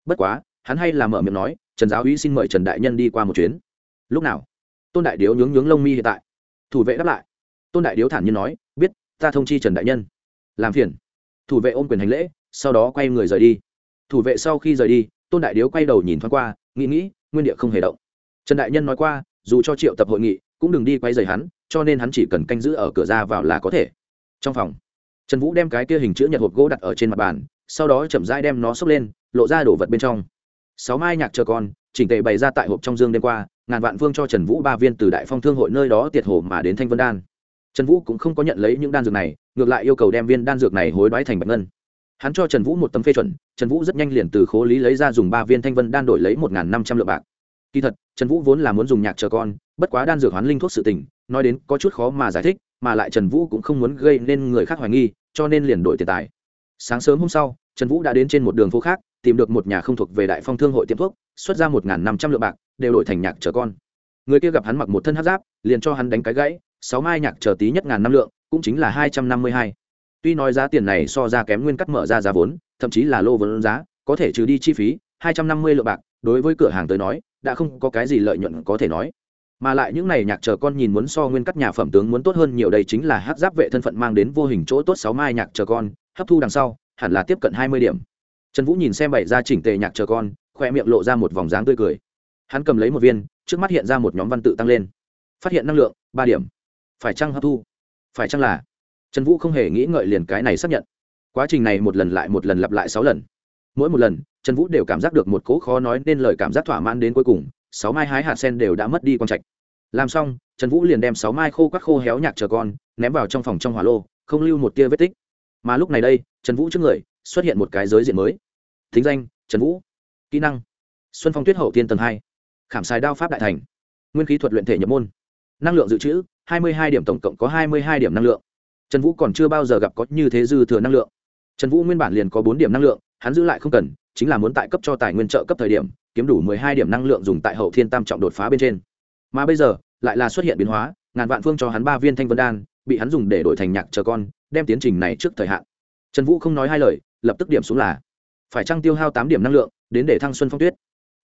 Bất quá, hắn hay là mở miệng nói, trần giáo uy xin mời trần đại nhân đi qua một chuyến. Lúc nào? Tôn đại điếu nhướng nhướng lông mi hiện tại. Thủ vệ đáp lại. Tôn đại điếu thản nhiên nói, biết, ta thông chi trần đại nhân. Làm phiền. Thủ vệ ôm quyền hành lễ, sau đó quay người rời đi. Thủ vệ sau khi rời đi, tôn đại điếu quay đầu nhìn thoáng qua, nghĩ nghĩ, nguyên địa không hề động. Trần đại nhân nói qua, dù cho triệu tập hội nghị, cũng đừng đi quay dày hắn, cho nên hắn chỉ cần canh giữ ở cửa ra vào là có thể. Trong phòng, trần vũ đem cái kia hình chữ nhật hộp gỗ đặt ở trên mặt bàn, sau đó chậm rãi đem nó xốc lên, lộ ra đổ vật bên trong. Sáu mai nhạc chờ con, chỉnh tề bày ra tại hộp trong dương đêm qua ngàn vạn vương cho trần vũ ba viên từ đại phong thương hội nơi đó tiệt hồ mà đến thanh vân đan. Trần vũ cũng không có nhận lấy những đan dược này, ngược lại yêu cầu đem viên đan dược này hối đoái thành bạch ngân. Hắn cho trần vũ một tấm phê chuẩn, trần vũ rất nhanh liền từ khố lý lấy ra dùng ba viên thanh vân đan đổi lấy một năm trăm lượng bạc. Kỳ thật, trần vũ vốn là muốn dùng nhạc chờ con, bất quá đan dược hoán linh thuốc sự tình, nói đến có chút khó mà giải thích, mà lại trần vũ cũng không muốn gây nên người khác hoài nghi, cho nên liền đổi tiền tài. Sáng sớm hôm sau, trần vũ đã đến trên một đường phố khác tìm được một nhà không thuộc về đại phong thương hội tiệm thuốc, xuất ra một năm trăm lượng bạc, đều đổi thành nhạc chờ con. Người kia gặp hắn mặc một thân hát giáp, liền cho hắn đánh cái gãy, sáu mai nhạc chờ tí nhất ngàn năm lượng, cũng chính là hai trăm năm mươi hai. Tuy nói giá tiền này so ra kém nguyên cắt mở ra giá vốn, thậm chí là lô vốn giá, có thể trừ đi chi phí, hai trăm năm mươi lượng bạc, đối với cửa hàng tới nói, đã không có cái gì lợi nhuận có thể nói. Mà lại những này nhạc chờ con nhìn muốn so nguyên cắt nhà phẩm tướng muốn tốt hơn nhiều đây chính là hát giáp vệ thân phận mang đến vô hình chỗ tốt sáu mai nhạc chờ con, hấp thu đằng sau, hẳn là tiếp cận hai mươi điểm trần vũ nhìn xem bảy ra chỉnh tề nhạc chờ con, khoe miệng lộ ra một vòng dáng tươi cười. Hắn cầm lấy một viên, trước mắt hiện ra một nhóm văn tự tăng lên. Phát hiện năng lượng, ba điểm. Phải chăng hấp thu? Phải chăng là? Trần vũ không hề nghĩ ngợi liền cái này xác nhận. Quá trình này một lần lại một lần lặp lại sáu lần. Mỗi một lần, trần vũ đều cảm giác được một cỗ khó nói nên lời cảm giác thỏa mãn đến cuối cùng, sáu mai hái hạt sen đều đã mất đi con trạch. Làm xong, trần vũ liền đem sáu mai khô các khô héo nhạc chờ con ném vào trong phòng trong hỏa lô, không lưu một tia vết tích. Mà lúc này đây, trần vũ trước người xuất hiện một cái giới diện mới. Thính danh, trần vũ. Kỹ năng, xuân phong tuyết hậu tiên tầng hai. Khảm xài đao pháp đại thành. Nguyên khí thuật luyện thể nhập môn. Năng lượng dự trữ, hai mươi hai điểm tổng cộng có hai mươi hai điểm năng lượng. Trần vũ còn chưa bao giờ gặp có như thế dư thừa năng lượng. Trần vũ nguyên bản liền có bốn điểm năng lượng, hắn giữ lại không cần, chính là muốn tại cấp cho tài nguyên trợ cấp thời điểm, kiếm đủ mười hai điểm năng lượng dùng tại hậu thiên tam trọng đột phá bên trên. Mà bây giờ, lại là xuất hiện biến hóa, ngàn vạn phương cho hắn ba viên thanh vân đan, bị hắn dùng để đổi thành nhạc chờ con, đem tiến trình này trước thời hạn. Trần vũ không nói hai lời lập tức điểm xuống là, phải chăng tiêu hao tám điểm năng lượng đến để thăng xuân phong tuyết?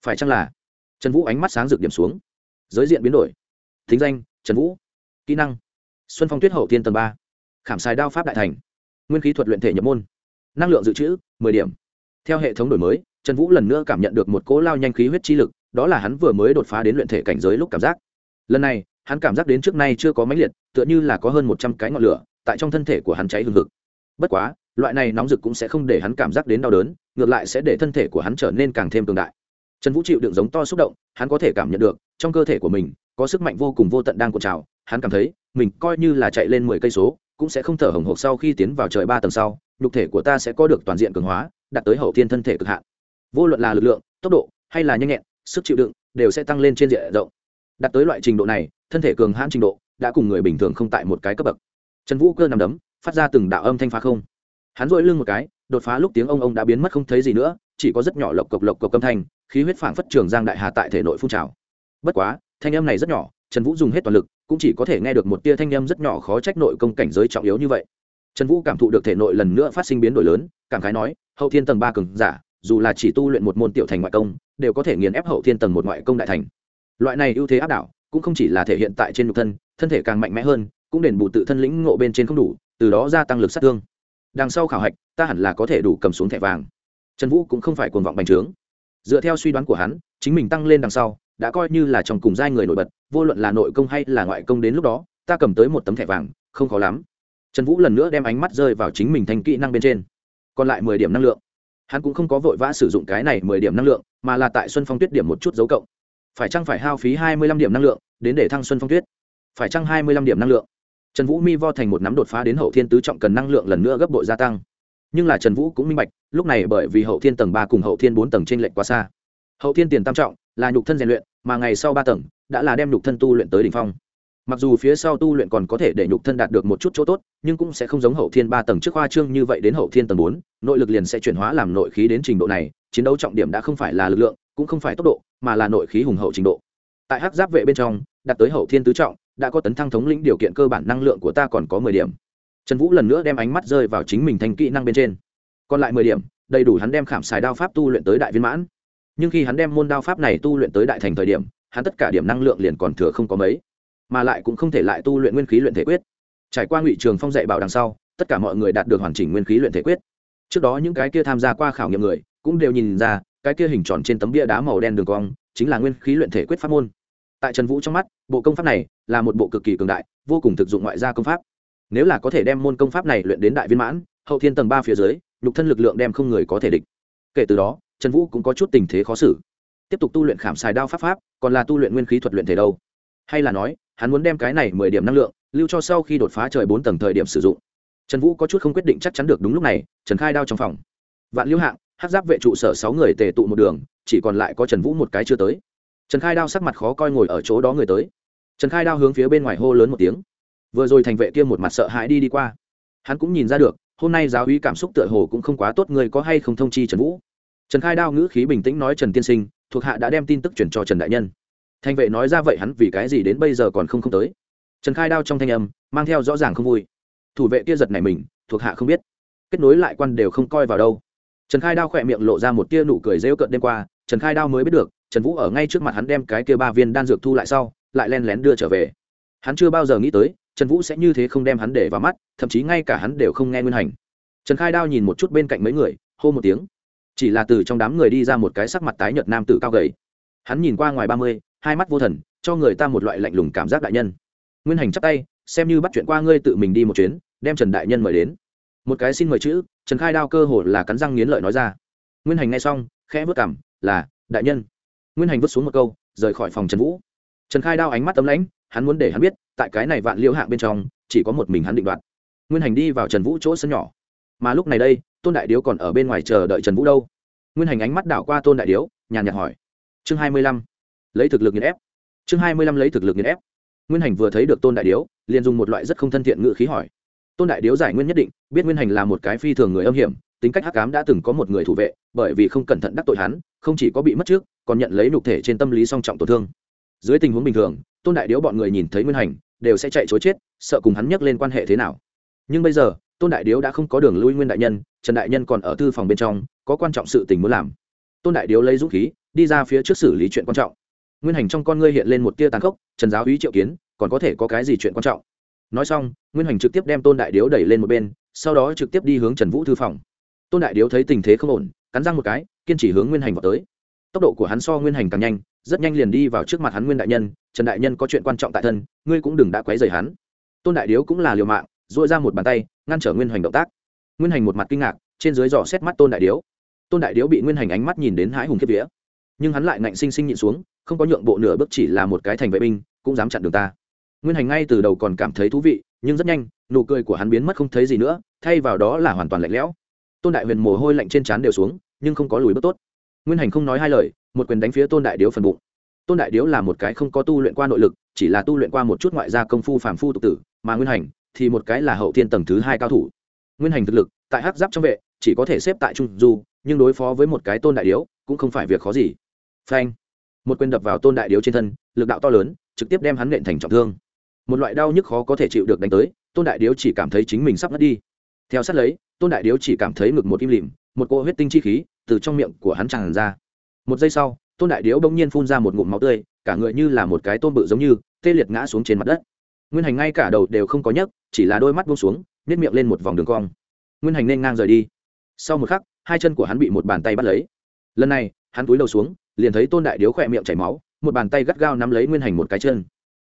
Phải chăng là, trần vũ ánh mắt sáng rực điểm xuống. Giới diện biến đổi. Thính danh, trần vũ. Kỹ năng, xuân phong tuyết hậu tiên tầng ba. Khảm xài đao pháp đại thành. Nguyên khí thuật luyện thể nhập môn. Năng lượng dự trữ, mười điểm. Theo hệ thống đổi mới, trần vũ lần nữa cảm nhận được một cỗ lao nhanh khí huyết chi lực, đó là hắn vừa mới đột phá đến luyện thể cảnh giới lúc cảm giác. Lần này, hắn cảm giác đến trước nay chưa có mãnh liệt, tựa như là có hơn một trăm cái ngọn lửa, tại trong thân thể của hắn cháy hừng hực. Bất quá loại này nóng rực cũng sẽ không để hắn cảm giác đến đau đớn, ngược lại sẽ để thân thể của hắn trở nên càng thêm cường đại. Trần vũ chịu đựng giống to xúc động, hắn có thể cảm nhận được, trong cơ thể của mình, có sức mạnh vô cùng vô tận đang cuộn trào, hắn cảm thấy, mình coi như là chạy lên mười cây số, cũng sẽ không thở hồng hộc sau khi tiến vào trời ba tầng sau, nhục thể của ta sẽ có được toàn diện cường hóa, đạt tới hậu thiên thân thể cực hạn. Vô luận là lực lượng, tốc độ, hay là nhanh nhẹn, sức chịu đựng, đều sẽ tăng lên trên diện rộng. Đạt tới loại trình độ này, thân thể cường hãn trình độ, đã cùng người bình thường không tại một cái cấp bậc. Trần vũ cơ nằm đấm, phát ra từng đạo âm thanh phá không hắn dội lưng một cái, đột phá lúc tiếng ông ông đã biến mất không thấy gì nữa, chỉ có rất nhỏ lộc cộc lộc cộc âm thanh, khí huyết phảng phất trường giang đại hà tại thể nội phun trào. Bất quá, thanh âm này rất nhỏ, trần vũ dùng hết toàn lực, cũng chỉ có thể nghe được một tia thanh âm rất nhỏ khó trách nội công cảnh giới trọng yếu như vậy. Trần vũ cảm thụ được thể nội lần nữa phát sinh biến đổi lớn, cảm khái nói, hậu thiên tầng ba cường giả, dù là chỉ tu luyện một môn tiểu thành ngoại công, đều có thể nghiền ép hậu thiên tầng một ngoại công đại thành. Loại này ưu thế áp đảo, cũng không chỉ là thể hiện tại trên nhục thân thân thể càng mạnh mẽ hơn, cũng đền bù tự thân lĩnh ngộ bên trên không đủ, từ đó gia tăng lực sát thương đằng sau khảo hạch, ta hẳn là có thể đủ cầm xuống thẻ vàng. Trần vũ cũng không phải cuồng vọng bành trướng. Dựa theo suy đoán của hắn, chính mình tăng lên đằng sau, đã coi như là trong cùng giai người nổi bật, vô luận là nội công hay là ngoại công đến lúc đó, ta cầm tới một tấm thẻ vàng, không khó lắm. Trần vũ lần nữa đem ánh mắt rơi vào chính mình thành kỹ năng bên trên. Còn lại mười điểm năng lượng. Hắn cũng không có vội vã sử dụng cái này mười điểm năng lượng, mà là tại xuân phong tuyết điểm một chút dấu cộng. Phải chăng phải hao phí hai mươi lăm điểm năng lượng, đến để thăng xuân phong tuyết? Phải chăng hai mươi lăm điểm năng lượng? Trần vũ mi vo thành một nắm đột phá đến hậu thiên tứ trọng cần năng lượng lần nữa gấp bội gia tăng. Nhưng là trần vũ cũng minh bạch, lúc này bởi vì hậu thiên tầng ba cùng hậu thiên bốn tầng t r ê n lệch quá xa. Hậu thiên tiền tam trọng là nhục thân rèn luyện, mà ngày sau ba tầng đã là đem nhục thân tu luyện tới đ ỉ n h phong. Mặc dù phía sau tu luyện còn có thể để nhục thân đạt được một chút chỗ tốt, nhưng cũng sẽ không giống hậu thiên ba tầng trước khoa trương như vậy đến hậu thiên tầng bốn, nội lực liền sẽ chuyển hóa làm nội khí đến trình độ này, chiến đấu trọng điểm đã không phải là lực lượng, cũng không phải tốc độ, mà là nội khí hùng hậu trình độ. Tại hắc giáp vệ bên trong, đạt tới hậu thiên tứ trọng đã có tấn thăng thống lĩnh điều kiện cơ bản năng lượng của ta còn có mười điểm. Trần vũ lần nữa đem ánh mắt rơi vào chính mình thành kỹ năng bên trên. Còn lại mười điểm, đầy đủ hắn đem khảm xài đao pháp tu luyện tới đại viên mãn. Nhưng khi hắn đem môn đao pháp này tu luyện tới đại thành thời điểm, hắn tất cả điểm năng lượng liền còn thừa không có mấy, mà lại cũng không thể lại tu luyện nguyên khí luyện thể quyết. Trải qua ngụy trường phong dạy bảo đằng sau, tất cả mọi người đạt được hoàn chỉnh nguyên khí luyện thể quyết. Trước đó những cái kia tham gia qua khảo nghiệm người, cũng đều nhìn ra, cái kia hình tròn trên tấm bia đá màu đen đường cong, chính là nguyên khí luyện thể quyết pháp môn tại trần vũ trong mắt, bộ công pháp này là một bộ cực kỳ cường đại, vô cùng thực dụng ngoại gia công pháp. Nếu là có thể đem môn công pháp này luyện đến đại viên mãn, hậu thiên tầng ba phía dưới, nhục thân lực lượng đem không người có thể địch. Kể từ đó, trần vũ cũng có chút tình thế khó xử. Tiếp tục tu luyện khảm xài đao pháp pháp, còn là tu luyện nguyên khí thuật luyện thể đâu? Hay là nói, hắn muốn đem cái này mười điểm năng lượng, lưu cho sau khi đột phá trời bốn tầng thời điểm sử dụng. Trần vũ có chút không quyết định chắc chắn được đúng lúc này, trần khai đao trong phòng. Vạn liễu hạng hát giáp vệ trụ sở sáu người tề tụ một đường, chỉ còn lại có trần vũ một cái chưa tới trần khai đao sắc mặt khó coi ngồi ở chỗ đó người tới. Trần khai đao hướng phía bên ngoài hô lớn một tiếng. Vừa rồi thành vệ kia một mặt sợ hãi đi đi qua. Hắn cũng nhìn ra được, hôm nay giáo uy cảm xúc tựa hồ cũng không quá tốt, người có hay không thông chi trần vũ? Trần khai đao ngữ khí bình tĩnh nói trần tiên sinh, thuộc hạ đã đem tin tức chuyển cho trần đại nhân. Thành vệ nói ra vậy hắn vì cái gì đến bây giờ còn không không tới? Trần khai đao trong thanh âm, mang theo rõ ràng không vui. Thủ vệ kia giật này mình, thuộc hạ không biết. Kết nối lại quan đều không coi vào đâu. Trần khai đao khỏe miệng lộ ra một tia nụ cười rêu cợt đêm qua, trần khai đao mới biết được trần vũ ở ngay trước mặt hắn đem cái kia ba viên đan dược thu lại sau, lại len lén đưa trở về. Hắn chưa bao giờ nghĩ tới, trần vũ sẽ như thế không đem hắn để vào mắt, thậm chí ngay cả hắn đều không nghe nguyên hành. Trần khai đao nhìn một chút bên cạnh mấy người, hô một tiếng. Chỉ là từ trong đám người đi ra một cái sắc mặt tái nhợt nam tử cao gầy. Hắn nhìn qua ngoài ba mươi, hai mắt vô thần, cho người ta một loại lạnh lùng cảm giác đại nhân. Nguyên hành chắp tay, xem như bắt chuyện qua ngươi tự mình đi một chuyến, đem trần đại nhân mời đến. Một cái xin mời chữ, trần khai đao cơ hồ là cắn răng nghiến lợi nói ra. Nguyên hành nghe xong, khẽ vất cảm, là, đại nhân nguyên hành vứt xuống một câu, rời khỏi phòng trần vũ. Trần khai đao ánh mắt tấm lãnh, hắn muốn để hắn biết, tại cái này vạn liễu hạng bên trong, chỉ có một mình hắn định đoạt. Nguyên hành đi vào trần vũ chỗ sân nhỏ. Mà lúc này đây, tôn đại điếu còn ở bên ngoài chờ đợi trần vũ đâu. Nguyên hành ánh mắt đảo qua tôn đại điếu, nhàn nhạt hỏi. Chương hai mươi lăm. Lấy thực lực nghiền ép. Chương hai mươi lăm lấy thực lực nghiền ép. Nguyên hành vừa thấy được tôn đại điếu, liền dùng một loại rất không thân thiện ngự khí hỏi. Tôn đại điếu giải nguyên nhất định, biết nguyên hành là một cái phi thường người âm hiểm, tính cách hắc cám đã từng có một người thủ vệ, bởi vì không cẩn thận đắc tội hắn, không chỉ có bị mất trước còn nhận lấy nhục thể trên tâm lý song trọng tổn thương. Dưới tình huống bình thường, tôn đại điếu bọn người nhìn thấy nguyên hành, đều sẽ chạy chối chết, sợ cùng hắn nhắc lên quan hệ thế nào. Nhưng bây giờ, tôn đại điếu đã không có đường lui nguyên đại nhân, trần đại nhân còn ở thư phòng bên trong, có quan trọng sự tình muốn làm. Tôn đại điếu lấy dũng khí, đi ra phía trước xử lý chuyện quan trọng. Nguyên hành trong con ngươi hiện lên một tia tàn khốc, trần giáo úy triệu kiến, còn có thể có cái gì chuyện quan trọng? Nói xong, nguyên hành trực tiếp đem tôn đại điếu đẩy lên một bên, sau đó trực tiếp đi hướng trần vũ thư phòng. Tôn đại điếu thấy tình thế không ổn, cắn răng một cái, kiên trì hướng nguyên hành vào tới tốc độ của hắn so nguyên hành càng nhanh, rất nhanh liền đi vào trước mặt hắn nguyên đại nhân, trần đại nhân có chuyện quan trọng tại thân, ngươi cũng đừng đã quấy rầy hắn. Tôn đại điếu cũng là liều mạng dội ra một bàn tay, ngăn trở nguyên hành động tác. Nguyên hành một mặt kinh ngạc, trên dưới dò xét mắt tôn đại điếu. Tôn đại điếu bị nguyên hành ánh mắt nhìn đến hãi hùng kiếp vía. Nhưng hắn lại ngạnh sinh sinh nhịn xuống, không có nhượng bộ nửa bước chỉ là một cái thành vệ binh, cũng dám chặn đường ta. Nguyên hành ngay từ đầu còn cảm thấy thú vị, nhưng rất nhanh, nụ cười của hắn biến mất không thấy gì nữa, thay vào đó là hoàn toàn lạnh lẽo. Tôn đại huyền mồ hôi lạnh trên trán đều xuống, nhưng không có lùi bước tốt nguyên hành không nói hai lời, một quyền đánh phía tôn đại điếu phần bụng. Tôn đại điếu là một cái không có tu luyện qua nội lực, chỉ là tu luyện qua một chút ngoại gia công phu phàm phu tục tử, mà nguyên hành thì một cái là hậu thiên tầng thứ hai cao thủ. Nguyên hành thực lực, tại hắc giáp trong vệ, chỉ có thể xếp tại trung du, nhưng đối phó với một cái tôn đại điếu cũng không phải việc khó gì. Phanh! Một quyền đập vào tôn đại điếu trên thân, lực đạo to lớn, trực tiếp đem hắn nện thành trọng thương. Một loại đau nhức khó có thể chịu được đánh tới, tôn đại điếu chỉ cảm thấy chính mình sắp mất đi. Theo sát lấy, tôn đại điếu chỉ cảm thấy ngực một im lìm, một cỗ huyết tinh chi khí từ trong miệng của hắn tràn ra. Một giây sau, tôn đại điếu bỗng nhiên phun ra một ngụm máu tươi, cả người như là một cái tôn bự giống như, tê liệt ngã xuống trên mặt đất. Nguyên hành ngay cả đầu đều không có nhấc, chỉ là đôi mắt buông xuống nếp miệng lên một vòng đường cong. Nguyên hành nên ngang rời đi. Sau một khắc, hai chân của hắn bị một bàn tay bắt lấy. Lần này, hắn túi đầu xuống, liền thấy tôn đại điếu khỏe miệng chảy máu, một bàn tay gắt gao nắm lấy nguyên hành một cái chân.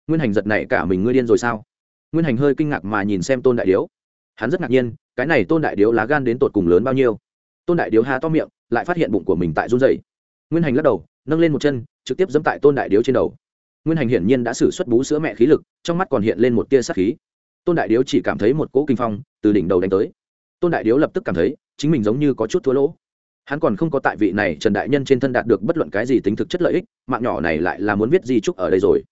Nguyên hành giật này cả mình, ngươi điên rồi sao? Nguyên hành hơi kinh ngạc mà nhìn xem tôn đại điếu. Hắn rất ngạc nhiên, cái này tôn đại điếu lá gan đến tột cùng lớn bao nhiêu. Tôn đại điếu há to miệng lại phát hiện bụng của mình tại run dày nguyên hành lắc đầu, nâng lên một chân, trực tiếp dẫm tại tôn đại điếu trên đầu. Nguyên hành hiển nhiên đã xử suất bú sữa mẹ khí lực, trong mắt còn hiện lên một tia sắc khí. Tôn đại điếu chỉ cảm thấy một cỗ kinh phong từ đỉnh đầu đánh tới. Tôn đại điếu lập tức cảm thấy, chính mình giống như có chút thua lỗ. Hắn còn không có tại vị này trần đại nhân trên thân đạt được bất luận cái gì tính thực chất lợi ích, mạng nhỏ này lại là muốn viết di trúc ở đây rồi.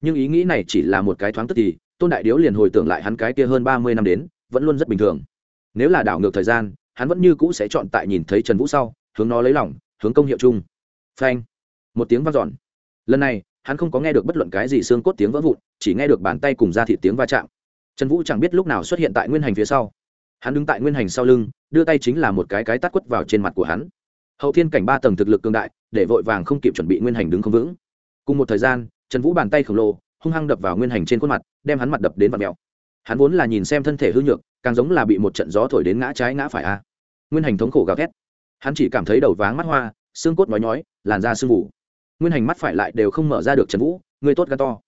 Nhưng ý nghĩ này chỉ là một cái thoáng tức thì, tôn đại điếu liền hồi tưởng lại hắn cái kia hơn ba mươi năm đến, vẫn luôn rất bình thường. Nếu là đảo ngược thời gian, hắn vẫn như cũ sẽ chọn tại nhìn thấy trần vũ sau hướng nó lấy lòng, hướng công hiệu chung. Phanh. Một tiếng v a n giòn lần này, hắn không có nghe được bất luận cái gì xương cốt tiếng vỡ vụn, chỉ nghe được bàn tay cùng ra thị tiếng va chạm. Trần vũ chẳng biết lúc nào xuất hiện tại nguyên hành phía sau. Hắn đứng tại nguyên hành sau lưng, đưa tay chính là một cái cái tắt quất vào trên mặt của hắn. Hậu thiên cảnh ba tầng thực lực cương đại, để vội vàng không kịp chuẩn bị nguyên hành đứng không vững. Cùng một thời gian, trần vũ bàn tay khổng lồ, hung hăng đập vào nguyên hành trên khuôn mặt, đem hắn mặt đập đến vạt mèo. Hắn vốn là nhìn xem thân thể hư nhược, càng giống là bị một trận gió thổi đến ngã trái ngã phải a. Nguyên hành thống khổ gào thét hắn chỉ cảm thấy đầu váng mắt hoa, xương cốt nói nhói, làn da sương vụ nguyên hành mắt phải lại đều không mở ra được trần vũ, người tốt gan to.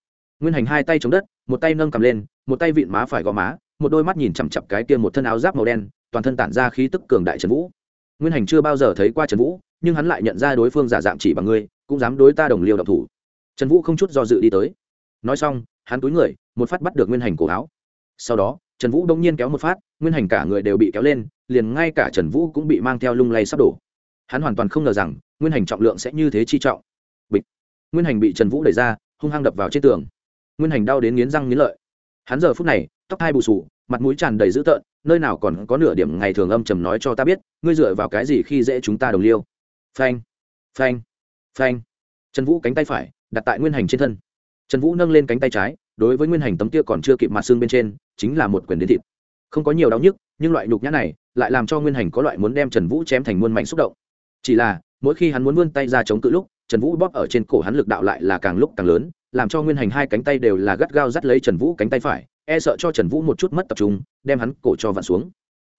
Nguyên hành hai tay chống đất, một tay nâng cầm lên, một tay vịn má phải gò má, một đôi mắt nhìn chằm chặp cái kia một thân áo giáp màu đen, toàn thân tản ra khí tức cường đại trần vũ. Nguyên hành chưa bao giờ thấy qua trần vũ, nhưng hắn lại nhận ra đối phương giả dạng chỉ bằng ngươi, cũng dám đối ta đồng liêu độc thủ. Trần vũ không chút do dự đi tới. Nói xong, hắn túi người, một phát bắt được nguyên hành cổ áo. Sau đó, trần vũ đông nhiên kéo một phát, nguyên hành cả người đều bị kéo lên liền ngay cả trần vũ cũng bị mang theo lung lay sắp đổ. Hắn hoàn toàn không ngờ rằng, nguyên hành trọng lượng sẽ như thế chi trọng. Bịch. Nguyên hành bị trần vũ đẩy ra, hung hăng đập vào trên tường. Nguyên hành đau đến nghiến răng nghiến lợi. Hắn giờ phút này, tóc hai bù sù mặt mũi tràn đầy dữ tợn, nơi nào còn có nửa điểm ngày thường âm trầm nói cho ta biết, ngươi dựa vào cái gì khi dễ chúng ta đồng liêu? Phanh. Phanh. Phanh. Trần vũ cánh tay phải, đặt tại nguyên hành trên thân. Trần vũ nâng lên cánh tay trái, đối với nguyên hành tấm kia còn chưa kịp mặt xương bên trên, chính là một quyền đến thịt. Không có nhiều đau nhức, nhưng loại nhục nhã này lại làm cho nguyên hành có loại muốn đem trần vũ chém thành muôn mảnh xúc động. Chỉ là, mỗi khi hắn muốn vươn tay ra chống cự lúc, trần vũ bóp ở trên cổ hắn lực đạo lại là càng lúc càng lớn, làm cho nguyên hành hai cánh tay đều là gắt gao dắt lấy trần vũ cánh tay phải e sợ cho trần vũ một chút mất tập trung, đem hắn cổ cho vặn xuống.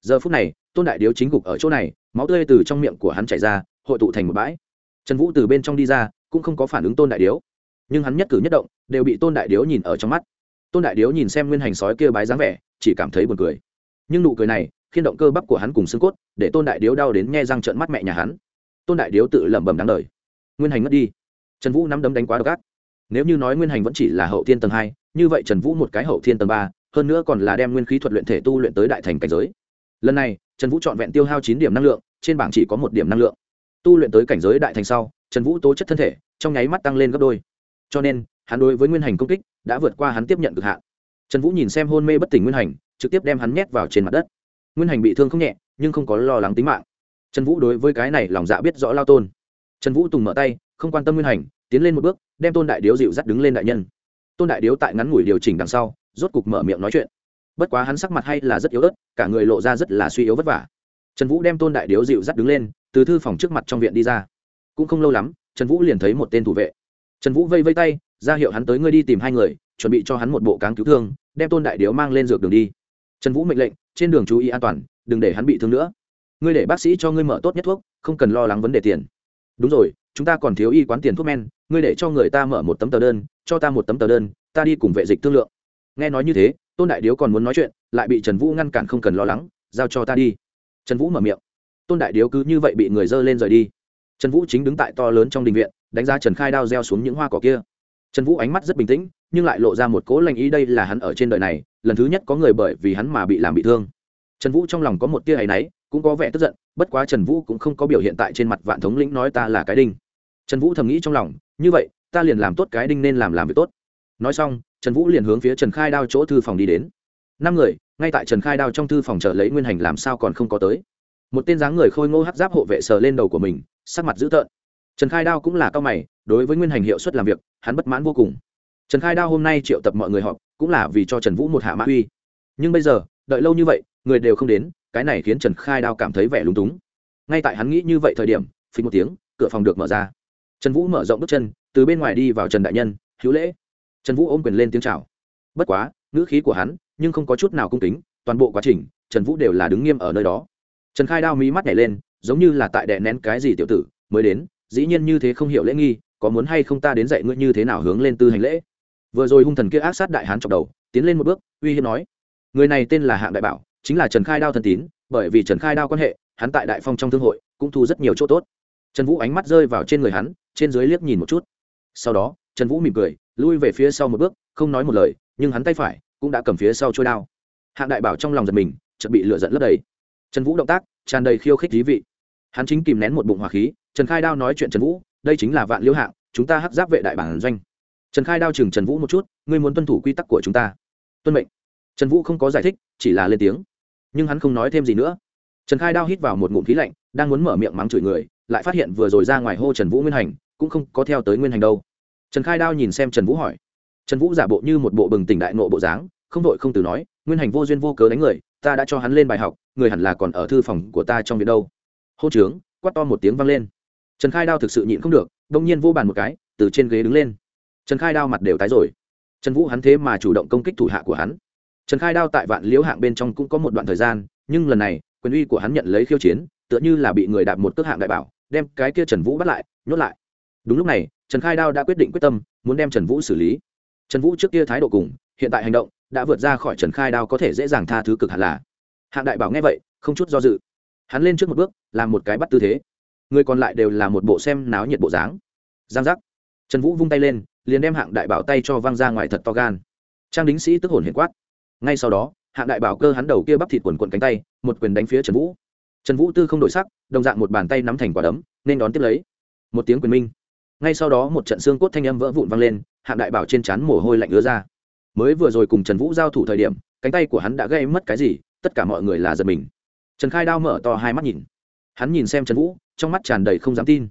Giờ phút này, tôn đại điếu chính gục ở chỗ này, máu tươi từ trong miệng của hắn chảy ra, hội tụ thành một bãi. Trần vũ từ bên trong đi ra, cũng không có phản ứng tôn đại điếu. Nhưng hắn nhất cử nhất động, đều bị tôn đại điếu nhìn ở trong mắt. Tôn đại điếu nhìn xem nguyên hành sói kia bái dáng vẻ, chỉ cảm thấy buồn cười. Nhưng nụ cười này khiên động cơ bắp của hắn cùng xương cốt, để tôn đại điếu đau đến nghe răng trợn mắt mẹ nhà hắn. Tôn đại điếu tự lẩm bẩm đáng đời. nguyên hành mất đi. Trần vũ nắm đấm đánh quá độc ác. Nếu như nói nguyên hành vẫn chỉ là hậu thiên tầng hai, như vậy trần vũ một cái hậu thiên tầng ba, hơn nữa còn là đem nguyên khí thuật luyện thể tu luyện tới đại thành cảnh giới. Lần này, trần vũ trọn vẹn tiêu hao chín điểm năng lượng, trên bảng chỉ có một điểm năng lượng. Tu luyện tới cảnh giới đại thành sau, trần vũ tố chất thân thể, trong nháy mắt tăng lên gấp đôi. Cho nên, hắn đối với nguyên hành công kích đã vượt qua hắn tiếp nhận cực hạn. Trần vũ nhìn xem hôn mê bất tỉnh nguyên hành, trực tiếp đem hắn nhét vào trên mặt đất nguyên hành bị thương không nhẹ, nhưng không có lo lắng tính mạng. Trần vũ đối với cái này lòng dạ biết rõ lao tôn. Trần vũ tùng mở tay, không quan tâm nguyên hành, tiến lên một bước, đem tôn đại điếu dịu dắt đứng lên đại nhân. Tôn đại điếu tại ngắn ngủi điều chỉnh đằng sau, rốt cục mở miệng nói chuyện. Bất quá hắn sắc mặt hay là rất yếu ớt, cả người lộ ra rất là suy yếu vất vả. Trần vũ đem tôn đại điếu dịu dắt đứng lên, từ thư phòng trước mặt trong viện đi ra. Cũng không lâu lắm, trần vũ liền thấy một tên thủ vệ. Trần vũ vây vây tay, ra hiệu hắn tới ngươi đi tìm hai người, chuẩn bị cho hắn một bộ cáng cứu thương, đem tôn đại điếu mang lên dược đường đi trần vũ mệnh lệnh, trên đường chú ý an toàn, đừng để hắn bị thương nữa. Ngươi để bác sĩ cho ngươi mở tốt nhất thuốc, không cần lo lắng vấn đề tiền. Đúng rồi, chúng ta còn thiếu y quán tiền thuốc men, ngươi để cho người ta mở một tấm tờ đơn, cho ta một tấm tờ đơn, ta đi cùng vệ dịch thương lượng. Nghe nói như thế, tôn đại điếu còn muốn nói chuyện, lại bị trần vũ ngăn cản không cần lo lắng, giao cho ta đi. Trần vũ mở miệng. Tôn đại điếu cứ như vậy bị người dơ lên rời đi. Trần vũ chính đứng tại to lớn trong đình viện, đánh ra trần khai đao gieo xuống những hoa cỏ kia. Trần vũ ánh mắt rất bình tĩnh nhưng lại lộ ra một cố lành ý đây là hắn ở trên đời này, lần thứ nhất có người bởi vì hắn mà bị làm bị thương. Trần vũ trong lòng có một tia áy náy, cũng có vẻ tức giận, bất quá trần vũ cũng không có biểu hiện tại trên mặt vạn thống lĩnh nói ta là cái đinh. Trần vũ thầm nghĩ trong lòng, như vậy, ta liền làm tốt cái đinh nên làm làm việc tốt. Nói xong, trần vũ liền hướng phía trần khai đao chỗ thư phòng đi đến. Năm người, ngay tại trần khai đao trong thư phòng chờ lấy nguyên hành làm sao còn không có tới. Một tên dáng người khôi ngô hát giáp hộ vệ sờ lên đầu của mình, sắc mặt dữ tợn. Trần khai đao cũng là cao mày, đối với nguyên hành hiệu suất làm việc, hắn bất mãn vô cùng trần khai đao hôm nay triệu tập mọi người họp, cũng là vì cho trần vũ một hạ mã uy. Nhưng bây giờ, đợi lâu như vậy, người đều không đến, cái này khiến trần khai đao cảm thấy vẻ lúng túng. Ngay tại hắn nghĩ như vậy thời điểm phí một tiếng, cửa phòng được mở ra. Trần vũ mở rộng bước chân, từ bên ngoài đi vào trần đại nhân, hữu lễ. Trần vũ ôm quyền lên tiếng chào. bất quá, ngữ khí của hắn, nhưng không có chút nào cung kính, toàn bộ quá trình, trần vũ đều là đứng nghiêm ở nơi đó. Trần khai đao mí mắt nhảy lên, giống như là tại đè nén cái gì tiểu tử, mới đến, dĩ nhiên như thế không hiểu lễ nghi, có muốn hay không ta đến dạy ngươi như thế nào hướng lên tư hành lễ? Vừa rồi hung thần kia ác sát đại hán chọc đầu, tiến lên một bước, uy hiếp nói, người này tên là hạng đại bảo, chính là trần khai đao thần tín, bởi vì trần khai đao quan hệ, hắn tại đại phong trong thương hội, cũng thu rất nhiều chỗ tốt. Trần vũ ánh mắt rơi vào trên người hắn, trên dưới liếc nhìn một chút. Sau đó, trần vũ mỉm cười, lui về phía sau một bước, không nói một lời, nhưng hắn tay phải cũng đã cầm phía sau trôi đao. Hạng đại bảo trong lòng giật mình chuẩn bị lửa giận lấp đầy. Trần vũ động tác tràn đầy khiêu khích thí vị. Hắn chính kìm nén một bụng hỏa khí, trần khai đao nói chuyện trần vũ, đây chính là vạn liễu hạng, chúng ta hắc giáp vệ đại bản doanh trần khai đao chừng trần vũ một chút, ngươi muốn tuân thủ quy tắc của chúng ta? Tuân mệnh. Trần vũ không có giải thích, chỉ là lên tiếng. Nhưng hắn không nói thêm gì nữa. Trần khai đao hít vào một ngụm khí lạnh, đang muốn mở miệng mắng chửi người, lại phát hiện vừa rồi ra ngoài hô trần vũ nguyên hành, cũng không có theo tới nguyên hành đâu. Trần khai đao nhìn xem trần vũ hỏi. Trần vũ giả bộ như một bộ bừng tỉnh đại nộ bộ dáng, không đội không từ nói, nguyên hành vô duyên vô cớ đánh người, ta đã cho hắn lên bài học, người hẳn là còn ở thư phòng của ta trong việc đâu. Hô trướng, quát to một tiếng vang lên. Trần khai đao thực sự nhịn không được, đông nhiên vô bàn một cái, từ trên ghế đứng lên trần khai đao mặt đều tái rồi. Trần vũ hắn thế mà chủ động công kích thủ hạ của hắn. Trần khai đao tại vạn liễu hạng bên trong cũng có một đoạn thời gian, nhưng lần này, quyền uy của hắn nhận lấy khiêu chiến, tựa như là bị người đạp một cước hạng đại bảo, đem cái kia trần vũ bắt lại, nhốt lại. Đúng lúc này, trần khai đao đã quyết định quyết tâm, muốn đem trần vũ xử lý. Trần vũ trước kia thái độ cùng, hiện tại hành động, đã vượt ra khỏi trần khai đao có thể dễ dàng tha thứ cực hẳn là. Hạng đại bảo nghe vậy, không chút do dự. Hắn lên trước một bước, làm một cái bắt tư thế. Người còn lại đều là một bộ xem náo nhiệt bộ dáng. Giang giác trần vũ vung tay lên, liền đem hạng đại bảo tay cho văng ra ngoài thật to gan. Trang đính sĩ tức hồn hiển quát. Ngay sau đó, hạng đại bảo cơ hắn đầu kia bắp thịt quần quần cánh tay, một quyền đánh phía trần vũ. Trần vũ tư không đổi sắc, đồng dạng một bàn tay nắm thành quả đấm, nên đón tiếp lấy. Một tiếng quyền minh. Ngay sau đó một trận xương cốt thanh âm vỡ vụn vang lên, hạng đại bảo trên trán mồ hôi lạnh ứa ra. Mới vừa rồi cùng trần vũ giao thủ thời điểm, cánh tay của hắn đã gây mất cái gì, tất cả mọi người là giật mình. Trần khai đao mở to hai mắt nhìn. Hắn nhìn xem trần vũ, trong mắt tràn đầy không dám tin.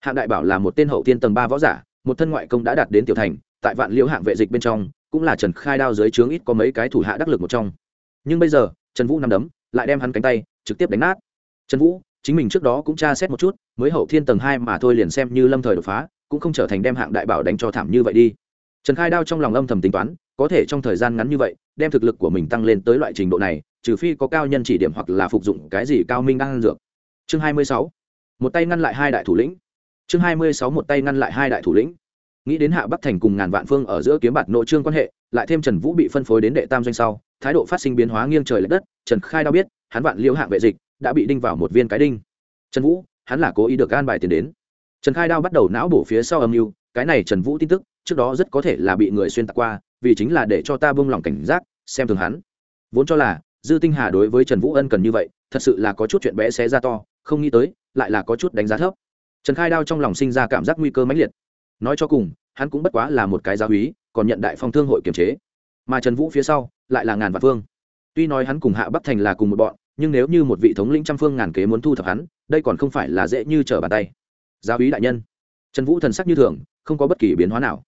Hạng đại bảo là một tên hậu tiên tầng ba võ giả một thân ngoại công đã đạt đến tiểu thành, tại vạn liễu hạng vệ dịch bên trong, cũng là trần khai đao dưới trướng ít có mấy cái thủ hạ đắc lực một trong. Nhưng bây giờ, trần vũ nằm đấm, lại đem hắn cánh tay, trực tiếp đánh nát. Trần vũ, chính mình trước đó cũng tra xét một chút, mới hậu thiên tầng hai mà thôi liền xem như lâm thời đột phá, cũng không trở thành đem hạng đại bảo đánh cho thảm như vậy đi. Trần khai đao trong lòng âm thầm tính toán, có thể trong thời gian ngắn như vậy, đem thực lực của mình tăng lên tới loại trình độ này, trừ phi có cao nhân chỉ điểm hoặc là phục dụng cái gì cao minh đang ăn dược. Chương hai mươi sáu, một tay ngăn lại hai đại thủ lĩnh chương hai mươi sáu một tay ngăn lại hai đại thủ lĩnh. Nghĩ đến hạ bắc thành cùng ngàn vạn phương ở giữa kiếm bạt nội trương quan hệ, lại thêm trần vũ bị phân phối đến đệ tam doanh sau, thái độ phát sinh biến hóa nghiêng trời l ệ đất, trần khai đao biết, hắn vạn liêu hạng vệ dịch, đã bị đinh vào một viên cái đinh. Trần vũ, hắn là cố ý được gan bài tiền đến. Trần khai đao bắt đầu não bổ phía sau âm mưu, cái này trần vũ tin tức, trước đó rất có thể là bị người xuyên tạc qua, vì chính là để cho ta buông lỏng cảnh giác, xem thường hắn. Vốn cho là, dư tinh hà đối với trần vũ ân cần như vậy, thật sự là có chút chuyện bé xé ra to, không nghĩ tới, lại là có chút đánh giá thấp trần khai đao trong lòng sinh ra cảm giác nguy cơ mãnh liệt. Nói cho cùng, hắn cũng bất quá là một cái giáo húy còn nhận đại phong thương hội kiềm chế. Mà trần vũ phía sau, lại là ngàn vạn phương. Tuy nói hắn cùng hạ bắc thành là cùng một bọn, nhưng nếu như một vị thống lĩnh trăm phương ngàn kế muốn thu thập hắn, đây còn không phải là dễ như trở bàn tay. Giáo húy đại nhân. Trần vũ thần sắc như thường, không có bất kỳ biến hóa nào.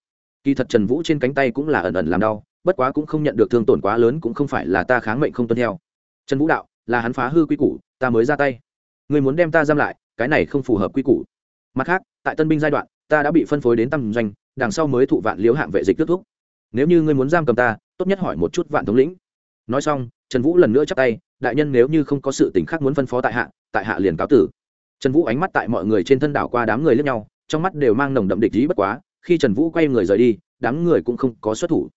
Kỳ thật trần vũ trên cánh tay cũng là ẩn ẩn làm đau, bất quá cũng không nhận được thương tổn quá lớn cũng không phải là ta kháng mệnh không tuân theo. Trần vũ đạo, là hắn phá hư quy củ, ta mới ra tay. Người muốn đem ta giam lại, cái này không phù hợp quy củ mặt khác, tại tân binh giai đoạn, ta đã bị phân phối đến tầm doanh, đằng sau mới thụ vạn liếu hạng vệ dịch kết thúc. Nếu như ngươi muốn giam cầm ta, tốt nhất hỏi một chút vạn thống lĩnh. Nói xong, trần vũ lần nữa chắc tay, đại nhân nếu như không có sự tình khác muốn phân phó tại hạ tại hạ liền cáo tử. Trần vũ ánh mắt tại mọi người trên thân đảo qua đám người lẫn nhau, trong mắt đều mang nồng đậm địch ý bất quá, khi trần vũ quay người rời đi, đám người cũng không có xuất thủ.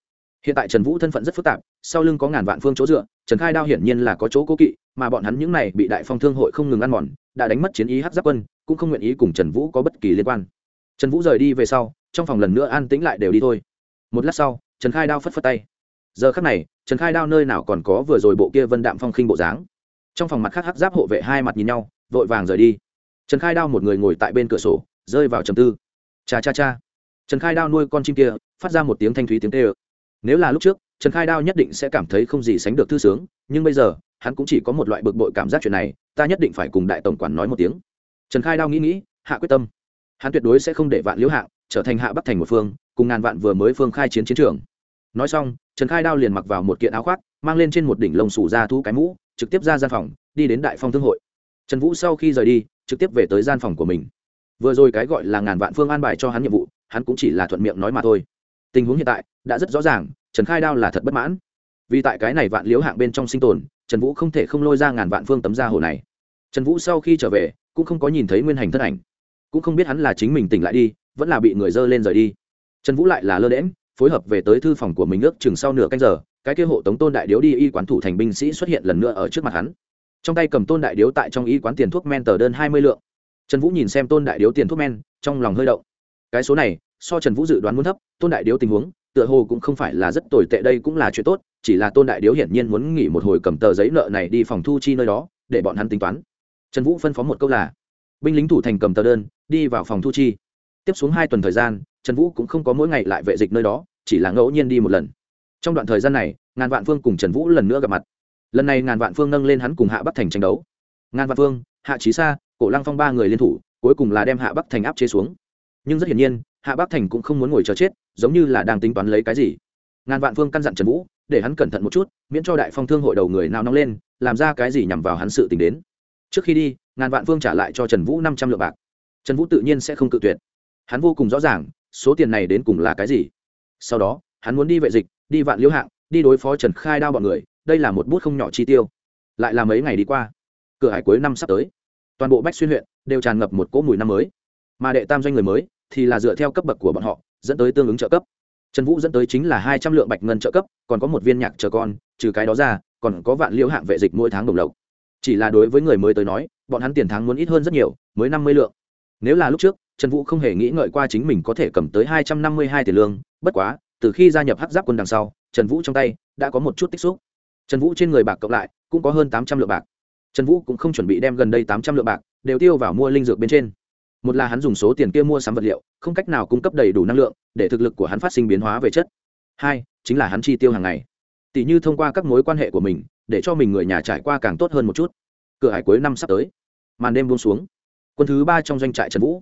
Hiện tại trần vũ thân phận rất phức tạp, sau lưng có ngàn vạn phương chỗ dựa, trần khai đao hiển nhiên là có chỗ cố kỵ mà bọn hắn những này bị đại phong thương hội không ngừng ăn mòn, đã đánh mất chiến ý hát giáp quân, cũng không nguyện ý cùng trần vũ có bất kỳ liên quan. Trần vũ rời đi về sau, trong phòng lần nữa an tĩnh lại đều đi thôi. Một lát sau, trần khai đao phất phất tay. Giờ khắc này, trần khai đao nơi nào còn có vừa rồi bộ kia vân đạm phong khinh bộ dáng? Trong phòng mặt khác hát giáp hộ vệ hai mặt nhìn nhau, vội vàng rời đi. Trần khai đao một người ngồi tại bên cửa sổ, rơi vào trầm tư. Cha cha cha. Trần khai đao nuôi con chim kia, phát ra một tiếng thanh thúy tiếng tê ơ nếu là lúc trước, trần khai đao nhất định sẽ cảm thấy không gì sánh được thư sướng, nhưng bây giờ hắn cũng chỉ có một loại bực bội cảm giác chuyện này, ta nhất định phải cùng đại tổng quản nói một tiếng. Trần khai đao nghĩ nghĩ, hạ quyết tâm. Hắn tuyệt đối sẽ không để vạn liễu hạng trở thành hạ bắc thành một phương, cùng ngàn vạn vừa mới phương khai chiến chiến trường. Nói xong, trần khai đao liền mặc vào một kiện áo khoác, mang lên trên một đỉnh lồng sủ ra thu cái mũ, trực tiếp ra gian phòng, đi đến đại phong thương hội. Trần vũ sau khi rời đi, trực tiếp về tới gian phòng của mình. Vừa rồi cái gọi là ngàn vạn phương an bài cho hắn nhiệm vụ, hắn cũng chỉ là thuận miệng nói mà thôi. Tình huống hiện tại đã rất rõ ràng, trần khai đao là thật bất mãn vì tại cái này vạn liếu hạng bên trong sinh tồn, trần vũ không thể không lôi ra ngàn vạn phương tấm ra hồ này. Trần vũ sau khi trở về, cũng không có nhìn thấy nguyên hành thân ảnh. Cũng không biết hắn là chính mình tỉnh lại đi, vẫn là bị người dơ lên rời đi. Trần vũ lại là lơ đễm phối hợp về tới thư phòng của mình ước chừng sau nửa canh giờ, cái kia hộ tống tôn đại điếu đi y quán thủ thành binh sĩ xuất hiện lần nữa ở trước mặt hắn. Trong tay cầm tôn đại điếu tại trong y quán tiền thuốc men tờ đơn hai mươi lượng. Trần vũ nhìn xem tôn đại điếu tiền thuốc men, trong lòng hơi động. Cái số này, so trần vũ dự đoán muốn thấp, tôn đại điếu tình huống, tựa hồ cũng không phải là rất tồi tệ, đây cũng là chuyện tốt chỉ là tôn đại điếu hiển nhiên muốn nghỉ một hồi cầm tờ giấy nợ này đi phòng thu chi nơi đó, để bọn hắn tính toán. Trần vũ phân phó một câu là, binh lính thủ thành cầm tờ đơn, đi vào phòng thu chi. Tiếp xuống hai tuần thời gian, trần vũ cũng không có mỗi ngày lại vệ dịch nơi đó, chỉ là ngẫu nhiên đi một lần. Trong đoạn thời gian này, ngàn vạn phương cùng trần vũ lần nữa gặp mặt. Lần này ngàn vạn phương nâng lên hắn cùng hạ bắc thành tranh đấu. Ngàn vạn phương, hạ trí sa, cổ lăng phong ba người liên thủ, cuối cùng là đem hạ bắc thành áp chế xuống. Nhưng rất hiển nhiên, hạ bắc thành cũng không muốn ngồi chờ chết, giống như là đang tính toán lấy cái gì. Ngàn vạn phương căn dặn trần vũ để hắn cẩn thận một chút, miễn cho đại phong thương hội đầu người nào nóng lên, làm ra cái gì nhằm vào hắn sự t đến. Trước khi đi, ngàn vạn phương trả lại cho trần vũ năm trăm lượng bạc. Trần vũ tự nhiên sẽ không cự tuyệt. Hắn vô cùng rõ ràng, số tiền này đến cùng là cái gì. Sau đó, hắn muốn đi vệ dịch, đi vạn liễu hạng, đi đối phó trần khai đao bọn người, đây là một bút không nhỏ chi tiêu. Lại là mấy ngày đi qua, cửa hải cuối năm sắp tới. Toàn bộ bách xuyên huyện đều tràn ngập một cỗ mùi năm mới. Mà đệ tam doanh người mới thì là dựa theo cấp bậc của bọn họ, dẫn tới tương ứng trợ cấp trần vũ dẫn tới chính là hai trăm lượng bạch ngân trợ cấp, còn có một viên nhạc chờ con, trừ cái đó ra, còn có vạn liễu hạng vệ dịch mỗi tháng đồng lộc. Chỉ là đối với người mới tới nói, bọn hắn tiền tháng muốn ít hơn rất nhiều, mới năm mươi lượng. Nếu là lúc trước, trần vũ không hề nghĩ ngợi qua chính mình có thể cầm tới hai trăm năm mươi hai tiền lương, bất quá, từ khi gia nhập hắc giáp quân đằng sau, trần vũ trong tay đã có một chút tích xúc. Trần vũ trên người bạc cộng lại cũng có hơn tám trăm lượng bạc. Trần vũ cũng không chuẩn bị đem gần đây tám trăm lượng bạc đều tiêu vào mua linh dược bên trên một là hắn dùng số tiền kia mua sắm vật liệu, không cách nào cung cấp đầy đủ năng lượng để thực lực của hắn phát sinh biến hóa về chất. Hai, chính là hắn chi tiêu hàng ngày. Tỷ như thông qua các mối quan hệ của mình, để cho mình người nhà trải qua càng tốt hơn một chút. Cửa hải cuối năm sắp tới. Màn đêm buông xuống. Quân thứ ba trong doanh trại trần vũ.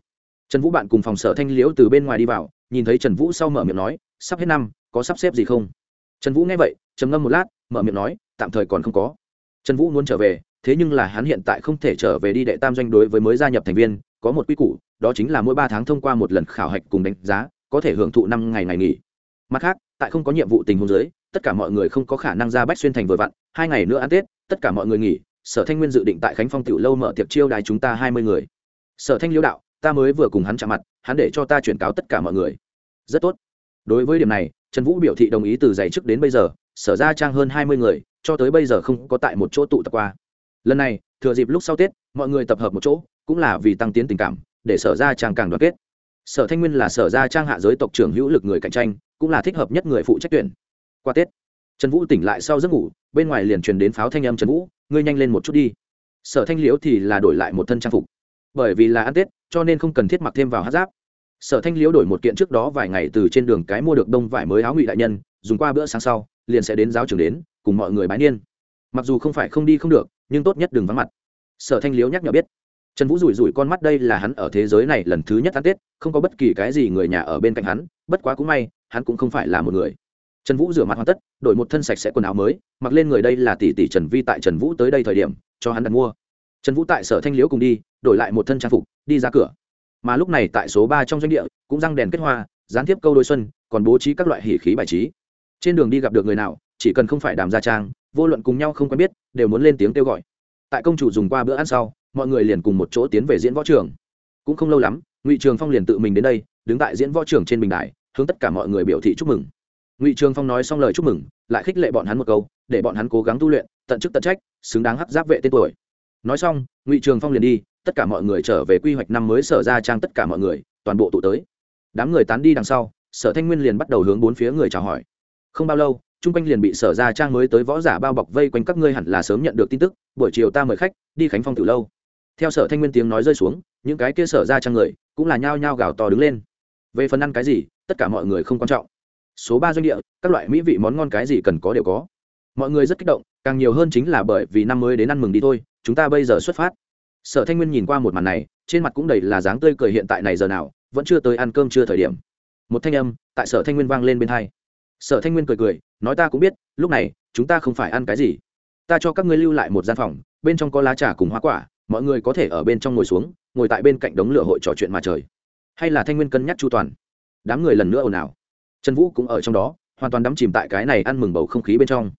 Trần vũ bạn cùng phòng sở thanh liễu từ bên ngoài đi vào, nhìn thấy trần vũ sau mở miệng nói, sắp hết năm, có sắp xếp gì không? Trần vũ nghe vậy, trầm ngâm một lát, mở miệng nói, tạm thời còn không có. Trần vũ muốn trở về, thế nhưng là hắn hiện tại không thể trở về đi đệ tam doanh đối với mới gia nhập thành viên có một quy củ, đó chính là mỗi ba tháng thông qua một lần khảo hạch cùng đánh giá, có thể hưởng thụ năm ngày ngày nghỉ. Mặt khác, tại không có nhiệm vụ tình huống giới tất cả mọi người không có khả năng ra bách xuyên thành vừa vặn, hai ngày nữa ăn tết, tất cả mọi người nghỉ, sở thanh nguyên dự định tại khánh phong tiểu lâu mở tiệc chiêu đài chúng ta hai mươi người. Sở thanh liêu đạo, ta mới vừa cùng hắn chạm mặt, hắn để cho ta chuyển cáo tất cả mọi người. Rất tốt. Đối với điểm này, trần vũ biểu thị đồng ý từ giày trước đến bây giờ, sở ra trang hơn hai mươi người, cho tới bây giờ không có tại một chỗ tụ tập qua. Lần này, thừa dịp lúc sau tết, mọi người tập hợp một chỗ cũng là vì tăng tiến tình cảm, để sở ra trang càng đoàn kết. Sở thanh nguyên là sở gia trang hạ giới tộc trưởng hữu lực người cạnh tranh, cũng là thích hợp nhất người phụ trách tuyển. Qua tết, trần vũ tỉnh lại sau giấc ngủ, bên ngoài liền truyền đến pháo thanh âm trần vũ, ngươi nhanh lên một chút đi. Sở thanh liễu thì là đổi lại một thân trang phục. Bởi vì là ăn tết, cho nên không cần thiết mặc thêm vào hát giáp. Sở thanh liễu đổi một kiện trước đó vài ngày từ trên đường cái mua được đông vải mới áo ngụy đại nhân, dùng qua bữa sáng sau, liền sẽ đến giáo trường đến, cùng mọi người bái niên. Mặc dù không phải không đi không được, nhưng tốt nhất đừng vắng mặt. Sở thanh liễu nhắc nhở biết trần vũ rủi rủi con mắt đây là hắn ở thế giới này lần thứ nhất ăn tết, không có bất kỳ cái gì người nhà ở bên cạnh hắn, bất quá cũng may, hắn cũng không phải là một người. Trần vũ rửa mặt hoàn tất, đổi một thân sạch sẽ quần áo mới, mặc lên người đây là tỷ tỷ trần vi tại trần vũ tới đây thời điểm, cho hắn đặt mua. Trần vũ tại sở thanh liễu cùng đi, đổi lại một thân trang phục, đi ra cửa. Mà lúc này tại số ba trong doanh địa, cũng răng đèn kết hoa, gián tiếp câu đôi xuân, còn bố trí các loại hỉ khí bài trí. Trên đường đi gặp được người nào, chỉ cần không phải đàm gia trang, vô luận cùng nhau không quen biết, đều muốn lên tiếng kêu gọi. Tại công chủ dùng qua bữa ăn sau mọi người liền cùng một chỗ tiến về diễn võ trường. Cũng không lâu lắm, ngụy trường phong liền tự mình đến đây, đứng tại diễn võ trường trên bình đài, hướng tất cả mọi người biểu thị chúc mừng. Ngụy trường phong nói xong lời chúc mừng, lại khích lệ bọn hắn một câu, để bọn hắn cố gắng tu luyện, tận chức tận trách, xứng đáng hắc giáp vệ tên tuổi. Nói xong, ngụy trường phong liền đi, tất cả mọi người trở về quy hoạch năm mới sở ra trang tất cả mọi người, toàn bộ tụ tới. Đám người tán đi đằng sau, sở thanh nguyên liền bắt đầu hướng bốn phía người chào hỏi. Không bao lâu, chung quanh liền bị sở ra trang mới tới võ giả bao bọc vây quanh các ngươi hẳn là sớm nhận được tin tức, buổi chiều ta mời khách, đi khánh phong từ lâu theo sở thanh nguyên tiếng nói rơi xuống, những cái kia sở ra trang người cũng là nhao nhao gào to đứng lên. Về phần ăn cái gì, tất cả mọi người không quan trọng. Số ba doanh địa, các loại mỹ vị món ngon cái gì cần có đều có. Mọi người rất kích động, càng nhiều hơn chính là bởi vì năm mới đến ăn mừng đi thôi, chúng ta bây giờ xuất phát. Sở thanh nguyên nhìn qua một màn này, trên mặt cũng đầy là dáng tươi cười hiện tại này giờ nào, vẫn chưa tới ăn cơm chưa thời điểm. Một thanh âm tại sở thanh nguyên vang lên bên hai. Sở thanh nguyên cười cười, nói ta cũng biết, lúc này, chúng ta không phải ăn cái gì. Ta cho các ngươi lưu lại một gian phòng, bên trong có lá trà cùng hoa quả mọi người có thể ở bên trong ngồi xuống, ngồi tại bên cạnh đống lửa hội trò chuyện mà trời. Hay là thanh nguyên cân nhắc chu toàn? Đám người lần nữa ồn ào. Trần vũ cũng ở trong đó, hoàn toàn đắm chìm tại cái này ăn mừng bầu không khí bên trong.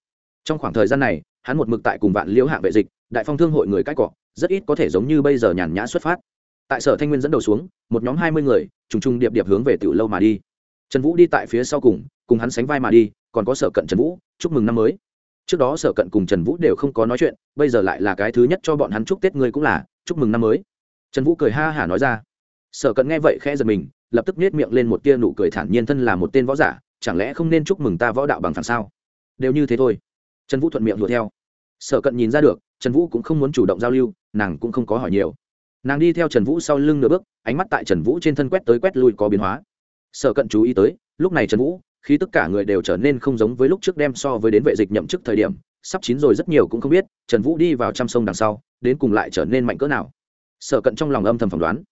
Trong khoảng thời gian này, hắn một mực tại cùng vạn liễu hạng vệ dịch, đại phong thương hội người cãi cọ, rất ít có thể giống như bây giờ nhàn nhã xuất phát. Tại sở thanh nguyên dẫn đầu xuống, một nhóm hai mươi người, trùng trùng điệp điệp hướng về tiểu lâu mà đi. Trần vũ đi tại phía sau cùng cùng hắn sánh vai mà đi, còn có sở cận trần vũ, chúc mừng năm mới trước đó sở cận cùng trần vũ đều không có nói chuyện, bây giờ lại là cái thứ nhất cho bọn hắn chúc tết ngươi cũng là, chúc mừng năm mới. Trần vũ cười ha hả nói ra. Sở cận nghe vậy khẽ giật mình, lập tức nết miệng lên một tia nụ cười thản nhiên thân là một tên võ giả, chẳng lẽ không nên chúc mừng ta võ đạo bằng phản sao? Đều như thế thôi. Trần vũ thuận miệng đuổi theo. Sở cận nhìn ra được, trần vũ cũng không muốn chủ động giao lưu, nàng cũng không có hỏi nhiều. Nàng đi theo trần vũ sau lưng nửa bước, ánh mắt tại trần vũ trên thân quét tới quét lui có biến hóa. Sở cận chú ý tới, lúc này trần vũ khi tất cả người đều trở nên không giống với lúc trước đem so với đến vệ dịch nhậm chức thời điểm, sắp chín rồi rất nhiều cũng không biết, trần vũ đi vào trăm sông đằng sau, đến cùng lại trở nên mạnh cỡ nào. Sở cận trong lòng âm thầm phỏng đoán.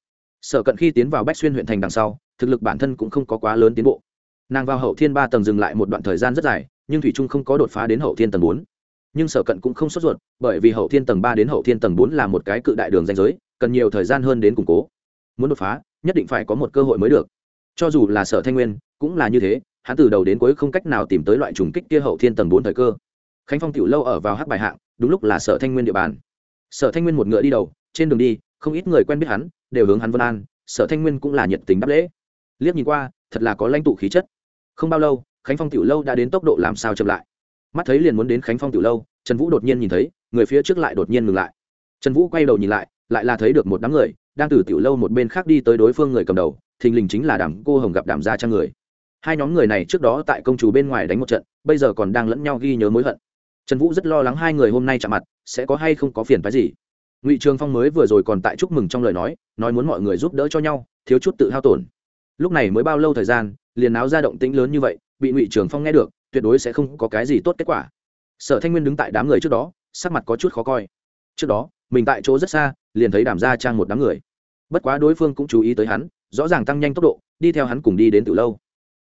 Sở cận khi tiến vào bách xuyên huyện thành đằng sau, thực lực bản thân cũng không có quá lớn tiến bộ. Nàng vào hậu thiên ba tầng dừng lại một đoạn thời gian rất dài, nhưng thủy trung không có đột phá đến hậu thiên tầng bốn. Nhưng sở cận cũng không sốt ruột, bởi vì hậu thiên tầng ba đến hậu thiên tầng bốn là một cái cự đại đường danh giới, cần nhiều thời gian hơn đến củng cố. Muốn đột phá, nhất định phải có một cơ hội mới được. Cho dù là sở thanh nguyên, cũng là như thế hắn từ đầu đến cuối không cách nào tìm tới loại trùng kích kia hậu thiên tầng bốn thời cơ. Khánh phong tiểu lâu ở vào hắc bài hạng, đúng lúc là sở thanh nguyên địa bàn. Sở thanh nguyên một ngựa đi đầu, trên đường đi, không ít người quen biết hắn, đều hướng hắn vân an, sở thanh nguyên cũng là nhiệt tình đáp lễ. Liếc nhìn qua, thật là có lãnh tụ khí chất. Không bao lâu, khánh phong tiểu lâu đã đến tốc độ làm sao chậm lại. Mắt thấy liền muốn đến khánh phong tiểu lâu, trần vũ đột nhiên nhìn thấy, người phía trước lại đột nhiên ngừng lại. Trần vũ quay đầu nhìn lại lại là thấy được một đám người, đang từ tiểu lâu một bên khác đi tới đối phương người cầm đầu, thình lình chính là đàm cô hồng gặp đàm gia trang người hai nhóm người này trước đó tại công chủ bên ngoài đánh một trận, bây giờ còn đang lẫn nhau ghi nhớ mối hận. Trần vũ rất lo lắng hai người hôm nay chạm mặt, sẽ có hay không có phiền phái gì. Ngụy trường phong mới vừa rồi còn tại chúc mừng trong lời nói nói muốn mọi người giúp đỡ cho nhau, thiếu chút tự hao tổn. Lúc này mới bao lâu thời gian, liền áo ra động tĩnh lớn như vậy, bị ngụy trường phong nghe được, tuyệt đối sẽ không có cái gì tốt kết quả. Sở thanh nguyên đứng tại đám người trước đó, sắc mặt có chút khó coi. Trước đó, mình tại chỗ rất xa, liền thấy đàm gia trang một đám người. Bất quá đối phương cũng chú ý tới hắn, rõ ràng tăng nhanh tốc độ, đi theo hắn cùng đi đến từ lâu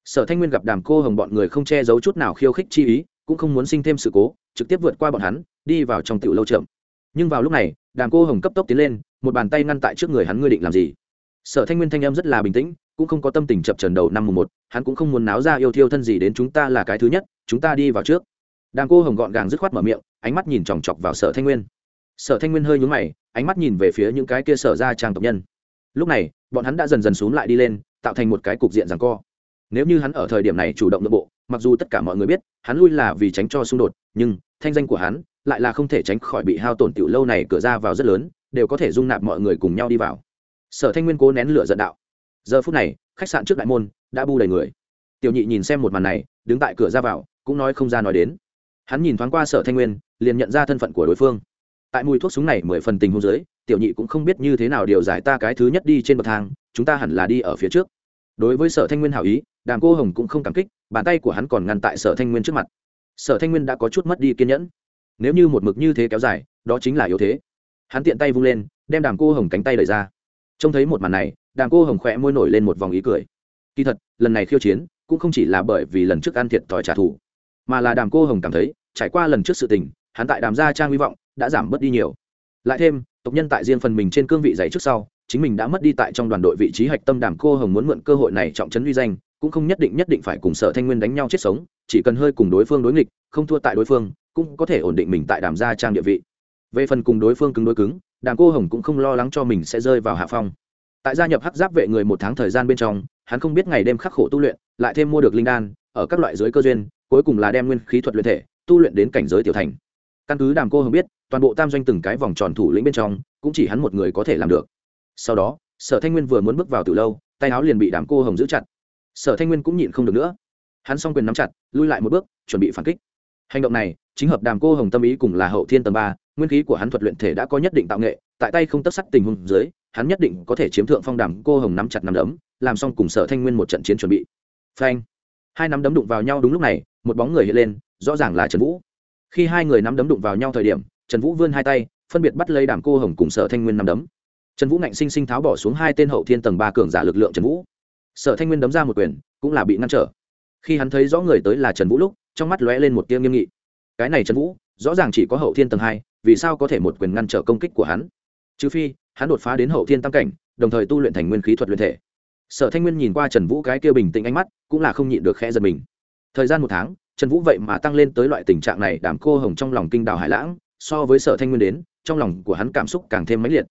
sở thanh nguyên gặp đàm cô hồng bọn người không che giấu chút nào khiêu khích chi ý, cũng không muốn sinh thêm sự cố, trực tiếp vượt qua bọn hắn, đi vào trong tiểu lâu chậm. Nhưng vào lúc này, đàm cô hồng cấp tốc tiến lên, một bàn tay ngăn tại trước người hắn, ngươi định làm gì? Sở thanh nguyên thanh em rất là bình tĩnh, cũng không có tâm tình chập trần đầu năm mùng một, hắn cũng không muốn náo ra yêu thiêu thân gì đến chúng ta là cái thứ nhất, chúng ta đi vào trước. Đàm cô hồng gọn gàng dứt khoát mở miệng, ánh mắt nhìn chòng chọc vào sở thanh nguyên. Sở thanh nguyên hơi nhúng mày, ánh mắt nhìn về phía những cái kia sở ra trang tộc nhân. Lúc này, bọn hắn đã dần dần xuống lại đi lên, tạo thành một cái cục diện rằng co nếu như hắn ở thời điểm này chủ động nội bộ, mặc dù tất cả mọi người biết, hắn lui là vì tránh cho xung đột, nhưng thanh danh của hắn lại là không thể tránh khỏi bị hao tổn tiểu lâu này cửa ra vào rất lớn, đều có thể dung nạp mọi người cùng nhau đi vào. Sở thanh nguyên cố nén lửa giận đạo. Giờ phút này, khách sạn trước đại môn đã bu đầy người. Tiểu nhị nhìn xem một màn này, đứng tại cửa ra vào, cũng nói không ra nói đến. Hắn nhìn thoáng qua sở thanh nguyên, liền nhận ra thân phận của đối phương. Tại mùi thuốc súng này mười phần tình hôn giới tiểu nhị cũng không biết như thế nào điều giải ta cái thứ nhất đi trên bậc thang, chúng ta hẳn là đi ở phía trước đối với sở thanh nguyên hảo ý, đàm cô hồng cũng không cảm kích, bàn tay của hắn còn ngăn tại sở thanh nguyên trước mặt. Sở thanh nguyên đã có chút mất đi kiên nhẫn. Nếu như một mực như thế kéo dài, đó chính là yếu thế. Hắn tiện tay vung lên, đem đàm cô hồng cánh tay đẩy ra. Trông thấy một màn này, đàm cô hồng khỏe môi nổi lên một vòng ý cười. Kỳ thật, lần này khiêu chiến, cũng không chỉ là bởi vì lần trước ăn thiệt thòi trả thù, mà là đàm cô hồng cảm thấy, trải qua lần trước sự tình, hắn tại đàm gia trang hy vọng đã giảm bớt đi nhiều. Lại thêm, tộc nhân tại riêng phần mình trên cương vị dày trước sau chính mình đã mất đi tại trong đoàn đội vị trí hạch tâm đàm cô hồng muốn mượn cơ hội này trọng trấn uy danh, cũng không nhất định nhất định phải cùng sở thanh nguyên đánh nhau chết sống, chỉ cần hơi cùng đối phương đối nghịch, không thua tại đối phương, cũng có thể ổn định mình tại đàm gia trang địa vị. Về phần cùng đối phương cứng đối cứng, đàm cô hồng cũng không lo lắng cho mình sẽ rơi vào hạ phong. Tại gia nhập hắc giáp vệ người một tháng thời gian bên trong, hắn không biết ngày đêm khắc khổ tu luyện, lại thêm mua được linh đan, ở các loại giới cơ duyên, cuối cùng là đem nguyên khí thuật luyện thể, tu luyện đến cảnh giới tiểu thành. Căn cứ đàm cô hồng biết, toàn bộ tam doanh từng cái vòng tròn thủ lĩnh bên trong, cũng chỉ hắn một người có thể làm được sau đó, sở thanh nguyên vừa muốn bước vào từ lâu, tay áo liền bị đàm cô hồng giữ chặt. Sở thanh nguyên cũng nhịn không được nữa. Hắn s o n g quyền nắm chặt, lui lại một bước, chuẩn bị phản kích. Hành động này, chính hợp đàm cô hồng tâm ý cùng là hậu thiên tầm ba, nguyên khí của hắn thuật luyện thể đã có nhất định tạo nghệ, tại tay không tất sắc tình huống dưới, hắn nhất định có thể chiếm thượng phong đàm cô hồng nắm chặt nắm đấm, làm xong cùng sở thanh nguyên một trận chiến chuẩn bị. Phanh! Hai nắm đấm đụng vào nhau đúng lúc này, một bóng người hiện lên, rõ ràng là trần vũ. Khi hai người nắm đấm đụng vào nhau thời điểm, trần vũ vươn hai tay, phân biệt bắt lấy đàm cô hồng cùng sở thanh nguyên nắm đấm trần vũ ngạnh sinh sinh tháo bỏ xuống hai tên hậu thiên tầng ba cường giả lực lượng trần vũ. Sở thanh nguyên đấm ra một quyền, cũng là bị ngăn trở. Khi hắn thấy rõ người tới là trần vũ lúc, trong mắt lóe lên một tiêu nghiêm nghị. Cái này trần vũ, rõ ràng chỉ có hậu thiên tầng hai, vì sao có thể một quyền ngăn trở công kích của hắn? Trừ phi, hắn đột phá đến hậu thiên tam cảnh, đồng thời tu luyện thành nguyên khí thuật luyện thể. Sở thanh nguyên nhìn qua trần vũ cái kia bình tĩnh ánh mắt, cũng là không nhịn được khẽ giật mình. Thời gian một tháng, trần vũ vậy mà tăng lên tới loại tình trạng này đảm cô hồng trong lòng kinh đào hải lãng, so với sở thanh nguyên đến, trong lòng của hắn cảm xúc càng thêm mãnh liệt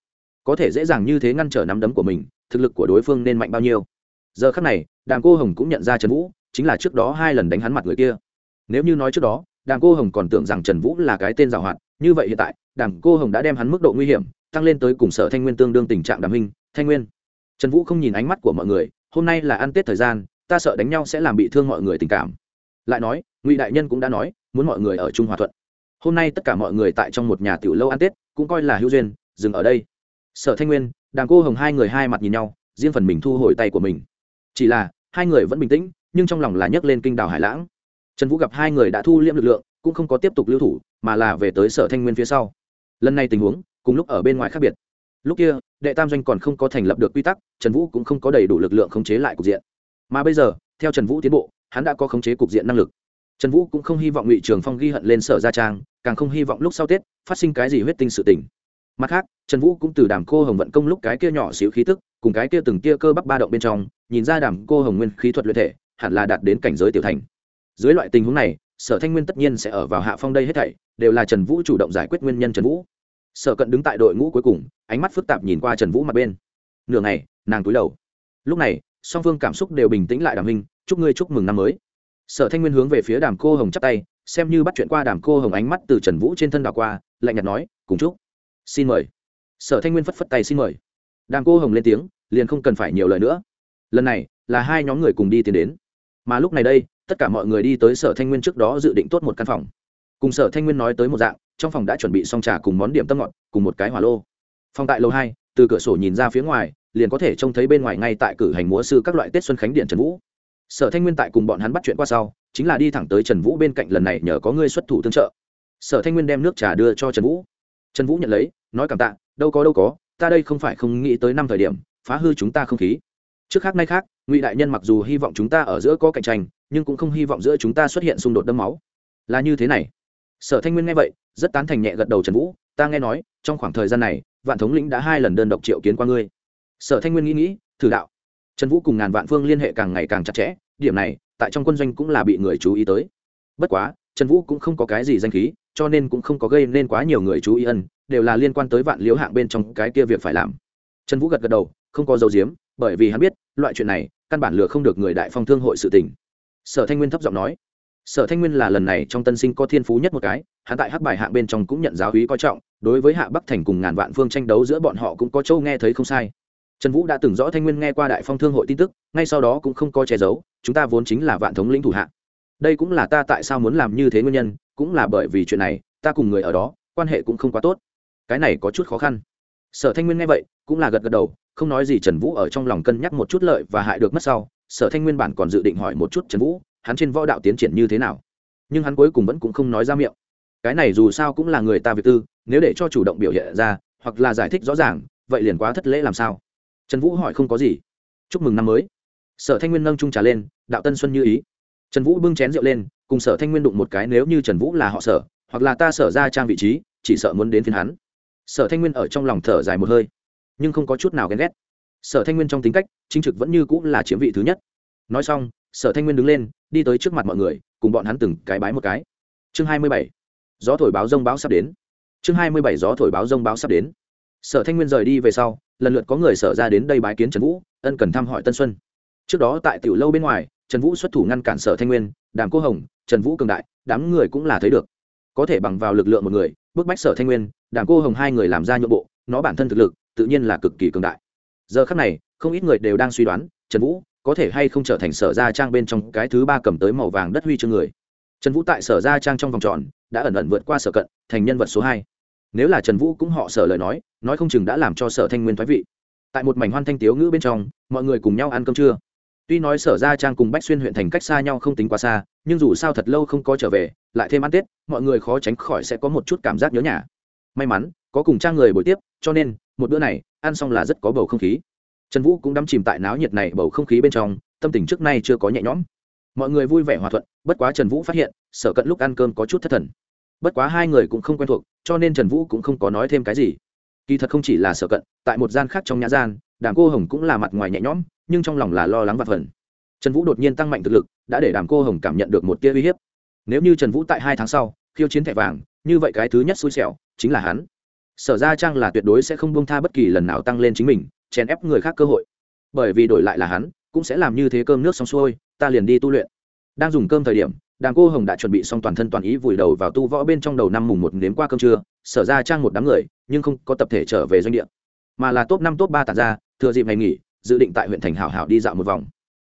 có thể dễ dàng như thế ngăn trở nắm đấm của mình, thực lực của đối phương nên mạnh bao nhiêu. Giờ khắc này đàng cô hồng cũng nhận ra trần vũ, chính là trước đó hai lần đánh hắn mặt người kia. Nếu như nói trước đó đàng cô hồng còn tưởng rằng trần vũ là cái tên giàu hoạt, như vậy hiện tại đàng cô hồng đã đem hắn mức độ nguy hiểm, tăng lên tới cùng sở thanh nguyên tương đương tình trạng đàm hình thanh nguyên. Trần vũ không nhìn ánh mắt của mọi người, hôm nay là ăn tết thời gian, ta sợ đánh nhau sẽ làm bị thương mọi người tình cảm. Lại nói, ngụy đại nhân cũng đã nói, muốn mọi người ở chung hòa thuận. Hôm nay tất cả mọi người tại trong một nhà tiểu lâu ăn tết, cũng coi là hữu duyên, dừng ở đây sở thanh nguyên, đàng cô hồng hai người hai mặt nhìn nhau, riêng phần mình thu hồi tay của mình. Chỉ là, hai người vẫn bình tĩnh, nhưng trong lòng là nhấc lên kinh đảo hải lãng. Trần vũ gặp hai người đã thu liễm lực lượng, cũng không có tiếp tục lưu thủ, mà là về tới sở thanh nguyên phía sau. Lần này tình huống, cùng lúc ở bên ngoài khác biệt. Lúc kia, đệ tam doanh còn không có thành lập được quy tắc, trần vũ cũng không có đầy đủ lực lượng khống chế lại cục diện. Mà bây giờ, theo trần vũ tiến bộ, hắn đã có khống chế cục diện năng lực. Trần vũ cũng không hy vọng ngụy trường phong ghi hận lên sở gia trang, càng không hy vọng lúc sau tết, phát sinh cái gì huyết tinh sự tình mặt khác, trần vũ cũng từ đàm cô hồng vận công lúc cái kia nhỏ xíu khí tức, cùng cái kia từng tia cơ bắp ba động bên trong, nhìn ra đàm cô hồng nguyên khí thuật luyện thể, hẳn là đạt đến cảnh giới tiểu thành. Dưới loại tình huống này, sở thanh nguyên tất nhiên sẽ ở vào hạ phong đây hết thảy, đều là trần vũ chủ động giải quyết nguyên nhân trần vũ. Sở cận đứng tại đội ngũ cuối cùng, ánh mắt phức tạp nhìn qua trần vũ mặt bên. Nửa ngày, nàng túi đầu. Lúc này, song phương cảm xúc đều bình tĩnh lại đàm hình chúc ngươi chúc mừng năm mới. Sở thanh nguyên hướng về phía đàm cô hồng chắp tay, xem như bắt chuyện qua đàm cô hồng ánh mắt từ trần vũ trên thân đảo qua, lạnh nhạt nói, cùng chúc xin mời. Sở thanh nguyên phất phất tay xin mời. Đàng cô hồng lên tiếng, liền không cần phải nhiều lời nữa. Lần này, là hai nhóm người cùng đi tiến đến. Mà lúc này đây, tất cả mọi người đi tới sở thanh nguyên trước đó dự định tốt một căn phòng. Cùng sở thanh nguyên nói tới một dạng, trong phòng đã chuẩn bị xong trà cùng món điểm tâm ngọt, cùng một cái hỏa lô. Phòng tại lầu hai, từ cửa sổ nhìn ra phía ngoài, liền có thể trông thấy bên ngoài ngay tại cử hành múa sư các loại tết xuân khánh điện trần vũ. Sở thanh nguyên tại cùng bọn hắn bắt chuyện qua sau, chính là đi thẳng tới trần vũ bên cạnh lần này nhờ có ngươi xuất thủ tương trợ. Sở thanh nguyên đem nước trà đưa cho trần vũ. Trần vũ nhận lấy nói cảm tạ, đâu có đâu có, ta đây không phải không nghĩ tới năm thời điểm, phá hư chúng ta không khí. Trước khác nay khác, ngụy đại nhân mặc dù hy vọng chúng ta ở giữa có cạnh tranh, nhưng cũng không hy vọng giữa chúng ta xuất hiện xung đột đẫm máu. Là như thế này. Sở thanh nguyên nghe vậy, rất tán thành nhẹ gật đầu trần vũ, ta nghe nói, trong khoảng thời gian này, vạn thống lĩnh đã hai lần đơn độc triệu kiến qua ngươi. Sở thanh nguyên nghĩ nghĩ, thử đạo. Trần vũ cùng ngàn vạn phương liên hệ càng ngày càng chặt chẽ, điểm này, tại trong quân doanh cũng là bị người chú ý tới. Bất quá, trần vũ cũng không có cái gì danh khí cho nên cũng không có gây nên quá nhiều người chú ý ân đều là liên quan tới vạn liếu hạng bên trong cái kia việc phải làm. Trần vũ gật gật đầu không có dấu diếm bởi vì hắn biết loại chuyện này căn bản lừa không được người đại phong thương hội sự tình. Sở thanh nguyên thấp giọng nói sở thanh nguyên là lần này trong tân sinh có thiên phú nhất một cái hắn tại hắc bài hạng bên trong cũng nhận giáo hí coi trọng đối với hạ bắc thành cùng ngàn vạn phương tranh đấu giữa bọn họ cũng có châu nghe thấy không sai. Trần vũ đã từng rõ thanh nguyên nghe qua đại phong thương hội tin tức ngay sau đó cũng không có che giấu chúng ta vốn chính là vạn thống lĩnh thủ hạng, đây cũng là ta tại sao muốn làm như thế nguyên nhân cũng là bởi vì chuyện này, ta cùng người ở đó, quan hệ cũng không quá tốt. Cái này có chút khó khăn. Sở thanh nguyên nghe vậy, cũng là gật gật đầu, không nói gì trần vũ ở trong lòng cân nhắc một chút lợi và hại được mất sau, sở thanh nguyên bản còn dự định hỏi một chút trần vũ, hắn trên võ đạo tiến triển như thế nào. Nhưng hắn cuối cùng vẫn cũng không nói ra miệng. Cái này dù sao cũng là người ta việt tư, nếu để cho chủ động biểu hiện ra, hoặc là giải thích rõ ràng, vậy liền quá thất lễ làm sao? Trần vũ hỏi không có gì. Chúc mừng năm mới. Sở thanh nguyên nâng trung trà lên, đạo tân xuân như ý trần vũ bưng chén rượu lên, cùng sở thanh nguyên đụng một cái, nếu như trần vũ là họ sở, hoặc là ta sở ra trang vị trí, chỉ sợ muốn đến phiên hắn. Sở thanh nguyên ở trong lòng thở dài một hơi, nhưng không có chút nào ghen ghét. Sở thanh nguyên trong tính cách, chính trực vẫn như cũng là chiếm vị thứ nhất. Nói xong, sở thanh nguyên đứng lên, đi tới trước mặt mọi người, cùng bọn hắn từng cái bái một cái. Chương hai mươi bảy. Gió thổi báo rông báo sắp đến. Chương hai mươi bảy, gió thổi báo rông báo sắp đến. Sở thanh nguyên rời đi về sau, lần lượt có người sở ra đến đây bái kiến trần vũ, ân cần thăm hỏi tân xuân. Trước đó tại tiểu lâu bên ngoài trần vũ xuất thủ ngăn cản sở thanh nguyên, đàm cô hồng, trần vũ cường đại, đám người cũng là thấy được. Có thể bằng vào lực lượng một người, bức bách sở thanh nguyên, đàm cô hồng hai người làm ra nhượng bộ, nó bản thân thực lực, tự nhiên là cực kỳ cường đại. Giờ khắc này, không ít người đều đang suy đoán, trần vũ có thể hay không trở thành sở gia trang bên trong cái thứ ba cầm tới màu vàng đất huy chương người. Trần vũ tại sở gia trang trong vòng tròn, đã ẩn ẩn vượt qua sở cận, thành nhân vật số hai. Nếu là trần vũ cũng họ sở lời nói nói không chừng đã làm cho sở thanh nguyên thoái vị. Tại một mảnh hoan thanh tiếu ngữ bên trong, mọi người cùng nhau ăn cơm trưa tuy nói sở ra trang cùng bách xuyên huyện thành cách xa nhau không tính quá xa, nhưng dù sao thật lâu không có trở về, lại thêm ăn tết, mọi người khó tránh khỏi sẽ có một chút cảm giác nhớ nhà. May mắn, có cùng trang người buổi tiếp, cho nên, một bữa này, ăn xong là rất có bầu không khí. Trần vũ cũng đắm chìm tại náo nhiệt này bầu không khí bên trong, tâm tình trước nay chưa có nhẹ nhõm. Mọi người vui vẻ hòa thuận, bất quá trần vũ phát hiện, sở cận lúc ăn cơm có chút thất thần. Bất quá hai người cũng không quen thuộc, cho nên trần vũ cũng không có nói thêm cái gì. Kỳ thật không chỉ là sở cận, tại một gian khác trong nhã gian đàm cô hồng cũng là mặt ngoài nhẹ nhõm, nhưng trong lòng là lo lắng và phần. Trần vũ đột nhiên tăng mạnh thực lực, đã để đàm cô hồng cảm nhận được một tia uy hiếp. Nếu như trần vũ tại hai tháng sau, khiêu chiến thẻ vàng, như vậy cái thứ nhất xui xẻo chính là hắn. Sở ra trang là tuyệt đối sẽ không buông tha bất kỳ lần nào tăng lên chính mình, chèn ép người khác cơ hội. Bởi vì đổi lại là hắn, cũng sẽ làm như thế cơm nước xong xuôi, ta liền đi tu luyện. Đang dùng cơm thời điểm, đàm cô hồng đã chuẩn bị xong toàn thân toàn ý vùi đầu vào tu võ bên trong đầu năm mùng một nếm qua cơm trưa, sở ra trang một đám người, nhưng không có tập thể trở về doanh địa mà là top năm, top ba tàn ra, thừa dịp ngày nghỉ, dự định tại huyện thành hảo hảo đi dạo một vòng.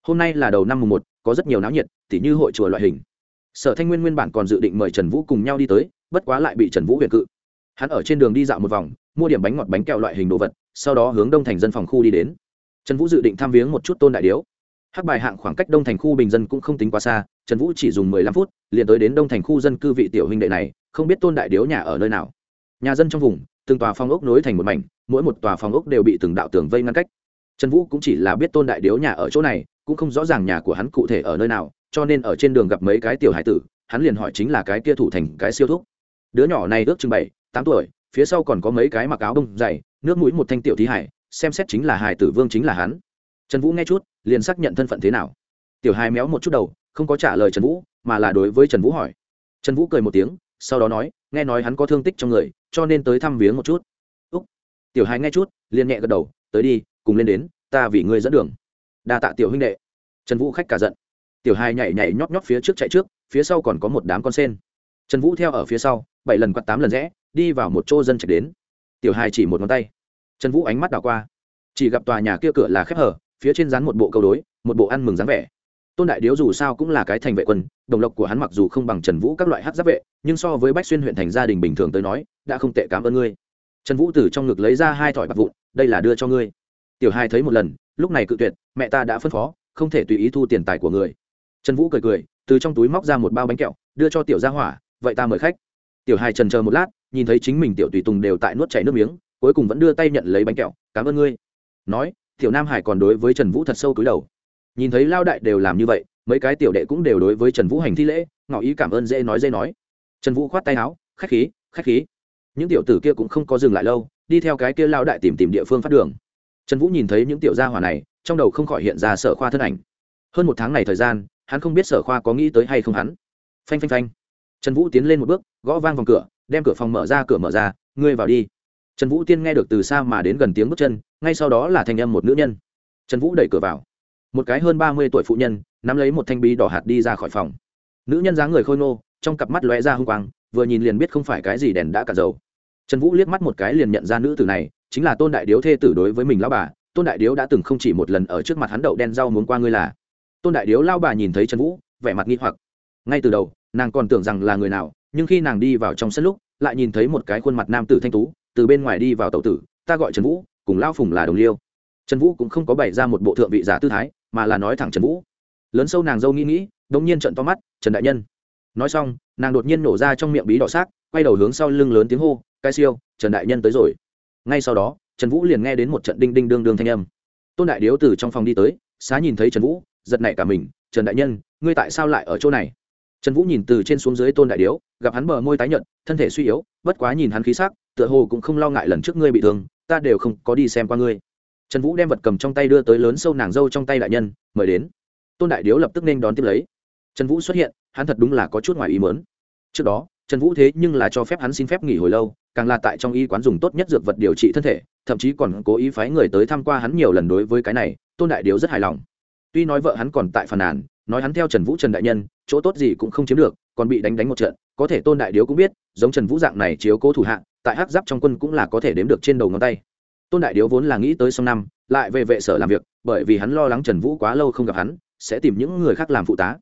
Hôm nay là đầu năm mùng một, có rất nhiều náo nhiệt, tỉ như hội chùa loại hình. Sở thanh nguyên nguyên bản còn dự định mời trần vũ cùng nhau đi tới, bất quá lại bị trần vũ huyện cự. Hắn ở trên đường đi dạo một vòng, mua điểm bánh ngọt bánh kẹo loại hình đồ vật, sau đó hướng đông thành dân phòng khu đi đến. Trần vũ dự định tham viếng một chút tôn đại điếu. Hắc bài hạng khoảng cách đông thành khu bình dân cũng không tính quá xa, trần vũ chỉ dùng mười lăm phút, liền tới đến đông thành khu dân cư vị tiểu huynh đệ này, không biết tôn đại điếu nhà ở nơi nào. Nhà dân trong vùng, từng tòa phong ốc nối thành một mảnh mỗi một tòa phòng ốc đều bị từng đạo tường vây ngăn cách. Trần vũ cũng chỉ là biết tôn đại điếu nhà ở chỗ này, cũng không rõ ràng nhà của hắn cụ thể ở nơi nào, cho nên ở trên đường gặp mấy cái tiểu hải tử, hắn liền hỏi chính là cái kia thủ thành cái siêu thúc. Đứa nhỏ này ước chừng bảy, tám tuổi, phía sau còn có mấy cái mặc áo bông dày, nước mũi một thanh tiểu thí hải, xem xét chính là hải tử vương chính là hắn. Trần vũ nghe chút, liền xác nhận thân phận thế nào. Tiểu hai méo một chút đầu, không có trả lời trần vũ, mà là đối với trần vũ hỏi. Trần vũ cười một tiếng, sau đó nói, nghe nói hắn có thương tích trong người, cho nên tới thăm viếng một chút tiểu hai nghe chút, liền nhẹ gật đầu, tới đi, cùng lên đến, ta vì ngươi dẫn đường. Đa tạ tiểu huynh đệ. Trần vũ khách cả giận. Tiểu hai nhảy nhảy nhót nhót phía trước chạy trước, phía sau còn có một đám con sen. Trần vũ theo ở phía sau, bảy lần quạt tám lần rẽ, đi vào một chỗ dân chạy đến. Tiểu hai chỉ một ngón tay. Trần vũ ánh mắt đảo qua. Chỉ gặp tòa nhà kia cửa là khép hở, phía trên dán một bộ câu đối, một bộ ăn mừng dáng vẻ. Tôn đại điếu dù sao cũng là cái thành vệ quân, đồng lộc của hắn mặc dù không bằng trần vũ các loại hát giáp vệ, nhưng so với bách xuyên huyện thành gia đình bình thường tới nói, đã không tệ cảm ơn ngươi trần vũ từ trong ngực lấy ra hai thỏi bạc vụn, đây là đưa cho ngươi. Tiểu hai thấy một lần, lúc này cự tuyệt, mẹ ta đã phân phó, không thể tùy ý thu tiền tài của người. Trần vũ cười cười, từ trong túi móc ra một bao bánh kẹo, đưa cho tiểu gia hỏa, vậy ta mời khách. Tiểu hai trần chờ một lát, nhìn thấy chính mình tiểu tùy tùng đều tại nuốt chảy nước miếng, cuối cùng vẫn đưa tay nhận lấy bánh kẹo, cảm ơn ngươi. Nói, tiểu nam hải còn đối với trần vũ thật sâu cúi đầu. Nhìn thấy lao đại đều làm như vậy, mấy cái tiểu đệ cũng đều đối với trần vũ hành thi lễ, ngỏ ý cảm ơn dễ nói dễ nói. Trần vũ khoát tay áo, khách khí khách khí những tiểu tử kia cũng không có dừng lại lâu, đi theo cái kia lao đại tìm tìm địa phương phát đường. Trần vũ nhìn thấy những tiểu gia hỏa này, trong đầu không khỏi hiện ra sở khoa thân ảnh. Hơn một tháng này thời gian, hắn không biết sở khoa có nghĩ tới hay không hắn. Phanh phanh phanh. Trần vũ tiến lên một bước, gõ vang vòng cửa, đem cửa phòng mở ra, cửa mở ra, ngươi vào đi. Trần vũ tiên nghe được từ xa mà đến gần tiếng bước chân, ngay sau đó là thanh âm một nữ nhân. Trần vũ đẩy cửa vào. Một cái hơn ba mươi tuổi phụ nhân, nắm lấy một thanh bí đỏ hạt đi ra khỏi phòng. Nữ nhân dáng người khôi nô trong cặp mắt lóe ra h u n g quang, vừa nhìn liền biết không phải cái gì đèn đã cả dầu trần vũ liếc mắt một cái liền nhận ra nữ tử này, chính là tôn đại điếu thê tử đối với mình lao bà. Tôn đại điếu đã từng không chỉ một lần ở trước mặt hắn đậu đen rau muốn qua ngươi là. Tôn đại điếu lao bà nhìn thấy trần vũ, vẻ mặt nghi hoặc. Ngay từ đầu, nàng còn tưởng rằng là người nào, nhưng khi nàng đi vào trong sân lúc, lại nhìn thấy một cái khuôn mặt nam tử thanh tú, từ bên ngoài đi vào tàu tử, ta gọi trần vũ, cùng lao phùng là đồng liêu. Trần vũ cũng không có bày ra một bộ thượng vị giả tư thái, mà là nói thẳng trần vũ. Lớn sâu nàng dâu nghĩ nghĩ đ ỗ n g nhiên trận to mắt, trần đại nhân. Nói xong, nàng đột nhiên nổ ra trong miệng bí đỏ xác, quay đầu hướng sau lưng lớn tiếng hô cai siêu, trần đại nhân tới rồi. Ngay sau đó, trần vũ liền nghe đến một trận đinh đinh đương đương thanh âm. Tôn đại điếu từ trong phòng đi tới, xá nhìn thấy trần vũ, giật nảy cả mình, trần đại nhân, ngươi tại sao lại ở chỗ này? Trần vũ nhìn từ trên xuống dưới tôn đại điếu, gặp hắn bờ môi tái nhợt, thân thể suy yếu, bất quá nhìn hắn khí sắc, tựa hồ cũng không lo ngại lần trước ngươi bị thương, ta đều không có đi xem qua ngươi. Trần vũ đem vật cầm trong tay đưa tới lớn sâu nàng dâu trong tay đại nhân, mời đến. Tôn đại điếu lập tức nên đón tiếp lấy. Trần vũ xuất hiện, hắn thật đúng là có chút ngoài ý mớn trước đó, trần vũ thế nhưng là cho phép hắn xin phép nghỉ hồi lâu càng là tại trong y quán dùng tốt nhất dược vật điều trị thân thể, thậm chí còn cố ý phái người tới tham qua hắn nhiều lần đối với cái này, tôn đại điếu rất hài lòng. Tuy nói vợ hắn còn tại phàn nàn, nói hắn theo trần vũ trần đại nhân, chỗ tốt gì cũng không chiếm được, còn bị đánh đánh một trận, có thể tôn đại điếu cũng biết, giống trần vũ dạng này chiếu cố thủ hạ tại hắc giáp trong quân cũng là có thể đếm được trên đầu ngón tay. Tôn đại điếu vốn là nghĩ tới sông năm, lại về vệ sở làm việc, bởi vì hắn lo lắng trần vũ quá lâu không gặp hắn, sẽ tìm những người khác làm phụ tá.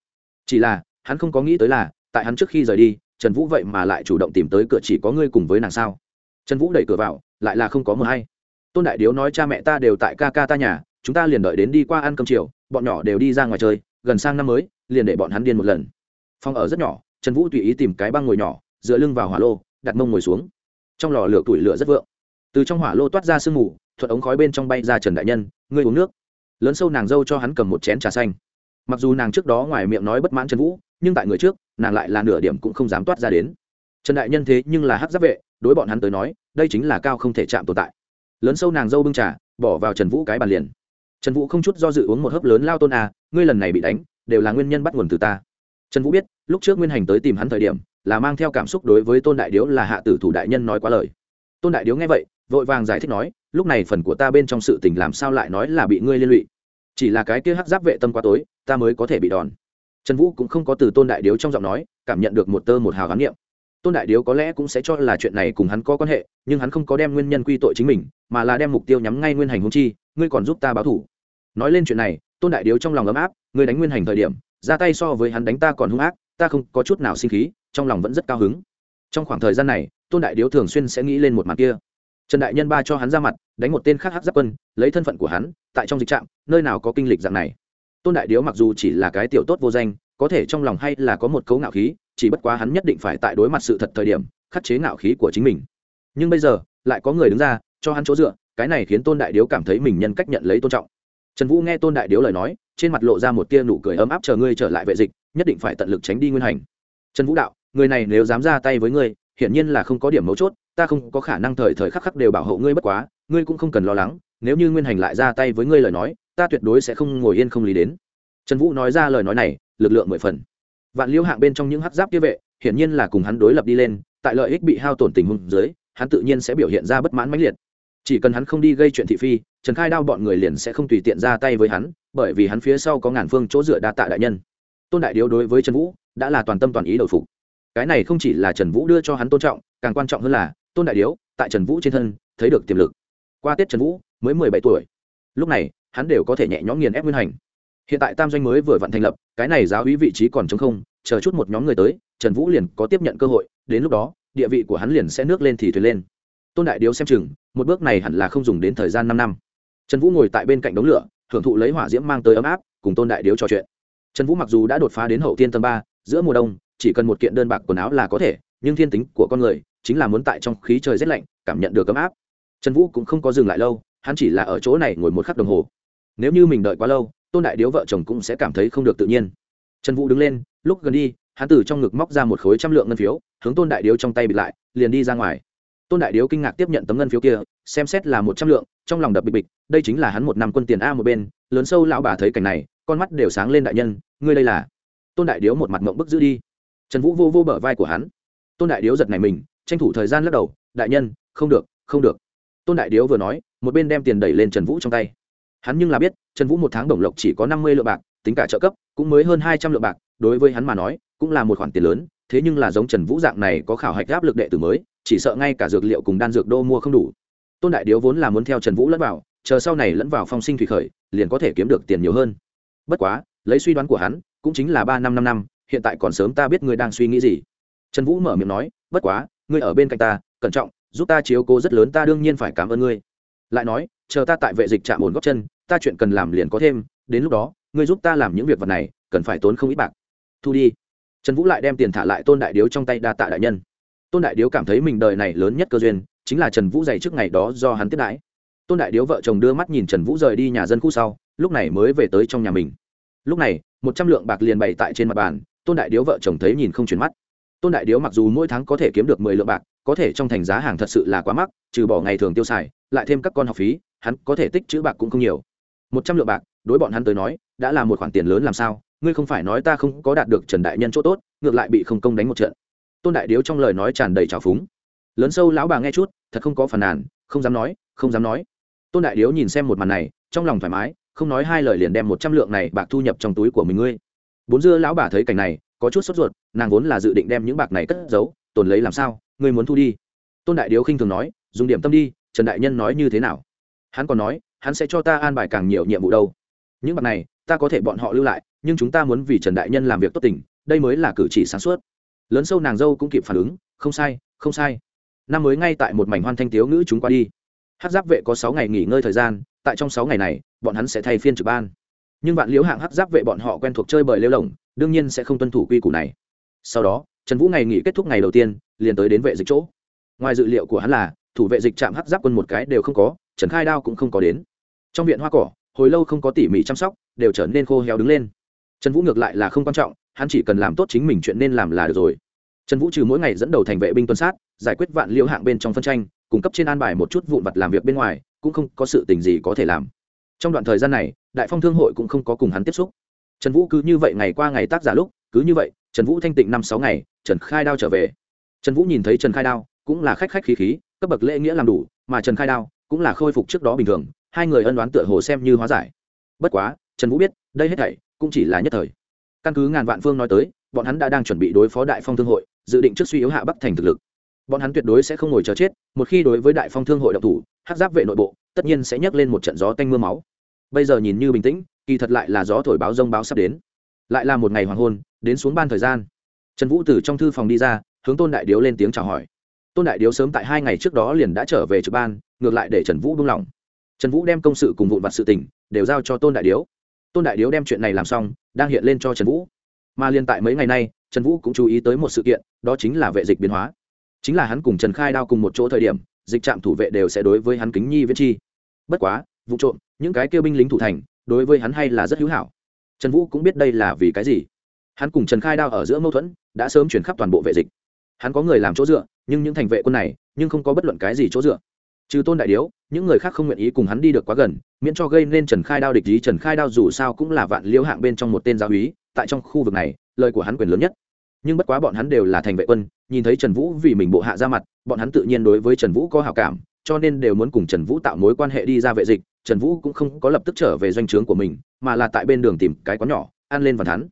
Chỉ là, hắn không có nghĩ tới là, tại hắn trước khi rời đi trần vũ vậy mà lại chủ động tìm tới cửa chỉ có ngươi cùng với nàng sao? Trần vũ đẩy cửa vào, lại là không có mờ hay. Tôn đại điếu nói cha mẹ ta đều tại ca ca ta nhà, chúng ta liền đợi đến đi qua ăn cơm chiều, bọn nhỏ đều đi ra ngoài chơi, gần sang năm mới, liền để bọn hắn điên một lần. Phòng ở rất nhỏ, trần vũ tùy ý tìm cái băng ngồi nhỏ, dựa lưng vào hỏa lô, đặt mông ngồi xuống. Trong lò lửa tủi lửa rất vượng. Từ trong hỏa lô toát ra sương mù, thuận ống khói bên trong bay ra trần đại nhân, ngươi uống nước. Lớn sâu nàng dâu cho hắn cầm một chén trà xanh. Mặc dù nàng trước đó ngoài miệng nói bất mãn trần vũ, nhưng tại người trước nàng lại là nửa điểm cũng không dám toát ra đến. Trần đại nhân thế nhưng là hắc giáp vệ, đối bọn hắn tới nói, đây chính là cao không thể chạm tồn tại. Lớn sâu nàng dâu bưng trà, bỏ vào trần vũ cái bàn liền. Trần vũ không chút do dự uống một hớp lớn lao tôn à ngươi lần này bị đánh, đều là nguyên nhân bắt nguồn từ ta. Trần vũ biết, lúc trước nguyên hành tới tìm hắn thời điểm, là mang theo cảm xúc đối với tôn đại điếu là hạ tử thủ đại nhân nói quá lời. Tôn đại điếu nghe vậy, vội vàng giải thích nói, lúc này phần của ta bên trong sự tình làm sao lại nói là bị ngươi liên lụy. Chỉ là cái kia hắc giáp vệ tâm quá tối, ta mới có thể bị đòn trần vũ cũng không có từ tôn đại điếu trong giọng nói cảm nhận được một tơ một hào gán niệm. tôn đại điếu có lẽ cũng sẽ cho là chuyện này cùng hắn có quan hệ, nhưng hắn không có đem nguyên nhân quy tội chính mình, mà là đem mục tiêu nhắm ngay nguyên hành hung chi, ngươi còn giúp ta báo thủ. Nói lên chuyện này, tôn đại điếu trong lòng ấm áp, ngươi đánh nguyên hành thời điểm, ra tay so với hắn đánh ta còn hung ác, ta không có chút nào sinh khí, trong lòng vẫn rất cao hứng. Trong khoảng thời gian này, tôn đại điếu thường xuyên sẽ nghĩ lên một mặt kia. Trần đại nhân ba cho hắn ra mặt, đánh một tên khác hắc giáp quân, lấy thân phận của hắn, tại trong dịch trạm, nơi nào có kinh lịch dạng này tôn đại điếu mặc dù chỉ là cái tiểu tốt vô danh, có thể trong lòng hay là có một cấu ngạo khí, chỉ bất quá hắn nhất định phải tại đối mặt sự thật thời điểm, khắc chế ngạo khí của chính mình. Nhưng bây giờ, lại có người đứng ra, cho hắn chỗ dựa, cái này khiến tôn đại điếu cảm thấy mình nhân cách nhận lấy tôn trọng. Trần vũ nghe tôn đại điếu lời nói, trên mặt lộ ra một tia nụ cười ấm áp chờ ngươi trở lại vệ dịch, nhất định phải tận lực tránh đi nguyên hành. Trần vũ đạo, người này nếu dám ra tay với ngươi, hiển nhiên là không có điểm mấu chốt, ta không có khả năng thời thời khắc khắc đều bảo hộ ngươi bất quá, ngươi cũng không cần lo lắng nếu như nguyên hành lại ra tay với ngươi lời nói, ta tuyệt đối sẽ không ngồi yên không lý đến. Trần vũ nói ra lời nói này, lực lượng mười phần. Vạn liêu hạng bên trong những hắc giáp kia vệ, hiển nhiên là cùng hắn đối lập đi lên, tại lợi ích bị hao tổn tình huống dưới, hắn tự nhiên sẽ biểu hiện ra bất mãn mãnh liệt. Chỉ cần hắn không đi gây chuyện thị phi, trần khai đao bọn người liền sẽ không tùy tiện ra tay với hắn, bởi vì hắn phía sau có ngàn phương chỗ dựa đa tạ đại nhân. Tôn đại điếu đối với trần vũ, đã là toàn tâm toàn ý đầu phục. Cái này không chỉ là trần vũ đưa cho hắn tôn trọng, càng quan trọng hơn là, tôn đại điếu, tại trần vũ trên thân, thấy được tiềm lực qua tết trần vũ mới mười bảy tuổi lúc này hắn đều có thể nhẹ nhõm nghiền ép nguyên hành hiện tại tam doanh mới vừa vặn thành lập cái này giáo hí vị trí còn chống không chờ chút một nhóm người tới trần vũ liền có tiếp nhận cơ hội đến lúc đó địa vị của hắn liền sẽ nước lên thì thuyền lên tôn đại điếu xem chừng một bước này hẳn là không dùng đến thời gian năm năm trần vũ ngồi tại bên cạnh đống lửa hưởng thụ lấy hỏa diễm mang tới ấm áp cùng tôn đại điếu trò chuyện trần vũ mặc dù đã đột phá đến hậu tiên tầng ba giữa mùa đông chỉ cần một kiện đơn bạc quần áo là có thể nhưng thiên tính của con người chính là muốn tại trong khí trời rét lạnh cảm nhận được ấm áp trần vũ cũng không có dừng lại lâu, hắn chỉ là ở chỗ này ngồi một khắc đồng hồ. Nếu như mình đợi quá lâu, tôn đại điếu vợ chồng cũng sẽ cảm thấy không được tự nhiên. Trần vũ đứng lên, lúc gần đi, hắn từ trong ngực móc ra một khối trăm lượng ngân phiếu, hướng tôn đại điếu trong tay bịt lại, liền đi ra ngoài. Tôn đại điếu kinh ngạc tiếp nhận tấm ngân phiếu kia, xem xét là một trăm lượng, trong lòng đập bịch bịch, đây chính là hắn một năm quân tiền a một bên, lớn sâu lão bà thấy cảnh này, con mắt đều sáng lên đại nhân, ngươi đây là. Tôn đại điếu một mặt mộng bức giữ đi. Trần vũ vô vô bờ vai của hắn. Tôn đại điếu giật này mình, tranh thủ thời gian lắc đầu, đại nhân, không được không được tôn đại điếu vừa nói, một bên đem tiền đẩy lên trần vũ trong tay. Hắn nhưng là biết, trần vũ một tháng đồng lộc chỉ có năm mươi lượng bạc, tính cả trợ cấp, cũng mới hơn hai trăm lượng bạc, đối với hắn mà nói, cũng là một khoản tiền lớn, thế nhưng là giống trần vũ dạng này có khảo hạch áp lực đệ tử mới, chỉ sợ ngay cả dược liệu cùng đan dược đô mua không đủ. Tôn đại điếu vốn là muốn theo trần vũ lẫn vào, chờ sau này lẫn vào phong sinh thủy khởi, liền có thể kiếm được tiền nhiều hơn. Bất quá, lấy suy đoán của hắn, cũng chính là ba năm năm năm, hiện tại còn sớm ta biết ngươi đang suy nghĩ gì. Trần vũ mở miệng nói, bất quá, ngươi ở bên cạnh ta, cẩn trọng giúp ta chiếu cố rất lớn, ta đương nhiên phải cảm ơn ngươi. Lại nói, chờ ta tại vệ dịch trạm ổn góc chân, ta chuyện cần làm liền có thêm, đến lúc đó, ngươi giúp ta làm những việc vật này, cần phải tốn không ít bạc. Thu đi. Trần vũ lại đem tiền thả lại tôn đại điếu trong tay đa tạ đại nhân. Tôn đại điếu cảm thấy mình đời này lớn nhất cơ duyên, chính là trần vũ dày trước ngày đó do hắn tiếp đãi. Tôn đại điếu vợ chồng đưa mắt nhìn trần vũ rời đi nhà dân khu sau, lúc này mới về tới trong nhà mình. Lúc này, một trăm lượng bạc liền bày tại trên mặt bàn, tôn đại điếu vợ chồng thấy nhìn không chuyển mắt. Tôn đại điếu mặc dù mỗi tháng có thể kiếm được mười lượng bạc có thể trong thành giá hàng thật sự là quá mắc, trừ bỏ ngày thường tiêu xài, lại thêm các con học phí, hắn có thể tích chữ bạc cũng không nhiều. Một trăm lượng bạc, đối bọn hắn tới nói, đã là một khoản tiền lớn làm sao, ngươi không phải nói ta không có đạt được trần đại nhân chỗ tốt, ngược lại bị không công đánh một trận. Tôn đại điếu trong lời nói tràn đầy trào phúng. Lớn sâu lão bà nghe chút, thật không có phản nàn, không dám nói, không dám nói. Tôn đại điếu nhìn xem một màn này, trong lòng thoải mái, không nói hai lời liền đem một trăm lượng này bạc thu nhập trong túi của mình ngươi. Bốn dưa lão bà thấy cảnh này, có chút sốt ruột, nàng vốn là dự định đem những bạc này cất giấu tồn lấy làm sao, ngươi muốn thu đi. Tôn đại điếu khinh thường nói, dùng điểm tâm đi, trần đại nhân nói như thế nào? Hắn còn nói, hắn sẽ cho ta an bài càng nhiều nhiệm vụ đâu. Những mặt này, ta có thể bọn họ lưu lại, nhưng chúng ta muốn vì trần đại nhân làm việc tốt tình, đây mới là cử chỉ sáng suốt. Lớn sâu nàng dâu cũng kịp phản ứng, không sai không sai. Năm mới ngay tại một mảnh hoan thanh tiếu ngữ chúng qua đi. Hát giáp vệ có sáu ngày nghỉ ngơi thời gian, tại trong sáu ngày này, bọn hắn sẽ thay phiên trực ban. Nhưng bạn liễu hạng hát giáp vệ bọn họ quen thuộc chơi bời lêu lồng, đương nhiên sẽ không tuân thủ quy củ này. Sau đó trần vũ ngày nghỉ kết thúc ngày đầu tiên, liền tới đến vệ dịch chỗ. Ngoài dự liệu của hắn là, thủ vệ dịch trạm hắc giáp quân một cái đều không có, trần khai đao cũng không có đến. Trong viện hoa cỏ, hồi lâu không có tỉ mỉ chăm sóc, đều trở nên khô héo đứng lên. Trần vũ ngược lại là không quan trọng, hắn chỉ cần làm tốt chính mình chuyện nên làm là được rồi. Trần vũ trừ mỗi ngày dẫn đầu thành vệ binh tuần sát, giải quyết vạn liễu hạng bên trong phân tranh, cung cấp trên an bài một chút vụn vặt làm việc bên ngoài, cũng không có sự tình gì có thể làm. Trong đoạn thời gian này, đại phong thương hội cũng không có cùng hắn tiếp xúc. Trần vũ cứ như vậy ngày qua ngày tác giả lúc cứ như vậy, trần vũ thanh tịnh năm sáu ngày, trần khai đao trở về. Trần vũ nhìn thấy trần khai đao, cũng là khách khách khí khí, cấp bậc lễ nghĩa làm đủ, mà trần khai đao cũng là khôi phục trước đó bình thường, hai người ân đoán tựa hồ xem như hóa giải. Bất quá, trần vũ biết, đây hết thảy cũng chỉ là nhất thời. Căn cứ ngàn vạn phương nói tới, bọn hắn đã đang chuẩn bị đối phó đại phong thương hội, dự định trước suy yếu hạ bắc thành thực lực. Bọn hắn tuyệt đối sẽ không ngồi chờ chết, một khi đối với đại phong thương hội độc thủ hát giáp vệ nội bộ tất nhiên sẽ nhấc lên một trận gió tanh m ư a máu. Bây giờ nhìn như bình tĩnh, kỳ thật lại là gió thổi báo rông báo sắp đến lại là một ngày hoàng hôn, đến xuống ban thời gian. Trần vũ từ trong thư phòng đi ra, hướng tôn đại điếu lên tiếng chào hỏi. Tôn đại điếu sớm tại hai ngày trước đó liền đã trở về trực ban, ngược lại để trần vũ buông lỏng. Trần vũ đem công sự cùng vụn vặt sự tỉnh đều giao cho tôn đại điếu. Tôn đại điếu đem chuyện này làm xong, đang hiện lên cho trần vũ. Mà liên tại mấy ngày nay, trần vũ cũng chú ý tới một sự kiện, đó chính là vệ dịch biến hóa. Chính là hắn cùng trần khai đao cùng một chỗ thời điểm, dịch trạm thủ vệ đều sẽ đối với hắn kính nhi viễn chi. Bất quá, vụ trộm, những cái kêu binh lính thủ thành, đối với hắn hay là rất hữu hảo trần vũ cũng biết đây là vì cái gì. Hắn cùng trần khai đao ở giữa mâu thuẫn đã sớm chuyển khắp toàn bộ vệ dịch. Hắn có người làm chỗ dựa, nhưng những thành vệ quân này, nhưng không có bất luận cái gì chỗ dựa. Trừ tôn đại điếu, những người khác không nguyện ý cùng hắn đi được quá gần, miễn cho gây nên trần khai đao địch ý. Trần khai đao dù sao cũng là vạn liêu hạng bên trong một tên giáo úy, tại trong khu vực này, lời của hắn quyền lớn nhất. Nhưng bất quá bọn hắn đều là thành vệ quân, nhìn thấy trần vũ vì mình bộ hạ ra mặt, bọn hắn tự nhiên đối với trần vũ có hào cảm, cho nên đều muốn cùng trần vũ tạo mối quan hệ đi ra vệ dịch trần vũ cũng không có lập tức trở về doanh trướng của mình, mà là tại bên đường tìm cái quán nhỏ, ăn lên và thắn.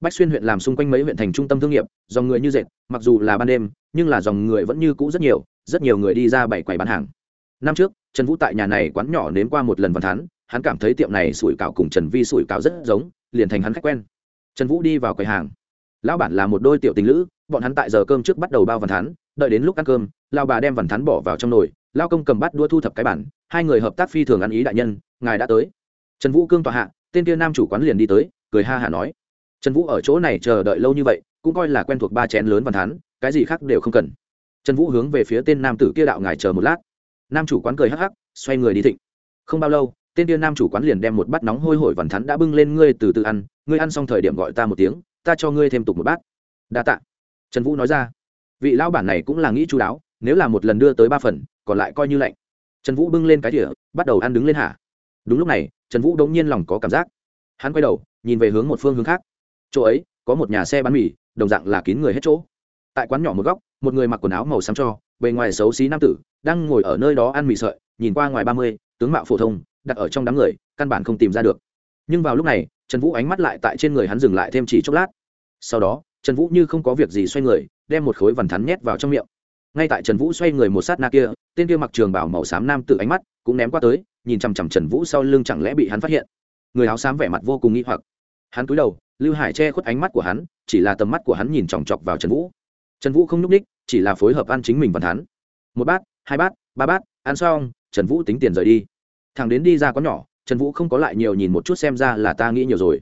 Bách xuyên huyện làm xung quanh mấy huyện thành trung tâm thương nghiệp, dòng người như dệt, mặc dù là ban đêm, nhưng là dòng người vẫn như cũ rất nhiều rất nhiều người đi ra bảy quầy bán hàng. Năm trước, trần vũ tại nhà này quán nhỏ nếm qua một lần văn thắn, hắn cảm thấy tiệm này sủi cảo cùng trần vi sủi cảo rất giống, liền thành hắn khách quen. Trần vũ đi vào quầy hàng. Lão bản là một đôi tiểu tình lữ, bọn hắn tại giờ cơm trước bắt đầu bao văn thắn, đợi đến lúc ăn cơm lao bà đem văn thắn bỏ vào trong nồi lao công cầm bắt đua thu thập cái bản hai người hợp tác phi thường ăn ý đại nhân ngài đã tới. Trần vũ cương tòa hạ tên kia nam chủ quán liền đi tới cười ha hả nói. Trần vũ ở chỗ này chờ đợi lâu như vậy cũng coi là quen thuộc ba chén lớn văn thán, cái gì khác đều không cần. Trần vũ hướng về phía tên nam tử kia đạo ngài chờ một lát. Nam chủ quán cười hắc hắc xoay người đi thịnh. Không bao lâu tên kia nam chủ quán liền đem một bát nóng hôi hổi vằn thắn đã bưng lên ngươi từ từ ăn ngươi ăn xong thời điểm gọi ta một tiếng ta cho ngươi thêm tục một bát. Đa tạ. Trần vũ nói ra. Vị lão bản này cũng là nghĩ chú đáo nếu là một lần đưa tới ba phần còn lại coi như lạnh. Trần vũ bưng lên cái đĩa bắt đầu ăn đứng lên hả? Đúng lúc này, trần vũ đống nhiên lòng có cảm giác. Hắn quay đầu, nhìn về hướng một phương hướng khác. Chỗ ấy, có một nhà xe bán mì, đồng dạng là kín người hết chỗ. Tại quán nhỏ một góc, một người mặc quần áo màu xám cho, bề ngoài xấu xí nam tử, đang ngồi ở nơi đó ăn mì sợi, nhìn qua ngoài ba mươi, tướng mạo phổ thông, đặt ở trong đám người, căn bản không tìm ra được. Nhưng vào lúc này, trần vũ ánh mắt lại tại trên người hắn dừng lại thêm chỉ chốc lát. Sau đó, trần vũ như không có việc gì xoay người, đem một khối vằn thắn nhét vào trong miệng ngay tại trần vũ xoay người một sát na kia, tên kia mặc trường bảo màu xám nam tự ánh mắt cũng ném qua tới, nhìn chằm chằm trần vũ sau lưng chẳng lẽ bị hắn phát hiện. Người áo xám vẻ mặt vô cùng nghi hoặc. Hắn cúi đầu, lưu hải che khuất ánh mắt của hắn, chỉ là tầm mắt của hắn nhìn chòng chọc vào trần vũ. Trần vũ không n ú c ních chỉ là phối hợp ăn chính mình và hắn. Một bát, hai bát, ba bát, ăn xong, trần vũ tính tiền rời đi. Thằng đến đi ra có nhỏ, trần vũ không có lại nhiều nhìn một chút xem ra là ta nghĩ nhiều rồi.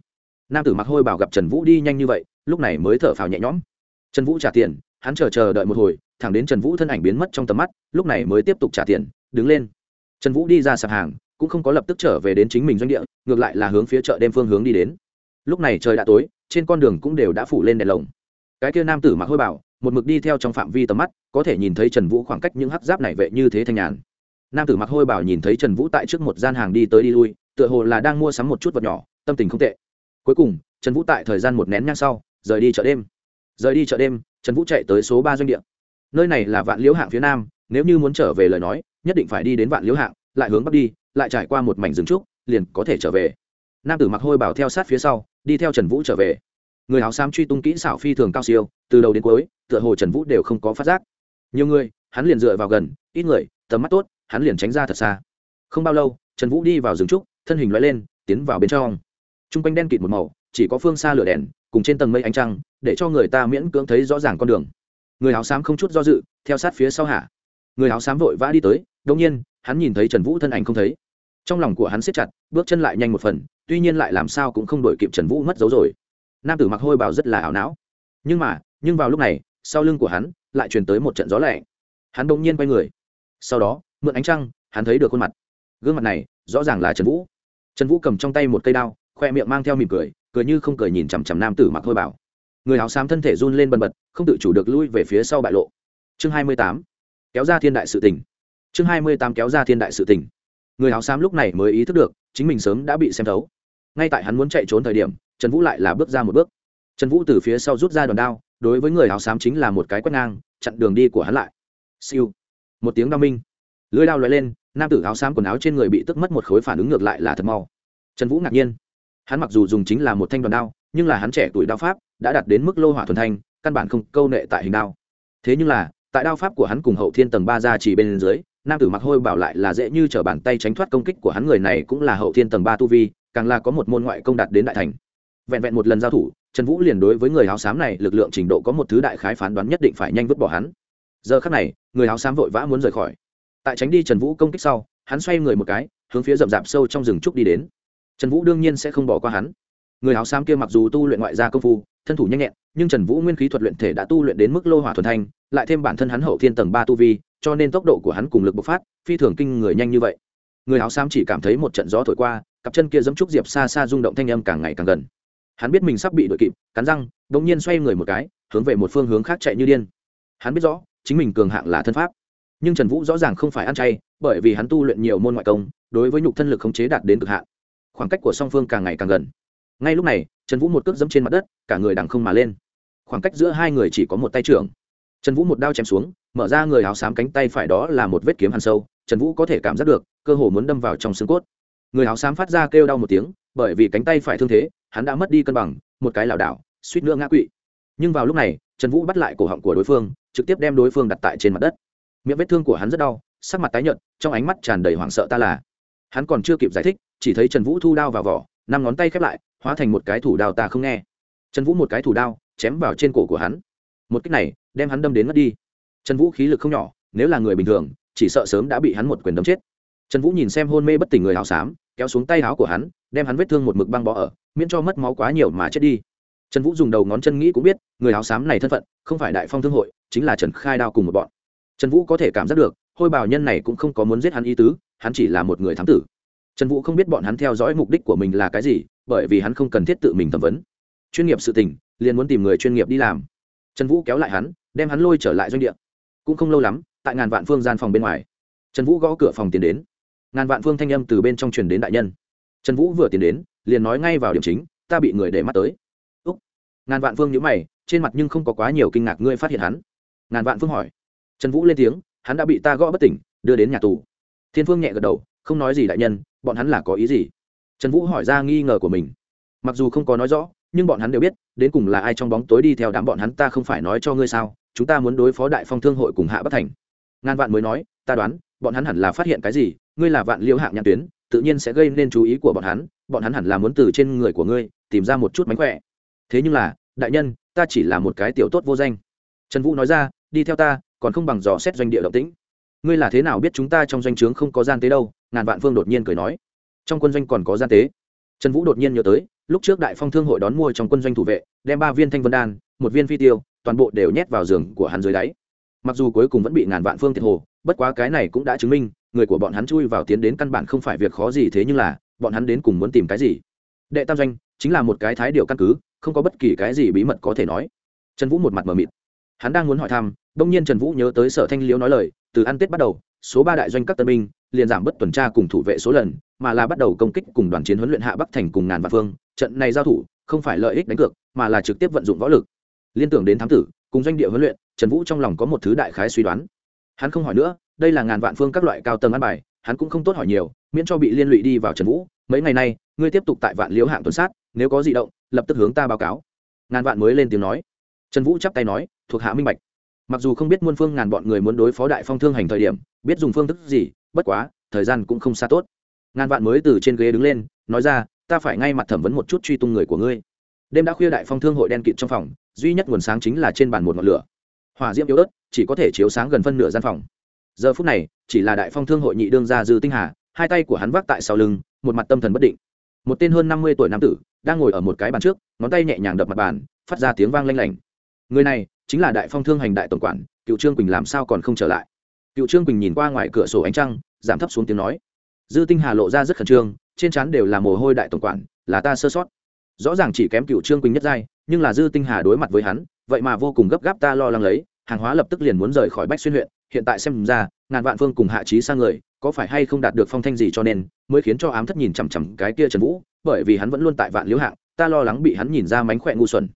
Nam tử mặc hôi bảo gặp trần vũ đi nhanh như vậy, lúc này mới thở phào nhẹ nhõm. Trần vũ trả tiền, hắn chờ chờ đợi một hồi thẳng đến trần vũ thân ảnh biến mất trong tầm mắt, lúc này mới tiếp tục trả tiền, đứng lên. Trần vũ đi ra sạp hàng, cũng không có lập tức trở về đến chính mình doanh địa, ngược lại là hướng phía chợ đêm phương hướng đi đến. Lúc này trời đã tối, trên con đường cũng đều đã phủ lên đèn lồng. Cái kia nam tử mặc hôi bảo, một mực đi theo trong phạm vi tầm mắt, có thể nhìn thấy trần vũ khoảng cách những hắc giáp này vệ như thế thanh nhàn. Nam tử mặc hôi bảo nhìn thấy trần vũ tại trước một gian hàng đi tới đi lui, tựa hồ là đang mua sắm một chút vật nhỏ, tâm tình không tệ. Cuối cùng, trần vũ tại thời gian một nén nhang sau, rời đi chợ đêm. Rời đi chợ đêm, trần vũ chạy tới số ba doanh địa nơi này là vạn liễu hạng phía nam, nếu như muốn trở về lời nói, nhất định phải đi đến vạn liễu hạng, lại hướng bắc đi, lại trải qua một mảnh rừng trúc, liền có thể trở về. Nam tử mặc hôi bảo theo sát phía sau, đi theo trần vũ trở về. Người áo xám truy tung kỹ xảo phi thường cao siêu, từ đầu đến cuối, tựa hồ trần vũ đều không có phát giác. Nhiều người, hắn liền dựa vào gần, ít người, tầm mắt tốt, hắn liền tránh ra thật xa. Không bao lâu, trần vũ đi vào rừng trúc, thân hình loại lên, tiến vào bên trong. T r u n g quanh đen kịt một màu, chỉ có phương xa lửa đèn, cùng trên tầng mây ánh trăng, để cho người ta miễn cưỡng thấy rõ ràng con đường người áo xám không chút do dự, theo sát phía sau hạ người áo xám vội vã đi tới đông nhiên, hắn nhìn thấy trần vũ thân ảnh không thấy. Trong lòng của hắn siết chặt, bước chân lại nhanh một phần, tuy nhiên lại làm sao cũng không đổi kịp trần vũ mất dấu rồi. Nam tử mặc hôi bào rất là ảo não. Nhưng mà, nhưng vào lúc này, sau lưng của hắn lại truyền tới một trận gió lẹ hắn đ ỗ n g nhiên quay người. Sau đó, mượn ánh trăng, hắn thấy được khuôn mặt. Gương mặt này, rõ ràng là trần vũ. Trần vũ cầm trong tay một cây đao, khoe miệng mang theo mỉm cười cười như không cười nhìn chằm chằm nam tử mặc hôi bảo người áo xám thân thể run lên bần bật, không tự chủ được lui về phía sau bại lộ. Chương hai mươi tám, kéo ra thiên đại sự tỉnh chương hai mươi tám, kéo ra thiên đại sự tỉnh người áo xám lúc này mới ý thức được, chính mình sớm đã bị xem thấu. Ngay tại hắn muốn chạy trốn thời điểm, trần vũ lại là bước ra một bước. Trần vũ từ phía sau rút ra đòn đao, đối với người áo xám chính là một cái quét ngang, chặn đường đi của hắn lại. Siêu. Một tiếng đao minh. Lưới đao lóe lên, nam tử áo xám quần áo trên người bị tức mất một khối phản ứng ngược lại là thật mau. Trần vũ ngạc nhiên. Hắn mặc dù dùng chính là một thanh đoàn đao, nhưng là hắn trẻ tuổi đao pháp đã đạt đến mức lô hỏa thuần thanh, căn bản không câu nệ tại hình đao. Thế nhưng là, tại đao pháp của hắn cùng hậu thiên tầng ba ra chỉ bên dưới, nam tử mặc hôi bảo lại là dễ như t r ở bàn tay tránh thoát công kích của hắn người này cũng là hậu thiên tầng ba tu vi, càng là có một môn ngoại công đạt đến đại thành. Vẹn vẹn một lần giao thủ, trần vũ liền đối với người áo xám này lực lượng trình độ có một thứ đại khái phán đoán nhất định phải nhanh vứt bỏ hắn. Giờ khắc này, người áo xám vội vã muốn rời khỏi. Tại tránh đi trần vũ công kích sau, hắn xoay người một cái, hướng phía rậm rạp sâu trong rừng trúc đi đến. Trần vũ đương nhiên sẽ không bỏ qua hắn người áo xám kia mặc dù tu luyện ngoại gia công phu, thân thủ nhanh nhẹn, nhưng trần vũ nguyên khí thuật luyện thể đã tu luyện đến mức lô hỏa thuần thanh, lại thêm bản thân hắn hậu thiên tầng ba tu vi, cho nên tốc độ của hắn cùng lực bộc phát, phi thường kinh người nhanh như vậy. Người áo xám chỉ cảm thấy một trận gió thổi qua, cặp chân kia giấm trúc diệp xa xa rung động thanh âm càng ngày càng gần. Hắn biết mình sắp bị đội kịp, cắn răng đ ỗ n g nhiên xoay người một cái, hướng về một phương hướng khác chạy như điên. Hắn biết rõ, chính mình cường hạng là thân pháp. Nhưng trần vũ rõ ràng không phải ăn chay, bởi vì hắn tu luyện nhiều môn ngoại công, đối với nhục thân lực khống chế đạt đến cực hạn. Khoảng cách của song phương càng ngày càng gần ngay lúc này, trần vũ một cước dẫm trên mặt đất, cả người đằng không mà lên. Khoảng cách giữa hai người chỉ có một tay trưởng. Trần vũ một đao chém xuống, mở ra người áo xám cánh tay phải đó là một vết kiếm hàn sâu, trần vũ có thể cảm giác được, cơ hồ muốn đâm vào trong xương cốt. Người áo xám phát ra kêu đau một tiếng, bởi vì cánh tay phải thương thế, hắn đã mất đi cân bằng, một cái lảo đảo, suýt nữa ngã quỵ. Nhưng vào lúc này, trần vũ bắt lại cổ họng của đối phương, trực tiếp đem đối phương đặt tại trên mặt đất. Miệng vết thương của hắn rất đau, sắc mặt tái nhợt, trong ánh mắt tràn đầy hoảng sợ ta là. Hắn còn chưa kịp giải thích, chỉ thấy trần vũ thu đao vào vỏ, năm ngón tay khép lại hóa thành một cái thủ đao ta không nghe. Trần vũ một cái thủ đao, chém vào trên cổ của hắn. Một cách này, đem hắn đâm đến mất đi. Trần vũ khí lực không nhỏ, nếu là người bình thường, chỉ sợ sớm đã bị hắn một quyền đấm chết. Trần vũ nhìn xem hôn mê bất tỉnh người áo xám, kéo xuống tay áo của hắn, đem hắn vết thương một mực băng bó ở, miễn cho mất máu quá nhiều mà chết đi. Trần vũ dùng đầu ngón chân nghĩ cũng biết, người áo xám này thân phận, không phải đại phong thương hội, chính là trần khai đao cùng một bọn. Trần vũ có thể cảm giác được, hôi bào nhân này cũng không có muốn giết hắn ý tứ, hắn chỉ là một người thám tử. Trần vũ không biết bọn hắn theo dõi mục đích của mình là cái gì bởi vì hắn không cần thiết tự mình thẩm vấn. Chuyên nghiệp sự tình, liền muốn tìm người chuyên nghiệp đi làm. Trần vũ kéo lại hắn, đem hắn lôi trở lại doanh địa. Cũng không lâu lắm, tại ngàn vạn phương gian phòng bên ngoài, trần vũ gõ cửa phòng tiến đến. Ngàn vạn phương thanh âm từ bên trong truyền đến đại nhân. Trần vũ vừa tiến đến, liền nói ngay vào điểm chính, ta bị người để mắt tới. Úc. Ngàn vạn phương nhữ mày, trên mặt nhưng không có quá nhiều kinh ngạc ngươi phát hiện hắn. Ngàn vạn phương hỏi. Trần vũ lên tiếng, hắn đã bị ta gõ bất tỉnh, đưa đến nhà tù. Thiên phương nhẹ gật đầu, không nói gì đại nhân, bọn hắn là có ý gì? Trần vũ hỏi ra nghi ngờ của mình. Mặc dù không có nói rõ, nhưng bọn hắn đều biết, đến cùng là ai trong bóng tối đi theo đám bọn hắn ta không phải nói cho ngươi sao, chúng ta muốn đối phó đại phong thương hội cùng hạ bất thành. Ngàn vạn mới nói, ta đoán, bọn hắn hẳn là phát hiện cái gì, ngươi là vạn liễu hạng nhãn tuyến, tự nhiên sẽ gây nên chú ý của bọn hắn bọn hắn hẳn là muốn từ trên người của ngươi, tìm ra một chút mánh khỏe. Thế nhưng là, đại nhân, ta chỉ là một cái tiểu tốt vô danh. Trần vũ nói ra, đi theo ta, còn không bằng dò xét doanh địa động tĩnh. Ngươi là thế nào biết chúng ta trong doanh trướng không có gian tế đâu, ngàn vạn phương đột nhiên cười nói trong quân doanh còn có gian tế. Trần vũ đột nhiên nhớ tới, lúc trước đại phong thương hội đón mua trong quân doanh thủ vệ, đem ba viên thanh vân đan, một viên phi tiêu, toàn bộ đều nhét vào giường của hắn dưới đáy. Mặc dù cuối cùng vẫn bị ngàn vạn phương thiệt hồ, bất quá cái này cũng đã chứng minh, người của bọn hắn chui vào tiến đến căn bản không phải việc khó gì thế nhưng là, bọn hắn đến cùng muốn tìm cái gì? Đệ tam doanh chính là một cái thái điều căn cứ, không có bất kỳ cái gì bí mật có thể nói. Trần vũ một mặt mờ mịt. Hắn đang muốn hỏi thăm, đông nhiên trần vũ nhớ tới sở thanh liễu nói lời, từ ăn tết bắt đầu, số ba đại doanh các tân binh, liền giảm bất tuần tra cùng thủ vệ số lần mà là bắt đầu công kích cùng đoàn chiến huấn luyện hạ bắc thành cùng ngàn vạn phương. Trận này giao thủ không phải lợi ích đánh cược, mà là trực tiếp vận dụng võ lực. Liên tưởng đến thám tử, cùng doanh địa huấn luyện, trần vũ trong lòng có một thứ đại khái suy đoán. Hắn không hỏi nữa, đây là ngàn vạn phương các loại cao tầng ăn bài, hắn cũng không tốt hỏi nhiều, miễn cho bị liên lụy đi vào trần vũ. Mấy ngày nay, ngươi tiếp tục tại vạn liễu hạng tuần sát, nếu có di động, lập tức hướng ta báo cáo. Ngàn vạn mới lên tiếng nói. Trần vũ chắp tay nói, thuộc hạ minh bạch. Mặc dù không biết muôn phương ngàn bọn người muốn đối phó đại phong thương hành thời điểm, biết dùng phương thức gì, bất quá, thời gian cũng không xa tốt ngàn vạn mới từ trên ghế đứng lên, nói ra, ta phải ngay mặt thẩm vấn một chút truy tung người của ngươi. Đêm đã khuya đại phong thương hội đen kịt trong phòng, duy nhất nguồn sáng chính là trên bàn một ngọn lửa. Hỏa diễm yếu ớt, chỉ có thể chiếu sáng gần phân nửa gian phòng. Giờ phút này, chỉ là đại phong thương hội nhị đương gia dư tinh hà, hai tay của hắn vác tại sau lưng, một mặt tâm thần bất định. Một tên hơn năm mươi tuổi nam tử, đang ngồi ở một cái bàn trước, ngón tay nhẹ nhàng đập mặt bàn, phát ra tiếng vang lanh lảnh. Người này, chính là đại phong thương hành đại tổng quản, cựu trương quỳnh làm sao còn không trở lại? Cựu trương quỳnh nhìn qua ngoài cửa sổ ánh trăng, giảm thấp xuống tiếng nói dư tinh hà lộ ra rất khẩn trương, trên trán đều là mồ hôi đại tổng quản, là ta sơ sót. Rõ ràng chỉ kém cựu trương quỳnh nhất giai, nhưng là dư tinh hà đối mặt với hắn, vậy mà vô cùng gấp gáp ta lo lắng lấy, hàng hóa lập tức liền muốn rời khỏi bách xuyên huyện, hiện tại xem ra, ngàn vạn phương cùng hạ trí sang người, có phải hay không đạt được phong thanh gì cho nên, mới khiến cho ám thất nhìn chằm chằm cái kia trần vũ, bởi vì hắn vẫn luôn tại vạn liễu hạng, ta lo lắng bị hắn nhìn ra mánh khỏe ngu xuẩn.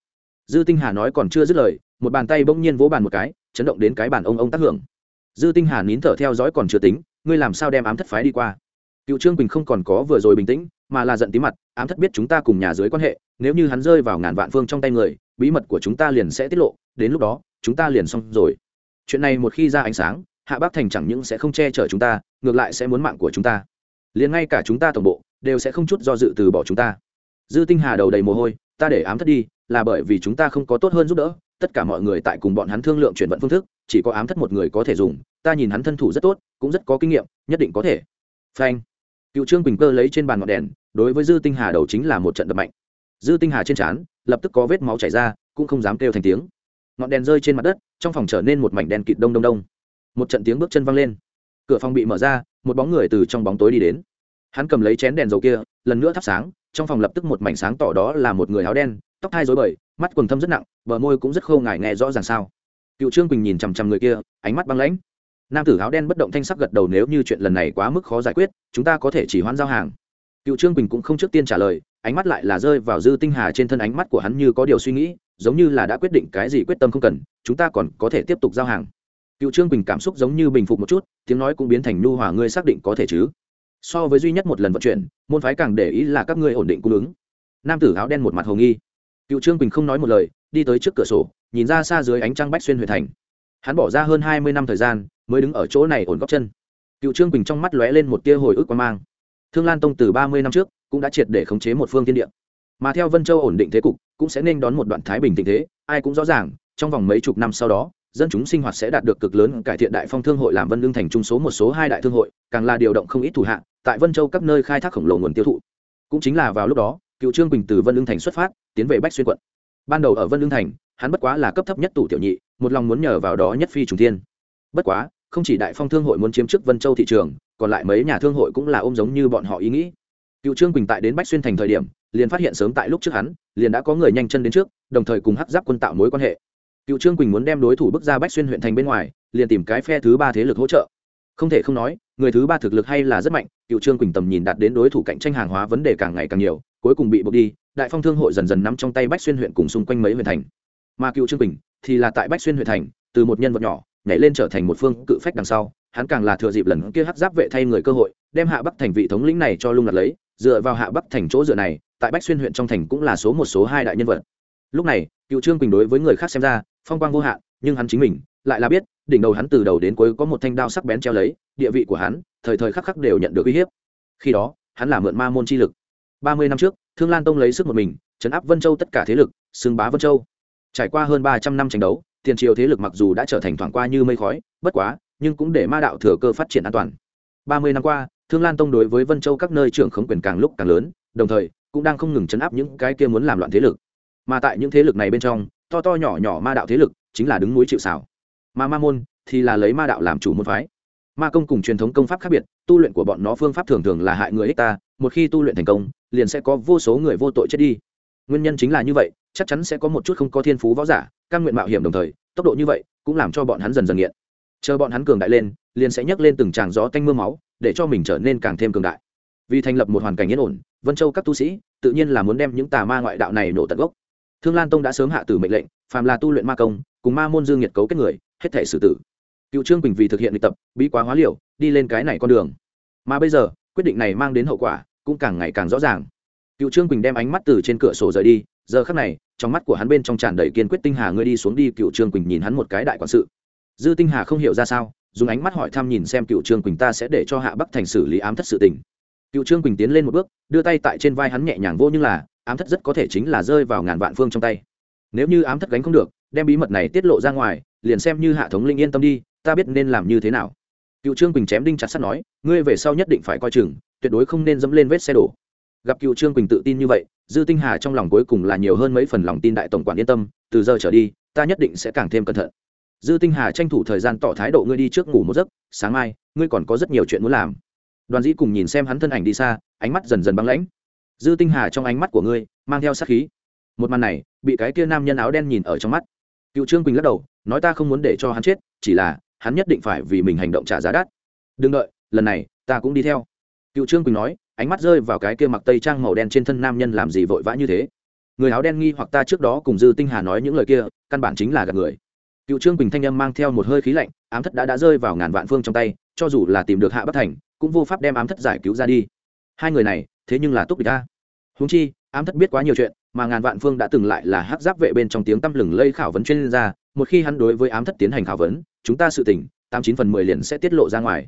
Dư tinh hà nói còn chưa dứt lời, một bàn tay bỗng nhiên vỗ bàn một cái, chấn động đến cái bàn ông ông tác hưởng. Dư tinh hà nín thở theo dõi còn chưa tính, ngươi làm sao đem ám thất phái đi qua? Cựu trương bình không còn có vừa rồi bình tĩnh, mà là giận tí mặt, ám thất biết chúng ta cùng nhà dưới quan hệ, nếu như hắn rơi vào ngàn vạn phương trong tay người, bí mật của chúng ta liền sẽ tiết lộ, đến lúc đó, chúng ta liền xong rồi. Chuyện này một khi ra ánh sáng, hạ Bác thành chẳng những sẽ không che chở chúng ta, ngược lại sẽ muốn mạng của chúng ta. Liền ngay cả chúng ta tổng bộ, đều sẽ không chút do dự từ bỏ chúng ta. Dư tinh hà đầu đầy mồ hôi, ta để ám thất đi, là bởi vì chúng ta không có tốt hơn giúp đỡ, tất cả mọi người tại cùng bọn hắn thương lượng chuyển vận phương thức, chỉ có ám thất một người có thể dùng, ta nhìn hắn thân thủ rất tốt, cũng rất có kinh nghiệm, nhất định có thể. Phanh cựu trương Quỳnh cơ lấy trên bàn ngọn đèn, đối với dư tinh hà đầu chính là một trận đập mạnh. Dư tinh hà trên trán, lập tức có vết máu chảy ra, cũng không dám kêu thành tiếng. Ngọn đèn rơi trên mặt đất, trong phòng trở nên một mảnh đèn kịt đông đông đông. Một trận tiếng bước chân văng lên. Cửa phòng bị mở ra, một bóng người từ trong bóng tối đi đến. Hắn cầm lấy chén đèn dầu kia, lần nữa thắp sáng, trong phòng lập tức một mảnh sáng tỏ đó là một người áo đen, tóc hai rối bời, mắt quần thâm rất nặng, bờ môi cũng rất khô ngài nghe rõ ràng sao. Cựu trương quỳnh nhìn chằm chằm người kia, ánh mắt băng lãnh nam tử áo đen bất động thanh sắc gật đầu nếu như chuyện lần này quá mức khó giải quyết, chúng ta có thể chỉ hoãn giao hàng. Cựu trương bình cũng không trước tiên trả lời, ánh mắt lại là rơi vào dư tinh hà trên thân ánh mắt của hắn như có điều suy nghĩ, giống như là đã quyết định cái gì quyết tâm không cần, chúng ta còn có thể tiếp tục giao hàng. Cựu trương bình cảm xúc giống như bình phục một chút, tiếng nói cũng biến thành nhu hòa, ngươi xác định có thể chứ? So với duy nhất một lần vận chuyển, môn phái càng để ý là các ngươi ổn định cung ứng. Nam tử áo đen một mặt hồ nghi. Cựu trương bình không nói một lời, đi tới trước cửa sổ, nhìn ra xa dưới ánh trăng bách xuyên huyện thành hắn bỏ ra hơn hai mươi năm thời gian, mới đứng ở chỗ này ổn góc chân. Cựu trương quỳnh trong mắt lóe lên một tia hồi ức quan mang. Thương lan tông từ ba mươi năm trước, cũng đã triệt để khống chế một phương tiên địa. Mà theo vân châu ổn định thế cục, cũng sẽ nên đón một đoạn thái bình tình thế, ai cũng rõ ràng, trong vòng mấy chục năm sau đó, dân chúng sinh hoạt sẽ đạt được cực lớn cải thiện đại phong thương hội làm vân lương thành trung số một số hai đại thương hội, càng là điều động không ít thủ hạng tại vân châu các nơi khai thác khổng lồ nguồn tiêu thụ. Cũng chính là vào lúc đó, cựu trương Quỳnh từ vân lương thành xuất phát, tiến về bách xuyên quận. Ban đầu ở vân lương thành, hắn bất quá là cấp thấp nhất tủ tiểu nhị một lòng muốn nhờ vào đó nhất phi trùng thiên. Bất quá, không chỉ đại phong thương hội muốn chiếm chức vân châu thị trường, còn lại mấy nhà thương hội cũng là ôm giống như bọn họ ý nghĩ. Cựu trương quỳnh tại đến bách xuyên thành thời điểm, liền phát hiện sớm tại lúc trước hắn, liền đã có người nhanh chân đến trước, đồng thời cùng hắc giáp quân tạo mối quan hệ. Cựu trương quỳnh muốn đem đối thủ bước ra bách xuyên huyện thành bên ngoài, liền tìm cái phe thứ ba thế lực hỗ trợ. Không thể không nói, người thứ ba thực lực hay là rất mạnh, cựu trương quỳnh tầm nhìn đạt đến đối thủ cạnh tranh hàng hóa vấn đề càng ngày càng nhiều, cuối cùng bị buộc đi, đại phong thương hội dần dần nắm trong tay bách xuyên huyện cùng xung quanh mấy huyện thành mà cựu trương bình thì là tại bách xuyên huyện thành, từ một nhân vật nhỏ, nhảy lên trở thành một phương cự phách đằng sau, hắn càng là thừa dịp lần kia hắc giáp vệ thay người cơ hội, đem hạ bắc thành vị thống lĩnh này cho lung lật lấy, dựa vào hạ bắc thành chỗ dựa này, tại bách xuyên huyện trong thành cũng là số một số hai đại nhân vật. Lúc này, cựu trương quỳnh đối với người khác xem ra, phong quang vô hạn, nhưng hắn chính mình lại là biết, đỉnh đầu hắn từ đầu đến cuối có một thanh đao sắc bén treo lấy, địa vị của hắn, thời thời khắc khắc đều nhận được uy hiếp. Khi đó, hắn là mượn ma môn chi lực. Ba mươi năm trước, thương lan tông lấy sức một mình, chấn áp vân châu tất cả thế lực, xưng bá vân châu trải qua hơn ba trăm năm tranh đấu, tiền triều thế lực mặc dù đã trở thành thoảng qua như mây khói, bất quá, nhưng cũng để ma đạo thừa cơ phát triển an toàn. Ba mươi năm qua, thương lan tông đối với vân châu các nơi trưởng khống quyền càng lúc càng lớn, đồng thời, cũng đang không ngừng chấn áp những cái kia muốn làm loạn thế lực. Mà tại những thế lực này bên trong, to to nhỏ nhỏ ma đạo thế lực chính là đứng núi chịu xảo mà ma môn thì là lấy ma đạo làm chủ môn phái. Ma công cùng truyền thống công pháp khác biệt, tu luyện của bọn nó phương pháp thường thường là hại người ích ta, một khi tu luyện thành công, liền sẽ có vô số người vô tội chết đi. Nguyên nhân chính là như vậy chắc chắn sẽ có một chút không có thiên phú võ giả căn nguyện mạo hiểm đồng thời, tốc độ như vậy cũng làm cho bọn hắn dần dần nghiện. Chờ bọn hắn cường đại lên, liền sẽ nhấc lên từng tràng gió tanh mưa máu, để cho mình trở nên càng thêm cường đại. Vì thành lập một hoàn cảnh yên ổn, vân châu các tu sĩ tự nhiên là muốn đem những tà ma ngoại đạo này nổ tận gốc. Thương lan tông đã sớm hạ tử mệnh lệnh, phàm là tu luyện ma công, cùng ma môn dương nhiệt cấu kết người, hết thể xử tử. Cựu trương bình vì thực hiện luyện tập, bí quá hóa liều, đi lên cái này con đường. Mà bây giờ, quyết định này mang đến hậu quả cũng càng ngày càng rõ ràng. Cựu trương bình đem ánh mắt từ trên cửa sổ rời đi giờ khắc này, trong mắt của hắn bên trong tràn đầy kiên quyết tinh hà, ngươi đi xuống đi, cựu trương quỳnh nhìn hắn một cái đại quản sự. Dư tinh hà không hiểu ra sao, dùng ánh mắt hỏi thăm nhìn xem cựu trương quỳnh ta sẽ để cho hạ bắc thành xử lý ám thất sự tình. Cựu trương quỳnh tiến lên một bước, đưa tay tại trên vai hắn nhẹ nhàng vô nhưng là, ám thất rất có thể chính là rơi vào ngàn vạn phương trong tay. Nếu như ám thất gánh không được, đem bí mật này tiết lộ ra ngoài, liền xem như hạ thống linh yên tâm đi, ta biết nên làm như thế nào. Cựu trương quỳnh chém đinh chặt sắt nói, ngươi về sau nhất định phải coi chừng, tuyệt đối không nên dẫm lên vết xe đổ gặp cựu trương quỳnh tự tin như vậy dư tinh hà trong lòng cuối cùng là nhiều hơn mấy phần lòng tin đại tổng quản yên tâm từ giờ trở đi ta nhất định sẽ càng thêm cẩn thận dư tinh hà tranh thủ thời gian tỏ thái độ ngươi đi trước ngủ một giấc sáng mai ngươi còn có rất nhiều chuyện muốn làm đoàn dĩ cùng nhìn xem hắn thân ảnh đi xa ánh mắt dần dần băng lãnh dư tinh hà trong ánh mắt của ngươi mang theo sát khí một màn này bị cái kia nam nhân áo đen nhìn ở trong mắt cựu trương quỳnh lắc đầu nói ta không muốn để cho hắn chết chỉ là hắn nhất định phải vì mình hành động trả giá đắt đừng đợi lần này ta cũng đi theo cựu trương quỳnh nói, ánh mắt rơi vào cái kia mặc tây trang màu đen trên thân nam nhân làm gì vội vã như thế. Người áo đen nghi hoặc ta trước đó cùng dư tinh hà nói những lời kia, căn bản chính là gạt người. Cựu trương quỳnh thanh âm mang theo một hơi khí lạnh, ám thất đã đã rơi vào ngàn vạn phương trong tay, cho dù là tìm được hạ bất thành, cũng vô pháp đem ám thất giải cứu ra đi. Hai người này, thế nhưng là túc địch ta. Húng chi, ám thất biết quá nhiều chuyện, mà ngàn vạn phương đã từng lại là hát giáp vệ bên trong tiếng tăm lừng lây khảo vấn chuyên gia, một khi hắn đối với ám thất tiến hành khảo vấn, chúng ta sự tình, tám chín phần mười liền sẽ tiết lộ ra ngoài.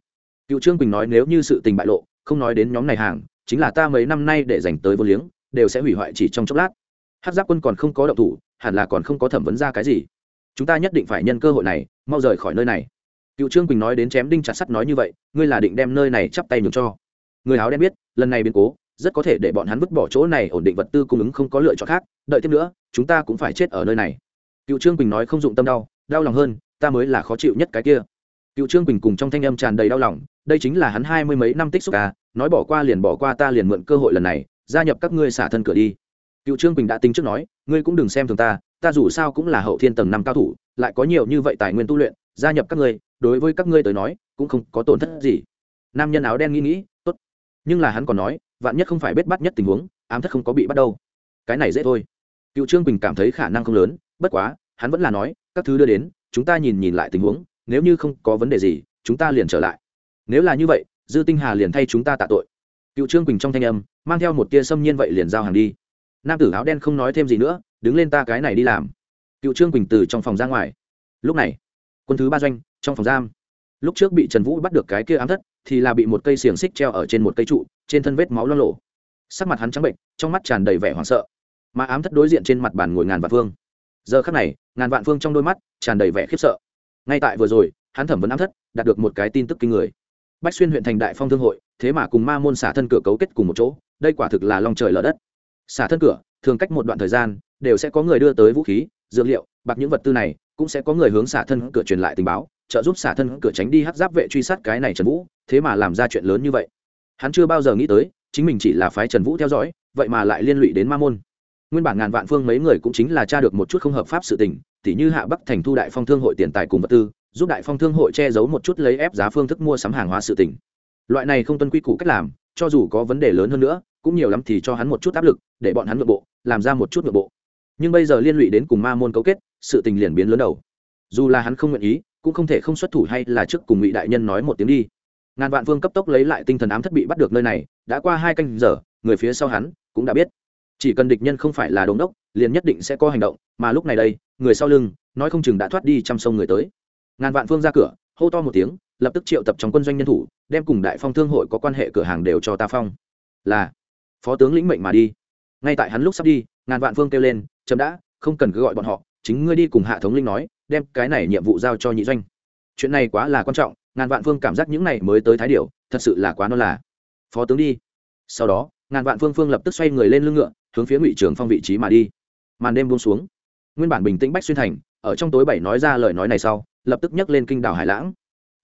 Cựu trương quỳnh nói nếu như sự tình bại lộ không nói đến nhóm này hàng, chính là ta mấy năm nay để dành tới vô liếng, đều sẽ hủy hoại chỉ trong chốc lát. Hát giáp quân còn không có động thủ, hẳn là còn không có thẩm vấn ra cái gì. Chúng ta nhất định phải nhân cơ hội này, mau rời khỏi nơi này. Cựu trương quỳnh nói đến chém đinh chặt sắt nói như vậy, ngươi là định đem nơi này chắp tay nhường cho. Người áo đen biết, lần này biến cố, rất có thể để bọn hắn vứt bỏ chỗ này ổn định vật tư cung ứng không có lựa chọn khác, đợi tiếp nữa, chúng ta cũng phải chết ở nơi này. Cựu trương quỳnh nói không dụng tâm đau đau lòng hơn, ta mới là khó chịu nhất cái kia. Cựu trương quỳnh cùng trong thanh âm tràn đầy đau lòng đây chính là hắn hai mươi mấy năm tích xúc à nói bỏ qua liền bỏ qua ta liền mượn cơ hội lần này, gia nhập các ngươi xả thân cửa đi. Cựu trương quỳnh đã tính trước nói, ngươi cũng đừng xem thường ta ta dù sao cũng là hậu thiên tầng năm cao thủ, lại có nhiều như vậy tài nguyên tu luyện, gia nhập các ngươi, đối với các ngươi tới nói, cũng không có tổn thất gì. Nam nhân áo đen nghĩ nghĩ, tốt. Nhưng là hắn còn nói, vạn nhất không phải bết bắt nhất tình huống, ám thất không có bị bắt đâu. Cái này dễ thôi. Cựu trương quỳnh cảm thấy khả năng không lớn, bất quá, hắn vẫn là nói, các thứ đưa đến, chúng ta nhìn nhìn lại tình huống, nếu như không có vấn đề gì, chúng ta liền trở lại nếu là như vậy, dư tinh hà liền thay chúng ta tạ tội. Cựu trương quỳnh trong thanh âm, mang theo một tia xâm nhiên vậy liền giao hàng đi. Nam tử áo đen không nói thêm gì nữa, đứng lên ta cái này đi làm. Cựu trương quỳnh từ trong phòng ra ngoài. Lúc này, quân thứ ba doanh, trong phòng giam. Lúc trước bị trần vũ bắt được cái kia ám thất, thì là bị một cây xiềng xích treo ở trên một cây trụ, trên thân vết máu lo lộ. Sắc mặt hắn trắng bệnh, trong mắt tràn đầy vẻ hoảng sợ. Mà ám thất đối diện trên mặt bàn ngồi ngàn vạn phương. Giờ khắc này, ngàn vạn phương trong đôi mắt tràn đầy vẻ khiếp sợ. Ngay tại vừa rồi, hắn thẩm vấn ám thất, đạt được một cái tin tức kinh người bách xuyên huyện thành đại phong thương hội, thế mà cùng ma môn xả thân cửa cấu kết cùng một chỗ, đây quả thực là lòng trời lở đất. Xả thân cửa, thường cách một đoạn thời gian, đều sẽ có người đưa tới vũ khí, dược liệu, bạc những vật tư này, cũng sẽ có người hướng xả thân cửa truyền lại tình báo, trợ giúp xả thân cửa tránh đi hát giáp vệ truy sát cái này trần vũ, thế mà làm ra chuyện lớn như vậy. Hắn chưa bao giờ nghĩ tới, chính mình chỉ là phái trần vũ theo dõi, vậy mà lại liên lụy đến ma môn nguyên bản ngàn vạn phương mấy người cũng chính là tra được một chút không hợp pháp sự tình, tỉ như hạ bắc thành thu đại phong thương hội tiền tài cùng vật tư, giúp đại phong thương hội che giấu một chút lấy ép giá phương thức mua sắm hàng hóa sự tình. Loại này không tuân quy củ cách làm, cho dù có vấn đề lớn hơn nữa, cũng nhiều lắm thì cho hắn một chút áp lực, để bọn hắn nội bộ, làm ra một chút nội bộ. Nhưng bây giờ liên lụy đến cùng ma môn cấu kết, sự tình liền biến lớn đầu. Dù là hắn không nguyện ý, cũng không thể không xuất thủ hay là trước cùng ngụy đại nhân nói một tiếng đi. Ngàn vạn vương cấp tốc lấy lại tinh thần ám thất bị bắt được nơi này, đã qua hai canh giờ, người phía sau hắn cũng đã biết chỉ cần địch nhân không phải là đống đốc, liền nhất định sẽ có hành động, mà lúc này đây, người sau lưng, nói không chừng đã thoát đi chăm sông người tới. Ngàn vạn phương ra cửa, hô to một tiếng, lập tức triệu tập trong quân doanh nhân thủ, đem cùng đại phong thương hội có quan hệ cửa hàng đều cho ta phong. Là, phó tướng lĩnh mệnh mà đi. Ngay tại hắn lúc sắp đi, ngàn vạn phương kêu lên, chấm đã, không cần cứ gọi bọn họ, chính ngươi đi cùng hạ thống linh nói, đem cái này nhiệm vụ giao cho nhị doanh. Chuyện này quá là quan trọng, ngàn vạn phương cảm giác những này mới tới thái điệu thật sự là quá non là. Phó tướng đi. Sau đó ngàn vạn phương phương lập tức xoay người lên lưng ngựa, hướng phía ngụy trường phong vị trí mà đi. Màn đêm buông xuống. Nguyên bản bình tĩnh bách xuyên thành, ở trong tối bảy nói ra lời nói này sau, lập tức nhấc lên kinh đảo hải lãng.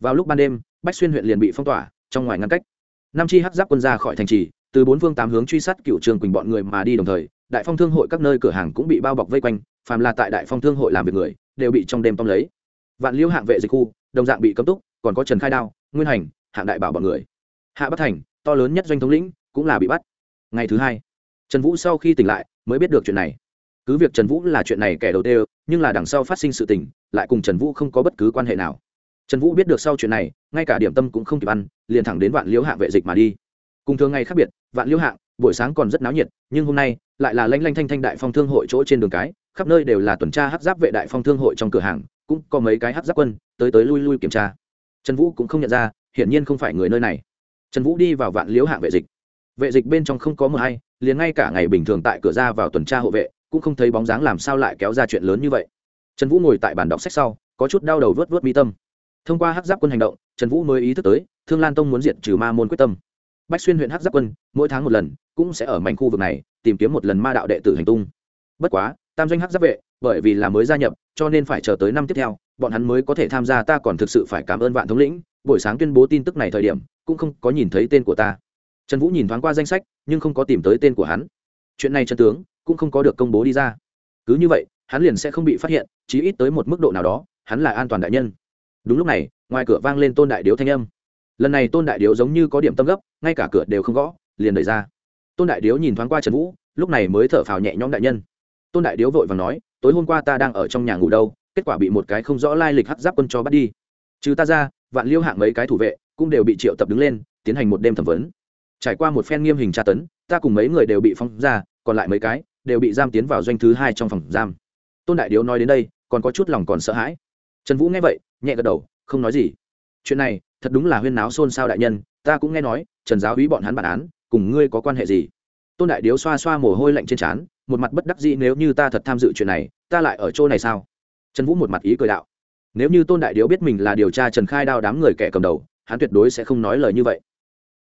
Vào lúc ban đêm, bách xuyên huyện liền bị phong tỏa, trong ngoài ngăn cách. Năm chi hắc giáp quân ra khỏi thành trì, từ bốn phương tám hướng truy sát cựu trường quỳnh bọn người mà đi đồng thời, đại phong thương hội các nơi cửa hàng cũng bị bao bọc vây quanh, phàm là tại đại phong thương hội làm việc người, đều bị trong đêm tóm lấy. Vạn liêu hạng vệ dịch khu, đồng dạng bị cấm túc, còn có trần khai đao, nguyên hành, hạng đại bảo bọn người. Hạ bắc thành, to lớn nhất doanh thống lĩnh, cũng là bị bắt ngày thứ hai, trần vũ sau khi tỉnh lại mới biết được chuyện này. Cứ việc trần vũ là chuyện này kẻ đầu tiên, nhưng là đằng sau phát sinh sự tình, lại cùng trần vũ không có bất cứ quan hệ nào. Trần vũ biết được sau chuyện này, ngay cả điểm tâm cũng không kịp ăn, liền thẳng đến vạn liễu hạng vệ dịch mà đi. Cùng thường ngày khác biệt, vạn liễu hạng, buổi sáng còn rất náo nhiệt, nhưng hôm nay lại là lanh lanh thanh thanh đại phong thương hội chỗ trên đường cái, khắp nơi đều là tuần tra hát giáp vệ đại phong thương hội trong cửa hàng, cũng có mấy cái hát giáp quân tới tới lui lui kiểm tra. Trần vũ cũng không nhận ra, hiển nhiên không phải người nơi này. Trần vũ đi vào vạn liễu hạng vệ dịch vệ dịch bên trong không có mờ hay, liền ngay cả ngày bình thường tại cửa ra vào tuần tra hộ vệ, cũng không thấy bóng dáng làm sao lại kéo ra chuyện lớn như vậy. Trần vũ ngồi tại bàn đọc sách sau, có chút đau đầu vớt vớt mi tâm. Thông qua Hắc giáp quân hành động, trần vũ mới ý thức tới, thương lan tông muốn diệt trừ ma môn quyết tâm. Bách xuyên huyện Hắc giáp quân, mỗi tháng một lần, cũng sẽ ở mảnh khu vực này, tìm kiếm một lần ma đạo đệ tử hành tung. Bất quá, tam doanh Hắc giáp vệ, bởi vì là mới gia nhập, cho nên phải chờ tới năm tiếp theo, bọn hắn mới có thể tham gia, ta còn thực sự phải cảm ơn vạn thống lĩnh, buổi sáng tuyên bố tin tức này thời điểm, cũng không có nhìn thấy tên của ta trần vũ nhìn thoáng qua danh sách, nhưng không có tìm tới tên của hắn. Chuyện này trần tướng cũng không có được công bố đi ra. Cứ như vậy, hắn liền sẽ không bị phát hiện, chí ít tới một mức độ nào đó, hắn là an toàn đại nhân. Đúng lúc này, ngoài cửa vang lên tôn đại điếu thanh âm. Lần này tôn đại điếu giống như có điểm tâm gấp, ngay cả cửa đều không gõ, liền đẩy ra. Tôn đại điếu nhìn thoáng qua trần vũ, lúc này mới thở phào nhẹ nhõm đại nhân. Tôn đại điếu vội và nói, tối hôm qua ta đang ở trong nhà ngủ đâu, kết quả bị một cái không rõ lai lịch hắt giáp quân cho bắt đi. Trừ ta ra, vạn liêu hạng mấy cái thủ vệ cũng đều bị triệu tập đứng lên, tiến hành một đêm thẩm vấn trải qua một phen nghiêm hình tra tấn, ta cùng mấy người đều bị phong ra, còn lại mấy cái đều bị giam tiến vào doanh thứ hai trong phòng giam. Tôn đại điếu nói đến đây, còn có chút lòng còn sợ hãi. Trần vũ nghe vậy, nhẹ gật đầu, không nói gì. Chuyện này, thật đúng là huyên náo xôn xao đại nhân, ta cũng nghe nói, trần giáo hí bọn hắn bản án, cùng ngươi có quan hệ gì? Tôn đại điếu xoa xoa mồ hôi lạnh trên trán, một mặt bất đắc dĩ nếu như ta thật tham dự chuyện này, ta lại ở chỗ này sao? Trần vũ một mặt ý cười đạo. Nếu như tôn đại điếu biết mình là điều tra trần khai đao đám người kẻ cầm đầu, hắn tuyệt đối sẽ không nói lời như vậy.